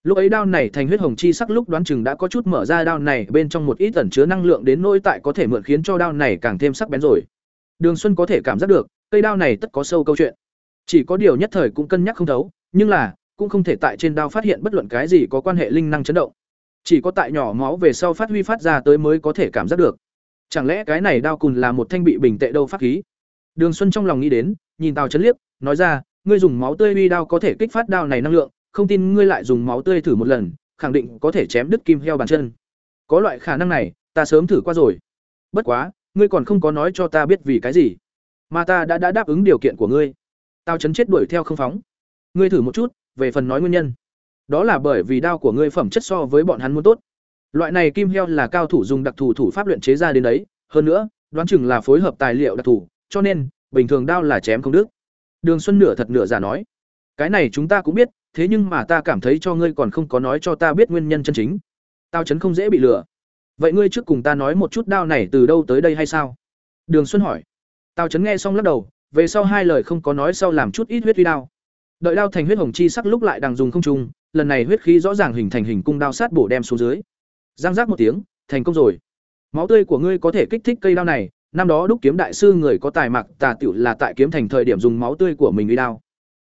lúc ấy đao này thành huyết hồng chi sắc lúc đoán chừng đã có chút mở ra đao này bên trong một ít ẩn chứa năng lượng đến nỗi tại có thể mượn khiến cho đao này càng thêm sắc bén rồi đường xuân có thể cảm giác được cây đao này tất có sâu câu chuyện chỉ có điều nhất thời cũng cân nhắc không thấu nhưng là cũng không thể tại trên đao phát hiện bất luận cái gì có quan hệ linh năng chấn động chỉ có tại nhỏ máu về sau phát huy phát ra tới mới có thể cảm giác được. Chẳng lẽ cái này đao cùn là một thanh bị bình tệ đâu pháp khí? Đường xuân trong lòng nghĩ đến nhìn tào chấn Liếp, nói ra ngươi dùng máu tươi uy đao có thể kích phát đao này năng lượng không tin ngươi lại dùng máu tươi thử một lần khẳng định có thể chém đứt kim heo bàn chân. Có loại khả năng này ta sớm thử qua rồi. Bất quá ngươi còn không có nói cho ta biết vì cái gì. Mà ta đã đã đáp ứng điều kiện của ngươi. Tao chấn chết đuổi theo không phóng. Ngươi thử một chút về phần nói nguyên nhân đó là bởi vì đao của ngươi phẩm chất so với bọn hắn muốn tốt. Loại này kim heo là cao thủ dùng đặc thù thủ pháp luyện chế ra đến đấy. Hơn nữa, đoán chừng là phối hợp tài liệu đặc thù, cho nên, bình thường đao là chém không đứt. Đường xuân nửa thật nửa giả nói, cái này chúng ta cũng biết, thế nhưng mà ta cảm thấy cho ngươi còn không có nói cho ta biết nguyên nhân chân chính. Tao chấn không dễ bị lừa. Vậy ngươi trước cùng ta nói một chút đao này từ đâu tới đây hay sao? Đường xuân hỏi. Tao chấn nghe xong lắc đầu, về sau hai lời không có nói sau làm chút ít huyết huy đao. Đợi đao thành huyết hồng chi sắc lúc lại đang dùng không trùng lần này huyết khí rõ ràng hình thành hình cung đao sát bổ đem xuống dưới. Giang giác một tiếng, thành công rồi. Máu tươi của ngươi có thể kích thích cây đao này, năm đó đúc kiếm đại sư người có tài mặc, tà tiểu là tại kiếm thành thời điểm dùng máu tươi của mình đi đao.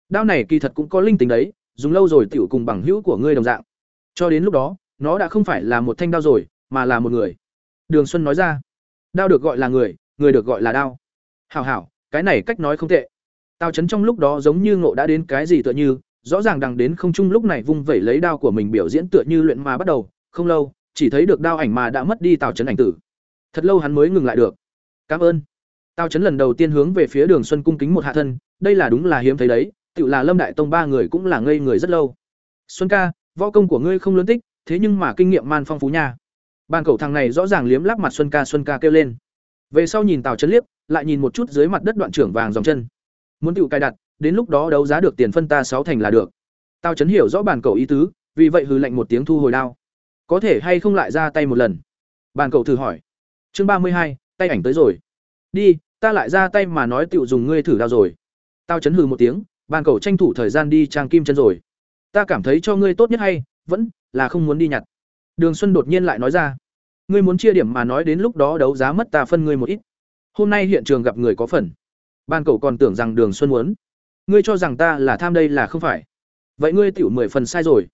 Đao này kỳ thật cũng có linh tính đấy, dùng lâu rồi tiểu cùng bằng hữu của ngươi đồng dạng. Cho đến lúc đó, nó đã không phải là một thanh đao rồi, mà là một người. Đường xuân nói ra, đao được gọi là người người được gọi là đao. Hảo hảo, cái này cách nói không tệ. Tào chấn trong lúc đó giống như ngộ đã đến cái gì tựa như rõ ràng đằng đến không trung lúc này vung vẩy lấy đao của mình biểu diễn tựa như luyện mà bắt đầu, không lâu, chỉ thấy được đao ảnh mà đã mất đi tào chấn ảnh tử. Thật lâu hắn mới ngừng lại được. Cảm ơn. Tào chấn lần đầu tiên hướng về phía đường xuân cung kính một hạ thân, đây là đúng là hiếm thấy đấy tự là lâm đại tông ba người cũng là ngây người rất lâu. Xuân ca, võ công của ngươi không lớn tích, thế nhưng mà kinh nghiệm man phong phú nha. Ban cầu thằng này rõ ràng liếm lắp mặt xuân ca xuân ca kêu lên. Về sau nhìn tào chấn liếc, lại nhìn một chút dưới mặt đất đoạn trưởng vàng dòng chân. Muốn tự cài đặt đến lúc đó đấu giá được tiền phân ta sáu thành là được. Tao chấn hiểu rõ bàn cầu ý tứ, vì vậy hừ lạnh một tiếng thu hồi đao. Có thể hay không lại ra tay một lần? Bàn cầu thử hỏi. Chương ba mươi hai, tay ảnh tới rồi. Đi, ta lại ra tay mà nói tựu dùng ngươi thử đao rồi. Tao chấn hừ một tiếng bàn cầu tranh thủ thời gian đi trang kim chân rồi. Ta cảm thấy cho ngươi tốt nhất hay, vẫn là không muốn đi nhặt. Đường xuân đột nhiên lại nói ra. Ngươi muốn chia điểm mà nói đến lúc đó đấu giá mất ta phân ngươi một ít. Hôm nay hiện trường gặp người có phần. Ban cầu còn tưởng rằng đường xuân muốn ngươi cho rằng ta là tham đây là không phải. Vậy ngươi tiểu mười phần sai rồi.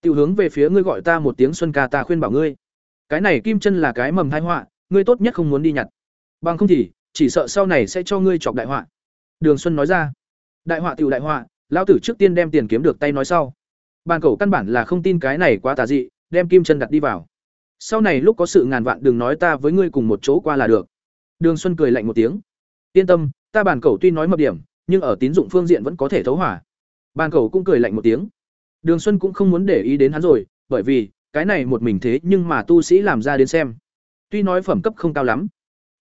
Tiểu hướng về phía ngươi gọi ta một tiếng xuân ca ta khuyên bảo ngươi. Cái này kim chân là cái mầm thai họa, ngươi tốt nhất không muốn đi nhặt. Bằng không thì, chỉ sợ sau này sẽ cho ngươi chọc đại họa. Đường xuân nói ra. Đại họa tiểu đại họa, lão tử trước tiên đem tiền kiếm được tay nói sau. Bàn cầu căn bản là không tin cái này quá tà dị, đem kim chân đặt đi vào. Sau này lúc có sự ngàn vạn đừng nói ta với ngươi cùng một chỗ qua là được. Đường xuân cười lạnh một tiếng. Yên tâm, ta bàn cầu tuy nói mập điểm nhưng ở tín dụng phương diện vẫn có thể thấu hỏa bàn cầu cũng cười lạnh một tiếng. Đường xuân cũng không muốn để ý đến hắn rồi, bởi vì, cái này một mình thế nhưng mà tu sĩ làm ra đến xem. Tuy nói phẩm cấp không cao lắm,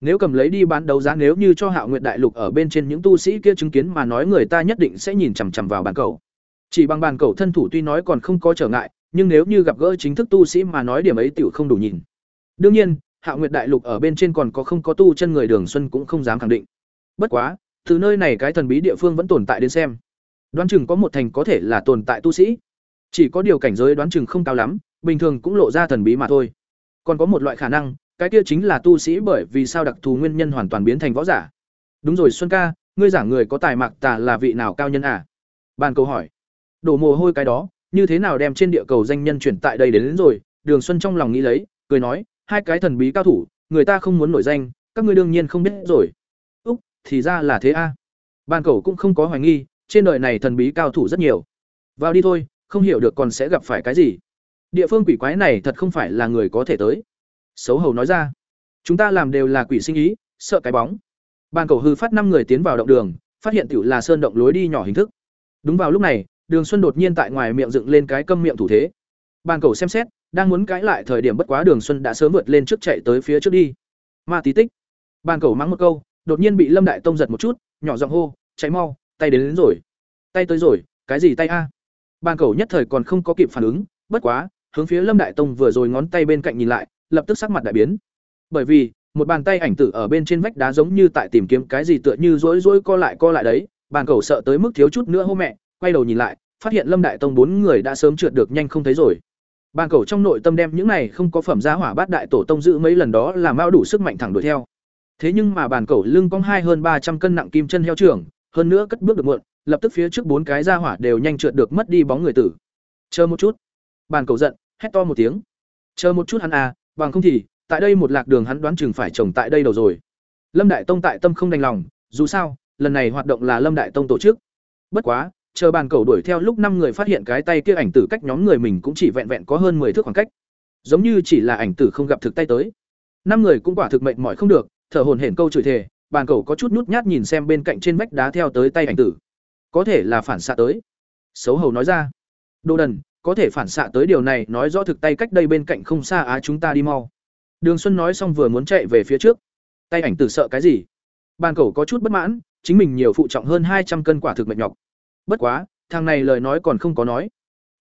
nếu cầm lấy đi bán đấu giá nếu như cho hạo Nguyệt đại lục ở bên trên những tu sĩ kia chứng kiến mà nói người ta nhất định sẽ nhìn chằm chằm vào bàn cầu. Chỉ bằng bàn cầu thân thủ tuy nói còn không có trở ngại, nhưng nếu như gặp gỡ chính thức tu sĩ mà nói điểm ấy tiểu không đủ nhìn. Đương nhiên, hạo nguyệt đại lục ở bên trên còn có không có tu chân người đường xuân cũng không dám khẳng định. Bất quá từ nơi này cái thần bí địa phương vẫn tồn tại đến xem. Đoán chừng có một thành có thể là tồn tại tu sĩ. Chỉ có điều cảnh giới đoán chừng không cao lắm bình thường cũng lộ ra thần bí mà thôi. Còn có một loại khả năng cái kia chính là tu sĩ bởi vì sao đặc thù nguyên nhân hoàn toàn biến thành võ giả. Đúng rồi xuân ca ngươi giảng người có tài mạc tà là vị nào cao nhân à? Bàn câu hỏi. Đổ mồ hôi cái đó như thế nào đem trên địa cầu danh nhân chuyển tại đây đến, đến rồi? Đường xuân trong lòng nghĩ lấy cười nói hai cái thần bí cao thủ người ta không muốn nổi danh các ngươi đương nhiên không biết rồi thì ra là thế a. À. ban cầu cũng không có hoài nghi, trên đời này thần bí cao thủ rất nhiều. Vào đi thôi, không hiểu được còn sẽ gặp phải cái gì. Địa phương quỷ quái này thật không phải là người có thể tới. Xấu hầu nói ra. Chúng ta làm đều là quỷ sinh ý, sợ cái bóng. Ban cầu hư phát năm người tiến vào động đường, phát hiện tiểu là sơn động lối đi nhỏ hình thức. Đúng vào lúc này, đường xuân đột nhiên tại ngoài miệng dựng lên cái câm miệng thủ thế. Ban cầu xem xét, đang muốn cãi lại thời điểm bất quá đường xuân đã sớm vượt lên trước chạy tới phía trước đi. Ma tí tích. Ban cầu mắng một câu đột nhiên bị lâm đại tông giật một chút nhỏ giọng hô chạy mau tay đến, đến rồi. Tay tới rồi cái gì tay a? Ban cầu nhất thời còn không có kịp phản ứng bất quá hướng phía lâm đại tông vừa rồi ngón tay bên cạnh nhìn lại lập tức sắc mặt đại biến. Bởi vì một bàn tay ảnh tử ở bên trên vách đá giống như tại tìm kiếm cái gì tựa như rối rối co lại co lại đấy. Bàn cầu sợ tới mức thiếu chút nữa hô mẹ quay đầu nhìn lại phát hiện lâm đại tông bốn người đã sớm trượt được nhanh không thấy rồi. Bàn cầu trong nội tâm đem những này không có phẩm giá hỏa bát đại tổ tông giữ mấy lần đó là mao đủ sức mạnh thẳng đuổi theo thế nhưng mà bàn cẩu lưng cong hai hơn ba trăm cân nặng kim chân heo trưởng, hơn nữa cất bước được muộn, lập tức phía trước bốn cái ra hỏa đều nhanh trượt được mất đi bóng người tử. Chờ một chút. Bàn cẩu giận, hét to một tiếng. Chờ một chút hắn à bằng không thì, tại đây một lạc đường hắn đoán chừng phải trồng tại đây đầu rồi. Lâm đại tông tại tâm không đành lòng, dù sao, lần này hoạt động là lâm đại tông tổ chức. Bất quá, chờ bàn cầu đuổi theo lúc năm người phát hiện cái tay kia ảnh tử cách nhóm người mình cũng chỉ vẹn vẹn có hơn 10 thước khoảng cách. Giống như chỉ là ảnh tử không gặp thực tay tới. Năm người cũng quả thực mệnh mỏi không được thở hổn hển câu chửi thề, bàn cầu có chút nhút nhát nhìn xem bên cạnh trên vách đá theo tới tay ảnh tử. Có thể là phản xạ tới. Xấu hầu nói ra. Đồ đần, có thể phản xạ tới điều này nói rõ thực tay cách đây bên cạnh không xa á chúng ta đi mau. Đường xuân nói xong vừa muốn chạy về phía trước. Tay ảnh tử sợ cái gì? Bàn cầu có chút bất mãn, chính mình nhiều phụ trọng hơn hai trăm cân quả thực mệt nhọc. Bất quá, thằng này lời nói còn không có nói.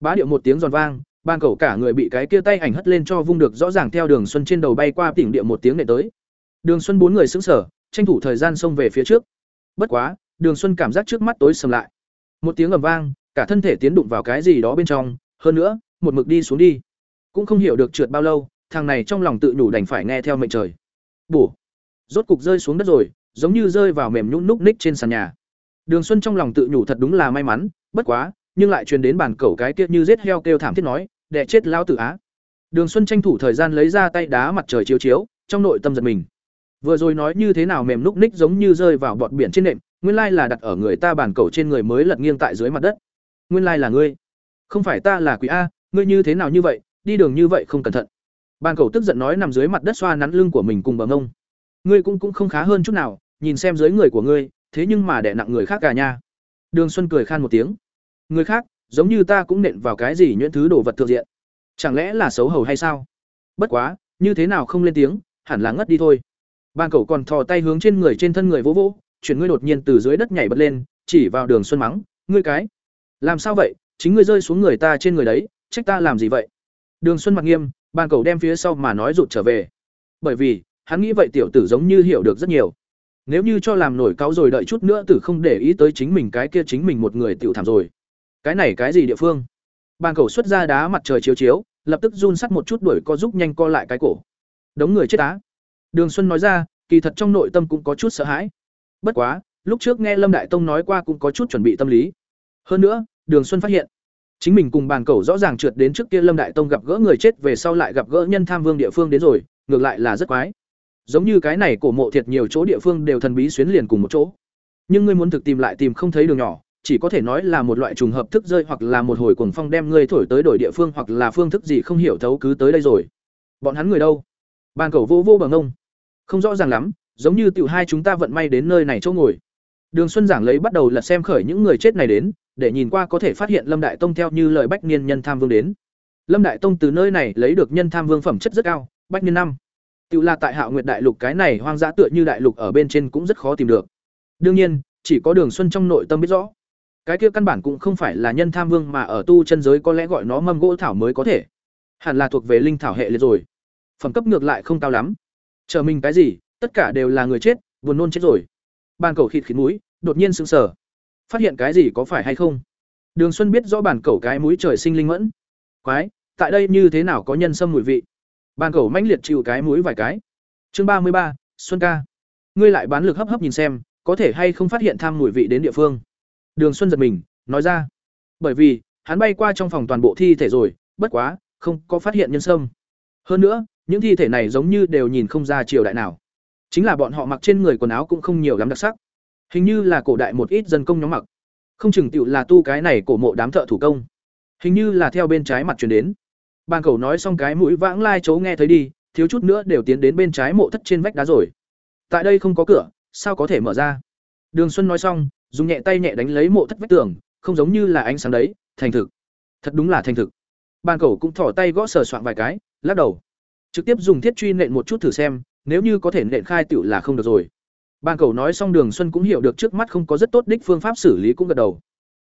Bá điệu một tiếng giòn vang ban cầu cả người bị cái kia tay ảnh hất lên cho vung được rõ ràng theo đường xuân trên đầu bay qua tỉnh địa một tiếng nệ tới đường xuân bốn người sững sờ, tranh thủ thời gian xông về phía trước. Bất quá đường xuân cảm giác trước mắt tối sầm lại. Một tiếng ầm vang cả thân thể tiến đụng vào cái gì đó bên trong hơn nữa một mực đi xuống đi. Cũng không hiểu được trượt bao lâu thằng này trong lòng tự nhủ đành phải nghe theo mệnh trời. Bổ. Rốt cục rơi xuống đất rồi giống như rơi vào mềm nhũn núc ních trên sàn nhà. Đường Xuân trong lòng tự nhủ thật đúng là may mắn, bất quá, nhưng lại truyền đến bản cẩu cái kia như giết heo kêu thảm thiết nói, đẻ chết lao tử á. Đường Xuân tranh thủ thời gian lấy ra tay đá mặt trời chiếu chiếu, trong nội tâm giật mình. Vừa rồi nói như thế nào mềm núc ních giống như rơi vào bọt biển trên nệm, nguyên lai là đặt ở người ta bản cẩu trên người mới lật nghiêng tại dưới mặt đất. Nguyên lai là ngươi. Không phải ta là quỷ a, ngươi như thế nào như vậy, đi đường như vậy không cẩn thận. Bản cẩu tức giận nói nằm dưới mặt đất xoa nắn lưng của mình cùng bờ ngông. Ngươi cũng cũng không khá hơn chút nào, nhìn xem dưới người của ngươi, thế nhưng mà đè nặng người khác cả nha đường xuân cười khan một tiếng người khác giống như ta cũng nện vào cái gì nhuyễn thứ đồ vật thượng diện chẳng lẽ là xấu hầu hay sao bất quá như thế nào không lên tiếng hẳn là ngất đi thôi ban cậu còn thò tay hướng trên người trên thân người vỗ vỗ, chuyển ngươi đột nhiên từ dưới đất nhảy bật lên, chỉ vào đường xuân mắng, ngươi cái, làm sao vậy? Chính ngươi rơi xuống người ta trên người đấy, trách ta làm gì vậy? Đường xuân mặt nghiêm, ban cậu đem phía sau mà nói rụt trở về. Bởi vì, hắn nghĩ vậy tiểu tử giống như hiểu được rất nhiều. Nếu như cho làm nổi cáo rồi đợi chút nữa tử không để ý tới chính mình, cái kia chính mình một người tiểu thảm rồi. Cái này cái gì địa phương? Bàn cầu xuất ra đá mặt trời chiếu chiếu, lập tức run sắt một chút đuổi co giúp nhanh co lại cái cổ. Đống người chết á đường xuân nói ra, kỳ thật trong nội tâm cũng có chút sợ hãi. Bất quá, lúc trước nghe lâm đại tông nói qua cũng có chút chuẩn bị tâm lý. Hơn nữa, đường xuân phát hiện, chính mình cùng bàn cầu rõ ràng trượt đến trước kia lâm đại tông gặp gỡ người chết về sau lại gặp gỡ nhân tham vương địa phương đến rồi, ngược lại là rất quái. Giống như cái này cổ mộ thiệt nhiều chỗ địa phương đều thần bí xuyến liền cùng một chỗ. Nhưng ngươi muốn thực tìm lại tìm không thấy đường nhỏ, chỉ có thể nói là một loại trùng hợp thức rơi hoặc là một hồi cuồng phong đem ngươi thổi tới đổi địa phương hoặc là phương thức gì không hiểu thấu cứ tới đây rồi. Bọn hắn người đâu? Bàn cầu vô vô bằng ông không rõ ràng lắm giống như tiểu hai chúng ta vận may đến nơi này chỗ ngồi đường xuân giảng lấy bắt đầu lật xem khởi những người chết này đến để nhìn qua có thể phát hiện lâm đại tông theo như lời bách niên nhân tham vương đến lâm đại tông từ nơi này lấy được nhân tham vương phẩm chất rất cao bách niên năm Tự là tại Hạo Nguyệt Đại Lục cái này hoang dã tựa như đại lục ở bên trên cũng rất khó tìm được. Đương nhiên, chỉ có Đường Xuân trong nội tâm biết rõ. Cái kia căn bản cũng không phải là nhân tham vương mà ở tu chân giới có lẽ gọi nó mâm gỗ thảo mới có thể. Hẳn là thuộc về linh thảo hệ liệt rồi. Phẩm cấp ngược lại không cao lắm. Chờ mình cái gì, tất cả đều là người chết, buồn nôn chết rồi. Bàn cầu khịt khịt mũi, đột nhiên sững sờ. Phát hiện cái gì có phải hay không? Đường Xuân biết rõ bàn cầu cái mũi trời sinh linh mẫn. Quái, tại đây như thế nào có nhân sâm mùi vị? bàn cầu mãnh liệt chịu cái mũi vài cái. Chương ba mươi ba, Xuân ca. Ngươi lại bán lực hấp hấp nhìn xem, có thể hay không phát hiện tham mùi vị đến địa phương. Đường Xuân giật mình, nói ra. Bởi vì, hắn bay qua trong phòng toàn bộ thi thể rồi, bất quá, không có phát hiện nhân sâm. Hơn nữa, những thi thể này giống như đều nhìn không ra triều đại nào. Chính là bọn họ mặc trên người quần áo cũng không nhiều lắm đặc sắc. Hình như là cổ đại một ít dân công nhóm mặc. Không chừng tựu là tu cái này cổ mộ đám thợ thủ công. Hình như là theo bên trái mặt truyền đến. Bàn cầu nói xong cái mũi vãng lai chấu nghe thấy đi, thiếu chút nữa đều tiến đến bên trái mộ thất trên vách đá rồi. Tại đây không có cửa, sao có thể mở ra? Đường Xuân nói xong, dùng nhẹ tay nhẹ đánh lấy mộ thất vách tường, không giống như là ánh sáng đấy, thành thực. Thật đúng là thành thực. Bàn cầu cũng thỏ tay gõ sờ soạn vài cái, lắc đầu. Trực tiếp dùng thiết truy nện một chút thử xem, nếu như có thể nện khai tựu là không được rồi. Bàn cầu nói xong Đường Xuân cũng hiểu được trước mắt không có rất tốt đích phương pháp xử lý cũng gật đầu.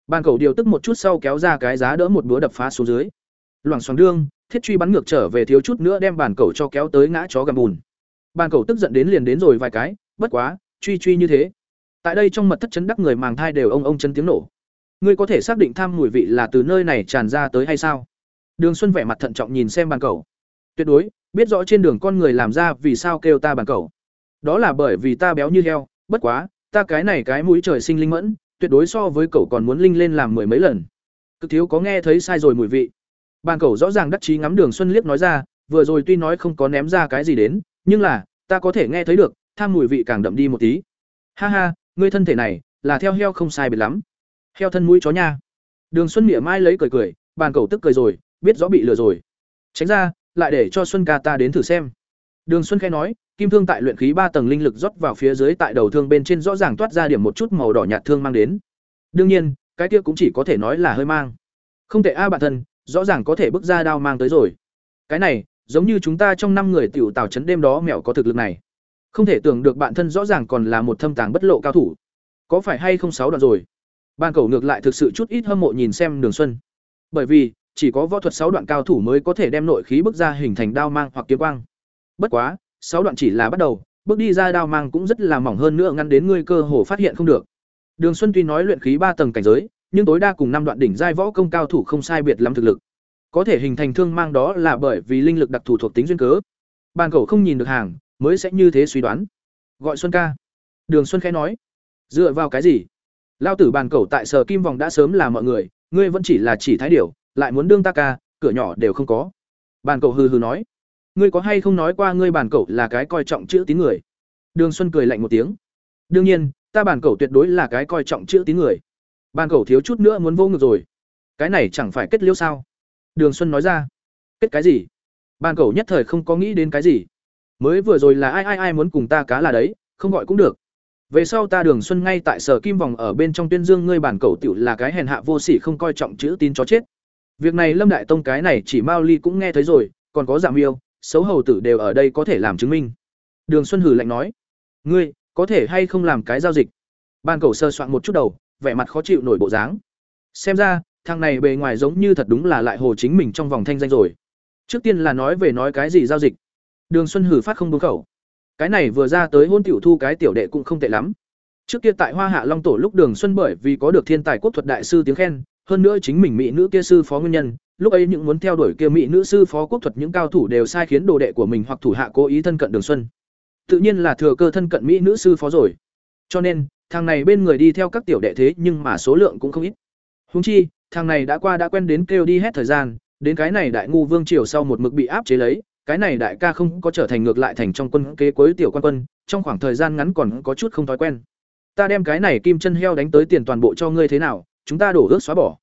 Bàn cầu điều tức một chút sau kéo ra cái giá đỡ một búa đập phá xuống dưới. Loảng xoảng đương, thiết truy bắn ngược trở về thiếu chút nữa đem bàn cầu cho kéo tới ngã chó gầm bùn bàn cầu tức giận đến liền đến rồi vài cái bất quá truy truy như thế tại đây trong mật thất chấn đắc người màng thai đều ông ông chân tiếng nổ ngươi có thể xác định tham mùi vị là từ nơi này tràn ra tới hay sao đường xuân vẻ mặt thận trọng nhìn xem bàn cầu tuyệt đối biết rõ trên đường con người làm ra vì sao kêu ta bàn cầu đó là bởi vì ta béo như heo, bất quá, ta cái này cái mũi trời sinh linh mẫn, tuyệt đối so với cậu còn muốn linh lên làm mười mấy lần. Cực thiếu có nghe thấy sai rồi mùi vị. Bàn cầu rõ ràng đắc chí ngắm đường xuân liếc nói ra, vừa rồi tuy nói không có ném ra cái gì đến, nhưng là, ta có thể nghe thấy được, tham mùi vị càng đậm đi một tí. Ha ha, ngươi thân thể này, là theo heo không sai biệt lắm. Heo thân mũi chó nha. Đường xuân mỉa mai lấy cười cười bàn cầu tức cười rồi, biết rõ bị lừa rồi. Tránh ra lại để cho xuân ca ta đến thử xem. Đường xuân khẽ nói, kim thương tại luyện khí ba tầng linh lực rót vào phía dưới tại đầu thương bên trên rõ ràng toát ra điểm một chút màu đỏ nhạt thương mang đến. Đương nhiên, cái kia cũng chỉ có thể nói là hơi mang. Không thể a à bản thân, rõ ràng có thể bước ra đao mang tới rồi. Cái này, giống như chúng ta trong năm người tiểu tảo chấn đêm đó mèo có thực lực này. Không thể tưởng được bạn thân rõ ràng còn là một thâm tàng bất lộ cao thủ. Có phải hay không sáu đoạn rồi? Ban cầu ngược lại thực sự chút ít hâm mộ nhìn xem đường xuân. Bởi vì chỉ có võ thuật sáu đoạn cao thủ mới có thể đem nội khí bước ra hình thành đao mang hoặc kiếm quang. Bất quá, sáu đoạn chỉ là bắt đầu, bước đi ra đao mang cũng rất là mỏng hơn nữa ngăn đến ngươi cơ hồ phát hiện không được. Đường xuân tuy nói luyện khí ba tầng cảnh giới, nhưng tối đa cùng năm đoạn đỉnh giai võ công cao thủ không sai biệt lắm thực lực. Có thể hình thành thương mang đó là bởi vì linh lực đặc thù thuộc tính duyên cớ. Bàn cầu không nhìn được hàng, mới sẽ như thế suy đoán. Gọi xuân ca. Đường xuân khẽ nói. Dựa vào cái gì? Lao tử bàn cầu tại sở kim vòng đã sớm là mọi người, ngươi vẫn chỉ là chỉ thái điểu lại muốn đương ta ca, cửa nhỏ đều không có. Bàn cậu hừ hừ nói, ngươi có hay không nói qua ngươi bàn cậu là cái coi trọng chữ tín người? Đường xuân cười lạnh một tiếng, đương nhiên, ta bàn cậu tuyệt đối là cái coi trọng chữ tín người. Bàn cậu thiếu chút nữa muốn vô ngực rồi. Cái này chẳng phải kết liễu sao? Đường xuân nói ra, kết cái gì? Bàn cậu nhất thời không có nghĩ đến cái gì. Mới vừa rồi là ai ai ai muốn cùng ta cá là đấy, không gọi cũng được. Về sau ta đường xuân ngay tại sở kim vòng ở bên trong tuyên dương ngươi bản cầu tiểu là cái hèn hạ vô sỉ không coi trọng chữ tín chó chết việc này lâm đại tông cái này chỉ mao ly cũng nghe thấy rồi, còn có dạ giảm yêu xấu hầu tử đều ở đây có thể làm chứng minh. Đường xuân hử lạnh nói, ngươi, có thể hay không làm cái giao dịch? Ban cầu sơ soạn một chút đầu, vẻ mặt khó chịu nổi bộ dáng. Xem ra, thằng này bề ngoài giống như thật đúng là lại hồ chính mình trong vòng thanh danh rồi. Trước tiên là nói về nói cái gì giao dịch. Đường xuân hử phát không buông khẩu. Cái này vừa ra tới hôn tiểu thu cái tiểu đệ cũng không tệ lắm. Trước kia tại hoa hạ long tổ lúc đường xuân bởi vì có được thiên tài quốc thuật đại sư tiếng khen hơn nữa chính mình mỹ nữ kia sư phó nguyên nhân, lúc ấy những muốn theo đuổi kia mỹ nữ sư phó quốc thuật những cao thủ đều sai khiến đồ đệ của mình hoặc thủ hạ cố ý thân cận đường xuân. Tự nhiên là thừa cơ thân cận mỹ nữ sư phó rồi. Cho nên, thằng này bên người đi theo các tiểu đệ thế nhưng mà số lượng cũng không ít. Húng chi, thằng này đã qua đã quen đến kêu đi hết thời gian, đến cái này đại ngu vương triều sau một mực bị áp chế lấy, cái này đại ca không có trở thành ngược lại thành trong quân kế cuối tiểu quan quân, trong khoảng thời gian ngắn còn có chút không thói quen. Ta đem cái này kim chân heo đánh tới tiền toàn bộ cho ngươi thế nào chúng ta đổ ước xóa bỏ.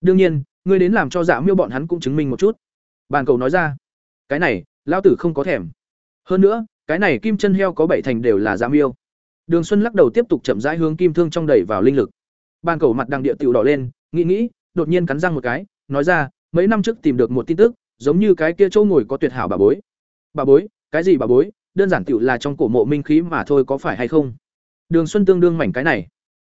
Đương nhiên, ngươi đến làm cho dạ miêu bọn hắn cũng chứng minh một chút. Bàn cầu nói ra. Cái này lao tử không có thèm. Hơn nữa, cái này kim chân heo có bảy thành đều là dạ miêu. Đường xuân lắc đầu tiếp tục chậm rãi hướng kim thương trong đẩy vào linh lực. Bàn cầu mặt đằng địa tiểu đỏ lên, nghĩ nghĩ, đột nhiên cắn răng một cái, nói ra, mấy năm trước tìm được một tin tức, giống như cái kia chỗ ngồi có tuyệt hảo bà bối. Bà bối? Cái gì bà bối? Đơn giản tiểu là trong cổ mộ minh khí mà thôi có phải hay không? Đường xuân tương đương mảnh cái này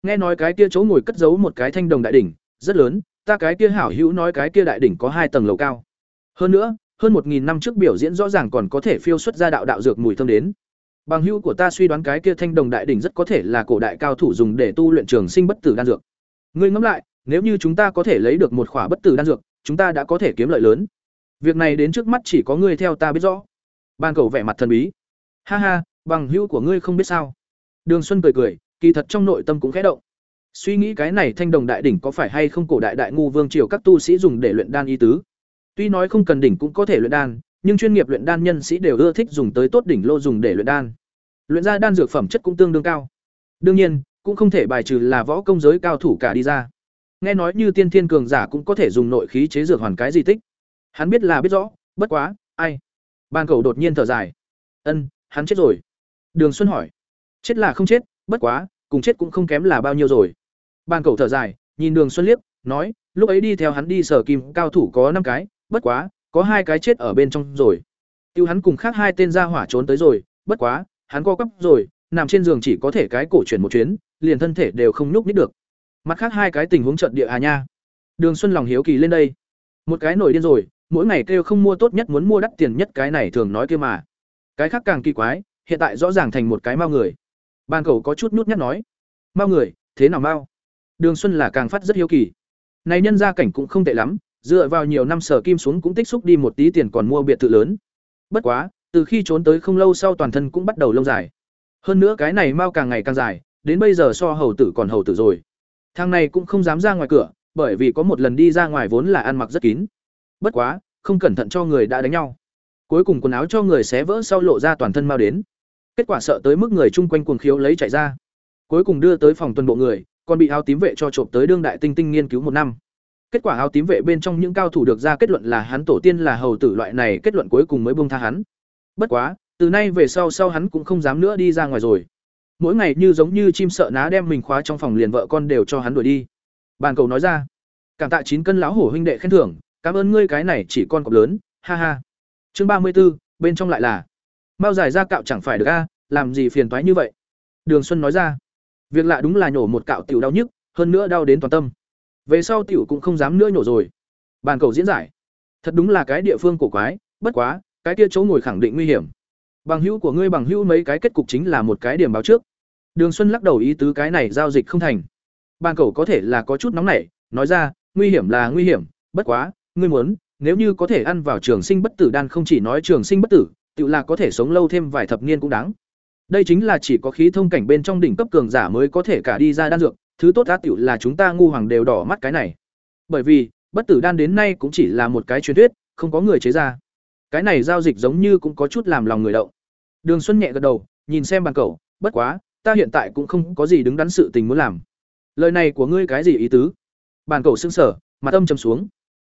nghe nói cái kia chỗ ngồi cất giấu một cái thanh đồng đại đỉnh, rất lớn, ta cái kia hảo hữu nói cái kia đại đỉnh có hai tầng lầu cao. Hơn nữa, hơn một nghìn năm trước biểu diễn rõ ràng còn có thể phiêu xuất ra đạo đạo dược mùi thơm đến. Bằng hữu của ta suy đoán cái kia thanh đồng đại đỉnh rất có thể là cổ đại cao thủ dùng để tu luyện trường sinh bất tử đan dược. Ngươi ngẫm lại, nếu như chúng ta có thể lấy được một khỏa bất tử đan dược, chúng ta đã có thể kiếm lợi lớn. Việc này đến trước mắt chỉ có ngươi theo ta biết rõ. Ban cầu vẻ mặt thần bí. Ha ha, bằng hữu của ngươi không biết sao. Đường xuân cười cười kỳ thật trong nội tâm cũng khẽ động. Suy nghĩ cái này thanh đồng đại đỉnh có phải hay không cổ đại đại ngu vương triều các tu sĩ dùng để luyện đan y tứ? Tuy nói không cần đỉnh cũng có thể luyện đan, nhưng chuyên nghiệp luyện đan nhân sĩ đều ưa thích dùng tới tốt đỉnh lô dùng để luyện đan. Luyện ra đan dược phẩm chất cũng tương đương cao. Đương nhiên, cũng không thể bài trừ là võ công giới cao thủ cả đi ra. Nghe nói như tiên thiên cường giả cũng có thể dùng nội khí chế dược hoàn cái di tích. Hắn biết là biết rõ, bất quá, ai? Ban cầu đột nhiên thở dài. Ân, hắn chết rồi. Đường xuân hỏi. Chết là không chết bất quá, cùng chết cũng không kém là bao nhiêu rồi. Ban cầu thở dài, nhìn đường xuân liếc, nói, lúc ấy đi theo hắn đi sở kim cao thủ có năm cái, bất quá, có hai cái chết ở bên trong rồi. Tiêu hắn cùng khác hai tên ra hỏa trốn tới rồi, bất quá, hắn co quắp rồi, nằm trên giường chỉ có thể cái cổ chuyển một chuyến, liền thân thể đều không nhúc nít được. Mặt khác hai cái tình huống trận địa hà nha. Đường xuân lòng hiếu kỳ lên đây. Một cái nổi điên rồi, mỗi ngày kêu không mua tốt nhất muốn mua đắt tiền nhất cái này thường nói kia mà. Cái khác càng kỳ quái, hiện tại rõ ràng thành một cái mau người ban cầu có chút nhút nhát nói mau người thế nào mau? Đường Xuân là càng phát rất hiếu kỳ. Này nhân gia cảnh cũng không tệ lắm, dựa vào nhiều năm sở kim xuống cũng tích xúc đi một tí tiền còn mua biệt thự lớn. Bất quá, từ khi trốn tới không lâu sau toàn thân cũng bắt đầu lông dài. Hơn nữa cái này mau càng ngày càng dài, đến bây giờ so hầu tử còn hầu tử rồi. Thằng này cũng không dám ra ngoài cửa, bởi vì có một lần đi ra ngoài vốn là ăn mặc rất kín. Bất quá, không cẩn thận cho người đã đánh nhau. Cuối cùng quần áo cho người xé vỡ sau lộ ra toàn thân mau đến. Kết quả sợ tới mức người chung quanh cuồng khiếu lấy chạy ra. Cuối cùng đưa tới phòng tuần bộ người, còn bị áo tím vệ cho trộm tới đương đại tinh tinh nghiên cứu một năm. Kết quả áo tím vệ bên trong những cao thủ được ra kết luận là hắn tổ tiên là hầu tử loại này, kết luận cuối cùng mới buông tha hắn. Bất quá, từ nay về sau sau hắn cũng không dám nữa đi ra ngoài rồi. Mỗi ngày như giống như chim sợ ná đem mình khóa trong phòng liền vợ con đều cho hắn đuổi đi. Bàn cầu nói ra, cảm tạ chín cân lão hổ huynh đệ khen thưởng, cảm ơn ngươi cái này chỉ con cọp lớn, ha ha. Chương ba mươi 34, bên trong lại là Mao giải ra cạo chẳng phải được a, làm gì phiền toái như vậy? Đường Xuân nói ra. Việc lạ đúng là nhổ một cạo tiểu đau nhức, hơn nữa đau đến toàn tâm. Về sau tiểu cũng không dám nữa nhổ rồi. Bàn cầu diễn giải. Thật đúng là cái địa phương cổ quái, bất quá, cái kia chỗ ngồi khẳng định nguy hiểm. Bằng hữu của ngươi bằng hữu mấy cái kết cục chính là một cái điểm báo trước. Đường Xuân lắc đầu ý tứ cái này giao dịch không thành. Bàn cầu có thể là có chút nóng nảy, nói ra, nguy hiểm là nguy hiểm, bất quá, ngươi muốn, nếu như có thể ăn vào trường sinh bất tử đan không chỉ nói trường sinh bất tử, tự là có thể sống lâu thêm vài thập niên cũng đáng. Đây chính là chỉ có khí thông cảnh bên trong đỉnh cấp cường giả mới có thể cả đi ra đan dược, thứ tốt giá tiểu là chúng ta ngu hoàng đều đỏ mắt cái này. Bởi vì, bất tử đan đến nay cũng chỉ là một cái truyền thuyết, không có người chế ra. Cái này giao dịch giống như cũng có chút làm lòng người động. Đường Xuân nhẹ gật đầu, nhìn xem bàn cẩu. bất quá, ta hiện tại cũng không có gì đứng đắn sự tình muốn làm. Lời này của ngươi cái gì ý tứ? Bàn cẩu sững sờ, mặt âm trầm xuống.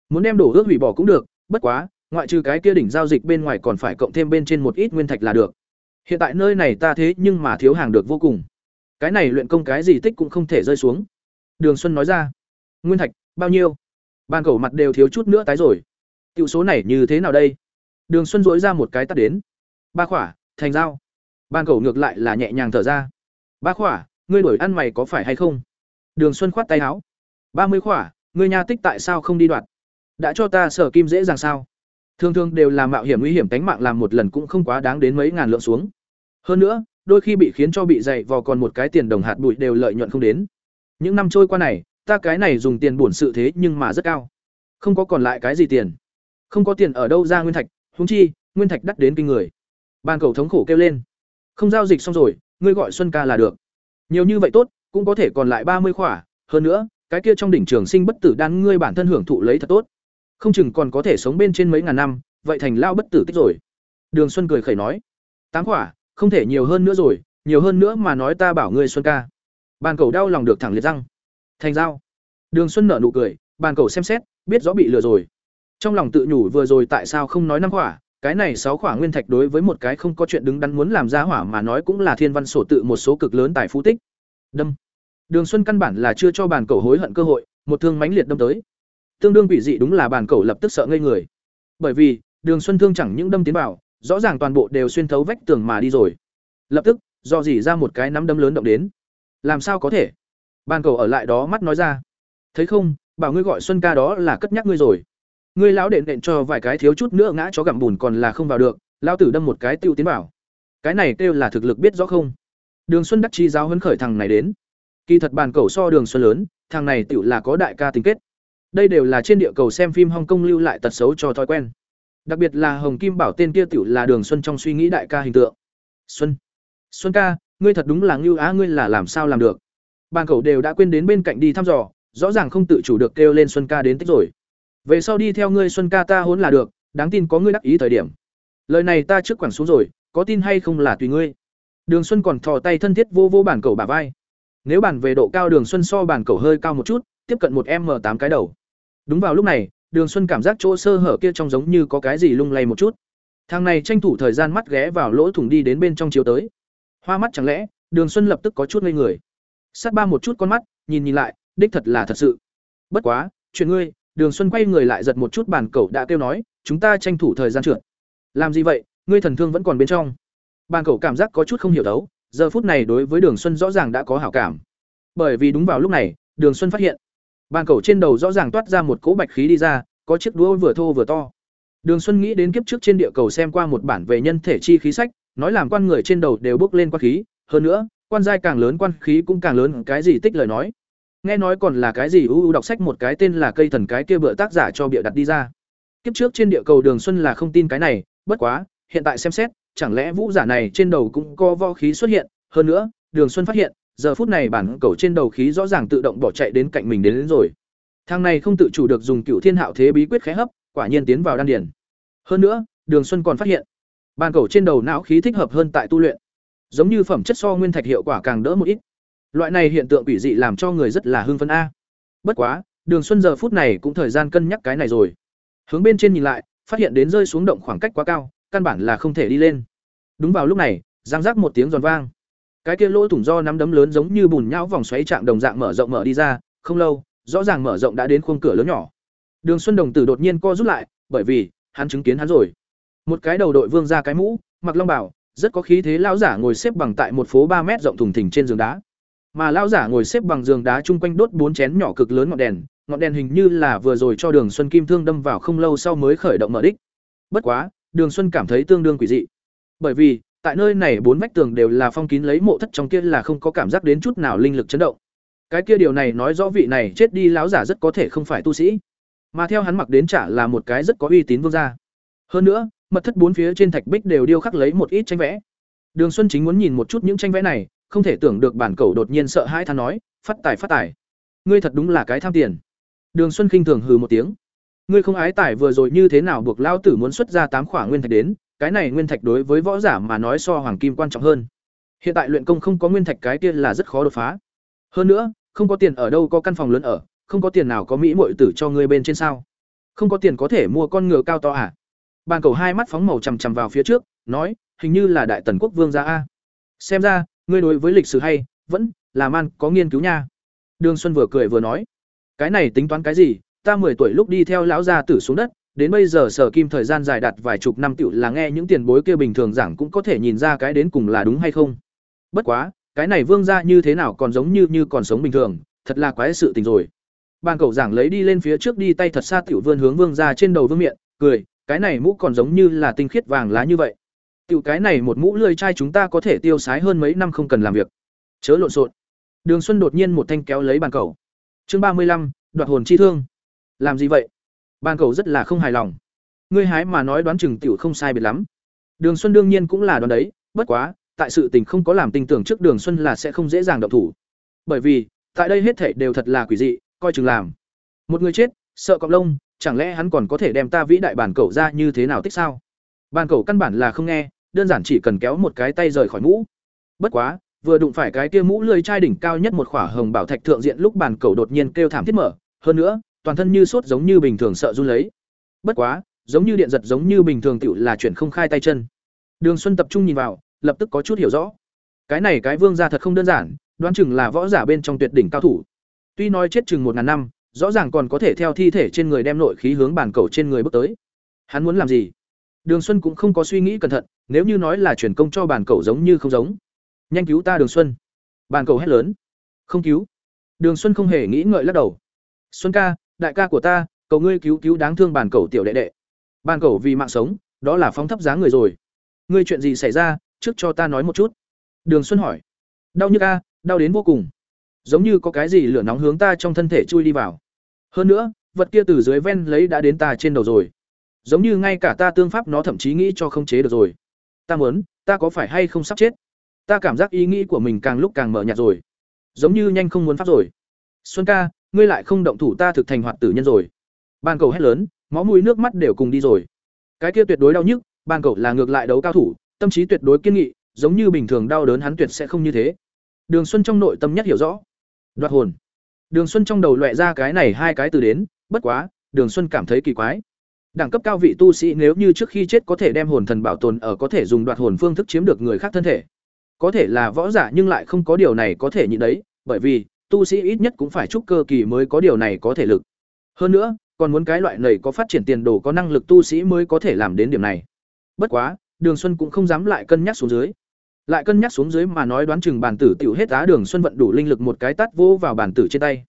Muốn đem đổ ước hủy bỏ cũng được, bất quá, ngoại trừ cái kia đỉnh giao dịch bên ngoài còn phải cộng thêm bên trên một ít nguyên thạch là được. Hiện tại nơi này ta thế nhưng mà thiếu hàng được vô cùng. Cái này luyện công cái gì tích cũng không thể rơi xuống. Đường Xuân nói ra. Nguyên thạch, bao nhiêu? Ban cầu mặt đều thiếu chút nữa tái rồi. Tiểu số này như thế nào đây? Đường Xuân rỗi ra một cái tắt đến. Ba khỏa, thành giao. Ban cầu ngược lại là nhẹ nhàng thở ra. Ba khỏa, ngươi đổi ăn mày có phải hay không? Đường Xuân khoát tay áo. Ba mươi khỏa, ngươi nhà tích tại sao không đi đoạt? Đã cho ta sở kim dễ dàng sao? Thường thường đều là mạo hiểm nguy hiểm tánh mạng làm một lần cũng không quá đáng đến mấy ngàn lượng xuống. Hơn nữa, đôi khi bị khiến cho bị dày vò còn một cái tiền đồng hạt bụi đều lợi nhuận không đến. Những năm trôi qua này, ta cái này dùng tiền bổn sự thế nhưng mà rất cao. Không có còn lại cái gì tiền. Không có tiền ở đâu ra nguyên thạch, húng chi, nguyên thạch đắt đến kinh người. Ban cầu thống khổ kêu lên. Không giao dịch xong rồi, ngươi gọi Xuân ca là được. Nhiều như vậy tốt, cũng có thể còn lại ba mươi khỏa, hơn nữa, cái kia trong đỉnh trường sinh bất tử đan ngươi bản thân hưởng thụ lấy thật tốt. Không chừng còn có thể sống bên trên mấy ngàn năm, vậy thành lao bất tử tích rồi. Đường Xuân cười khẩy nói, tám quả, không thể nhiều hơn nữa rồi nhiều hơn nữa mà nói ta bảo ngươi xuân ca. Bàn cầu đau lòng được thẳng liệt răng. Thành giao. Đường xuân nở nụ cười bàn cầu xem xét biết rõ bị lừa rồi. Trong lòng tự nhủ vừa rồi tại sao không nói năm quả, cái này sáu quả nguyên thạch đối với một cái không có chuyện đứng đắn muốn làm ra hỏa mà nói cũng là thiên văn sổ tự một số cực lớn tài phú tích. Đâm. Đường xuân căn bản là chưa cho bàn cầu hối hận cơ hội một thương mãnh liệt đâm tới tương đương quỷ dị đúng là bàn cầu lập tức sợ ngây người. Bởi vì, đường xuân thương chẳng những đâm tiến vào, rõ ràng toàn bộ đều xuyên thấu vách tường mà đi rồi. Lập tức, do dỉ ra một cái nắm đấm lớn động đến. Làm sao có thể? Bàn cầu ở lại đó mắt nói ra. Thấy không, bảo ngươi gọi xuân ca đó là cất nhắc ngươi rồi. Ngươi lão đện đện cho vài cái thiếu chút nữa ngã chó gặm bùn còn là không vào được, lão tử đâm một cái tiêu tiến bảo cái này kêu là thực lực biết rõ không? Đường xuân đắc chi giáo hấn khởi thằng này đến. Kỳ thật bàn cầu so đường xuân lớn, thằng này tựu là có đại ca tình kết đây đều là trên địa cầu xem phim hong kong lưu lại tật xấu cho thói quen. Đặc biệt là hồng kim bảo tên kia tiểu là đường xuân trong suy nghĩ đại ca hình tượng. Xuân. Xuân ca, ngươi thật đúng là ngưu á, ngươi là làm sao làm được? Bàn cầu đều đã quên đến bên cạnh đi thăm dò, rõ ràng không tự chủ được kêu lên xuân ca đến tích rồi. Về sau đi theo ngươi xuân ca ta hốn là được, đáng tin có ngươi đắc ý thời điểm. Lời này ta trước quẳng xuống rồi, có tin hay không là tùy ngươi. Đường xuân còn thò tay thân thiết vô vô bản cầu bà vai. Nếu bản về độ cao đường xuân so bản cầu hơi cao một chút tiếp cận một m tám cái đầu đúng vào lúc này Đường Xuân cảm giác chỗ sơ hở kia trong giống như có cái gì lung lay một chút. Thằng này tranh thủ thời gian mắt ghé vào lỗ thủng đi đến bên trong chiếu tới. Hoa mắt chẳng lẽ, Đường Xuân lập tức có chút ngây người. Sát ba một chút con mắt, nhìn nhìn lại, đích thật là thật sự. Bất quá, chuyện ngươi, Đường Xuân quay người lại giật một chút bàn cẩu đã kêu nói, chúng ta tranh thủ thời gian trượt. Làm gì vậy, ngươi thần thương vẫn còn bên trong. Bàn cẩu cảm giác có chút không hiểu đấu, giờ phút này đối với Đường Xuân rõ ràng đã có hảo cảm. Bởi vì đúng vào lúc này, Đường Xuân phát hiện, Bàn cầu trên đầu rõ ràng toát ra một cỗ bạch khí đi ra, có chiếc đũa vừa thô vừa to. Đường Xuân nghĩ đến kiếp trước trên địa cầu xem qua một bản về nhân thể chi khí sách, nói làm quan người trên đầu đều bước lên quan khí, hơn nữa, quan giai càng lớn quan khí cũng càng lớn, cái gì tích lời nói. nghe nói còn là cái gì? U u đọc sách một cái tên là cây thần cái kia bựa tác giả cho bịa đặt đi ra. Kiếp trước trên địa cầu đường xuân là không tin cái này. Bất quá hiện tại xem xét chẳng lẽ vũ giả này trên đầu cũng có võ khí xuất hiện? Hơn nữa đường xuân phát hiện giờ phút này bản cầu trên đầu khí rõ ràng tự động bỏ chạy đến cạnh mình đến, đến rồi. Thằng này không tự chủ được dùng cựu thiên hạo thế bí quyết khé hấp quả nhiên tiến vào đan điền. hơn nữa đường xuân còn phát hiện bản cầu trên đầu não khí thích hợp hơn tại tu luyện. Giống như phẩm chất so nguyên thạch hiệu quả càng đỡ một ít. Loại này hiện tượng quỷ dị làm cho người rất là hưng phấn a. Bất quá đường xuân giờ phút này cũng thời gian cân nhắc cái này rồi. Hướng bên trên nhìn lại phát hiện đến rơi xuống động khoảng cách quá cao căn bản là không thể đi lên. Đúng vào lúc này giang giác một tiếng giòn vang cái kia lỗ thủng do nắm đấm lớn giống như bùn nhão vòng xoáy trạng đồng dạng mở rộng mở đi ra, không lâu, rõ ràng mở rộng đã đến khuôn cửa lớn nhỏ. Đường xuân đồng tử đột nhiên co rút lại, bởi vì, hắn chứng kiến hắn rồi. Một cái đầu đội vương ra cái mũ, mặc long bảo rất có khí thế lão giả ngồi xếp bằng tại một phố ba mét rộng thùng thình trên giường đá. Mà lão giả ngồi xếp bằng giường đá chung quanh đốt bốn chén nhỏ cực lớn ngọn đèn ngọn đèn hình như là vừa rồi cho đường xuân kim thương đâm vào không lâu sau mới khởi động mở đích. Bất quá, đường xuân cảm thấy tương đương quỷ dị. Bởi vì tại nơi này bốn vách tường đều là phong kín lấy mộ thất trong kia là không có cảm giác đến chút nào linh lực chấn động. Cái kia điều này nói rõ vị này chết đi lão giả rất có thể không phải tu sĩ. Mà theo hắn mặc đến trả là một cái rất có uy tín vương gia. Hơn nữa, mật thất bốn phía trên thạch bích đều điêu khắc lấy một ít tranh vẽ. Đường xuân chính muốn nhìn một chút những tranh vẽ này, không thể tưởng được bản cầu đột nhiên sợ hãi than nói, phát tài phát tài. Ngươi thật đúng là cái tham tiền. Đường xuân khinh thường hừ một tiếng. Ngươi không ái tài vừa rồi như thế nào buộc lao tử muốn xuất ra tám khỏa nguyên thạch đến cái này nguyên thạch đối với võ giả mà nói so hoàng kim quan trọng hơn. Hiện tại luyện công không có nguyên thạch cái kia là rất khó đột phá. Hơn nữa, không có tiền ở đâu có căn phòng lớn ở, không có tiền nào có mỹ muội tử cho ngươi bên trên sao? Không có tiền có thể mua con ngựa cao to à? Bàn cầu hai mắt phóng màu chằm chằm vào phía trước, nói, hình như là đại tần quốc vương gia a. Xem ra, ngươi đối với lịch sử hay, vẫn là man có nghiên cứu nha. Đường xuân vừa cười vừa nói, cái này tính toán cái gì? Ta mười tuổi lúc đi theo lão gia tử xuống đất đến bây giờ sở kim thời gian dài đạt vài chục năm tựu là nghe những tiền bối kia bình thường giảng cũng có thể nhìn ra cái đến cùng là đúng hay không. Bất quá, cái này vương gia như thế nào còn giống như như còn sống bình thường, thật là quái sự tình rồi. Bàn cậu giảng lấy đi lên phía trước đi tay thật xa tiểu vươn hướng vương gia trên đầu vương miệng, cười, cái này mũ còn giống như là tinh khiết vàng lá như vậy. Tiểu cái này một mũ lươi chai chúng ta có thể tiêu sái hơn mấy năm không cần làm việc. Chớ lộn xộn. Đường xuân đột nhiên một thanh kéo lấy bàn cầu chương ba mươi lăm, đoạt hồn chi thương. Làm gì vậy? Ban cầu rất là không hài lòng. Ngươi hái mà nói đoán chừng tiểu không sai biệt lắm. Đường xuân đương nhiên cũng là đoán đấy, bất quá, tại sự tình không có làm tình tưởng trước đường xuân là sẽ không dễ dàng động thủ. Bởi vì, tại đây hết thảy đều thật là quỷ dị, coi chừng làm. Một người chết, sợ cọp lông, chẳng lẽ hắn còn có thể đem ta vĩ đại bản cầu ra như thế nào tích sao? Bàn cầu căn bản là không nghe, đơn giản chỉ cần kéo một cái tay rời khỏi mũ. Bất quá, vừa đụng phải cái kia mũ lười chai đỉnh cao nhất một khỏa hồng bảo thạch thượng diện lúc bàn cầu đột nhiên kêu thảm thiết mở. Hơn nữa toàn thân như sốt giống như bình thường sợ run lấy. Bất quá, giống như điện giật giống như bình thường tựu là chuyển không khai tay chân. Đường xuân tập trung nhìn vào, lập tức có chút hiểu rõ. Cái này cái vương gia thật không đơn giản, đoán chừng là võ giả bên trong tuyệt đỉnh cao thủ. Tuy nói chết chừng một ngàn năm, rõ ràng còn có thể theo thi thể trên người đem nội khí hướng bàn cầu trên người bước tới. Hắn muốn làm gì? Đường xuân cũng không có suy nghĩ cẩn thận, nếu như nói là chuyển công cho bàn cầu giống như không giống. Nhanh cứu ta đường xuân. Bàn cầu hét lớn. Không cứu. Đường xuân không hề nghĩ ngợi lắc đầu. Xuân ca đại ca của ta, cầu ngươi cứu cứu đáng thương bàn cầu tiểu đệ đệ. Bàn cầu vì mạng sống, đó là phóng thấp giá người rồi. Ngươi chuyện gì xảy ra, trước cho ta nói một chút. Đường xuân hỏi. Đau như ca đau đến vô cùng. Giống như có cái gì lửa nóng hướng ta trong thân thể chui đi vào. Hơn nữa, vật kia từ dưới ven lấy đã đến ta trên đầu rồi. Giống như ngay cả ta tương pháp nó thậm chí nghĩ cho không chế được rồi. Ta muốn, ta có phải hay không sắp chết? Ta cảm giác ý nghĩ của mình càng lúc càng mở nhạt rồi. Giống như nhanh không muốn pháp rồi. Xuân ca ngươi lại không động thủ ta thực thành hoạt tử nhân rồi. Ban cầu hét lớn, máu mũi nước mắt đều cùng đi rồi. Cái kia tuyệt đối đau nhức ban cầu là ngược lại đấu cao thủ, tâm trí tuyệt đối kiên nghị, giống như bình thường đau đớn hắn tuyệt sẽ không như thế. Đường xuân trong nội tâm nhất hiểu rõ. Đoạt hồn. Đường xuân trong đầu loẹ ra cái này hai cái từ đến, bất quá, đường xuân cảm thấy kỳ quái. Đẳng cấp cao vị tu sĩ nếu như trước khi chết có thể đem hồn thần bảo tồn ở có thể dùng đoạt hồn phương thức chiếm được người khác thân thể, có thể là võ giả nhưng lại không có điều này có thể nhịn đấy, bởi vì tu sĩ ít nhất cũng phải trúc cơ kỳ mới có điều này có thể lực. Hơn nữa, còn muốn cái loại này có phát triển tiền đồ có năng lực tu sĩ mới có thể làm đến điểm này. Bất quá, đường xuân cũng không dám lại cân nhắc xuống dưới. Lại cân nhắc xuống dưới mà nói đoán chừng bản tử tiểu hết á đường xuân vận đủ linh lực một cái tát vô vào bản tử trên tay.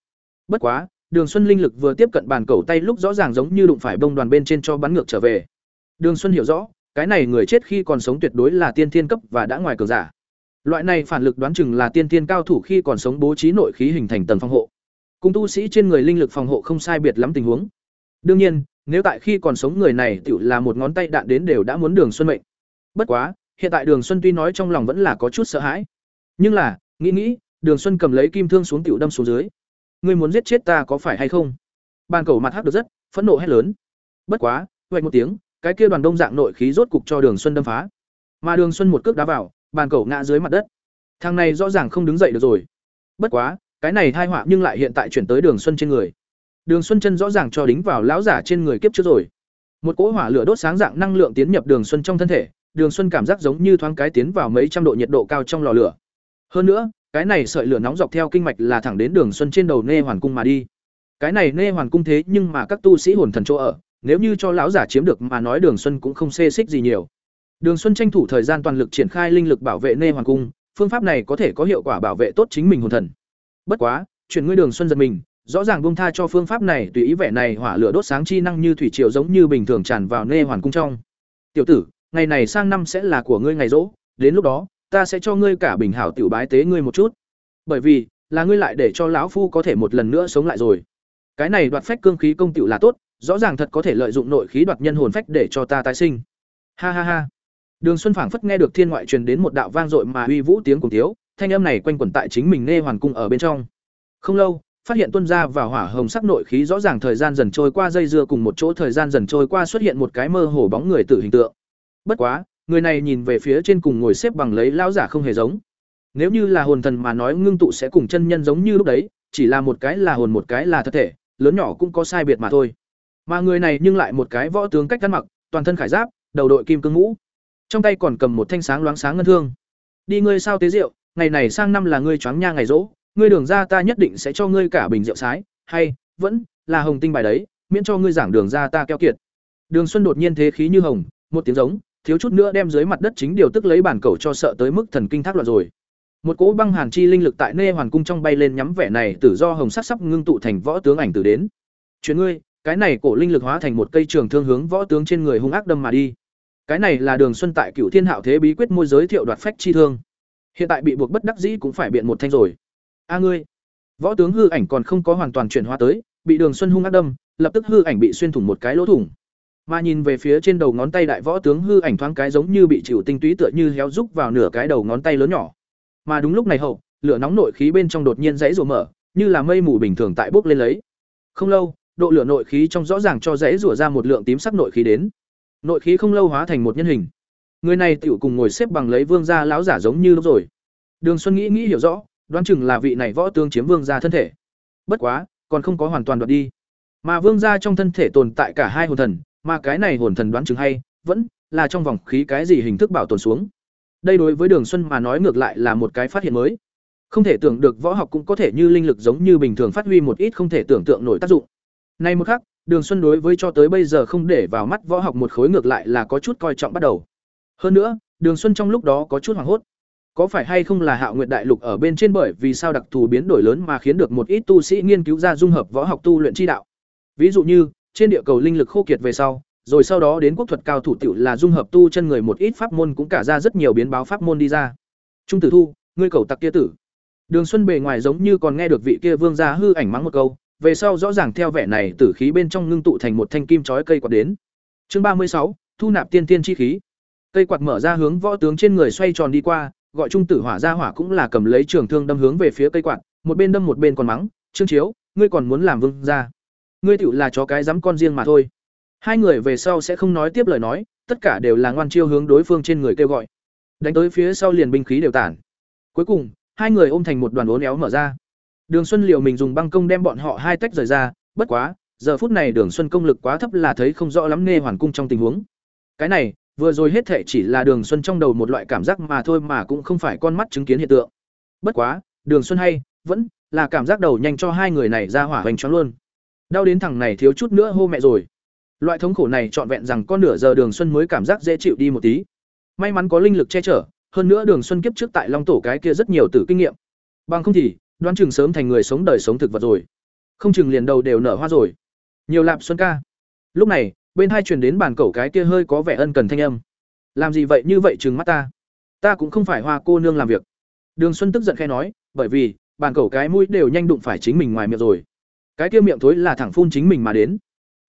Bất quá, đường xuân linh lực vừa tiếp cận bàn cầu tay lúc rõ ràng giống như đụng phải bông đoàn bên trên cho bắn ngược trở về. Đường xuân hiểu rõ, cái này người chết khi còn sống tuyệt đối là tiên thiên cấp và đã ngoài cường giả loại này phản lực đoán chừng là tiên tiên cao thủ khi còn sống bố trí nội khí hình thành tầng phòng hộ. Cùng tu sĩ trên người linh lực phòng hộ không sai biệt lắm tình huống. Đương nhiên, nếu tại khi còn sống người này tiểu là một ngón tay đạn đến đều đã muốn đường xuân mệnh. Bất quá, hiện tại đường xuân tuy nói trong lòng vẫn là có chút sợ hãi. Nhưng là, nghĩ nghĩ, đường xuân cầm lấy kim thương xuống tiểu đâm xuống dưới. Ngươi muốn giết chết ta có phải hay không? Bàn cầu mặt hắc được rất, phẫn nộ hét lớn. Bất quá, hoạch một tiếng, cái kia đoàn đông dạng nội khí rốt cục cho đường xuân đâm phá. Mà đường xuân một cước đá vào bàn cầu ngã dưới mặt đất. Thằng này rõ ràng không đứng dậy được rồi. Bất quá, cái này thai họa nhưng lại hiện tại chuyển tới đường xuân trên người. Đường xuân chân rõ ràng cho đính vào lão giả trên người kiếp trước rồi. Một cỗ hỏa lửa đốt sáng dạng năng lượng tiến nhập đường xuân trong thân thể, đường xuân cảm giác giống như thoáng cái tiến vào mấy trăm độ nhiệt độ cao trong lò lửa. Hơn nữa, cái này sợi lửa nóng dọc theo kinh mạch là thẳng đến đường xuân trên đầu nê hoàn cung mà đi. Cái này nê hoàn cung thế nhưng mà các tu sĩ hồn thần chỗ ở, nếu như cho lão giả chiếm được mà nói đường xuân cũng không xê xích gì nhiều đường xuân tranh thủ thời gian toàn lực triển khai linh lực bảo vệ nê hoàn cung, phương pháp này có thể có hiệu quả bảo vệ tốt chính mình hồn thần. Bất quá chuyển ngươi đường xuân giật mình, rõ ràng bông tha cho phương pháp này, tùy ý vẻ này hỏa lửa đốt sáng chi năng như thủy triều giống như bình thường tràn vào nê hoàn cung trong. Tiểu tử, ngày này sang năm sẽ là của ngươi ngày rỗ, đến lúc đó, ta sẽ cho ngươi cả bình hảo tiểu bái tế ngươi một chút. Bởi vì, là ngươi lại để cho lão phu có thể một lần nữa sống lại rồi. Cái này đoạt phách cương khí công tiểu là tốt, rõ ràng thật có thể lợi dụng nội khí đoạt nhân hồn phách để cho ta tái sinh. Ha ha ha đường xuân phảng phất nghe được thiên ngoại truyền đến một đạo vang dội mà uy vũ tiếng cùng thiếu, thanh âm này quanh quẩn tại chính mình nghe hoàn cung ở bên trong. Không lâu phát hiện tuân ra và hỏa hồng sắc nội khí rõ ràng thời gian dần trôi qua dây dưa cùng một chỗ thời gian dần trôi qua xuất hiện một cái mơ hồ bóng người tử hình tượng. Bất quá người này nhìn về phía trên cùng ngồi xếp bằng lấy lão giả không hề giống. Nếu như là hồn thần mà nói ngưng tụ sẽ cùng chân nhân giống như lúc đấy chỉ là một cái là hồn một cái là thật thể lớn nhỏ cũng có sai biệt mà thôi. Mà người này nhưng lại một cái võ tướng cách ăn mặc toàn thân khải giáp đầu đội kim cương mũ trong tay còn cầm một thanh sáng loáng sáng ngân thương. Đi ngươi sao tế rượu, ngày này sang năm là ngươi choáng nha ngày rỗ, ngươi đường ra ta nhất định sẽ cho ngươi cả bình rượu sái, hay, vẫn, là hồng tinh bài đấy, miễn cho ngươi giảng đường ra ta keo kiệt. Đường xuân đột nhiên thế khí như hồng, một tiếng giống, thiếu chút nữa đem dưới mặt đất chính điều tức lấy bản cầu cho sợ tới mức thần kinh thác loạn rồi. Một cỗ băng hàn chi linh lực tại nê hoàn cung trong bay lên nhắm vẻ này tử do hồng sắc sắp ngưng tụ thành võ tướng ảnh tử đến. Chuyện ngươi, cái này cổ linh lực hóa thành một cây trường thương hướng võ tướng trên người hung ác đâm mà đi cái này là đường xuân tại cựu thiên hạo thế bí quyết môi giới thiệu đoạt phách chi thương. Hiện tại bị buộc bất đắc dĩ cũng phải biện một thanh rồi. A ngươi, võ tướng hư ảnh còn không có hoàn toàn chuyển hóa tới, bị đường xuân hung ác đâm, lập tức hư ảnh bị xuyên thủng một cái lỗ thủng. Mà nhìn về phía trên đầu ngón tay đại võ tướng hư ảnh thoáng cái giống như bị chịu tinh túy tựa như héo rúc vào nửa cái đầu ngón tay lớn nhỏ. Mà đúng lúc này hậu, lửa nóng nội khí bên trong đột nhiên dãy rủa mở, như là mây mù bình thường tại bốc lên lấy. Không lâu, độ lửa nội khí trong rõ ràng cho dãy rủa ra một lượng tím sắc nội khí đến nội khí không lâu hóa thành một nhân hình. Người này tựu cùng ngồi xếp bằng lấy vương gia lão giả giống như lúc rồi. Đường xuân nghĩ nghĩ hiểu rõ, đoán chừng là vị này võ tướng chiếm vương gia thân thể. Bất quá, còn không có hoàn toàn đoạt đi. Mà vương gia trong thân thể tồn tại cả hai hồn thần, mà cái này hồn thần đoán chừng hay, vẫn là trong vòng khí cái gì hình thức bảo tồn xuống. Đây đối với đường xuân mà nói ngược lại là một cái phát hiện mới. Không thể tưởng được võ học cũng có thể như linh lực giống như bình thường phát huy một ít không thể tưởng tượng nổi tác dụng. Nay một khắc đường xuân đối với cho tới bây giờ không để vào mắt võ học một khối ngược lại là có chút coi trọng bắt đầu. Hơn nữa, đường xuân trong lúc đó có chút hoảng hốt. Có phải hay không là hạo nguyệt đại lục ở bên trên bởi vì sao đặc thù biến đổi lớn mà khiến được một ít tu sĩ nghiên cứu ra dung hợp võ học tu luyện chi đạo? Ví dụ như, trên địa cầu linh lực khô kiệt về sau, rồi sau đó đến quốc thuật cao thủ tiểu là dung hợp tu chân người một ít pháp môn cũng cả ra rất nhiều biến báo pháp môn đi ra. Trung tử thu, ngươi cầu tặc kia tử. Đường xuân bề ngoài giống như còn nghe được vị kia vương gia hư ảnh mắng một câu về sau rõ ràng theo vẻ này tử khí bên trong ngưng tụ thành một thanh kim chói cây quạt đến. Chương ba mươi sáu, thu nạp tiên tiên chi khí. Cây quạt mở ra hướng võ tướng trên người xoay tròn đi qua, gọi trung tử hỏa ra hỏa cũng là cầm lấy trường thương đâm hướng về phía cây quạt, một bên đâm một bên còn mắng, trương chiếu, ngươi còn muốn làm vương gia? Ngươi tiểu là chó cái dám con riêng mà thôi. Hai người về sau sẽ không nói tiếp lời nói, tất cả đều là ngoan chiêu hướng đối phương trên người kêu gọi. Đánh tới phía sau liền binh khí đều tản. Cuối cùng, hai người ôm thành một đoàn uốn éo mở ra đường xuân liều mình dùng băng công đem bọn họ hai tách rời ra, bất quá, giờ phút này đường xuân công lực quá thấp là thấy không rõ lắm nghe hoàn cung trong tình huống. Cái này, vừa rồi hết thể chỉ là đường xuân trong đầu một loại cảm giác mà thôi mà cũng không phải con mắt chứng kiến hiện tượng. Bất quá, đường xuân hay, vẫn là cảm giác đầu nhanh cho hai người này ra hỏa hoành choáng luôn. Đau đến thằng này thiếu chút nữa hô mẹ rồi. Loại thống khổ này trọn vẹn rằng con nửa giờ đường xuân mới cảm giác dễ chịu đi một tí. May mắn có linh lực che chở, hơn nữa đường xuân kiếp trước tại long tổ cái kia rất nhiều tử kinh nghiệm. Bằng không thì đoán chừng sớm thành người sống đời sống thực vật rồi. Không chừng liền đầu đều nở hoa rồi. Nhiều lạp xuân ca. Lúc này, bên hai truyền đến bàn cẩu cái kia hơi có vẻ ân cần thanh âm. Làm gì vậy như vậy chừng mắt ta? Ta cũng không phải hoa cô nương làm việc. Đường xuân tức giận khe nói, bởi vì, bàn cẩu cái mũi đều nhanh đụng phải chính mình ngoài miệng rồi. Cái kia miệng thối là thẳng phun chính mình mà đến.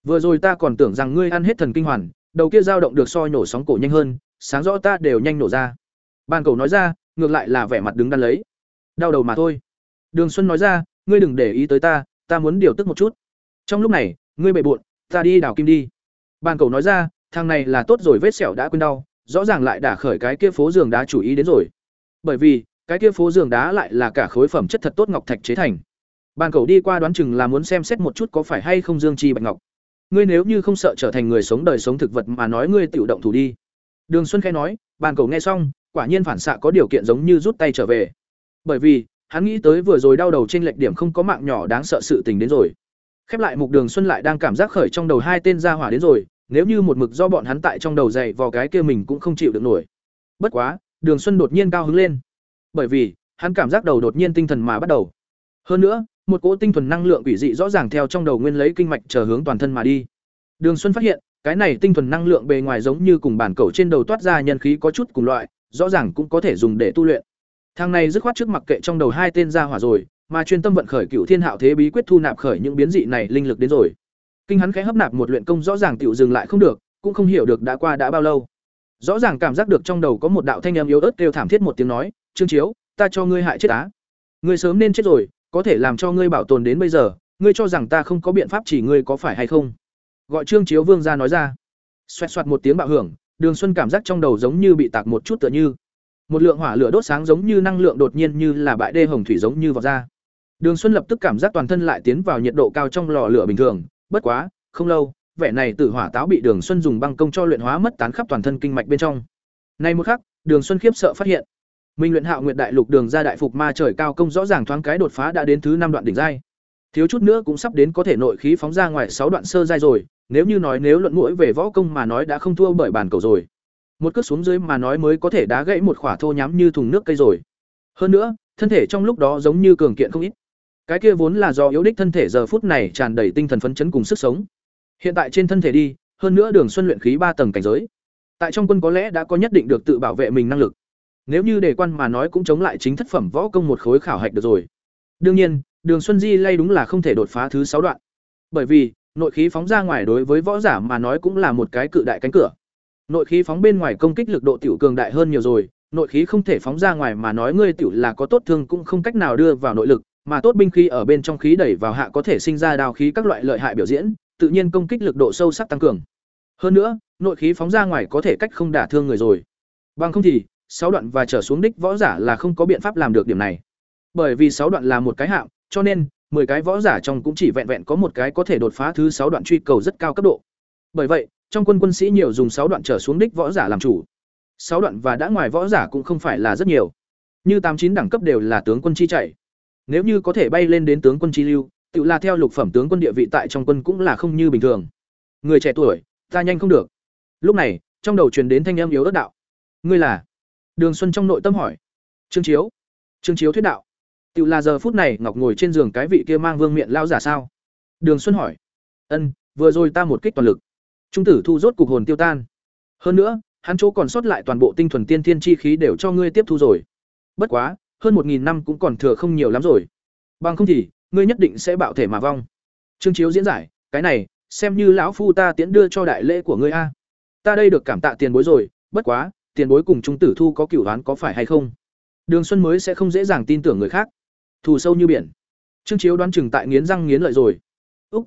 Vừa rồi ta còn tưởng rằng ngươi ăn hết thần kinh hoàn, đầu kia dao động được soi nổ sóng cổ nhanh hơn, sáng rõ ta đều nhanh nổ ra. Bàn cẩu nói ra, ngược lại là vẻ mặt đứng đắn lấy. Đau đầu mà thôi đường xuân nói ra, ngươi đừng để ý tới ta ta muốn điều tức một chút. Trong lúc này, ngươi bệ bộn, ta đi đào kim đi. Ban cầu nói ra, thằng này là tốt rồi, vết sẹo đã quên đau, rõ ràng lại đả khởi cái kia phố giường đá chủ ý đến rồi. Bởi vì, cái kia phố giường đá lại là cả khối phẩm chất thật tốt ngọc thạch chế thành. Ban cầu đi qua đoán chừng là muốn xem xét một chút có phải hay không dương chi bạch ngọc. Ngươi nếu như không sợ trở thành người sống đời sống thực vật mà nói ngươi tự động thủ đi. Đường xuân khẽ nói ban cầu nghe xong, quả nhiên phản xạ có điều kiện giống như rút tay trở về. Bởi vì hắn nghĩ tới vừa rồi đau đầu trên lệch điểm không có mạng nhỏ đáng sợ sự tình đến rồi. Khép lại mục đường xuân lại đang cảm giác khởi trong đầu hai tên gia hỏa đến rồi, nếu như một mực do bọn hắn tại trong đầu dày vào cái kia mình cũng không chịu được nổi. Bất quá, đường xuân đột nhiên cao hứng lên. Bởi vì, hắn cảm giác đầu đột nhiên tinh thần mà bắt đầu. Hơn nữa, một cỗ tinh thuần năng lượng quỷ dị rõ ràng theo trong đầu nguyên lấy kinh mạch chờ hướng toàn thân mà đi. Đường xuân phát hiện, cái này tinh thuần năng lượng bề ngoài giống như cùng bản cầu trên đầu toát ra nhân khí có chút cùng loại, rõ ràng cũng có thể dùng để tu luyện thang này dứt khoát trước mặc kệ trong đầu hai tên ra hỏa rồi, mà chuyên tâm vận khởi cựu thiên hạo thế bí quyết thu nạp khởi những biến dị này linh lực đến rồi. Kinh hắn khẽ hấp nạp một luyện công rõ ràng tiểu dừng lại không được, cũng không hiểu được đã qua đã bao lâu. Rõ ràng cảm giác được trong đầu có một đạo thanh âm yếu ớt kêu thảm thiết một tiếng nói, trương chiếu, ta cho ngươi hại chết á. Ngươi sớm nên chết rồi, có thể làm cho ngươi bảo tồn đến bây giờ, ngươi cho rằng ta không có biện pháp chỉ ngươi có phải hay không? Gọi trương chiếu vương ra nói ra. Xoẹt xoẹt một tiếng bạo hưởng, đường xuân cảm giác trong đầu giống như bị tạc một chút tựa như một lượng hỏa lửa đốt sáng giống như năng lượng đột nhiên như là bãi đê hồng thủy giống như vào ra. Đường xuân lập tức cảm giác toàn thân lại tiến vào nhiệt độ cao trong lò lửa bình thường. Bất quá, không lâu, vẻ này tử hỏa táo bị đường xuân dùng băng công cho luyện hóa mất tán khắp toàn thân kinh mạch bên trong. Nay một khắc, đường xuân khiếp sợ phát hiện. Minh luyện hạo nguyệt đại lục đường ra đại phục ma trời cao công rõ ràng thoáng cái đột phá đã đến thứ năm đoạn đỉnh giai. Thiếu chút nữa cũng sắp đến có thể nội khí phóng ra ngoài sáu đoạn sơ giai rồi, nếu như nói nếu luận mũi về võ công mà nói đã không thua bởi bản cầu rồi một cước xuống dưới mà nói mới có thể đá gãy một khỏa thô nhám như thùng nước cây rồi. Hơn nữa, thân thể trong lúc đó giống như cường kiện không ít. Cái kia vốn là do yếu đích thân thể giờ phút này tràn đầy tinh thần phấn chấn cùng sức sống. Hiện tại trên thân thể đi, hơn nữa đường xuân luyện khí ba tầng cảnh giới. Tại trong quân có lẽ đã có nhất định được tự bảo vệ mình năng lực. Nếu như đề quan mà nói cũng chống lại chính thất phẩm võ công một khối khảo hạch được rồi. Đương nhiên, đường xuân di lay đúng là không thể đột phá thứ sáu đoạn. Bởi vì, nội khí phóng ra ngoài đối với võ giả mà nói cũng là một cái cự đại cánh cửa nội khí phóng bên ngoài công kích lực độ tiểu cường đại hơn nhiều rồi nội khí không thể phóng ra ngoài mà nói ngươi tiểu là có tốt thương cũng không cách nào đưa vào nội lực mà tốt binh khí ở bên trong khí đẩy vào hạ có thể sinh ra đao khí các loại lợi hại biểu diễn tự nhiên công kích lực độ sâu sắc tăng cường. Hơn nữa nội khí phóng ra ngoài có thể cách không đả thương người rồi. Bằng không thì sáu đoạn và trở xuống đích võ giả là không có biện pháp làm được điểm này. Bởi vì sáu đoạn là một cái hạng cho nên 10 cái võ giả trong cũng chỉ vẹn vẹn có một cái có thể đột phá thứ sáu đoạn truy cầu rất cao cấp độ. Bởi vậy, trong quân quân sĩ nhiều dùng sáu đoạn trở xuống đích võ giả làm chủ. sáu đoạn và đã ngoài võ giả cũng không phải là rất nhiều. Như tám chín đẳng cấp đều là tướng quân chi chạy. Nếu như có thể bay lên đến tướng quân chi lưu, tự là theo lục phẩm tướng quân địa vị tại trong quân cũng là không như bình thường. Người trẻ tuổi, ta nhanh không được. Lúc này, trong đầu truyền đến thanh âm yếu ớt đạo. Ngươi là? Đường Xuân trong nội tâm hỏi. Trương Chiếu. Trương Chiếu thuyết đạo. Tự là giờ phút này Ngọc ngồi trên giường cái vị kia mang vương miện lao giả sao? Đường Xuân hỏi. Ân, vừa rồi ta một kích toàn lực. Trung tử thu rốt cục hồn tiêu tan. Hơn nữa, hắn chỗ còn sót lại toàn bộ tinh thuần tiên thiên chi khí đều cho ngươi tiếp thu rồi. Bất quá, hơn một nghìn năm cũng còn thừa không nhiều lắm rồi. Bằng không thì, ngươi nhất định sẽ bạo thể mà vong. Trương Chiếu diễn giải, cái này, xem như lão phu ta tiễn đưa cho đại lễ của ngươi a. Ta đây được cảm tạ tiền bối rồi, bất quá, tiền bối cùng trung tử thu có cửu đoán có phải hay không? Đường Xuân mới sẽ không dễ dàng tin tưởng người khác thù sâu như biển trương chiếu đoán chừng tại nghiến răng nghiến lợi rồi úc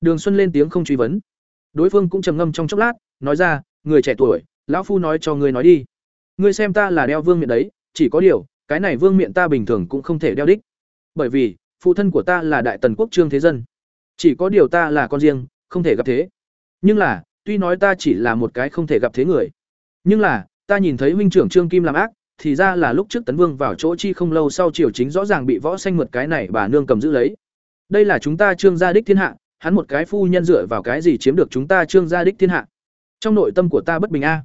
đường xuân lên tiếng không truy vấn đối phương cũng trầm ngâm trong chốc lát, nói ra, người trẻ tuổi, lão phu nói cho ngươi nói đi. Ngươi xem ta là đeo vương miện đấy, chỉ có điều, cái này vương miện ta bình thường cũng không thể đeo đích. Bởi vì, phụ thân của ta là đại tần quốc trương thế dân. Chỉ có điều ta là con riêng, không thể gặp thế. Nhưng là, tuy nói ta chỉ là một cái không thể gặp thế người, nhưng là, ta nhìn thấy huynh trưởng trương kim làm ác, thì ra là lúc trước tấn vương vào chỗ chi không lâu sau triều chính rõ ràng bị võ xanh mượt cái này bà nương cầm giữ lấy. Đây là chúng ta trương gia đích thiên hạ hắn một cái phu nhân dựa vào cái gì chiếm được chúng ta trương gia đích thiên hạ? Trong nội tâm của ta bất bình a.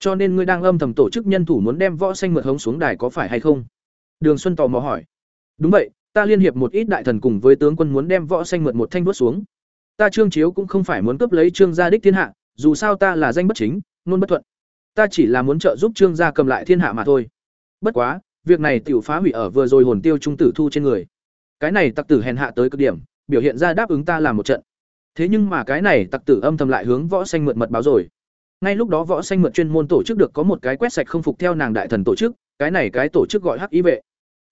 Cho nên ngươi đang âm thầm tổ chức nhân thủ muốn đem võ xanh mượt hống xuống đài có phải hay không? Đường xuân tò mò hỏi. Đúng vậy, ta liên hiệp một ít đại thần cùng với tướng quân muốn đem võ xanh mượt một thanh đuốt xuống. Ta trương chiếu cũng không phải muốn cướp lấy trương gia đích thiên hạ, dù sao ta là danh bất chính nôn bất thuận. Ta chỉ là muốn trợ giúp trương gia cầm lại thiên hạ mà thôi. Bất quá, việc này tiểu phá hủy ở vừa rồi hồn tiêu trung tử thu trên người. Cái này tặc tử hèn hạ tới cực điểm biểu hiện ra đáp ứng ta làm một trận. Thế nhưng mà cái này tặc tử âm thầm lại hướng võ xanh mượn mật báo rồi. Ngay lúc đó võ xanh mượn chuyên môn tổ chức được có một cái quét sạch không phục theo nàng đại thần tổ chức, cái này cái tổ chức gọi hắc y vệ.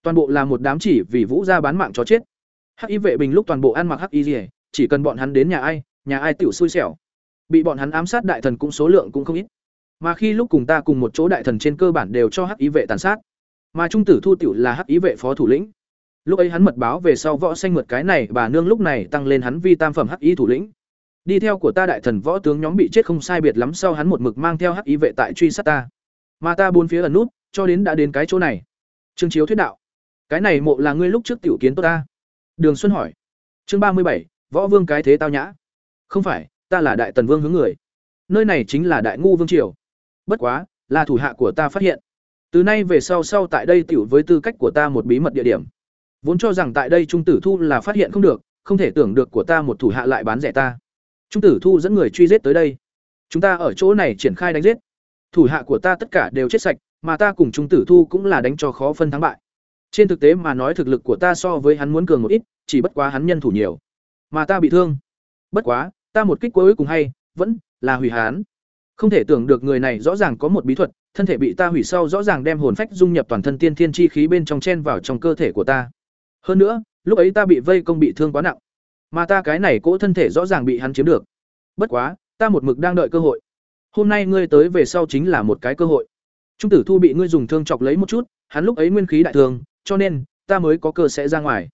Toàn bộ là một đám chỉ vì vũ gia bán mạng chó chết. Hắc y vệ bình lúc toàn bộ ăn mặc hắc y gì chỉ cần bọn hắn đến nhà ai nhà ai tiểu xui xẻo. Bị bọn hắn ám sát đại thần cũng số lượng cũng không ít. Mà khi lúc cùng ta cùng một chỗ đại thần trên cơ bản đều cho hắc y vệ tàn sát. Mà trung tử thu tiểu là hắc y vệ phó thủ lĩnh lúc ấy hắn mật báo về sau võ xanh mượt cái này, bà nương lúc này tăng lên hắn vi tam phẩm hắc y thủ lĩnh. Đi theo của ta đại thần võ tướng nhóm bị chết không sai biệt lắm sau hắn một mực mang theo hắc y vệ tại truy sát ta. Mà ta bốn phía ẩn nút, cho đến đã đến cái chỗ này. Trương chiếu thuyết đạo, cái này mộ là ngươi lúc trước tiểu kiến tốt ta? Đường xuân hỏi. Chương ba mươi bảy, võ vương cái thế tao nhã. Không phải, ta là đại tần vương hướng người. Nơi này chính là đại ngu vương triều. Bất quá, là thủ hạ của ta phát hiện. Từ nay về sau sau tại đây tiểu với tư cách của ta một bí mật địa điểm vốn cho rằng tại đây trung tử thu là phát hiện không được, không thể tưởng được của ta một thủ hạ lại bán rẻ ta. Trung tử thu dẫn người truy giết tới đây. Chúng ta ở chỗ này triển khai đánh giết. Thủ hạ của ta tất cả đều chết sạch, mà ta cùng trung tử thu cũng là đánh cho khó phân thắng bại. Trên thực tế mà nói thực lực của ta so với hắn muốn cường một ít, chỉ bất quá hắn nhân thủ nhiều. Mà ta bị thương. Bất quá, ta một kích cuối cùng hay, vẫn là hủy hán. Không thể tưởng được người này rõ ràng có một bí thuật, thân thể bị ta hủy sau rõ ràng đem hồn phách dung nhập toàn thân tiên thiên chi khí bên trong chen vào trong cơ thể của ta hơn nữa, lúc ấy ta bị vây công bị thương quá nặng. Mà ta cái này cỗ thân thể rõ ràng bị hắn chiếm được. Bất quá, ta một mực đang đợi cơ hội. Hôm nay ngươi tới về sau chính là một cái cơ hội. Trung tử thu bị ngươi dùng thương chọc lấy một chút, hắn lúc ấy nguyên khí đại thường, cho nên, ta mới có cơ sẽ ra ngoài.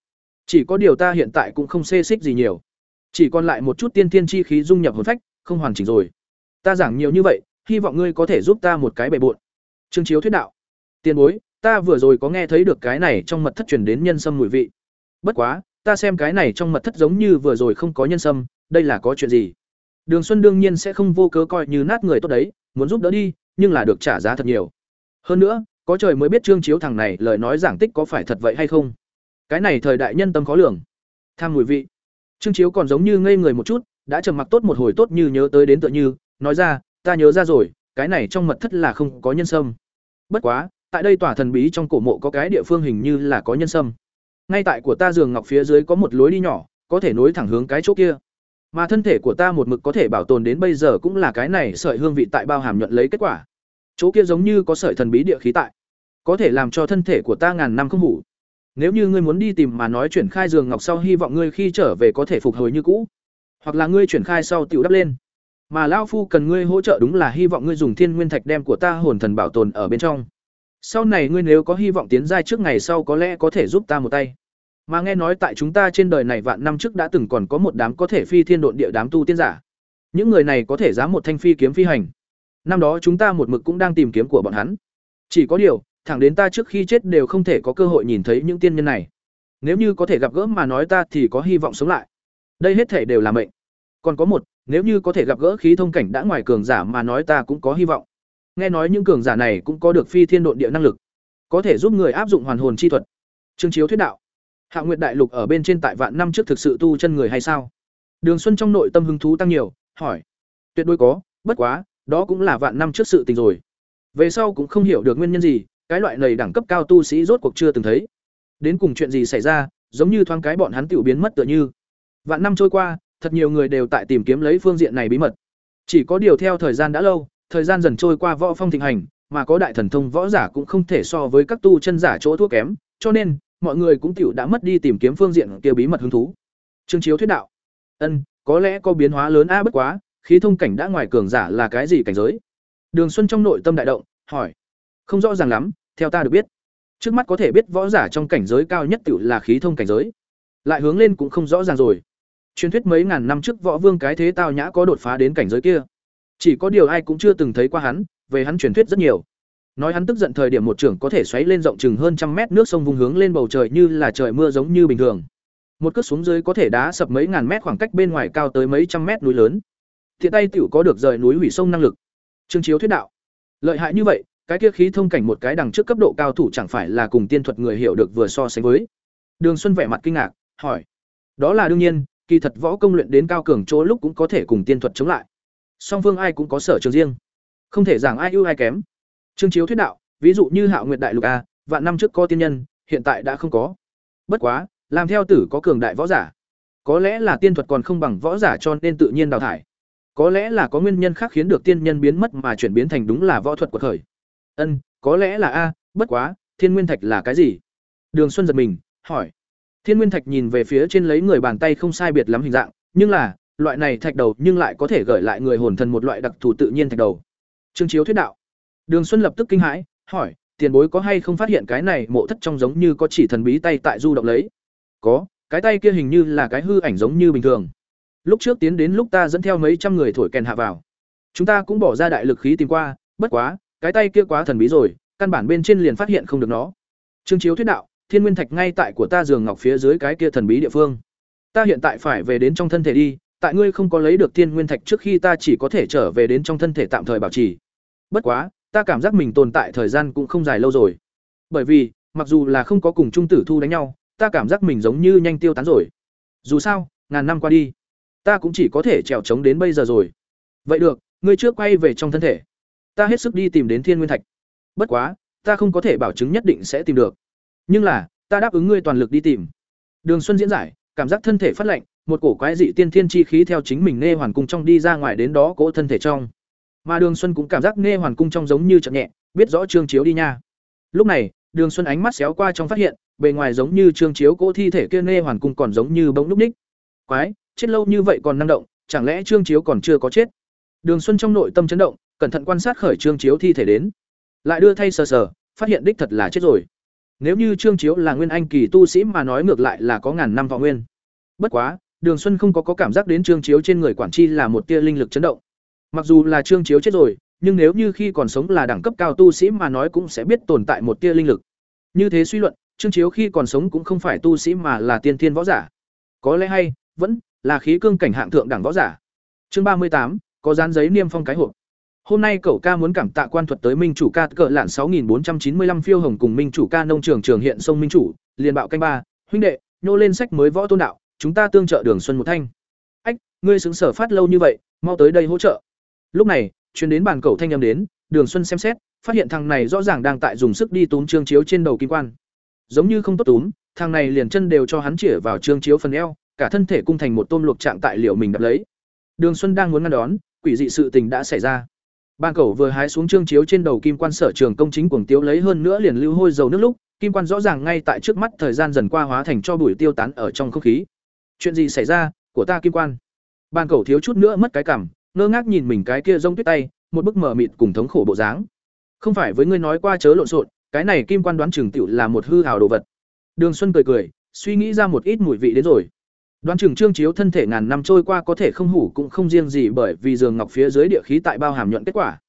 Chỉ có điều ta hiện tại cũng không xê xích gì nhiều. Chỉ còn lại một chút tiên thiên chi khí dung nhập hồn phách, không hoàn chỉnh rồi. Ta giảng nhiều như vậy, hy vọng ngươi có thể giúp ta một cái bề bộn. Trương chiếu thuyết đạo. Tiền bối ta vừa rồi có nghe thấy được cái này trong mật thất truyền đến nhân sâm mùi vị. Bất quá, ta xem cái này trong mật thất giống như vừa rồi không có nhân sâm, đây là có chuyện gì? Đường xuân đương nhiên sẽ không vô cớ coi như nát người tốt đấy, muốn giúp đỡ đi, nhưng là được trả giá thật nhiều. Hơn nữa, có trời mới biết trương chiếu thằng này lời nói giảng tích có phải thật vậy hay không. Cái này thời đại nhân tâm khó lường. Tham mùi vị. Trương chiếu còn giống như ngây người một chút, đã trầm mặc tốt một hồi tốt như nhớ tới đến tựa như, nói ra, ta nhớ ra rồi, cái này trong mật thất là không có nhân sâm. Bất quá tại đây tòa thần bí trong cổ mộ có cái địa phương hình như là có nhân sâm. Ngay tại của ta giường ngọc phía dưới có một lối đi nhỏ, có thể nối thẳng hướng cái chỗ kia. Mà thân thể của ta một mực có thể bảo tồn đến bây giờ cũng là cái này sợi hương vị tại bao hàm nhuận lấy kết quả. Chỗ kia giống như có sợi thần bí địa khí tại. Có thể làm cho thân thể của ta ngàn năm không ngủ. nếu như ngươi muốn đi tìm mà nói chuyển khai giường ngọc sau, hy vọng ngươi khi trở về có thể phục hồi như cũ. Hoặc là ngươi chuyển khai sau tiểu đắp lên. Mà lão phu cần ngươi hỗ trợ đúng là hy vọng ngươi dùng thiên nguyên thạch đem của ta hồn thần bảo tồn ở bên trong sau này ngươi nếu có hy vọng tiến giai trước ngày sau có lẽ có thể giúp ta một tay. Mà nghe nói tại chúng ta trên đời này vạn năm trước đã từng còn có một đám có thể phi thiên độn địa đám tu tiên giả. Những người này có thể dám một thanh phi kiếm phi hành. Năm đó chúng ta một mực cũng đang tìm kiếm của bọn hắn. Chỉ có điều, thẳng đến ta trước khi chết đều không thể có cơ hội nhìn thấy những tiên nhân này. Nếu như có thể gặp gỡ mà nói ta thì có hy vọng sống lại. Đây hết thể đều là mệnh. Còn có một, nếu như có thể gặp gỡ khí thông cảnh đã ngoài cường giả mà nói ta cũng có hy vọng nghe nói những cường giả này cũng có được phi thiên độn địa năng lực, có thể giúp người áp dụng hoàn hồn chi thuật. Trương chiếu thuyết đạo, hạ nguyệt đại lục ở bên trên tại vạn năm trước thực sự tu chân người hay sao? Đường xuân trong nội tâm hứng thú tăng nhiều, hỏi, tuyệt đối có, bất quá, đó cũng là vạn năm trước sự tình rồi. Về sau cũng không hiểu được nguyên nhân gì, cái loại này đẳng cấp cao tu sĩ rốt cuộc chưa từng thấy. Đến cùng chuyện gì xảy ra, giống như thoáng cái bọn hắn tiểu biến mất tựa như. Vạn năm trôi qua, thật nhiều người đều tại tìm kiếm lấy phương diện này bí mật. Chỉ có điều theo thời gian đã lâu thời gian dần trôi qua võ phong thịnh hành, mà có đại thần thông võ giả cũng không thể so với các tu chân giả chỗ thuốc kém, cho nên, mọi người cũng tiểu đã mất đi tìm kiếm phương diện kia bí mật hứng thú. Trương chiếu thuyết đạo, ân, có lẽ có biến hóa lớn a, bất quá, khí thông cảnh đã ngoài cường giả là cái gì cảnh giới? Đường xuân trong nội tâm đại động, hỏi, không rõ ràng lắm, theo ta được biết, trước mắt có thể biết võ giả trong cảnh giới cao nhất tiểu là khí thông cảnh giới. Lại hướng lên cũng không rõ ràng rồi. Truyền thuyết mấy ngàn năm trước võ vương cái thế tao nhã có đột phá đến cảnh giới kia chỉ có điều ai cũng chưa từng thấy qua hắn, về hắn truyền thuyết rất nhiều. Nói hắn tức giận thời điểm một trưởng có thể xoáy lên rộng chừng hơn trăm mét nước sông vùng hướng lên bầu trời như là trời mưa giống như bình thường. Một cước xuống dưới có thể đá sập mấy ngàn mét khoảng cách bên ngoài cao tới mấy trăm mét núi lớn. Thiện tay tiểu có được rời núi hủy sông năng lực. Trương chiếu thuyết đạo. Lợi hại như vậy, cái kia khí thông cảnh một cái đằng trước cấp độ cao thủ chẳng phải là cùng tiên thuật người hiểu được vừa so sánh với. Đường xuân vẻ mặt kinh ngạc, hỏi. Đó là đương nhiên, kỳ thật võ công luyện đến cao cường chỗ lúc cũng có thể cùng tiên thuật chống lại song phương ai cũng có sở trường riêng không thể giảng ai ưu ai kém trương chiếu thuyết đạo ví dụ như hạo nguyệt đại lục a vạn năm trước có tiên nhân hiện tại đã không có bất quá làm theo tử có cường đại võ giả Có lẽ là tiên thuật còn không bằng võ giả cho nên tự nhiên đào thải. Có lẽ là có nguyên nhân khác khiến được tiên nhân biến mất mà chuyển biến thành đúng là võ thuật của khởi. Ân, có lẽ là a, bất quá, Thiên Nguyên Thạch là cái gì? Đường Xuân giật mình, hỏi. Thiên Nguyên Thạch nhìn về phía trên lấy người bàn tay không sai biệt lắm hình dạng, nhưng là, loại này thạch đầu nhưng lại có thể gợi lại người hồn thần một loại đặc thù tự nhiên thạch đầu. Trương Chiếu thuyết đạo. Đường Xuân lập tức kinh hãi, hỏi, tiền bối có hay không phát hiện cái này mộ thất trong giống như có chỉ thần bí tay tại du động lấy? Có, cái tay kia hình như là cái hư ảnh giống như bình thường. Lúc trước tiến đến lúc ta dẫn theo mấy trăm người thổi kèn hạ vào. Chúng ta cũng bỏ ra đại lực khí tìm qua, bất quá, cái tay kia quá thần bí rồi, căn bản bên trên liền phát hiện không được nó. Trương Chiếu thuyết đạo, Thiên Nguyên Thạch ngay tại của ta giường ngọc phía dưới cái kia thần bí địa phương. Ta hiện tại phải về đến trong thân thể đi, tại ngươi không có lấy được Thiên Nguyên Thạch trước khi ta chỉ có thể trở về đến trong thân thể tạm thời bảo trì. Bất quá, ta cảm giác mình tồn tại thời gian cũng không dài lâu rồi. Bởi vì, mặc dù là không có cùng trung tử thu đánh nhau, ta cảm giác mình giống như nhanh tiêu tán rồi. Dù sao, ngàn năm qua đi, ta cũng chỉ có thể trèo trống đến bây giờ rồi. Vậy được, ngươi trước quay về trong thân thể. Ta hết sức đi tìm đến Thiên Nguyên Thạch. Bất quá, ta không có thể bảo chứng nhất định sẽ tìm được. Nhưng là, ta đáp ứng ngươi toàn lực đi tìm. Đường Xuân diễn giải, cảm giác thân thể phát lạnh, một cổ quái dị tiên thiên chi khí theo chính mình nê hoàn cung trong đi ra ngoài đến đó cỗ thân thể trong. Mà Đường Xuân cũng cảm giác nê hoàn cung trong giống như chậm nhẹ, biết rõ Trương Chiếu đi nha. Lúc này, Đường Xuân ánh mắt xéo qua trong phát hiện, bề ngoài giống như Trương Chiếu cỗ thi thể kia nê hoàn cung còn giống như bỗng lúc ních. Quái, chết lâu như vậy còn năng động, chẳng lẽ Trương Chiếu còn chưa có chết? Đường Xuân trong nội tâm chấn động, cẩn thận quan sát khởi Trương Chiếu thi thể đến. Lại đưa thay sờ sờ, phát hiện đích thật là chết rồi. Nếu như Trương Chiếu là nguyên anh kỳ tu sĩ mà nói ngược lại là có ngàn năm thọ nguyên. Bất quá, Đường Xuân không có có cảm giác đến Trương Chiếu trên người quản chi là một tia linh lực chấn động. Mặc dù là Trương Chiếu chết rồi, nhưng nếu như khi còn sống là đẳng cấp cao tu sĩ mà nói cũng sẽ biết tồn tại một tia linh lực. Như thế suy luận, Trương Chiếu khi còn sống cũng không phải tu sĩ mà là tiên thiên võ giả. Có lẽ hay, vẫn là khí cương cảnh hạng thượng đẳng võ giả. Chương ba mươi tám có dán giấy niêm phong cái hộp. Hôm nay cậu ca muốn cảm tạ quan thuật tới Minh chủ ca cỡ lạn 6495 phiêu hồng cùng Minh chủ ca nông trường trường hiện sông Minh chủ, liền bạo canh ba, huynh đệ, nhô lên sách mới võ tôn đạo, chúng ta tương trợ Đường Xuân một thanh. Ách, ngươi xứng sở phát lâu như vậy, mau tới đây hỗ trợ. Lúc này, truyền đến bàn cậu thanh âm đến, Đường Xuân xem xét, phát hiện thằng này rõ ràng đang tại dùng sức đi túm trương chiếu trên đầu kim quan. Giống như không tốt túm, thằng này liền chân đều cho hắn chĩa vào trương chiếu phần eo, cả thân thể cung thành một tôm luộc trạng tại liệu mình đập lấy. Đường Xuân đang muốn ngăn đón, quỷ dị sự tình đã xảy ra. Ban cẩu vừa hái xuống trương chiếu trên đầu kim quan sở trường công chính cuồng tiếu lấy hơn nữa liền lưu hôi dầu nước lúc, kim quan rõ ràng ngay tại trước mắt thời gian dần qua hóa thành cho bụi tiêu tán ở trong không khí. Chuyện gì xảy ra, của ta kim quan? Ban cẩu thiếu chút nữa mất cái cảm, ngơ ngác nhìn mình cái kia rông tuyết tay, một bức mở mịt cùng thống khổ bộ dáng. Không phải với ngươi nói qua chớ lộn xộn, cái này kim quan đoán chừng tiểu là một hư hào đồ vật. Đường Xuân cười cười, suy nghĩ ra một ít mùi vị đến rồi. Đoán chừng Trương Chiếu thân thể ngàn năm trôi qua có thể không hủ cũng không riêng gì bởi vì giường ngọc phía dưới địa khí tại bao hàm nhuận kết quả,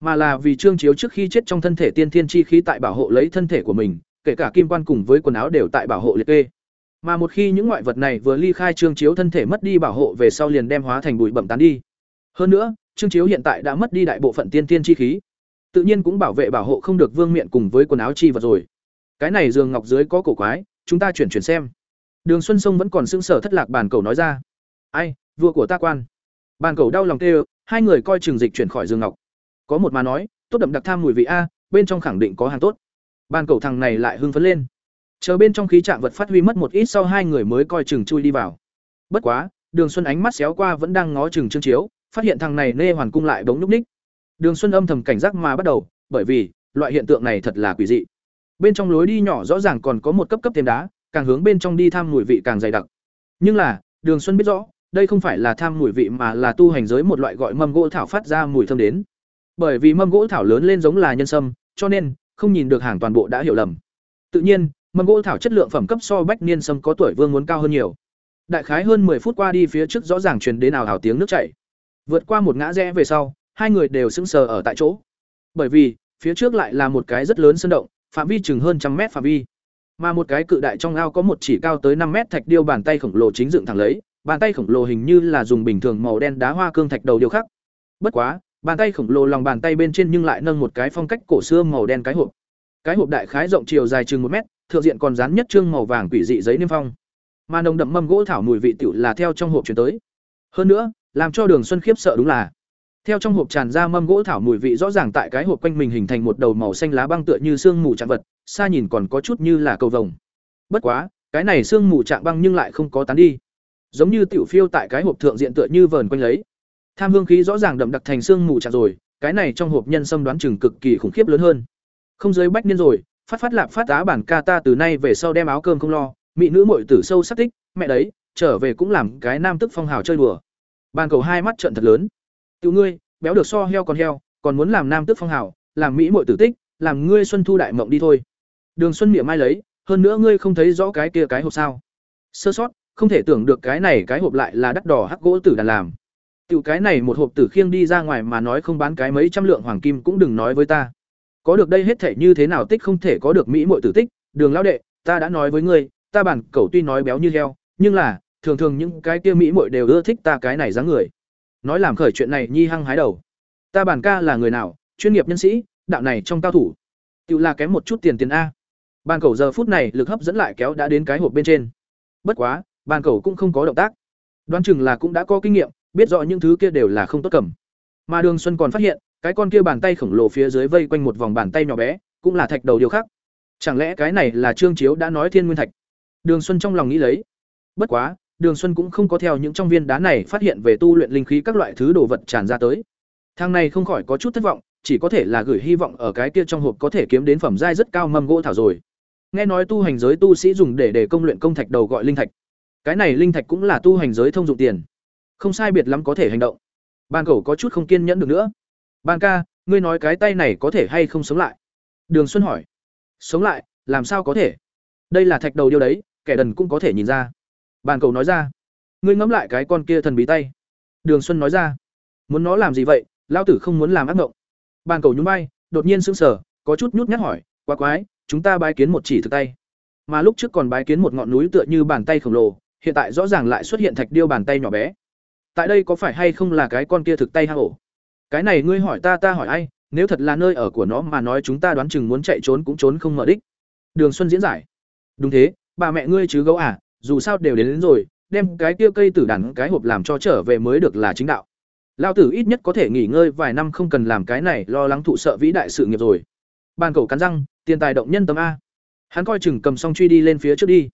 mà là vì Trương Chiếu trước khi chết trong thân thể tiên thiên chi khí tại bảo hộ lấy thân thể của mình, kể cả kim quan cùng với quần áo đều tại bảo hộ liệt kê. Mà một khi những ngoại vật này vừa ly khai Trương Chiếu thân thể mất đi bảo hộ về sau liền đem hóa thành bụi bẩm tán đi. Hơn nữa, Trương Chiếu hiện tại đã mất đi đại bộ phận tiên thiên chi khí, tự nhiên cũng bảo vệ bảo hộ không được vương miện cùng với quần áo chi vật rồi. Cái này giường ngọc dưới có cổ quái, chúng ta chuyển chuyển xem. Đường Xuân Sông vẫn còn sững sờ thất lạc bàn cầu nói ra. "Ai, vua của ta quan." Bàn cầu đau lòng tê, hai người coi chừng dịch chuyển khỏi giường ngọc. Có một mà nói, tốt đậm đặc tham mùi vị a, bên trong khẳng định có hàng tốt. Bàn cầu thằng này lại hưng phấn lên. Chờ bên trong khí trạng vật phát huy mất một ít sau hai người mới coi chừng chui đi vào. Bất quá, Đường Xuân ánh mắt xéo qua vẫn đang ngó chừng Trương Chiếu, phát hiện thằng này nê hoàn cung lại bỗng núp ních. Đường Xuân âm thầm cảnh giác mà bắt đầu, bởi vì loại hiện tượng này thật là quỷ dị. Bên trong lối đi nhỏ rõ ràng còn có một cấp cấp thêm đá, càng hướng bên trong đi tham mùi vị càng dày đặc. Nhưng là, Đường Xuân biết rõ, đây không phải là tham mùi vị mà là tu hành giới một loại gọi mâm gỗ thảo phát ra mùi thơm đến. Bởi vì mâm gỗ thảo lớn lên giống là nhân sâm, cho nên không nhìn được hàng toàn bộ đã hiểu lầm. Tự nhiên, mâm gỗ thảo chất lượng phẩm cấp so bách niên sâm có tuổi vương muốn cao hơn nhiều. Đại khái hơn 10 phút qua đi phía trước rõ ràng truyền đến nào ảo tiếng nước chảy. Vượt qua một ngã rẽ về sau, hai người đều sững sờ ở tại chỗ. Bởi vì, phía trước lại là một cái rất lớn sân động, phạm vi chừng hơn trăm mét phạm vi. Mà một cái cự đại trong ao có một chỉ cao tới năm mét thạch điêu bàn tay khổng lồ chính dựng thẳng lấy, bàn tay khổng lồ hình như là dùng bình thường màu đen đá hoa cương thạch đầu điêu khắc. Bất quá, bàn tay khổng lồ lòng bàn tay bên trên nhưng lại nâng một cái phong cách cổ xưa màu đen cái hộp. Cái hộp đại khái rộng chiều dài chừng một mét, thượng diện còn dán nhất trương màu vàng quỷ dị giấy niêm phong. Mà nồng đậm mâm gỗ thảo mùi vị tiểu là theo trong hộp chuyển tới. Hơn nữa, làm cho Đường Xuân khiếp sợ đúng là theo trong hộp tràn ra mâm gỗ thảo mùi vị rõ ràng tại cái hộp quanh mình hình thành một đầu màu xanh lá băng tựa như xương mù trạng vật, xa nhìn còn có chút như là cầu vồng. Bất quá, cái này xương mù trạng băng nhưng lại không có tán đi. giống như tiểu phiêu tại cái hộp thượng diện tựa như vờn quanh lấy tham hương khí rõ ràng đậm đặc thành xương mù chặt rồi cái này trong hộp nhân sâm đoán chừng cực kỳ khủng khiếp lớn hơn không giới bách niên rồi phát phát lạp phát á bản ca ta từ nay về sau đem áo cơm không lo mỹ nữ muội tử sâu sắc tích mẹ đấy trở về cũng làm cái nam tức phong hào chơi đùa bàn cầu hai mắt trợn thật lớn tiểu ngươi, béo được so heo còn heo, còn muốn làm nam tước phong hào, làm mỹ muội tử tích, làm ngươi xuân thu đại mộng đi thôi. Đường xuân miệng mai lấy, hơn nữa ngươi không thấy rõ cái kia cái hộp sao. Sơ sót, không thể tưởng được cái này cái hộp lại là đắt đỏ hắc gỗ tử đàn làm. Tiểu cái này một hộp tử khiêng đi ra ngoài mà nói không bán cái mấy trăm lượng hoàng kim cũng đừng nói với ta. Có được đây hết thể như thế nào tích không thể có được mỹ muội tử tích. Đường lão đệ, ta đã nói với ngươi, ta bản cẩu tuy nói béo như heo, nhưng là, thường thường những cái kia mỹ muội đều ưa thích ta cái này dáng người nói làm khởi chuyện này nhi hăng hái đầu. Ta bản ca là người nào, chuyên nghiệp nhân sĩ, đạo này trong cao thủ. Tự là kém một chút tiền tiền a. Bàn cầu giờ phút này lực hấp dẫn lại kéo đã đến cái hộp bên trên. Bất quá, bàn cầu cũng không có động tác. Đoán chừng là cũng đã có kinh nghiệm, biết rõ những thứ kia đều là không tốt cầm. Mà đường xuân còn phát hiện, cái con kia bàn tay khổng lồ phía dưới vây quanh một vòng bàn tay nhỏ bé, cũng là thạch đầu điều khác chẳng lẽ cái này là trương chiếu đã nói thiên nguyên thạch? Đường xuân trong lòng nghĩ lấy. Bất quá đường xuân cũng không có theo những trong viên đá này phát hiện về tu luyện linh khí các loại thứ đồ vật tràn ra tới. Thang này không khỏi có chút thất vọng, chỉ có thể là gửi hy vọng ở cái kia trong hộp có thể kiếm đến phẩm giai rất cao mâm gỗ thảo rồi. Nghe nói tu hành giới tu sĩ dùng để để công luyện công thạch đầu gọi linh thạch. Cái này linh thạch cũng là tu hành giới thông dụng tiền. Không sai biệt lắm có thể hành động. Ban cầu có chút không kiên nhẫn được nữa. Ban ca, ngươi nói cái tay này có thể hay không sống lại? Đường xuân hỏi. Sống lại, làm sao có thể? Đây là thạch đầu điêu đấy, kẻ đần cũng có thể nhìn ra bàn cầu nói ra. Ngươi ngẫm lại cái con kia thần bí tay. Đường xuân nói ra. Muốn nó làm gì vậy? Lao tử không muốn làm ác mộng bàn cầu nhún vai, đột nhiên sững sờ, có chút nhút nhát hỏi, quá quái, chúng ta bái kiến một chỉ thực tay. Mà lúc trước còn bái kiến một ngọn núi tựa như bàn tay khổng lồ, hiện tại rõ ràng lại xuất hiện thạch điêu bàn tay nhỏ bé. Tại đây có phải hay không là cái con kia thực tay hang ổ cái này ngươi hỏi ta ta hỏi ai, nếu thật là nơi ở của nó mà nói chúng ta đoán chừng muốn chạy trốn cũng trốn không mở đích. Đường xuân diễn giải. Đúng thế, bà mẹ ngươi chứ gấu à dù sao đều đến, đến rồi đem cái kia cây tử đàn cái hộp làm cho trở về mới được là chính đạo. Lao tử ít nhất có thể nghỉ ngơi vài năm không cần làm cái này lo lắng thụ sợ vĩ đại sự nghiệp rồi. Bàn cầu cắn răng tiền tài động nhân tâm a. Hắn coi chừng cầm xong truy đi lên phía trước đi.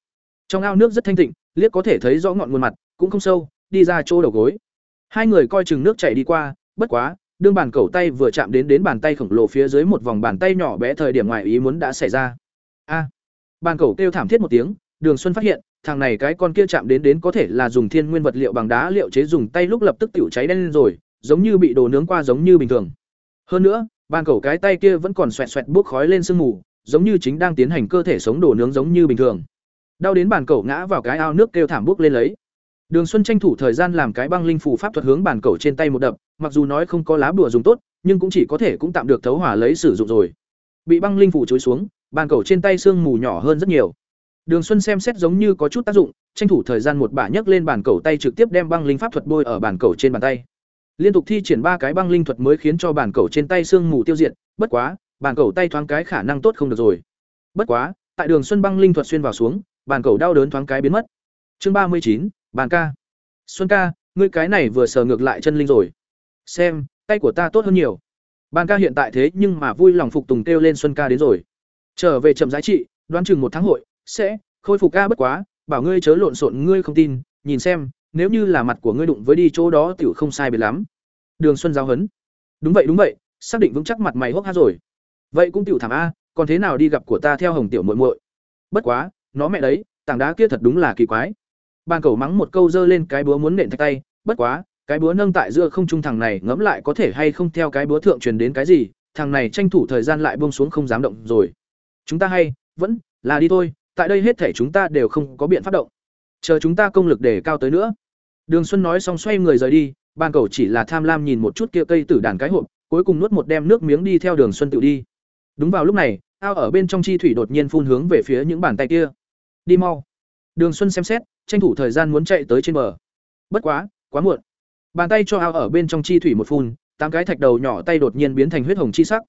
Trong ao nước rất thanh tịnh liếc có thể thấy rõ ngọn nguồn mặt cũng không sâu đi ra chỗ đầu gối. Hai người coi chừng nước chảy đi qua bất quá đương bàn cầu tay vừa chạm đến đến bàn tay khổng lồ phía dưới một vòng bàn tay nhỏ bé thời điểm ngoài ý muốn đã xảy ra. A. Bàn cầu kêu thảm thiết một tiếng đường xuân phát hiện thằng này cái con kia chạm đến đến có thể là dùng thiên nguyên vật liệu bằng đá liệu chế dùng tay lúc lập tức tiểu cháy đen lên rồi, giống như bị đồ nướng qua giống như bình thường. Hơn nữa, bàn cầu cái tay kia vẫn còn xoẹt xoẹt bốc khói lên sương mù, giống như chính đang tiến hành cơ thể sống đồ nướng giống như bình thường. Đau đến bàn cầu ngã vào cái ao nước kêu thảm bốc lên lấy. Đường xuân tranh thủ thời gian làm cái băng linh phù pháp thuật hướng bàn cầu trên tay một đập, mặc dù nói không có lá bùa dùng tốt, nhưng cũng chỉ có thể cũng tạm được thấu hỏa lấy sử dụng rồi. Bị băng linh phù chối xuống, bàn cầu trên tay sương mù nhỏ hơn rất nhiều đường xuân xem xét giống như có chút tác dụng, tranh thủ thời gian một bả nhấc lên bàn cầu tay trực tiếp đem băng linh pháp thuật bôi ở bàn cầu trên bàn tay. Liên tục thi triển ba cái băng linh thuật mới khiến cho bàn cầu trên tay xương mù tiêu diệt, bất quá, bàn cầu tay thoáng cái khả năng tốt không được rồi. Bất quá, tại đường xuân băng linh thuật xuyên vào xuống, bàn cầu đau đớn thoáng cái biến mất. Chương ba mươi chín, bàn ca. Xuân ca, ngươi cái này vừa sờ ngược lại chân linh rồi. Xem, tay của ta tốt hơn nhiều. Bàn ca hiện tại thế nhưng mà vui lòng phục tùng kêu lên xuân ca đến rồi. Trở về chậm giá trị, đoán chừng một tháng hội sẽ, khôi phục ca bất quá, bảo ngươi chớ lộn xộn, ngươi không tin, nhìn xem, nếu như là mặt của ngươi đụng với đi chỗ đó tiểu không sai biệt lắm. Đường xuân giáo hấn. Đúng vậy đúng vậy, xác định vững chắc mặt mày hốc hác rồi. Vậy cũng tiểu thảm a, còn thế nào đi gặp của ta theo hồng tiểu muội muội? Bất quá, nó mẹ đấy, tảng đá kia thật đúng là kỳ quái. Bàn cầu mắng một câu dơ lên cái búa muốn nện thạch tay, bất quá, cái búa nâng tại giữa không trung thằng này ngẫm lại có thể hay không theo cái búa thượng truyền đến cái gì, thằng này tranh thủ thời gian lại buông xuống không dám động rồi. Chúng ta hay, vẫn là đi thôi tại đây hết thể chúng ta đều không có biện pháp động. Chờ chúng ta công lực để cao tới nữa. Đường xuân nói xong xoay người rời đi, Ban cầu chỉ là tham lam nhìn một chút kia cây tử đàn cái hộp, cuối cùng nuốt một đem nước miếng đi theo đường xuân tự đi. Đúng vào lúc này, ao ở bên trong chi thủy đột nhiên phun hướng về phía những bàn tay kia. Đi mau. Đường xuân xem xét, tranh thủ thời gian muốn chạy tới trên bờ. Bất quá quá muộn. Bàn tay cho ao ở bên trong chi thủy một phun, tám cái thạch đầu nhỏ tay đột nhiên biến thành huyết hồng chi sắc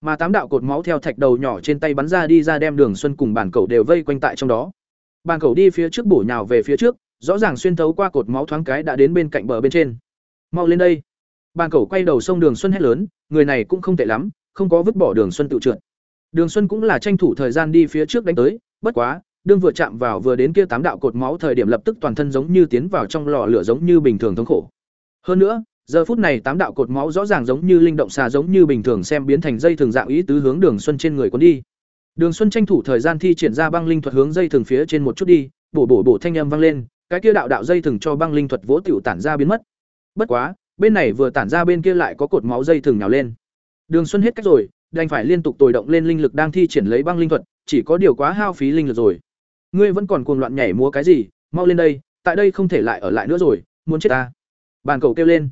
mà tám đạo cột máu theo thạch đầu nhỏ trên tay bắn ra đi ra đem đường xuân cùng bản cầu đều vây quanh tại trong đó. Bàn cầu đi phía trước bổ nhào về phía trước rõ ràng xuyên thấu qua cột máu thoáng cái đã đến bên cạnh bờ bên trên. Mau lên đây. Bàn cầu quay đầu sông đường xuân hét lớn người này cũng không tệ lắm không có vứt bỏ đường xuân tự trượt. Đường xuân cũng là tranh thủ thời gian đi phía trước đánh tới bất quá đương vừa chạm vào vừa đến kia tám đạo cột máu thời điểm lập tức toàn thân giống như tiến vào trong lò lửa giống như bình thường thống khổ. Hơn nữa, giờ phút này tám đạo cột máu rõ ràng giống như linh động xà giống như bình thường xem biến thành dây thường dạng ý tứ hướng Đường Xuân trên người cuốn đi. Đường Xuân tranh thủ thời gian thi triển ra băng linh thuật hướng dây thường phía trên một chút đi, bổ bổ bổ thanh âm vang lên, cái kia đạo đạo dây thường cho băng linh thuật vỗ tiểu tản ra biến mất. Bất quá, bên này vừa tản ra bên kia lại có cột máu dây thường nhào lên. Đường Xuân hết cách rồi, đành phải liên tục tồi động lên linh lực đang thi triển lấy băng linh thuật, chỉ có điều quá hao phí linh lực rồi. Ngươi vẫn còn cuồng loạn nhảy múa cái gì, mau lên đây, tại đây không thể lại ở lại nữa rồi, muốn chết ta. Bàn cầu kêu lên.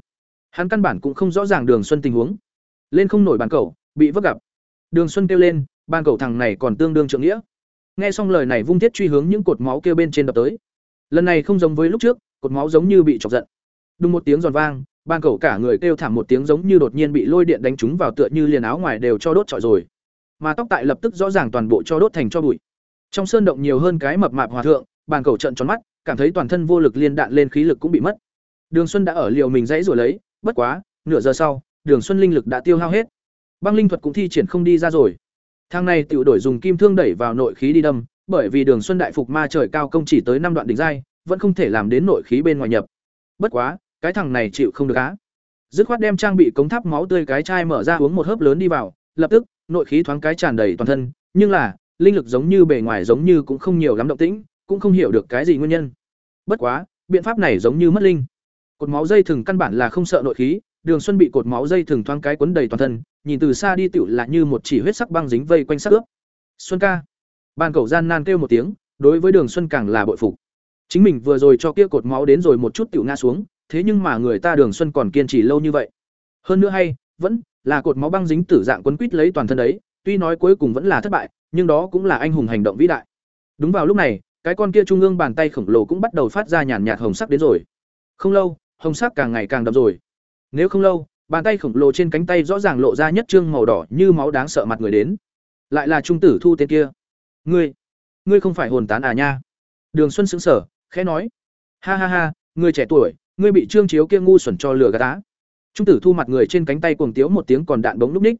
Hắn căn bản cũng không rõ ràng Đường Xuân tình huống. Lên không nổi bàn cầu, bị vấp gặp. Đường Xuân kêu lên, bàn cầu thằng này còn tương đương trượng nghĩa. Nghe xong lời này vung thiết truy hướng những cột máu kêu bên trên đập tới. Lần này không giống với lúc trước, cột máu giống như bị chọc giận. Đùng một tiếng giòn vang, bàn cầu cả người kêu thảm một tiếng giống như đột nhiên bị lôi điện đánh trúng vào tựa như liền áo ngoài đều cho đốt trọi rồi mà tóc tại lập tức rõ ràng toàn bộ cho đốt thành cho bụi trong sơn động nhiều hơn cái mập mạp hòa thượng bàn cầu trận tròn mắt cảm thấy toàn thân vô lực liên đạn lên khí lực cũng bị mất đường xuân đã ở liều mình dãy rồi lấy bất quá, nửa giờ sau, đường xuân linh lực đã tiêu hao hết. Băng linh thuật cũng thi triển không đi ra rồi. Thang này tự đổi dùng kim thương đẩy vào nội khí đi đâm, bởi vì đường xuân đại phục ma trời cao công chỉ tới năm đoạn đỉnh giai, vẫn không thể làm đến nội khí bên ngoài nhập. Bất quá, cái thằng này chịu không được á. Dứt khoát đem trang bị cống tháp máu tươi cái chai mở ra uống một hớp lớn đi vào, lập tức, nội khí thoáng cái tràn đầy toàn thân, nhưng là, linh lực giống như bề ngoài giống như cũng không nhiều lắm động tĩnh, cũng không hiểu được cái gì nguyên nhân. Bất quá, biện pháp này giống như mất linh cột máu dây thừng căn bản là không sợ nội khí đường xuân bị cột máu dây thừng thoáng cái quấn đầy toàn thân nhìn từ xa đi tựu là như một chỉ huyết sắc băng dính vây quanh sắc ướp xuân ca bàn cầu gian nan kêu một tiếng đối với đường xuân càng là bội phục chính mình vừa rồi cho kia cột máu đến rồi một chút tựu ngã xuống thế nhưng mà người ta Đường Xuân còn kiên trì lâu như vậy. Hơn nữa hay, vẫn là cột máu băng dính tử dạng quấn quít lấy toàn thân đấy, tuy nói cuối cùng vẫn là thất bại, nhưng đó cũng là anh hùng hành động vĩ đại. Đúng vào lúc này, cái con kia trung ương bàn tay khổng lồ cũng bắt đầu phát ra nhàn nhạt hồng sắc đến rồi. Không lâu, hồng sắc càng ngày càng đậm rồi. Nếu không lâu, bàn tay khổng lồ trên cánh tay rõ ràng lộ ra nhất trương màu đỏ như máu đáng sợ mặt người đến. Lại là trung tử thu tên kia. Ngươi, ngươi không phải hồn tán à nha? Đường Xuân sững sờ, khẽ nói: "Ha ha ha, ngươi trẻ tuổi, ngươi bị trương chiếu kia ngu xuẩn cho lừa gạt á trung tử thu mặt người trên cánh tay cuồng tiếu một tiếng còn đạn bóng lúc ních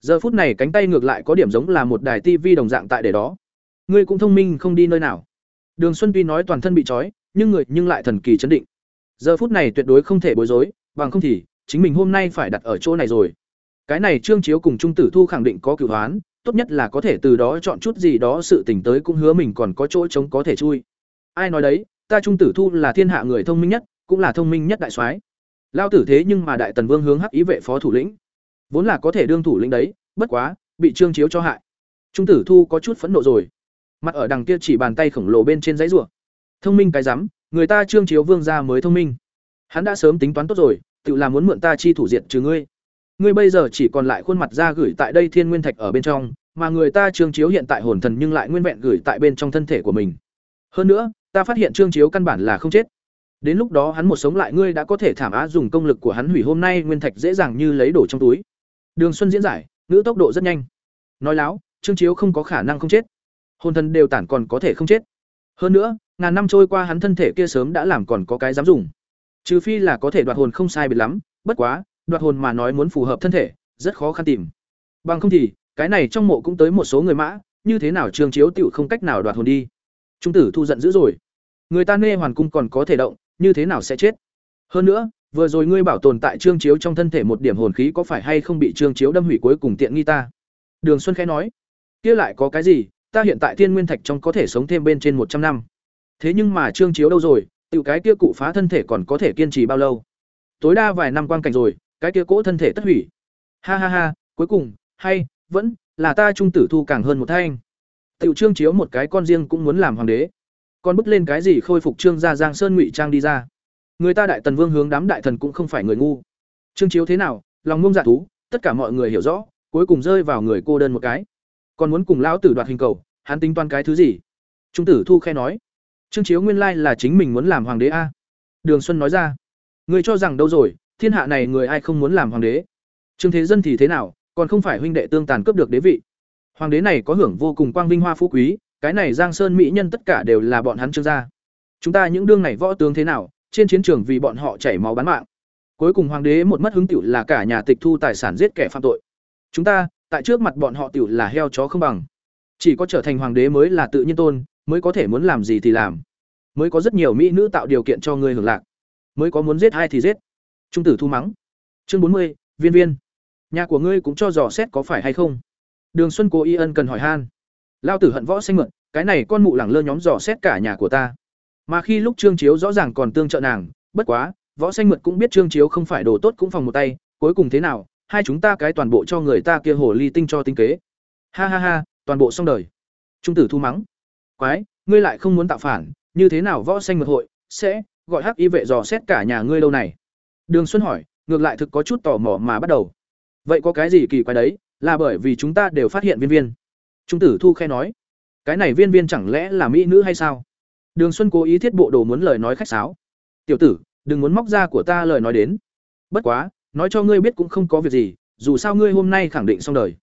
giờ phút này cánh tay ngược lại có điểm giống là một đài tivi đồng dạng tại để đó ngươi cũng thông minh không đi nơi nào đường xuân tuy nói toàn thân bị trói nhưng người nhưng lại thần kỳ chấn định giờ phút này tuyệt đối không thể bối rối, bằng không thì, chính mình hôm nay phải đặt ở chỗ này rồi. Cái này trương chiếu cùng trung tử thu khẳng định có cửu hoán, tốt nhất là có thể từ đó chọn chút gì đó sự tỉnh tới cũng hứa mình còn có chỗ trống có thể chui. Ai nói đấy, ta trung tử thu là thiên hạ người thông minh nhất, cũng là thông minh nhất đại soái. Lao tử thế nhưng mà đại tần vương hướng hắc ý vệ phó thủ lĩnh. Vốn là có thể đương thủ lĩnh đấy, bất quá, bị trương chiếu cho hại. Trung tử thu có chút phẫn nộ rồi. Mặt ở đằng kia chỉ bàn tay khổng lồ bên trên giấy rùa. Thông minh cái rắm người ta trương chiếu vương gia mới thông minh hắn đã sớm tính toán tốt rồi tự làm muốn mượn ta chi thủ diệt trừ ngươi ngươi bây giờ chỉ còn lại khuôn mặt ra gửi tại đây thiên nguyên thạch ở bên trong mà người ta trương chiếu hiện tại hồn thần nhưng lại nguyên vẹn gửi tại bên trong thân thể của mình hơn nữa ta phát hiện trương chiếu căn bản là không chết Đến lúc đó hắn một sống lại ngươi đã có thể thảm á dùng công lực của hắn hủy hôm nay nguyên thạch dễ dàng như lấy đổ trong túi. Đường Xuân diễn giải, ngữ tốc độ rất nhanh. Nói láo, Trương Chiếu không có khả năng không chết. Hồn thần đều tản còn có thể không chết. Hơn nữa, ngàn năm trôi qua hắn thân thể kia sớm đã làm còn có cái dám dùng. Trừ phi là có thể đoạt hồn không sai biệt lắm, bất quá, đoạt hồn mà nói muốn phù hợp thân thể, rất khó khăn tìm. Bằng không thì, cái này trong mộ cũng tới một số người mã, như thế nào Trương Chiếu tiểu không cách nào đoạt hồn đi. Trung tử thu giận dữ rồi. Người ta nê hoàn cung còn có thể động, như thế nào sẽ chết hơn nữa vừa rồi ngươi bảo tồn tại trương chiếu trong thân thể một điểm hồn khí có phải hay không bị trương chiếu đâm hủy cuối cùng tiện nghi ta đường xuân khẽ nói kia lại có cái gì ta hiện tại thiên nguyên thạch trong có thể sống thêm bên trên một trăm năm thế nhưng mà trương chiếu đâu rồi tự cái kia cụ phá thân thể còn có thể kiên trì bao lâu? Tối đa vài năm quan cảnh rồi, cái kia cỗ thân thể tất hủy. Ha ha ha, cuối cùng, hay, vẫn là ta trung tử thu càng hơn một thanh. Tiểu trương chiếu một cái con riêng cũng muốn làm hoàng đế. Còn bứt lên cái gì khôi phục trương gia giang sơn ngụy trang đi ra. Người ta đại tần vương hướng đám đại thần cũng không phải người ngu. Trương chiếu thế nào, lòng ngông dạ thú, tất cả mọi người hiểu rõ, cuối cùng rơi vào người cô đơn một cái. Còn muốn cùng lão tử đoạt hình cầu, hắn tính toán cái thứ gì? Trung tử thu khe nói trương chiếu nguyên lai là chính mình muốn làm hoàng đế a đường xuân nói ra người cho rằng đâu rồi thiên hạ này người ai không muốn làm hoàng đế trương thế dân thì thế nào còn không phải huynh đệ tương tàn cướp được đế vị hoàng đế này có hưởng vô cùng quang vinh hoa phú quý cái này Giang Sơn mỹ nhân tất cả đều là bọn hắn trương gia. Chúng ta những đương này võ tướng thế nào, trên chiến trường vì bọn họ chảy máu bán mạng. Cuối cùng hoàng đế một mất hứng tiểu là cả nhà tịch thu tài sản giết kẻ phạm tội. Chúng ta, tại trước mặt bọn họ tiểu là heo chó không bằng. Chỉ có trở thành hoàng đế mới là tự nhiên tôn, mới có thể muốn làm gì thì làm. Mới có rất nhiều mỹ nữ tạo điều kiện cho ngươi hưởng lạc. Mới có muốn giết ai thì giết. Trung tử thu mắng. Chương bốn mươi, viên viên. Nhà của ngươi cũng cho dò xét có phải hay không? Đường xuân cố y ân cần hỏi han. Lao tử hận võ xanh mượn, cái này con mụ lẳng lơ nhóm dò xét cả nhà của ta. Mà khi lúc trương chiếu rõ ràng còn tương trợ nàng, bất quá, võ xanh mượn cũng biết trương chiếu không phải đồ tốt cũng phòng một tay, cuối cùng thế nào, hai chúng ta cái toàn bộ cho người ta kia hồ ly tinh cho tinh kế. Ha ha ha, toàn bộ xong đời. Trung tử thu mắng quái, ngươi lại không muốn tạo phản, như thế nào võ xanh mật hội, sẽ gọi hắc y vệ dò xét cả nhà ngươi lâu này? Đường xuân hỏi, ngược lại thực có chút tò mò mà bắt đầu. Vậy có cái gì kỳ quái đấy, là bởi vì chúng ta đều phát hiện viên viên. Trung tử thu khe nói, cái này viên viên chẳng lẽ là mỹ nữ hay sao? Đường xuân cố ý thiết bộ đồ muốn lời nói khách sáo. Tiểu tử, đừng muốn móc ra của ta lời nói đến. Bất quá, nói cho ngươi biết cũng không có việc gì, dù sao ngươi hôm nay khẳng định xong đời.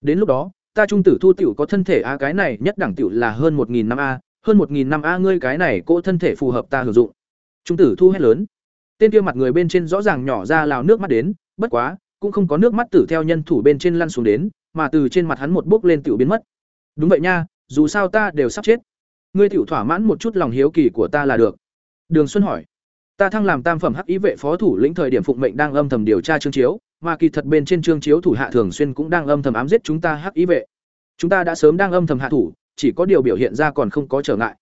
Đến lúc đó ta trung tử thu tiểu có thân thể a, cái này nhất đẳng tiểu là hơn một nghìn năm a, hơn một nghìn năm a ngươi cái này cỗ thân thể phù hợp ta hưởng dụng. Trung tử thu hét lớn. Tên kia mặt người bên trên rõ ràng nhỏ ra lào nước mắt đến, bất quá, cũng không có nước mắt tử theo nhân thủ bên trên lăn xuống đến, mà từ trên mặt hắn một bước lên tiểu biến mất. Đúng vậy nha, dù sao ta đều sắp chết. Ngươi tiểu thỏa mãn một chút lòng hiếu kỳ của ta là được. Đường xuân hỏi. Ta thăng làm tam phẩm hắc ý vệ phó thủ lĩnh thời điểm phụng mệnh đang âm thầm điều tra trương chiếu mà kỳ thật bên trên trương chiếu thủ hạ thường xuyên cũng đang âm thầm ám giết chúng ta hắc ý vệ. Chúng ta đã sớm đang âm thầm hạ thủ, chỉ có điều biểu hiện ra còn không có trở ngại.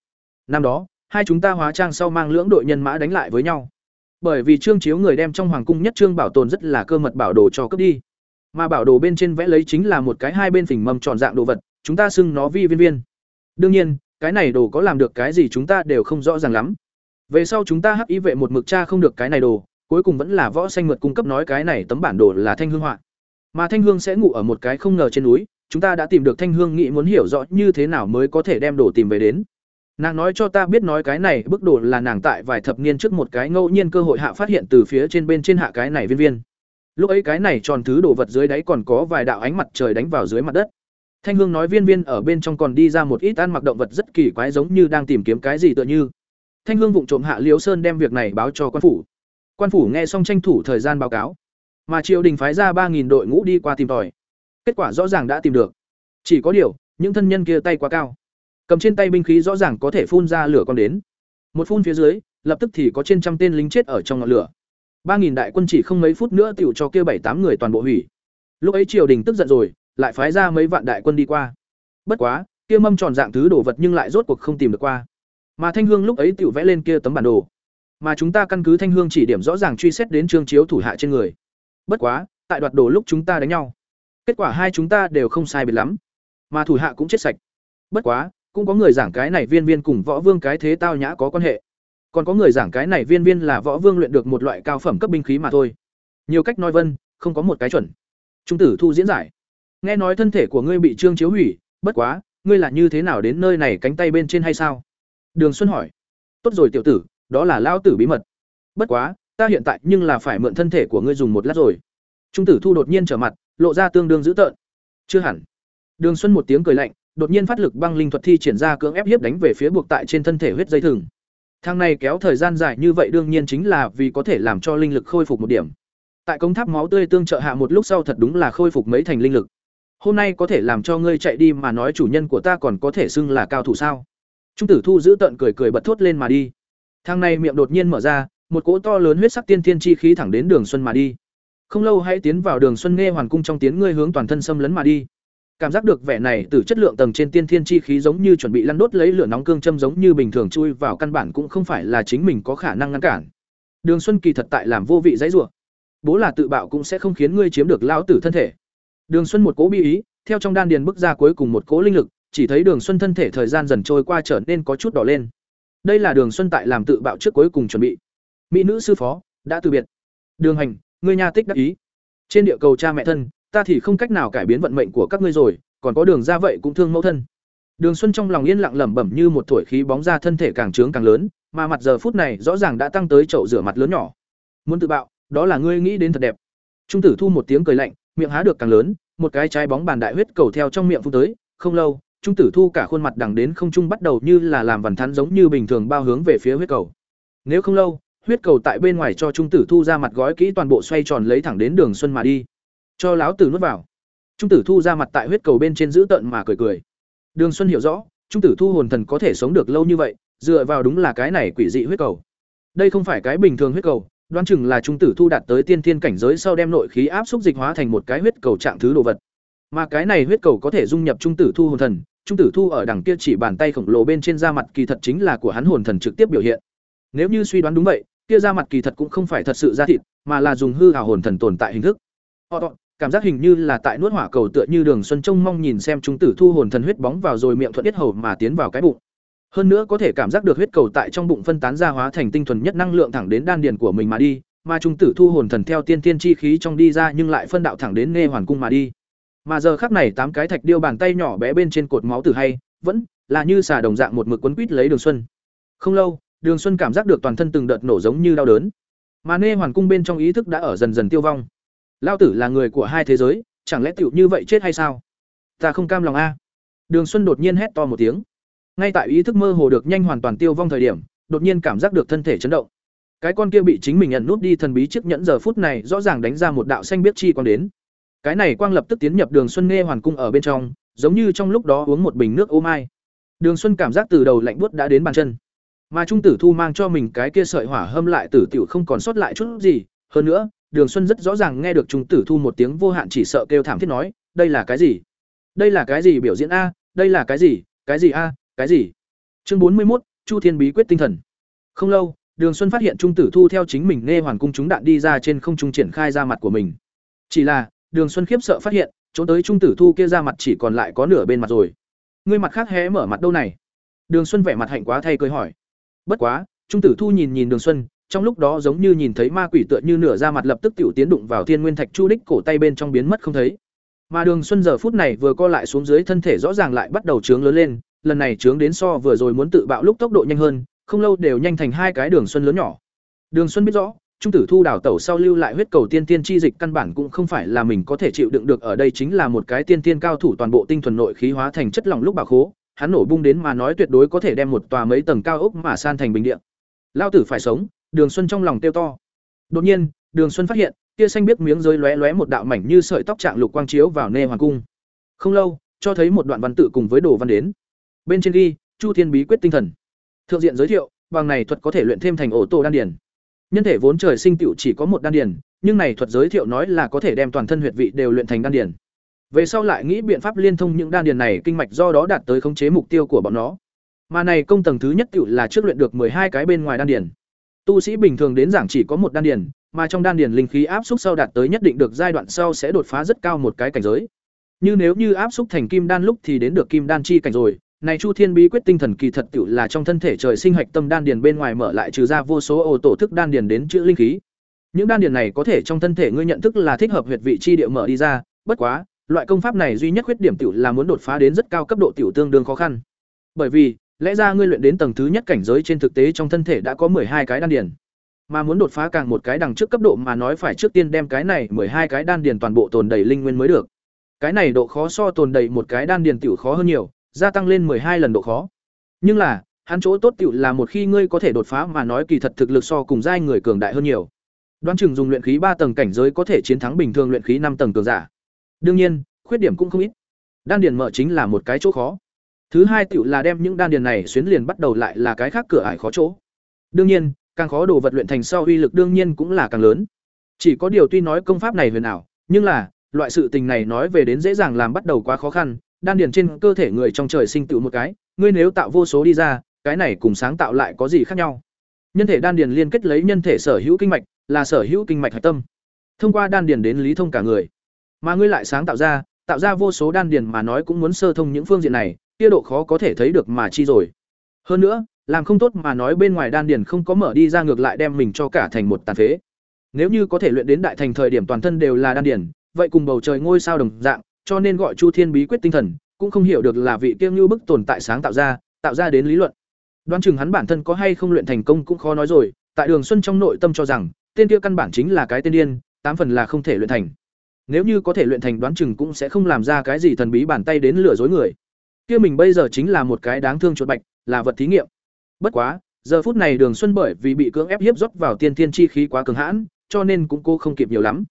Năm đó, hai chúng ta hóa trang sau mang lưỡng đội nhân mã đánh lại với nhau. Bởi vì trương chiếu người đem trong hoàng cung nhất trương bảo tồn rất là cơ mật bảo đồ cho cướp đi. Mà bảo đồ bên trên vẽ lấy chính là một cái hai bên phình mầm tròn dạng đồ vật, chúng ta xưng nó vi viên viên. Đương nhiên, cái này đồ có làm được cái gì chúng ta đều không rõ ràng lắm. Về sau chúng ta hắc ý vệ một mực cha không được cái này đồ cuối cùng vẫn là võ xanh mượt cung cấp nói cái này tấm bản đồ là thanh hương họa. Mà thanh hương sẽ ngủ ở một cái không ngờ trên núi, chúng ta đã tìm được thanh hương nghĩ muốn hiểu rõ như thế nào mới có thể đem đồ tìm về đến. Nàng nói cho ta biết nói cái này, bức đồ là nàng tại vài thập niên trước một cái ngẫu nhiên cơ hội hạ phát hiện từ phía trên bên trên hạ cái này viên viên. Lúc ấy cái này tròn thứ đồ vật dưới đáy còn có vài đạo ánh mặt trời đánh vào dưới mặt đất. Thanh hương nói viên viên ở bên trong còn đi ra một ít ăn mặc động vật rất kỳ quái giống như đang tìm kiếm cái gì tựa như. Thanh hương vụng trộm hạ liễu sơn đem việc này báo cho quan phủ quan phủ nghe xong tranh thủ thời gian báo cáo. Mà triều đình phái ra ba đội ngũ đi qua tìm tòi. Kết quả rõ ràng đã tìm được. Chỉ có điều, những thân nhân kia tay quá cao. Cầm trên tay binh khí rõ ràng có thể phun ra lửa con đến. Một phun phía dưới, lập tức thì có trên trăm tên lính chết ở trong ngọn lửa. ba nghìn đại quân chỉ không mấy phút nữa tựu cho kia bảy tám người toàn bộ hủy. Lúc ấy triều đình tức giận rồi, lại phái ra mấy vạn đại quân đi qua. Bất quá, kia mâm tròn dạng thứ đồ vật nhưng lại rốt cuộc không tìm được qua. Mà thanh hương lúc ấy tựu vẽ lên kia tấm bản đồ mà chúng ta căn cứ thanh hương chỉ điểm rõ ràng truy xét đến trương chiếu thủ hạ trên người. Bất quá, tại đoạt đồ lúc chúng ta đánh nhau. Kết quả hai chúng ta đều không sai biệt lắm. Mà thủ hạ cũng chết sạch. Bất quá, cũng có người giảng cái này viên viên cùng võ vương cái thế tao nhã có quan hệ. Còn có người giảng cái này viên viên là võ vương luyện được một loại cao phẩm cấp binh khí mà thôi. Nhiều cách nói vân, không có một cái chuẩn. Trung tử thu diễn giải. Nghe nói thân thể của ngươi bị trương chiếu hủy, bất quá, ngươi là như thế nào đến nơi này cánh tay bên trên hay sao? Đường xuân hỏi. Tốt rồi tiểu tử đó là lao tử bí mật. Bất quá, ta hiện tại nhưng là phải mượn thân thể của ngươi dùng một lát rồi. Trung tử thu đột nhiên trở mặt, lộ ra tương đương dữ tợn. Chưa hẳn. Đường xuân một tiếng cười lạnh, đột nhiên phát lực băng linh thuật thi triển ra cưỡng ép hiếp đánh về phía buộc tại trên thân thể huyết dây thừng. Thang này kéo thời gian dài như vậy đương nhiên chính là vì có thể làm cho linh lực khôi phục một điểm. Tại công tháp máu tươi tương trợ hạ một lúc sau thật đúng là khôi phục mấy thành linh lực. Hôm nay có thể làm cho ngươi chạy đi mà nói chủ nhân của ta còn có thể xưng là cao thủ sao? Trung tử thu giữ tận cười cười bật thốt lên mà đi thang này miệng đột nhiên mở ra, một cỗ to lớn huyết sắc tiên thiên chi khí thẳng đến đường xuân mà đi. Không lâu hãy tiến vào đường xuân nghe hoàn cung trong tiến ngươi hướng toàn thân xâm lấn mà đi. Cảm giác được vẻ này từ chất lượng tầng trên tiên thiên chi khí giống như chuẩn bị lăn đốt lấy lửa nóng cương châm giống như bình thường chui vào căn bản cũng không phải là chính mình có khả năng ngăn cản. Đường xuân kỳ thật tại làm vô vị dãy rủa. Bố là tự bạo cũng sẽ không khiến ngươi chiếm được lão tử thân thể. Đường xuân một cố bi ý, theo trong đan điền bức ra cuối cùng một cố linh lực, chỉ thấy đường xuân thân thể thời gian dần trôi qua trở nên có chút đỏ lên đây là đường xuân tại làm tự bạo trước cuối cùng chuẩn bị. Mỹ nữ sư phó, đã từ biệt. Đường hành, ngươi nha tích đắc ý. Trên địa cầu cha mẹ thân, ta thì không cách nào cải biến vận mệnh của các ngươi rồi, còn có đường ra vậy cũng thương mẫu thân. Đường xuân trong lòng yên lặng lẩm bẩm như một thổi khí bóng ra thân thể càng trướng càng lớn, mà mặt giờ phút này rõ ràng đã tăng tới chậu rửa mặt lớn nhỏ. Muốn tự bạo, đó là ngươi nghĩ đến thật đẹp. Trung tử thu một tiếng cười lạnh, miệng há được càng lớn, một cái trái bóng bàn đại huyết cầu theo trong miệng phun tới, không lâu trung tử thu cả khuôn mặt đằng đến không trung bắt đầu như là làm vằn thắn giống như bình thường bao hướng về phía huyết cầu. Nếu không lâu, huyết cầu tại bên ngoài cho trung tử thu ra mặt gói kỹ toàn bộ xoay tròn lấy thẳng đến đường xuân mà đi. Cho láo tử nuốt vào. Trung tử thu ra mặt tại huyết cầu bên trên giữ tận mà cười cười. Đường xuân hiểu rõ, trung tử thu hồn thần có thể sống được lâu như vậy, dựa vào đúng là cái này quỷ dị huyết cầu. Đây không phải cái bình thường huyết cầu, đoán chừng là trung tử thu đạt tới tiên thiên cảnh giới sau đem nội khí áp xúc dịch hóa thành một cái huyết cầu trạng thứ đồ vật mà cái này huyết cầu có thể dung nhập trung tử thu hồn thần, trung tử thu ở đằng kia chỉ bàn tay khổng lồ bên trên da mặt kỳ thật chính là của hắn hồn thần trực tiếp biểu hiện. Nếu như suy đoán đúng vậy, kia da mặt kỳ thật cũng không phải thật sự da thịt, mà là dùng hư hào hồn thần tồn tại hình thức. Họ cảm giác hình như là tại nuốt hỏa cầu tựa như đường xuân trông mong nhìn xem trung tử thu hồn thần huyết bóng vào rồi miệng thuận biết hầu mà tiến vào cái bụng. Hơn nữa có thể cảm giác được huyết cầu tại trong bụng phân tán ra hóa thành tinh thuần nhất năng lượng thẳng đến đan điền của mình mà đi, mà trung tử thu hồn thần theo tiên tiên chi khí trong đi ra nhưng lại phân đạo thẳng đến nghe hoàn cung mà đi mà giờ khắc này tám cái thạch điêu bàn tay nhỏ bé bên trên cột máu tử hay, vẫn là như xà đồng dạng một mực quấn quít lấy đường xuân. Không lâu, đường xuân cảm giác được toàn thân từng đợt nổ giống như đau đớn. Mà nê hoàn cung bên trong ý thức đã ở dần dần tiêu vong. Lao tử là người của hai thế giới, chẳng lẽ tựu như vậy chết hay sao? Ta không cam lòng a. Đường xuân đột nhiên hét to một tiếng. Ngay tại ý thức mơ hồ được nhanh hoàn toàn tiêu vong thời điểm, đột nhiên cảm giác được thân thể chấn động. Cái con kia bị chính mình nhận nút đi thần bí chiếc nhẫn giờ phút này rõ ràng đánh ra một đạo xanh biết chi quang đến cái này quang lập tức tiến nhập đường xuân nghe hoàn cung ở bên trong, giống như trong lúc đó uống một bình nước ô mai. Đường xuân cảm giác từ đầu lạnh buốt đã đến bàn chân. Mà trung tử thu mang cho mình cái kia sợi hỏa hâm lại tử tiểu không còn sót lại chút gì. Hơn nữa, đường xuân rất rõ ràng nghe được trung tử thu một tiếng vô hạn chỉ sợ kêu thảm thiết nói, đây là cái gì? Đây là cái gì biểu diễn a? Đây là cái gì? Cái gì a? Cái gì? Chương bốn mươi một chu thiên bí quyết tinh thần. Không lâu, đường xuân phát hiện trung tử thu theo chính mình nghe hoàn cung chúng đạn đi ra trên không trung triển khai ra mặt của mình. Chỉ là đường xuân khiếp sợ phát hiện, chỗ tới trung tử thu kia ra mặt chỉ còn lại có nửa bên mặt rồi. Ngươi mặt khác hé mở mặt đâu này? Đường xuân vẻ mặt hạnh quá thay cười hỏi. Bất quá, trung tử thu nhìn nhìn đường xuân, trong lúc đó giống như nhìn thấy ma quỷ tựa như nửa ra mặt lập tức tiểu tiến đụng vào thiên nguyên thạch chu đích cổ tay bên trong biến mất không thấy. Mà đường xuân giờ phút này vừa co lại xuống dưới thân thể rõ ràng lại bắt đầu trướng lớn lên, lần này trướng đến so vừa rồi muốn tự bạo lúc tốc độ nhanh hơn, không lâu đều nhanh thành hai cái đường xuân lớn nhỏ. Đường xuân biết rõ trung tử thu đào tẩu sau lưu lại huyết cầu tiên tiên chi dịch căn bản cũng không phải là mình có thể chịu đựng được, ở đây chính là một cái tiên tiên cao thủ toàn bộ tinh thuần nội khí hóa thành chất lỏng lúc bạc khố, hắn nổ bung đến mà nói tuyệt đối có thể đem một tòa mấy tầng cao ốc mà san thành bình địa. Lao tử phải sống, đường xuân trong lòng tiêu to. Đột nhiên, đường xuân phát hiện, tia xanh biết miếng rơi lóe lóe một đạo mảnh như sợi tóc trạng lục quang chiếu vào nê hoàng cung. Không lâu, cho thấy một đoạn văn tự cùng với đồ văn đến. Bên trên ghi, chu thiên bí quyết tinh thần. Thượng diện giới thiệu, bằng này thuật có thể luyện thêm thành ổ tô đan điển nhân thể vốn trời sinh tựu chỉ có một đan điền, nhưng này thuật giới thiệu nói là có thể đem toàn thân huyệt vị đều luyện thành đan điền. Về sau lại nghĩ biện pháp liên thông những đan điền này kinh mạch do đó đạt tới khống chế mục tiêu của bọn nó. Mà này công tầng thứ nhất tựu là trước luyện được hai cái bên ngoài đan điền. Tu sĩ bình thường đến giảng chỉ có một đan điền, mà trong đan điền linh khí áp xúc sau đạt tới nhất định được giai đoạn sau sẽ đột phá rất cao một cái cảnh giới. Như nếu như áp xúc thành kim đan lúc thì đến được kim đan chi cảnh rồi này Chu Thiên bí quyết tinh thần kỳ thật tiểu là trong thân thể trời sinh hạch tâm đan điền bên ngoài mở lại trừ ra vô số ổ tổ thức đan điền đến chữa linh khí. Những đan điền này có thể trong thân thể ngươi nhận thức là thích hợp huyệt vị chi địa mở đi ra, bất quá, loại công pháp này duy nhất khuyết điểm tiểu là muốn đột phá đến rất cao cấp độ tiểu tương đương khó khăn. Bởi vì, lẽ ra ngươi luyện đến tầng thứ nhất cảnh giới trên thực tế trong thân thể đã có hai cái đan điền. Mà muốn đột phá càng một cái đằng trước cấp độ mà nói phải trước tiên đem cái này hai cái đan điền toàn bộ tồn đầy linh nguyên mới được. Cái này độ khó so tồn đầy một cái đan điền tiểu khó hơn nhiều, gia tăng lên hai lần độ khó. Nhưng là, hắn chỗ tốt tiểu là một khi ngươi có thể đột phá mà nói kỳ thật thực lực so cùng giai người cường đại hơn nhiều. Đoán chừng dùng luyện khí ba tầng cảnh giới có thể chiến thắng bình thường luyện khí năm tầng cường giả. Đương nhiên, khuyết điểm cũng không ít. Đan điền mở chính là một cái chỗ khó. Thứ hai tiểu là đem những đan điền này xuyến liền bắt đầu lại là cái khác cửa ải khó chỗ. Đương nhiên, càng khó đồ vật luyện thành sau uy lực đương nhiên cũng là càng lớn. Chỉ có điều tuy nói công pháp này huyền ảo, nhưng là, loại sự tình này nói về đến dễ dàng làm bắt đầu quá khó khăn, đan điền trên cơ thể người trong trời sinh tựu một cái, ngươi nếu tạo vô số đi ra, cái này cùng sáng tạo lại có gì khác nhau? Nhân thể đan điền liên kết lấy nhân thể sở hữu kinh mạch, là sở hữu kinh mạch hạch tâm. Thông qua đan điền đến lý thông cả người. Mà ngươi lại sáng tạo ra, tạo ra vô số đan điền mà nói cũng muốn sơ thông những phương diện này, kia độ khó có thể thấy được mà chi rồi. Hơn nữa, làm không tốt mà nói bên ngoài đan điền không có mở đi ra ngược lại đem mình cho cả thành một tàn phế. Nếu như có thể luyện đến đại thành thời điểm toàn thân đều là đan điền, vậy cùng bầu trời ngôi sao đồng dạng, cho nên gọi Chu Thiên bí quyết tinh thần, cũng không hiểu được là vị kiêng như bức tồn tại sáng tạo ra, tạo ra đến lý luận. Đoán chừng hắn bản thân có hay không luyện thành công cũng khó nói rồi, tại Đường Xuân trong nội tâm cho rằng, tên kia căn bản chính là cái tên điên, tám phần là không thể luyện thành. Nếu như có thể luyện thành đoán chừng cũng sẽ không làm ra cái gì thần bí bàn tay đến lừa dối người. Kia mình bây giờ chính là một cái đáng thương chuột bạch, là vật thí nghiệm. Bất quá, giờ phút này Đường Xuân bởi vì bị cưỡng ép hiếp rót vào tiên Thiên chi khí quá cường hãn, cho nên cũng cô không kịp nhiều lắm.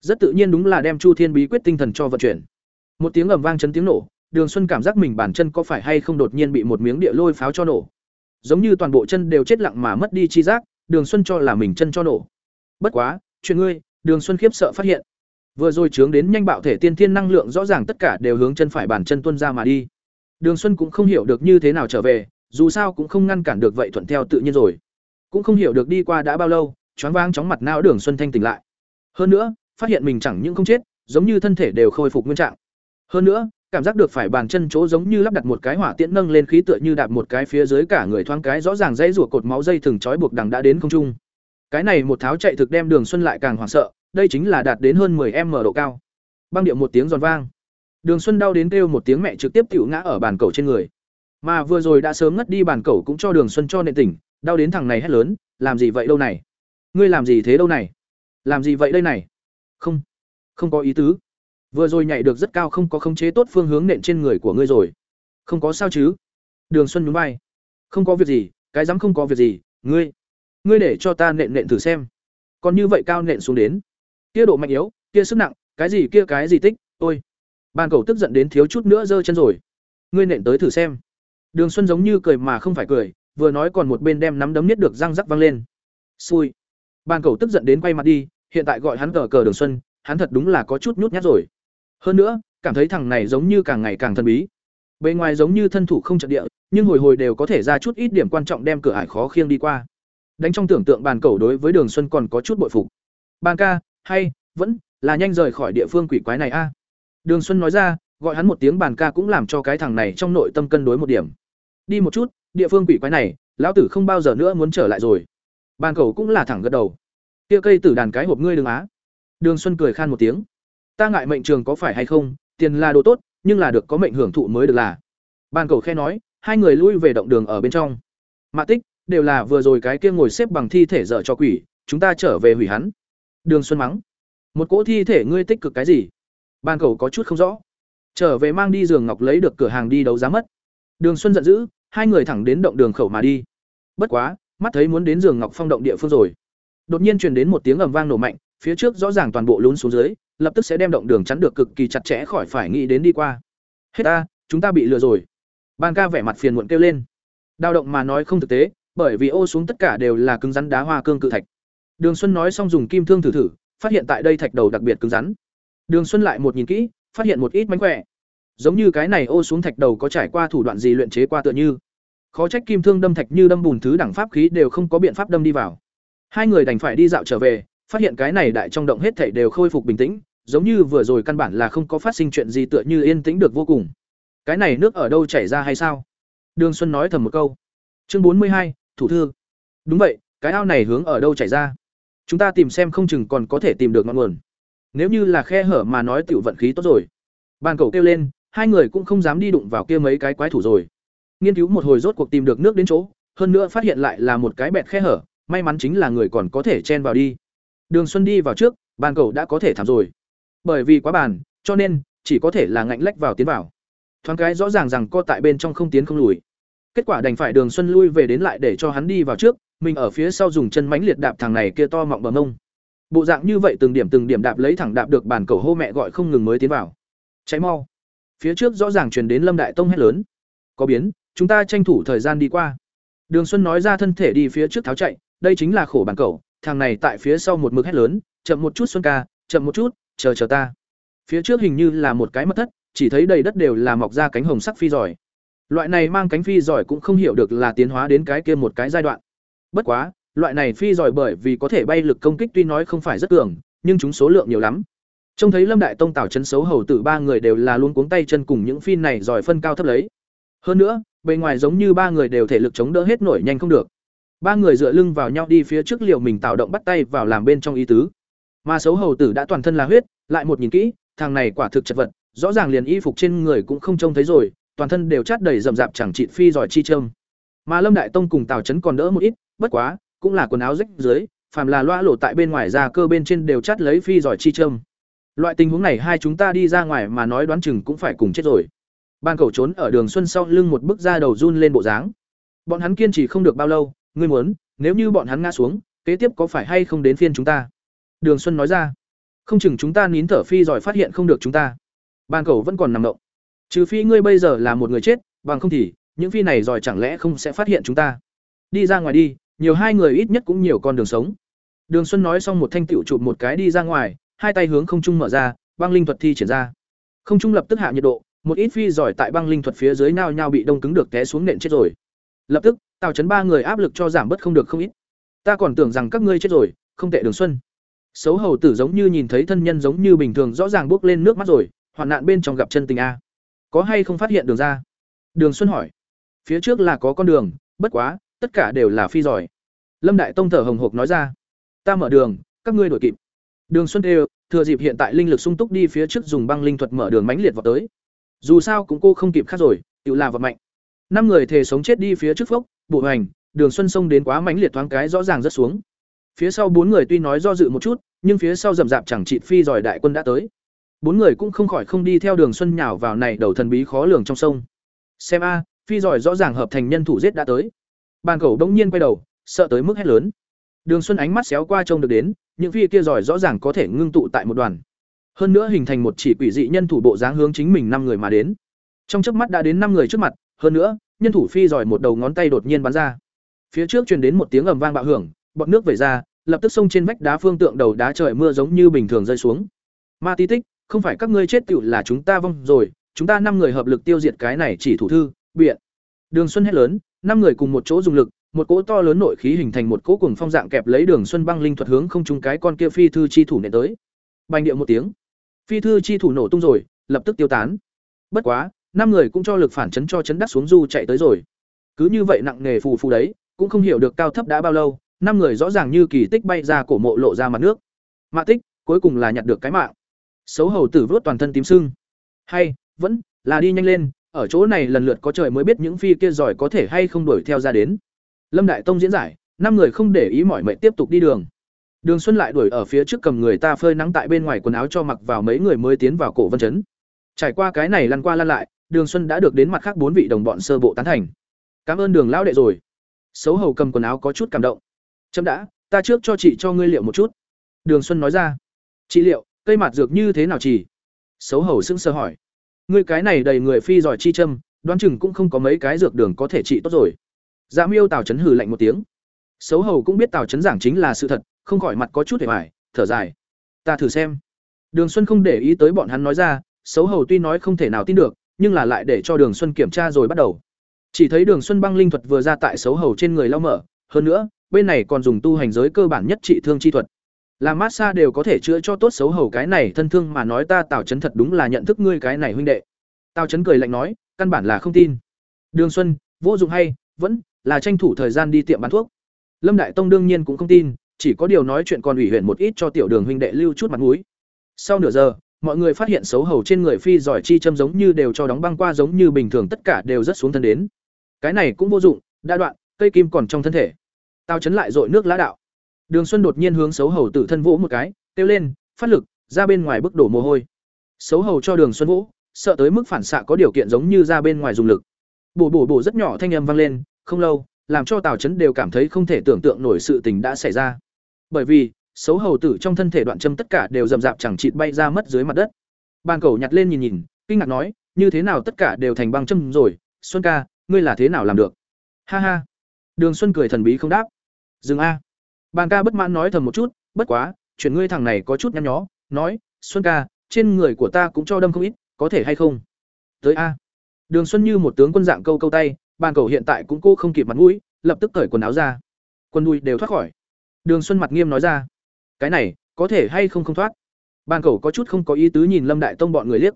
Rất tự nhiên đúng là đem Chu Thiên bí quyết tinh thần cho vận chuyển. Một tiếng ầm vang chấn tiếng nổ, Đường Xuân cảm giác mình bản chân có phải hay không đột nhiên bị một miếng địa lôi pháo cho nổ. Giống như toàn bộ chân đều chết lặng mà mất đi chi giác, Đường Xuân cho là mình chân cho nổ. Bất quá, chuyện ngươi, Đường Xuân khiếp sợ phát hiện. Vừa rồi chướng đến nhanh bạo thể tiên thiên năng lượng rõ ràng tất cả đều hướng chân phải bản chân tuân ra mà đi. Đường Xuân cũng không hiểu được như thế nào trở về, dù sao cũng không ngăn cản được vậy thuận theo tự nhiên rồi. Cũng không hiểu được đi qua đã bao lâu, choáng váng chóng mặt não Đường Xuân thanh tỉnh lại. Hơn nữa, phát hiện mình chẳng những không chết, giống như thân thể đều khôi phục nguyên trạng. Hơn nữa, cảm giác được phải bàn chân chỗ giống như lắp đặt một cái hỏa tiễn nâng lên khí tựa như đạp một cái phía dưới cả người thoáng cái rõ ràng dãy rủa cột máu dây thừng trói buộc đằng đã đến không trung. Cái này một tháo chạy thực đem Đường Xuân lại càng hoảng sợ, đây chính là đạt đến hơn 10m độ cao. Băng điệu một tiếng giòn vang. Đường Xuân đau đến kêu một tiếng mẹ trực tiếp tiểu ngã ở bàn cầu trên người. Mà vừa rồi đã sớm ngất đi bàn cầu cũng cho Đường Xuân cho nên tỉnh, đau đến thằng này hét lớn, làm gì vậy đâu này? Ngươi làm gì thế đâu này? Làm gì vậy đây này? Không, không có ý tứ. Vừa rồi nhảy được rất cao không có khống chế tốt phương hướng nện trên người của ngươi rồi. Không có sao chứ? Đường Xuân nhún vai. Không có việc gì, cái dám không có việc gì, ngươi, ngươi để cho ta nện nện thử xem. Còn như vậy cao nện xuống đến, kia độ mạnh yếu, kia sức nặng, cái gì kia cái gì tích, ôi. Ban cầu tức giận đến thiếu chút nữa giơ chân rồi. Ngươi nện tới thử xem. Đường Xuân giống như cười mà không phải cười, vừa nói còn một bên đem nắm đấm nhất được răng rắc văng lên. Xui. Ban cầu tức giận đến quay mặt đi, hiện tại gọi hắn cờ cờ Đường Xuân, hắn thật đúng là có chút nhút nhát rồi. Hơn nữa, cảm thấy thằng này giống như càng ngày càng thần bí. Bên ngoài giống như thân thủ không trận địa, nhưng hồi hồi đều có thể ra chút ít điểm quan trọng đem cửa ải khó khiêng đi qua. Đánh trong tưởng tượng bàn cầu đối với Đường Xuân còn có chút bội phục. Ban ca, hay vẫn là nhanh rời khỏi địa phương quỷ quái này a. Đường Xuân nói ra, gọi hắn một tiếng bàn ca cũng làm cho cái thằng này trong nội tâm cân đối một điểm. Đi một chút, địa phương quỷ quái này, lão tử không bao giờ nữa muốn trở lại rồi. Bàn cầu cũng là thẳng gật đầu. Kia cây tử đàn cái hộp ngươi đừng á. Đường Xuân cười khan một tiếng ta ngại mệnh trường có phải hay không, tiền là đồ tốt, nhưng là được có mệnh hưởng thụ mới được là. Ban cầu khe nói, hai người lui về động đường ở bên trong. Mạ tích, đều là vừa rồi cái kia ngồi xếp bằng thi thể dở cho quỷ, chúng ta trở về hủy hắn. Đường xuân mắng, một cỗ thi thể ngươi tích cực cái gì? Ban cầu có chút không rõ. Trở về mang đi giường ngọc lấy được cửa hàng đi đấu giá mất. Đường xuân giận dữ, hai người thẳng đến động đường khẩu mà đi. Bất quá, mắt thấy muốn đến giường ngọc phong động địa phương rồi. Đột nhiên truyền đến một tiếng ầm vang nổ mạnh, phía trước rõ ràng toàn bộ lún xuống dưới lập tức sẽ đem động đường chắn được cực kỳ chặt chẽ khỏi phải nghĩ đến đi qua. Hết ta, chúng ta bị lừa rồi. Ban ca vẻ mặt phiền muộn kêu lên. Đao động mà nói không thực tế, bởi vì ô xuống tất cả đều là cứng rắn đá hoa cương cự thạch. Đường xuân nói xong dùng kim thương thử thử, phát hiện tại đây thạch đầu đặc biệt cứng rắn. Đường xuân lại một nhìn kỹ, phát hiện một ít mánh khỏe. Giống như cái này ô xuống thạch đầu có trải qua thủ đoạn gì luyện chế qua tựa như. Khó trách kim thương đâm thạch như đâm bùn thứ đẳng pháp khí đều không có biện pháp đâm đi vào. Hai người đành phải đi dạo trở về phát hiện cái này đại trong động hết thảy đều khôi phục bình tĩnh, giống như vừa rồi căn bản là không có phát sinh chuyện gì tựa như yên tĩnh được vô cùng. Cái này nước ở đâu chảy ra hay sao? Đường Xuân nói thầm một câu. Chương bốn mươi hai, thủ thư. Đúng vậy, cái ao này hướng ở đâu chảy ra? Chúng ta tìm xem không chừng còn có thể tìm được ngọn nguồn. Nếu như là khe hở mà nói tiểu vận khí tốt rồi. Ban cầu kêu lên, hai người cũng không dám đi đụng vào kia mấy cái quái thủ rồi. Nghiên cứu một hồi rốt cuộc tìm được nước đến chỗ, hơn nữa phát hiện lại là một cái bẹt khe hở, may mắn chính là người còn có thể chen vào đi. Đường Xuân đi vào trước, bàn cầu đã có thể thảm rồi. Bởi vì quá bàn, cho nên chỉ có thể là ngạnh lách vào tiến vào. Thoáng cái rõ ràng rằng co tại bên trong không tiến không lùi. Kết quả đành phải Đường Xuân lui về đến lại để cho hắn đi vào trước, mình ở phía sau dùng chân mãnh liệt đạp thằng này kia to mọng bờ mông. Bộ dạng như vậy từng điểm từng điểm đạp lấy thẳng đạp được bàn cầu hô mẹ gọi không ngừng mới tiến vào. Cháy mau. Phía trước rõ ràng truyền đến Lâm Đại Tông hét lớn. Có biến, chúng ta tranh thủ thời gian đi qua. Đường Xuân nói ra thân thể đi phía trước tháo chạy, đây chính là khổ bàn cầu, thằng này tại phía sau một mực hét lớn, chậm một chút Xuân ca, chậm một chút, chờ chờ ta. Phía trước hình như là một cái mật thất, chỉ thấy đầy đất đều là mọc ra cánh hồng sắc phi giỏi. Loại này mang cánh phi giỏi cũng không hiểu được là tiến hóa đến cái kia một cái giai đoạn. Bất quá, loại này phi giỏi bởi vì có thể bay lực công kích tuy nói không phải rất cường, nhưng chúng số lượng nhiều lắm. Trông thấy Lâm Đại Tông Tảo chấn xấu hầu tử ba người đều là luôn cuống tay chân cùng những phi này giỏi phân cao thấp lấy. Hơn nữa, bề ngoài giống như ba người đều thể lực chống đỡ hết nổi nhanh không được ba người dựa lưng vào nhau đi phía trước liều mình tạo động bắt tay vào làm bên trong ý tứ. Mà xấu hầu tử đã toàn thân là huyết, lại một nhìn kỹ, thằng này quả thực chật vật, rõ ràng liền y phục trên người cũng không trông thấy rồi, toàn thân đều chát đầy rậm rạp chẳng trị phi giỏi chi trâm. Mà lâm đại tông cùng tào trấn còn đỡ một ít, bất quá, cũng là quần áo rách dưới, phàm là loa lộ tại bên ngoài ra cơ bên trên đều chát lấy phi giỏi chi trâm. Loại tình huống này hai chúng ta đi ra ngoài mà nói đoán chừng cũng phải cùng chết rồi. Ban cầu trốn ở đường xuân sau lưng một bức da đầu run lên bộ dáng. Bọn hắn kiên trì không được bao lâu ngươi muốn nếu như bọn hắn ngã xuống kế tiếp có phải hay không đến phiên chúng ta đường xuân nói ra không chừng chúng ta nín thở phi giỏi phát hiện không được chúng ta ban cầu vẫn còn nằm động Trừ phi ngươi bây giờ là một người chết, bằng không thì những phi này giỏi chẳng lẽ không sẽ phát hiện chúng ta. Đi ra ngoài đi, nhiều hai người ít nhất cũng nhiều con đường sống. Đường Xuân nói xong một thanh tiểu chụp một cái đi ra ngoài, hai tay hướng không trung mở ra, băng linh thuật thi triển ra. Không trung lập tức hạ nhiệt độ, một ít phi giỏi tại băng linh thuật phía dưới nao nhao bị đông cứng được té xuống nện chết rồi. Lập tức, Tào Chấn ba người áp lực cho giảm bớt không được không ít. Ta còn tưởng rằng các ngươi chết rồi, không tệ Đường Xuân. Xấu hầu tử giống như nhìn thấy thân nhân giống như bình thường rõ ràng bước lên nước mắt rồi, hoạn nạn bên trong gặp chân tình a. Có hay không phát hiện đường ra? Đường Xuân hỏi. Phía trước là có con đường, bất quá, tất cả đều là phi giỏi. Lâm Đại Tông thở hồng hộc nói ra. Ta mở đường, các ngươi đuổi kịp. Đường Xuân đều, thừa dịp hiện tại linh lực sung túc đi phía trước dùng băng linh thuật mở đường mãnh liệt vào tới. Dù sao cũng cô không kịp khác rồi, tự là vật mạnh. Năm người thề sống chết đi phía trước phốc, bộ hành, Đường Xuân sông đến quá mãnh liệt thoáng cái rõ ràng rất xuống. Phía sau bốn người tuy nói do dự một chút, nhưng phía sau rầm rạp chẳng trị phi giỏi đại quân đã tới. Bốn người cũng không khỏi không đi theo Đường Xuân nhào vào này đầu thần bí khó lường trong sông. Xem a, phi giỏi rõ ràng hợp thành nhân thủ giết đã tới. Bàn cầu đống nhiên quay đầu, sợ tới mức hét lớn. Đường Xuân ánh mắt xéo qua trông được đến, những phi kia giỏi rõ ràng có thể ngưng tụ tại một đoàn. Hơn nữa hình thành một chỉ quỷ dị nhân thủ bộ dáng hướng chính mình năm người mà đến. Trong chớp mắt đã đến năm người trước mặt, hơn nữa, nhân thủ phi giỏi một đầu ngón tay đột nhiên bắn ra. Phía trước truyền đến một tiếng ầm vang bạo hưởng, bọt nước vẩy ra, lập tức xông trên vách đá phương tượng đầu đá trời mưa giống như bình thường rơi xuống. Ma Tí Tích, không phải các ngươi chết tựu là chúng ta vong rồi, chúng ta năm người hợp lực tiêu diệt cái này chỉ thủ thư, biện. Đường Xuân hét lớn, năm người cùng một chỗ dùng lực, một cỗ to lớn nội khí hình thành một cỗ cùng phong dạng kẹp lấy Đường Xuân băng linh thuật hướng không trung cái con kia phi thư chi thủ nện tới. Bành điệu một tiếng, phi thư chi thủ nổ tung rồi, lập tức tiêu tán. Bất quá, năm người cũng cho lực phản chấn cho chấn đắc xuống du chạy tới rồi. Cứ như vậy nặng nề phù phù đấy, cũng không hiểu được cao thấp đã bao lâu, năm người rõ ràng như kỳ tích bay ra cổ mộ lộ ra mặt nước. Mạ tích, cuối cùng là nhặt được cái mạng. Xấu hầu tử vớt toàn thân tím sưng. Hay, vẫn là đi nhanh lên, ở chỗ này lần lượt có trời mới biết những phi kia giỏi có thể hay không đuổi theo ra đến. Lâm Đại Tông diễn giải, năm người không để ý mỏi mệt tiếp tục đi đường. Đường Xuân lại đuổi ở phía trước cầm người ta phơi nắng tại bên ngoài quần áo cho mặc vào mấy người mới tiến vào cổ vân chấn. Trải qua cái này lăn qua lăn lại, Đường Xuân đã được đến mặt khác bốn vị đồng bọn sơ bộ tán thành. Cảm ơn Đường lão đệ rồi. Sấu hầu cầm quần áo có chút cảm động. Chấm đã, ta trước cho chị cho ngươi liệu một chút. Đường Xuân nói ra. Chị liệu, cây mặt dược như thế nào chỉ? Sấu hầu sững sờ hỏi. Ngươi cái này đầy người phi giỏi chi châm, đoán chừng cũng không có mấy cái dược đường có thể trị tốt rồi. Dạ Miêu Tào Chấn hừ lạnh một tiếng. Sấu hầu cũng biết Tào Chấn giảng chính là sự thật, không khỏi mặt có chút hề bại, thở dài. Ta thử xem. Đường Xuân không để ý tới bọn hắn nói ra, Sấu hầu tuy nói không thể nào tin được, nhưng là lại để cho Đường Xuân kiểm tra rồi bắt đầu. Chỉ thấy Đường Xuân băng linh thuật vừa ra tại xấu hầu trên người lao mở, hơn nữa, bên này còn dùng tu hành giới cơ bản nhất trị thương chi thuật. Làm massage đều có thể chữa cho tốt xấu hầu cái này thân thương mà nói ta Tào Chấn thật đúng là nhận thức ngươi cái này huynh đệ. Tào Chấn cười lạnh nói, căn bản là không tin. Đường Xuân, vô dụng hay, vẫn là tranh thủ thời gian đi tiệm bán thuốc. Lâm Đại Tông đương nhiên cũng không tin, chỉ có điều nói chuyện còn ủy huyện một ít cho tiểu Đường huynh đệ lưu chút mặt mũi. Sau nửa giờ, mọi người phát hiện xấu hầu trên người phi giỏi chi châm giống như đều cho đóng băng qua giống như bình thường tất cả đều rất xuống thân đến. Cái này cũng vô dụng, đã đoạn, cây kim còn trong thân thể. Tao chấn lại dội nước lá đạo. Đường Xuân đột nhiên hướng xấu hầu tự thân vỗ một cái, kêu lên, phát lực, ra bên ngoài bức đổ mồ hôi. Xấu hầu cho Đường Xuân vỗ, sợ tới mức phản xạ có điều kiện giống như ra bên ngoài dùng lực. Bổ bổ bổ rất nhỏ thanh âm vang lên, không lâu, làm cho Tào Chấn đều cảm thấy không thể tưởng tượng nổi sự tình đã xảy ra. Bởi vì, xấu hầu tử trong thân thể đoạn châm tất cả đều rầm rạp chẳng chịt bay ra mất dưới mặt đất. Bàn cầu nhặt lên nhìn nhìn, kinh ngạc nói, như thế nào tất cả đều thành băng châm rồi, Xuân ca, ngươi là thế nào làm được? Ha ha. Đường Xuân cười thần bí không đáp. Dừng a. Bàn ca bất mãn nói thầm một chút, bất quá, chuyển ngươi thằng này có chút nhăn nhó, nói, Xuân ca, trên người của ta cũng cho đâm không ít, có thể hay không? Tới a. Đường Xuân như một tướng quân dạng câu câu tay, bàn cầu hiện tại cũng cô không kịp mặt mũi, lập tức cởi quần áo ra. Quần đùi đều thoát khỏi. Đường Xuân mặt nghiêm nói ra, cái này, có thể hay không không thoát? Bàn cầu có chút không có ý tứ nhìn Lâm Đại Tông bọn người liếc.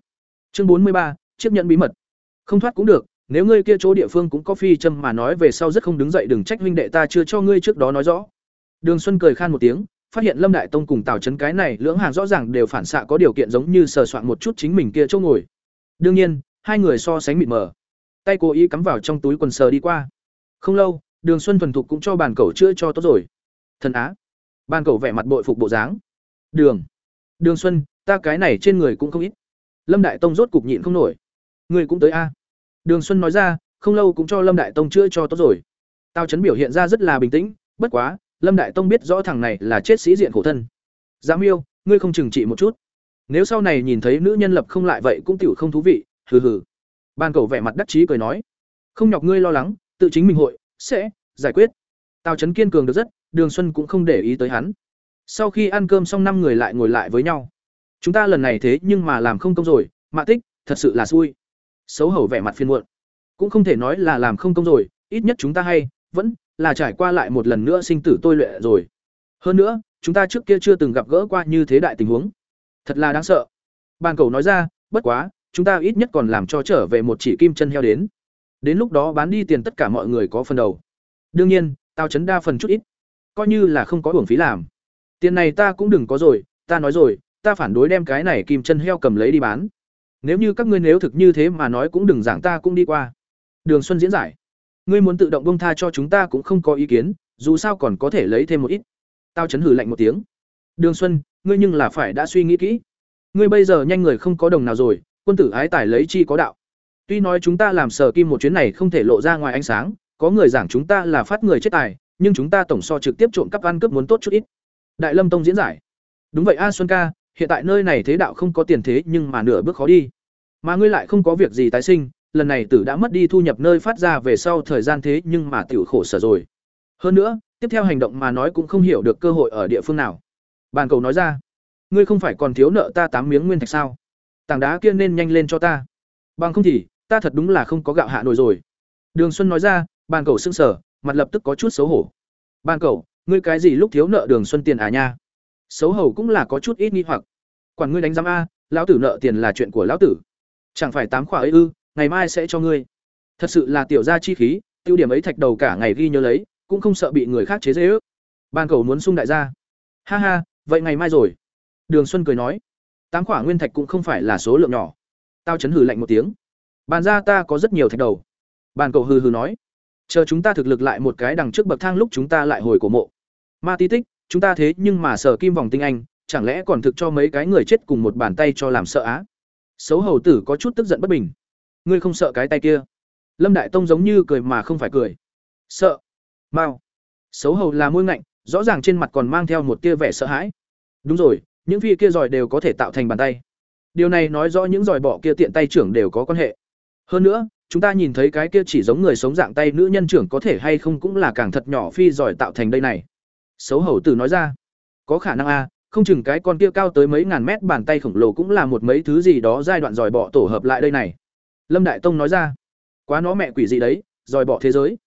Chương bốn mươi ba, chiếc nhận bí mật. Không thoát cũng được, nếu ngươi kia chỗ địa phương cũng có phi châm mà nói về sau rất không đứng dậy đừng trách huynh đệ ta chưa cho ngươi trước đó nói rõ. Đường Xuân cười khan một tiếng, phát hiện Lâm Đại Tông cùng Tào trấn cái này lưỡng hàng rõ ràng đều phản xạ có điều kiện giống như sờ soạn một chút chính mình kia chỗ ngồi. Đương nhiên, hai người so sánh mịt mờ. Tay cố ý cắm vào trong túi quần sờ đi qua. Không lâu, Đường Xuân thuần thục cũng cho bàn cẩu chữa cho tốt rồi. Thần á ban cẩu vẻ mặt bội phục bộ dáng. Đường. Đường Xuân, ta cái này trên người cũng không ít. Lâm Đại Tông rốt cục nhịn không nổi. Người cũng tới a. Đường Xuân nói ra, không lâu cũng cho Lâm Đại Tông chữa cho tốt rồi. Tao chấn biểu hiện ra rất là bình tĩnh, bất quá, Lâm Đại Tông biết rõ thằng này là chết sĩ diện khổ thân. Dạ dám yêu, ngươi không chừng trị một chút. Nếu sau này nhìn thấy nữ nhân lập không lại vậy cũng tiểu không thú vị, hừ hừ. Ban cầu vẻ mặt đắc chí cười nói, không nhọc ngươi lo lắng, tự chính mình hội sẽ giải quyết. tao Chấn kiên cường được rất, Đường Xuân cũng không để ý tới hắn. Sau khi ăn cơm xong năm người lại ngồi lại với nhau. Chúng ta lần này thế nhưng mà làm không công rồi, Mạ Tích, thật sự là xui. Xấu hổ vẻ mặt phiền muộn. Cũng không thể nói là làm không công rồi, ít nhất chúng ta hay vẫn là trải qua lại một lần nữa sinh tử tôi luyện rồi. Hơn nữa, chúng ta trước kia chưa từng gặp gỡ qua như thế đại tình huống. Thật là đáng sợ. Bàn cầu nói ra, bất quá, chúng ta ít nhất còn làm cho trở về một chỉ kim chân heo đến. Đến lúc đó bán đi tiền tất cả mọi người có phần đầu. Đương nhiên, tao chấn đa phần chút ít. Coi như là không có uổng phí làm. Tiền này ta cũng đừng có rồi, ta nói rồi, ta phản đối đem cái này kim chân heo cầm lấy đi bán. Nếu như các ngươi nếu thực như thế mà nói cũng đừng giảng ta cũng đi qua. Đường Xuân diễn giải. Ngươi muốn tự động bông tha cho chúng ta cũng không có ý kiến, dù sao còn có thể lấy thêm một ít. Tao chấn hử lạnh một tiếng. Đường Xuân, ngươi nhưng là phải đã suy nghĩ kỹ. Ngươi bây giờ nhanh người không có đồng nào rồi, quân tử ái tài lấy chi có đạo. Tuy nói chúng ta làm sở kim một chuyến này không thể lộ ra ngoài ánh sáng, có người giảng chúng ta là phát người chết tài, nhưng chúng ta tổng so trực tiếp trộm cắp ăn cướp muốn tốt chút ít. Đại Lâm Tông diễn giải. Đúng vậy A Xuân ca, hiện tại nơi này thế đạo không có tiền thế nhưng mà nửa bước khó đi. Mà ngươi lại không có việc gì tái sinh, lần này tử đã mất đi thu nhập nơi phát ra về sau thời gian thế nhưng mà tiểu khổ sở rồi. Hơn nữa, tiếp theo hành động mà nói cũng không hiểu được cơ hội ở địa phương nào. Bàn cầu nói ra, ngươi không phải còn thiếu nợ ta tám miếng nguyên thạch sao? Tảng đá kia nên nhanh lên cho ta. Bằng không thì, ta thật đúng là không có gạo hạ nổi rồi. Đường Xuân nói ra, bàn cầu sững sờ, mặt lập tức có chút xấu hổ. Ban cầu, ngươi cái gì lúc thiếu nợ Đường Xuân tiền à nha? Xấu hổ cũng là có chút ít nghi hoặc. Quản ngươi đánh giám a, lão tử nợ tiền là chuyện của lão tử. Chẳng phải tám khỏa ấy ư, ngày mai sẽ cho ngươi. Thật sự là tiểu gia chi khí, tiêu điểm ấy thạch đầu cả ngày ghi nhớ lấy, cũng không sợ bị người khác chế giễu. Ban cầu muốn sung đại gia. Ha ha, vậy ngày mai rồi. Đường Xuân cười nói, tám quả nguyên thạch cũng không phải là số lượng nhỏ. Tao chấn hừ lạnh một tiếng. Bàn ra ta có rất nhiều thạch đầu. Bàn cầu hừ hừ nói, chờ chúng ta thực lực lại một cái đằng trước bậc thang lúc chúng ta lại hồi cổ mộ. Ma tí tích, chúng ta thế nhưng mà sở kim vòng tinh anh, chẳng lẽ còn thực cho mấy cái người chết cùng một bàn tay cho làm sợ á? Xấu hầu tử có chút tức giận bất bình. Ngươi không sợ cái tay kia? Lâm Đại Tông giống như cười mà không phải cười. Sợ? Mao. Xấu hầu là môi ngạnh, rõ ràng trên mặt còn mang theo một tia vẻ sợ hãi. Đúng rồi, những phi kia giỏi đều có thể tạo thành bàn tay. Điều này nói rõ những giỏi bọ kia tiện tay trưởng đều có quan hệ. Hơn nữa, chúng ta nhìn thấy cái kia chỉ giống người sống dạng tay nữ nhân trưởng có thể hay không cũng là càng thật nhỏ phi giỏi tạo thành đây này. Xấu hầu tử nói ra, có khả năng a, không chừng cái con kia cao tới mấy ngàn mét bàn tay khổng lồ cũng là một mấy thứ gì đó giai đoạn giỏi bọ tổ hợp lại đây này. Lâm Đại Tông nói ra, quá nó mẹ quỷ gì đấy, giỏi bọ thế giới.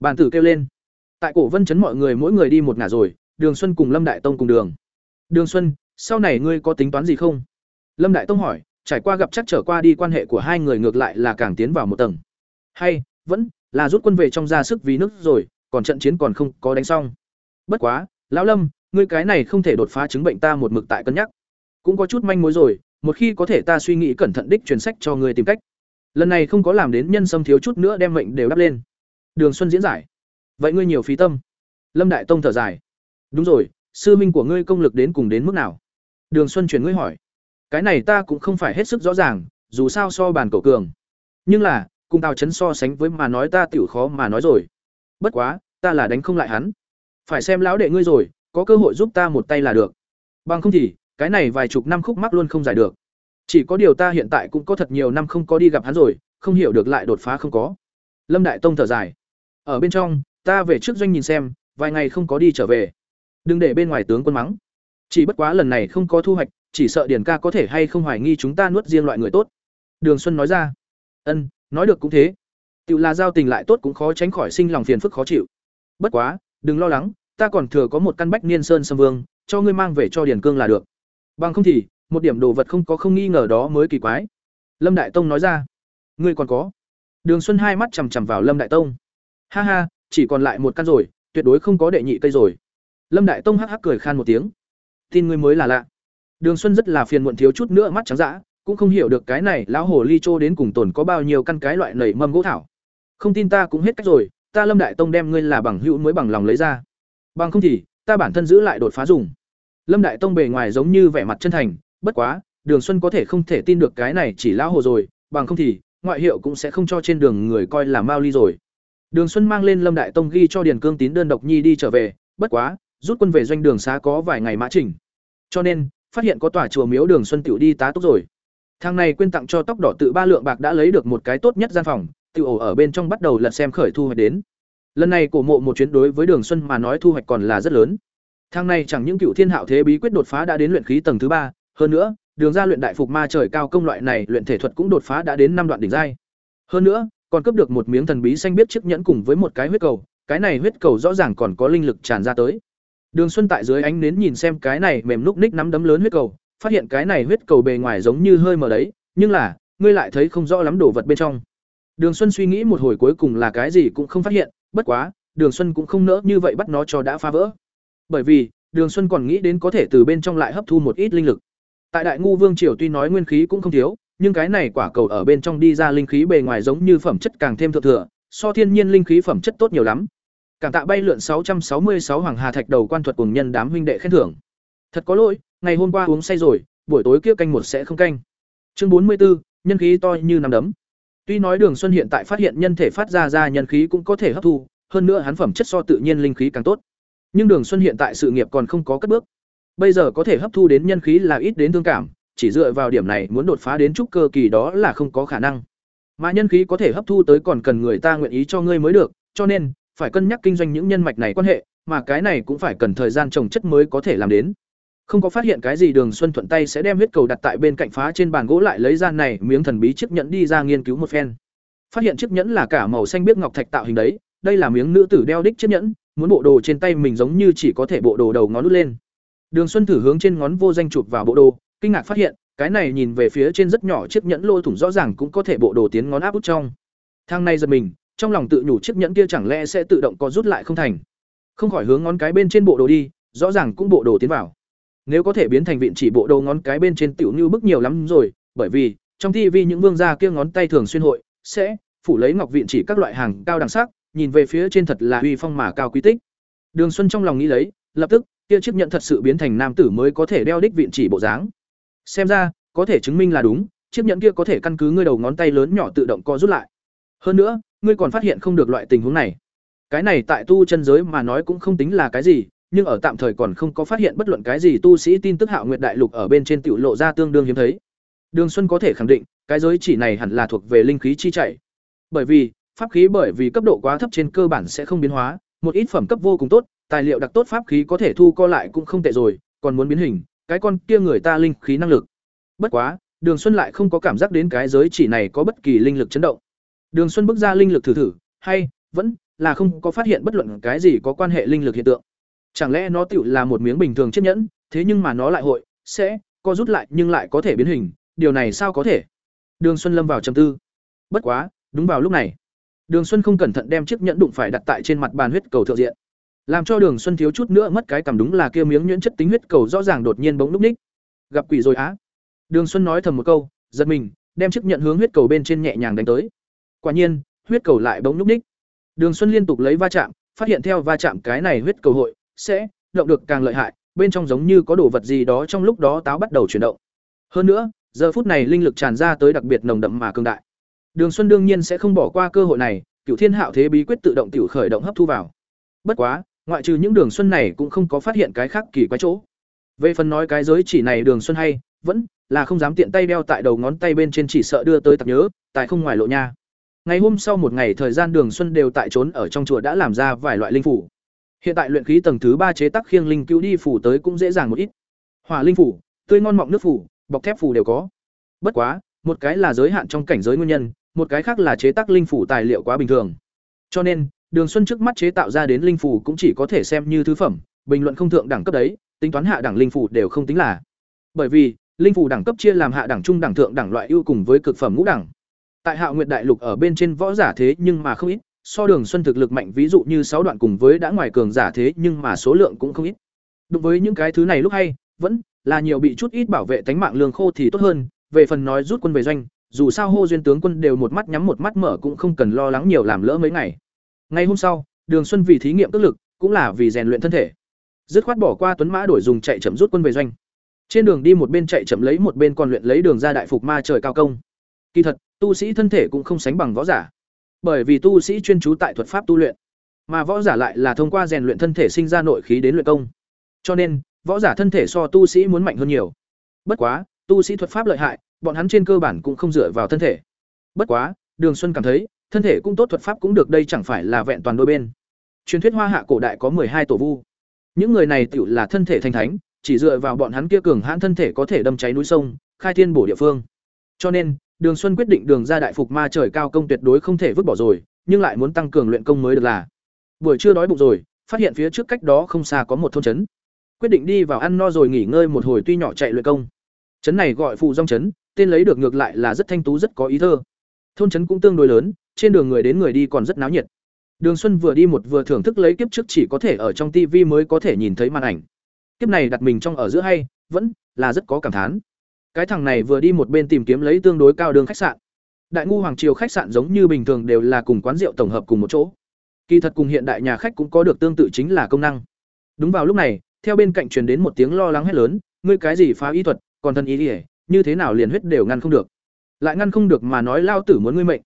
Bàn tử kêu lên. Tại cổ Vân chấn mọi người mỗi người đi một ngả rồi, Đường Xuân cùng Lâm Đại Tông cùng đường. Đường Xuân, sau này ngươi có tính toán gì không? Lâm Đại Tông hỏi, trải qua gặp chắc trở qua đi quan hệ của hai người ngược lại là càng tiến vào một tầng. Hay, vẫn là rút quân về trong ra sức vì nước rồi, còn trận chiến còn không có đánh xong. Bất quá, lão Lâm, ngươi cái này không thể đột phá chứng bệnh ta một mực tại cân nhắc. Cũng có chút manh mối rồi, một khi có thể ta suy nghĩ cẩn thận đích truyền sách cho ngươi tìm cách. Lần này không có làm đến nhân sâm thiếu chút nữa đem mệnh đều đắp lên. Đường Xuân diễn giải vậy ngươi nhiều phí tâm lâm đại tông thở dài đúng rồi sư minh của ngươi công lực đến cùng đến mức nào đường xuân chuyển ngươi hỏi cái này ta cũng không phải hết sức rõ ràng, dù sao so bàn cầu cường. Nhưng là, cùng tào chấn so sánh với mà nói ta tiểu khó mà nói rồi. Bất quá, ta là đánh không lại hắn. Phải xem lão đệ ngươi rồi, có cơ hội giúp ta một tay là được. Bằng không thì, cái này vài chục năm khúc mắc luôn không giải được. Chỉ có điều ta hiện tại cũng có thật nhiều năm không có đi gặp hắn rồi, không hiểu được lại đột phá không có. Lâm đại tông thở dài. Ở bên trong, ta về trước doanh nhìn xem, vài ngày không có đi trở về. Đừng để bên ngoài tướng quân mắng. Chỉ bất quá lần này không có thu hoạch chỉ sợ điển ca có thể hay không hoài nghi chúng ta nuốt riêng loại người tốt. Đường xuân nói ra. Ân, nói được cũng thế. Tự là giao tình lại tốt cũng khó tránh khỏi sinh lòng phiền phức khó chịu. Bất quá, đừng lo lắng, ta còn thừa có một căn bách niên sơn sâm vương, cho ngươi mang về cho điển cương là được. Bằng không thì, một điểm đồ vật không có không nghi ngờ đó mới kỳ quái. Lâm đại tông nói ra. Ngươi còn có. Đường xuân hai mắt chằm chằm vào lâm đại tông. Ha ha, chỉ còn lại một căn rồi, tuyệt đối không có đệ nhị cây rồi. Lâm đại tông hắc hắc cười khan một tiếng. Tin ngươi mới là lạ đường xuân rất là phiền muộn thiếu chút nữa mắt trắng dã cũng không hiểu được cái này lão hồ ly trô đến cùng tồn có bao nhiêu căn cái loại nảy mầm gỗ thảo. Không tin ta cũng hết cách rồi ta lâm đại tông đem ngươi là bằng hữu mới bằng lòng lấy ra. Bằng không thì ta bản thân giữ lại đột phá dùng. Lâm đại tông bề ngoài giống như vẻ mặt chân thành bất quá đường xuân có thể không thể tin được cái này chỉ lão hồ rồi bằng không thì ngoại hiệu cũng sẽ không cho trên đường người coi là mao ly rồi. Đường Xuân mang lên Lâm Đại Tông ghi cho Điền Cương Tín đơn độc nhi đi trở về, bất quá, rút quân về doanh đường xá có vài ngày mã trình. Cho nên, phát hiện có tòa chùa miếu Đường Xuân tiểu đi tá túc rồi. Thằng này quên tặng cho tóc đỏ tự ba lượng bạc đã lấy được một cái tốt nhất gian phòng, tiểu ổ ở bên trong bắt đầu lật xem khởi thu hoạch đến. Lần này cổ mộ một chuyến đối với Đường Xuân mà nói thu hoạch còn là rất lớn. Thằng này chẳng những cựu thiên hạo thế bí quyết đột phá đã đến luyện khí tầng thứ ba, hơn nữa, đường ra luyện đại phục ma trời cao công loại này luyện thể thuật cũng đột phá đã đến năm đoạn đỉnh giai. Hơn nữa, còn cướp được một miếng thần bí xanh biết chiếc nhẫn cùng với một cái huyết cầu, cái này huyết cầu rõ ràng còn có linh lực tràn ra tới. Đường Xuân tại dưới ánh nến nhìn xem cái này mềm lúc ních nắm đấm lớn huyết cầu, phát hiện cái này huyết cầu bề ngoài giống như hơi mờ đấy, nhưng là, ngươi lại thấy không rõ lắm đồ vật bên trong. Đường Xuân suy nghĩ một hồi cuối cùng là cái gì cũng không phát hiện, bất quá, Đường Xuân cũng không nỡ như vậy bắt nó cho đã phá vỡ. Bởi vì, Đường Xuân còn nghĩ đến có thể từ bên trong lại hấp thu một ít linh lực. Tại Đại Ngu Vương triều tuy nói nguyên khí cũng không thiếu, nhưng cái này quả cầu ở bên trong đi ra linh khí bề ngoài giống như phẩm chất càng thêm thượng thừa, so thiên nhiên linh khí phẩm chất tốt nhiều lắm. Cảm tạ bay lượn 666 hoàng hà thạch đầu quan thuật cùng nhân đám huynh đệ khen thưởng. Thật có lỗi, ngày hôm qua uống say rồi, buổi tối kia canh một sẽ không canh. Chương 44, nhân khí to như nắm đấm. Tuy nói Đường Xuân hiện tại phát hiện nhân thể phát ra ra nhân khí cũng có thể hấp thu, hơn nữa hắn phẩm chất so tự nhiên linh khí càng tốt. Nhưng Đường Xuân hiện tại sự nghiệp còn không có cất bước. Bây giờ có thể hấp thu đến nhân khí là ít đến thương cảm, chỉ dựa vào điểm này muốn đột phá đến trúc cơ kỳ đó là không có khả năng. Mà nhân khí có thể hấp thu tới còn cần người ta nguyện ý cho ngươi mới được, cho nên phải cân nhắc kinh doanh những nhân mạch này quan hệ, mà cái này cũng phải cần thời gian trồng chất mới có thể làm đến. Không có phát hiện cái gì Đường Xuân thuận tay sẽ đem huyết cầu đặt tại bên cạnh phá trên bàn gỗ lại lấy ra này miếng thần bí chiếc nhẫn đi ra nghiên cứu một phen. Phát hiện chiếc nhẫn là cả màu xanh biếc ngọc thạch tạo hình đấy, đây là miếng nữ tử đeo đích chiếc nhẫn, muốn bộ đồ trên tay mình giống như chỉ có thể bộ đồ đầu ngón nút lên. Đường Xuân thử hướng trên ngón vô danh chụp vào bộ đồ, kinh ngạc phát hiện, cái này nhìn về phía trên rất nhỏ chiếc nhẫn lỗ thủng rõ ràng cũng có thể bộ đồ tiến ngón áp út trong. Thang này giật mình, trong lòng tự nhủ chiếc nhẫn kia chẳng lẽ sẽ tự động có rút lại không thành. Không khỏi hướng ngón cái bên trên bộ đồ đi, rõ ràng cũng bộ đồ tiến vào. Nếu có thể biến thành vịn chỉ bộ đồ ngón cái bên trên tiểu như bức nhiều lắm rồi, bởi vì trong thi vi những vương gia kia ngón tay thường xuyên hội sẽ phủ lấy ngọc vịn chỉ các loại hàng cao đẳng sắc, nhìn về phía trên thật là uy phong mà cao quý tích. Đường Xuân trong lòng nghĩ lấy, lập tức, kia chiếc nhẫn thật sự biến thành nam tử mới có thể đeo đích vịn chỉ bộ dáng. Xem ra, có thể chứng minh là đúng, chiếc nhẫn kia có thể căn cứ ngươi đầu ngón tay lớn nhỏ tự động co rút lại. Hơn nữa, ngươi còn phát hiện không được loại tình huống này. Cái này tại tu chân giới mà nói cũng không tính là cái gì, nhưng ở tạm thời còn không có phát hiện bất luận cái gì tu sĩ tin tức Hạo Nguyệt Đại Lục ở bên trên tiểu lộ ra tương đương hiếm thấy. Đường Xuân có thể khẳng định, cái giới chỉ này hẳn là thuộc về linh khí chi chảy. Bởi vì, pháp khí bởi vì cấp độ quá thấp trên cơ bản sẽ không biến hóa, một ít phẩm cấp vô cùng tốt, tài liệu đặc tốt pháp khí có thể thu co lại cũng không tệ rồi, còn muốn biến hình, cái con kia người ta linh khí năng lực. Bất quá, Đường Xuân lại không có cảm giác đến cái giới chỉ này có bất kỳ linh lực chấn động. Đường Xuân bước ra linh lực thử thử, hay vẫn là không có phát hiện bất luận cái gì có quan hệ linh lực hiện tượng. Chẳng lẽ nó tựu là một miếng bình thường chiếc nhẫn, thế nhưng mà nó lại hội sẽ co rút lại nhưng lại có thể biến hình, điều này sao có thể? Đường Xuân lâm vào trầm tư. Bất quá, đúng vào lúc này, Đường Xuân không cẩn thận đem chiếc nhẫn đụng phải đặt tại trên mặt bàn huyết cầu thượng diện. Làm cho Đường Xuân thiếu chút nữa mất cái cảm đúng là kia miếng nhuyễn chất tính huyết cầu rõ ràng đột nhiên bỗng lúc ních. Gặp quỷ rồi á. Đường Xuân nói thầm một câu, giật mình, đem chiếc nhẫn hướng huyết cầu bên trên nhẹ nhàng đánh tới. Quả nhiên, huyết cầu lại bỗng núc ních. Đường Xuân liên tục lấy va chạm, phát hiện theo va chạm cái này huyết cầu hội sẽ động được càng lợi hại, bên trong giống như có đồ vật gì đó trong lúc đó táo bắt đầu chuyển động. Hơn nữa, giờ phút này linh lực tràn ra tới đặc biệt nồng đậm mà cường đại. Đường Xuân đương nhiên sẽ không bỏ qua cơ hội này, Cửu Thiên Hạo thế bí quyết tự động tiểu khởi động hấp thu vào. Bất quá, ngoại trừ những Đường Xuân này cũng không có phát hiện cái khác kỳ quái chỗ. Về phần nói cái giới chỉ này Đường Xuân hay, vẫn là không dám tiện tay đeo tại đầu ngón tay bên trên chỉ sợ đưa tới tập nhớ, tại không ngoài lộ nha. Ngày hôm sau một ngày thời gian Đường Xuân đều tại trốn ở trong chùa đã làm ra vài loại linh phủ. Hiện tại luyện khí tầng thứ ba chế tác khiêng linh cứu đi phủ tới cũng dễ dàng một ít. Hỏa linh phủ, tươi ngon mọng nước phủ, bọc thép phủ đều có. Bất quá, một cái là giới hạn trong cảnh giới nguyên nhân, một cái khác là chế tác linh phủ tài liệu quá bình thường. Cho nên, Đường Xuân trước mắt chế tạo ra đến linh phủ cũng chỉ có thể xem như thứ phẩm, bình luận không thượng đẳng cấp đấy, tính toán hạ đẳng linh phủ đều không tính là. Bởi vì, linh phủ đẳng cấp chia làm hạ đẳng trung đẳng thượng đẳng loại ưu cùng với cực phẩm ngũ đẳng. Tại Hạo Nguyệt Đại Lục ở bên trên võ giả thế nhưng mà không ít, so Đường Xuân thực lực mạnh ví dụ như sáu đoạn cùng với đã ngoài cường giả thế nhưng mà số lượng cũng không ít. Đối với những cái thứ này lúc hay, vẫn là nhiều bị chút ít bảo vệ tánh mạng lương khô thì tốt hơn, về phần nói rút quân về doanh, dù sao hô duyên tướng quân đều một mắt nhắm một mắt mở cũng không cần lo lắng nhiều làm lỡ mấy ngày. Ngày hôm sau đường xuân vì thí nghiệm tức lực cũng là vì rèn luyện thân thể. Dứt khoát bỏ qua tuấn mã đổi dùng chạy chậm rút quân về doanh. Trên đường đi một bên chạy chậm lấy một bên còn luyện lấy đường ra đại phục ma trời cao công kỳ thật tu sĩ thân thể cũng không sánh bằng võ giả bởi vì tu sĩ chuyên trú tại thuật pháp tu luyện mà võ giả lại là thông qua rèn luyện thân thể sinh ra nội khí đến luyện công cho nên võ giả thân thể so tu sĩ muốn mạnh hơn nhiều bất quá tu sĩ thuật pháp lợi hại bọn hắn trên cơ bản cũng không dựa vào thân thể. Bất quá, Đường Xuân cảm thấy, thân thể cũng tốt thuật pháp cũng được đây chẳng phải là vẹn toàn đôi bên. Truyền thuyết Hoa Hạ cổ đại có hai tổ vu. Những người này tiểu là thân thể thành thánh, chỉ dựa vào bọn hắn kia cường hãn thân thể có thể đâm cháy núi sông, khai thiên bổ địa phương. Cho nên, Đường Xuân quyết định đường ra đại phục ma trời cao công tuyệt đối không thể vứt bỏ rồi, nhưng lại muốn tăng cường luyện công mới được là. Buổi trưa đói bụng rồi, phát hiện phía trước cách đó không xa có một thôn trấn. Quyết định đi vào ăn no rồi nghỉ ngơi một hồi tuy nhỏ chạy luyện công. Trấn này gọi Phụ dòng trấn, tên lấy được ngược lại là rất thanh tú rất có ý thơ. Thôn trấn cũng tương đối lớn, trên đường người đến người đi còn rất náo nhiệt. Đường Xuân vừa đi một vừa thưởng thức lấy kiếp trước chỉ có thể ở trong tivi mới có thể nhìn thấy màn ảnh. Kiếp này đặt mình trong ở giữa hay, vẫn là rất có cảm thán. Cái thằng này vừa đi một bên tìm kiếm lấy tương đối cao đường khách sạn. Đại ngu hoàng triều khách sạn giống như bình thường đều là cùng quán rượu tổng hợp cùng một chỗ. Kỳ thật cùng hiện đại nhà khách cũng có được tương tự chính là công năng. Đúng vào lúc này, theo bên cạnh truyền đến một tiếng lo lắng hét lớn, ngươi cái gì phá y thuật, còn thân ý đi, như thế nào liền huyết đều ngăn không được. Lại ngăn không được mà nói lao tử muốn ngươi mệnh.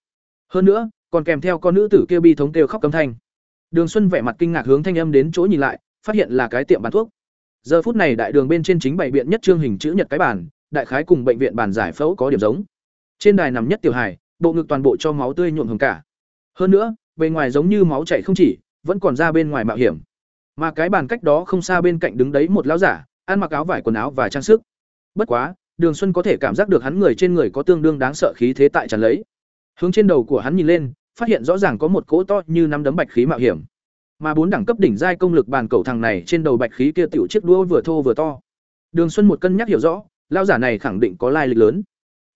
Hơn nữa, còn kèm theo con nữ tử kia bi thống kêu khóc cấm thanh. Đường Xuân vẻ mặt kinh ngạc hướng thanh âm đến chỗ nhìn lại, phát hiện là cái tiệm bán thuốc. Giờ phút này đại đường bên trên chính bảy biện nhất trương hình chữ nhật cái bản, đại khái cùng bệnh viện bàn giải phẫu có điểm giống. Trên đài nằm nhất tiểu hài, bộ ngực toàn bộ cho máu tươi nhuộm hồng cả. Hơn nữa, bề ngoài giống như máu chảy không chỉ, vẫn còn ra bên ngoài mạo hiểm. Mà cái bàn cách đó không xa bên cạnh đứng đấy một lão giả, ăn mặc áo vải quần áo và trang sức. Bất quá, Đường Xuân có thể cảm giác được hắn người trên người có tương đương đáng sợ khí thế tại tràn lấy. Hướng trên đầu của hắn nhìn lên, phát hiện rõ ràng có một cỗ to như năm đấm bạch khí mạo hiểm. Mà bốn đẳng cấp đỉnh giai công lực bàn cầu thằng này trên đầu bạch khí kia tiểu chiếc đũa vừa thô vừa to. Đường Xuân một cân nhắc hiểu rõ, lão giả này khẳng định có lai lịch lớn.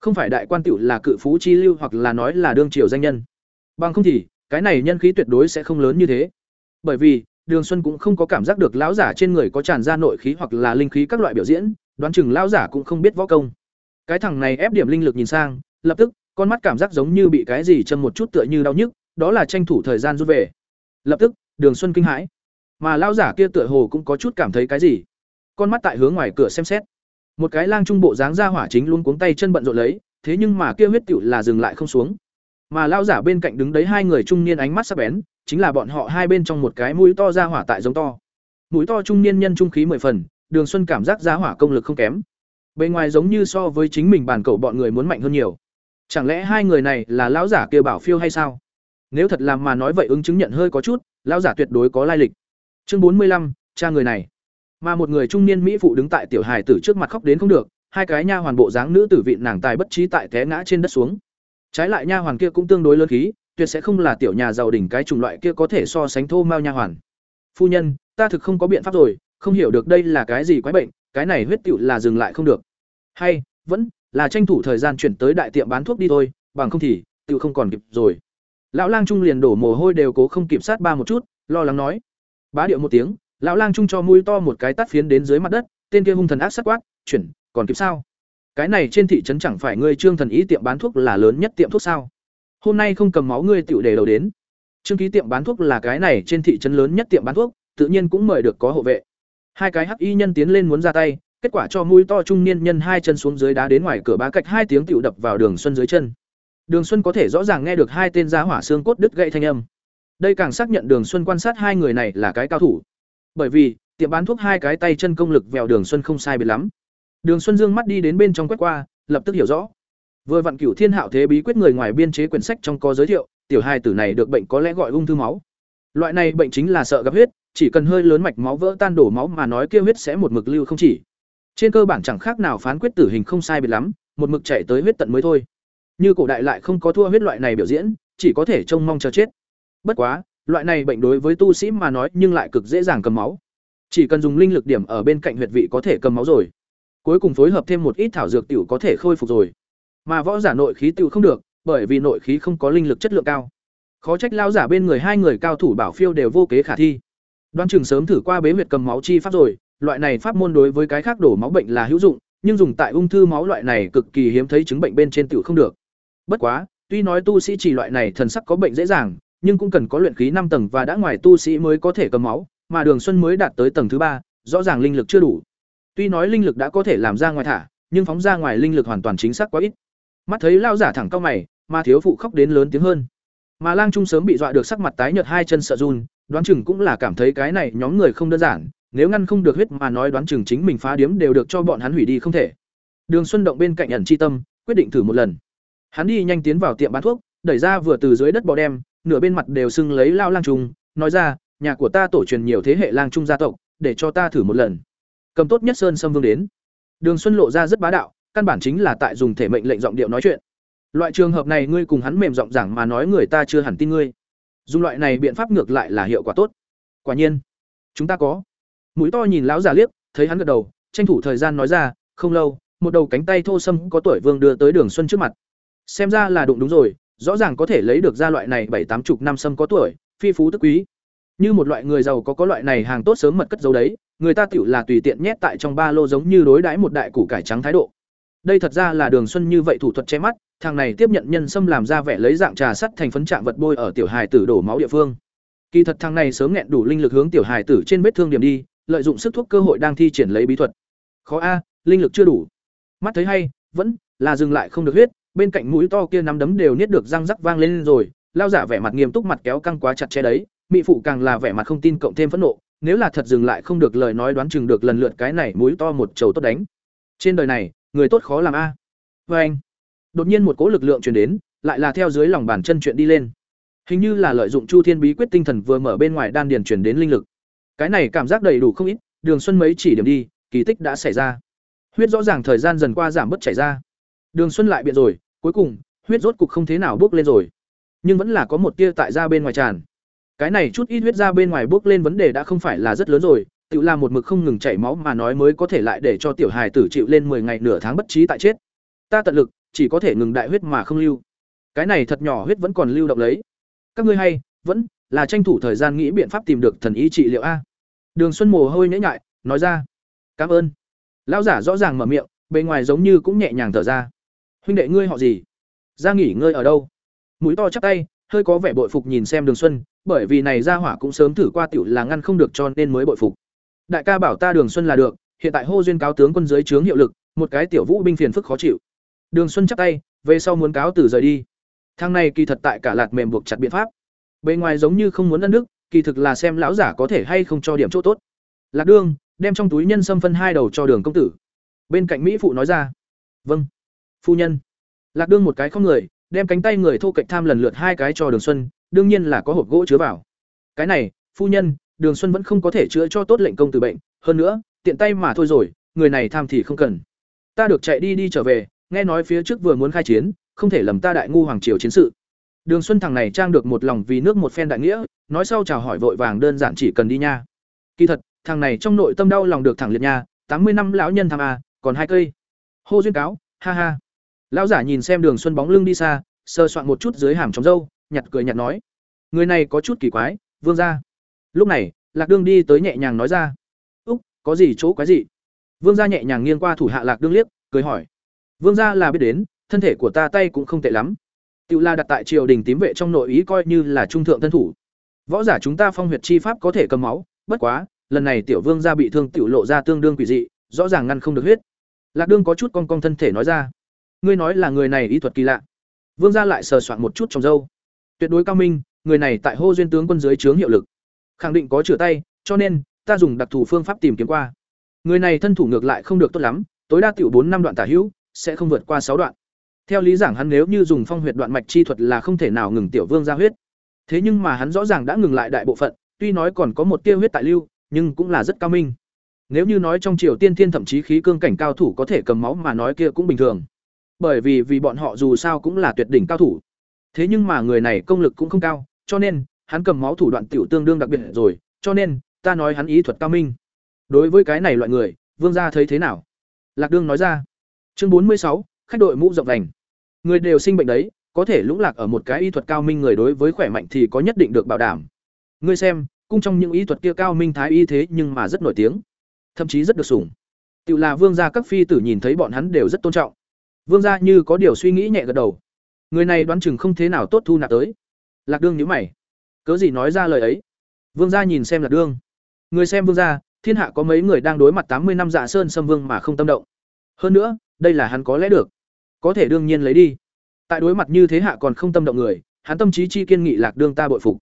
Không phải đại quan tiểu là cự phú chi lưu hoặc là nói là đương triều danh nhân. Bằng không thì, cái này nhân khí tuyệt đối sẽ không lớn như thế. Bởi vì, Đường Xuân cũng không có cảm giác được lão giả trên người có tràn ra nội khí hoặc là linh khí các loại biểu diễn, đoán chừng lão giả cũng không biết võ công. Cái thằng này ép điểm linh lực nhìn sang, lập tức, con mắt cảm giác giống như bị cái gì châm một chút tựa như đau nhức, đó là tranh thủ thời gian rút về. Lập tức, Đường Xuân kinh hãi. Mà lão giả kia tựa hồ cũng có chút cảm thấy cái gì. Con mắt tại hướng ngoài cửa xem xét. Một cái lang trung bộ dáng ra hỏa chính luôn cuống tay chân bận rộn lấy, thế nhưng mà kia huyết tựu là dừng lại không xuống. Mà lão giả bên cạnh đứng đấy hai người trung niên ánh mắt sắc bén, chính là bọn họ hai bên trong một cái mũi to ra hỏa tại giống to. Mũi to trung niên nhân trung khí mười phần, Đường Xuân cảm giác ra hỏa công lực không kém. Bên ngoài giống như so với chính mình bản cầu bọn người muốn mạnh hơn nhiều. Chẳng lẽ hai người này là lão giả kia bảo phiêu hay sao? Nếu thật làm mà nói vậy ứng chứng nhận hơi có chút, lão giả tuyệt đối có lai lịch. Chương bốn mươi lăm, cha người này. Mà một người trung niên mỹ phụ đứng tại tiểu hài tử trước mặt khóc đến không được, hai cái nha hoàn bộ dáng nữ tử vị nàng tài bất trí tại té ngã trên đất xuống. Trái lại nha hoàn kia cũng tương đối lớn khí, tuyệt sẽ không là tiểu nhà giàu đỉnh cái chủng loại kia có thể so sánh thô mao nha hoàn. Phu nhân, ta thực không có biện pháp rồi, không hiểu được đây là cái gì quái bệnh, cái này huyết tiểu là dừng lại không được. Hay, vẫn là tranh thủ thời gian chuyển tới đại tiệm bán thuốc đi thôi, bằng không thì tựu không còn kịp rồi. Lão lang trung liền đổ mồ hôi đều cố không kịp sát ba một chút, lo lắng nói. Bá điệu một tiếng, lão lang trung cho mũi to một cái tát phiến đến dưới mặt đất, tên kia hung thần ác sát quát, "Chuyển, còn kịp sao?" Cái này trên thị trấn chẳng phải ngươi Trương thần ý tiệm bán thuốc là lớn nhất tiệm thuốc sao? Hôm nay không cầm máu ngươi tựu để đầu đến. Trương ký tiệm bán thuốc là cái này trên thị trấn lớn nhất tiệm bán thuốc, tự nhiên cũng mời được có hộ vệ. Hai cái hắc y nhân tiến lên muốn ra tay, kết quả cho mũi to trung niên nhân hai chân xuống dưới đá đến ngoài cửa bá cạch hai tiếng tựu đập vào Đường Xuân dưới chân. Đường Xuân có thể rõ ràng nghe được hai tên giá hỏa xương cốt đứt gãy thanh âm. Đây càng xác nhận Đường Xuân quan sát hai người này là cái cao thủ. Bởi vì, tiệm bán thuốc hai cái tay chân công lực vèo Đường Xuân không sai biệt lắm. Đường Xuân dương mắt đi đến bên trong quét qua, lập tức hiểu rõ. Vừa vặn cửu thiên hạo thế bí quyết người ngoài biên chế quyển sách trong có giới thiệu, tiểu hai tử này được bệnh có lẽ gọi ung thư máu. Loại này bệnh chính là sợ gặp huyết, chỉ cần hơi lớn mạch máu vỡ tan đổ máu mà nói kia huyết sẽ một mực lưu không chỉ. Trên cơ bản chẳng khác nào phán quyết tử hình không sai biệt lắm, một mực chạy tới huyết tận mới thôi. Như cổ đại lại không có thua huyết loại này biểu diễn, chỉ có thể trông mong chờ chết. Bất quá, loại này bệnh đối với tu sĩ mà nói nhưng lại cực dễ dàng cầm máu. Chỉ cần dùng linh lực điểm ở bên cạnh huyệt vị có thể cầm máu rồi. Cuối cùng phối hợp thêm một ít thảo dược tiểu có thể khôi phục rồi. Mà võ giả nội khí tiểu không được, bởi vì nội khí không có linh lực chất lượng cao. Khó trách lao giả bên người hai người cao thủ bảo phiêu đều vô kế khả thi. Đoan chừng sớm thử qua bế huyệt cầm máu chi pháp rồi, loại này pháp môn đối với cái khác đổ máu bệnh là hữu dụng, nhưng dùng tại ung thư máu loại này cực kỳ hiếm thấy chứng bệnh bên trên tiểu không được. Bất quá, tuy nói tu sĩ chỉ loại này thần sắc có bệnh dễ dàng, nhưng cũng cần có luyện khí năm tầng và đã ngoài tu sĩ mới có thể cầm máu, mà Đường Xuân mới đạt tới tầng thứ ba, rõ ràng linh lực chưa đủ. Tuy nói linh lực đã có thể làm ra ngoài thả, nhưng phóng ra ngoài linh lực hoàn toàn chính xác quá ít. Mắt thấy lao giả thẳng cao mày, mà thiếu phụ khóc đến lớn tiếng hơn. Mà Lang Trung sớm bị dọa được sắc mặt tái nhợt hai chân sợ run, đoán chừng cũng là cảm thấy cái này nhóm người không đơn giản, nếu ngăn không được huyết mà nói đoán chừng chính mình phá điếm đều được cho bọn hắn hủy đi không thể. Đường Xuân động bên cạnh ẩn chi tâm, quyết định thử một lần. Hắn đi nhanh tiến vào tiệm bán thuốc, đẩy ra vừa từ dưới đất bò đem, nửa bên mặt đều sưng lấy lao lang trung nói ra, nhà của ta tổ truyền nhiều thế hệ lang trung gia tộc, để cho ta thử một lần. Cầm tốt nhất sơn sâm vương đến. Đường Xuân lộ ra rất bá đạo, căn bản chính là tại dùng thể mệnh lệnh giọng điệu nói chuyện. Loại trường hợp này ngươi cùng hắn mềm giọng giảng mà nói người ta chưa hẳn tin ngươi. Dùng loại này biện pháp ngược lại là hiệu quả tốt. Quả nhiên, chúng ta có. Mũi to nhìn lão già liếc, thấy hắn gật đầu, tranh thủ thời gian nói ra, không lâu, một đầu cánh tay thô sâm có tuổi vương đưa tới Đường Xuân trước mặt. Xem ra là đụng đúng rồi, rõ ràng có thể lấy được ra loại này bảy tám chục năm sâm có tuổi, phi phú tức quý. Như một loại người giàu có có loại này hàng tốt sớm mật cất giấu đấy, người ta tựu là tùy tiện nhét tại trong ba lô giống như đối đãi một đại củ cải trắng thái độ. Đây thật ra là Đường Xuân như vậy thủ thuật che mắt, thằng này tiếp nhận nhân sâm làm ra vẻ lấy dạng trà sắt thành phấn trạng vật bôi ở tiểu hài tử đổ máu địa phương. Kỳ thật thằng này sớm nghẹn đủ linh lực hướng tiểu hài tử trên vết thương điểm đi, lợi dụng sức thuốc cơ hội đang thi triển lấy bí thuật. Khó a, linh lực chưa đủ. Mắt thấy hay, vẫn là dừng lại không được huyết, bên cạnh mũi to kia nắm đấm đều niết được răng rắc vang lên rồi, lao giả vẻ mặt nghiêm túc mặt kéo căng quá chặt che đấy, mỹ phụ càng là vẻ mặt không tin cộng thêm phẫn nộ, nếu là thật dừng lại không được lời nói đoán chừng được lần lượt cái này mũi to một trầu tốt đánh. Trên đời này, người tốt khó làm a. Và anh, đột nhiên một cỗ lực lượng truyền đến, lại là theo dưới lòng bàn chân chuyện đi lên. Hình như là lợi dụng Chu Thiên Bí quyết tinh thần vừa mở bên ngoài đan điền truyền đến linh lực. Cái này cảm giác đầy đủ không ít, Đường Xuân mấy chỉ điểm đi, kỳ tích đã xảy ra. Huyết rõ ràng thời gian dần qua giảm bớt chảy ra. Đường Xuân lại biện rồi, cuối cùng, huyết rốt cục không thế nào bước lên rồi. Nhưng vẫn là có một tia tại ra bên ngoài tràn. Cái này chút ít huyết ra bên ngoài bước lên vấn đề đã không phải là rất lớn rồi, tự làm một mực không ngừng chảy máu mà nói mới có thể lại để cho tiểu hài tử chịu lên 10 ngày nửa tháng bất trí tại chết. Ta tận lực, chỉ có thể ngừng đại huyết mà không lưu. Cái này thật nhỏ huyết vẫn còn lưu động lấy. Các ngươi hay, vẫn là tranh thủ thời gian nghĩ biện pháp tìm được thần y trị liệu a. Đường Xuân mồ hôi nhễ nhại, nói ra. Cảm ơn. Lão giả rõ ràng mở miệng, bề ngoài giống như cũng nhẹ nhàng thở ra. Huynh đệ ngươi họ gì? Ra nghỉ ngơi ở đâu? Mũi to chắp tay, hơi có vẻ bội phục nhìn xem Đường Xuân, bởi vì này ra hỏa cũng sớm thử qua tiểu là ngăn không được cho nên mới bội phục. Đại ca bảo ta Đường Xuân là được, hiện tại hô duyên cáo tướng quân dưới trướng hiệu lực, một cái tiểu vũ binh phiền phức khó chịu. Đường Xuân chắp tay, về sau muốn cáo từ rời đi. Thang này kỳ thật tại cả lạt mềm buộc chặt biện pháp. Bên ngoài giống như không muốn ân đức, kỳ thực là xem lão giả có thể hay không cho điểm chỗ tốt. Lạc Đương, đem trong túi nhân sâm phân hai đầu cho Đường công tử. Bên cạnh mỹ phụ nói ra. Vâng. Phu nhân. Lạc Đương một cái không người, đem cánh tay người thô cạnh tham lần lượt hai cái cho Đường Xuân, đương nhiên là có hộp gỗ chứa vào. Cái này, phu nhân, Đường Xuân vẫn không có thể chữa cho tốt lệnh công tử bệnh, hơn nữa, tiện tay mà thôi rồi, người này tham thì không cần. Ta được chạy đi đi trở về, nghe nói phía trước vừa muốn khai chiến, không thể lầm ta đại ngu hoàng triều chiến sự. Đường Xuân thằng này trang được một lòng vì nước một phen đại nghĩa, nói sau chào hỏi vội vàng đơn giản chỉ cần đi nha. Kỳ thật, thằng này trong nội tâm đau lòng được thẳng liệt nha, tám mươi năm lão nhân tham a, còn hai cây. Hô duyên cáo, ha ha. Lão giả nhìn xem Đường Xuân bóng lưng đi xa, sơ soạn một chút dưới hàm trống râu, nhặt cười nhặt nói: "Người này có chút kỳ quái, vương gia." Lúc này, Lạc Đương đi tới nhẹ nhàng nói ra: "Úc, có gì chỗ quái gì?" Vương gia nhẹ nhàng nghiêng qua thủ hạ Lạc Đương liếc, cười hỏi: "Vương gia là biết đến, thân thể của ta tay cũng không tệ lắm." tự La đặt tại triều đình tím vệ trong nội ý coi như là trung thượng thân thủ. Võ giả chúng ta phong huyệt chi pháp có thể cầm máu, bất quá, lần này tiểu vương gia bị thương tiểu lộ ra tương đương quỷ dị, rõ ràng ngăn không được huyết. Lạc đương có chút con con thân thể nói ra, ngươi nói là người này y thuật kỳ lạ. Vương gia lại sờ soạn một chút trong dâu. Tuyệt đối cao minh, người này tại hô duyên tướng quân dưới trướng hiệu lực, khẳng định có chữa tay, cho nên ta dùng đặc thù phương pháp tìm kiếm qua. Người này thân thủ ngược lại không được tốt lắm, tối đa tiểu bốn năm đoạn tả hữu, sẽ không vượt qua sáu đoạn. Theo lý giảng hắn nếu như dùng phong huyệt đoạn mạch chi thuật là không thể nào ngừng tiểu vương ra huyết. Thế nhưng mà hắn rõ ràng đã ngừng lại đại bộ phận, tuy nói còn có một tia huyết tại lưu, nhưng cũng là rất cao minh. Nếu như nói trong triều tiên thiên thậm chí khí cương cảnh cao thủ có thể cầm máu mà nói kia cũng bình thường. Bởi vì vì bọn họ dù sao cũng là tuyệt đỉnh cao thủ. Thế nhưng mà người này công lực cũng không cao, cho nên hắn cầm máu thủ đoạn tiểu tương đương đặc biệt rồi, cho nên ta nói hắn ý thuật cao minh. Đối với cái này loại người, Vương gia thấy thế nào? Lạc Đương nói ra. Chương bốn mươi sáu, khách đội mũ rộng vành. Người đều sinh bệnh đấy, có thể lũng lạc ở một cái y thuật cao minh người đối với khỏe mạnh thì có nhất định được bảo đảm. Ngươi xem, cung trong những y thuật kia cao minh thái y thế nhưng mà rất nổi tiếng, thậm chí rất được sủng. Tiểu là vương gia các phi tử nhìn thấy bọn hắn đều rất tôn trọng. Vương gia như có điều suy nghĩ nhẹ gật đầu. Người này đoán chừng không thế nào tốt thu nạp tới. Lạc Dương nhíu mày. Cớ gì nói ra lời ấy? Vương gia nhìn xem Lạc Dương. Người xem Vương gia, thiên hạ có mấy người đang đối mặt tám mươi năm Dạ Sơn xâm Vương mà không tâm động. Hơn nữa, đây là hắn có lẽ được có thể đương nhiên lấy đi tại đối mặt như thế hạ còn không tâm động người hắn tâm trí chi kiên nghị lạc Dương ta bội phục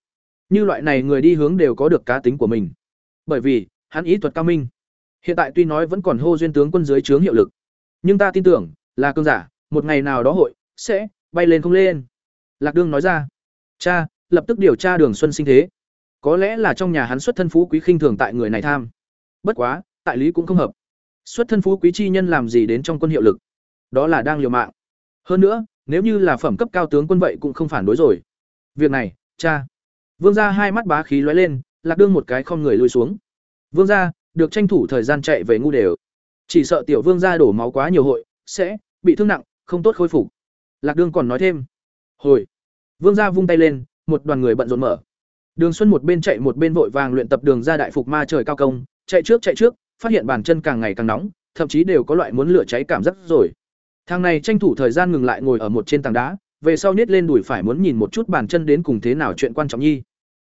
như loại này người đi hướng đều có được cá tính của mình bởi vì hắn ý thuật cao minh hiện tại tuy nói vẫn còn hô duyên tướng quân dưới trướng hiệu lực nhưng ta tin tưởng là cương giả một ngày nào đó hội sẽ bay lên không lên. Lạc Đương nói ra. Cha, lập tức điều tra Đường Xuân sinh thế. Có lẽ là trong nhà hắn xuất thân phú quý khinh thường tại người này tham. Bất quá, tại lý cũng không hợp. Xuất thân phú quý chi nhân làm gì đến trong quân hiệu lực? Đó là đang liều mạng. Hơn nữa, nếu như là phẩm cấp cao tướng quân vậy cũng không phản đối rồi. Việc này, cha. Vương gia hai mắt bá khí lóe lên, Lạc Đương một cái không người lùi xuống. Vương gia, được tranh thủ thời gian chạy về ngu đều. Chỉ sợ tiểu vương gia đổ máu quá nhiều hội, sẽ bị thương nặng, không tốt khôi phục. Lạc Đương còn nói thêm. Hồi. Vương gia vung tay lên, một đoàn người bận rộn mở. Đường Xuân một bên chạy một bên vội vàng luyện tập đường ra đại phục ma trời cao công, chạy trước chạy trước, phát hiện bàn chân càng ngày càng nóng, thậm chí đều có loại muốn lửa cháy cảm giác rồi. Thằng này tranh thủ thời gian ngừng lại ngồi ở một trên tảng đá, về sau nhét lên đùi phải muốn nhìn một chút bàn chân đến cùng thế nào chuyện quan trọng nhi.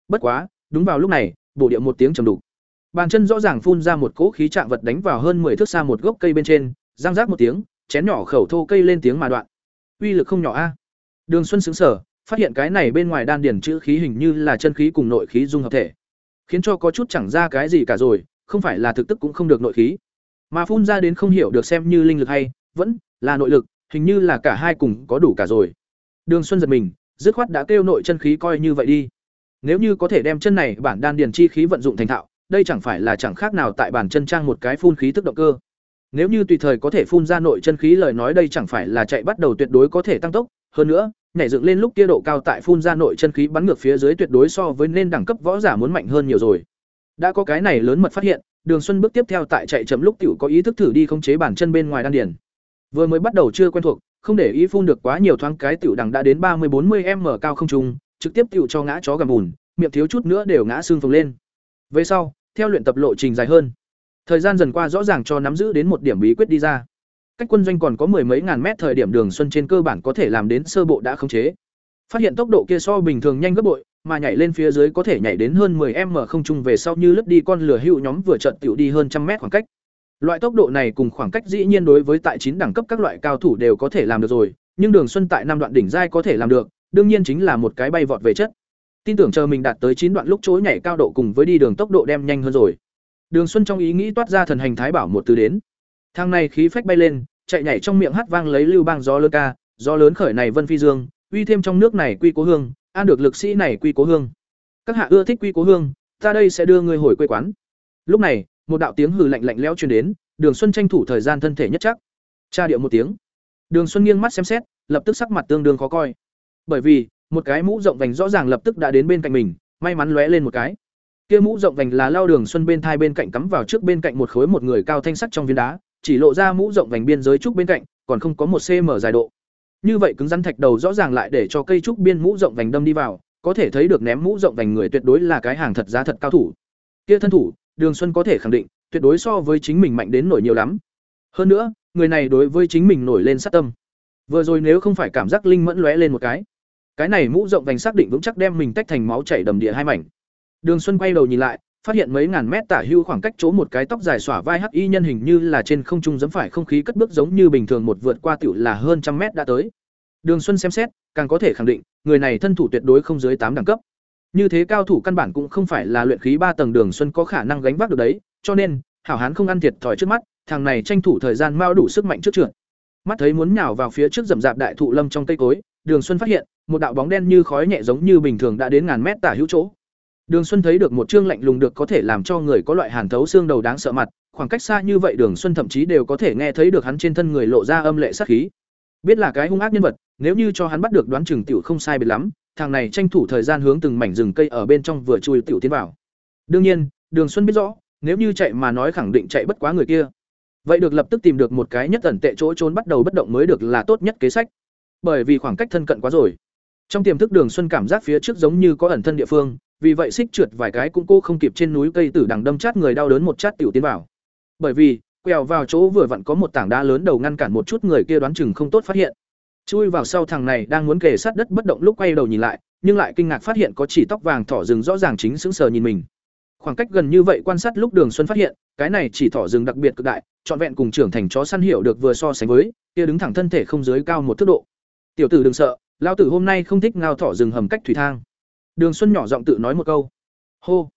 Bất quá, đúng vào lúc này, bổ điệu một tiếng trầm đục. Bàn chân rõ ràng phun ra một cỗ khí trạng vật đánh vào hơn 10 thước xa một gốc cây bên trên, răng rác một tiếng, chén nhỏ khẩu thô cây lên tiếng mà đoạn. Uy lực không nhỏ a. Đường Xuân xứng sở phát hiện cái này bên ngoài đan điền chữ khí hình như là chân khí cùng nội khí dung hợp thể, khiến cho có chút chẳng ra cái gì cả rồi, không phải là thực tức cũng không được nội khí, mà phun ra đến không hiểu được xem như linh lực hay vẫn là nội lực, hình như là cả hai cùng có đủ cả rồi. Đường Xuân giật mình, dứt khoát đã kêu nội chân khí coi như vậy đi. Nếu như có thể đem chân này bản đan điền chi khí vận dụng thành thạo, đây chẳng phải là chẳng khác nào tại bản chân trang một cái phun khí tức động cơ. Nếu như tùy thời có thể phun ra nội chân khí lời nói đây chẳng phải là chạy bắt đầu tuyệt đối có thể tăng tốc, hơn nữa, nhảy dựng lên lúc kia độ cao tại phun ra nội chân khí bắn ngược phía dưới tuyệt đối so với nên đẳng cấp võ giả muốn mạnh hơn nhiều rồi. Đã có cái này lớn mật phát hiện, Đường Xuân bước tiếp theo tại chạy chậm lúc tiểu có ý thức thử đi khống chế bản chân bên ngoài đan điền. Vừa mới bắt đầu chưa quen thuộc, không để ý phun được quá nhiều thoáng cái tiểu đằng đã đến ba mươi bốn mươi m cao không trung, trực tiếp tiểu cho ngã chó gầm bùn, miệng thiếu chút nữa đều ngã xương phồng lên. Về sau, theo luyện tập lộ trình dài hơn, thời gian dần qua rõ ràng cho nắm giữ đến một điểm bí quyết đi ra. Cách quân doanh còn có mười mấy ngàn mét thời điểm Đường Xuân trên cơ bản có thể làm đến sơ bộ đã khống chế. Phát hiện tốc độ kia so bình thường nhanh gấp bội, mà nhảy lên phía dưới có thể nhảy đến hơn 10m không trung về sau như lướt đi con lửa hữu nhóm vừa trận tiểu đi hơn trăm mét khoảng cách. Loại tốc độ này cùng khoảng cách dĩ nhiên đối với tại chín đẳng cấp các loại cao thủ đều có thể làm được rồi, nhưng Đường Xuân tại năm đoạn đỉnh giai có thể làm được, đương nhiên chính là một cái bay vọt về chất. Tin tưởng chờ mình đạt tới chín đoạn lúc chối nhảy cao độ cùng với đi đường tốc độ đem nhanh hơn rồi. Đường Xuân trong ý nghĩ toát ra thần hành thái bảo một từ đến. Thang này khí phách bay lên, chạy nhảy trong miệng hát vang lấy lưu bang gió lớn ca, gió lớn khởi này vân phi dương, uy thêm trong nước này quy cố hương, an được lực sĩ này quy cố hương. Các hạ ưa thích quy cố hương, ta đây sẽ đưa ngươi hồi quê quán. Lúc này, một đạo tiếng hừ lạnh lạnh lẽo truyền đến, Đường Xuân tranh thủ thời gian thân thể nhất chắc. Tra điệu một tiếng. Đường Xuân nghiêng mắt xem xét, lập tức sắc mặt tương đương khó coi. Bởi vì, một cái mũ rộng vành rõ ràng lập tức đã đến bên cạnh mình, may mắn lóe lên một cái. Kia mũ rộng vành là lao Đường Xuân bên thai bên cạnh cắm vào trước bên cạnh một khối một người cao thanh sắt trong viên đá, chỉ lộ ra mũ rộng vành biên giới trúc bên cạnh, còn không có một cm dài độ. Như vậy cứng rắn thạch đầu rõ ràng lại để cho cây trúc biên mũ rộng vành đâm đi vào, có thể thấy được ném mũ rộng vành người tuyệt đối là cái hàng thật giá thật cao thủ. Kia thân thủ, Đường Xuân có thể khẳng định, tuyệt đối so với chính mình mạnh đến nổi nhiều lắm. Hơn nữa, người này đối với chính mình nổi lên sát tâm. Vừa rồi nếu không phải cảm giác linh mẫn lóe lên một cái, cái này mũ rộng vành xác định vững chắc đem mình tách thành máu chảy đầm địa hai mảnh. Đường Xuân quay đầu nhìn lại, phát hiện mấy ngàn mét tả hưu khoảng cách chỗ một cái tóc dài xõa vai hắc y nhân hình như là trên không trung giẫm phải không khí cất bước giống như bình thường một vượt qua tiểu là hơn trăm mét đã tới. Đường Xuân xem xét, càng có thể khẳng định, người này thân thủ tuyệt đối không dưới tám đẳng cấp. Như thế cao thủ căn bản cũng không phải là luyện khí ba tầng Đường Xuân có khả năng gánh vác được đấy, cho nên, hảo hán không ăn thiệt thòi trước mắt, thằng này tranh thủ thời gian mau đủ sức mạnh trước trượt. Mắt thấy muốn nhào vào phía trước rậm rạp đại thụ lâm trong cây cối, Đường Xuân phát hiện, một đạo bóng đen như khói nhẹ giống như bình thường đã đến ngàn mét tả hữu chỗ. Đường Xuân thấy được một trương lạnh lùng được có thể làm cho người có loại hàn thấu xương đầu đáng sợ mặt, khoảng cách xa như vậy Đường Xuân thậm chí đều có thể nghe thấy được hắn trên thân người lộ ra âm lệ sát khí. Biết là cái hung ác nhân vật, nếu như cho hắn bắt được đoán chừng tiểu không sai biệt lắm, thằng này tranh thủ thời gian hướng từng mảnh rừng cây ở bên trong vừa chui tiểu tiến vào. Đương nhiên, Đường Xuân biết rõ, nếu như chạy mà nói khẳng định chạy bất quá người kia. Vậy được lập tức tìm được một cái nhất ẩn tệ chỗ trốn bắt đầu bất động mới được là tốt nhất kế sách. Bởi vì khoảng cách thân cận quá rồi. Trong tiềm thức Đường Xuân cảm giác phía trước giống như có ẩn thân địa phương, vì vậy xích trượt vài cái cũng cô không kịp trên núi cây tử đằng đâm chát người đau đớn một chát tiểu tiến vào. Bởi vì, quẹo vào chỗ vừa vặn có một tảng đá lớn đầu ngăn cản một chút người kia đoán chừng không tốt phát hiện. Chui vào sau thằng này đang muốn kề sát đất bất động lúc quay đầu nhìn lại, nhưng lại kinh ngạc phát hiện có chỉ tóc vàng thỏ rừng rõ ràng chính sững sờ nhìn mình. Khoảng cách gần như vậy quan sát lúc Đường Xuân phát hiện, cái này chỉ thỏ rừng đặc biệt cực đại, trọn vẹn cùng trưởng thành chó săn hiểu được vừa so sánh với, kia đứng thẳng thân thể không dưới cao một thước độ. Tiểu tử đừng sợ, lao tử hôm nay không thích ngao thỏ rừng hầm cách thủy thang. Đường Xuân nhỏ giọng tự nói một câu. Hô.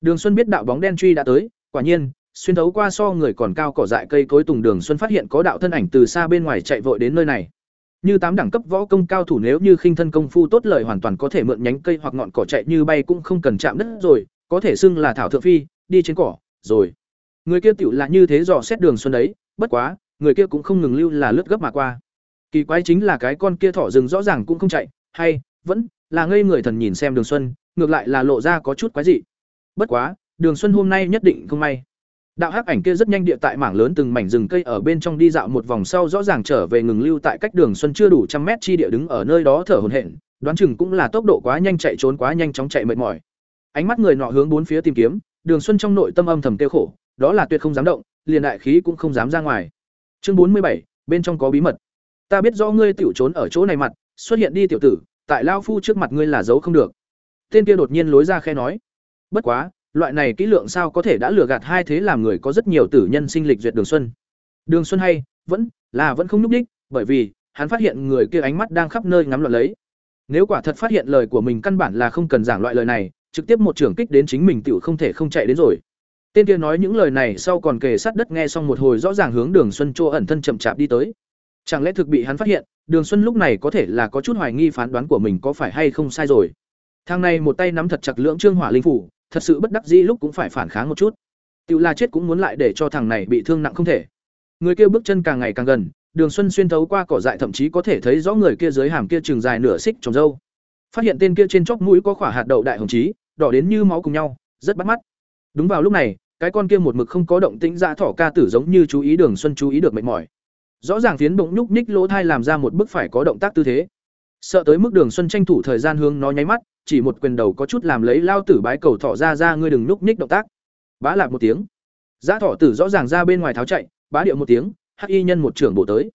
Đường Xuân biết đạo bóng đen truy đã tới, quả nhiên, xuyên thấu qua so người còn cao cỏ dại cây cối tùng Đường Xuân phát hiện có đạo thân ảnh từ xa bên ngoài chạy vội đến nơi này. như tám đẳng cấp võ công cao thủ nếu như khinh thân công phu tốt lời hoàn toàn có thể mượn nhánh cây hoặc ngọn cỏ chạy như bay cũng không cần chạm đất rồi, có thể xưng là thảo thượng phi, đi trên cỏ, rồi. Người kia tiểu là như thế dò xét đường xuân đấy, bất quá, người kia cũng không ngừng lưu là lướt gấp mà qua. Kỳ quái chính là cái con kia thỏ rừng rõ ràng cũng không chạy, hay vẫn là ngây người thần nhìn xem Đường Xuân, ngược lại là lộ ra có chút quái dị. Bất quá, Đường Xuân hôm nay nhất định không may. Đạo hắc ảnh kia rất nhanh địa tại mảng lớn từng mảnh rừng cây ở bên trong đi dạo một vòng sau rõ ràng trở về ngừng lưu tại cách Đường Xuân chưa đủ trăm mét chi địa đứng ở nơi đó thở hổn hển, đoán chừng cũng là tốc độ quá nhanh chạy trốn quá nhanh chóng chạy mệt mỏi. Ánh mắt người nọ hướng bốn phía tìm kiếm, Đường Xuân trong nội tâm âm thầm tiêu khổ, đó là tuyệt không dám động, liền đại khí cũng không dám ra ngoài. Chương bốn mươi bảy, bên trong có bí mật. Ta biết rõ ngươi tiểu trốn ở chỗ này mặt, xuất hiện đi tiểu tử, tại lao phu trước mặt ngươi là giấu không được. Tên kia đột nhiên lối ra khe nói. Bất quá, loại này kỹ lượng sao có thể đã lừa gạt hai thế làm người có rất nhiều tử nhân sinh lịch duyệt Đường Xuân. Đường Xuân hay, vẫn là vẫn không nhúc đích, bởi vì hắn phát hiện người kia ánh mắt đang khắp nơi ngắm loạn lấy. Nếu quả thật phát hiện lời của mình căn bản là không cần giảng loại lời này, trực tiếp một trưởng kích đến chính mình tiểu không thể không chạy đến rồi. Tên kia nói những lời này sau còn kề sát đất nghe xong một hồi rõ ràng hướng Đường Xuân Trô ẩn thân chậm chạp đi tới. Chẳng lẽ thực bị hắn phát hiện, Đường Xuân lúc này có thể là có chút hoài nghi phán đoán của mình có phải hay không sai rồi. Thang này một tay nắm thật chặt lưỡng trương hỏa linh phủ, thật sự bất đắc dĩ lúc cũng phải phản kháng một chút. Tiểu là chết cũng muốn lại để cho thằng này bị thương nặng không thể. Người kia bước chân càng ngày càng gần, Đường Xuân xuyên thấu qua cỏ dại thậm chí có thể thấy rõ người kia dưới hàm kia trường dài nửa xích trồng dâu. Phát hiện tên kia trên chóp mũi có quả hạt đậu đại hồng chí, đỏ đến như máu cùng nhau, rất bắt mắt. Đúng vào lúc này, cái con kia một mực không có động tĩnh dã thỏ ca tử giống như chú ý Đường Xuân chú ý được mệt mỏi. Rõ ràng phiến bụng nhúc nhích lỗ thai làm ra một bức phải có động tác tư thế. Sợ tới mức Đường Xuân tranh thủ thời gian hướng nó nháy mắt, chỉ một quyền đầu có chút làm lấy lao tử bái cầu thỏ ra ra ngươi đừng nhúc nhích động tác. Bá lạc một tiếng. Giá thỏ tử rõ ràng ra bên ngoài tháo chạy, bá điệu một tiếng, hắc y nhân một trưởng bổ tới.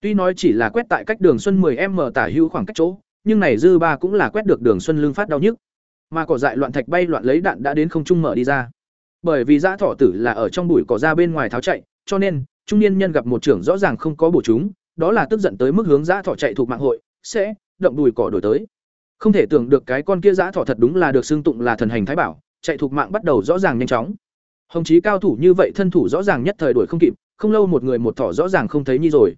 Tuy nói chỉ là quét tại cách Đường Xuân 10m tả hữu khoảng cách chỗ, nhưng này dư ba cũng là quét được Đường Xuân lưng phát đau nhức. Mà cỏ dại loạn thạch bay loạn lấy đạn đã đến không trung mở đi ra. Bởi vì giá thỏ tử là ở trong bụi cỏ ra bên ngoài tháo chạy, cho nên trung niên nhân gặp một trưởng rõ ràng không có bổ chúng, đó là tức giận tới mức hướng dã thỏ chạy thuộc mạng hội, sẽ động đùi cỏ đổi tới. Không thể tưởng được cái con kia dã thỏ thật đúng là được xưng tụng là thần hành thái bảo, chạy thuộc mạng bắt đầu rõ ràng nhanh chóng. Hồng chí cao thủ như vậy thân thủ rõ ràng nhất thời đuổi không kịp, không lâu một người một thỏ rõ ràng không thấy nhi rồi.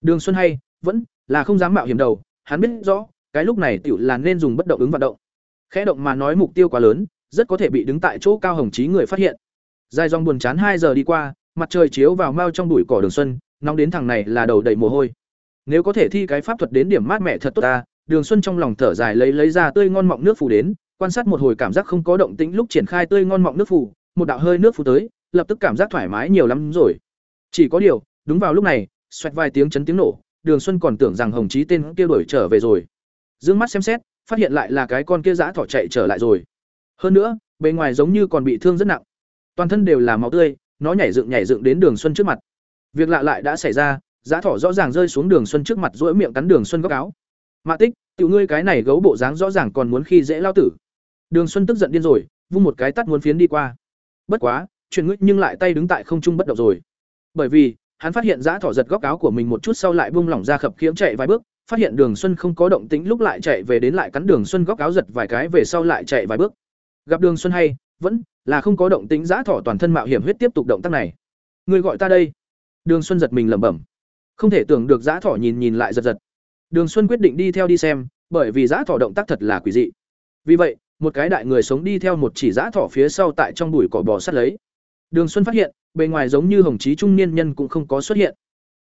Đường Xuân hay, vẫn là không dám mạo hiểm đầu, hắn biết rõ, cái lúc này tiểu là nên dùng bất động ứng vận động. Khẽ động mà nói mục tiêu quá lớn, rất có thể bị đứng tại chỗ cao hồng chí người phát hiện. Dài dòng buồn chán hai giờ đi qua, mặt trời chiếu vào mau trong bụi cỏ đường xuân, nóng đến thằng này là đầu đầy mồ hôi. Nếu có thể thi cái pháp thuật đến điểm mát mẻ thật tốt ta, đường xuân trong lòng thở dài lấy lấy ra tươi ngon mọng nước phủ đến, quan sát một hồi cảm giác không có động tĩnh lúc triển khai tươi ngon mọng nước phủ một đạo hơi nước phủ tới, lập tức cảm giác thoải mái nhiều lắm rồi. Chỉ có điều, đúng vào lúc này, xoẹt vài tiếng chấn tiếng nổ, đường xuân còn tưởng rằng hồng chí tên kia đuổi trở về rồi. D mắt xem xét, phát hiện lại là cái con kia giã thỏ chạy trở lại rồi. Hơn nữa, bề ngoài giống như còn bị thương rất nặng. Toàn thân đều là máu tươi nó nhảy dựng nhảy dựng đến đường xuân trước mặt. Việc lạ lại đã xảy ra, giá thỏ rõ ràng rơi xuống đường xuân trước mặt rỗi miệng cắn đường xuân góc áo. Mạ tích, tiểu ngươi cái này gấu bộ dáng rõ ràng còn muốn khi dễ lao tử. Đường xuân tức giận điên rồi, vung một cái tắt muốn phiến đi qua. Bất quá, chuyện ngươi nhưng lại tay đứng tại không trung bất động rồi. Bởi vì, hắn phát hiện giá thỏ giật góc áo của mình một chút sau lại buông lỏng ra khập khiễng chạy vài bước, phát hiện đường xuân không có động tĩnh lúc lại chạy về đến lại cắn đường xuân góc áo giật vài cái về sau lại chạy vài bước. Gặp đường xuân hay, vẫn là không có động tính giã thỏ toàn thân mạo hiểm huyết tiếp tục động tác này. Người gọi ta đây. Đường xuân giật mình lẩm bẩm. Không thể tưởng được giã thỏ nhìn nhìn lại giật giật. Đường xuân quyết định đi theo đi xem, bởi vì giã thỏ động tác thật là quỷ dị. Vì vậy, một cái đại người sống đi theo một chỉ giã thỏ phía sau tại trong bụi cỏ bò sắt lấy. Đường xuân phát hiện, bề ngoài giống như hồng chí trung niên nhân cũng không có xuất hiện.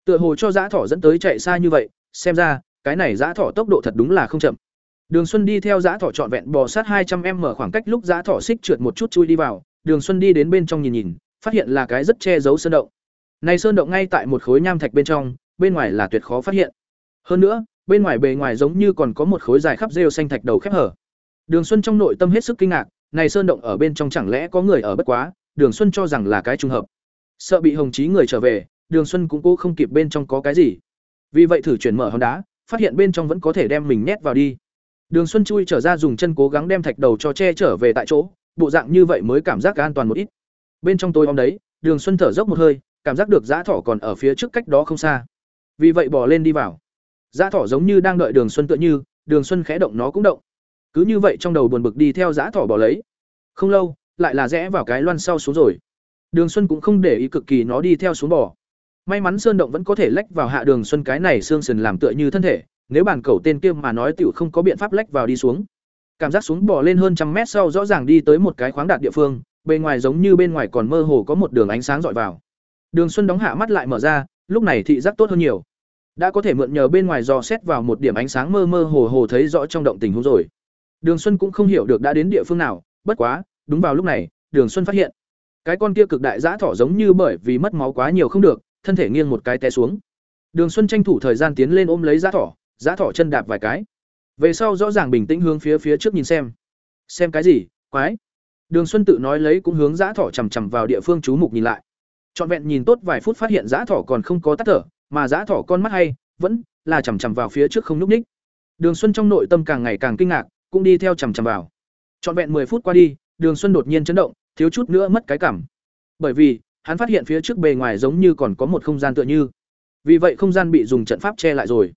Tựa hồ cho giã thỏ dẫn tới chạy xa như vậy, xem ra, cái này giã thỏ tốc độ thật đúng là không chậm. Đường Xuân đi theo dã thỏ trọn vẹn bò sát hai trăm mở khoảng cách lúc dã thỏ xích trượt một chút chui đi vào, Đường Xuân đi đến bên trong nhìn nhìn, phát hiện là cái rất che giấu sơn động. Này sơn động ngay tại một khối nham thạch bên trong, bên ngoài là tuyệt khó phát hiện. Hơn nữa, bên ngoài bề ngoài giống như còn có một khối dài khắp rêu xanh thạch đầu khép hở. Đường Xuân trong nội tâm hết sức kinh ngạc, này sơn động ở bên trong chẳng lẽ có người ở bất quá, Đường Xuân cho rằng là cái trùng hợp. Sợ bị Hồng Chí người trở về, Đường Xuân cũng cố không kịp bên trong có cái gì. Vì vậy thử chuyển mở hòn đá, phát hiện bên trong vẫn có thể đem mình nhét vào đi. Đường Xuân chui trở ra dùng chân cố gắng đem thạch đầu cho che trở về tại chỗ, bộ dạng như vậy mới cảm giác an toàn một ít. Bên trong tôi om đấy, Đường Xuân thở dốc một hơi, cảm giác được dã thỏ còn ở phía trước cách đó không xa. Vì vậy bỏ lên đi vào. Dã thỏ giống như đang đợi Đường Xuân tựa như, Đường Xuân khẽ động nó cũng động. Cứ như vậy trong đầu buồn bực đi theo dã thỏ bỏ lấy. Không lâu, lại là rẽ vào cái loan sau xuống rồi. Đường Xuân cũng không để ý cực kỳ nó đi theo xuống bò. May mắn sơn động vẫn có thể lách vào hạ đường xuân cái này xương sườn làm tựa như thân thể, nếu bản cầu tên kia mà nói tiểu không có biện pháp lách vào đi xuống. Cảm giác xuống bò lên hơn trăm mét sau rõ ràng đi tới một cái khoáng đạt địa phương, bên ngoài giống như bên ngoài còn mơ hồ có một đường ánh sáng dọi vào. Đường Xuân đóng hạ mắt lại mở ra, lúc này thị giác tốt hơn nhiều. Đã có thể mượn nhờ bên ngoài dò xét vào một điểm ánh sáng mơ mơ hồ hồ thấy rõ trong động tình huống rồi. Đường Xuân cũng không hiểu được đã đến địa phương nào, bất quá, đúng vào lúc này, Đường Xuân phát hiện, cái con kia cực đại dã thỏ giống như bởi vì mất máu quá nhiều không được, thân thể nghiêng một cái té xuống. Đường Xuân tranh thủ thời gian tiến lên ôm lấy dã thỏ, giá thỏ chân đạp vài cái. Về sau rõ ràng bình tĩnh hướng phía phía trước nhìn xem. Xem cái gì? Quái. Đường Xuân tự nói lấy cũng hướng giá thỏ chằm chằm vào địa phương chú mục nhìn lại. Trọn vẹn nhìn tốt vài phút phát hiện giá thỏ còn không có tắt thở, mà giá thỏ con mắt hay, vẫn là chằm chằm vào phía trước không nhúc ních Đường Xuân trong nội tâm càng ngày càng kinh ngạc, cũng đi theo chằm chằm vào. Trọn vẹn 10 phút qua đi, Đường Xuân đột nhiên chấn động, thiếu chút nữa mất cái cảm. Bởi vì, hắn phát hiện phía trước bề ngoài giống như còn có một không gian tựa như. Vì vậy không gian bị dùng trận pháp che lại rồi.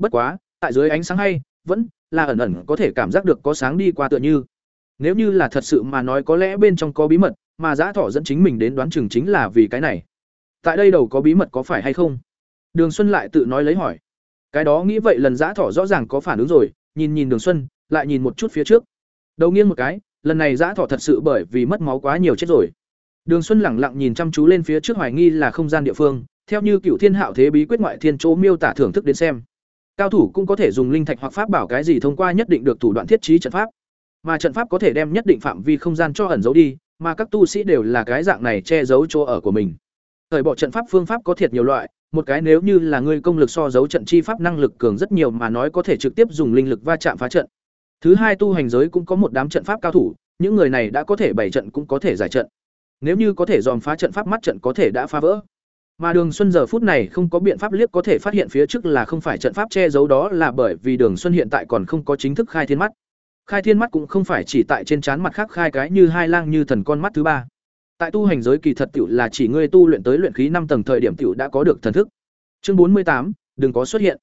Bất quá, tại dưới ánh sáng hay, vẫn là ẩn ẩn có thể cảm giác được có sáng đi qua tựa như. Nếu như là thật sự mà nói có lẽ bên trong có bí mật, mà giã Thỏ dẫn chính mình đến đoán chừng chính là vì cái này. Tại đây đầu có bí mật có phải hay không? Đường Xuân lại tự nói lấy hỏi. Cái đó nghĩ vậy lần giã Thỏ rõ ràng có phản ứng rồi, nhìn nhìn Đường Xuân, lại nhìn một chút phía trước. Đầu nghiêng một cái, lần này giã Thỏ thật sự bởi vì mất máu quá nhiều chết rồi. Đường Xuân lẳng lặng nhìn chăm chú lên phía trước hoài nghi là không gian địa phương, theo như Cựu Thiên Hạo Thế bí quyết ngoại thiên chỗ miêu tả thưởng thức đến xem. Cao thủ cũng có thể dùng linh thạch hoặc pháp bảo cái gì thông qua nhất định được thủ đoạn thiết trí trận pháp. Mà trận pháp có thể đem nhất định phạm vi không gian cho ẩn giấu đi, mà các tu sĩ đều là cái dạng này che giấu chỗ ở của mình. Thời bỏ trận pháp phương pháp có thiệt nhiều loại, một cái nếu như là ngươi công lực so giấu trận chi pháp năng lực cường rất nhiều mà nói có thể trực tiếp dùng linh lực va chạm phá trận. Thứ hai tu hành giới cũng có một đám trận pháp cao thủ, những người này đã có thể bày trận cũng có thể giải trận. Nếu như có thể dòm phá trận pháp mắt trận có thể đã phá vỡ. Mà Đường Xuân giờ phút này không có biện pháp liếc có thể phát hiện phía trước là không phải trận pháp che giấu đó là bởi vì Đường Xuân hiện tại còn không có chính thức khai thiên mắt. Khai thiên mắt cũng không phải chỉ tại trên trán mặt khác khai cái như hai lang như thần con mắt thứ ba. Tại tu hành giới kỳ thật tiểu là chỉ ngươi tu luyện tới luyện khí năm tầng thời điểm tiểu đã có được thần thức. Chương bốn mươi tám đừng có xuất hiện.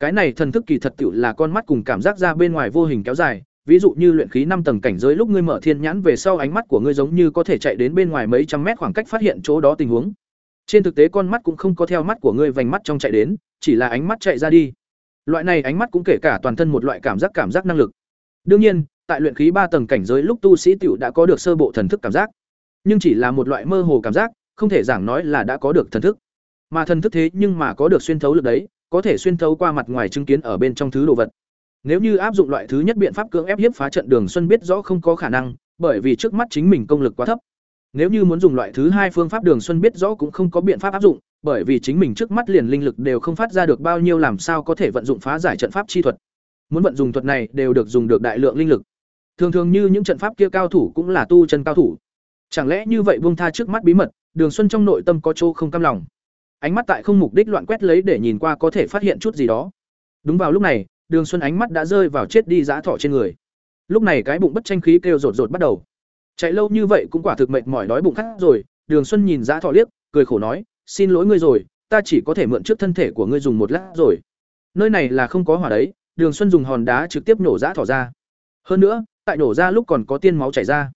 Cái này thần thức kỳ thật tiểu là con mắt cùng cảm giác ra bên ngoài vô hình kéo dài, ví dụ như luyện khí năm tầng cảnh giới lúc ngươi mở thiên nhãn về sau ánh mắt của ngươi giống như có thể chạy đến bên ngoài mấy trăm mét khoảng cách phát hiện chỗ đó tình huống. Trên thực tế con mắt cũng không có theo mắt của ngươi vành mắt trong chạy đến, chỉ là ánh mắt chạy ra đi. Loại này ánh mắt cũng kể cả toàn thân một loại cảm giác cảm giác năng lực. Đương nhiên, tại luyện khí ba tầng cảnh giới lúc tu sĩ tiểu đã có được sơ bộ thần thức cảm giác, nhưng chỉ là một loại mơ hồ cảm giác, không thể giảng nói là đã có được thần thức. Mà thần thức thế nhưng mà có được xuyên thấu lực đấy, có thể xuyên thấu qua mặt ngoài chứng kiến ở bên trong thứ đồ vật. Nếu như áp dụng loại thứ nhất biện pháp cưỡng ép hiếp phá trận Đường Xuân biết rõ không có khả năng, bởi vì trước mắt chính mình công lực quá thấp. Nếu như muốn dùng loại thứ hai phương pháp Đường Xuân biết rõ cũng không có biện pháp áp dụng, bởi vì chính mình trước mắt liền linh lực đều không phát ra được bao nhiêu làm sao có thể vận dụng phá giải trận pháp chi thuật. Muốn vận dụng thuật này đều được dùng được đại lượng linh lực. Thường thường như những trận pháp kia cao thủ cũng là tu chân cao thủ. Chẳng lẽ như vậy buông tha trước mắt bí mật, Đường Xuân trong nội tâm có chỗ không cam lòng. Ánh mắt tại không mục đích loạn quét lấy để nhìn qua có thể phát hiện chút gì đó. Đúng vào lúc này, Đường Xuân ánh mắt đã rơi vào chết đi dã thỏ trên người. Lúc này cái bụng bất tranh khí kêu rột rột bắt đầu. Chạy lâu như vậy cũng quả thực mệt mỏi đói bụng khát rồi, Đường Xuân nhìn dã thọ liếc, cười khổ nói, "Xin lỗi ngươi rồi, ta chỉ có thể mượn trước thân thể của ngươi dùng một lát rồi." Nơi này là không có hỏa đấy, Đường Xuân dùng hòn đá trực tiếp nổ dã thỏ ra. Hơn nữa, tại nổ ra lúc còn có tiên máu chảy ra.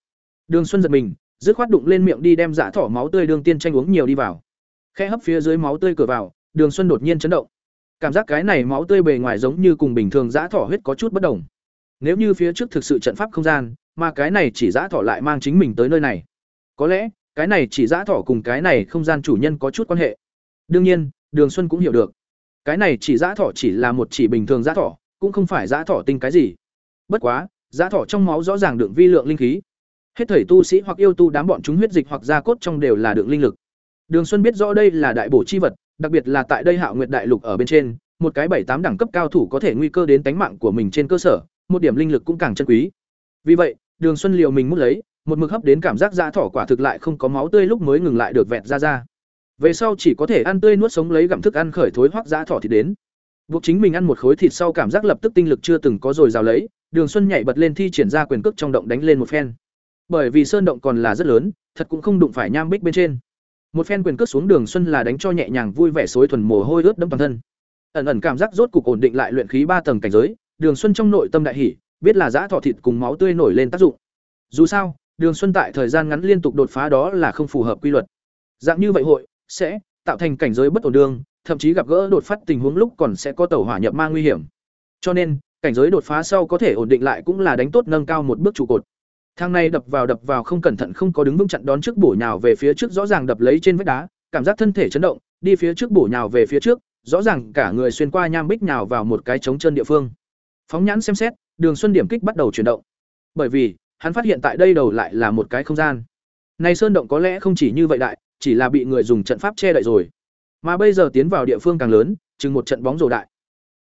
Đường Xuân giật mình, dứt khoát đụng lên miệng đi đem dã thỏ máu tươi đường tiên tranh uống nhiều đi vào. Khe hấp phía dưới máu tươi cửa vào, Đường Xuân đột nhiên chấn động. Cảm giác cái này máu tươi bề ngoài giống như cùng bình thường dã thỏ huyết có chút bất đồng. Nếu như phía trước thực sự trận pháp không gian, mà cái này chỉ giã thỏ lại mang chính mình tới nơi này. Có lẽ, cái này chỉ giã thỏ cùng cái này không gian chủ nhân có chút quan hệ. Đương nhiên, Đường Xuân cũng hiểu được. Cái này chỉ giã thỏ chỉ là một chỉ bình thường giã thỏ, cũng không phải giã thỏ tinh cái gì. Bất quá, giã thỏ trong máu rõ ràng đựng vi lượng linh khí. Hết thầy tu sĩ hoặc yêu tu đám bọn chúng huyết dịch hoặc da cốt trong đều là đựng linh lực. Đường Xuân biết rõ đây là đại bổ chi vật, đặc biệt là tại đây Hạo Nguyệt Đại Lục ở bên trên, một cái bảy tám đẳng cấp cao thủ có thể nguy cơ đến tính mạng của mình trên cơ sở, một điểm linh lực cũng càng chân quý. Vì vậy, Đường Xuân liều mình mút lấy, một mực hấp đến cảm giác dã thỏ quả thực lại không có máu tươi lúc mới ngừng lại được vẹt ra ra. Về sau chỉ có thể ăn tươi nuốt sống lấy gặm thức ăn khởi thối hoắc dã thỏ thì đến. Buộc chính mình ăn một khối thịt sau cảm giác lập tức tinh lực chưa từng có rồi rào lấy, Đường Xuân nhảy bật lên thi triển ra quyền cước trong động đánh lên một phen. Bởi vì sơn động còn là rất lớn, thật cũng không đụng phải nham bích bên trên. Một phen quyền cước xuống Đường Xuân là đánh cho nhẹ nhàng vui vẻ xối thuần mồ hôi ướt đẫm toàn thân. Ẩn ẩn cảm giác rốt cục ổn định lại luyện khí ba tầng cảnh giới, Đường Xuân trong nội tâm đại hỉ, biết là dã thọ thịt cùng máu tươi nổi lên tác dụng. Dù sao, Đường Xuân tại thời gian ngắn liên tục đột phá đó là không phù hợp quy luật. Dạng như vậy hội sẽ tạo thành cảnh giới bất ổn đường, thậm chí gặp gỡ đột phát tình huống lúc còn sẽ có tẩu hỏa nhập ma nguy hiểm. Cho nên, cảnh giới đột phá sau có thể ổn định lại cũng là đánh tốt nâng cao một bước trụ cột. Thang này đập vào đập vào không cẩn thận không có đứng vững chặn đón trước bổ nhào về phía trước rõ ràng đập lấy trên vách đá, cảm giác thân thể chấn động, đi phía trước bổ nhào về phía trước, rõ ràng cả người xuyên qua nham bích nhào vào một cái trống chân địa phương. Phóng nhãn xem xét, Đường Xuân điểm kích bắt đầu chuyển động. Bởi vì, hắn phát hiện tại đây đầu lại là một cái không gian. Này sơn động có lẽ không chỉ như vậy đại, chỉ là bị người dùng trận pháp che đậy rồi. Mà bây giờ tiến vào địa phương càng lớn, chừng một trận bóng rổ đại.